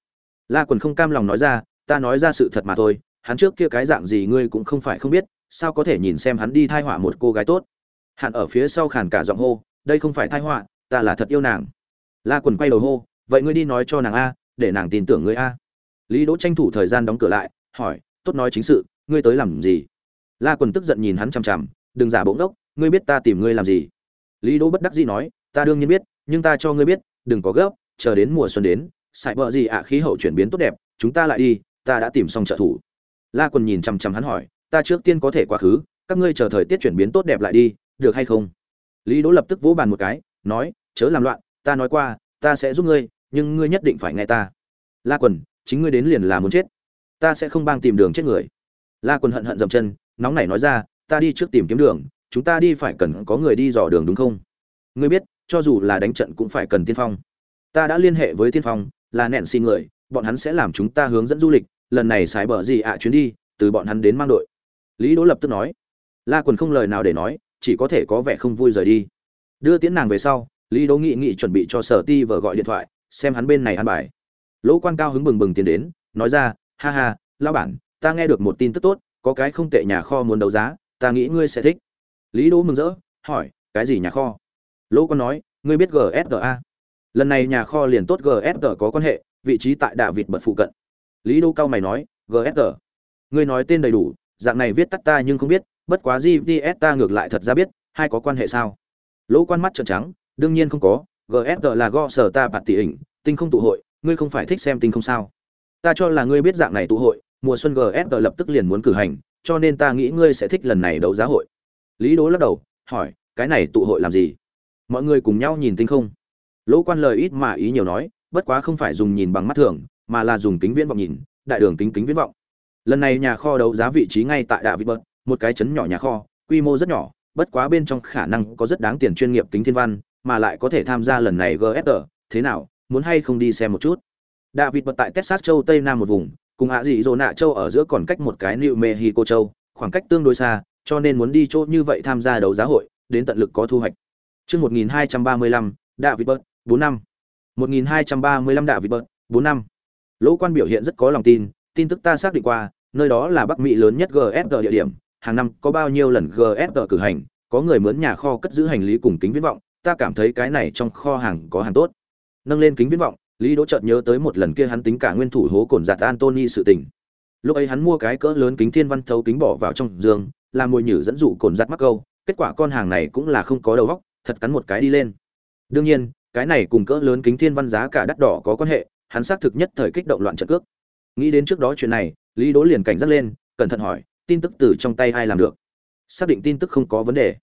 La quần không cam lòng nói ra, ta nói ra sự thật mà thôi, hắn trước kia cái dạng gì ngươi cũng không phải không biết, sao có thể nhìn xem hắn đi thai họa một cô gái tốt? Hạn ở phía sau khàn cả giọng hô, đây không phải thai họa, ta là thật yêu nàng. La quần quay đầu hô, vậy ngươi đi nói cho nàng a, để nàng tin tưởng ngươi a. Lý đỗ tranh thủ thời gian đóng cửa lại, hỏi, tốt nói chính sự, ngươi tới làm gì? La quần tức giận nhìn hắn chằm chằm, đừng giả bỗng đốc ngươi biết ta tìm ngươi làm gì? Lý đỗ bất đắc dĩ nói, ta đương nhiên biết, nhưng ta cho ngươi biết, đừng có gấp chờ đến mùa xuân đến, sải bờ gì ạ, khí hậu chuyển biến tốt đẹp, chúng ta lại đi, ta đã tìm xong trợ thủ. La quần nhìn chằm chằm hắn hỏi, ta trước tiên có thể quá khứ, các ngươi chờ thời tiết chuyển biến tốt đẹp lại đi, được hay không? Lý đỗ lập tức vỗ bàn một cái, nói, chớ làm loạn, ta nói qua, ta sẽ giúp ngươi, nhưng ngươi nhất định phải nghe ta. La quần, chính ngươi đến liền là muốn chết. Ta sẽ không bang tìm đường chết người. La quần hận hận dậm chân, nóng nảy nói ra, ta đi trước tìm kiếm đường, chúng ta đi phải cần có người đi dò đường đúng không? Ngươi biết, cho dù là đánh trận cũng phải cần tiên phong ta đã liên hệ với tiên phong, là nẹn xin người, bọn hắn sẽ làm chúng ta hướng dẫn du lịch, lần này xài bờ gì ạ, chuyến đi, từ bọn hắn đến mang đội. Lý đỗ lập tức nói. La quần không lời nào để nói, chỉ có thể có vẻ không vui rời đi. Đưa tiễn nàng về sau, lý đỗ nghị nghị chuẩn bị cho sở ti vờ gọi điện thoại, xem hắn bên này ăn bài. Lỗ quan cao hứng bừng bừng tiến đến, nói ra, ha ha lao bản, ta nghe được một tin tức tốt, có cái không tệ nhà kho muốn đấu giá, ta nghĩ ngươi sẽ thích. Lý đỗ mừng rỡ, hỏi, cái gì nhà kho? Lỗ quan nói, ngươi biết gsga lần này nhà kho liền tốt gsg có quan hệ, vị trí tại đạ vịt bật phụ cận. Lý đỗ cao mày nói gsg ngươi nói tên đầy đủ, dạng này viết tắt ta nhưng không biết, bất quá gps ta ngược lại thật ra biết, hai có quan hệ sao? Lỗ quan mắt trợn trắng, đương nhiên không có gsg là go sở ta bạt tỷ hình tinh không tụ hội, ngươi không phải thích xem tinh không sao? Ta cho là ngươi biết dạng này tụ hội, mùa xuân gsg lập tức liền muốn cử hành, cho nên ta nghĩ ngươi sẽ thích lần này đấu giá hội. Lý đố lắc đầu, hỏi, cái này tụ hội làm gì? Mọi người cùng nhau nhìn tinh không lỗ quan lời ít mà ý nhiều nói bất quá không phải dùng nhìn bằng mắt thường mà là dùng kính viễn vọng nhìn đại đường kính kính viễn vọng. Lần này nhà kho đấu giá vị trí ngay tại đạ vị bớt một cái chấn nhỏ nhà kho quy mô rất nhỏ bất quá bên trong khả năng có rất đáng tiền chuyên nghiệp kính thiên văn mà lại có thể tham gia lần này gsr thế nào muốn hay không đi xem một chút? Đạ vịt bật tại texas châu tây nam một vùng cùng ạ dị dỗ nạ châu ở giữa còn cách một cái new mexico châu khoảng cách tương đối xa cho nên muốn đi chỗ như vậy tham gia đấu giá hội đến tận lực có thu hoạch. Trước 1235, bốn năm một nghìn hai trăm ba mươi lăm đạ vị bật, 4 năm. Lỗ quan biểu hiện rất có lòng tin, tin tức ta xác định qua, nơi đó là Bắc Mỹ lớn nhất GSG địa điểm, hàng năm có bao nhiêu lần GSG cử hành, có người mướn nhà kho cất giữ hành lý cùng kính viễn vọng, ta cảm thấy cái này trong kho hàng có hàng tốt. Nâng lên kính viễn vọng, Lý Đỗ chợt nhớ tới một lần kia hắn tính cả nguyên thủ hố cồn giạt antony sự tình. Lúc ấy hắn mua cái cỡ lớn kính thiên văn thấu kính bỏ vào trong giường, làm mồi nhử dẫn dụ cồn giặt mắc câu, kết quả con hàng này cũng là không có đầu óc, thật cắn một cái đi lên. Đương nhiên, cái này cùng cỡ lớn kính thiên văn giá cả đắt đỏ có quan hệ, hắn xác thực nhất thời kích động loạn trận cước. Nghĩ đến trước đó chuyện này, Lý đố liền cảnh giác lên, cẩn thận hỏi, tin tức từ trong tay ai làm được? Xác định tin tức không có vấn đề.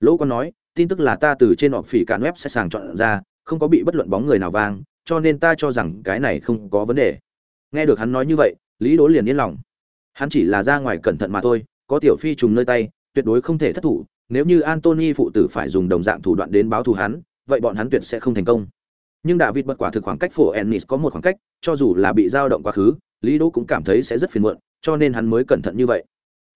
Lỗ Quan nói, tin tức là ta từ trên họp phỉ cạn web sẽ sàng chọn ra, không có bị bất luận bóng người nào vang, cho nên ta cho rằng cái này không có vấn đề. Nghe được hắn nói như vậy, Lý đố liền yên lòng. Hắn chỉ là ra ngoài cẩn thận mà thôi, có tiểu phi trùng nơi tay, tuyệt đối không thể thất thủ, nếu như Antony phụ tử phải dùng đồng dạng thủ đoạn đến báo thù hắn, vậy bọn hắn tuyệt sẽ không thành công. Nhưng David bất quả thực khoảng cách phổ Ennis có một khoảng cách, cho dù là bị dao động quá khứ, lý đỗ cũng cảm thấy sẽ rất phiền muộn cho nên hắn mới cẩn thận như vậy.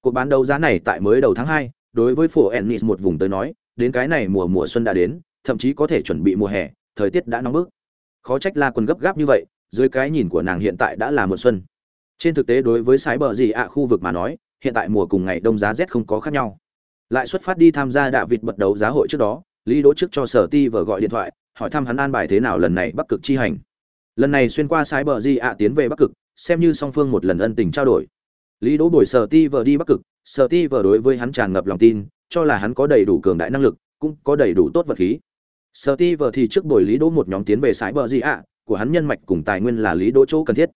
Cuộc bán đấu giá này tại mới đầu tháng hai đối với phổ ennis một vùng tới nói đến cái này mùa mùa xuân đã đến thậm chí có thể chuẩn bị mùa hè thời tiết đã nóng bức. Khó trách la quân gấp gáp như vậy dưới cái nhìn của nàng hiện tại đã là mùa xuân. Trên thực tế đối với sái bờ gì ạ khu vực mà nói hiện tại mùa cùng ngày đông giá rét không có khác nhau. Lại xuất phát đi tham gia đạ vịt bật đấu giá hội trước đó lý đỗ trước cho sở ti vờ gọi điện thoại, hỏi thăm hắn an bài thế nào lần này bắc cực chi hành. Lần này xuyên qua sái bờ di ạ tiến về bắc cực, xem như song phương một lần ân tình trao đổi. Lý đỗ bồi sở ti vờ đi bắc cực, sở ti vờ đối với hắn tràn ngập lòng tin, cho là hắn có đầy đủ cường đại năng lực, cũng có đầy đủ tốt vật khí. Sở ti vờ thì trước bồi lý đỗ một nhóm tiến về sái bờ di ạ, của hắn nhân mạch cùng tài nguyên là lý đỗ chỗ cần thiết.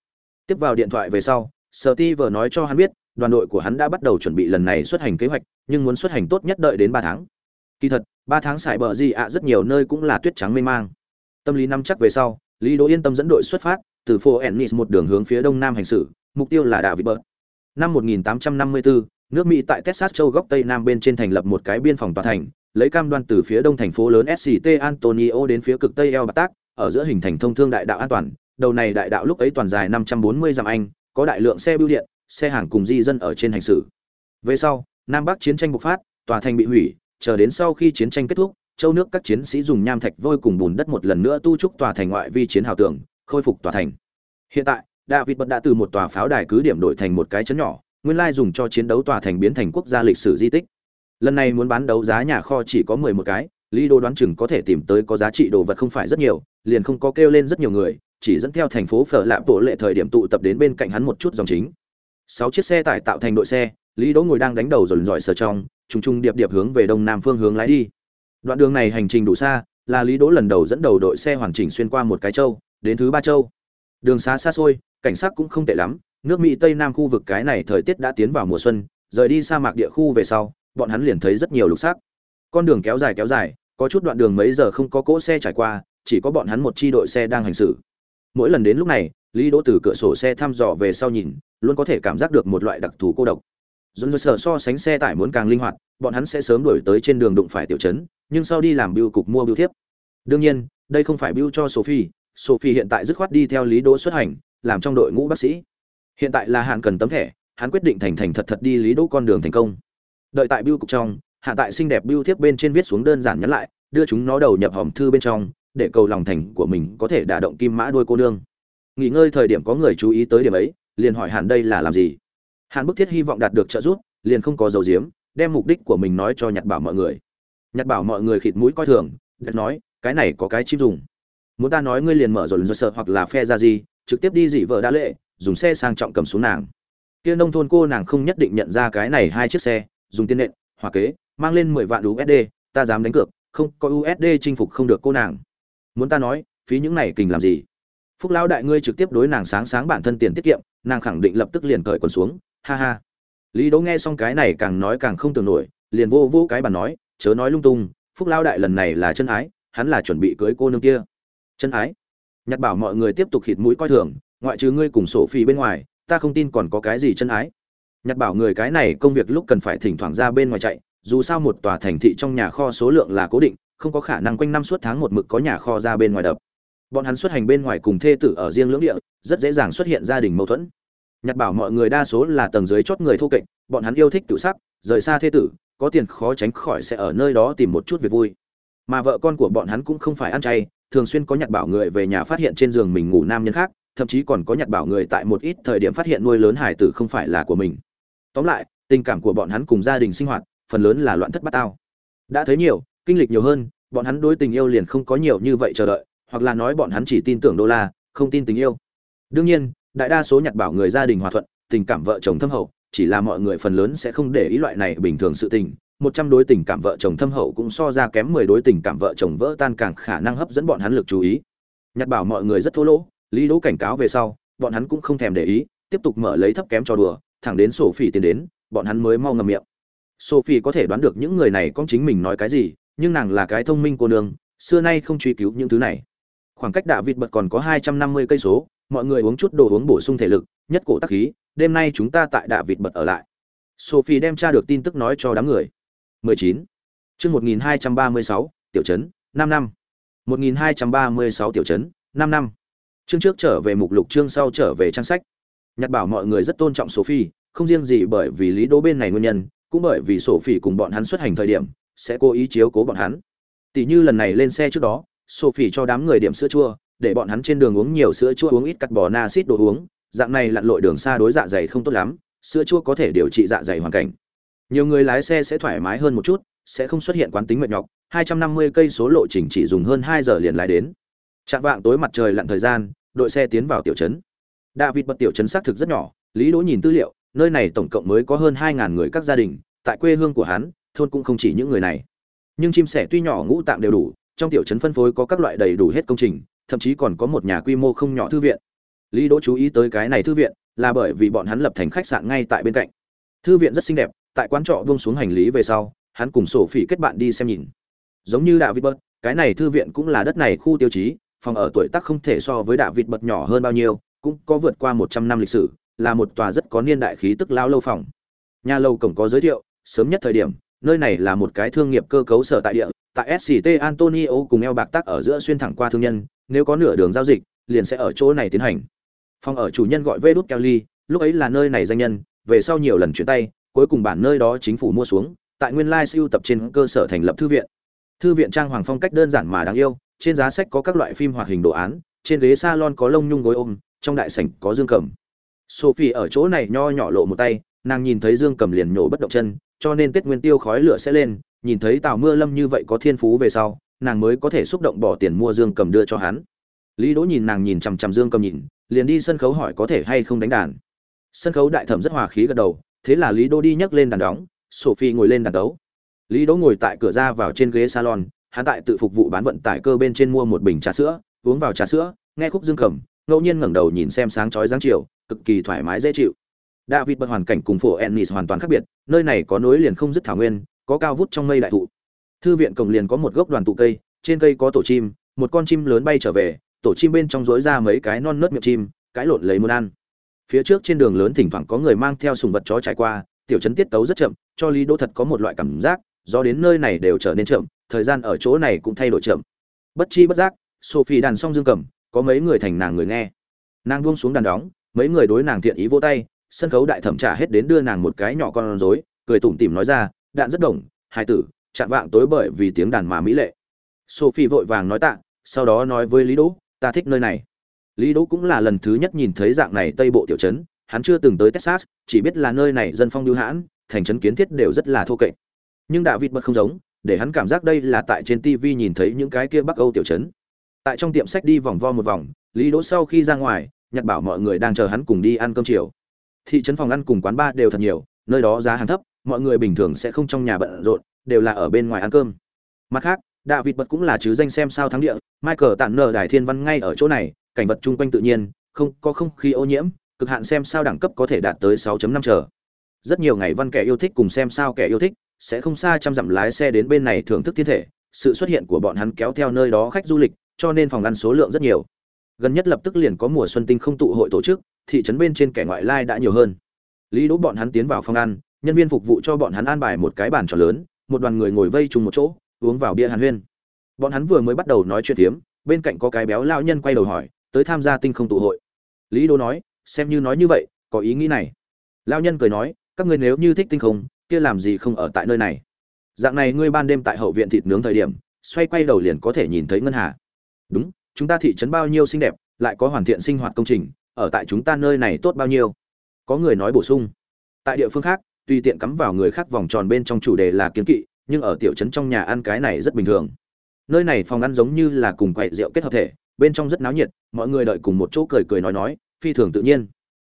Tiếp vào điện thoại về sau, sở ti vờ nói cho hắn biết, đoàn đội của hắn đã bắt đầu chuẩn bị lần này xuất hành kế hoạch, nhưng muốn xuất hành tốt nhất đợi đến ba tháng kỳ thật ba tháng xài bờ gì ạ rất nhiều nơi cũng là tuyết trắng mê mang. Tâm lý năm chắc về sau lý đỗ yên tâm dẫn đội xuất phát từ phố ennis một đường hướng phía đông nam hành xử mục tiêu là đảo vị bờ năm 1854, nước mỹ tại texas châu góc tây nam bên trên thành lập một cái biên phòng tòa thành lấy cam đoan từ phía đông thành phố lớn sct antonio đến phía cực tây el bạc tác ở giữa hình thành thông thương đại đạo an toàn. Đầu này đại đạo lúc ấy toàn dài 540 dặm anh có đại lượng xe bưu điện xe hàng cùng di dân ở trên hành xử. Về sau nam bắc chiến tranh bộc phát tòa thành bị hủy chờ đến sau khi chiến tranh kết thúc, châu nước các chiến sĩ dùng nham thạch vôi cùng bùn đất một lần nữa tu trúc tòa thành ngoại vi chiến hào tường, khôi phục tòa thành. Hiện tại, david bật đã từ một tòa pháo đài cứ điểm đổi thành một cái chấn nhỏ, nguyên lai dùng cho chiến đấu tòa thành biến thành quốc gia lịch sử di tích. Lần này muốn bán đấu giá nhà kho chỉ có mười một cái, lý đô đoán chừng có thể tìm tới có giá trị đồ vật không phải rất nhiều, liền không có kêu lên rất nhiều người, chỉ dẫn theo thành phố phở lạ bộ lệ thời điểm tụ tập đến bên cạnh hắn một chút dòng chính. Sáu chiếc xe tải tạo thành đội xe, lý đỗ ngồi đang đánh đầu dồn dọi sờ trong trùng trùng điệp điệp hướng về đông nam phương hướng lái đi. Đoạn đường này hành trình đủ xa, là lý đỗ lần đầu dẫn đầu đội xe hoàn chỉnh xuyên qua một cái châu, đến thứ ba châu. Đường xá xa xôi, cảnh sát cũng không tệ lắm, nước mỹ tây nam khu vực cái này thời tiết đã tiến vào mùa xuân, rời đi sa mạc địa khu về sau, bọn hắn liền thấy rất nhiều lục sắc. Con đường kéo dài kéo dài, có chút đoạn đường mấy giờ không có cỗ xe trải qua, chỉ có bọn hắn một chi đội xe đang hành xử. Mỗi lần đến lúc này, lý đỗ từ cửa sổ xe thăm dò về sau nhìn, luôn có thể cảm giác được một loại đặc thù cô độc dồn dơ sở so sánh xe tải muốn càng linh hoạt, bọn hắn sẽ sớm đổi tới trên đường đụng phải tiểu trấn, nhưng sau đi làm biêu cục mua biêu thiếp. Đương nhiên, đây không phải biêu cho sophie sophie hiện tại dứt khoát đi theo lý đỗ xuất hành, làm trong đội ngũ bác sĩ. Hiện tại là hạn cần tấm thẻ, hắn quyết định thành thành thật thật đi lý đỗ con đường thành công. Đợi tại biêu cục trong, hạ tại xinh đẹp biêu thiếp bên trên viết xuống đơn giản nhắn lại, đưa chúng nó đầu nhập hòm thư bên trong, để cầu lòng thành của mình có thể đả động kim mã đôi cô nương. Nghỉ ngơi thời điểm có người chú ý tới điểm ấy, liền hỏi hàn đây là làm gì hàn bức thiết hy vọng đạt được trợ giúp, liền không có dầu diếm đem mục đích của mình nói cho nhặt bảo mọi người. Nhặt bảo mọi người khịt mũi coi thường đất nói, cái này có cái chim dùng. Muốn ta nói ngươi liền mở rồi rồi sợ hoặc là phe ra gì, trực tiếp đi dị vợ đã lệ, dùng xe sang trọng cầm xuống nàng. Kia nông thôn cô nàng không nhất định nhận ra cái này hai chiếc xe, dùng tiền nện, hòa kế, mang lên mười vạn usd ta dám đánh cược, không, có usd chinh phục không được cô nàng. Muốn ta nói, phí những này kình làm gì? Phúc lão đại ngươi trực tiếp đối nàng sáng sáng bản thân tiền tiết kiệm, nàng khẳng định lập tức liền cởi quần xuống ha ha. Lý đỗ nghe xong cái này càng nói càng không tưởng nổi, liền vô vô cái bàn nói, chớ nói lung tung, phúc lão đại lần này là chân ái, hắn là chuẩn bị cưới cô nương kia. Chân ái? Nhặt bảo mọi người tiếp tục khịt mũi coi thường, ngoại trừ ngươi cùng sổ phi bên ngoài, ta không tin còn có cái gì chân ái. Nhặt bảo người cái này công việc lúc cần phải thỉnh thoảng ra bên ngoài chạy, dù sao một tòa thành thị trong nhà kho số lượng là cố định, không có khả năng quanh năm suốt tháng một mực có nhà kho ra bên ngoài đập. Bọn hắn xuất hành bên ngoài cùng thê tử ở riêng lưỡng địa, rất dễ dàng xuất hiện gia đình mâu thuẫn nhặt bảo mọi người đa số là tầng dưới chót người thô kệch, bọn hắn yêu thích tự sắc, rời xa thê tử, có tiền khó tránh khỏi sẽ ở nơi đó tìm một chút việc vui. Mà vợ con của bọn hắn cũng không phải ăn chay, thường xuyên có nhặt bảo người về nhà phát hiện trên giường mình ngủ nam nhân khác, thậm chí còn có nhặt bảo người tại một ít thời điểm phát hiện nuôi lớn hải tử không phải là của mình. Tóm lại, tình cảm của bọn hắn cùng gia đình sinh hoạt, phần lớn là loạn thất bát tao. Đã thấy nhiều, kinh lịch nhiều hơn, bọn hắn đối tình yêu liền không có nhiều như vậy chờ đợi, hoặc là nói bọn hắn chỉ tin tưởng đô la, không tin tình yêu. Đương nhiên đại đa số nhặt bảo người gia đình hòa thuận, tình cảm vợ chồng thâm hậu, chỉ là mọi người phần lớn sẽ không để ý loại này bình thường sự tình. Một trăm đối tình cảm vợ chồng thâm hậu cũng so ra kém mười đối tình cảm vợ chồng vỡ tan càng khả năng hấp dẫn bọn hắn lực chú ý. Nhặt bảo mọi người rất thô lỗ, lý đỗ cảnh cáo về sau, bọn hắn cũng không thèm để ý, tiếp tục mở lấy thấp kém cho đùa, thẳng đến sổ phỉ tiến đến, bọn hắn mới mau ngầm miệng. Sophie có thể đoán được những người này con chính mình nói cái gì, nhưng nàng là cái thông minh cô nương, xưa nay không truy cứu những thứ này. Khoảng cách đạ vịt bật còn có hai trăm năm mươi cây số mọi người uống chút đồ uống bổ sung thể lực nhất cổ tác khí đêm nay chúng ta tại đạ vịt bật ở lại. Sophie đem tra được tin tức nói cho đám người. 19. chương 1236, tiểu trấn 5 năm. 1236 tiểu trấn 5 năm. Chương trước trở về mục lục chương sau trở về trang sách. Nhặt bảo mọi người rất tôn trọng sophie không riêng gì bởi vì lý đỗ bên này nguyên nhân cũng bởi vì sophie cùng bọn hắn xuất hành thời điểm sẽ cố ý chiếu cố bọn hắn. Tỷ như lần này lên xe trước đó sophie cho đám người điểm sữa chua để bọn hắn trên đường uống nhiều sữa chua uống ít cắt bò na xít đồ uống, dạng này lặn lội đường xa đối dạ dày không tốt lắm, sữa chua có thể điều trị dạ dày hoàn cảnh. Nhiều người lái xe sẽ thoải mái hơn một chút, sẽ không xuất hiện quán tính mệt nhọc 250 cây số lộ trình chỉ dùng hơn 2 giờ liền lái đến. Chạm vạng tối mặt trời lặn thời gian, đội xe tiến vào tiểu trấn. David bật tiểu trấn xác thực rất nhỏ, lý đỗ nhìn tư liệu, nơi này tổng cộng mới có hơn 2.000 người các gia đình, tại quê hương của hắn, thôn cũng không chỉ những người này. Nhưng chim sẻ tuy nhỏ ngũ tạng đều đủ, trong tiểu trấn phân phối có các loại đầy đủ hết công trình thậm chí còn có một nhà quy mô không nhỏ thư viện. Lý đỗ chú ý tới cái này thư viện là bởi vì bọn hắn lập thành khách sạn ngay tại bên cạnh. Thư viện rất xinh đẹp, tại quán trọ buông xuống hành lý về sau, hắn cùng sổ phỉ kết bạn đi xem nhìn. Giống như đạo vịt bớt cái này thư viện cũng là đất này khu tiêu chí, phòng ở tuổi tác không thể so với đạo vịt bật nhỏ hơn bao nhiêu, cũng có vượt qua một trăm năm lịch sử, là một tòa rất có niên đại khí tức lao lâu phòng. Nhà lâu cổng có giới thiệu, sớm nhất thời điểm, nơi này là một cái thương nghiệp cơ cấu sở tại địa, tại sct antonio cùng eo bạc tắc ở giữa xuyên thẳng qua thương nhân nếu có nửa đường giao dịch, liền sẽ ở chỗ này tiến hành. Phòng ở chủ nhân gọi vê đút kelly, lúc ấy là nơi này danh nhân, về sau nhiều lần chuyển tay, cuối cùng bản nơi đó chính phủ mua xuống, tại nguyên lai siêu tập trên cơ sở thành lập thư viện. Thư viện trang hoàng phong cách đơn giản mà đáng yêu, trên giá sách có các loại phim hoạt hình đồ án, trên ghế salon có lông nhung gối ôm, trong đại sảnh có dương cầm. Sophie ở chỗ này nho nhỏ lộ một tay, nàng nhìn thấy dương cầm liền nhổ bất động chân, cho nên tết nguyên tiêu khói lửa sẽ lên, nhìn thấy tào mưa lâm như vậy có thiên phú về sau nàng mới có thể xúc động bỏ tiền mua dương cầm đưa cho hắn. Lý đỗ nhìn nàng nhìn chằm chằm dương cầm nhìn, liền đi sân khấu hỏi có thể hay không đánh đàn. Sân khấu đại thẩm rất hòa khí gật đầu, thế là lý đỗ đi nhấc lên đàn đóng, sophie ngồi lên đàn đấu. Lý đỗ ngồi tại cửa ra vào trên ghế salon, hắn tại tự phục vụ bán vận tải cơ bên trên mua một bình trà sữa, uống vào trà sữa, nghe khúc dương cầm, ngẫu nhiên ngẩng đầu nhìn xem sáng chói dáng chiều, cực kỳ thoải mái dễ chịu. David bật hoàn cảnh cùng phổ ennis hoàn toàn khác biệt, nơi này có nối liền không dứt thảo nguyên, có cao vút trong mây đại thụ thư viện cổng liền có một gốc đoàn tụ cây, trên cây có tổ chim, một con chim lớn bay trở về, tổ chim bên trong rối ra mấy cái non nớt miệng chim, cãi lộn lấy muốn ăn. Phía trước trên đường lớn thỉnh thoảng có người mang theo sùng vật chó trải qua, tiểu chấn tiết tấu rất chậm, cho lý đỗ thật có một loại cảm giác, do đến nơi này đều trở nên chậm, thời gian ở chỗ này cũng thay đổi chậm. Bất chi bất giác, sophie đàn xong dương cầm, có mấy người thành nàng người nghe. Nàng buông xuống đàn đóng, mấy người đối nàng thiện ý vỗ tay, sân khấu đại thẩm trả hết đến đưa nàng một cái nhỏ con rối, cười tủm tỉm nói ra, đạn rất đồng hai tử chạm vạng tối bởi vì tiếng đàn mà mỹ lệ. Sophie vội vàng nói tạ, sau đó nói với lý đỗ, ta thích nơi này. Lý đỗ cũng là lần thứ nhất nhìn thấy dạng này tây bộ tiểu trấn, hắn chưa từng tới texas, chỉ biết là nơi này dân phong lưu hãn, thành trấn kiến thiết đều rất là thô kệch. Nhưng đạo vịt bật không giống, để hắn cảm giác đây là tại trên tv nhìn thấy những cái kia bắc âu tiểu trấn. Tại trong tiệm sách đi vòng vo một vòng, lý đỗ sau khi ra ngoài, nhặt bảo mọi người đang chờ hắn cùng đi ăn cơm chiều. Thị trấn phòng ăn cùng quán bar đều thật nhiều, nơi đó giá hàng thấp, mọi người bình thường sẽ không trong nhà bận rộn đều là ở bên ngoài ăn cơm. Mặt khác đạ vịt bật cũng là chứ danh xem sao thắng địa, michael tản nở đài thiên văn ngay ở chỗ này, cảnh vật chung quanh tự nhiên, không có không khí ô nhiễm, cực hạn xem sao đẳng cấp có thể đạt tới 6.5 trở. Rất nhiều ngày văn kẻ yêu thích cùng xem sao kẻ yêu thích sẽ không xa trăm dặm lái xe đến bên này thưởng thức thiên thể, sự xuất hiện của bọn hắn kéo theo nơi đó khách du lịch, cho nên phòng ăn số lượng rất nhiều. Gần nhất lập tức liền có mùa xuân tinh không tụ hội tổ chức, thị trấn bên trên kẻ ngoại lai đã nhiều hơn. Lý đỗ bọn hắn tiến vào phòng ăn, nhân viên phục vụ cho bọn hắn an bài một cái bàn trò lớn một đoàn người ngồi vây chung một chỗ, uống vào bia hàn huyên. Bọn hắn vừa mới bắt đầu nói chuyện phiếm, bên cạnh có cái béo lao nhân quay đầu hỏi, tới tham gia tinh không tụ hội? Lý Đô nói, xem như nói như vậy, có ý nghĩ này. Lao nhân cười nói, các ngươi nếu như thích tinh không, kia làm gì không ở tại nơi này? Dạng này ngươi ban đêm tại hậu viện thịt nướng thời điểm, xoay quay đầu liền có thể nhìn thấy ngân hà. Đúng, chúng ta thị trấn bao nhiêu xinh đẹp, lại có hoàn thiện sinh hoạt công trình, ở tại chúng ta nơi này tốt bao nhiêu? Có người nói bổ sung, tại địa phương khác tùy tiện cắm vào người khác vòng tròn bên trong chủ đề là kiến kỵ, nhưng ở tiểu trấn trong nhà ăn cái này rất bình thường. Nơi này phòng ăn giống như là cùng quậy rượu kết hợp thể, bên trong rất náo nhiệt, mọi người đợi cùng một chỗ cười cười nói nói, phi thường tự nhiên.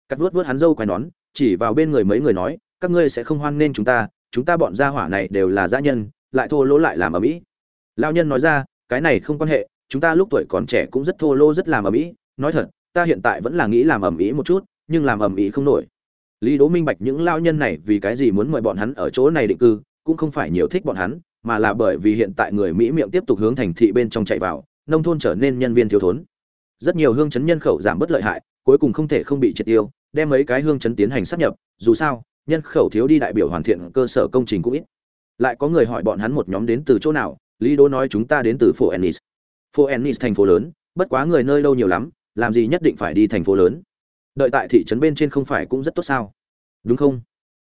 Cắt vuốt vuốt hắn dâu quai nón, chỉ vào bên người mấy người nói, các ngươi sẽ không hoan nên chúng ta chúng ta bọn gia hỏa này đều là gia nhân, lại thô lỗ lại làm ở mỹ. Lao nhân nói ra, cái này không quan hệ, chúng ta lúc tuổi còn trẻ cũng rất thô lỗ rất làm ở mỹ, nói thật, ta hiện tại vẫn là nghĩ làm ầm ĩ một chút, nhưng làm ầm ĩ không nổi lý đỗ minh bạch những lao nhân này vì cái gì muốn mời bọn hắn ở chỗ này định cư, cũng không phải nhiều thích bọn hắn, mà là bởi vì hiện tại người mỹ miệng tiếp tục hướng thành thị bên trong chạy vào, nông thôn trở nên nhân viên thiếu thốn. Rất nhiều hương chấn nhân khẩu giảm bất lợi hại, cuối cùng không thể không bị triệt tiêu, đem mấy cái hương chấn tiến hành sát nhập, dù sao, nhân khẩu thiếu đi đại biểu hoàn thiện cơ sở công trình cũng ít. Lại có người hỏi bọn hắn một nhóm đến từ chỗ nào, lý đỗ nói chúng ta đến từ phố ennis phố ennis thành phố lớn, bất quá người nơi đâu nhiều lắm, làm gì nhất định phải đi thành phố lớn đợi tại thị trấn bên trên không phải cũng rất tốt sao? Đúng không?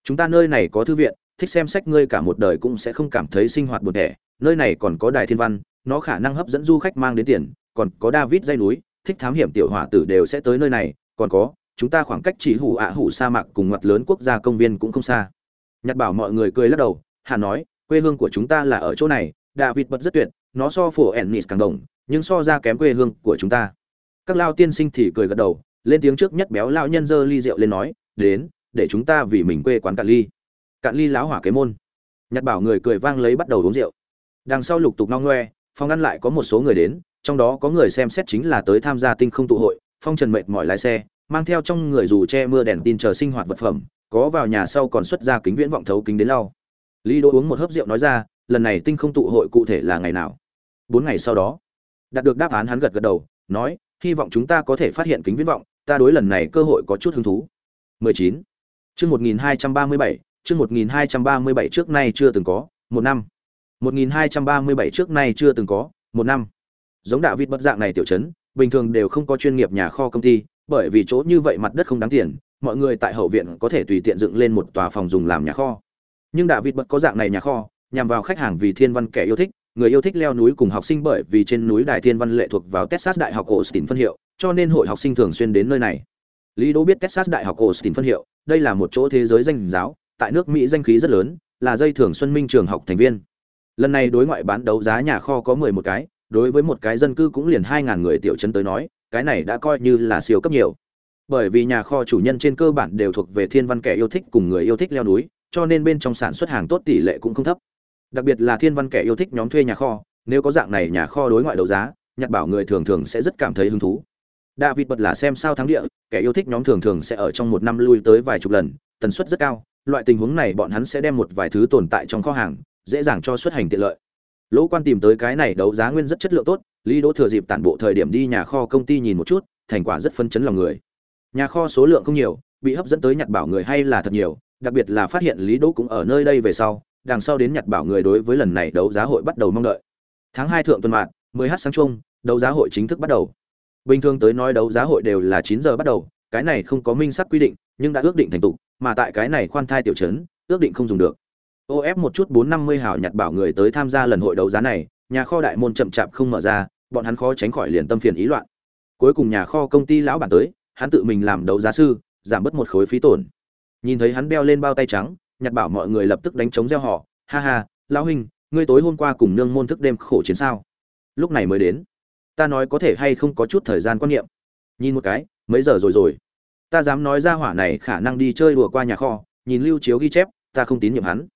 Chúng ta nơi này có thư viện, thích xem sách ngươi cả một đời cũng sẽ không cảm thấy sinh hoạt buồn đẻ. nơi này còn có đài thiên văn, nó khả năng hấp dẫn du khách mang đến tiền. Còn có david dây núi, thích thám hiểm tiểu hỏa tử đều sẽ tới nơi này. Còn có, chúng ta khoảng cách chỉ hủ ạ hủ sa mạc cùng mặt lớn quốc gia công viên cũng không xa. Nhặt bảo mọi người cười lắc đầu, hà nói, quê hương của chúng ta là ở chỗ này. David bật rất tuyệt, nó so phổ ennis càng đồng, nhưng so ra kém quê hương của chúng ta. Các lao tiên sinh thì cười gật đầu lên tiếng trước nhất béo lão nhân dơ ly rượu lên nói, đến, để chúng ta vì mình quê quán cạn ly. Cạn ly láo hỏa kế môn. Nhặt bảo người cười vang lấy bắt đầu uống rượu. Đằng sau lục tục ngong ngoe phong ngăn lại có một số người đến, trong đó có người xem xét chính là tới tham gia tinh không tụ hội, phong trần mệt mỏi lái xe, mang theo trong người dù che mưa đèn tin chờ sinh hoạt vật phẩm, có vào nhà sau còn xuất ra kính viễn vọng thấu kính đến lau. Lý đỗ uống một hớp rượu nói ra, lần này tinh không tụ hội cụ thể là ngày nào? Bốn ngày sau đó, đạt được đáp án hắn gật gật đầu, nói, hy vọng chúng ta có thể phát hiện kính viễn vọng ta đối lần này cơ hội có chút hứng thú 19. Chương 1237, chương 1237 trước nay chưa từng có, một năm. 1237 trước nay chưa từng có, một năm. Giống đạo vịt bất dạng này tiểu trấn, bình thường đều không có chuyên nghiệp nhà kho công ty, bởi vì chỗ như vậy mặt đất không đáng tiền, mọi người tại hậu viện có thể tùy tiện dựng lên một tòa phòng dùng làm nhà kho. Nhưng đạo vịt bất có dạng này nhà kho, nhằm vào khách hàng vì thiên văn kẻ yêu thích, người yêu thích leo núi cùng học sinh bởi vì trên núi Đại Thiên Văn lệ thuộc vào Texas Đại học Austin phân hiệu, cho nên hội học sinh thường xuyên đến nơi này. Lý Đỗ biết Texas Đại học Austin phân hiệu, đây là một chỗ thế giới danh giáo, tại nước Mỹ danh khí rất lớn, là dây thường Xuân Minh trường học thành viên. Lần này đối ngoại bán đấu giá nhà kho có 11 cái, đối với một cái dân cư cũng liền 2000 người tiểu trấn tới nói, cái này đã coi như là siêu cấp nhiều. Bởi vì nhà kho chủ nhân trên cơ bản đều thuộc về thiên văn kẻ yêu thích cùng người yêu thích leo núi, cho nên bên trong sản xuất hàng tốt tỷ lệ cũng không thấp. Đặc biệt là thiên văn kẻ yêu thích nhóm thuê nhà kho, nếu có dạng này nhà kho đối ngoại đấu giá, nhặt bảo người thường thường sẽ rất cảm thấy hứng thú. David bật là xem sao thắng địa, kẻ yêu thích nhóm thường thường sẽ ở trong một năm lui tới vài chục lần, tần suất rất cao. Loại tình huống này bọn hắn sẽ đem một vài thứ tồn tại trong kho hàng, dễ dàng cho xuất hành tiện lợi. Lỗ Quan tìm tới cái này đấu giá nguyên rất chất lượng tốt, Lý Đỗ thừa dịp tản bộ thời điểm đi nhà kho công ty nhìn một chút, thành quả rất phân chấn lòng người. Nhà kho số lượng không nhiều, bị hấp dẫn tới nhặt bảo người hay là thật nhiều, đặc biệt là phát hiện Lý Đỗ cũng ở nơi đây về sau, đằng sau đến nhặt bảo người đối với lần này đấu giá hội bắt đầu mong đợi. Tháng hai thượng tuần mạn, 10h sáng chung, đấu giá hội chính thức bắt đầu. Bình thường tới nói đấu giá hội đều là 9 giờ bắt đầu, cái này không có minh xác quy định, nhưng đã ước định thành tục, mà tại cái này khoan thai tiểu trấn, ước định không dùng được. OF một chút 450 hảo nhặt bảo người tới tham gia lần hội đấu giá này, nhà kho đại môn chậm chạp không mở ra, bọn hắn khó tránh khỏi liền tâm phiền ý loạn. Cuối cùng nhà kho công ty lão bản tới, hắn tự mình làm đấu giá sư, giảm bớt một khối phí tổn. Nhìn thấy hắn đeo lên bao tay trắng, nhặt bảo mọi người lập tức đánh trống reo họ, ha ha, lão huynh, ngươi tối hôm qua cùng nương môn thức đêm khổ chiến sao? Lúc này mới đến ta nói có thể hay không có chút thời gian quan niệm. Nhìn một cái, mấy giờ rồi rồi? Ta dám nói ra hỏa này khả năng đi chơi đùa qua nhà kho, nhìn lưu chiếu ghi chép, ta không tín nhiệm hắn.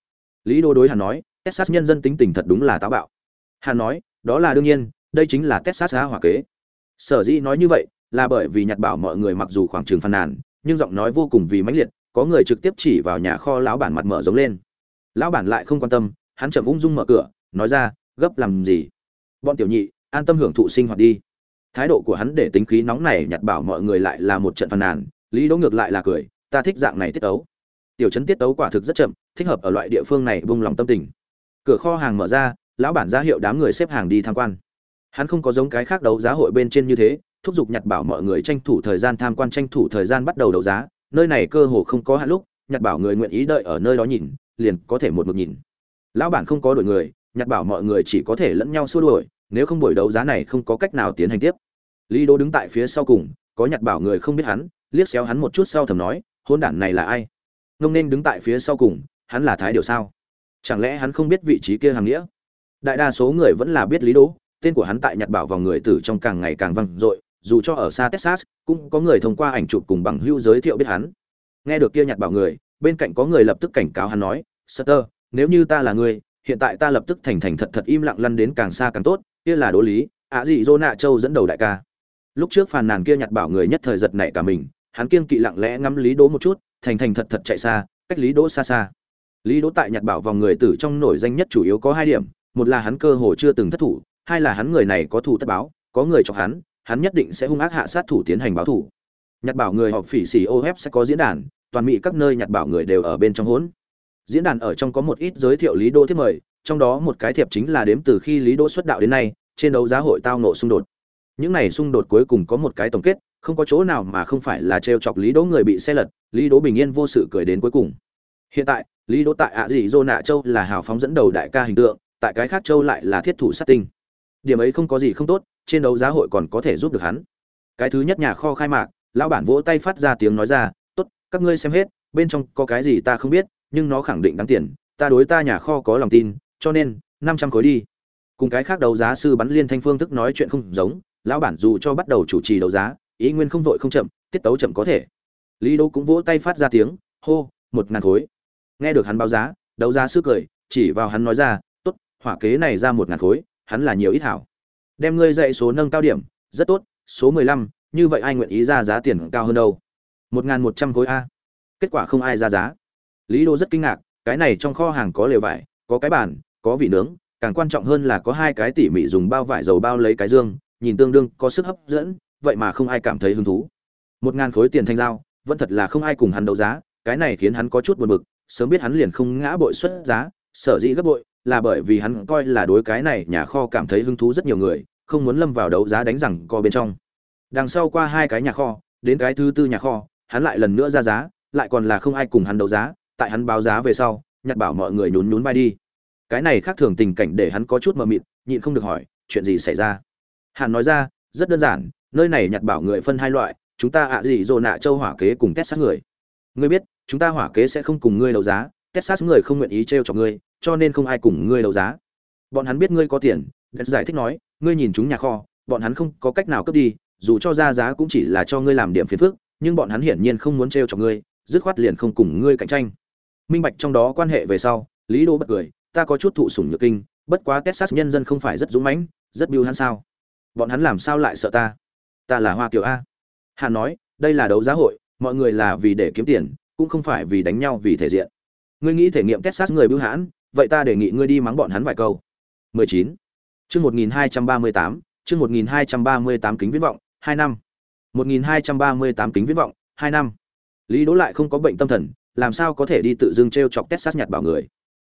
Lý đô đối hàn nói, texas nhân dân tính tình thật đúng là táo bạo. Hàn nói, đó là đương nhiên, đây chính là texas á hỏa kế. Sở dĩ nói như vậy, là bởi vì nhặt bảo mọi người mặc dù khoảng trường phàn nàn, nhưng giọng nói vô cùng vì mãnh liệt, có người trực tiếp chỉ vào nhà kho lão bản mặt mở giống lên. Lão bản lại không quan tâm, hắn chậm ung dung mở cửa, nói ra, gấp làm gì? Bọn tiểu nhị an tâm hưởng thụ sinh hoạt đi. Thái độ của hắn để tính khí nóng này nhặt bảo mọi người lại là một trận phàn nàn, lý đỗ ngược lại là cười, ta thích dạng này tiết tấu. Tiểu trấn tiết tấu quả thực rất chậm, thích hợp ở loại địa phương này bung lòng tâm tình. Cửa kho hàng mở ra, lão bản ra hiệu đám người xếp hàng đi tham quan. Hắn không có giống cái khác đấu giá hội bên trên như thế, thúc giục nhặt bảo mọi người tranh thủ thời gian tham quan, tranh thủ thời gian bắt đầu đấu giá. Nơi này cơ hồ không có hạn lúc nhặt bảo người nguyện ý đợi ở nơi đó nhìn, liền có thể một mực nhìn. Lão bản không có đổi người nhặt bảo mọi người chỉ có thể lẫn nhau xua đuổi nếu không buổi đấu giá này không có cách nào tiến hành tiếp. Lý đô đứng tại phía sau cùng, có nhặt bảo người không biết hắn, liếc xéo hắn một chút sau thầm nói, hôn đản này là ai? Ngông nên đứng tại phía sau cùng, hắn là thái điều sao? Chẳng lẽ hắn không biết vị trí kia hàng nghĩa? Đại đa số người vẫn là biết lý đỗ, tên của hắn tại nhặt bảo vào người tử trong càng ngày càng vang dội, dù cho ở xa texas, cũng có người thông qua ảnh chụp cùng bằng hữu giới thiệu biết hắn. Nghe được kia nhặt bảo người, bên cạnh có người lập tức cảnh cáo hắn nói sutter nếu như ta là người, hiện tại ta lập tức thành thành thật thật im lặng lăn đến càng xa càng tốt kia là đố lý, ạ dị dô nạ châu dẫn đầu đại ca. Lúc trước phàn nàn kia nhặt bảo người nhất thời giật nảy cả mình, hắn kiên kỵ lặng lẽ ngắm lý đỗ một chút, thành thành thật thật chạy xa, cách lý đỗ xa xa. Lý đỗ tại nhặt bảo vòng người tử trong nổi danh nhất chủ yếu có hai điểm, một là hắn cơ hồ chưa từng thất thủ, hai là hắn người này có thủ tất báo, có người chọc hắn hắn nhất định sẽ hung ác hạ sát thủ tiến hành báo thủ nhặt bảo người họp phỉ xì ô sẽ có diễn đàn, toàn mỹ các nơi nhặt bảo người đều ở bên trong hỗn diễn đàn ở trong có một ít giới thiệu lý đỗ thiết mời, trong đó một cái thiệp chính là đếm từ khi lý đỗ xuất đạo đến nay, trên đấu giá hội tao nộ xung đột. Những này xung đột cuối cùng có một cái tổng kết, không có chỗ nào mà không phải là trêu chọc lý đỗ người bị xe lật, lý đỗ bình yên vô sự cười đến cuối cùng. Hiện tại, lý đỗ tại ạ dị dô nạ châu là hào phóng dẫn đầu đại ca hình tượng, tại cái khác châu lại là thiết thủ sát tinh. Điểm ấy không có gì không tốt, trên đấu giá hội còn có thể giúp được hắn. Cái thứ nhất nhà kho khai mạc, lão bản vỗ tay phát ra tiếng nói ra, tốt, các ngươi xem hết, bên trong có cái gì ta không biết nhưng nó khẳng định đáng tiền, ta đối ta nhà kho có lòng tin, cho nên, năm trăm khối đi. Cùng cái khác đấu giá sư bắn liên thanh phương thức nói chuyện không giống, lão bản dù cho bắt đầu chủ trì đấu giá, ý nguyên không vội không chậm, tiết tấu chậm có thể. Lý đô cũng vỗ tay phát ra tiếng, hô, một ngàn khối. Nghe được hắn báo giá, đấu giá sư cười, chỉ vào hắn nói ra, tốt, hỏa kế này ra một ngàn khối, hắn là nhiều ít hảo. Đem ngươi dạy số nâng cao điểm, rất tốt, số mười lăm, như vậy ai nguyện ý ra giá tiền cao hơn đâu? Một ngàn một trăm khối a. Kết quả không ai ra giá lý đô rất kinh ngạc, cái này trong kho hàng có lều vải, có cái bàn, có vị nướng, càng quan trọng hơn là có hai cái tỉ mỉ dùng bao vải dầu bao lấy cái dương, nhìn tương đương, có sức hấp dẫn, vậy mà không ai cảm thấy hứng thú. Một ngàn khối tiền thanh giao, vẫn thật là không ai cùng hắn đấu giá, cái này khiến hắn có chút buồn bực, sớm biết hắn liền không ngã bội xuất giá, sở dĩ gấp bội, là bởi vì hắn coi là đối cái này nhà kho cảm thấy hứng thú rất nhiều người, không muốn lâm vào đấu giá đánh rằng co bên trong. Đằng sau qua hai cái nhà kho, đến cái thứ tư nhà kho, hắn lại lần nữa ra giá, lại còn là không ai cùng hắn đấu giá tại hắn báo giá về sau, nhặt bảo mọi người nhún nhún vai đi. Cái này khác thường tình cảnh để hắn có chút mờ mịt, nhịn không được hỏi, chuyện gì xảy ra? Hắn nói ra, rất đơn giản, nơi này nhặt bảo người phân hai loại, chúng ta ạ gì dồ nạ châu hỏa kế cùng test sát người. Ngươi biết, chúng ta hỏa kế sẽ không cùng ngươi đấu giá test sát người không nguyện ý t r e o cho ngươi, cho nên không ai cùng ngươi đấu giá. Bọn hắn biết ngươi có tiền đất giải thích nói, ngươi nhìn chúng nhà kho, bọn hắn không có cách nào cướp đi, dù cho ra giá cũng chỉ là cho ngươi làm điểm phiền phức, nhưng bọn hắn hiển nhiên không muốn t r e o cho ngươi, dứt khoát liền không cùng ngươi cạnh tranh minh bạch trong đó quan hệ về sau lý đô bật cười ta có chút thụ sủng nhược kinh bất quá texas nhân dân không phải rất dũng mãnh rất biêu hắn sao? Bọn hắn làm sao lại sợ ta? Ta là hoa kiều a. Hà nói đây là đấu giá hội mọi người là vì để kiếm tiền cũng không phải vì đánh nhau vì thể diện. Ngươi nghĩ thể nghiệm texas người biêu hãn vậy ta đề nghị ngươi đi mắng bọn hắn vài câu. 19. chương 1238, chương 1238 kính viễn vọng 2 năm. 1238 kính viễn vọng 2 năm. Lý đỗ lại không có bệnh tâm thần làm sao có thể đi tự dưng treo chọc texas nhặt bảo người?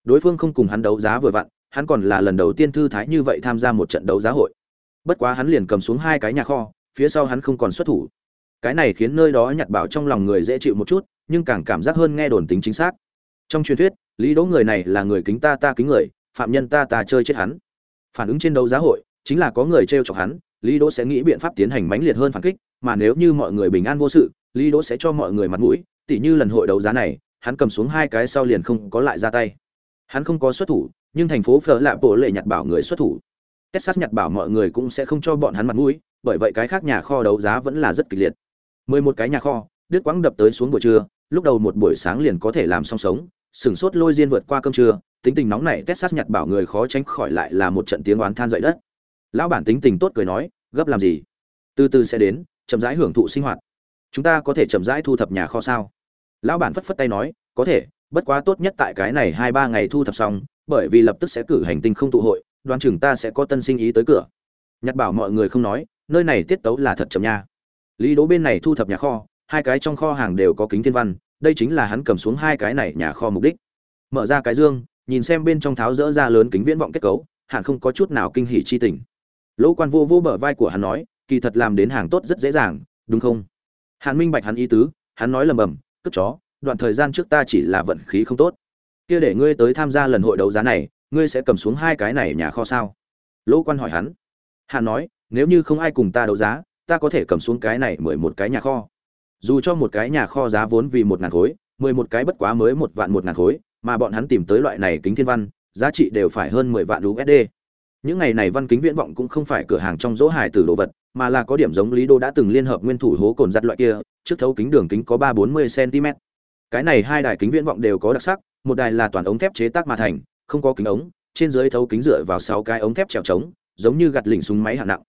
Đối phương không cùng hắn đấu giá vừa vặn, hắn còn là lần đầu tiên thư thái như vậy tham gia một trận đấu giá hội. Bất quá hắn liền cầm xuống hai cái nhà kho, phía sau hắn không còn xuất thủ. Cái này khiến nơi đó nhặt bảo trong lòng người dễ chịu một chút, nhưng càng cảm giác hơn nghe đồn tính chính xác. Trong truyền thuyết, lý đỗ người này là người kính ta ta kính người, phạm nhân ta ta chơi chết hắn. Phản ứng trên đấu giá hội, chính là có người trêu chọc hắn, lý đỗ sẽ nghĩ biện pháp tiến hành mãnh liệt hơn phản kích, mà nếu như mọi người bình an vô sự, lý đỗ sẽ cho mọi người mặt mũi tỉ như lần hội đấu giá này hắn cầm xuống hai cái sau liền không có lại ra tay hắn không có xuất thủ nhưng thành phố phở lạ bộ lệ nhặt bảo người xuất thủ texas nhặt bảo mọi người cũng sẽ không cho bọn hắn mặt mũi bởi vậy cái khác nhà kho đấu giá vẫn là rất kịch liệt. 11 cái nhà kho, đứt quãng đập tới xuống buổi trưa, lúc đầu một buổi sáng liền có thể làm xong sống, sừng sốt lôi diên vượt qua cơm trưa, tính tình nóng nảy Texas nhặt bảo người khó tránh khỏi lại là một trận tiếng oán than dậy đất. Lão bản tính tình tốt cười nói, gấp làm gì? Từ từ sẽ đến, chậm rãi hưởng thụ sinh hoạt. Chúng ta có thể chậm rãi thu thập nhà kho sao? Lão bản phất phất tay nói, có thể, bất quá tốt nhất tại cái này 2 3 ngày thu thập xong, bởi vì lập tức sẽ cử hành tinh không tụ hội, đoàn chừng ta sẽ có tân sinh ý tới cửa. Nhặt bảo mọi người không nói, nơi này tiết tấu là thật chậm nha. Lý đố bên này thu thập nhà kho hai cái trong kho hàng đều có kính thiên văn đây chính là hắn cầm xuống hai cái này nhà kho mục đích. Mở ra cái dương nhìn xem bên trong tháo rỡ ra lớn kính viễn vọng kết cấu hẳn không có chút nào kinh hỉ chi tình. Lỗ quan vô vô bờ vai của hắn nói kỳ thật làm đến hàng tốt rất dễ dàng đúng không? Hàn minh bạch hắn ý tứ hắn nói lầm bầm cất chó, đoạn thời gian trước ta chỉ là vận khí không tốt. Kia để ngươi tới tham gia lần hội đấu giá này, ngươi sẽ cầm xuống hai cái này nhà kho sao? Lỗ quan hỏi hắn. Hàn nói, nếu như không ai cùng ta đấu giá, ta có thể cầm xuống cái này mười một cái nhà kho. Dù cho một cái nhà kho giá vốn vì một ngàn khối, mười một cái bất quá mới một vạn một ngàn khối, mà bọn hắn tìm tới loại này kính thiên văn, giá trị đều phải hơn mười vạn usd những ngày này văn kính viễn vọng cũng không phải cửa hàng trong dỗ hài từ đồ vật mà là có điểm giống lý đô đã từng liên hợp nguyên thủ hố cồn giặt loại kia, trước thấu kính đường kính có ba bốn mươi cm. Cái này hai đài kính viễn vọng đều có đặc sắc, một đài là toàn ống thép chế tác mà thành, không có kính ống, trên dưới thấu kính dựa vào sáu cái ống thép trèo trống, giống như gặt lỉnh súng máy hạng nặng.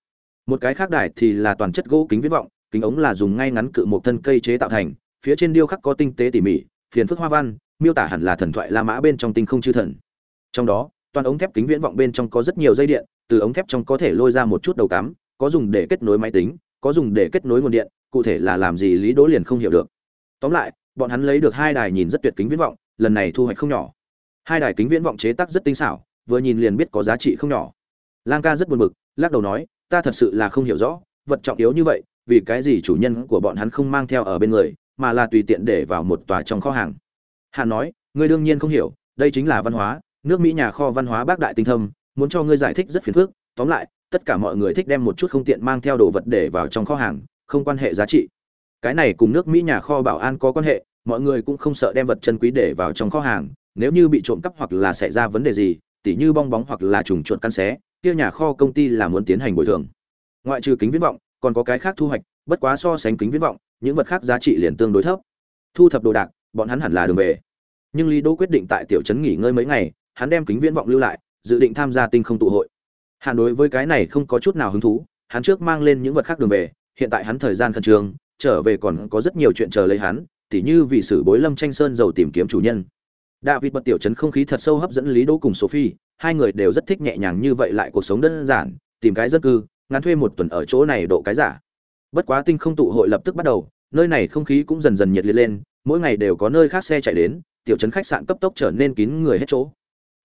Một cái khác đài thì là toàn chất gỗ kính viễn vọng, kính ống là dùng ngay ngắn cự một thân cây chế tạo thành, phía trên điêu khắc có tinh tế tỉ mỉ, phiền phức hoa văn, miêu tả hẳn là thần thoại la mã bên trong tinh không chư thần. Trong đó, toàn ống thép kính viễn vọng bên trong có rất nhiều dây điện, từ ống thép trong có thể lôi ra một chút đầu cắm có dùng để kết nối máy tính, có dùng để kết nối nguồn điện, cụ thể là làm gì lý đỗ liền không hiểu được. Tóm lại, bọn hắn lấy được hai đài nhìn rất tuyệt kính viễn vọng, lần này thu hoạch không nhỏ. Hai đài kính viễn vọng chế tác rất tinh xảo, vừa nhìn liền biết có giá trị không nhỏ. Lang ca rất buồn bực, lắc đầu nói, ta thật sự là không hiểu rõ, vật trọng yếu như vậy, vì cái gì chủ nhân của bọn hắn không mang theo ở bên người, mà là tùy tiện để vào một tòa trong kho hàng? Hà nói, ngươi đương nhiên không hiểu, đây chính là văn hóa, nước mỹ nhà kho văn hóa bác đại tinh thâm, muốn cho ngươi giải thích rất phiền phức, tóm lại tất cả mọi người thích đem một chút không tiện mang theo đồ vật để vào trong kho hàng, không quan hệ giá trị. Cái này cùng nước mỹ nhà kho bảo an có quan hệ, mọi người cũng không sợ đem vật chân quý để vào trong kho hàng, nếu như bị trộm cắp hoặc là xảy ra vấn đề gì, tỉ như bong bóng hoặc là trùng chuột căn xé, kia nhà kho công ty là muốn tiến hành bồi thường. Ngoại trừ kính viễn vọng, còn có cái khác thu hoạch, bất quá so sánh kính viễn vọng, những vật khác giá trị liền tương đối thấp. Thu thập đồ đạc, bọn hắn hẳn là đường về. Nhưng lý đỗ quyết định tại tiểu trấn nghỉ ngơi mấy ngày, hắn đem kính viễn vọng lưu lại, dự định tham gia tinh không tụ hội hắn đối với cái này không có chút nào hứng thú hắn trước mang lên những vật khác đường về hiện tại hắn thời gian khẩn trương trở về còn có rất nhiều chuyện chờ lấy hắn tỉ như vì sử bối lâm tranh sơn dầu tìm kiếm chủ nhân David bật tiểu trấn không khí thật sâu hấp dẫn Lý Đỗ cùng Sophie, hai người đều rất thích nhẹ nhàng như vậy lại cuộc sống đơn giản, tìm cái dân cư, ngắn thuê một tuần ở chỗ này độ cái giả. Bất quá tinh không tụ hội lập tức bắt đầu, nơi này không khí cũng dần dần nhiệt liệt lên, mỗi ngày đều có nơi khác xe chạy đến, tiểu trấn khách sạn cấp tốc trở nên kín người hết chỗ.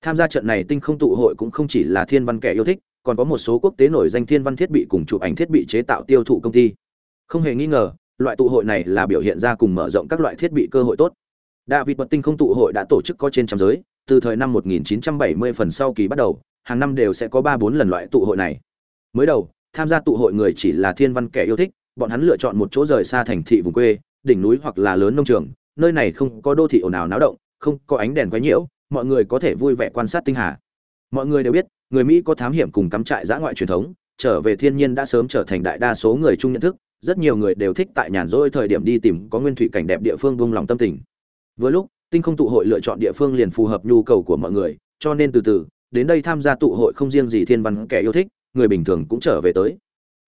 Tham gia trận này tinh không tụ hội cũng không chỉ là thiên văn kẻ yêu thích, còn có một số quốc tế nổi danh thiên văn thiết bị cùng chụp ảnh thiết bị chế tạo tiêu thụ công ty. Không hề nghi ngờ, loại tụ hội này là biểu hiện ra cùng mở rộng các loại thiết bị cơ hội tốt. David bật tinh không tụ hội đã tổ chức có trên trăm giới, từ thời năm 1970 phần sau kỳ bắt đầu, hàng năm đều sẽ có 3-4 lần loại tụ hội này. Mới đầu, tham gia tụ hội người chỉ là thiên văn kẻ yêu thích, bọn hắn lựa chọn một chỗ rời xa thành thị vùng quê, đỉnh núi hoặc là lớn nông trường, nơi này không có đô thị ồn ào náo động, không có ánh đèn quá nhiễu, mọi người có thể vui vẻ quan sát tinh hà. Mọi người đều biết, người Mỹ có thám hiểm cùng cắm trại dã ngoại truyền thống, trở về thiên nhiên đã sớm trở thành đại đa số người chung nhận thức, rất nhiều người đều thích tại nhàn rỗi thời điểm đi tìm có nguyên thủy cảnh đẹp địa phương buông lòng tâm tình. Vừa lúc, tinh không tụ hội lựa chọn địa phương liền phù hợp nhu cầu của mọi người, cho nên từ từ, đến đây tham gia tụ hội không riêng gì thiên văn kẻ yêu thích, người bình thường cũng trở về tới.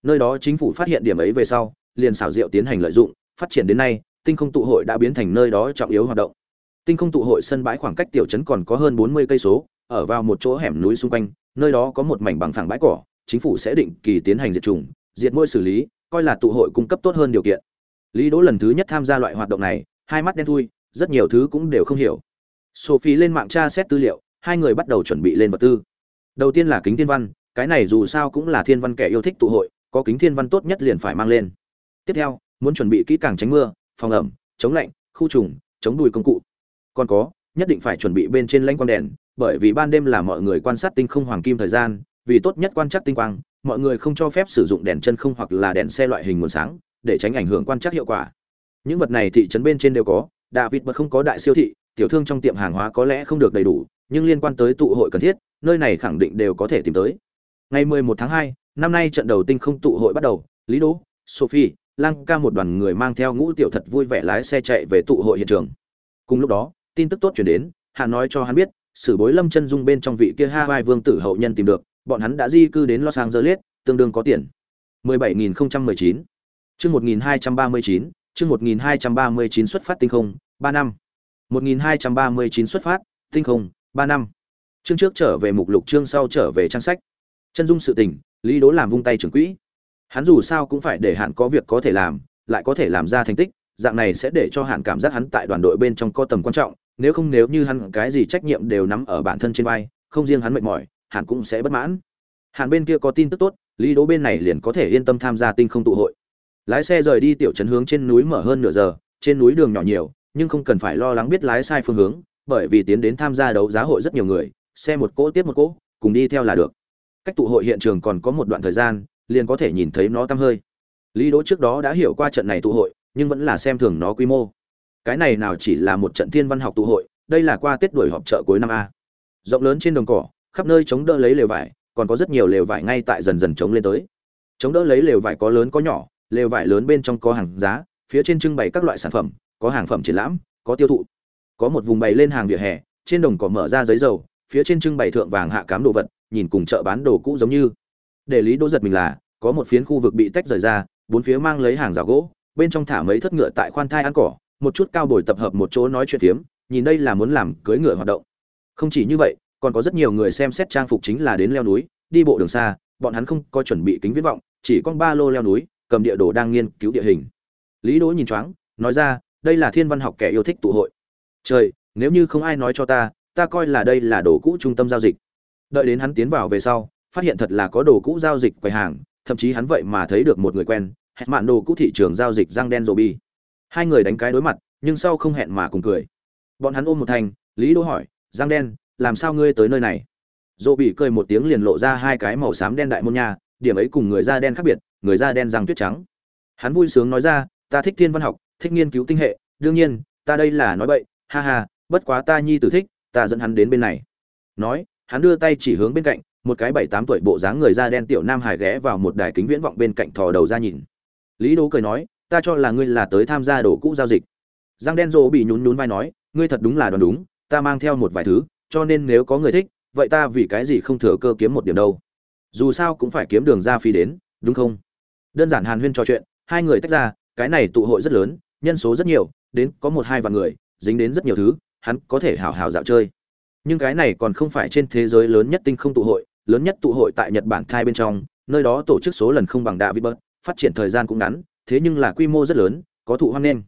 Nơi đó chính phủ phát hiện điểm ấy về sau, liền xảo diệu tiến hành lợi dụng, phát triển đến nay, tinh không tụ hội đã biến thành nơi đó trọng yếu hoạt động. Tinh không tụ hội sân bãi khoảng cách tiểu trấn còn có hơn 40 cây số, ở vào một chỗ hẻm núi xung quanh, nơi đó có một mảnh bằng phẳng bãi cỏ, chính phủ sẽ định kỳ tiến hành diệt trùng, diệt môi xử lý, coi là tụ hội cung cấp tốt hơn điều kiện. Lý Đỗ lần thứ nhất tham gia loại hoạt động này, hai mắt đen thui, rất nhiều thứ cũng đều không hiểu. Sophie lên mạng tra xét tư liệu hai người bắt đầu chuẩn bị lên vật tư. Đầu tiên là kính thiên văn cái này dù sao cũng là thiên văn kẻ yêu thích tụ hội có kính thiên văn tốt nhất liền phải mang lên. Tiếp theo muốn chuẩn bị kỹ càng tránh mưa phòng ẩm chống lạnh khu trùng chống đùi công cụ. Còn có nhất định phải chuẩn bị bên trên lãnh quang đèn bởi vì ban đêm là mọi người quan sát tinh không hoàng kim thời gian vì tốt nhất quan trắc tinh quang mọi người không cho phép sử dụng đèn chân không hoặc là đèn xe loại hình nguồn sáng để tránh ảnh hưởng quan trắc hiệu quả những vật này thị trấn bên trên đều có David bật không có đại siêu thị, tiểu thương trong tiệm hàng hóa có lẽ không được đầy đủ, nhưng liên quan tới tụ hội cần thiết, nơi này khẳng định đều có thể tìm tới. Ngày 11 tháng 2, năm nay trận đầu tinh không tụ hội bắt đầu, Lý Đỗ, Sophie, lang ca một đoàn người mang theo ngũ tiểu thật vui vẻ lái xe chạy về tụ hội hiện trường. Cùng lúc đó, tin tức tốt truyền đến, hà nói cho hắn biết, sử bối Lâm Chân Dung bên trong vị kia Hawaii vương tử hậu nhân tìm được, bọn hắn đã di cư đến Los Angeles, tương đương có tiền. 17019. Chương 1239, chương 1239 xuất phát tinh không, 3 năm. 1239 xuất phát, tinh không, 3 năm. Chương trước trở về mục lục chương sau trở về trang sách. Chân dung sự tình, Lý đố làm vung tay trưởng quỹ. Hắn dù sao cũng phải để hạn có việc có thể làm, lại có thể làm ra thành tích, dạng này sẽ để cho hạn cảm giác hắn tại đoàn đội bên trong có tầm quan trọng, nếu không nếu như hắn cái gì trách nhiệm đều nắm ở bản thân trên vai, không riêng hắn mệt mỏi, hắn cũng sẽ bất mãn. hàn bên kia có tin tức tốt, Lý Đỗ bên này liền có thể yên tâm tham gia tinh không tụ hội. Lái xe rời đi tiểu trấn hướng trên núi mở hơn nửa giờ trên núi đường nhỏ nhiều nhưng không cần phải lo lắng biết lái sai phương hướng bởi vì tiến đến tham gia đấu giá hội rất nhiều người xe một cỗ tiếp một cỗ cùng đi theo là được. Cách tụ hội hiện trường còn có một đoạn thời gian liền có thể nhìn thấy nó tăm hơi. Lý đỗ trước đó đã hiểu qua trận này tụ hội nhưng vẫn là xem thường nó quy mô cái này nào chỉ là một trận thiên văn học tụ hội, đây là qua tết đuổi họp chợ cuối năm a. Rộng lớn trên đồng cỏ, khắp nơi chống đỡ lấy lều vải, còn có rất nhiều lều vải ngay tại dần dần chống lên tới. Chống đỡ lấy lều vải có lớn có nhỏ, lều vải lớn bên trong có hàng giá, phía trên trưng bày các loại sản phẩm, có hàng phẩm triển lãm, có tiêu thụ. Có một vùng bày lên hàng vỉa hè, trên đồng cỏ mở ra giấy dầu, phía trên trưng bày thượng vàng hạ cám đồ vật, nhìn cùng chợ bán đồ cũ giống như. Để lý đỗ giật mình là, có một phiến khu vực bị tách rời ra, bốn phía mang lấy hàng rào gỗ, bên trong thả mấy thất ngựa tại khoan thai ăn cỏ một chút cao bồi tập hợp một chỗ nói chuyện phiếm, nhìn đây là muốn làm cưới ngựa hoạt động. Không chỉ như vậy, còn có rất nhiều người xem xét trang phục chính là đến leo núi, đi bộ đường xa, bọn hắn không có chuẩn bị kính viễn vọng, chỉ con ba lô leo núi, cầm địa đồ đang nghiên cứu địa hình. Lý đỗ nhìn choáng, nói ra, đây là thiên văn học kẻ yêu thích tụ hội. Trời, nếu như không ai nói cho ta ta coi là đây là đồ cũ trung tâm giao dịch. Đợi đến hắn tiến vào về sau, phát hiện thật là có đồ cũ giao dịch quầy hàng, thậm chí hắn vậy mà thấy được một người quen hẹn mạn đồ cũ thị trường giao dịch răng đen rồ bi hai người đánh cái đối mặt nhưng sau không hẹn mà cùng cười. Bọn hắn ôm một thành lý đỗ hỏi Giang đen làm sao ngươi tới nơi này? Dỗ bị cười một tiếng liền lộ ra hai cái màu xám đen đại môn nhà, điểm ấy cùng người da đen khác biệt người da đen răng tuyết trắng. Hắn vui sướng nói ra ta thích thiên văn học thích nghiên cứu tinh hệ đương nhiên ta đây là nói bậy ha ha bất quá ta nhi tử thích ta dẫn hắn đến bên này. Nói hắn đưa tay chỉ hướng bên cạnh một cái bảy tám tuổi bộ dáng người da đen tiểu nam hải ghé vào một đài kính viễn vọng bên cạnh thò đầu ra nhìn. Lý đố cười nói ta cho là ngươi là tới tham gia đồ cũ giao dịch. Giang đen rô bị nhún nhún vai nói, ngươi thật đúng là đoán đúng, ta mang theo một vài thứ, cho nên nếu có người thích, vậy ta vì cái gì không thừa cơ kiếm một điểm đâu. Dù sao cũng phải kiếm đường ra phi đến, đúng không? Đơn giản hàn huyên trò chuyện, hai người tách ra, cái này tụ hội rất lớn, nhân số rất nhiều, đến có một hai vạn người, dính đến rất nhiều thứ, hắn có thể hào hào dạo chơi. Nhưng cái này còn không phải trên thế giới lớn nhất tinh không tụ hội, lớn nhất tụ hội tại nhật bản thai bên trong, nơi đó tổ chức số lần không bằng đạo bớt phát triển thời gian cũng ngắn thế nhưng là quy mô rất lớn, có thụ hoan nên.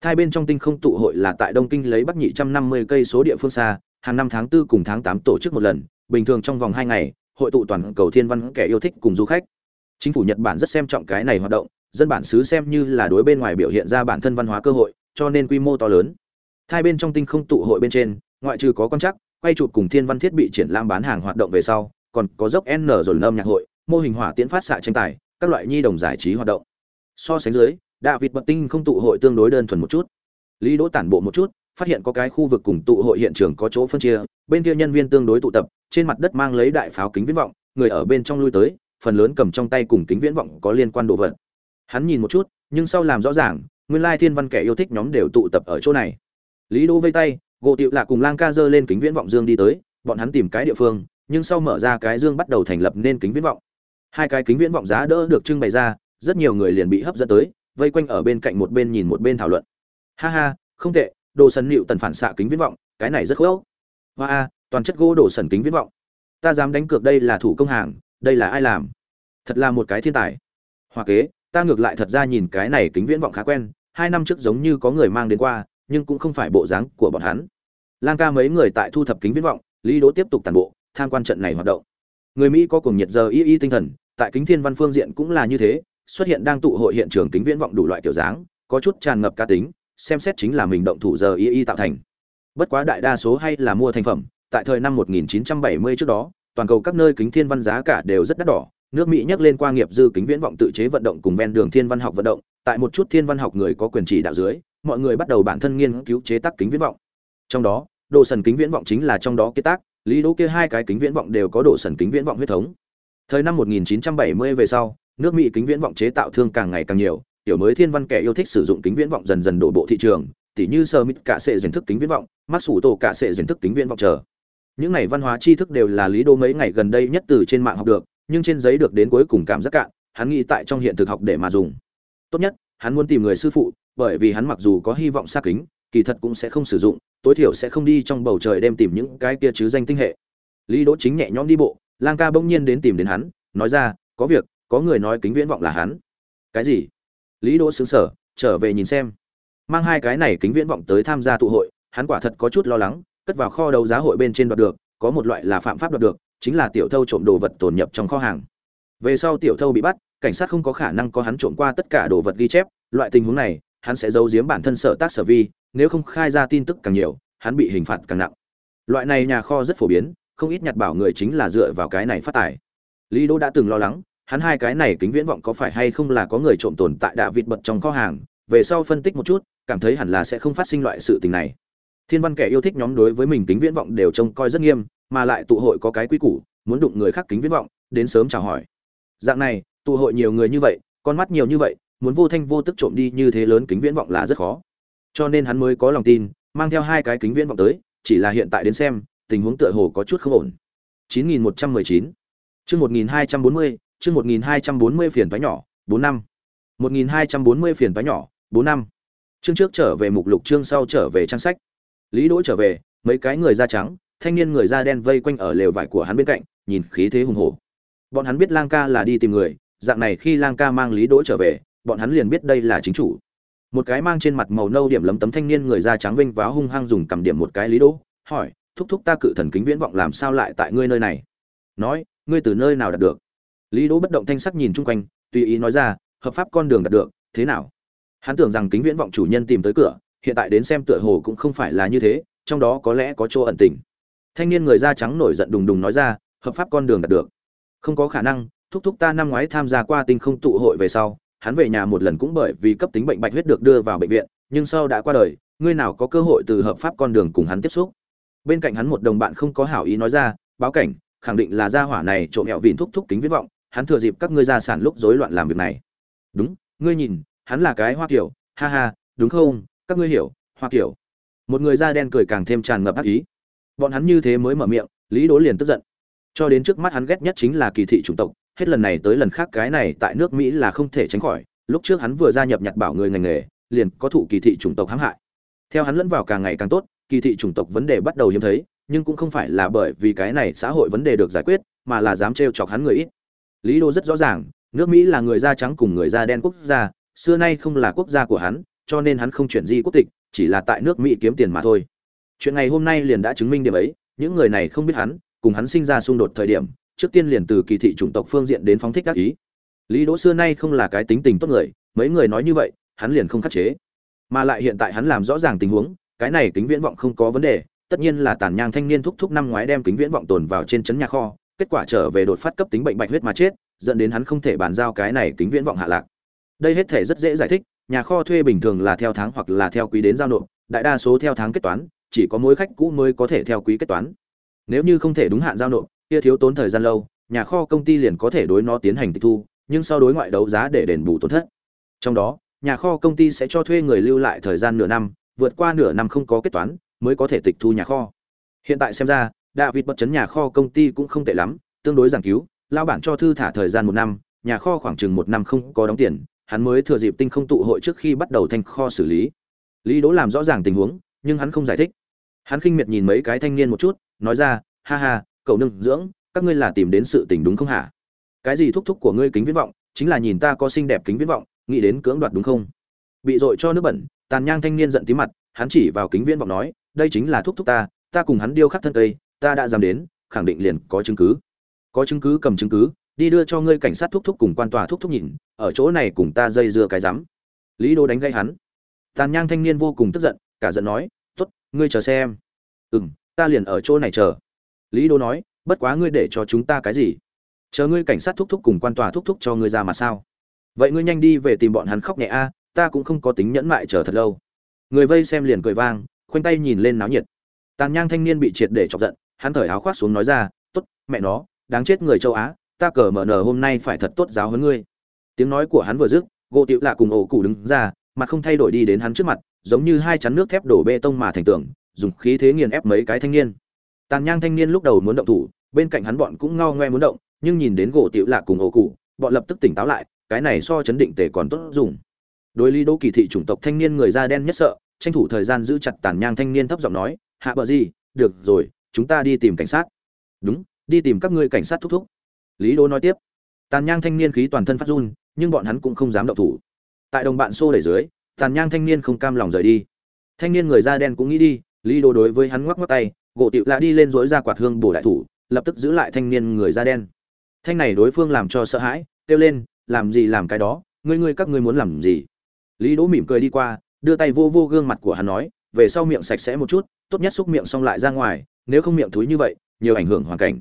thai bên trong tinh không tụ hội là tại đông kinh lấy bắc nhị trăm năm mươi cây số địa phương xa, hàng năm tháng tư cùng tháng tám tổ chức một lần, bình thường trong vòng hai ngày, hội tụ toàn cầu thiên văn kẻ yêu thích cùng du khách. Chính phủ nhật bản rất xem trọng cái này hoạt động, dân bản xứ xem như là đối bên ngoài biểu hiện ra bản thân văn hóa cơ hội, cho nên quy mô to lớn. Thai bên trong tinh không tụ hội bên trên, ngoại trừ có quan chắc quay chụp cùng thiên văn thiết bị triển lãm bán hàng hoạt động về sau, còn có dốc n rồi âm nhạc hội, mô hình hỏa tiễn phát xạ tranh tài, các loại nhi đồng giải trí hoạt động so sánh dưới đạ vịt bật tinh không tụ hội tương đối đơn thuần một chút. Lý đỗ tản bộ một chút, phát hiện có cái khu vực cùng tụ hội hiện trường có chỗ phân chia, bên kia nhân viên tương đối tụ tập, trên mặt đất mang lấy đại pháo kính viễn vọng, người ở bên trong lui tới, phần lớn cầm trong tay cùng kính viễn vọng có liên quan đồ vật. Hắn nhìn một chút, nhưng sau làm rõ ràng, nguyên lai thiên văn kẻ yêu thích nhóm đều tụ tập ở chỗ này. Lý đỗ vây tay, gỗ tiệu lạ cùng lang ca dơ lên kính viễn vọng dương đi tới, bọn hắn tìm cái địa phương, nhưng sau mở ra cái dương bắt đầu thành lập nên kính viễn vọng. Hai cái kính viễn vọng giá đỡ được trưng bày ra rất nhiều người liền bị hấp dẫn tới, vây quanh ở bên cạnh một bên nhìn một bên thảo luận. Ha ha, không tệ, đồ sần nịu tần phản xạ kính viễn vọng, cái này rất khốc hoa a, toàn chất gỗ đồ sần kính viễn vọng. Ta dám đánh cược đây là thủ công hàng, đây là ai làm? Thật là một cái thiên tài. Hoa kế, ta ngược lại thật ra nhìn cái này kính viễn vọng khá quen, hai năm trước giống như có người mang đến qua, nhưng cũng không phải bộ dáng của bọn hắn. Lang ca mấy người tại thu thập kính viễn vọng, lý đỗ tiếp tục tàn bộ, tham quan trận này hoạt động. Người mỹ có cùng nhiệt giờ y y tinh thần, tại kính thiên văn phương diện cũng là như thế xuất hiện đang tụ hội hiện trường kính viễn vọng đủ loại kiểu dáng, có chút tràn ngập cá tính, xem xét chính là mình động thủ giờ y y tạo thành. Bất quá đại đa số hay là mua thành phẩm, tại thời năm 1970 trước đó, toàn cầu các nơi kính thiên văn giá cả đều rất đắt đỏ, nước mỹ nhắc lên qua nghiệp dư kính viễn vọng tự chế vận động cùng ven đường thiên văn học vận động, tại một chút thiên văn học người có quyền chỉ đạo dưới, mọi người bắt đầu bản thân nghiên cứu chế tác kính viễn vọng. Trong đó độ sần kính viễn vọng chính là trong đó kế tác, lý đỗ kia hai cái kính viễn vọng đều có độ sần kính viễn vọng huyết thống. Thời năm 1970 về sau nước mỹ kính viễn vọng chế tạo thương càng ngày càng nhiều tiểu mới thiên văn kẻ yêu thích sử dụng kính viễn vọng dần dần đổ bộ thị trường, tỉ như sơ mít cả sệ diện thức kính viễn vọng mắc sủ tổ cả sệ diện thức kính viễn vọng chờ. Những này văn hóa tri thức đều là lý đô mấy ngày gần đây nhất từ trên mạng học được, nhưng trên giấy được đến cuối cùng cảm giác cạn, hắn nghĩ tại trong hiện thực học để mà dùng. Tốt nhất, hắn muốn tìm người sư phụ, bởi vì hắn mặc dù có hy vọng xa kính, kỳ thật cũng sẽ không sử dụng, tối thiểu sẽ không đi trong bầu trời đem tìm những cái kia chứ danh tinh hệ. Lý đỗ chính nhẹ nhõm đi bộ, lang ca bỗng nhiên đến tìm đến hắn, nói ra, có việc có người nói kính viễn vọng là hắn. Cái gì? Lý đỗ xứng sở trở về nhìn xem. Mang hai cái này kính viễn vọng tới tham gia tụ hội, hắn quả thật có chút lo lắng, cất vào kho đấu giá hội bên trên đoạt được, có một loại là phạm pháp đoạt được, chính là tiểu thâu trộm đồ vật tồn nhập trong kho hàng. Về sau tiểu thâu bị bắt, cảnh sát không có khả năng có hắn trộm qua tất cả đồ vật ghi chép, loại tình huống này, hắn sẽ giấu giếm bản thân sở tác sở vi, nếu không khai ra tin tức càng nhiều, hắn bị hình phạt càng nặng. Loại này nhà kho rất phổ biến, không ít nhặt bảo người chính là dựa vào cái này phát tài. Lý đỗ đã từng lo lắng hắn hai cái này kính viễn vọng có phải hay không là có người trộm tồn tại đạ vịt bật trong kho hàng, về sau phân tích một chút, cảm thấy hẳn là sẽ không phát sinh loại sự tình này. Thiên văn kẻ yêu thích nhóm đối với mình kính viễn vọng đều trông coi rất nghiêm, mà lại tụ hội có cái quy củ, muốn đụng người khác kính viễn vọng, đến sớm chào hỏi. Dạng này, tụ hội nhiều người như vậy, con mắt nhiều như vậy, muốn vô thanh vô tức trộm đi như thế lớn kính viễn vọng là rất khó. Cho nên hắn mới có lòng tin, mang theo hai cái kính viễn vọng tới, chỉ là hiện tại đến xem, tình huống tựa hồ có chút không ổn. 9119 chương 1240 chương 1240 phiền toái nhỏ 4 năm. 1240 phiền toái nhỏ 4 năm. Chương trước trở về mục lục, chương sau trở về trang sách. Lý đỗ trở về, mấy cái người da trắng, thanh niên người da đen vây quanh ở lều vải của hắn bên cạnh, nhìn khí thế hùng hổ. Bọn hắn biết lang ca là đi tìm người, dạng này khi lang ca mang lý đỗ trở về, bọn hắn liền biết đây là chính chủ. Một cái mang trên mặt màu nâu điểm lấm tấm thanh niên người da trắng vinh váo hung hăng dùng cầm điểm một cái lý đỗ, hỏi, thúc thúc ta cự thần kính viễn vọng làm sao lại tại ngươi nơi này? Nói, ngươi từ nơi nào đạt được? Lý đỗ bất động thanh sắc nhìn chung quanh, tùy ý nói ra, hợp pháp con đường đạt được, thế nào? Hắn tưởng rằng kính viễn vọng chủ nhân tìm tới cửa, hiện tại đến xem tựa hồ cũng không phải là như thế, trong đó có lẽ có chỗ ẩn tình. Thanh niên người da trắng nổi giận đùng đùng nói ra, hợp pháp con đường đạt được. Không có khả năng, thúc thúc ta năm ngoái tham gia qua tinh không tụ hội về sau, hắn về nhà một lần cũng bởi vì cấp tính bệnh bạch huyết được đưa vào bệnh viện, nhưng sau đã qua đời, ngươi nào có cơ hội từ hợp pháp con đường cùng hắn tiếp xúc? Bên cạnh hắn một đồng bạn không có hảo ý nói ra, báo cảnh, khẳng định là gia hỏa này trộm hẹo vịn thúc thúc kính viễn vọng hắn thừa dịp các ngươi gia sản lúc rối loạn làm việc này. Đúng, ngươi nhìn, hắn là cái hoa kiểu, ha ha, đúng không? Các ngươi hiểu, hoa kiểu. Một người da đen cười càng thêm tràn ngập ác ý. Bọn hắn như thế mới mở miệng, lý Đỗ liền tức giận. Cho đến trước mắt hắn ghét nhất chính là kỳ thị chủng tộc, hết lần này tới lần khác cái này tại nước mỹ là không thể tránh khỏi. Lúc trước hắn vừa gia nhập nhặt bảo người ngành nghề, liền có thụ kỳ thị chủng tộc hãm hại. Theo hắn lẫn vào càng ngày càng tốt, kỳ thị chủng tộc vấn đề bắt đầu hiếm thấy, nhưng cũng không phải là bởi vì cái này xã hội vấn đề được giải quyết, mà là dám trêu chọc hắn người ít lý đô rất rõ ràng, nước mỹ là người da trắng cùng người da đen quốc gia, xưa nay không là quốc gia của hắn, cho nên hắn không chuyển di quốc tịch, chỉ là tại nước mỹ kiếm tiền mà thôi. Chuyện ngày hôm nay liền đã chứng minh điểm ấy, những người này không biết hắn, cùng hắn sinh ra xung đột thời điểm, trước tiên liền từ kỳ thị chủng tộc phương diện đến phóng thích các ý. Lý đỗ xưa nay không là cái tính tình tốt người, mấy người nói như vậy, hắn liền không khắc chế. Mà lại hiện tại hắn làm rõ ràng tình huống, cái này kính viễn vọng không có vấn đề, tất nhiên là tàn nhang thanh niên thúc thúc năm ngoái đem kính viễn vọng tồn vào trên chấn nhà kho kết quả trở về đột phát cấp tính bệnh bạch huyết mà chết, dẫn đến hắn không thể bàn giao cái này kính viễn vọng hạ lạc. Đây hết thể rất dễ giải thích, nhà kho thuê bình thường là theo tháng hoặc là theo quý đến giao nộp, đại đa số theo tháng kết toán, chỉ có mỗi khách cũ mới có thể theo quý kết toán. Nếu như không thể đúng hạn giao nộp, kia thiếu tốn thời gian lâu, nhà kho công ty liền có thể đối nó tiến hành tịch thu, nhưng sau đối ngoại đấu giá để đền bù tổn thất. Trong đó, nhà kho công ty sẽ cho thuê người lưu lại thời gian nửa năm, vượt qua nửa năm không có kết toán, mới có thể tịch thu nhà kho. Hiện tại xem ra đạ vịt bật chấn nhà kho công ty cũng không tệ lắm, tương đối giảng cứu lao bản cho thư thả thời gian một năm, nhà kho khoảng chừng một năm không có đóng tiền, hắn mới thừa dịp tinh không tụ hội trước khi bắt đầu thanh kho xử lý. Lý đỗ làm rõ ràng tình huống, nhưng hắn không giải thích. Hắn khinh miệt nhìn mấy cái thanh niên một chút, nói ra, ha ha, cậu nương dưỡng, các ngươi là tìm đến sự tình đúng không hả? Cái gì thúc thúc của ngươi kính viễn vọng, chính là nhìn ta có xinh đẹp kính viễn vọng, nghĩ đến cưỡng đoạt đúng không? Bị dội cho nước bẩn, tàn nhang thanh niên giận tí mặt, hắn chỉ vào kính viễn vọng nói, đây chính là thúc thúc ta ta cùng hắn điêu khắc thân cây ta đã dám đến, khẳng định liền có chứng cứ. Có chứng cứ cầm chứng cứ, đi đưa cho ngươi cảnh sát thúc thúc cùng quan tòa thúc thúc nhìn, ở chỗ này cùng ta dây dưa cái rắm. Lý đô đánh gây hắn. Tàn nhang thanh niên vô cùng tức giận, cả giận nói t ố t ngươi chờ xem. Ừ m ta liền ở chỗ này chờ. Lý đô nói, bất quá ngươi để cho chúng ta cái gì? Chờ ngươi cảnh sát thúc thúc cùng quan tòa thúc thúc cho ngươi ra mà sao? Vậy ngươi nhanh đi về tìm bọn hắn khóc nhẹ a, ta cũng không có tính nhẫn mại chờ thật lâu. Người vây xem liền cười vang, khoanh tay nhìn lên náo nhiệt. Tàn nhang thanh niên bị triệt để chọc giận hắn thở áo khoác xuống nói ra, tốt, mẹ nó, đáng chết người châu á, ta cờ mở nở hôm nay phải thật tốt giáo hơn ngươi. Tiếng nói của hắn vừa dứt, gỗ tiểu lạ cùng ổ cụ đứng ra, mặt không thay đổi đi đến hắn trước mặt, giống như hai chắn nước thép đổ bê tông mà thành tượng dùng khí thế nghiền ép mấy cái thanh niên. Tàn nhang thanh niên lúc đầu muốn động thủ, bên cạnh hắn bọn cũng ngao ngoe muốn động, nhưng nhìn đến gỗ tiểu lạ cùng ổ cụ, bọn lập tức tỉnh táo lại, cái này so chấn định tề còn tốt dùng. Đối lý đỗ kỳ thị chủng tộc thanh niên người da đen nhất sợ, tranh thủ thời gian giữ chặt tàn nhang thanh niên thấp giọng nói, hạ bờ gì? Được rồi chúng ta đi tìm cảnh sát. Đúng, đi tìm các ngươi cảnh sát thúc thúc. Lý đỗ nói tiếp. Tàn nhang thanh niên khí toàn thân phát run, nhưng bọn hắn cũng không dám động thủ. Tại đồng bạn xô đẩy dưới, tàn nhang thanh niên không cam lòng rời đi. Thanh niên người da đen cũng nghĩ đi, lý đỗ đối với hắn ngoắc ngoắc tay, gỗ tịu lạ đi lên dối ra quạt hương bổ đại thủ, lập tức giữ lại thanh niên người da đen. Thanh này đối phương làm cho sợ hãi, kêu lên, làm gì làm cái đó? Ngươi ngươi các ngươi muốn làm gì? Lý đỗ mỉm cười đi qua, đưa tay vô vô gương mặt của hắn nói về sau miệng sạch sẽ một chút, tốt nhất xúc miệng xong lại ra ngoài, nếu không miệng thối như vậy, nhiều ảnh hưởng hoàn cảnh.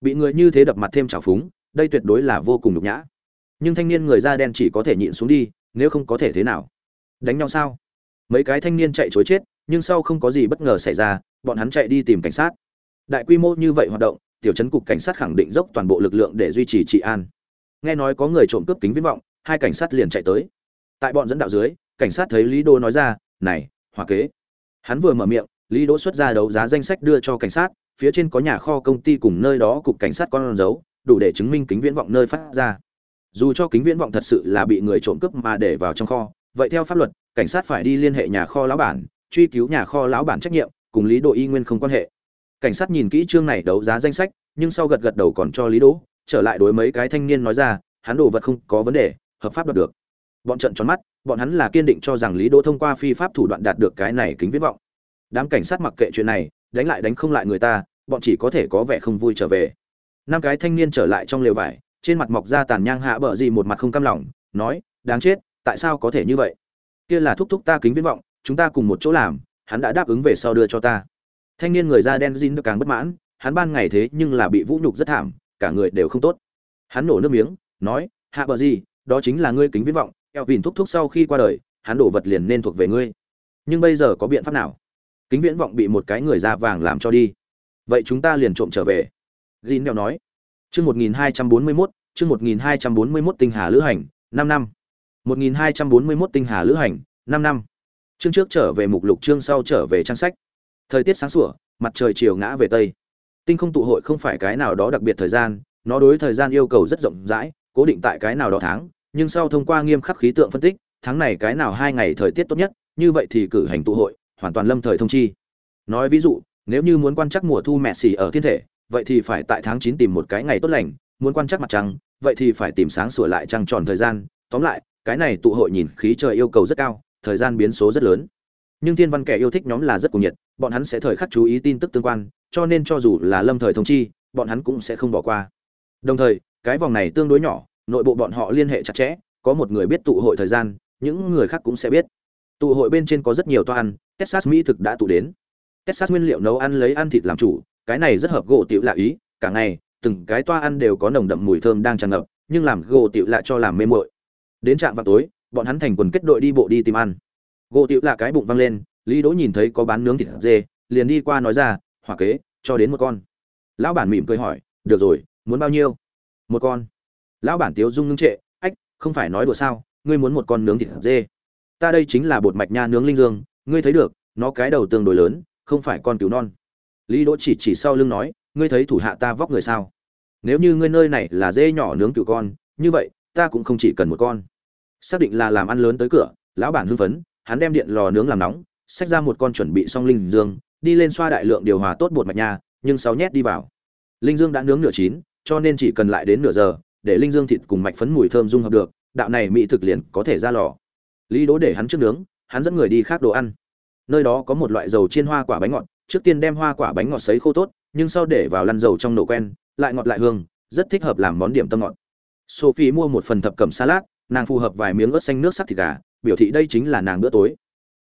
Bị người như thế đập mặt thêm trào phúng, đây tuyệt đối là vô cùng nhục nhã. Nhưng thanh niên người da đen chỉ có thể nhịn xuống đi, nếu không có thể thế nào? Đánh nhau sao? Mấy cái thanh niên chạy chối chết, nhưng sau không có gì bất ngờ xảy ra, bọn hắn chạy đi tìm cảnh sát. Đại quy mô như vậy hoạt động, tiểu trấn cục cảnh sát khẳng định dốc toàn bộ lực lượng để duy trì trị an. Nghe nói có người trộm cướp kính viễn vọng, hai cảnh sát liền chạy tới. Tại bọn dẫn đạo dưới, cảnh sát thấy lý đô nói ra, này hòa kế hắn vừa mở miệng, lý đỗ xuất ra đấu giá danh sách đưa cho cảnh sát, phía trên có nhà kho công ty cùng nơi đó cục cảnh sát con dấu, đủ để chứng minh kính viễn vọng nơi phát ra. Dù cho kính viễn vọng thật sự là bị người trộm cướp mà để vào trong kho, vậy theo pháp luật, cảnh sát phải đi liên hệ nhà kho lão bản, truy cứu nhà kho lão bản trách nhiệm, cùng lý đỗ y nguyên không quan hệ. Cảnh sát nhìn kỹ chương này đấu giá danh sách, nhưng sau gật gật đầu còn cho lý đỗ, trở lại đối mấy cái thanh niên nói ra, hắn đồ vật không có vấn đề, hợp pháp đoạt được bọn trận tròn mắt, bọn hắn là kiên định cho rằng lý đỗ thông qua phi pháp thủ đoạn đạt được cái này kính viễn vọng. Đám cảnh sát mặc kệ chuyện này, đánh lại đánh không lại người ta, bọn chỉ có thể có vẻ không vui trở về. Năm cái thanh niên trở lại trong lều vải, trên mặt mọc ra tàn nhang hạ bờ gì một mặt không cam lòng, nói, đáng chết, tại sao có thể như vậy? Kia là thúc thúc ta kính viễn vọng, chúng ta cùng một chỗ làm, hắn đã đáp ứng về sau đưa cho ta. Thanh niên người da đen Jin càng bất mãn, hắn ban ngày thế nhưng là bị vũ nhục rất thảm, cả người đều không tốt. Hắn nổ nước miếng, nói, hạ bờ gì, đó chính là ngươi kính viễn vọng eo vìn thúc thúc sau khi qua đời, hắn đổ vật liền nên thuộc về ngươi. Nhưng bây giờ có biện pháp nào? Kính viễn vọng bị một cái người da vàng làm cho đi. Vậy chúng ta liền trộm trở về. Jin đeo nói. Chương một nghìn hai trăm bốn mươi mốt, chương một nghìn hai trăm bốn mươi mốt tinh hà lữ hành, năm năm. một nghìn hai trăm bốn mươi mốt tinh hà lữ hành, năm năm. Chương trước trở về mục lục, chương sau trở về trang sách. Thời tiết sáng sủa, mặt trời chiều ngã về tây. Tinh không tụ hội không phải cái nào đó đặc biệt thời gian, nó đối thời gian yêu cầu rất rộng rãi, cố định tại cái nào đó tháng nhưng sau thông qua nghiêm khắc khí tượng phân tích, tháng này cái nào hai ngày thời tiết tốt nhất, như vậy thì cử hành tụ hội, hoàn toàn lâm thời thông chi. Nói ví dụ, nếu như muốn quan trắc mùa thu mẹ xỉ ở thiên thể, vậy thì phải tại tháng chín tìm một cái ngày tốt lành, muốn quan trắc mặt trăng, vậy thì phải tìm sáng sửa lại trăng tròn thời gian. Tóm lại, cái này tụ hội nhìn khí trời yêu cầu rất cao, thời gian biến số rất lớn. Nhưng thiên văn kẻ yêu thích nhóm là rất cuồng nhiệt, bọn hắn sẽ thời khắc chú ý tin tức tương quan, cho nên cho dù là lâm thời thông chi, bọn hắn cũng sẽ không bỏ qua. Đồng thời, cái vòng này tương đối nhỏ nội bộ bọn họ liên hệ chặt chẽ, có một người biết tụ hội thời gian, những người khác cũng sẽ biết. Tụ hội bên trên có rất nhiều toa ăn, texas mỹ thực đã tụ đến. Texas nguyên liệu nấu ăn lấy ăn thịt làm chủ, cái này rất hợp gỗ tiểu lạ ý, cả ngày, từng cái toa ăn đều có nồng đậm mùi thơm đang tràn ngập, nhưng làm gỗ tiểu lạ cho làm mê mội đến trạm vào tối, bọn hắn thành quần kết đội đi bộ đi tìm ăn. Gỗ tiểu lạ cái bụng văng lên, lý đỗ nhìn thấy có bán nướng thịt dê, liền đi qua nói ra, hỏa kế, cho đến một con. Lão bản mỉm cười hỏi, được rồi, muốn bao nhiêu? Một con lão bản tiếu dung ngưng trệ, ách, không phải nói đùa sao, ngươi muốn một con nướng thịt dê. Ta đây chính là bột mạch nha nướng linh dương, ngươi thấy được, nó cái đầu tương đối lớn, không phải con cứu non. Lý đỗ chỉ chỉ sau lưng nói, ngươi thấy thủ hạ ta vóc người sao? Nếu như ngươi nơi này là dê nhỏ nướng cựu con, như vậy, ta cũng không chỉ cần một con. Xác định là làm ăn lớn tới cửa, lão bản hưng phấn, hắn đem điện lò nướng làm nóng, xách ra một con chuẩn bị xong linh dương, đi lên xoa đại lượng điều hòa tốt bột mạch nha, nhưng sáu nhét đi vào. Linh dương đã nướng nửa chín, cho nên chỉ cần lại đến nửa giờ để linh dương thịt cùng mạch phấn mùi thơm dung hợp được, đạo này mỹ thực liền có thể ra lò. Lý đố để hắn trước nướng, hắn dẫn người đi khác đồ ăn. Nơi đó có một loại dầu chiên hoa quả bánh ngọt, trước tiên đem hoa quả bánh ngọt sấy khô tốt, nhưng sau để vào lăn dầu trong nổ quen, lại ngọt lại hương, rất thích hợp làm món điểm tâm ngọt. Sophie mua một phần thập cẩm salad, nàng phù hợp vài miếng ớt xanh nước sắc thịt gà, biểu thị đây chính là nàng bữa tối.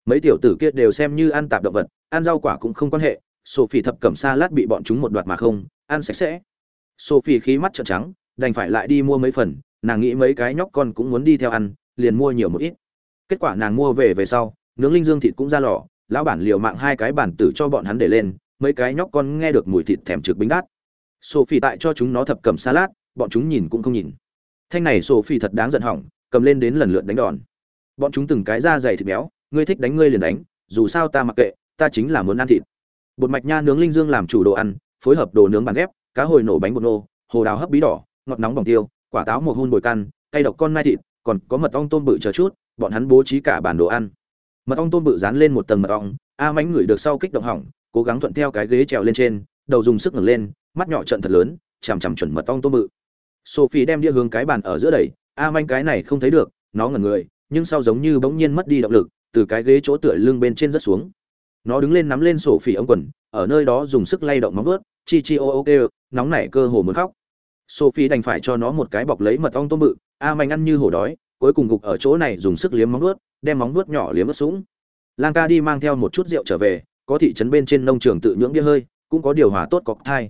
Mấy tiểu tử kia đều xem như ăn tạp động vật, ăn rau quả cũng không quan hệ, sophie thập cẩm salad bị bọn chúng một đoạt mà không, ăn sạch sẽ. Sophie khí mắt trợn trắng đành phải lại đi mua mấy phần, nàng nghĩ mấy cái nhóc con cũng muốn đi theo ăn, liền mua nhiều một ít. Kết quả nàng mua về về sau, nướng linh dương thịt cũng ra lò, lão bản liều mạng hai cái bản tử cho bọn hắn để lên, mấy cái nhóc con nghe được mùi thịt thèm trực bính đát. Sophie tại cho chúng nó thập cầm salad, bọn chúng nhìn cũng không nhìn. Thanh này sophie thật đáng giận hỏng, cầm lên đến lần lượt đánh đòn. Bọn chúng từng cái da dày thịt béo, ngươi thích đánh ngươi liền đánh, dù sao ta mặc kệ, ta chính là muốn ăn thịt. Bột mạch nha nướng linh dương làm chủ đồ ăn, phối hợp đồ nướng bàn ghép, cá hồi nổ bánh bột nô, hồ đào hấp bí đỏ ngọt nóng bỏng tiêu, quả táo một hun bồi căn cây độc con mai thịt, còn có mật ong tôm bự chờ chút, bọn hắn bố trí cả bản đồ ăn. Mật ong tôm bự dán lên một tầng mật ong, a mánh ngửi được sau kích động hỏng, cố gắng thuận theo cái ghế trèo lên trên, đầu dùng sức ngẩng lên, mắt nhỏ trận thật lớn, chằm chằm chuẩn mật ong tôm bự. Sophie đem đĩa hướng cái bàn ở giữa đẩy, a manh cái này không thấy được, nó ngẩn người, nhưng sau giống như bỗng nhiên mất đi động lực, từ cái ghế chỗ tựa lưng bên trên rất xuống. Nó đứng lên nắm lên sổ phỉ ống quần, ở nơi đó dùng sức lay động móng vớt chi chi ô ô kêu, nóng nảy cơ hồ muốn khóc sophie đành phải cho nó một cái bọc lấy mật ong tôm bự a manh ăn như hổ đói cuối cùng gục ở chỗ này dùng sức liếm móng vuốt, đem móng vuốt nhỏ liếm ướt sũng. Lang ca đi mang theo một chút rượu trở về, có thị trấn bên trên nông trường tự nhưỡng bia hơi, cũng có điều hòa tốt cọc thai.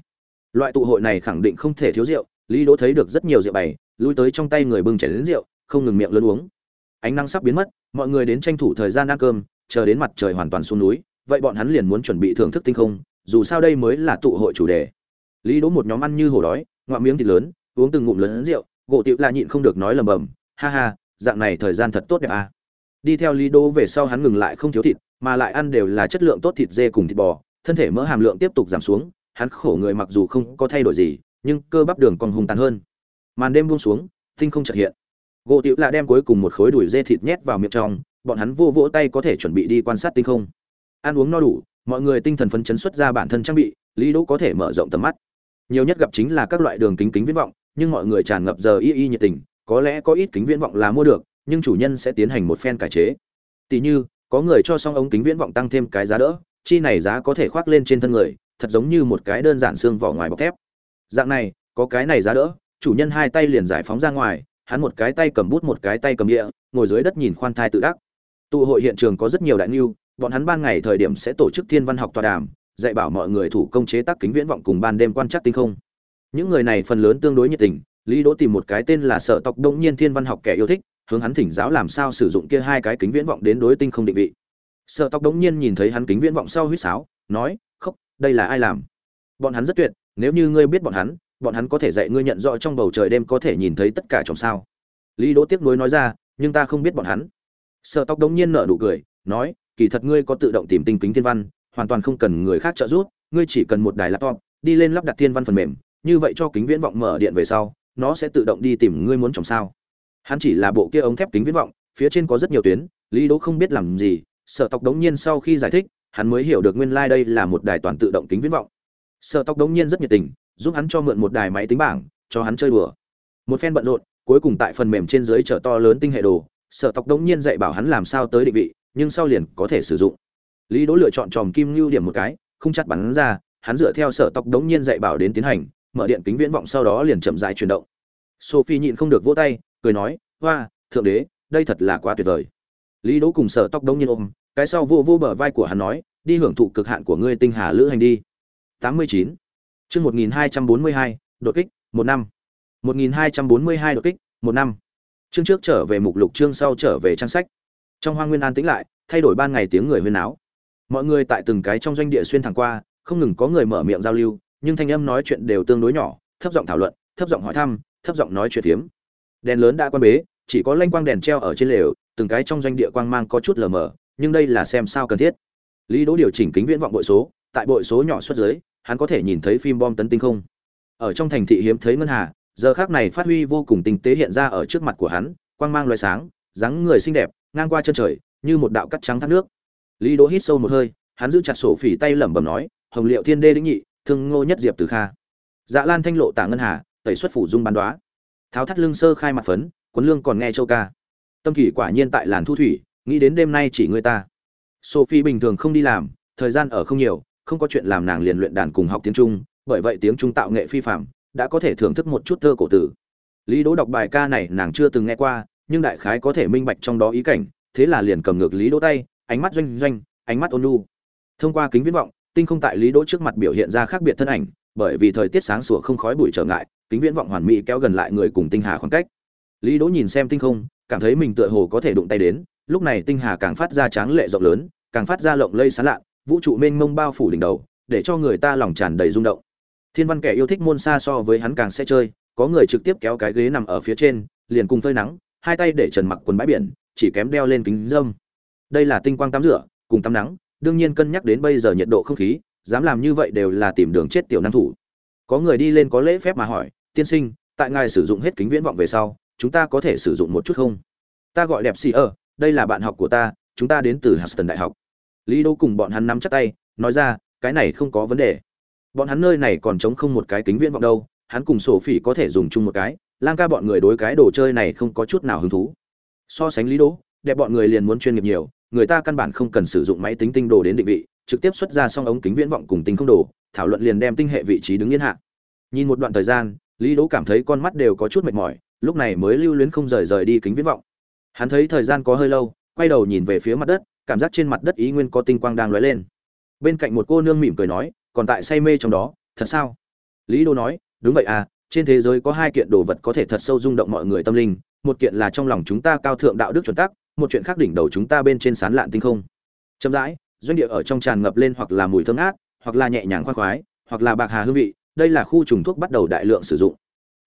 Loại tụ hội này khẳng định không thể thiếu rượu, Lý Đỗ thấy được rất nhiều rượu bày, lui tới trong tay người bưng chén đến rượu, không ngừng miệng lớn uống. Ánh nắng sắp biến mất, mọi người đến tranh thủ thời gian ăn cơm, chờ đến mặt trời hoàn toàn xuống núi, vậy bọn hắn liền muốn chuẩn bị thưởng thức tinh không, dù sao đây mới là tụ hội chủ đề. Lý Đỗ một nhóm ăn như hổ đói, ngoạm miếng thịt lớn, uống từng ngụm lớn rượu, gỗ tiệu là nhịn không được nói lầm bầm, ha ha, dạng này thời gian thật tốt đẹp à. đi theo lý đô về sau hắn ngừng lại không thiếu thịt mà lại ăn đều là chất lượng tốt thịt dê cùng thịt bò thân thể mỡ hàm lượng tiếp tục giảm xuống hắn khổ người mặc dù không có thay đổi gì nhưng cơ bắp đường còn hùng tàn hơn. Màn đêm buông xuống tinh không chợt hiện. Gỗ tiệu là đem cuối cùng một khối đùi dê thịt nhét vào miệng trong bọn hắn vô vỗ tay có thể chuẩn bị đi quan sát tinh không. Ăn uống no đủ mọi người tinh thần phấn chấn xuất ra bản thân trang bị lý đỗ có thể mở rộng tầm mắt nhiều nhất gặp chính là các loại đường kính kính viễn vọng, nhưng mọi người tràn ngập giờ y y nhiệt tình, có lẽ có ít kính viễn vọng là mua được, nhưng chủ nhân sẽ tiến hành một phen cải chế. Tỷ như, có người cho xong ống kính viễn vọng tăng thêm cái giá đỡ, chi này giá có thể khoác lên trên thân người, thật giống như một cái đơn giản xương vỏ ngoài bọc thép. Dạng này, có cái này giá đỡ, chủ nhân hai tay liền giải phóng ra ngoài, hắn một cái tay cầm bút một cái tay cầm địa, ngồi dưới đất nhìn khoan thai tự đắc. Tụ hội hiện trường có rất nhiều đại niu bọn hắn ban ngày thời điểm sẽ tổ chức thiên văn học tọa đàm dạy bảo mọi người thủ công chế tác kính viễn vọng cùng ban đêm quan trắc tinh không. Những người này phần lớn tương đối nhiệt tình lý đỗ tìm một cái tên là sở tộc đông nhiên thiên văn học kẻ yêu thích hướng hắn thỉnh giáo làm sao sử dụng kia hai cái kính viễn vọng đến đối tinh không định vị. Sở tộc đông nhiên nhìn thấy hắn kính viễn vọng sau huýt sáo nói không, đây là ai làm? Bọn hắn rất tuyệt nếu như ngươi biết bọn hắn bọn hắn có thể dạy ngươi nhận rõ trong bầu trời đêm có thể nhìn thấy tất cả trong sao. Lý đỗ tiếc nuối nói ra nhưng ta không biết bọn hắn. Sở tộc đông nhiên nở nụ cười nói kỳ thật ngươi có tự động tìm tinh kính thiên văn hoàn toàn không cần người khác trợ giúp, ngươi chỉ cần một đài laptop, đi lên lắp đặt thiên văn phần mềm, như vậy cho kính viễn vọng mở điện về sau, nó sẽ tự động đi tìm ngươi muốn trồng sao. Hắn chỉ là bộ kia ống thép kính viễn vọng, phía trên có rất nhiều tuyến, lý đỗ không biết làm gì, sở tộc đống nhiên sau khi giải thích, hắn mới hiểu được nguyên lai like đây là một đài toàn tự động kính viễn vọng. Sở tộc đống nhiên rất nhiệt tình, giúp hắn cho mượn một đài máy tính bảng, cho hắn chơi đùa. Một phen bận rộn, cuối cùng tại phần mềm trên dưới trở to lớn tinh hệ đồ, sở tộc đống nhiên dạy bảo hắn làm sao tới định vị, nhưng sau liền có thể sử dụng lý đỗ lựa chọn tròm kim lưu điểm một cái không chặt bắn ra hắn dựa theo sở tộc đống nhiên dạy bảo đến tiến hành mở điện kính viễn vọng sau đó liền chậm rãi chuyển động. Sophie nhịn không được vỗ tay cười nói hoa thượng đế đây thật là quá tuyệt vời. Lý đỗ cùng sở tóc đống nhiên ôm cái sau vô vô bờ vai của hắn nói đi hưởng thụ cực hạn của ngươi tinh hà lữ hành đi. 89. chương 1242, đột kích một năm. 1242 đột kích một năm. Chương trước trở về mục lục chương sau trở về trang sách. Trong hoang nguyên an tĩnh lại thay đổi ban ngày tiếng người huyên náo mọi người tại từng cái trong doanh địa xuyên thẳng qua, không ngừng có người mở miệng giao lưu, nhưng thanh âm nói chuyện đều tương đối nhỏ, thấp giọng thảo luận, thấp giọng hỏi thăm, thấp giọng nói chuyện phiếm. Đèn lớn đã quan bế, chỉ có lanh quang đèn treo ở trên lều, từng cái trong doanh địa quang mang có chút lờ mờ, nhưng đây là xem sao cần thiết. Lý đỗ điều chỉnh kính viễn vọng bội số, tại bội số nhỏ xuất dưới, hắn có thể nhìn thấy phim bom tấn tinh không. Ở trong thành thị hiếm thấy ngân hà, giờ khác này phát huy vô cùng tinh tế hiện ra ở trước mặt của hắn, quang mang loài sáng, dáng người xinh đẹp, ngang qua chân trời, như một đạo cắt trắng thác nước lý đỗ hít sâu một hơi, hắn giữ chặt sổ phỉ tay lẩm bẩm nói, hồng liệu thiên đê đĩnh nhị, thương ngô nhất diệp từ kha. Dạ lan thanh lộ tả ngân hà, tẩy xuất phủ dung bán đoá. Tháo thắt lưng sơ khai mặt phấn quấn lương còn nghe châu ca. Tâm kỳ quả nhiên tại làn thu thủy, nghĩ đến đêm nay chỉ người ta. Sophie bình thường không đi làm, thời gian ở không nhiều, không có chuyện làm nàng liền luyện đàn cùng học tiếng trung, bởi vậy tiếng trung tạo nghệ phi phạm đã có thể thưởng thức một chút thơ cổ tử. Lý đỗ đọc bài ca này nàng chưa từng nghe qua, nhưng đại khái có thể minh bạch trong đó ý cảnh, thế là liền cầm ngược lý đỗ tay ánh mắt doanh doanh, ánh mắt ôn nhu. Thông qua kính viễn vọng, tinh không tại lý đỗ trước mặt biểu hiện ra khác biệt thân ảnh, bởi vì thời tiết sáng sủa không khói bụi trở ngại, kính viễn vọng hoàn mỹ kéo gần lại người cùng tinh hà khoảng cách. Lý đỗ nhìn xem tinh không, cảm thấy mình tựa hồ có thể đụng tay đến, lúc này tinh hà càng phát ra tráng lệ rộng lớn, càng phát ra lộng lây sáng lạ vũ trụ mênh mông bao phủ đỉnh đầu, để cho người ta lòng tràn đầy rung động. Thiên văn kẻ yêu thích môn xa so với hắn càng sẽ chơi, có người trực tiếp kéo cái ghế nằm ở phía trên, liền cùng phơi nắng, hai tay để trần mặc quần bãi biển, chỉ kém đeo lên kính dâm đây là tinh quang tắm rửa, cùng tắm nắng, đương nhiên cân nhắc đến bây giờ nhiệt độ không khí, dám làm như vậy đều là tìm đường chết tiểu năng thủ. Có người đi lên có lễ phép mà hỏi, tiên sinh, tại ngài sử dụng hết kính viễn vọng về sau, chúng ta có thể sử dụng một chút không? Ta gọi đẹp xì ở ờ, đây là bạn học của ta, chúng ta đến từ Huston đại học. Lý đô cùng bọn hắn nắm chắc tay, nói ra, cái này không có vấn đề. Bọn hắn nơi này còn chống không một cái kính viễn vọng đâu, hắn cùng sổ phỉ có thể dùng chung một cái. Lang ca bọn người đối cái đồ chơi này không có chút nào hứng thú. So sánh lý đỗ đẹp bọn người liền muốn chuyên nghiệp nhiều người ta căn bản không cần sử dụng máy tính tinh đồ đến định vị, trực tiếp xuất ra xong ống kính viễn vọng cùng tinh không đồ, thảo luận liền đem tinh hệ vị trí đứng yên hạ. Nhìn một đoạn thời gian, lý đỗ cảm thấy con mắt đều có chút mệt mỏi, lúc này mới lưu luyến không rời rời đi kính viễn vọng. Hắn thấy thời gian có hơi lâu, quay đầu nhìn về phía mặt đất, cảm giác trên mặt đất ý nguyên có tinh quang đang lóe lên. Bên cạnh một cô nương mỉm cười nói, còn tại say mê trong đó, thật sao? Lý đỗ nói, đúng vậy à trên thế giới có hai kiện đồ vật có thể thật sâu rung động mọi người tâm linh, một kiện là trong lòng chúng ta cao thượng đạo đức chuẩn tắc một chuyện khác đỉnh đầu chúng ta bên trên sán lạn tinh không. Chậm rãi, doanh địa ở trong tràn ngập lên hoặc là mùi thơm ngát, hoặc là nhẹ nhàng khoan khoái, hoặc là bạc hà hương vị, đây là khu trùng thuốc bắt đầu đại lượng sử dụng.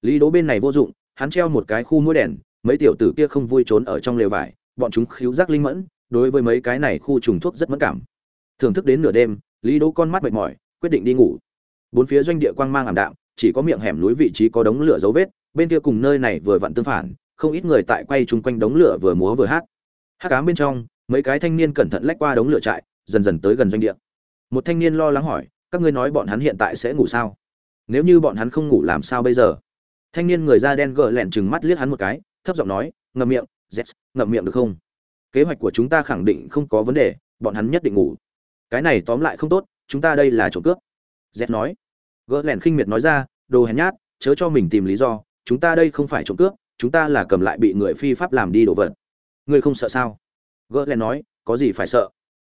Lý đố bên này vô dụng, hắn treo một cái khu mũi đèn, mấy tiểu tử kia không vui trốn ở trong lều vải, bọn chúng khiếu giác linh mẫn, đối với mấy cái này khu trùng thuốc rất mẫn cảm. Thưởng thức đến nửa đêm, lý đố con mắt mệt mỏi, quyết định đi ngủ. Bốn phía doanh địa quang mang ảm đạm, chỉ có miệng hẻm núi vị trí có đống lửa dấu vết, bên kia cùng nơi này vừa vặn tương phản, không ít người tại quay chung quanh đống lửa vừa múa vừa hát hát cám bên trong, mấy cái thanh niên cẩn thận lách qua đống lửa trại, dần dần tới gần doanh địa. Một thanh niên lo lắng hỏi, các ngươi nói bọn hắn hiện tại sẽ ngủ sao? Nếu như bọn hắn không ngủ làm sao bây giờ? Thanh niên người da đen gờ lẹn chừng mắt liếc hắn một cái, thấp giọng nói, ngậm miệng z ngậm miệng được không? Kế hoạch của chúng ta khẳng định không có vấn đề, bọn hắn nhất định ngủ. Cái này tóm lại không tốt, chúng ta đây là trộm cướp. Z nói. Gỡ lẹn khinh miệt nói ra, đồ hèn nhát, chớ cho mình tìm lý do, chúng ta đây không phải trộm cướp, chúng ta là cầm lại bị người phi pháp làm đi đồ vật ngươi không sợ sao? Gỡ lén nói, có gì phải sợ?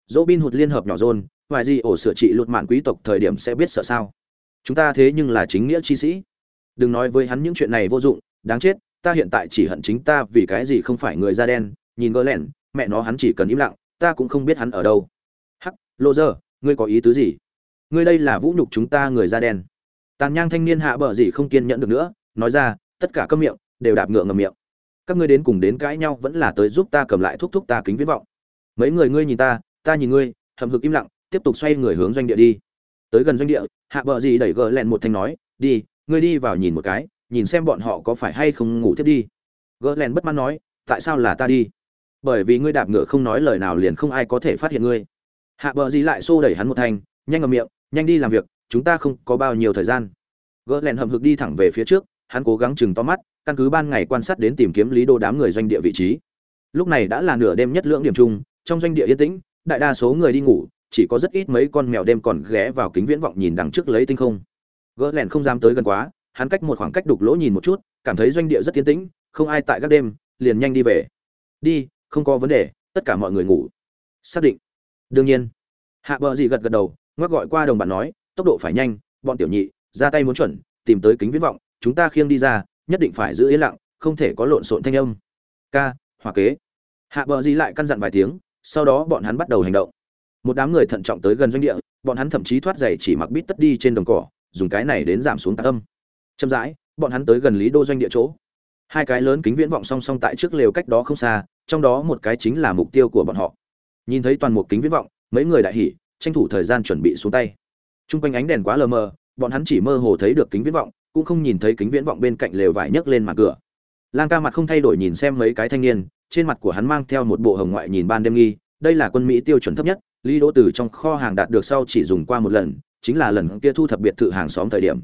Dỗ bin hụt liên hợp nhỏ rôn vài gì ổ sửa trị lụt mạn quý tộc thời điểm sẽ biết sợ sao? Chúng ta thế nhưng là chính nghĩa chi sĩ. Đừng nói với hắn những chuyện này vô dụng, đáng chết, ta hiện tại chỉ hận chính ta vì cái gì không phải người da đen, nhìn gỡ lẻn, mẹ nó hắn chỉ cần im lặng, ta cũng không biết hắn ở đâu. Hắc lộ dơ, ngươi có ý tứ gì? Ngươi đây là vũ nhục chúng ta người da đen. Tàn nhang thanh niên hạ bờ gì không kiên nhẫn được nữa, nói ra, tất cả các miệng đều đạp ngựa ngầm miệng các ngươi đến cùng đến cãi nhau vẫn là tới giúp ta cầm lại thúc thúc ta kính viễn vọng. Mấy người ngươi nhìn ta ta nhìn ngươi hầm hực im lặng, tiếp tục xoay người hướng doanh địa đi. Tới gần doanh địa, hạ bờ gì đẩy gờ lẹn một thanh nói, đi, ngươi đi vào nhìn một cái, nhìn xem bọn họ có phải hay không ngủ tiếp đi. Gờ lẹn bất mãn nói, tại sao là ta đi? Bởi vì ngươi đạp ngựa không nói lời nào liền không ai có thể phát hiện ngươi. Hạ bờ gì lại xô đẩy hắn một thanh, nhanh ngậm miệng, nhanh đi làm việc, chúng ta không có bao nhiêu thời gian. Gỡ lẹn hầm hực đi thẳng về phía trước, hắn cố gắng chừng to mắt căn cứ ban ngày quan sát đến tìm kiếm lý đô đám người doanh địa vị trí. Lúc này đã là nửa đêm nhất lưỡng điểm chung, trong doanh địa yên tĩnh, đại đa số người đi ngủ, chỉ có rất ít mấy con mèo đêm còn ghé vào kính viễn vọng nhìn đằng trước lấy tinh không. Gỡ lẹn không dám tới gần quá, hắn cách một khoảng cách đục lỗ nhìn một chút, cảm thấy doanh địa rất yên tĩnh, không ai tại các đêm, liền nhanh đi về. Đi, không có vấn đề, tất cả mọi người ngủ. Xác định. Đương nhiên. Hạ bờ gì gật gật đầu, ngoắc gọi qua đồng bạn nói, tốc độ phải nhanh, bọn tiểu nhị, ra tay muốn chuẩn, tìm tới kính viễn vọng, chúng ta khiêng đi ra nhất định phải giữ yên lặng, không thể có lộn xộn thanh âm. Ca, hòa kế. Hạ bờ gì lại căn dặn vài tiếng, sau đó bọn hắn bắt đầu hành động. Một đám người thận trọng tới gần doanh địa, bọn hắn thậm chí thoát giày chỉ mặc bít tất đi trên đồng cỏ, dùng cái này đến giảm xuống tạc âm. Chậm rãi, bọn hắn tới gần lý đô doanh địa chỗ. Hai cái lớn kính viễn vọng song song tại trước lều cách đó không xa, trong đó một cái chính là mục tiêu của bọn họ. Nhìn thấy toàn một kính viễn vọng, mấy người đại hỉ, tranh thủ thời gian chuẩn bị xuống tay. T r u n g quanh ánh đèn quá lờ mờ, bọn hắn chỉ mơ hồ thấy được kính viễn vọng cũng không nhìn thấy kính viễn vọng bên cạnh lều vải nhấc lên mặt cửa. Lang ca mặt không thay đổi nhìn xem mấy cái thanh niên, trên mặt của hắn mang theo một bộ hồng ngoại nhìn ban đêm nghi, đây là quân mỹ tiêu chuẩn thấp nhất, lý đỗ từ trong kho hàng đạt được sau chỉ dùng qua một lần, chính là lần kia thu thập biệt thự hàng xóm thời điểm.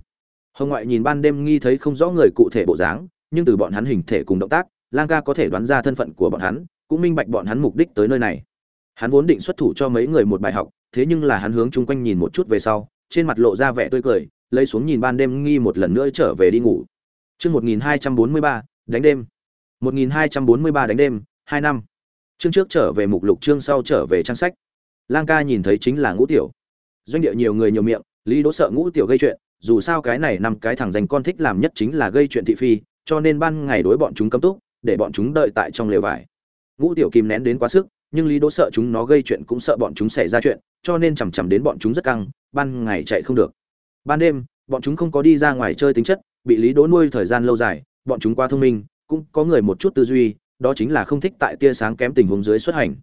Hồng ngoại nhìn ban đêm nghi thấy không rõ người cụ thể bộ dáng, nhưng từ bọn hắn hình thể cùng động tác, lang ca có thể đoán ra thân phận của bọn hắn, cũng minh bạch bọn hắn mục đích tới nơi này. Hắn vốn định xuất thủ cho mấy người một bài học, thế nhưng là hắn hướng chung quanh nhìn một chút về sau, trên mặt lộ ra vẻ tươi cười lấy xuống nhìn ban đêm nghi một lần nữa trở về đi ngủ. Chương một nghìn hai trăm bốn mươi ba, đánh đêm. một nghìn hai trăm bốn mươi ba đánh đêm, hai năm. Chương trước trở về mục lục, chương sau trở về trang sách. Lang ca nhìn thấy chính là ngũ tiểu. Doanh địa nhiều người nhiều miệng, lý đỗ sợ ngũ tiểu gây chuyện, dù sao cái này năm cái thằng dành con thích làm nhất chính là gây chuyện thị phi, cho nên ban ngày đối bọn chúng cấm túc, để bọn chúng đợi tại trong lều vải. Ngũ tiểu kìm nén đến quá sức, nhưng lý đỗ sợ chúng nó gây chuyện cũng sợ bọn chúng xảy ra chuyện, cho nên chằm chằm đến bọn chúng rất căng, ban ngày chạy không được ban đêm, bọn chúng không có đi ra ngoài chơi tính chất, bị lý đỗ nuôi thời gian lâu dài, bọn chúng quá thông minh, cũng có người một chút tư duy, đó chính là không thích tại tia sáng kém tình huống dưới xuất hành.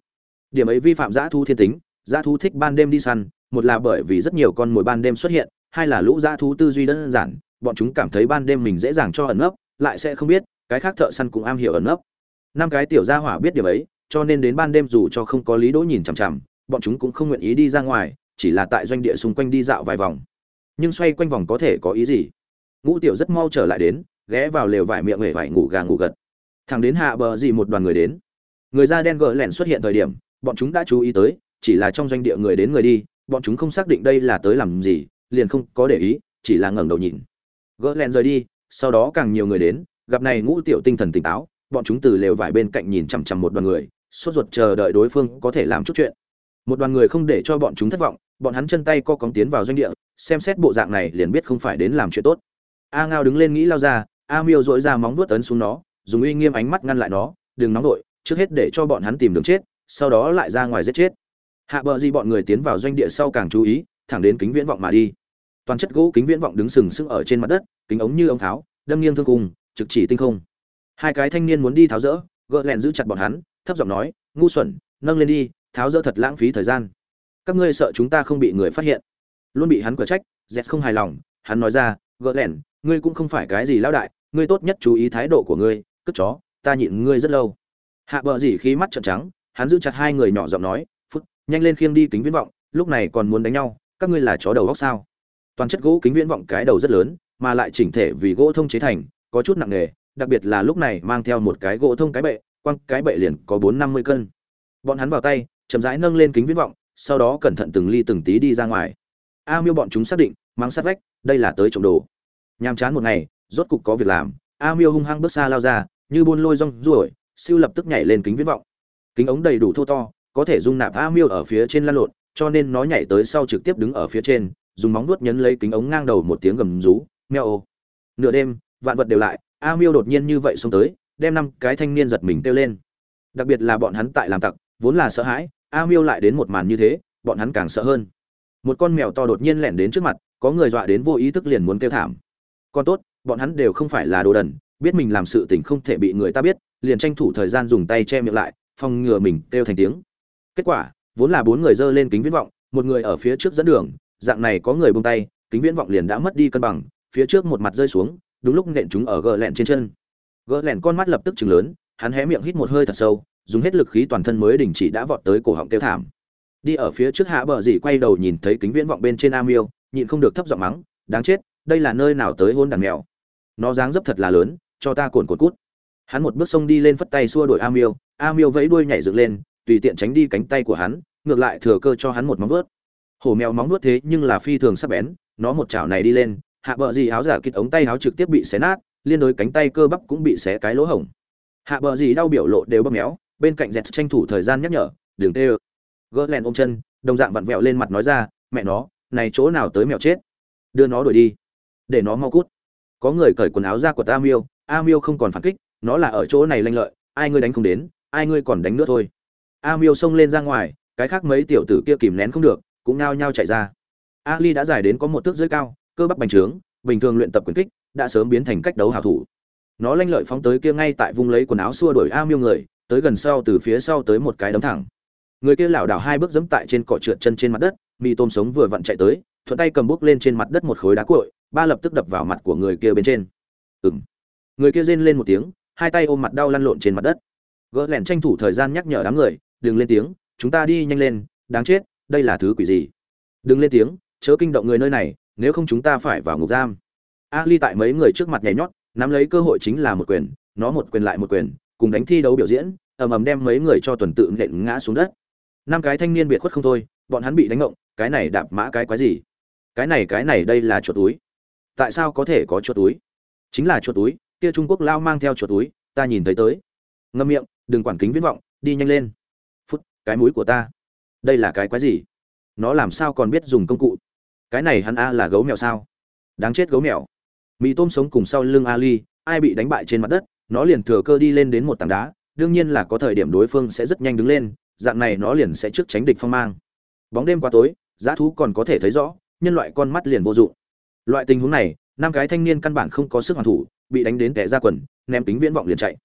Điểm ấy vi phạm giã thu thiên tính, giã thu thích ban đêm đi săn, một là bởi vì rất nhiều con mồi ban đêm xuất hiện, hai là lũ giã thu tư duy đơn giản, bọn chúng cảm thấy ban đêm mình dễ dàng cho ẩn nấp, lại sẽ không biết, cái khác thợ săn cũng am hiểu ẩn nấp. Năm cái tiểu gia hỏa biết điểm ấy, cho nên đến ban đêm dù cho không có lý đỗ nhìn chằm chằm, bọn chúng cũng không nguyện ý đi ra ngoài, chỉ là tại doanh địa xung quanh đi dạo vài vòng nhưng xoay quanh vòng có thể có ý gì? Ngũ tiểu rất mau trở lại đến, ghé vào lều vải miệng hể vải ngủ gà ngủ gật. Thằng đến hạ bờ gì một đoàn người đến. Người da đen gỡ lẻn xuất hiện thời điểm, bọn chúng đã chú ý tới, chỉ là trong doanh địa người đến người đi, bọn chúng không xác định đây là tới làm gì, liền không có để ý, chỉ là ngẩng đầu nhìn. Gỡ lẻn rời đi, sau đó càng nhiều người đến, gặp này ngũ tiểu tinh thần tỉnh táo, bọn chúng từ lều vải bên cạnh nhìn chằm chằm một đoàn người, sốt ruột chờ đợi đối phương có thể làm chút chuyện. Một đoàn người không để cho bọn chúng thất vọng, bọn hắn chân tay co cóng tiến vào doanh địa xem xét bộ dạng này liền biết không phải đến làm chuyện tốt. A ngao đứng lên nghĩ lao ra, a miêu dội ra móng vuốt tấn xuống nó, dùng uy nghiêm ánh mắt ngăn lại nó, đừng nóng nổi trước hết để cho bọn hắn tìm đường chết, sau đó lại ra ngoài giết chết. Hạ bờ gì bọn người tiến vào doanh địa sau càng chú ý, thẳng đến kính viễn vọng mà đi. Toàn chất gỗ kính viễn vọng đứng sừng sững ở trên mặt đất, kính ống như ống tháo, đâm nghiêng thương cùng, trực chỉ tinh không. Hai cái thanh niên muốn đi tháo rỡ gợ lẹn giữ chặt bọn hắn, thấp giọng nói, ngu xuẩn, nâng lên đi, tháo rỡ thật lãng phí thời gian. Các ngươi sợ chúng ta không bị người phát hiện luôn bị hắn cửa trách dẹt không hài lòng, hắn nói ra, gỡ lẻn, ngươi cũng không phải cái gì lão đại, ngươi tốt nhất chú ý thái độ của ngươi, cất chó, ta nhịn ngươi rất lâu. Hạ bờ dỉ khí mắt trợn trắng, hắn giữ chặt hai người nhỏ giọng nói, phút, nhanh lên khiêng đi kính viễn vọng, lúc này còn muốn đánh nhau, các ngươi là chó đầu góc sao? Toàn chất gỗ kính viễn vọng cái đầu rất lớn, mà lại chỉnh thể vì gỗ thông chế thành, có chút nặng nề, đặc biệt là lúc này mang theo một cái gỗ thông cái bệ, quăng cái bệ liền có bốn năm mươi cân. Bọn hắn vào tay, chậm rãi nâng lên kính viễn vọng, sau đó cẩn thận từng ly từng tí đi ra ngoài a miêu bọn chúng xác định mang sát vách, đây là tới trộm đồ. Nhàm chán một ngày, rốt cục có việc làm, a miêu hung hăng bước xa lao ra, như buôn lôi rong ruổi, siêu lập tức nhảy lên kính viễn vọng. Kính ống đầy đủ thô to, có thể dung nạp a miêu ở phía trên lăn lộn, cho nên nó nhảy tới sau trực tiếp đứng ở phía trên, dùng móng vuốt nhấn lấy kính ống ngang đầu một tiếng gầm rú, meo. Ô nửa đêm, vạn vật đều lại, a miêu đột nhiên như vậy xông tới, đem năm cái thanh niên giật mình kêu lên. Đặc biệt là bọn hắn tại làm tặc, vốn là sợ hãi, a miêu lại đến một màn như thế, bọn hắn càng sợ hơn một con mèo to đột nhiên lẻn đến trước mặt, có người dọa đến vô ý thức liền muốn kêu thảm. Con tốt, bọn hắn đều không phải là đồ đần, biết mình làm sự tình không thể bị người ta biết, liền tranh thủ thời gian dùng tay che miệng lại, phòng ngừa mình kêu thành tiếng. Kết quả, vốn là bốn người dơ lên kính viễn vọng, một người ở phía trước dẫn đường, dạng này có người buông tay, kính viễn vọng liền đã mất đi cân bằng, phía trước một mặt rơi xuống, đúng lúc nện chúng ở gờ lẹn trên chân. Gờ lẹn con mắt lập tức chừng lớn, hắn hé miệng hít một hơi thật sâu, dùng hết lực khí toàn thân mới đình chỉ đã vọt tới cổ họng kêu thảm đi ở phía trước hạ bờ dì quay đầu nhìn thấy kính viễn vọng bên trên am yêu nhịn không được thấp giọng mắng, đáng chết, đây là nơi nào tới hôn đàn mèo? Nó dáng dấp thật là lớn, cho ta cồn cồn cút. Hắn một bước xông đi lên phất tay xua đuổi am yêu am yêu vẫy đuôi nhảy dựng lên, tùy tiện tránh đi cánh tay của hắn, ngược lại thừa cơ cho hắn một móng vuốt. Hổ mèo móng vuốt thế nhưng là phi thường sắp bén, nó một chảo này đi lên, hạ bờ dì áo giả kịt ống tay áo trực tiếp bị xé nát, liên đối cánh tay cơ bắp cũng bị xé cái lỗ hổng. Hạ bờ dì đau biểu lộ đều bơm méo, bên cạnh dẹt tranh thủ thời gian nhắc nhở đường tê ơ gỡ lèn ôm chân, đồng dạng vặn vẹo lên mặt nói ra, mẹ nó, này chỗ nào tới mẹo chết? Đưa nó đuổi đi, để nó mau cút. Có người cởi quần áo ra của ta miêu, a miêu không còn phản kích, nó là ở chỗ này lanh lợi, ai ngươi đánh không đến, ai ngươi còn đánh nữa thôi. A miêu xông lên ra ngoài, cái khác mấy tiểu tử kia kìm nén không được, cũng nao nhao chạy ra. Ali đã dài đến có một thước dưới cao, cơ bắp bành trướng, bình thường luyện tập quyền kích, đã sớm biến thành cách đấu hảo thủ. Nó lanh lợi phóng tới kia ngay tại vùng lấy quần áo xua đuổi a miêu người, tới gần sau từ phía sau tới một cái đấm thẳng người kia lảo đảo hai bước dẫm tại trên cỏ trượt chân trên mặt đất, mì tôm sống vừa vặn chạy tới, thuận tay cầm bút lên trên mặt đất một khối đá cuội, ba lập tức đập vào mặt của người kia bên trên. Ừng người kia rên lên một tiếng, hai tay ôm mặt đau lăn lộn trên mặt đất. Gỡ lẻn tranh thủ thời gian nhắc nhở đám người, đừng lên tiếng, chúng ta đi nhanh lên, đáng chết, đây là thứ quỷ gì? Đừng lên tiếng, chớ kinh động người nơi này, nếu không chúng ta phải vào ngục giam. Ali tại mấy người trước mặt nhảy nhót, nắm lấy cơ hội chính là một quyền, nó một quyền lại một quyền, cùng đánh thi đấu biểu diễn, ầm ầm đem mấy người cho tuần tự nện ngã xuống đất năm cái thanh niên biệt khuất không thôi, bọn hắn bị đánh ngộng, cái này đạp mã cái quái gì? Cái này cái này đây là chuột túi. Tại sao có thể có chuột túi? Chính là chuột túi, kia trung quốc lao mang theo chuột túi, ta nhìn thấy tới. Ngâm miệng, đừng quản kính viễn vọng, đi nhanh lên. Phút, cái mũi của ta. Đây là cái quái gì? Nó làm sao còn biết dùng công cụ? Cái này hắn a là gấu mèo sao? Đáng chết gấu mèo. Mì tôm sống cùng sau lưng ali, ai bị đánh bại trên mặt đất, nó liền thừa cơ đi lên đến một tảng đá, đương nhiên là có thời điểm đối phương sẽ rất nhanh đứng lên dạng này nó liền sẽ trước tránh địch phong mang. Bóng đêm qua tối, giá thú còn có thể thấy rõ, nhân loại con mắt liền vô dụng. Loại tình huống này, năm cái thanh niên căn bản không có sức hoàn thủ, bị đánh đến kẻ ra quần, ném tính viễn vọng liền chạy.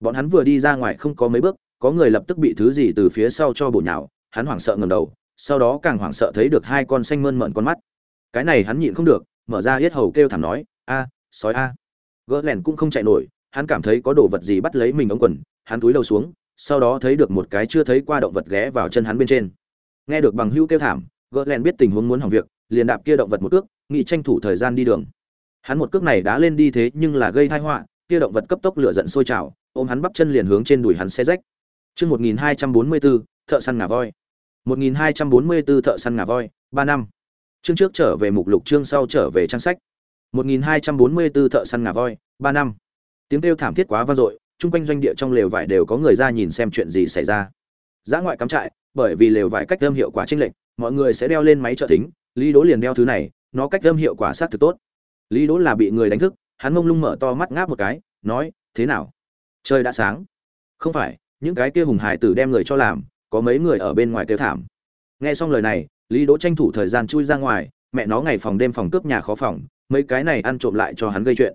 Bọn hắn vừa đi ra ngoài không có mấy bước, có người lập tức bị thứ gì từ phía sau cho bổ nhào, hắn hoảng sợ ngầm đầu, sau đó càng hoảng sợ thấy được hai con xanh mơn mận con mắt. Cái này hắn nhịn không được, mở ra yết hầu kêu thảm nói, a, sói a. Gỡ lẻn cũng không chạy nổi, hắn cảm thấy có đồ vật gì bắt lấy mình ống quần, hắn túi đầu xuống sau đó thấy được một cái chưa thấy qua động vật ghé vào chân hắn bên trên. Nghe được bằng hữu kêu thảm gỡ lẻn biết tình huống muốn hỏng việc liền đạp kia động vật một cước nghị tranh thủ thời gian đi đường. Hắn một cước này đã lên đi thế nhưng là gây tai họa kia động vật cấp tốc lửa giận sôi trào ôm hắn bắp chân liền hướng trên đùi hắn xe rách. Chương 1244, thợ săn ngà voi. 1244 thợ săn ngà voi ba năm. Chương trước trở về mục lục chương sau trở về trang sách. 1244 thợ săn ngà voi ba năm. Tiếng kêu thảm thiết quá vang dội chung quanh doanh địa trong lều vải đều có người ra nhìn xem chuyện gì xảy ra. Giã ngoại cắm trại, bởi vì lều vải cách âm hiệu quả chênh lệch, mọi người sẽ đeo lên máy trợ thính, lý đố liền đeo thứ này, nó cách âm hiệu quả sát thực tốt. Lý đố là bị người đánh thức, hắn mông lung mở to mắt ngáp một cái, nói, thế nào? Trời đã sáng. Không phải, những cái kia hùng hải tử đem người cho làm, có mấy người ở bên ngoài kêu thảm. Nghe xong lời này, lý đỗ tranh thủ thời gian chui ra ngoài, mẹ nó ngày phòng đêm phòng cướp nhà khó phòng, mấy cái này ăn trộm lại cho hắn gây chuyện.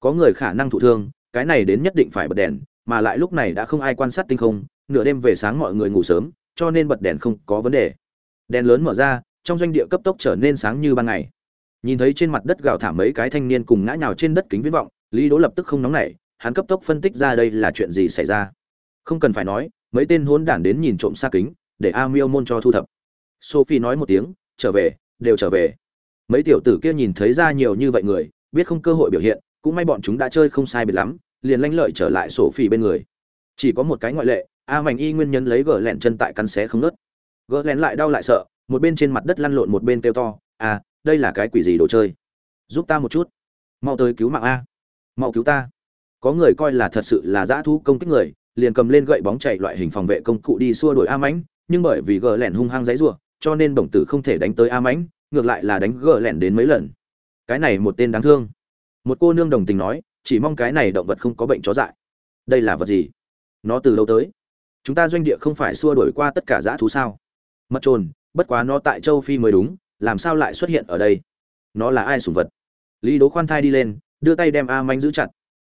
Có người khả năng thụ thương cái này đến nhất định phải bật đèn, mà lại lúc này đã không ai quan sát tinh không, nửa đêm về sáng mọi người ngủ sớm, cho nên bật đèn không có vấn đề. Đèn lớn mở ra, trong doanh địa cấp tốc trở nên sáng như ban ngày. Nhìn thấy trên mặt đất gào thảm mấy cái thanh niên cùng ngã nhào trên đất kính viễn vọng, lý đỗ lập tức không nóng nảy, hắn cấp tốc phân tích ra đây là chuyện gì xảy ra. Không cần phải nói, mấy tên hỗn đản đến nhìn trộm xa kính, để a miêu môn cho thu thập. Sophie nói một tiếng, trở về, đều trở về. Mấy tiểu tử kia nhìn thấy ra nhiều như vậy người, biết không cơ hội biểu hiện, cũng may bọn chúng đã chơi không sai biệt lắm liền lanh lợi trở lại sổ sophie bên người. Chỉ có một cái ngoại lệ, a mảnh y nguyên nhân lấy gờ lẹn chân tại căn xé không nớt gờ lẹn lại đau lại sợ, một bên trên mặt đất lăn lộn một bên kêu to à đây là cái quỷ gì đồ chơi? Giúp ta một chút. Mau tới cứu mạng a. Mau cứu ta. Có người coi là thật sự là dã thú công kích người, liền cầm lên gậy bóng chạy loại hình phòng vệ công cụ đi xua đuổi a mãnh nhưng bởi vì gờ lẻn hung hăng giấy rủa, cho nên bổng tử không thể đánh tới a mãnh ngược lại là đánh gờ lẻn đến mấy lần. Cái này một tên đáng thương. Một cô nương đồng tình nói chỉ mong cái này động vật không có bệnh chó dại. Đây là vật gì? Nó từ lâu tới? Chúng ta doanh địa không phải xua đuổi qua tất cả dã thú sao? Mật trồn, bất quá nó tại châu phi mới đúng, làm sao lại xuất hiện ở đây? Nó là ai sủng vật? Lý đố khoan thai đi lên, đưa tay đem a manh giữ chặt.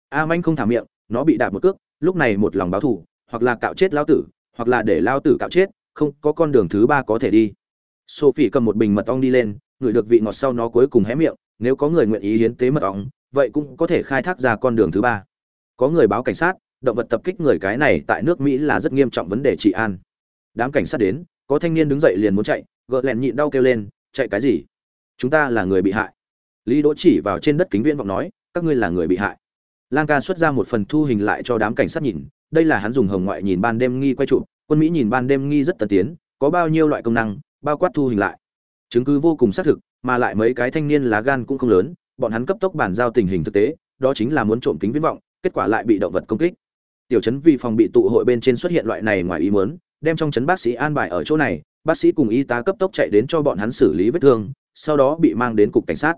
A manh không thả miệng, nó bị đạp một cước, lúc này một lòng báo thù, hoặc là cạo chết lao tử, hoặc là để lao tử cạo chết, không, có con đường thứ ba có thể đi. Sophie cầm một bình mật ong đi lên, ngửi được vị ngọt sau nó cuối cùng hé miệng, nếu có người nguyện ý hiến tế mật ong vậy cũng có thể khai thác ra con đường thứ ba. Có người báo cảnh sát, động vật tập kích người cái này tại nước mỹ là rất nghiêm trọng vấn đề trị an. Đám cảnh sát đến, có thanh niên đứng dậy liền muốn chạy, gợ lẹn nhịn đau kêu lên, chạy cái gì? Chúng ta là người bị hại. Lý đỗ chỉ vào trên đất kính viễn vọng nói, các ngươi là người bị hại. Lang ca xuất ra một phần thu hình lại cho đám cảnh sát nhìn, đây là hắn dùng hồng ngoại nhìn ban đêm nghi quay chụp, quân mỹ nhìn ban đêm nghi rất tân tiến, có bao nhiêu loại công năng, bao quát thu hình lại. Chứng cứ vô cùng xác thực, mà lại mấy cái thanh niên lá gan cũng không lớn bọn hắn cấp tốc bàn giao tình hình thực tế đó chính là muốn trộm kính viễn vọng kết quả lại bị động vật công kích. Tiểu trấn vì phòng bị tụ hội bên trên xuất hiện loại này ngoài ý muốn đem trong trấn bác sĩ an bài ở chỗ này bác sĩ cùng y tá cấp tốc chạy đến cho bọn hắn xử lý vết thương sau đó bị mang đến cục cảnh sát.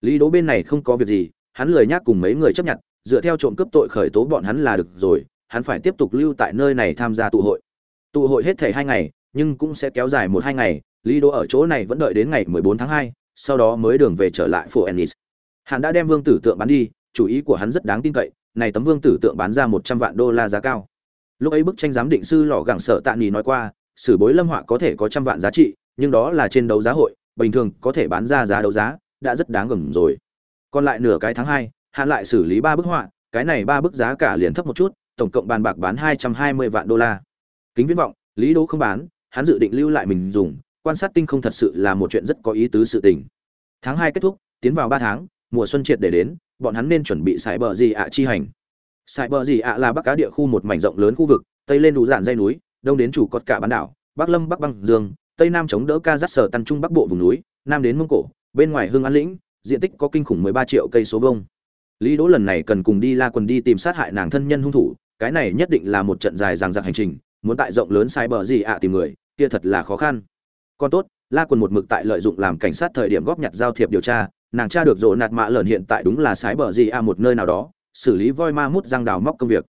Lý đố bên này không có việc gì hắn lười nhác cùng mấy người chấp nhận dựa theo trộm cướp tội khởi tố bọn hắn là được rồi hắn phải tiếp tục lưu tại nơi này tham gia tụ hội. Tụ hội hết thể hai ngày nhưng cũng sẽ kéo dài một hai ngày lý đố ở chỗ này vẫn đợi đến ngày 14 tháng 2, sau đó mới đường về trở lại phố ennis hắn đã đem vương tử tượng bán đi, chủ ý của hắn rất đáng tin cậy, này tấm vương tử tượng bán ra 100 vạn đô la giá cao. Lúc ấy bức tranh giám định sư lò gẳng sợ tạ nì nói qua, sử bối lâm họa có thể có trăm vạn giá trị, nhưng đó là trên đấu giá hội, bình thường có thể bán ra giá đấu giá, đã rất đáng gầm rồi. Còn lại nửa cái tháng hai hạn lại xử lý ba bức họa, cái này ba bức giá cả liền thấp một chút, tổng cộng bàn bạc bán hai trăm hai mươi vạn đô la. Kính viễn vọng, lý đỗ không bán, hắn dự định lưu lại mình dùng, quan sát tinh không thật sự là một chuyện rất có ý tứ sự tình. Tháng hai kết thúc, tiến vào ba tháng mùa xuân triệt để đến, bọn hắn nên chuẩn bị sải bờ gì ạ chi hành. Sải bờ gì ạ là bắc cá địa khu một mảnh rộng lớn khu vực, tây lên đủ dạn dây núi, đông đến chủ cột cả bán đảo, bắc lâm, bắc băng dương, tây nam chống đỡ ca dắt sở tăn trung bắc bộ vùng núi, nam đến mông cổ, bên ngoài hương an lĩnh, diện tích có kinh khủng mười ba triệu cây số vông lý đỗ lần này cần cùng đi la quần đi tìm sát hại nàng thân nhân hung thủ, cái này nhất định là một trận dài dằng dặc hành trình, muốn tại rộng lớn sai bờ gì ạ tìm người, kia thật là khó khăn. Còn tốt, la quần một mực tại lợi dụng làm cảnh sát thời điểm góp nhặt giao thiệp điều tra nàng tra được rộ nạt mạ lợn hiện tại đúng là sái bờ gì a một nơi nào đó, xử lý voi ma mút răng đào móc công việc.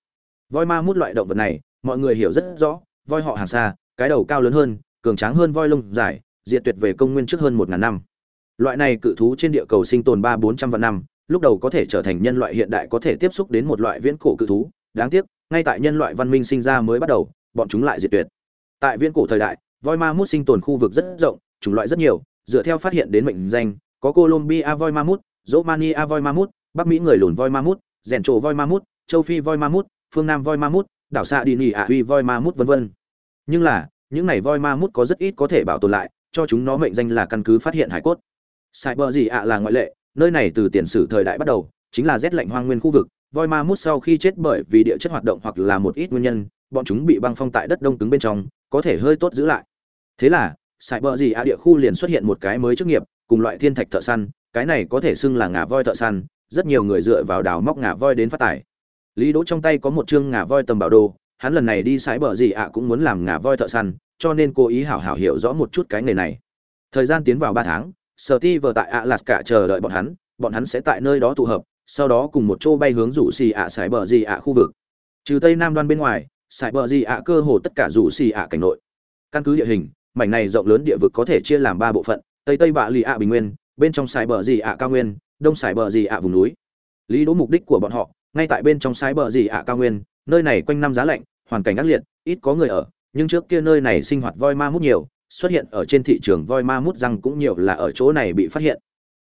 Voi ma mút loại động vật này, mọi người hiểu rất rõ, voi họ hàng xa, cái đầu cao lớn hơn, cường tráng hơn voi lông dài, diệt tuyệt về công nguyên trước hơn một ngàn năm. Loại này cự thú trên địa cầu sinh tồn ba bốn trăm vạn năm, lúc đầu có thể trở thành nhân loại hiện đại có thể tiếp xúc đến một loại viễn cổ cự thú. Đáng tiếc, ngay tại nhân loại văn minh sinh ra mới bắt đầu, bọn chúng lại diệt tuyệt. Tại viễn cổ thời đại, voi ma mút sinh tồn khu vực rất rộng, chủng loại rất nhiều, dựa theo phát hiện đến mệnh danh có colombia voi mamut, romania voi mamut, bắc mỹ người lùn voi mamut, rèn trổ voi mamut, châu phi voi mamut, phương nam voi mamut, đảo xa đi nỉ ạ huy voi mamut, vân vân. Nhưng là, những này voi mamut có rất ít có thể bảo tồn lại, cho chúng nó mệnh danh là căn cứ phát hiện hải cốt. Cyber bờ gì ạ là ngoại lệ, nơi này từ tiền sử thời đại bắt đầu, chính là rét lạnh hoang nguyên khu vực. Voi ma mút sau khi chết bởi vì địa chất hoạt động hoặc là một ít nguyên nhân, bọn chúng bị băng phong tại đất đông cứng bên trong, có thể hơi tốt giữ lại. Thế là Cyber bờ gì ạ địa khu liền xuất hiện một cái mới chức nghiệp cùng loại thiên thạch thợ săn, cái này có thể xưng là ngà voi thợ săn, rất nhiều người dựa vào đào móc ngà voi đến phát tài. Lý đỗ trong tay có một chương ngà voi tầm bảo đồ, hắn lần này đi sải bờ gì ạ cũng muốn làm ngà voi thợ săn, cho nên cố ý hảo hảo hiểu rõ một chút cái nghề này. Thời gian tiến vào ba tháng, sở ti vờ tại ạ lạt cả chờ đợi bọn hắn bọn hắn sẽ tại nơi đó tụ hợp, sau đó cùng một chỗ bay hướng rủ xì ạ sải bờ gì ạ khu vực. Trừ tây nam đoan bên ngoài sải bờ gì ạ cơ hồ tất cả rủ xì ạ cảnh nội. Căn cứ địa hình, mảnh này rộng lớn địa vực có thể chia làm ba bộ phận tây tây bạ lì ạ bình nguyên, bên trong sài bờ gì ạ cao nguyên, đông sài bờ gì ạ vùng núi. Lý đỗ mục đích của bọn họ, ngay tại bên trong sài bờ gì ạ cao nguyên, nơi này quanh năm giá lạnh, hoàn cảnh ác liệt, ít có người ở, nhưng trước kia nơi này sinh hoạt voi ma mút nhiều, xuất hiện ở trên thị trường voi ma mút răng cũng nhiều là ở chỗ này bị phát hiện.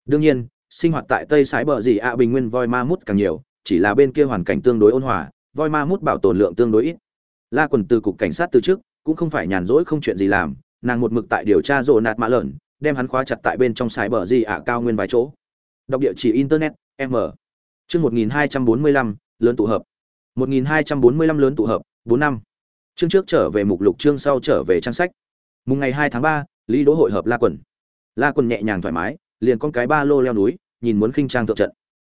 Đương nhiên, sinh hoạt tại tây sái bờ gì ạ bình nguyên voi ma mút càng nhiều, chỉ là bên kia hoàn cảnh tương đối ôn hòa, voi ma mút bảo tồn lượng tương đối ít. La quần từ cục cảnh sát từ trước cũng không phải nhàn rỗi không chuyện gì làm, nàng một mực tại điều tra rộ nạt mã lợn đem hắn khóa chặt tại bên trong sải bờ gì ạ cao nguyên vài chỗ. Đọc địa chỉ internet, m. Chương một nghìn hai trăm bốn mươi lăm, lớn tụ hợp. một nghìn hai trăm bốn mươi lăm lớn tụ hợp, bốn năm. Chương trước trở về mục lục, chương sau trở về trang sách. Mùng ngày 2 tháng 3 lý đỗ hội hợp la quần. La quần nhẹ nhàng thoải mái, liền con cái ba lô leo núi, nhìn muốn khinh trang thượng trận.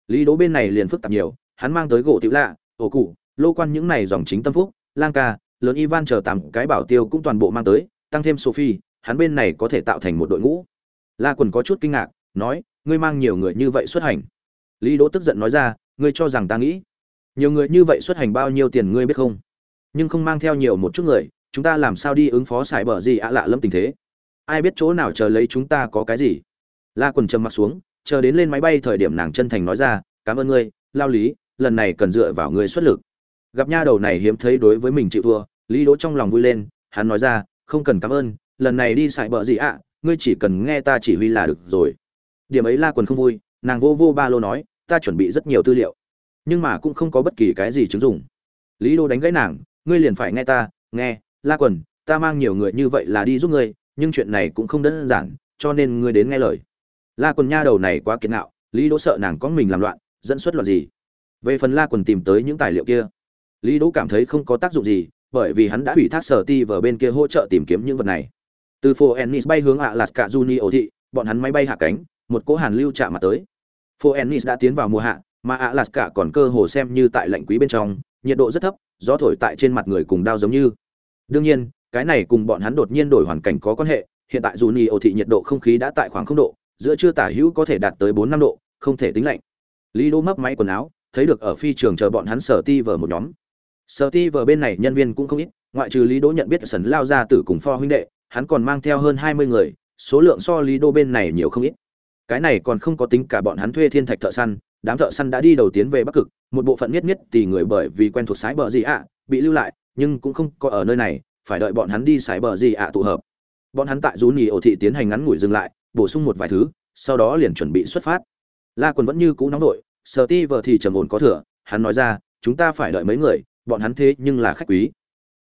Lý đỗ bên này liền phức tạp nhiều, hắn mang tới gỗ tiểu lạ, ổ củ lô quan những này dòng chính tâm phúc, lang ca, lớn ivan chờ tám cái bảo tiêu cũng toàn bộ mang tới, tăng thêm sophie hắn bên này có thể tạo thành một đội ngũ. La quần có chút kinh ngạc, nói, ngươi mang nhiều người như vậy xuất hành? Lý đỗ tức giận nói ra, ngươi cho rằng ta nghĩ, nhiều người như vậy xuất hành bao nhiêu tiền ngươi biết không? Nhưng không mang theo nhiều một chút người, chúng ta làm sao đi ứng phó xài bờ gì ạ lạ lâm tình thế? Ai biết chỗ nào chờ lấy chúng ta có cái gì? La quần trầm mặt xuống, chờ đến lên máy bay thời điểm nàng chân thành nói ra, cảm ơn ngươi, lao lý, lần này cần dựa vào ngươi xuất lực. Gặp nha đầu này hiếm thấy đối với mình chịu thua, lý đỗ trong lòng vui lên, hắn nói ra, không cần cảm ơn lần này đi xài bờ gì ạ? Ngươi chỉ cần nghe ta chỉ huy là được rồi. Điểm ấy la quần không vui, nàng vô vô ba lô nói, ta chuẩn bị rất nhiều tư liệu. Nhưng mà cũng không có bất kỳ cái gì chứng dụng. Lý đô đánh gãy nàng, ngươi liền phải nghe ta, nghe, la quần, ta mang nhiều người như vậy là đi giúp ngươi, nhưng chuyện này cũng không đơn giản, cho nên ngươi đến nghe lời. La quần nha đầu này quá kiệt ngạo, lý đỗ sợ nàng có mình làm loạn, dẫn xuất loạn gì? Về phần la quần tìm tới những tài liệu kia, lý đỗ cảm thấy không có tác dụng gì, bởi vì hắn đã ủy thác sở ti vào bên kia hỗ trợ tìm kiếm những vật này từ phố ennis bay hướng alaska juni ổ thị, bọn hắn máy bay hạ cánh, một cỗ hàn lưu chạm mặt tới. Phố ennis đã tiến vào mùa hạ, mà alaska còn cơ hồ xem như tại lạnh quý bên trong, nhiệt độ rất thấp, gió thổi tại trên mặt người cùng đau giống như. Đương nhiên, cái này cùng bọn hắn đột nhiên đổi hoàn cảnh có quan hệ, hiện tại Juni ổ thị nhiệt độ không khí đã tại khoảng không độ, giữa trưa tả hữu có thể đạt tới bốn năm độ, không thể tính lạnh. Lý đô mấp máy quần áo, thấy được ở phi trường chờ bọn hắn sở ti vờ một nhóm. Sở ti vờ bên này nhân viên cũng không ít, ngoại trừ lý đỗ nhận biết sần lao ra tử cùng pho huynh đệ hắn còn mang theo hơn hai mươi người số lượng so lý đô bên này nhiều không ít. Cái này còn không có tính cả bọn hắn thuê thiên thạch thợ săn đám thợ săn đã đi đầu tiến về bắc cực một bộ phận nhất nhất tỷ người bởi vì quen thuộc sái bờ gì ạ bị lưu lại nhưng cũng không có ở nơi này phải đợi bọn hắn đi sái bờ gì ạ tụ hợp. Bọn hắn tại rú nhì ổ thị tiến hành ngắn ngủi dừng lại bổ sung một vài thứ sau đó liền chuẩn bị xuất phát. La quần vẫn như cũ nóng nội, sở ti thì trầm ổn có thừa hắn nói ra chúng ta phải đợi mấy người bọn hắn thế nhưng là khách quý.